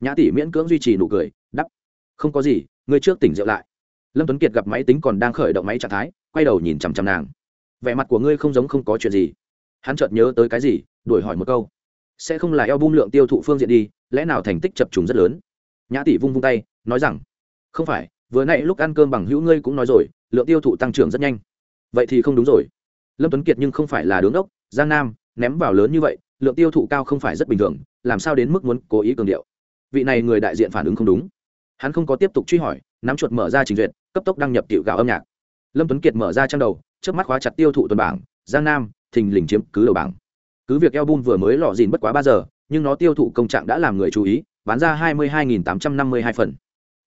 Nhã tỷ miễn cưỡng duy trì nụ cười đắp không có gì, ngươi trước tỉnh rượu lại. Lâm tuấn kiệt gặp máy tính còn đang khởi động máy trạng thái, quay đầu nhìn chằm chằm nàng. Vẻ mặt của ngươi không giống không có chuyện gì. Hắn chợt nhớ tới cái gì, đuổi hỏi một câu, sẽ không là eo bung lượng tiêu thụ phương diện đi, lẽ nào thành tích chập trùng rất lớn? Nhã tỷ vung vung tay, nói rằng không phải, vừa nãy lúc ăn cơm bằng hữu ngươi cũng nói rồi, lượng tiêu thụ tăng trưởng rất nhanh. Vậy thì không đúng rồi. Lâm tuấn kiệt nhưng không phải là đứng ốc giang nam, ném vào lớn như vậy, lượng tiêu thụ cao không phải rất bình thường, làm sao đến mức muốn cố ý cường điệu? Vị này người đại diện phản ứng không đúng. Hắn không có tiếp tục truy hỏi, nắm chuột mở ra trình duyệt, cấp tốc đăng nhập tiểu gạo âm nhạc. Lâm tuấn kiệt mở ra trang đầu trước mắt khóa chặt tiêu thụ tuần bảng, giang nam, thình lình chiếm cứ đầu bảng. Cứ việc album vừa mới lọ dìn bất quá ba giờ, nhưng nó tiêu thụ công trạng đã làm người chú ý, bán ra hai mươi hai tám trăm năm mươi hai phần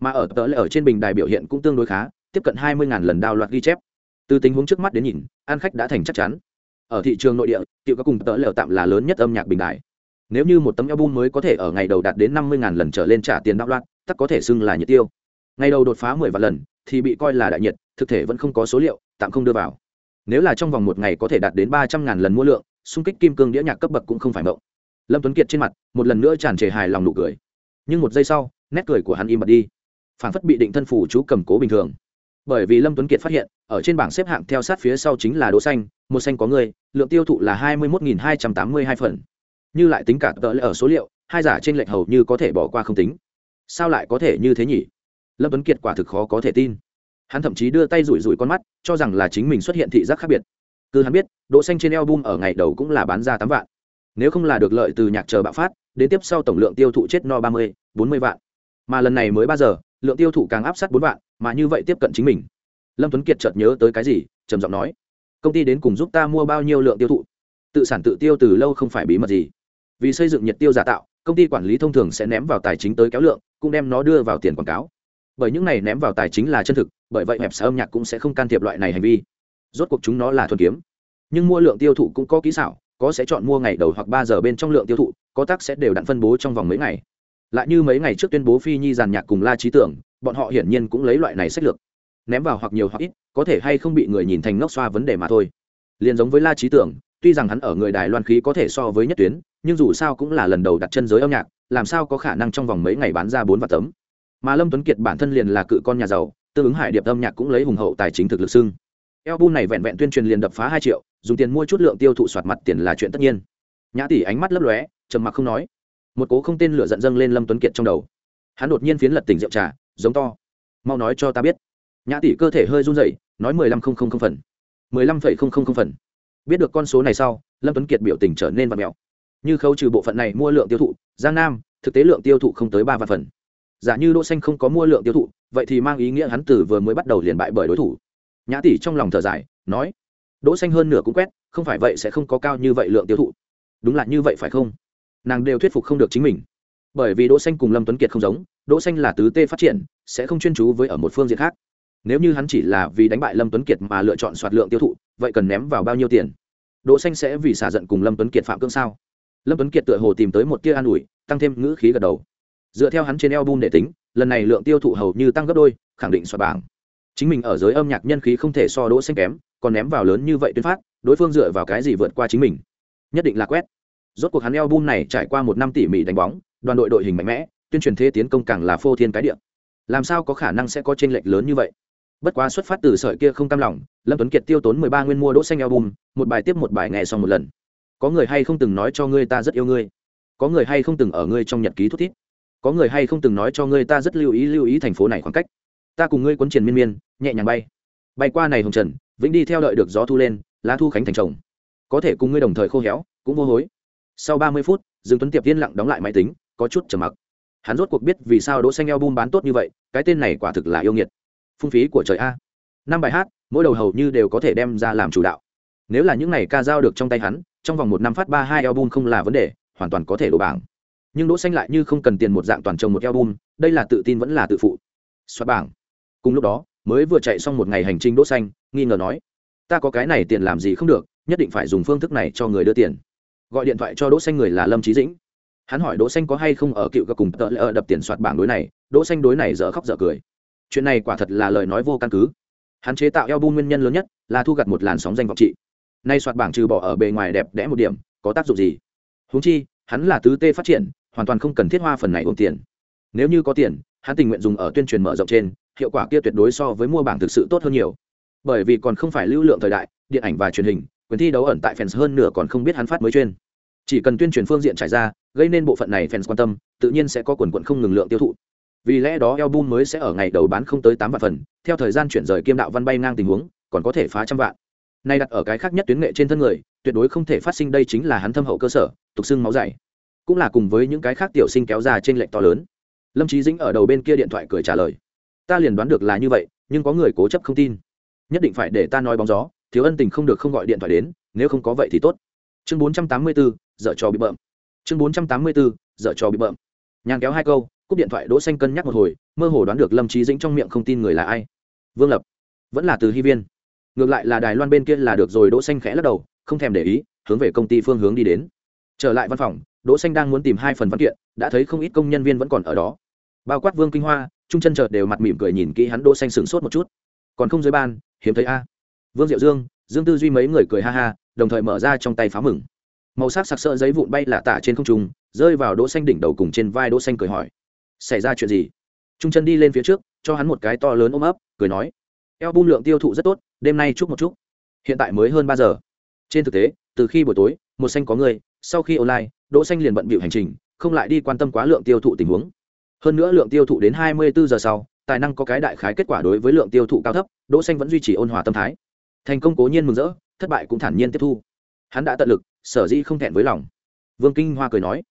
mà ở tớ lệ ở trên bình đài biểu hiện cũng tương đối khá, tiếp cận hai mươi lần đào loạt ghi chép. Từ tình huống trước mắt đến nhìn an khách đã thành chắc chắn. Ở thị trường nội địa cựu các cùng tớ lệ tạm là lớn nhất âm nhạc bình đài. Nếu như một tấm album mới có thể ở ngày đầu đạt đến năm mươi lần trở lên trả tiền đạo loạt tất có thể xưng là nhiệt tiêu. Ngày đầu đột phá mười vạn lần, thì bị coi là đại nhiệt, thực thể vẫn không có số liệu, tạm không đưa vào. Nếu là trong vòng một ngày có thể đạt đến ba trăm ngàn lần mua lượng, xung kích kim cương đĩa nhạc cấp bậc cũng không phải mộng. Lâm tuấn kiệt trên mặt, một lần nữa tràn trề hài lòng nụ cười. Nhưng một giây sau, nét cười của hắn im bật đi phản phất bị định thân phủ chú cầm cố bình thường. Bởi vì lâm tuấn kiệt phát hiện, ở trên bảng xếp hạng theo sát phía sau chính là đỗ xanh, một xanh có người, lượng tiêu thụ là hai mươi một hai trăm tám mươi hai phần. Như lại tính cả tờ lệ ở số liệu, hai giả trên lệch hầu như có thể bỏ qua không tính. Sao lại có thể như thế nhỉ? Lâm tuấn kiệt quả thực khó có thể tin. Hắn thậm chí đưa tay rủi rủi con mắt, cho rằng là chính mình xuất hiện thị giác khác biệt. Cứ hắn biết, đỗ xanh trên album ở ngày đầu cũng là bán ra tám vạn. Nếu không là được lợi từ nhạc chờ bạo phát, đến tiếp sau tổng lượng tiêu thụ chết no ba mươi, bốn mươi vạn. Mà lần này mới ba giờ lượng tiêu thụ càng áp sát bốn vạn, mà như vậy tiếp cận chính mình. Lâm tuấn kiệt chợt nhớ tới cái gì, trầm giọng nói, công ty đến cùng giúp ta mua bao nhiêu lượng tiêu thụ? Tự sản tự tiêu từ lâu không phải bí mật gì. Vì xây dựng nhiệt tiêu giả tạo, công ty quản lý thông thường sẽ ném vào tài chính tới kéo lượng, cũng đem nó đưa vào tiền quảng cáo. Bởi những này ném vào tài chính là chân thực, bởi vậy hẹp xã âm nhạc cũng sẽ không can thiệp loại này hành vi. Rốt cuộc chúng nó là thuần kiếm. Nhưng mua lượng tiêu thụ cũng có kỹ xảo, có sẽ chọn mua ngày đầu hoặc ba giờ bên trong lượng tiêu thụ, có tác sẽ đều đặn phân bố trong vòng mấy ngày lại như mấy ngày trước tuyên bố phi nhi giàn nhạc cùng la trí tưởng, bọn họ hiển nhiên cũng lấy loại này sách lược. Ném vào hoặc nhiều hoặc ít, có thể hay không bị người nhìn thành ngốc xoa vấn đề mà thôi. Liền giống với la trí tưởng, tuy rằng hắn ở người đài loan khí có thể so với nhất tuyến, nhưng dù sao cũng là lần đầu đặt chân giới âm nhạc, làm sao có khả năng trong vòng mấy ngày bán ra bốn vạn tấm. Mà lâm tuấn kiệt bản thân liền là cự con nhà giàu, tương ứng hải điệp âm nhạc cũng lấy hùng hậu tài chính thực lực xưng. Album này vẹn vẹn tuyên truyền liền đập phá hai triệu, dùng tiền mua chút lượng tiêu thụ soạt mặt tiền là chuyện tất nhiên. Nhã tỷ ánh mắt lấp lóe, trầm mặc không nói một cố không tên lửa giận dâng lên lâm tuấn kiệt trong đầu hắn đột nhiên phiến lật tỉnh rượu trà giống to mau nói cho ta biết nhã tỷ cơ thể hơi run rẩy, nói mười lăm không không không phần. mười lăm phẩy không không không phần. biết được con số này sau, lâm tuấn kiệt biểu tình trở nên vật mèo như khấu trừ bộ phận này mua lượng tiêu thụ, giang nam, thực tế lượng tiêu thụ không tới ba vạn phần. giả như đỗ xanh không có mua lượng tiêu thụ, vậy thì mang ý nghĩa hắn từ vừa mới bắt đầu liền bại bởi đối thủ. nhã tỷ trong lòng thở dài, nói, đỗ xanh hơn nửa cũng quét, không phải vậy sẽ không có cao như vậy lượng tiêu thụ. đúng là như vậy phải không? Nàng đều thuyết phục không được chính mình. Bởi vì đỗ xanh cùng lâm tuấn kiệt không giống, đỗ xanh là tứ tê phát triển, sẽ không chuyên chú với ở một phương diện khác. Nếu như hắn chỉ là vì đánh bại lâm tuấn kiệt mà lựa chọn soạt lượng tiêu thụ, vậy cần ném vào bao nhiêu tiền? Đỗ xanh sẽ vì xả giận cùng lâm tuấn kiệt phạm cương sao? Lâm tuấn kiệt tựa hồ tìm tới một tia an ủi, tăng thêm ngữ khí gật đầu. Dựa theo hắn trên album để tính, lần này lượng tiêu thụ hầu như tăng gấp đôi, khẳng định soạt bảng. Chính mình ở giới âm nhạc nhân khí không thể so đỗ xanh kém, còn ném vào lớn như vậy tuyên phát, đối phương dựa vào cái gì vượt qua chính mình? Nhất định là quét rốt cuộc hắn album này trải qua một năm tỉ mỉ đánh bóng, đoàn đội đội hình mạnh mẽ, tuyên truyền thế tiến công càng là phô thiên cái địa. Làm sao có khả năng sẽ có tranh lệch lớn như vậy? Bất quá xuất phát từ sợi kia không cam lòng, lâm tuấn kiệt tiêu tốn mười ba nguyên mua đỗ xanh album, một bài tiếp một bài nghe xong một lần. Có người hay không từng nói cho ngươi ta rất yêu ngươi? Có người hay không từng ở ngươi trong nhật ký thút thít? Có người hay không từng nói cho ngươi ta rất lưu ý lưu ý thành phố này khoảng cách? Ta cùng ngươi quấn triển miên miên, nhẹ nhàng bay. Bay qua này hồng trần, vĩnh đi theo đợi được gió thu lên, lá thu khánh thành chồng có thể cùng ngươi đồng thời khô héo, cũng vô hối sau ba mươi phút, dương tuấn tiệp yên lặng đóng lại máy tính, có chút trầm mặc. Hắn rốt cuộc biết vì sao đỗ xanh album bán tốt như vậy, cái tên này quả thực là yêu nghiệt. Phung phí của trời a. Năm bài hát, mỗi đầu hầu như đều có thể đem ra làm chủ đạo. Nếu là những này ca giao được trong tay hắn, trong vòng một năm phát ba hai album không là vấn đề, hoàn toàn có thể đổ bảng. Nhưng đỗ xanh lại như không cần tiền một dạng toàn trồng một album, đây là tự tin vẫn là tự phụ. Xoát bảng. Cùng lúc đó, mới vừa chạy xong một ngày hành trình đỗ xanh, nghi ngờ nói, ta có cái này tiền làm gì không được, nhất định phải dùng phương thức này cho người đưa tiền gọi điện thoại cho đỗ xanh người là lâm trí dĩnh. Hắn hỏi đỗ xanh có hay không ở cựu các cùng tợ lỡ đập tiền soạt bảng đối này, đỗ xanh đối này dở khóc dở cười. Chuyện này quả thật là lời nói vô căn cứ. Hắn chế tạo album nguyên nhân lớn nhất là thu gặt một làn sóng danh vọng trị. Nay soạt bảng trừ bỏ ở bề ngoài đẹp đẽ một điểm, có tác dụng gì? Huống chi, hắn là tứ tê phát triển, hoàn toàn không cần thiết hoa phần này ôm tiền. Nếu như có tiền, hắn tình nguyện dùng ở tuyên truyền mở rộng trên, hiệu quả kia tuyệt đối so với mua bảng thực sự tốt hơn nhiều. Bởi vì còn không phải lưu lượng thời đại, điện ảnh và truyền hình, quyền thi đấu ẩn tại fans hơn nửa còn không biết hắn phát mới chuyên chỉ cần tuyên truyền phương diện trải ra, gây nên bộ phận này fans quan tâm, tự nhiên sẽ có quần quận không ngừng lượng tiêu thụ. Vì lẽ đó album mới sẽ ở ngày đầu bán không tới tám vạn phần, theo thời gian chuyển rời kiêm đạo văn bay ngang tình huống, còn có thể phá trăm vạn. Nay đặt ở cái khác nhất tuyến nghệ trên thân người, tuyệt đối không thể phát sinh đây chính là hắn thâm hậu cơ sở, tục xưng máu dày. Cũng là cùng với những cái khác tiểu sinh kéo ra trên lệnh to lớn. Lâm trí dĩnh ở đầu bên kia điện thoại cười trả lời. Ta liền đoán được là như vậy, nhưng có người cố chấp không tin. Nhất định phải để ta nói bóng gió, thiếu ân tình không được không gọi điện thoại đến, nếu không có vậy thì tốt. Chương bốn trăm tám mươi bốn dở trò bị bợm. Chương bốn trăm tám mươi bốn dở trò bị bợm. Nhàn kéo hai câu, cúp điện thoại đỗ xanh cân nhắc một hồi, mơ hồ đoán được lâm trí dĩnh trong miệng không tin người là ai. Vương lập, vẫn là từ hy viên. Ngược lại là đài loan bên kia là được rồi, đỗ xanh khẽ lắc đầu, không thèm để ý, hướng về công ty phương hướng đi đến. Trở lại văn phòng, đỗ xanh đang muốn tìm hai phần văn kiện, đã thấy không ít công nhân viên vẫn còn ở đó. Bao quát vương kinh hoa, trung chân chợt đều mặt mỉm cười nhìn kỹ hắn đỗ xanh sửng sốt một chút. Còn không dưới ban, hiếm thấy a. Vương diệu dương dương tư duy mấy người cười ha ha, đồng thời mở ra trong tay phá mừng màu sắc sặc sỡ giấy vụn bay lạ tả trên không trung, rơi vào đỗ xanh đỉnh đầu cùng trên vai đỗ xanh cười hỏi, xảy ra chuyện gì? Trung chân đi lên phía trước, cho hắn một cái to lớn ôm ấp, cười nói eo bung lượng tiêu thụ rất tốt, đêm nay chúc một chút. Hiện tại mới hơn ba giờ. Trên thực tế, từ khi buổi tối, một xanh có người, sau khi online, đỗ xanh liền bận bịu hành trình, không lại đi quan tâm quá lượng tiêu thụ tình huống. Hơn nữa lượng tiêu thụ đến 24 giờ sau, tài năng có cái đại khái kết quả đối với lượng tiêu thụ cao thấp, đỗ xanh vẫn duy trì ôn hòa tâm thái. Thành công cố nhiên mừng rỡ, thất bại cũng thản nhiên tiếp thu. Hắn đã tận lực sở dĩ không thẹn với lòng. Vương kinh hoa cười nói,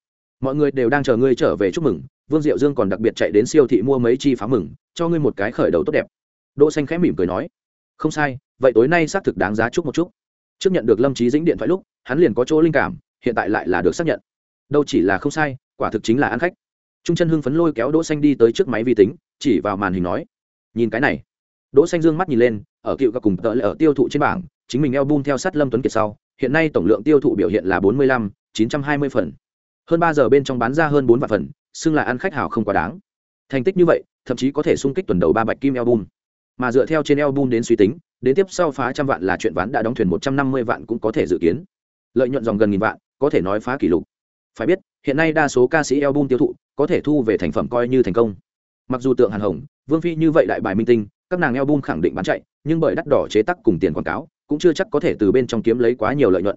mọi người đều đang chờ ngươi trở về chúc mừng, vương diệu dương còn đặc biệt chạy đến siêu thị mua mấy chi phá mừng, cho ngươi một cái khởi đầu tốt đẹp. Đỗ xanh khẽ mỉm cười nói, không sai, vậy tối nay xác thực đáng giá chúc một chút. Trước nhận được lâm trí dĩnh điện thoại lúc, hắn liền có chỗ linh cảm, hiện tại lại là được xác nhận. Đâu chỉ là không sai, quả thực chính là ăn khách. Trung chân hưng phấn lôi kéo đỗ xanh đi tới trước máy vi tính, chỉ vào màn hình nói, nhìn cái này. Đỗ xanh dương mắt nhìn lên, ở cựu các cùng tợ lệ ở tiêu thụ trên bảng, chính mình eo bun theo sát lâm tuấn kiệt sau hiện nay tổng lượng tiêu thụ biểu hiện là 45, 920 phần. Hơn ba giờ bên trong bán ra hơn bốn vạn phần xưng là ăn khách hào không quá đáng. Thành tích như vậy thậm chí có thể xung kích tuần đầu ba bạch kim album. Mà dựa theo trên album đến suy tính đến tiếp sau phá trăm vạn là chuyện ván đã đóng thuyền một trăm năm mươi vạn cũng có thể dự kiến. Lợi nhuận dòng gần nghìn vạn có thể nói phá kỷ lục. Phải biết hiện nay đa số ca sĩ album tiêu thụ có thể thu về thành phẩm coi như thành công. Mặc dù tượng hàn hồng vương phi như vậy đại bài minh tinh các nàng album khẳng định bán chạy nhưng bởi đắt đỏ chế tắc cùng tiền quảng cáo cũng chưa chắc có thể từ bên trong kiếm lấy quá nhiều lợi nhuận.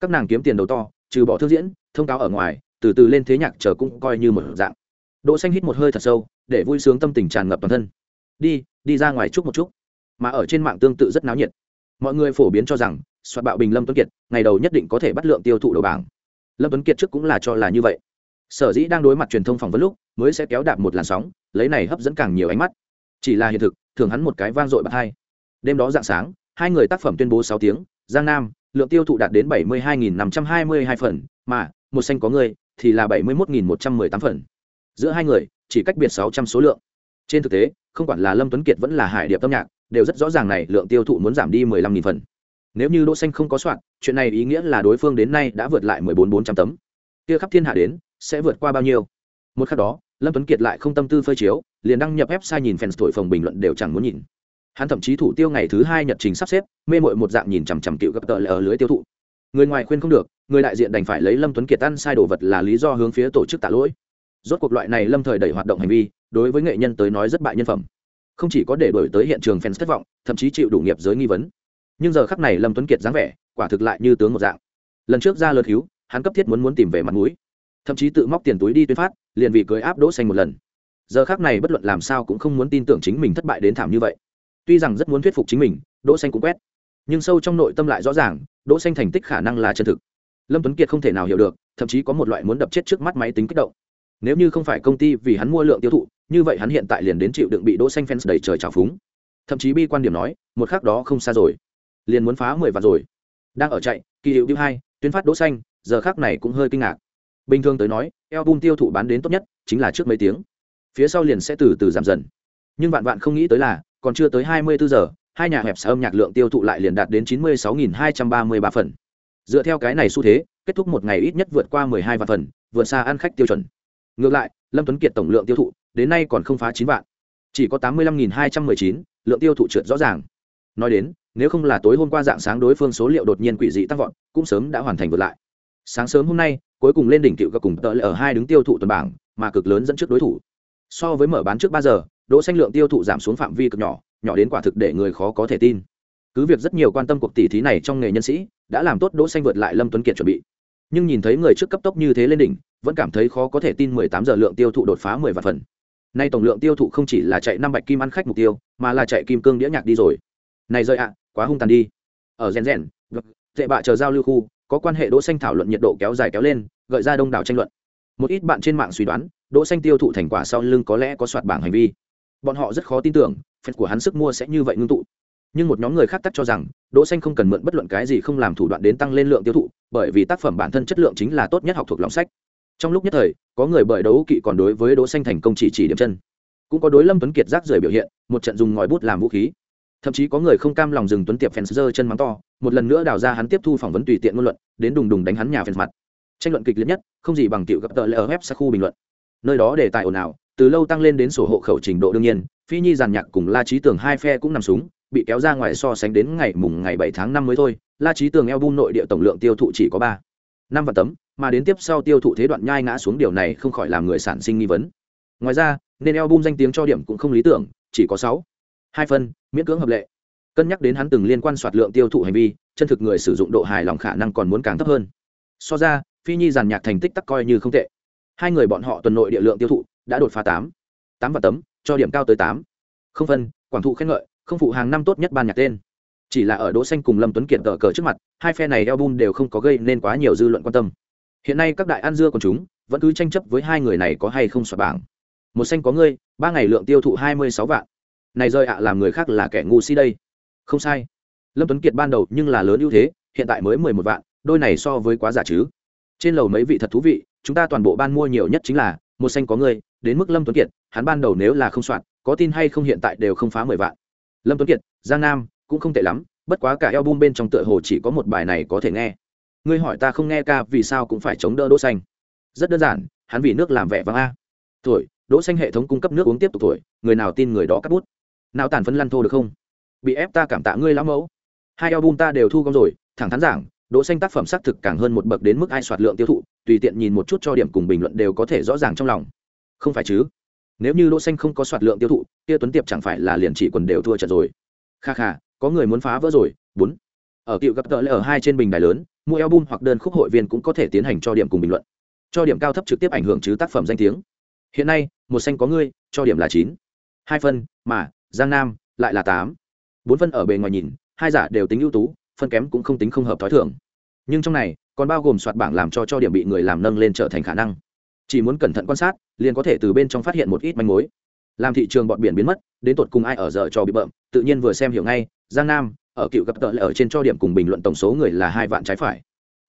Các nàng kiếm tiền đầu to, trừ bỏ thương diễn, thông cáo ở ngoài, từ từ lên thế nhạc chờ cũng coi như một dạng. Đỗ xanh hít một hơi thật sâu, để vui sướng tâm tình tràn ngập toàn thân. Đi đi ra ngoài chút một chút. Mà ở trên mạng tương tự rất náo nhiệt. Mọi người phổ biến cho rằng, soạt bạo bình lâm tuấn kiệt, ngày đầu nhất định có thể bắt lượng tiêu thụ đầu bảng. Lâm tuấn kiệt trước cũng là cho là như vậy. Sở dĩ đang đối mặt truyền thông phỏng vấn lúc, mới sẽ kéo đạp một làn sóng, lấy này hấp dẫn càng nhiều ánh mắt. Chỉ là hiện thực, thường hắn một cái vang dội bạc hai. Đêm đó dạng sáng hai người tác phẩm tuyên bố sáu tiếng, giang nam, lượng tiêu thụ đạt đến bảy mươi hai năm trăm hai mươi hai phần, mà, một xanh có người, thì là bảy mươi một một trăm mười tám phần. Giữa hai người, chỉ cách biệt sáu trăm số lượng. Trên thực tế, không quản là lâm tuấn kiệt vẫn là hải điệp âm nhạc, đều rất rõ ràng này lượng tiêu thụ muốn giảm đi mười lăm nghìn phần. Nếu như đỗ xanh không có soạn, chuyện này ý nghĩa là đối phương đến nay đã vượt lại mười bốn bốn trăm tấm. Kia khắp thiên hạ đến, sẽ vượt qua bao nhiêu? Một khắc đó, lâm tuấn kiệt lại không tâm tư phơi chiếu, liền đăng nhập website nhìn fans thổi phồng bình luận đều chẳng muốn nhìn hắn thậm chí thủ tiêu ngày thứ hai nhật trình sắp xếp, mê mội một dạng nhìn chằm chằm cựu gấp tờ lờ lưới tiêu thụ. Người ngoài khuyên không được, người đại diện đành phải lấy lâm tuấn kiệt ăn sai đồ vật là lý do hướng phía tổ chức tạ lỗi. Rốt cuộc loại này lâm thời đẩy hoạt động hành vi, đối với nghệ nhân tới nói rất bại nhân phẩm. Không chỉ có để đổi tới hiện trường fans thất vọng, thậm chí chịu đủ nghiệp giới nghi vấn. Nhưng giờ khắc này lâm tuấn kiệt dáng vẻ, quả thực lại như tướng một dạng. Lần trước ra lượt hữu hắn cấp thiết muốn muốn tìm về mặt mũi. Thậm chí tự móc tiền túi đi tuyên phát, liền vì cưới áp đỗ xanh một lần. Giờ khắc này bất luận làm sao cũng không muốn tin tưởng chính mình thất bại đến thảm như vậy tuy rằng rất muốn thuyết phục chính mình, đỗ xanh cũng quét. Nhưng sâu trong nội tâm lại rõ ràng, đỗ xanh thành tích khả năng là chân thực. Lâm tuấn kiệt không thể nào hiểu được, thậm chí có một loại muốn đập chết trước mắt máy tính kích động. Nếu như không phải công ty vì hắn mua lượng tiêu thụ, như vậy hắn hiện tại liền đến chịu đựng bị đỗ xanh fans đầy trời trào phúng. Thậm chí bi quan điểm nói, một khắc đó không xa rồi. Liền muốn phá mười vạn rồi. Đang ở chạy, kỳ hiệu điêu hai, tuyên phát đỗ xanh, giờ khắc này cũng hơi kinh ngạc. Bình thường tới nói, album tiêu thụ bán đến tốt nhất chính là trước mấy tiếng. Phía sau liền sẽ từ từ giảm dần. Nhưng vạn vạn không nghĩ tới là còn chưa tới 24 giờ hai nhà hẹp sở âm nhạc lượng tiêu thụ lại liền đạt đến 96.233 phần. Dựa theo cái này xu thế kết thúc một ngày ít nhất vượt qua 12 vạn phần vượt xa ăn khách tiêu chuẩn. Ngược lại lâm tuấn kiệt tổng lượng tiêu thụ đến nay còn không phá 9 vạn. Chỉ có 85.219, lượng tiêu thụ trượt rõ ràng. Nói đến nếu không là tối hôm qua dạng sáng đối phương số liệu đột nhiên quỷ dị tăng vọt cũng sớm đã hoàn thành vượt lại. Sáng sớm hôm nay cuối cùng lên đỉnh cựu các cùng tợ ở hai đứng tiêu thụ tuần bảng mà cực lớn dẫn trước đối thủ. So với mở bán trước ba giờ đỗ xanh lượng tiêu thụ giảm xuống phạm vi cực nhỏ nhỏ đến quả thực để người khó có thể tin. Cứ việc rất nhiều quan tâm cuộc tỷ thí này trong nghề nhân sĩ, đã làm tốt đỗ xanh vượt lại lâm tuấn kiệt chuẩn bị. Nhưng nhìn thấy người trước cấp tốc như thế lên đỉnh, vẫn cảm thấy khó có thể tin 18 giờ lượng tiêu thụ đột phá 10 vạn phần. Nay tổng lượng tiêu thụ không chỉ là chạy năm bạch kim ăn khách mục tiêu, mà là chạy kim cương đĩa nhạc đi rồi. Này rơi ạ, quá hung tàn đi. Ở rèn rèn tệ bạ chờ giao lưu khu, có quan hệ đỗ xanh thảo luận nhiệt độ kéo dài kéo lên, gợi ra đông đảo tranh luận. Một ít bạn trên mạng suy đoán, đỗ xanh tiêu thụ thành quả sau lưng có lẽ có soạt bảng hành vi bọn họ rất khó tin tưởng phần của hắn sức mua sẽ như vậy ngưng tụ. Nhưng một nhóm người khác tắc cho rằng, đỗ xanh không cần mượn bất luận cái gì không làm thủ đoạn đến tăng lên lượng tiêu thụ, bởi vì tác phẩm bản thân chất lượng chính là tốt nhất học thuộc lòng sách. Trong lúc nhất thời, có người bởi đấu kỵ còn đối với đỗ xanh thành công chỉ chỉ điểm chân. Cũng có đối lâm tuấn kiệt rác rưởi biểu hiện, một trận dùng ngòi bút làm vũ khí. Thậm chí có người không cam lòng dừng tuấn tiệp fans giơ chân mắng to, một lần nữa đào ra hắn tiếp thu phỏng vấn tùy tiện ngôn luận, đến đùng đùng đánh hắn nhà fans mặt. Tranh luận kịch liệt nhất, không gì bằng tiểu gặp tờ lễ ở web sa khu bình luận. Nơi đó đề tài ồn ào từ lâu tăng lên đến sổ hộ khẩu trình độ đương nhiên, phi nhi giàn nhạc cùng la trí tường hai phe cũng nằm súng, bị kéo ra ngoài so sánh đến ngày mùng ngày bảy tháng năm mới thôi, la trí tường eo bung nội địa tổng lượng tiêu thụ chỉ có ba, năm vạn tấm, mà đến tiếp sau tiêu thụ thế đoạn nhai ngã xuống điều này không khỏi làm người sản sinh nghi vấn. Ngoài ra, nên eo bung danh tiếng cho điểm cũng không lý tưởng, chỉ có sáu, hai phân miễn cưỡng hợp lệ. Cân nhắc đến hắn từng liên quan soạt lượng tiêu thụ hành vi, chân thực người sử dụng độ hài lòng khả năng còn muốn càng thấp hơn. So ra, phi nhi giàn nhạc thành tích tắc coi như không tệ. Hai người bọn họ tuần nội địa lượng tiêu thụ đã đột phá tám. Tám và tấm, cho điểm cao tới tám. Không phân, quảng thụ khen ngợi, không phụ hàng năm tốt nhất ban nhạc tên. Chỉ là ở đỗ xanh cùng lâm tuấn kiệt tờ cờ trước mặt, hai phe này album đều không có gây nên quá nhiều dư luận quan tâm. Hiện nay các đại ăn dưa của chúng, vẫn cứ tranh chấp với hai người này có hay không soạt bảng. Một xanh có ngươi, ba ngày lượng tiêu thụ hai mươi sáu vạn. Này rơi ạ, làm người khác là kẻ ngu si đây. Không sai. Lâm tuấn kiệt ban đầu nhưng là lớn ưu thế, hiện tại mới mười một vạn, đôi này so với quá giả chứ. Trên lầu mấy vị thật thú vị, chúng ta toàn bộ ban mua nhiều nhất chính là một xanh có người đến mức lâm tuấn kiệt hắn ban đầu nếu là không soạn có tin hay không hiện tại đều không phá mười vạn. Lâm tuấn kiệt giang nam cũng không tệ lắm bất quá cả eo bum bên trong tựa hồ chỉ có một bài này có thể nghe. Ngươi hỏi ta không nghe ca vì sao cũng phải chống đỡ đỗ xanh? Rất đơn giản hắn vì nước làm vẻ vang a. Thổi, đỗ xanh hệ thống cung cấp nước uống tiếp tục thổi, người nào tin người đó cắt bút. Nào tàn phấn lăn thô được không? Bị ép ta cảm tạ ngươi lão mẫu. Hai album ta đều thu gom rồi thẳng thắn giảng đỗ xanh tác phẩm xác thực càng hơn một bậc đến mức ai soạt lượng tiêu thụ tùy tiện nhìn một chút cho điểm cùng bình luận đều có thể rõ ràng trong lòng. Không phải chứ? Nếu như đỗ xanh không có soạt lượng tiêu thụ, kia tuấn tiệp chẳng phải là liền chỉ quần đều thua trận rồi. Kha kha, có người muốn phá vỡ rồi, bốn. Ở cựu gặp tợ lệ ở hai trên bình đài lớn, mua album hoặc đơn khúc hội viên cũng có thể tiến hành cho điểm cùng bình luận. Cho điểm cao thấp trực tiếp ảnh hưởng chứ tác phẩm danh tiếng. Hiện nay, một xanh có ngươi, cho điểm là chín. Hai phân, mà, giang nam, lại là tám. Bốn phân ở bề ngoài nhìn, hai giả đều tính ưu tú, phân kém cũng không tính không hợp t h ó i thưởng nhưng trong này còn bao gồm soạt bảng làm cho cho điểm bị người làm nâng lên trở thành khả năng. Chỉ muốn cẩn thận quan sát, liền có thể từ bên trong phát hiện một ít manh mối. Làm thị trường bọn biển biến mất, đến tột cùng ai ở giờ cho bị bợm, tự nhiên vừa xem hiểu ngay, giang nam, ở cựu gặp tợ lại ở trên cho điểm cùng bình luận tổng số người là hai vạn trái phải.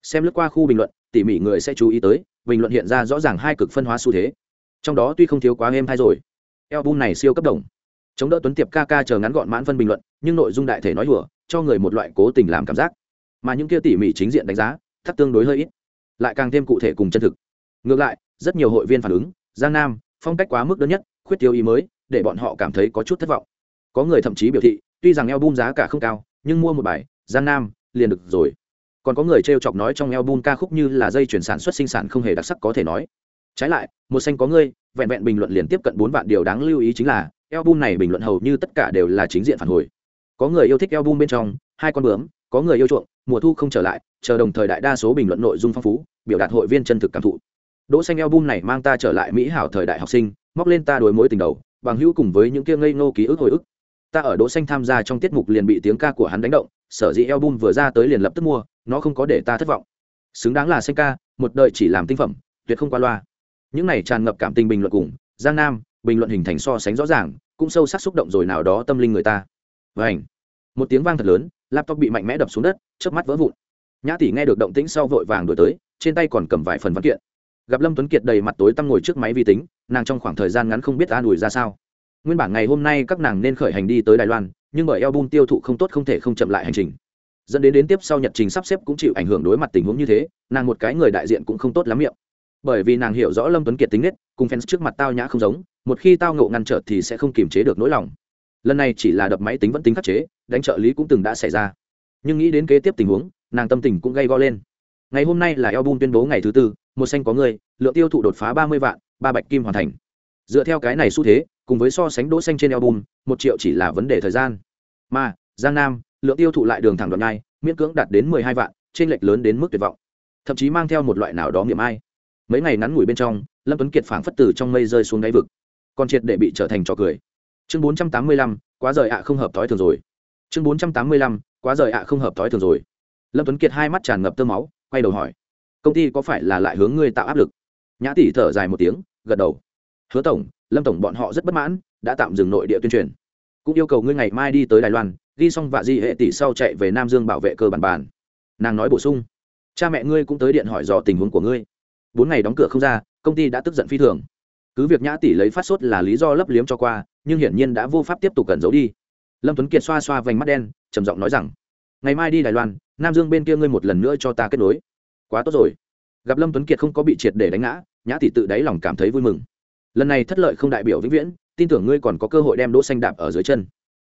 Xem lướt qua khu bình luận, tỉ mỉ người sẽ chú ý tới, bình luận hiện ra rõ ràng hai cực phân hóa xu thế. Trong đó tuy không thiếu quá êm hay rồi, album này siêu cấp đồng. Chống đỡ tuấn tiệp ca ca chờ ngắn gọn mãn phân bình luận, nhưng nội dung đại thể nói hùa cho người một loại cố tình làm cảm giác. Mà những kia tỉ mỉ chính diện đánh giá thắt tương đối hơi ít, lại càng thêm cụ thể cùng chân thực. Ngược lại, rất nhiều hội viên phản ứng, giang nam, phong cách quá mức đơn nhất, khuyết tiêu ý mới, để bọn họ cảm thấy có chút thất vọng. Có người thậm chí biểu thị, tuy rằng album giá cả không cao, nhưng mua một bài, giang nam, liền được rồi. Còn có người t chọc nói trong album ca khúc như là dây chuyển sản xuất sinh sản không hề đặc sắc có thể nói. Trái lại, một xanh có ngươi, vẹn vẹn bình luận liền tiếp cận bốn vạn điều đáng lưu ý chính là, album này bình luận hầu như tất cả đều là chính diện phản hồi. Có người yêu thích album bên trong, hai con bướm, có người yêu chuộng mùa thu không trở lại, chờ đồng thời đại đa số bình luận nội dung phong phú, biểu đạt hội viên chân thực cảm thụ. Đỗ xanh album này mang ta trở lại mỹ hảo thời đại học sinh, móc lên ta đối mối tình đầu, bằng hữu cùng với những kia ngây ngô ký ức hồi ức. Ta ở đỗ xanh tham gia trong tiết mục liền bị tiếng ca của hắn đánh động, sở dĩ album vừa ra tới liền lập tức mua, nó không có để ta thất vọng. Xứng đáng là xanh ca, một đời chỉ làm tinh phẩm, tuyệt không qua loa. Những này tràn ngập cảm tình bình luận cùng, giang nam, bình luận hình thành so sánh rõ ràng, cũng sâu sắc xúc động rồi nào đó tâm linh người ta. Và ảnh một tiếng vang thật lớn laptop bị mạnh mẽ đập xuống đất, chớp mắt vỡ vụn. Nhã tỷ nghe được động tĩnh sau vội vàng đổi tới, trên tay còn cầm vài phần văn kiện. Gặp lâm tuấn kiệt đầy mặt tối tăm ngồi trước máy vi tính, nàng trong khoảng thời gian ngắn không biết an ủi ra sao. Nguyên bản ngày hôm nay các nàng nên khởi hành đi tới đài loan, nhưng bởi album tiêu thụ không tốt không thể không chậm lại hành trình. Dẫn đến đến tiếp sau nhật trình sắp xếp cũng chịu ảnh hưởng đối mặt tình huống như thế, nàng một cái người đại diện cũng không tốt lắm miệng. Bởi vì nàng hiểu rõ lâm tuấn kiệt tính nết, cùng fans trước mặt tao nhã không giống, một khi tao ngộ ngăn trở thì sẽ không kiềm chế được nỗi lòng. Lần này chỉ là đập máy tính vẫn tính khắc chế đánh trợ lý cũng từng đã xảy ra. Nhưng nghĩ đến kế tiếp tình huống, nàng tâm tình cũng gây go lên. Ngày hôm nay là album tuyên bố ngày thứ tư, một xanh có người, lượng tiêu thụ đột phá ba mươi vạn, ba bạch kim hoàn thành. Dựa theo cái này xu thế, cùng với so sánh đỗ xanh trên album, một triệu chỉ là vấn đề thời gian. Mà, giang nam, lượng tiêu thụ lại đường thẳng đoạn ngay miễn cưỡng đạt đến mười hai vạn trên lệch lớn đến mức tuyệt vọng. Thậm chí mang theo một loại nào đó niệm ai. Mấy ngày ngắn ngủi bên trong, lâm tuấn kiệt phảng phất từ trong mây rơi xuống đáy vực, còn triệt để bị trở thành trò cười. Chương bốn trăm tám mươi lăm, quá rời ạ, không hợp thói thường rồi chương bốn trăm tám mươi lăm, quá rời ạ, không hợp thói thường rồi. Lâm tuấn kiệt hai mắt tràn ngập tơ máu, quay đầu hỏi, công ty có phải là lại hướng ngươi tạo áp lực? Nhã tỷ thở dài một tiếng, gật đầu. Hứa tổng, lâm tổng bọn họ rất bất mãn, đã tạm dừng nội địa tuyên truyền. Cũng yêu cầu ngươi ngày mai đi tới đài loan, ghi xong vạ di hệ tỷ sau chạy về nam dương bảo vệ cơ bản bản nàng nói bổ sung, cha mẹ ngươi cũng tới điện hỏi dò tình huống của ngươi. Bốn ngày đóng cửa không ra, công ty đã tức giận phi thường. Cứ việc nhã tỷ lấy phát sốt là lý do lấp liếm cho qua, nhưng hiển nhiên đã vô pháp tiếp tục cần giấu đi lâm tuấn kiệt xoa xoa vành mắt đen, trầm giọng nói rằng, ngày mai đi đài loan, nam dương bên kia ngươi một lần nữa cho ta kết nối. Quá tốt rồi. Gặp lâm tuấn kiệt không có bị triệt để đánh ngã, nhã thị tự đáy lòng cảm thấy vui mừng. Lần này thất lợi không đại biểu vĩnh viễn, tin tưởng ngươi còn có cơ hội đem đỗ xanh đạp ở dưới chân.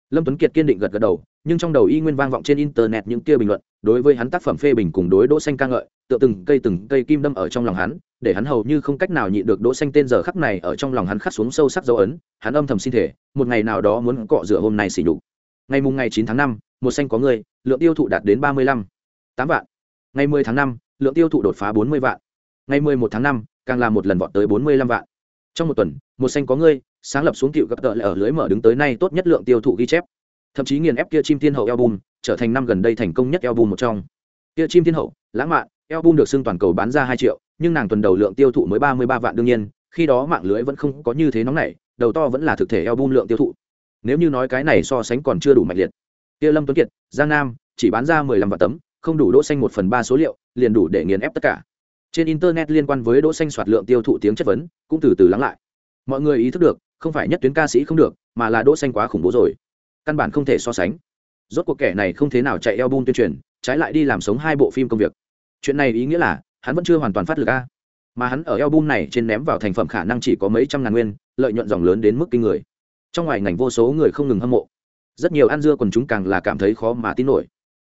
Lâm tuấn kiệt kiên định gật gật đầu, nhưng trong đầu y nguyên vang vọng trên internet những kia bình luận, đối với hắn tác phẩm phê bình cùng đối đỗ xanh ca ngợi tựa từng cây từng cây kim đâm ở trong lòng hắn để hắn hầu như không cách nào nhịn được đỗ xanh tên giờ khắc này ở trong lòng hắn khắc xuống sâu sắc dấu ấn hắn âm thầm xin thể một ngày nào đó muốn cọ rửa hôm nay xỉ nhục. Ngày mùng ngày 9 tháng 5, một xanh có người lượng tiêu thụ đạt đến 35 8 vạn. Ngày 10 tháng 5, lượng tiêu thụ đột phá 40 vạn. Ngày 11 tháng 5, càng là một lần vọt tới 45 vạn. Trong một tuần một xanh có người sáng lập xuống tiệu gặp tợ lại ở lưới mở đứng tới nay tốt nhất lượng tiêu thụ ghi chép. Thậm chí nghiền ép kia chim thiên hậu album trở thành năm gần đây thành công nhất album một trong. Kia chim thiên hậu lãng mạn album được xưng toàn cầu bán ra hai triệu, nhưng nàng tuần đầu lượng tiêu thụ mới ba mươi ba vạn đương nhiên, khi đó mạng lưới vẫn không có như thế nóng nảy, đầu to vẫn là thực thể album lượng tiêu thụ. Nếu như nói cái này so sánh còn chưa đủ mạnh liệt. Kia lâm tuấn kiệt, giang nam, chỉ bán ra mười lăm vạn tấm, không đủ đỗ xanh một phần ba số liệu, liền đủ để nghiền ép tất cả. Trên internet liên quan với đỗ xanh soạt lượng tiêu thụ tiếng chất vấn, cũng từ từ lắng lại. Mọi người ý thức được, không phải nhất tuyến ca sĩ không được, mà là đỗ xanh quá khủng bố rồi. Căn bản không thể so sánh. Rốt cuộc kẻ này không thế nào chạy eo tuyên truyền, trái lại đi làm sống hai bộ phim công việc chuyện này ý nghĩa là hắn vẫn chưa hoàn toàn phát lực a. Mà hắn ở eo bun này trên ném vào thành phẩm khả năng chỉ có mấy trăm ngàn nguyên lợi nhuận dòng lớn đến mức kinh người. Trong ngoài ngành vô số người không ngừng hâm mộ. Rất nhiều ăn dưa còn chúng càng là cảm thấy khó mà tin nổi.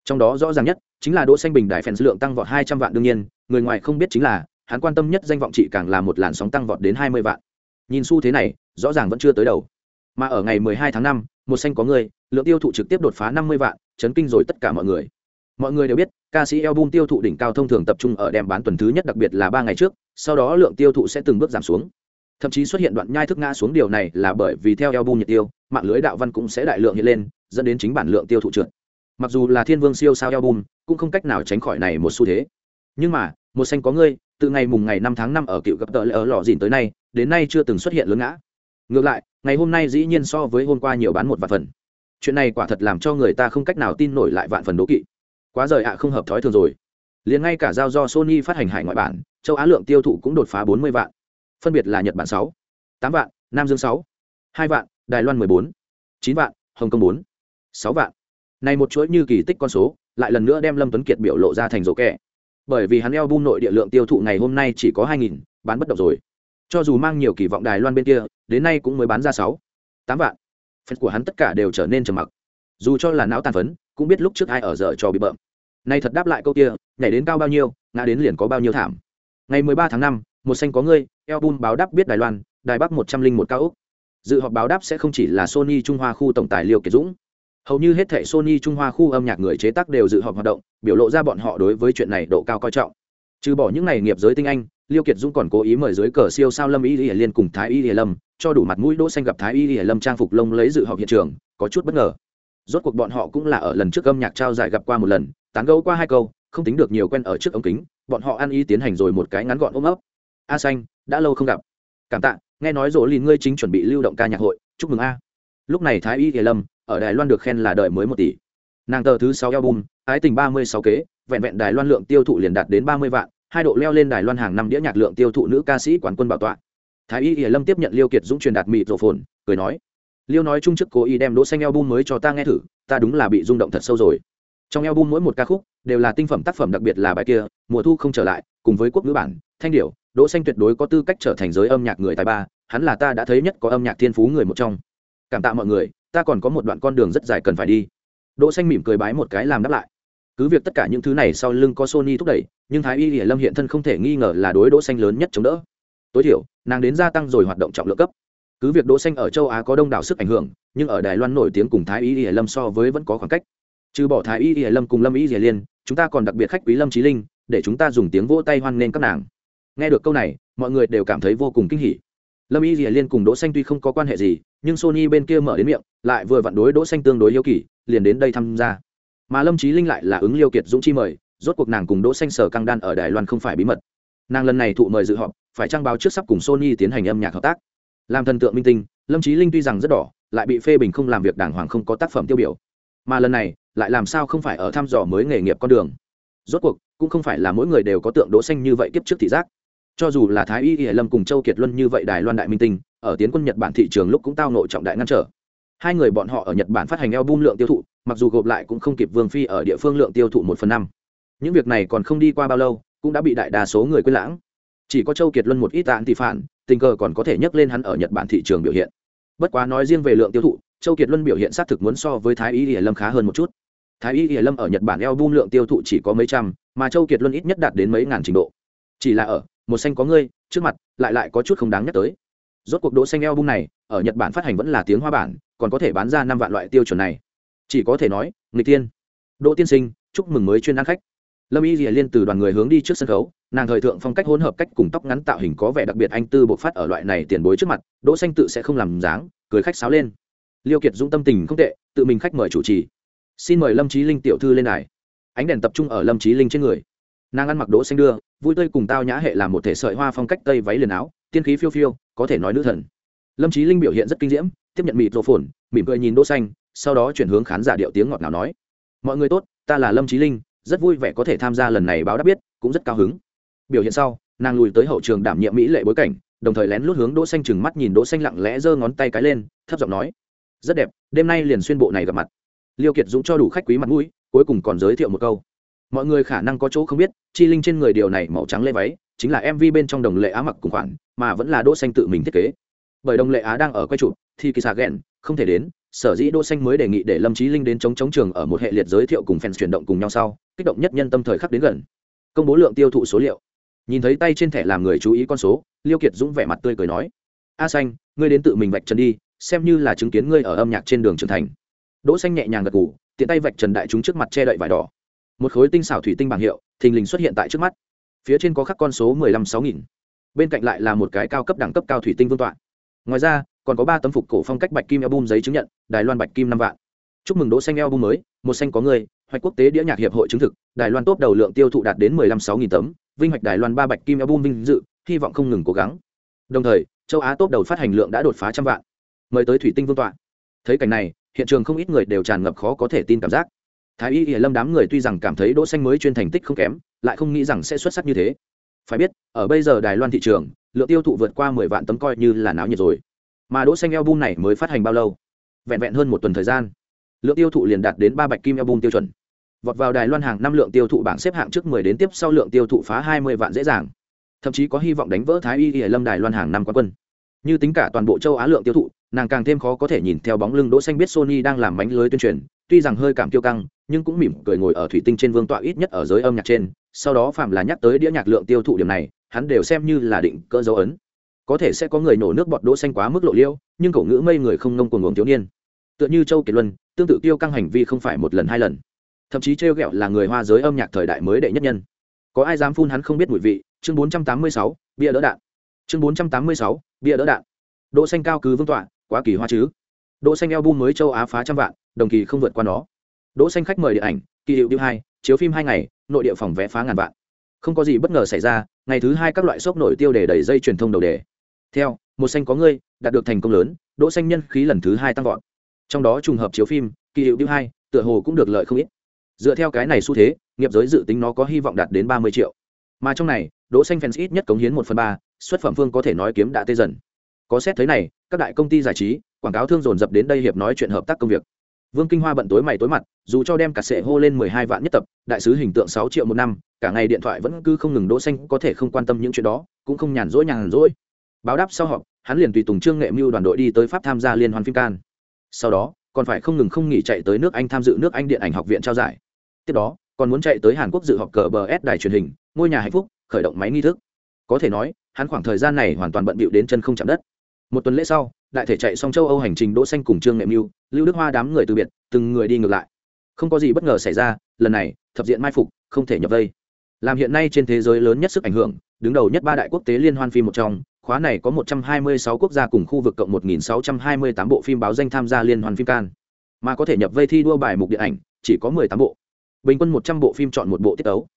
Trong đó rõ ràng nhất chính là đỗ xanh bình đại fans lượng tăng vọt hai trăm vạn đương nhiên người ngoài không biết chính là hắn quan tâm nhất danh vọng trị càng là một làn sóng tăng vọt đến hai mươi vạn. Nhìn xu thế này rõ ràng vẫn chưa tới đầu. Mà ở ngày 12 tháng 5, một xanh có người lượng tiêu thụ trực tiếp đột phá 50 vạn chấn kinh rồi tất cả mọi người. Mọi người đều biết ca sĩ album tiêu thụ đỉnh cao thông thường tập trung ở đem bán tuần thứ nhất đặc biệt là ba ngày trước, sau đó lượng tiêu thụ sẽ từng bước giảm xuống. Thậm chí xuất hiện đoạn nhai thức ngã xuống điều này là bởi vì theo album nhiệt tiêu, mạng lưới đạo văn cũng sẽ đại lượng hiện lên, dẫn đến chính bản lượng tiêu thụ trượt. Mặc dù là thiên vương siêu sao album, cũng không cách nào tránh khỏi này một xu thế. Nhưng mà, một xanh có ngươi, từ ngày mùng ngày năm tháng năm ở cựu gặp tợ lệ ở lò dìn tới nay, đến nay chưa từng xuất hiện lớn ngã. Ngược lại, ngày hôm nay dĩ nhiên so với hôm qua nhiều bán một vạn phần. Chuyện này quả thật làm cho người ta không cách nào tin nổi lại vạn phần đố kỵ quá rời ạ không hợp thói thường rồi. Liền ngay cả giao do sony phát hành hải ngoại bản, châu á lượng tiêu thụ cũng đột phá bốn mươi vạn. Phân biệt là nhật bản sáu, tám vạn, nam dương sáu, hai vạn, đài loan mười bốn, chín vạn, hồng kông bốn, sáu vạn. Này một chuỗi như kỳ tích con số, lại lần nữa đem lâm tuấn kiệt biểu lộ ra thành rổ kẻ. Bởi vì hắn eo bung nội địa lượng tiêu thụ ngày hôm nay chỉ có hai nghìn, bán bất động rồi. Cho dù mang nhiều kỳ vọng đài loan bên kia, đến nay cũng mới bán ra sáu, tám vạn. Phần của hắn tất cả đều trở nên trầm mặc. Dù cho là não tàn phấn cũng biết lúc trước ai ở giờ cho bị bợm. Nay thật đáp lại câu kia, nhảy đến cao bao nhiêu, ngã đến liền có bao nhiêu thảm. Ngày mười ba tháng năm, một xanh có ngươi, album báo đáp biết đài loan, đài bắc một trăm linh một cao úc. Dự họp báo đáp sẽ không chỉ là sony trung hoa khu tổng tài liêu kiệt dũng. Hầu như hết thệ sony trung hoa khu âm nhạc người chế tác đều dự họp hoạt động, biểu lộ ra bọn họ đối với chuyện này độ cao coi trọng. Trừ bỏ những này nghiệp giới tinh anh, liêu kiệt dũng còn cố ý mời dưới cờ siêu sao lâm y hiển liên cùng thái y hiển lâm, cho đủ mặt mũi đỗ xanh gặp thái y hiển lâm trang phục lông lấy dự họp hiện trường, có chút bất ngờ rốt cuộc bọn họ cũng là ở lần trước âm nhạc trao giải gặp qua một lần, tán gẫu qua hai câu, không tính được nhiều quen ở trước ống kính, bọn họ ăn ý tiến hành rồi một cái ngắn gọn ôm ấp. A xanh, đã lâu không gặp. Cảm tạ, nghe nói rỗ lìn ngươi chính chuẩn bị lưu động ca nhạc hội, chúc mừng a. Lúc này thái y hiển lâm, ở đài loan được khen là đợi mới một tỷ. Nàng tờ thứ sáu album, ái tình ba mươi sáu kế, vẹn vẹn đài loan lượng tiêu thụ liền đạt đến ba mươi vạn, hai độ leo lên đài loan hàng năm đĩa nhạc lượng tiêu thụ nữ ca sĩ quán quân bảo tọa. Thái y hiển lâm tiếp nhận liêu kiệt dũng truyền đạt mịt rộ phồn cười nói liêu nói chung trước cố ý đem đỗ xanh album mới cho ta nghe thử, ta đúng là bị rung động thật sâu rồi. Trong album mỗi một ca khúc đều là tinh phẩm tác phẩm đặc biệt là bài kia, mùa thu không trở lại, cùng với quốc ngữ bản, thanh điệu đỗ xanh tuyệt đối có tư cách trở thành giới âm nhạc người tài ba, hắn là ta đã thấy nhất có âm nhạc thiên phú người một trong. Cảm tạ mọi người, ta còn có một đoạn con đường rất dài cần phải đi. Đỗ xanh mỉm cười bái một cái làm đáp lại. Cứ việc tất cả những thứ này sau lưng có sony thúc đẩy, nhưng thái y hiển lâm hiện thân không thể nghi ngờ là đối đỗ xanh lớn nhất chống đỡ. Tối thiểu, nàng đến gia tăng rồi hoạt động trọng lượng cấp cứ việc đỗ xanh ở châu á có đông đảo sức ảnh hưởng, nhưng ở đài loan nổi tiếng cùng thái y hiển lâm so với vẫn có khoảng cách. Trừ bỏ thái y hiển lâm cùng lâm y hiển liên, chúng ta còn đặc biệt khách quý lâm trí linh, để chúng ta dùng tiếng vỗ tay hoan nghênh các nàng. Nghe được câu này, mọi người đều cảm thấy vô cùng kinh hỉ. Lâm y hiển liên cùng đỗ xanh tuy không có quan hệ gì, nhưng sony bên kia mở đến miệng, lại vừa vặn đối đỗ xanh tương đối yêu kỳ, liền đến đây tham gia. Mà lâm trí linh lại là ứng liêu kiệt dũng chi mời, rốt cuộc nàng cùng đỗ xanh sở căng đan ở đài loan không phải bí mật. Nàng lần này thụ mời dự họp, phải trang báo trước sắp cùng sony tiến hành âm nhạc hợp tác làm thần tượng minh tinh, lâm trí linh tuy rằng rất đỏ, lại bị phê bình không làm việc đàng hoàng không có tác phẩm tiêu biểu. Mà lần này, lại làm sao không phải ở thăm dò mới nghề nghiệp con đường? Rốt cuộc, cũng không phải là mỗi người đều có tượng đỗ xanh như vậy kiếp trước thị giác. Cho dù là thái y y lâm cùng châu kiệt luân như vậy đài loan đại minh tinh, ở tiến quân nhật bản thị trường lúc cũng tao nội trọng đại ngăn trở. Hai người bọn họ ở nhật bản phát hành album lượng tiêu thụ, mặc dù gộp lại cũng không kịp vương phi ở địa phương lượng tiêu thụ một phần năm. Những việc này còn không đi qua bao lâu, cũng đã bị đại đa số người quên lãng. Chỉ có châu kiệt luân một ít tạng thị phản tình cờ còn có thể nhắc lên hắn ở nhật bản thị trường biểu hiện. Bất quá nói riêng về lượng tiêu thụ, châu kiệt luân biểu hiện xác thực muốn so với thái y hiển lâm khá hơn một chút. Thái y hiển lâm ở nhật bản album lượng tiêu thụ chỉ có mấy trăm, mà châu kiệt luân ít nhất đạt đến mấy ngàn trình độ. Chỉ là ở, một xanh có ngươi, trước mặt, lại lại có chút không đáng nhắc tới. Rốt cuộc đỗ xanh album này, ở nhật bản phát hành vẫn là tiếng hoa bản, còn có thể bán ra năm vạn loại tiêu chuẩn này. Chỉ có thể nói Ngụy tiên đỗ tiên sinh, chúc mừng mới chuyên ăn khách lâm y rìa liên từ đoàn người hướng đi trước sân khấu, nàng thời thượng phong cách hỗn hợp cách cùng tóc ngắn tạo hình có vẻ đặc biệt anh tư bộc phát ở loại này tiền bối trước mặt, đỗ xanh tự sẽ không làm dáng, cười khách sáo lên. Liêu kiệt dũng tâm tình không tệ, tự mình khách mời chủ trì. Xin mời lâm trí linh tiểu thư lên đài. Ánh đèn tập trung ở lâm trí linh trên người. Nàng ăn mặc đỗ xanh đưa, vui tươi cùng tao nhã hệ làm một thể sợi hoa phong cách tây váy liền áo, tiên khí phiêu phiêu, có thể nói nữ thần. Lâm trí linh biểu hiện rất kinh diễm, tiếp nhận mịt rộ phồn, mỉm cười nhìn đỗ xanh, sau đó chuyển hướng khán giả điệu tiếng ngọt ngào nói, mọi người tốt, ta là lâm trí linh rất vui vẻ có thể tham gia lần này báo đã biết, cũng rất cao hứng. Biểu hiện sau, nàng lùi tới hậu trường đảm nhiệm mỹ lệ bối cảnh, đồng thời lén lút hướng đỗ xanh chừng mắt nhìn đỗ xanh lặng lẽ giơ ngón tay cái lên, thấp giọng nói, rất đẹp, đêm nay liền xuyên bộ này gặp mặt. Liêu kiệt dũng cho đủ khách quý mặt mũi, cuối cùng còn giới thiệu một câu, mọi người khả năng có chỗ không biết, chi linh trên người điều này màu trắng lê váy, chính là mv bên trong đồng lệ á mặc cùng khoản, mà vẫn là đỗ xanh tự mình thiết kế. Bởi đồng lệ á đang ở quay chụp, thì kỳ xà ghẹn không thể đến, sở dĩ đỗ xanh mới đề nghị để lâm trí linh đến chống chống trường ở một hệ liệt giới thiệu cùng fans chuyển động cùng nhau sau, kích động nhất nhân tâm thời khắc đến gần. Công bố lượng tiêu thụ số liệu. Nhìn thấy tay trên thẻ làm người chú ý con số, liêu kiệt dũng vẻ mặt tươi cười nói, a xanh, ngươi đến tự mình vạch trần đi, xem như là chứng kiến ngươi ở âm nhạc trên đường trưởng thành. Đỗ xanh nhẹ nhàng gật gù, tiện tay vạch trần đại chúng trước mặt che đậy vải đỏ. Một khối tinh xảo thủy tinh bảng hiệu, thình lình xuất hiện tại trước mắt. Phía trên có khắc con số mười lăm sáu nghìn. Bên cạnh lại là một cái cao cấp đẳng cấp cao thủy tinh vương tọa. Ngoài ra còn có ba tấm phục cổ phong cách bạch kim album giấy chứng nhận, đài loan bạch kim năm vạn. Chúc mừng đỗ xanh album mới, một xanh có người, hoạch quốc tế đĩa nhạc hiệp hội chứng thực, đài loan tốt đầu lượng tiêu thụ đạt đến mười lăm sáu nghìn tấm, vinh hoạch đài loan ba bạch kim album vinh dự, hy vọng không ngừng cố gắng. Đồng thời, châu á tốt đầu phát hành lượng đã đột phá trăm vạn. Mời tới thủy tinh vương tọa. Thấy cảnh này, hiện trường không ít người đều tràn ngập khó có thể tin cảm giác. Thái y hiển lâm đám người tuy rằng cảm thấy đỗ xanh mới chuyên thành tích không kém, lại không nghĩ rằng sẽ xuất sắc như thế. Phải biết, ở bây giờ đài loan thị trường, lượng tiêu thụ vượt qua mười vạn tấm coi như là náo nhiệt rồi mà đỗ xanh album này mới phát hành bao lâu? Vẹn vẹn hơn một tuần thời gian. Lượng tiêu thụ liền đạt đến ba bạch kim album tiêu chuẩn. Vọt vào đài loan hàng năm lượng tiêu thụ bảng xếp hạng trước mười đến tiếp sau lượng tiêu thụ phá hai mươi vạn dễ dàng. Thậm chí có hy vọng đánh vỡ thái y y lâm đài loan hàng năm quán quân. Như tính cả toàn bộ châu á lượng tiêu thụ, nàng càng thêm khó có thể nhìn theo bóng lưng đỗ xanh biết sony đang làm mánh lưới tuyên truyền, tuy rằng hơi cảm kiêu căng, nhưng cũng mỉm cười ngồi ở thủy tinh trên vương tọa ít nhất ở giới âm nhạc trên, sau đó phạm là nhắc tới đĩa nhạc lượng tiêu thụ điểm này, hắn đều xem như là định cỡ dấu ấn có thể sẽ có người nổ nước bọt đỗ xanh quá mức lộ liêu nhưng cổ ngữ mây người không nông cuồng uống thiếu niên. Tựa như châu kiệt luân tương tự tiêu căng hành vi không phải một lần hai lần. Thậm chí treo gẹo là người hoa giới âm nhạc thời đại mới đệ nhất nhân. Có ai dám phun hắn không biết mùi vị? Chương 486, bia đỡ đạn. Chương 486, bia đỡ đạn. Đỗ xanh cao cứ vương tọa quá kỳ hoa chứ. Đỗ xanh album mới châu á phá trăm vạn đồng kỳ không vượt qua nó. Đỗ xanh khách mời điện ảnh kỳ hiệu điêu hai chiếu phim hai ngày nội địa phòng vé phá ngàn vạn. Không có gì bất ngờ xảy ra ngày thứ hai các loại sốc nổi tiêu để đẩy dây truyền thông đầu đề theo, một xanh có ngươi, đạt được thành công lớn, đỗ xanh nhân khí lần thứ hai tăng vọt. Trong đó trùng hợp chiếu phim, kỳ hiệu điêu hai, tựa hồ cũng được lợi không ít. Dựa theo cái này xu thế, nghiệp giới dự tính nó có hy vọng đạt đến ba mươi triệu. Mà trong này, đỗ xanh fans ít nhất cống hiến một phần ba, xuất phẩm phương có thể nói kiếm đã tê dần. Có xét thấy này, các đại công ty giải trí, quảng cáo thương dồn dập đến đây hiệp nói chuyện hợp tác công việc. Vương kinh hoa bận tối mày tối mặt, dù cho đem cả sệ hô lên mười hai vạn nhất tập, đại sứ hình tượng sáu triệu một năm, cả ngày điện thoại vẫn cứ không ngừng đỗ xanh có thể không quan tâm những chuyện đó, cũng không nhàn rỗi nhàn rỗi báo đáp sau họp, hắn liền tùy tùng trương nghệ mưu đoàn đội đi tới pháp tham gia liên hoan phim can. Sau đó, còn phải không ngừng không nghỉ chạy tới nước anh tham dự nước anh điện ảnh học viện trao giải. Tiếp đó, còn muốn chạy tới hàn quốc dự họp cờ bờ s đài truyền hình, ngôi nhà hạnh phúc, khởi động máy nghi thức. Có thể nói, hắn khoảng thời gian này hoàn toàn bận bịu đến chân không chạm đất. Một tuần lễ sau, đại thể chạy xong châu âu hành trình đỗ xanh cùng trương nghệ mưu, lưu đức hoa đám người từ biệt, từng người đi ngược lại. Không có gì bất ngờ xảy ra, lần này, thập diện mai phục, không thể nhập vây. Làm hiện nay trên thế giới lớn nhất sức ảnh hưởng, đứng đầu nhất ba đại quốc tế liên hoan phim một trong khóa này có 126 quốc gia cùng khu vực cộng 1628 bộ phim báo danh tham gia liên hoàn phim can mà có thể nhập vây thi đua bài mục điện ảnh, chỉ có 18 bộ. Bình quân 100 bộ phim chọn một bộ tiết tấu.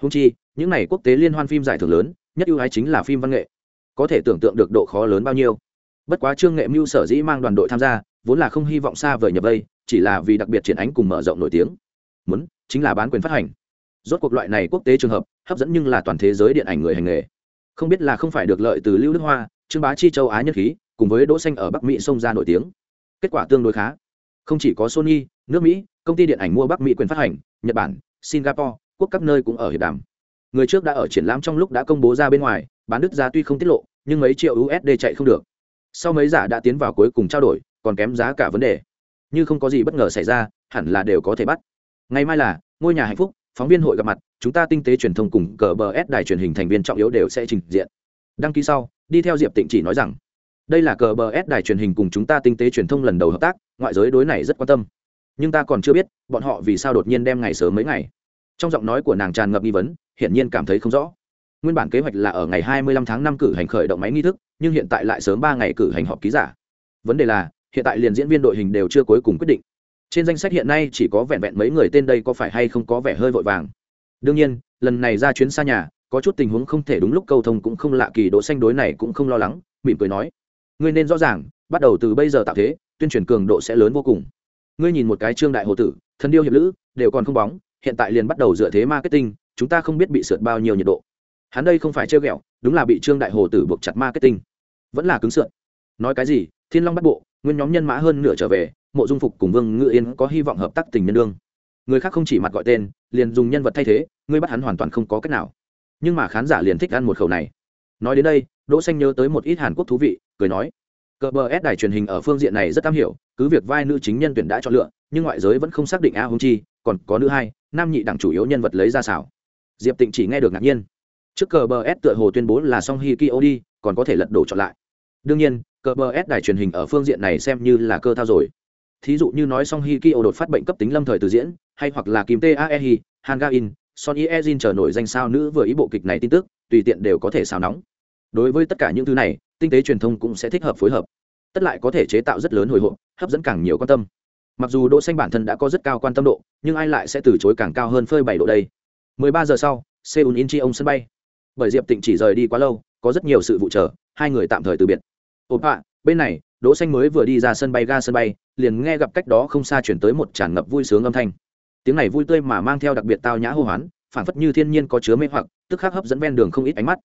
Hung chi, những này quốc tế liên hoan phim giải thưởng lớn, nhất ưu ái chính là phim văn nghệ. Có thể tưởng tượng được độ khó lớn bao nhiêu. Bất quá trương nghệ mưu sở dĩ mang đoàn đội tham gia, vốn là không hy vọng xa vời nhập vây, chỉ là vì đặc biệt triển ánh cùng mở rộng nổi tiếng. Muốn, chính là bán quyền phát hành. Rốt cuộc loại này quốc tế trường hợp, hấp dẫn nhưng là toàn thế giới điện ảnh người hành nghề không biết là không phải được lợi từ lưu đức hoa, trương bá chi châu á nhất khí, cùng với đỗ xanh ở bắc mỹ xông ra nổi tiếng. Kết quả tương đối khá. Không chỉ có sony, nước mỹ, công ty điện ảnh mua bắc mỹ quyền phát hành, nhật bản, singapore, quốc các nơi cũng ở hiệp đàm. Người trước đã ở triển lãm trong lúc đã công bố ra bên ngoài, bán đứt giá tuy không tiết lộ, nhưng mấy triệu usd chạy không được. Sau mấy giả đã tiến vào cuối cùng trao đổi, còn kém giá cả vấn đề. Như không có gì bất ngờ xảy ra, hẳn là đều có thể bắt. Ngày mai là, ngôi nhà hạnh phúc phóng viên hội gặp mặt, chúng ta tinh tế truyền thông cùng cờ bờ s đài truyền hình thành viên trọng yếu đều sẽ trình diện. Đăng ký sau, đi theo diệp tịnh chỉ nói rằng, đây là cờ bờ s đài truyền hình cùng chúng ta tinh tế truyền thông lần đầu hợp tác, ngoại giới đối này rất quan tâm. Nhưng ta còn chưa biết, bọn họ vì sao đột nhiên đem ngày sớm mấy ngày. Trong giọng nói của nàng tràn ngập nghi vấn, hiển nhiên cảm thấy không rõ. Nguyên bản kế hoạch là ở ngày 25 tháng 5 cử hành khởi động máy nghi thức, nhưng hiện tại lại sớm ba ngày cử hành họp ký giả. Vấn đề là, hiện tại liền diễn viên đội hình đều chưa cuối cùng quyết định trên danh sách hiện nay chỉ có vẹn vẹn mấy người tên đây có phải hay không có vẻ hơi vội vàng. Đương nhiên, lần này ra chuyến xa nhà, có chút tình huống không thể đúng lúc cầu thông cũng không lạ kỳ độ xanh đối này cũng không lo lắng, mỉm cười nói. Ngươi nên rõ ràng, bắt đầu từ bây giờ tạo thế, tuyên truyền cường độ sẽ lớn vô cùng. Ngươi nhìn một cái trương đại hồ tử thân điêu hiệp lữ, đều còn không bóng, hiện tại liền bắt đầu dựa thế marketing, chúng ta không biết bị sượt bao nhiêu nhiệt độ. Hắn đây không phải trêu ghẹo, đúng là bị trương đại hồ tử buộc chặt marketing. Vẫn là cứng sượt nói cái gì, thiên long bắt bộ, nguyên nhóm nhân mã hơn nửa trở về mộ dung phục cùng vương ngự yên có hy vọng hợp tác tình nhân đương. Người khác không chỉ mặt gọi tên, liền dùng nhân vật thay thế ngươi bắt hắn hoàn toàn không có cách nào. Nhưng mà khán giả liền thích ăn một khẩu này. Nói đến đây, đỗ xanh nhớ tới một ít hàn quốc thú vị, cười nói, cờ bờ s đài truyền hình ở phương diện này rất am hiểu, cứ việc vai nữ chính nhân tuyển đã chọn lựa, nhưng ngoại giới vẫn không xác định a hung chi, còn có nữ hai, nam nhị đẳng chủ yếu nhân vật lấy ra xảo. Diệp tịnh chỉ nghe được ngạc nhiên. Trước cờ bờ s tựa hồ tuyên bố là song hi ki đi, còn có thể lật đổ chọn lại. Đương nhiên, cờ bờ s đài truyền hình ở phương diện này xem như là cơ thao rồi thí dụ như nói song hi ki đột phát bệnh cấp tính lâm thời từ diễn hay hoặc là kim tae hangain hanga in son iezin chờ nổi danh sao nữ vừa ý bộ kịch này tin tức tùy tiện đều có thể xào nóng. Đối với tất cả những thứ này tinh tế truyền thông cũng sẽ thích hợp phối hợp. Tất lại có thể chế tạo rất lớn hồi hộp hấp dẫn càng nhiều quan tâm. Mặc dù đỗ xanh bản thân đã có rất cao quan tâm độ nhưng ai lại sẽ từ chối càng cao hơn phơi bảy độ đây? 13 giờ sau seoul incheon sân bay. Bởi diệp tịnh chỉ rời đi quá lâu có rất nhiều sự vụ trở, hai người tạm thời từ biệt. Ộp ạ bên này đỗ xanh mới vừa đi ra sân bay ga sân bay, liền nghe gặp cách đó không xa chuyển tới một tràn ngập vui sướng âm thanh. Tiếng này vui tươi mà mang theo đặc biệt tao nhã hô hoán phản phất như thiên nhiên có chứa mê hoặc, tức khắc hấp dẫn ven đường không ít ánh mắt.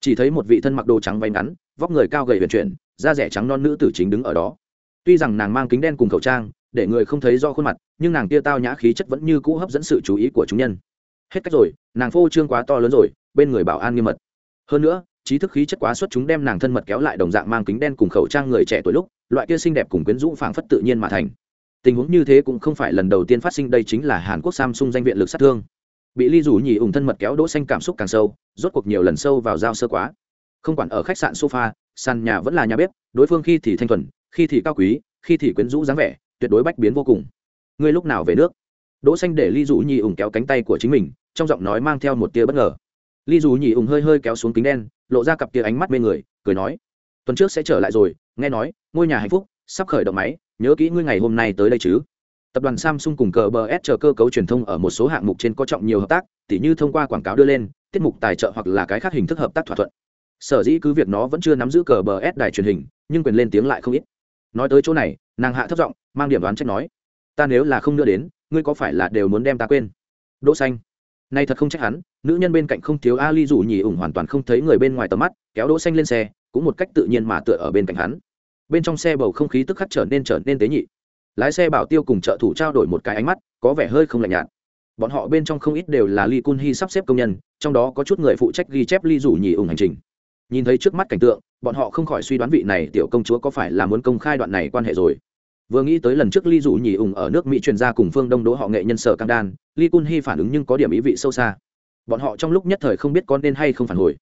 Chỉ thấy một vị thân mặc đồ trắng váy ngắn, vóc người cao gầy huyền chuyển, da rẻ trắng non nữ tử chính đứng ở đó. Tuy rằng nàng mang kính đen cùng khẩu trang, để người không thấy do khuôn mặt, nhưng nàng kia tao nhã khí chất vẫn như cũ hấp dẫn sự chú ý của chúng nhân. Hết cách rồi, nàng phô trương quá to lớn rồi, bên người bảo an nghiêm mật. Hơn nữa trí thức khí chất quá xuất chúng đem nàng thân mật kéo lại đồng dạng mang kính đen cùng khẩu trang người trẻ tuổi lúc, loại kia xinh đẹp cùng quyến rũ phảng phất tự nhiên mà thành. Tình huống như thế cũng không phải lần đầu tiên phát sinh, đây chính là hàn quốc samsung danh viện lực sát thương. Bị ly rủ nhì ủng thân mật kéo đỗ xanh cảm xúc càng sâu, rốt cuộc nhiều lần sâu vào giao sơ quá. Không quản ở khách sạn sofa, sàn nhà vẫn là nhà bếp, đối phương khi thì thanh thuần, khi thì cao quý, khi thì quyến rũ dáng vẻ, tuyệt đối bách biến vô cùng. Ngươi lúc nào về nước? Đỗ xanh để ly rủ nhì ủng kéo cánh tay của chính mình, trong giọng nói mang theo một tia bất ngờ ly dù nhị ủng hơi hơi kéo xuống kính đen, lộ ra cặp kia ánh mắt mê người, cười nói, tuần trước sẽ trở lại rồi, nghe nói, ngôi nhà hạnh phúc, sắp khởi động máy, nhớ kỹ ngươi ngày hôm nay tới đây chứ. Tập đoàn samsung cùng cờ bờ s chờ cơ cấu truyền thông ở một số hạng mục trên có trọng nhiều hợp tác, tỉ như thông qua quảng cáo đưa lên, tiết mục tài trợ hoặc là cái khác hình thức hợp tác thỏa thuận. Sở dĩ cứ việc nó vẫn chưa nắm giữ cờ bờ s đài truyền hình, nhưng quyền lên tiếng lại không ít. Nói tới chỗ này, nàng hạ thấp giọng, mang điểm đoán trách nói, ta nếu là không đưa đến, ngươi có phải là đều muốn đem ta quên? Đỗ xanh nay thật không trách hắn, nữ nhân bên cạnh không thiếu ali dù nhì ủng hoàn toàn không thấy người bên ngoài tầm mắt, kéo đỗ xanh lên xe, cũng một cách tự nhiên mà tựa ở bên cạnh hắn. Bên trong xe bầu không khí tức khắc trở nên trở nên tế nhị. Lái xe bảo tiêu cùng trợ thủ trao đổi một cái ánh mắt, có vẻ hơi không lạnh nhạt. Bọn họ bên trong không ít đều là ly kun hy sắp xếp công nhân, trong đó có chút người phụ trách ghi chép ly rủ nhì ủng hành trình. Nhìn thấy trước mắt cảnh tượng, bọn họ không khỏi suy đoán vị này tiểu công chúa có phải là muốn công khai đoạn này quan hệ rồi vừa nghĩ tới lần trước ly Dụ nhì ủng ở nước mỹ truyền ra cùng phương đông đỗ họ nghệ nhân sở cam đan, ly cun hy phản ứng nhưng có điểm ý vị sâu xa. Bọn họ trong lúc nhất thời không biết có nên hay không phản hồi.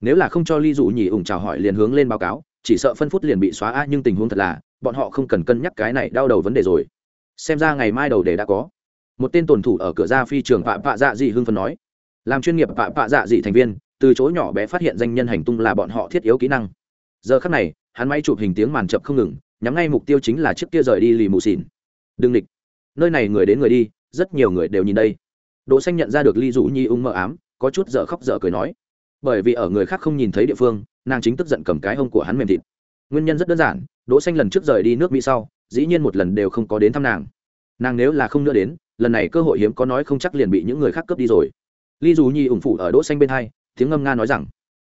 Nếu là không cho ly Dụ nhì ủng chào hỏi liền hướng lên báo cáo, chỉ sợ phân phút liền bị xóa a nhưng tình huống thật là, bọn họ không cần cân nhắc cái này đau đầu vấn đề rồi. Xem ra ngày mai đầu đề đã có. Một tên tuần thủ ở cửa ra phi trường phạm phạ dạ dị hưng phần nói. Làm chuyên nghiệp phạm phạ dạ dị thành viên, từ chỗ nhỏ bé phát hiện danh nhân hành tung là bọn họ thiết yếu kỹ năng. Giờ khắc này, hắn máy chụp hình tiếng màn chập không ngừng nhắm ngay mục tiêu chính là chiếc kia rời đi lì mù xỉn. Đừng địch. Nơi này người đến người đi, rất nhiều người đều nhìn đây. Đỗ xanh nhận ra được ly dụ nhi ung mơ ám, có chút dở khóc dở cười nói. Bởi vì ở người khác không nhìn thấy địa phương, nàng chính tức giận cầm cái hông của hắn mềm thịt. Nguyên nhân rất đơn giản, đỗ xanh lần trước rời đi nước mỹ sau, dĩ nhiên một lần đều không có đến thăm nàng. Nàng nếu là không nữa đến, lần này cơ hội hiếm có nói không chắc liền bị những người khác cướp đi rồi. Ly dù nhi ủng phụ ở đỗ xanh bên hai, tiếng ngâm nga nói rằng,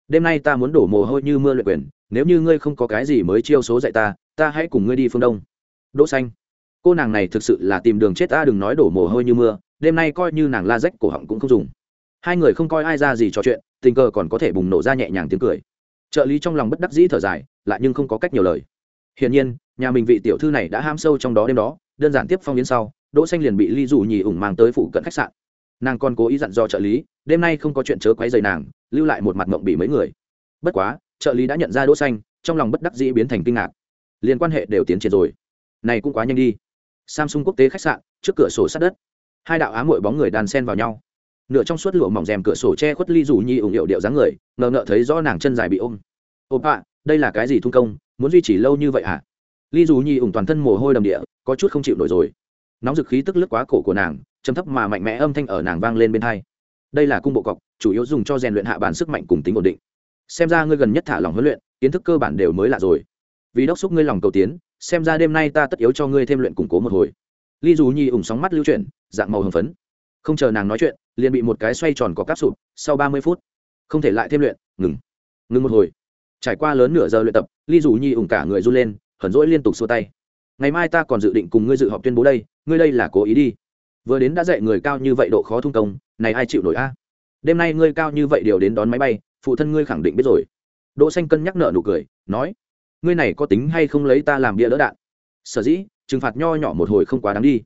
đêm nay ta muốn đổ mồ hôi như mưa luyện quyền, nếu như ngươi không có cái gì mới chiêu số dạy ta ta hãy cùng ngươi đi phương đông. Đỗ xanh, cô nàng này thực sự là tìm đường chết ta, đừng nói đổ mồ hôi như mưa, đêm nay coi như nàng la rách cổ họng cũng không dùng. Hai người không coi ai ra gì trò chuyện, tình cờ còn có thể bùng nổ ra nhẹ nhàng tiếng cười. Trợ lý trong lòng bất đắc dĩ thở dài, lại nhưng không có cách nhiều lời. Hiển nhiên, nhà mình vị tiểu thư này đã ham sâu trong đó đêm đó, đơn giản tiếp phong yến sau, đỗ xanh liền bị ly dù nhì ủng mang tới phụ cận khách sạn. Nàng còn cố ý dặn dò trợ lý, đêm nay không có chuyện chớ quấy rầy nàng, lưu lại một mặt mộng bị mấy người. Bất quá, trợ lý đã nhận ra đỗ xanh, trong lòng bất đắc dĩ biến thành kinh ngạc liên quan hệ đều tiến triển rồi. Này cũng quá nhanh đi. Samsung quốc tế khách sạn, trước cửa sổ sát đất. Hai đạo ám muội bóng người đàn sen vào nhau. Nửa trong suốt lụa mỏng rèm cửa sổ che khuất ly rủ nhi ủng hiệu điệu dáng người, ngờ ngợ thấy rõ nàng chân dài bị ôm. Ôm ạ đây là cái gì thung công? Muốn duy trì lâu như vậy hả ly rủ nhi ủng toàn thân mồ hôi đầm địa, có chút không chịu nổi rồi. Nóng dực khí tức lướt quá cổ của nàng chấm thấp mà mạnh mẽ âm thanh ở nàng vang lên bên hai. Đây là cung bộ cọc, chủ yếu dùng cho rèn luyện hạ bản sức mạnh cùng tính ổn định. Xem ra ngươi gần nhất thả lòng huấn luyện, kiến thức cơ bản đều mới lạ rồi vì đốc xúc ngươi lòng cầu tiến, xem ra đêm nay ta tất yếu cho ngươi thêm luyện củng cố một hồi. Ly dù nhi ủng sóng mắt lưu chuyển, dạng màu hồng phấn. Không chờ nàng nói chuyện, liền bị một cái xoay tròn có cáp sụp, sau ba mươi phút, không thể lại thêm luyện, ngừng. Ngừng một hồi. Trải qua lớn nửa giờ luyện tập, ly dù nhi ủng cả người run lên hẩn rỗi liên tục xua tay. Ngày mai ta còn dự định cùng ngươi dự họp tuyên bố đây, ngươi đây là cố ý đi. Vừa đến đã dạy người cao như vậy độ khó thung công, này ai chịu nổi a? Đêm nay ngươi cao như vậy điều đến đón máy bay, phụ thân ngươi khẳng định biết rồi. Đỗ xanh cân nhắc nợ nụ cười, nói ngươi này có tính hay không lấy ta làm bia đỡ đạn? Sở dĩ, trừng phạt nho nhỏ một hồi không quá đáng đi.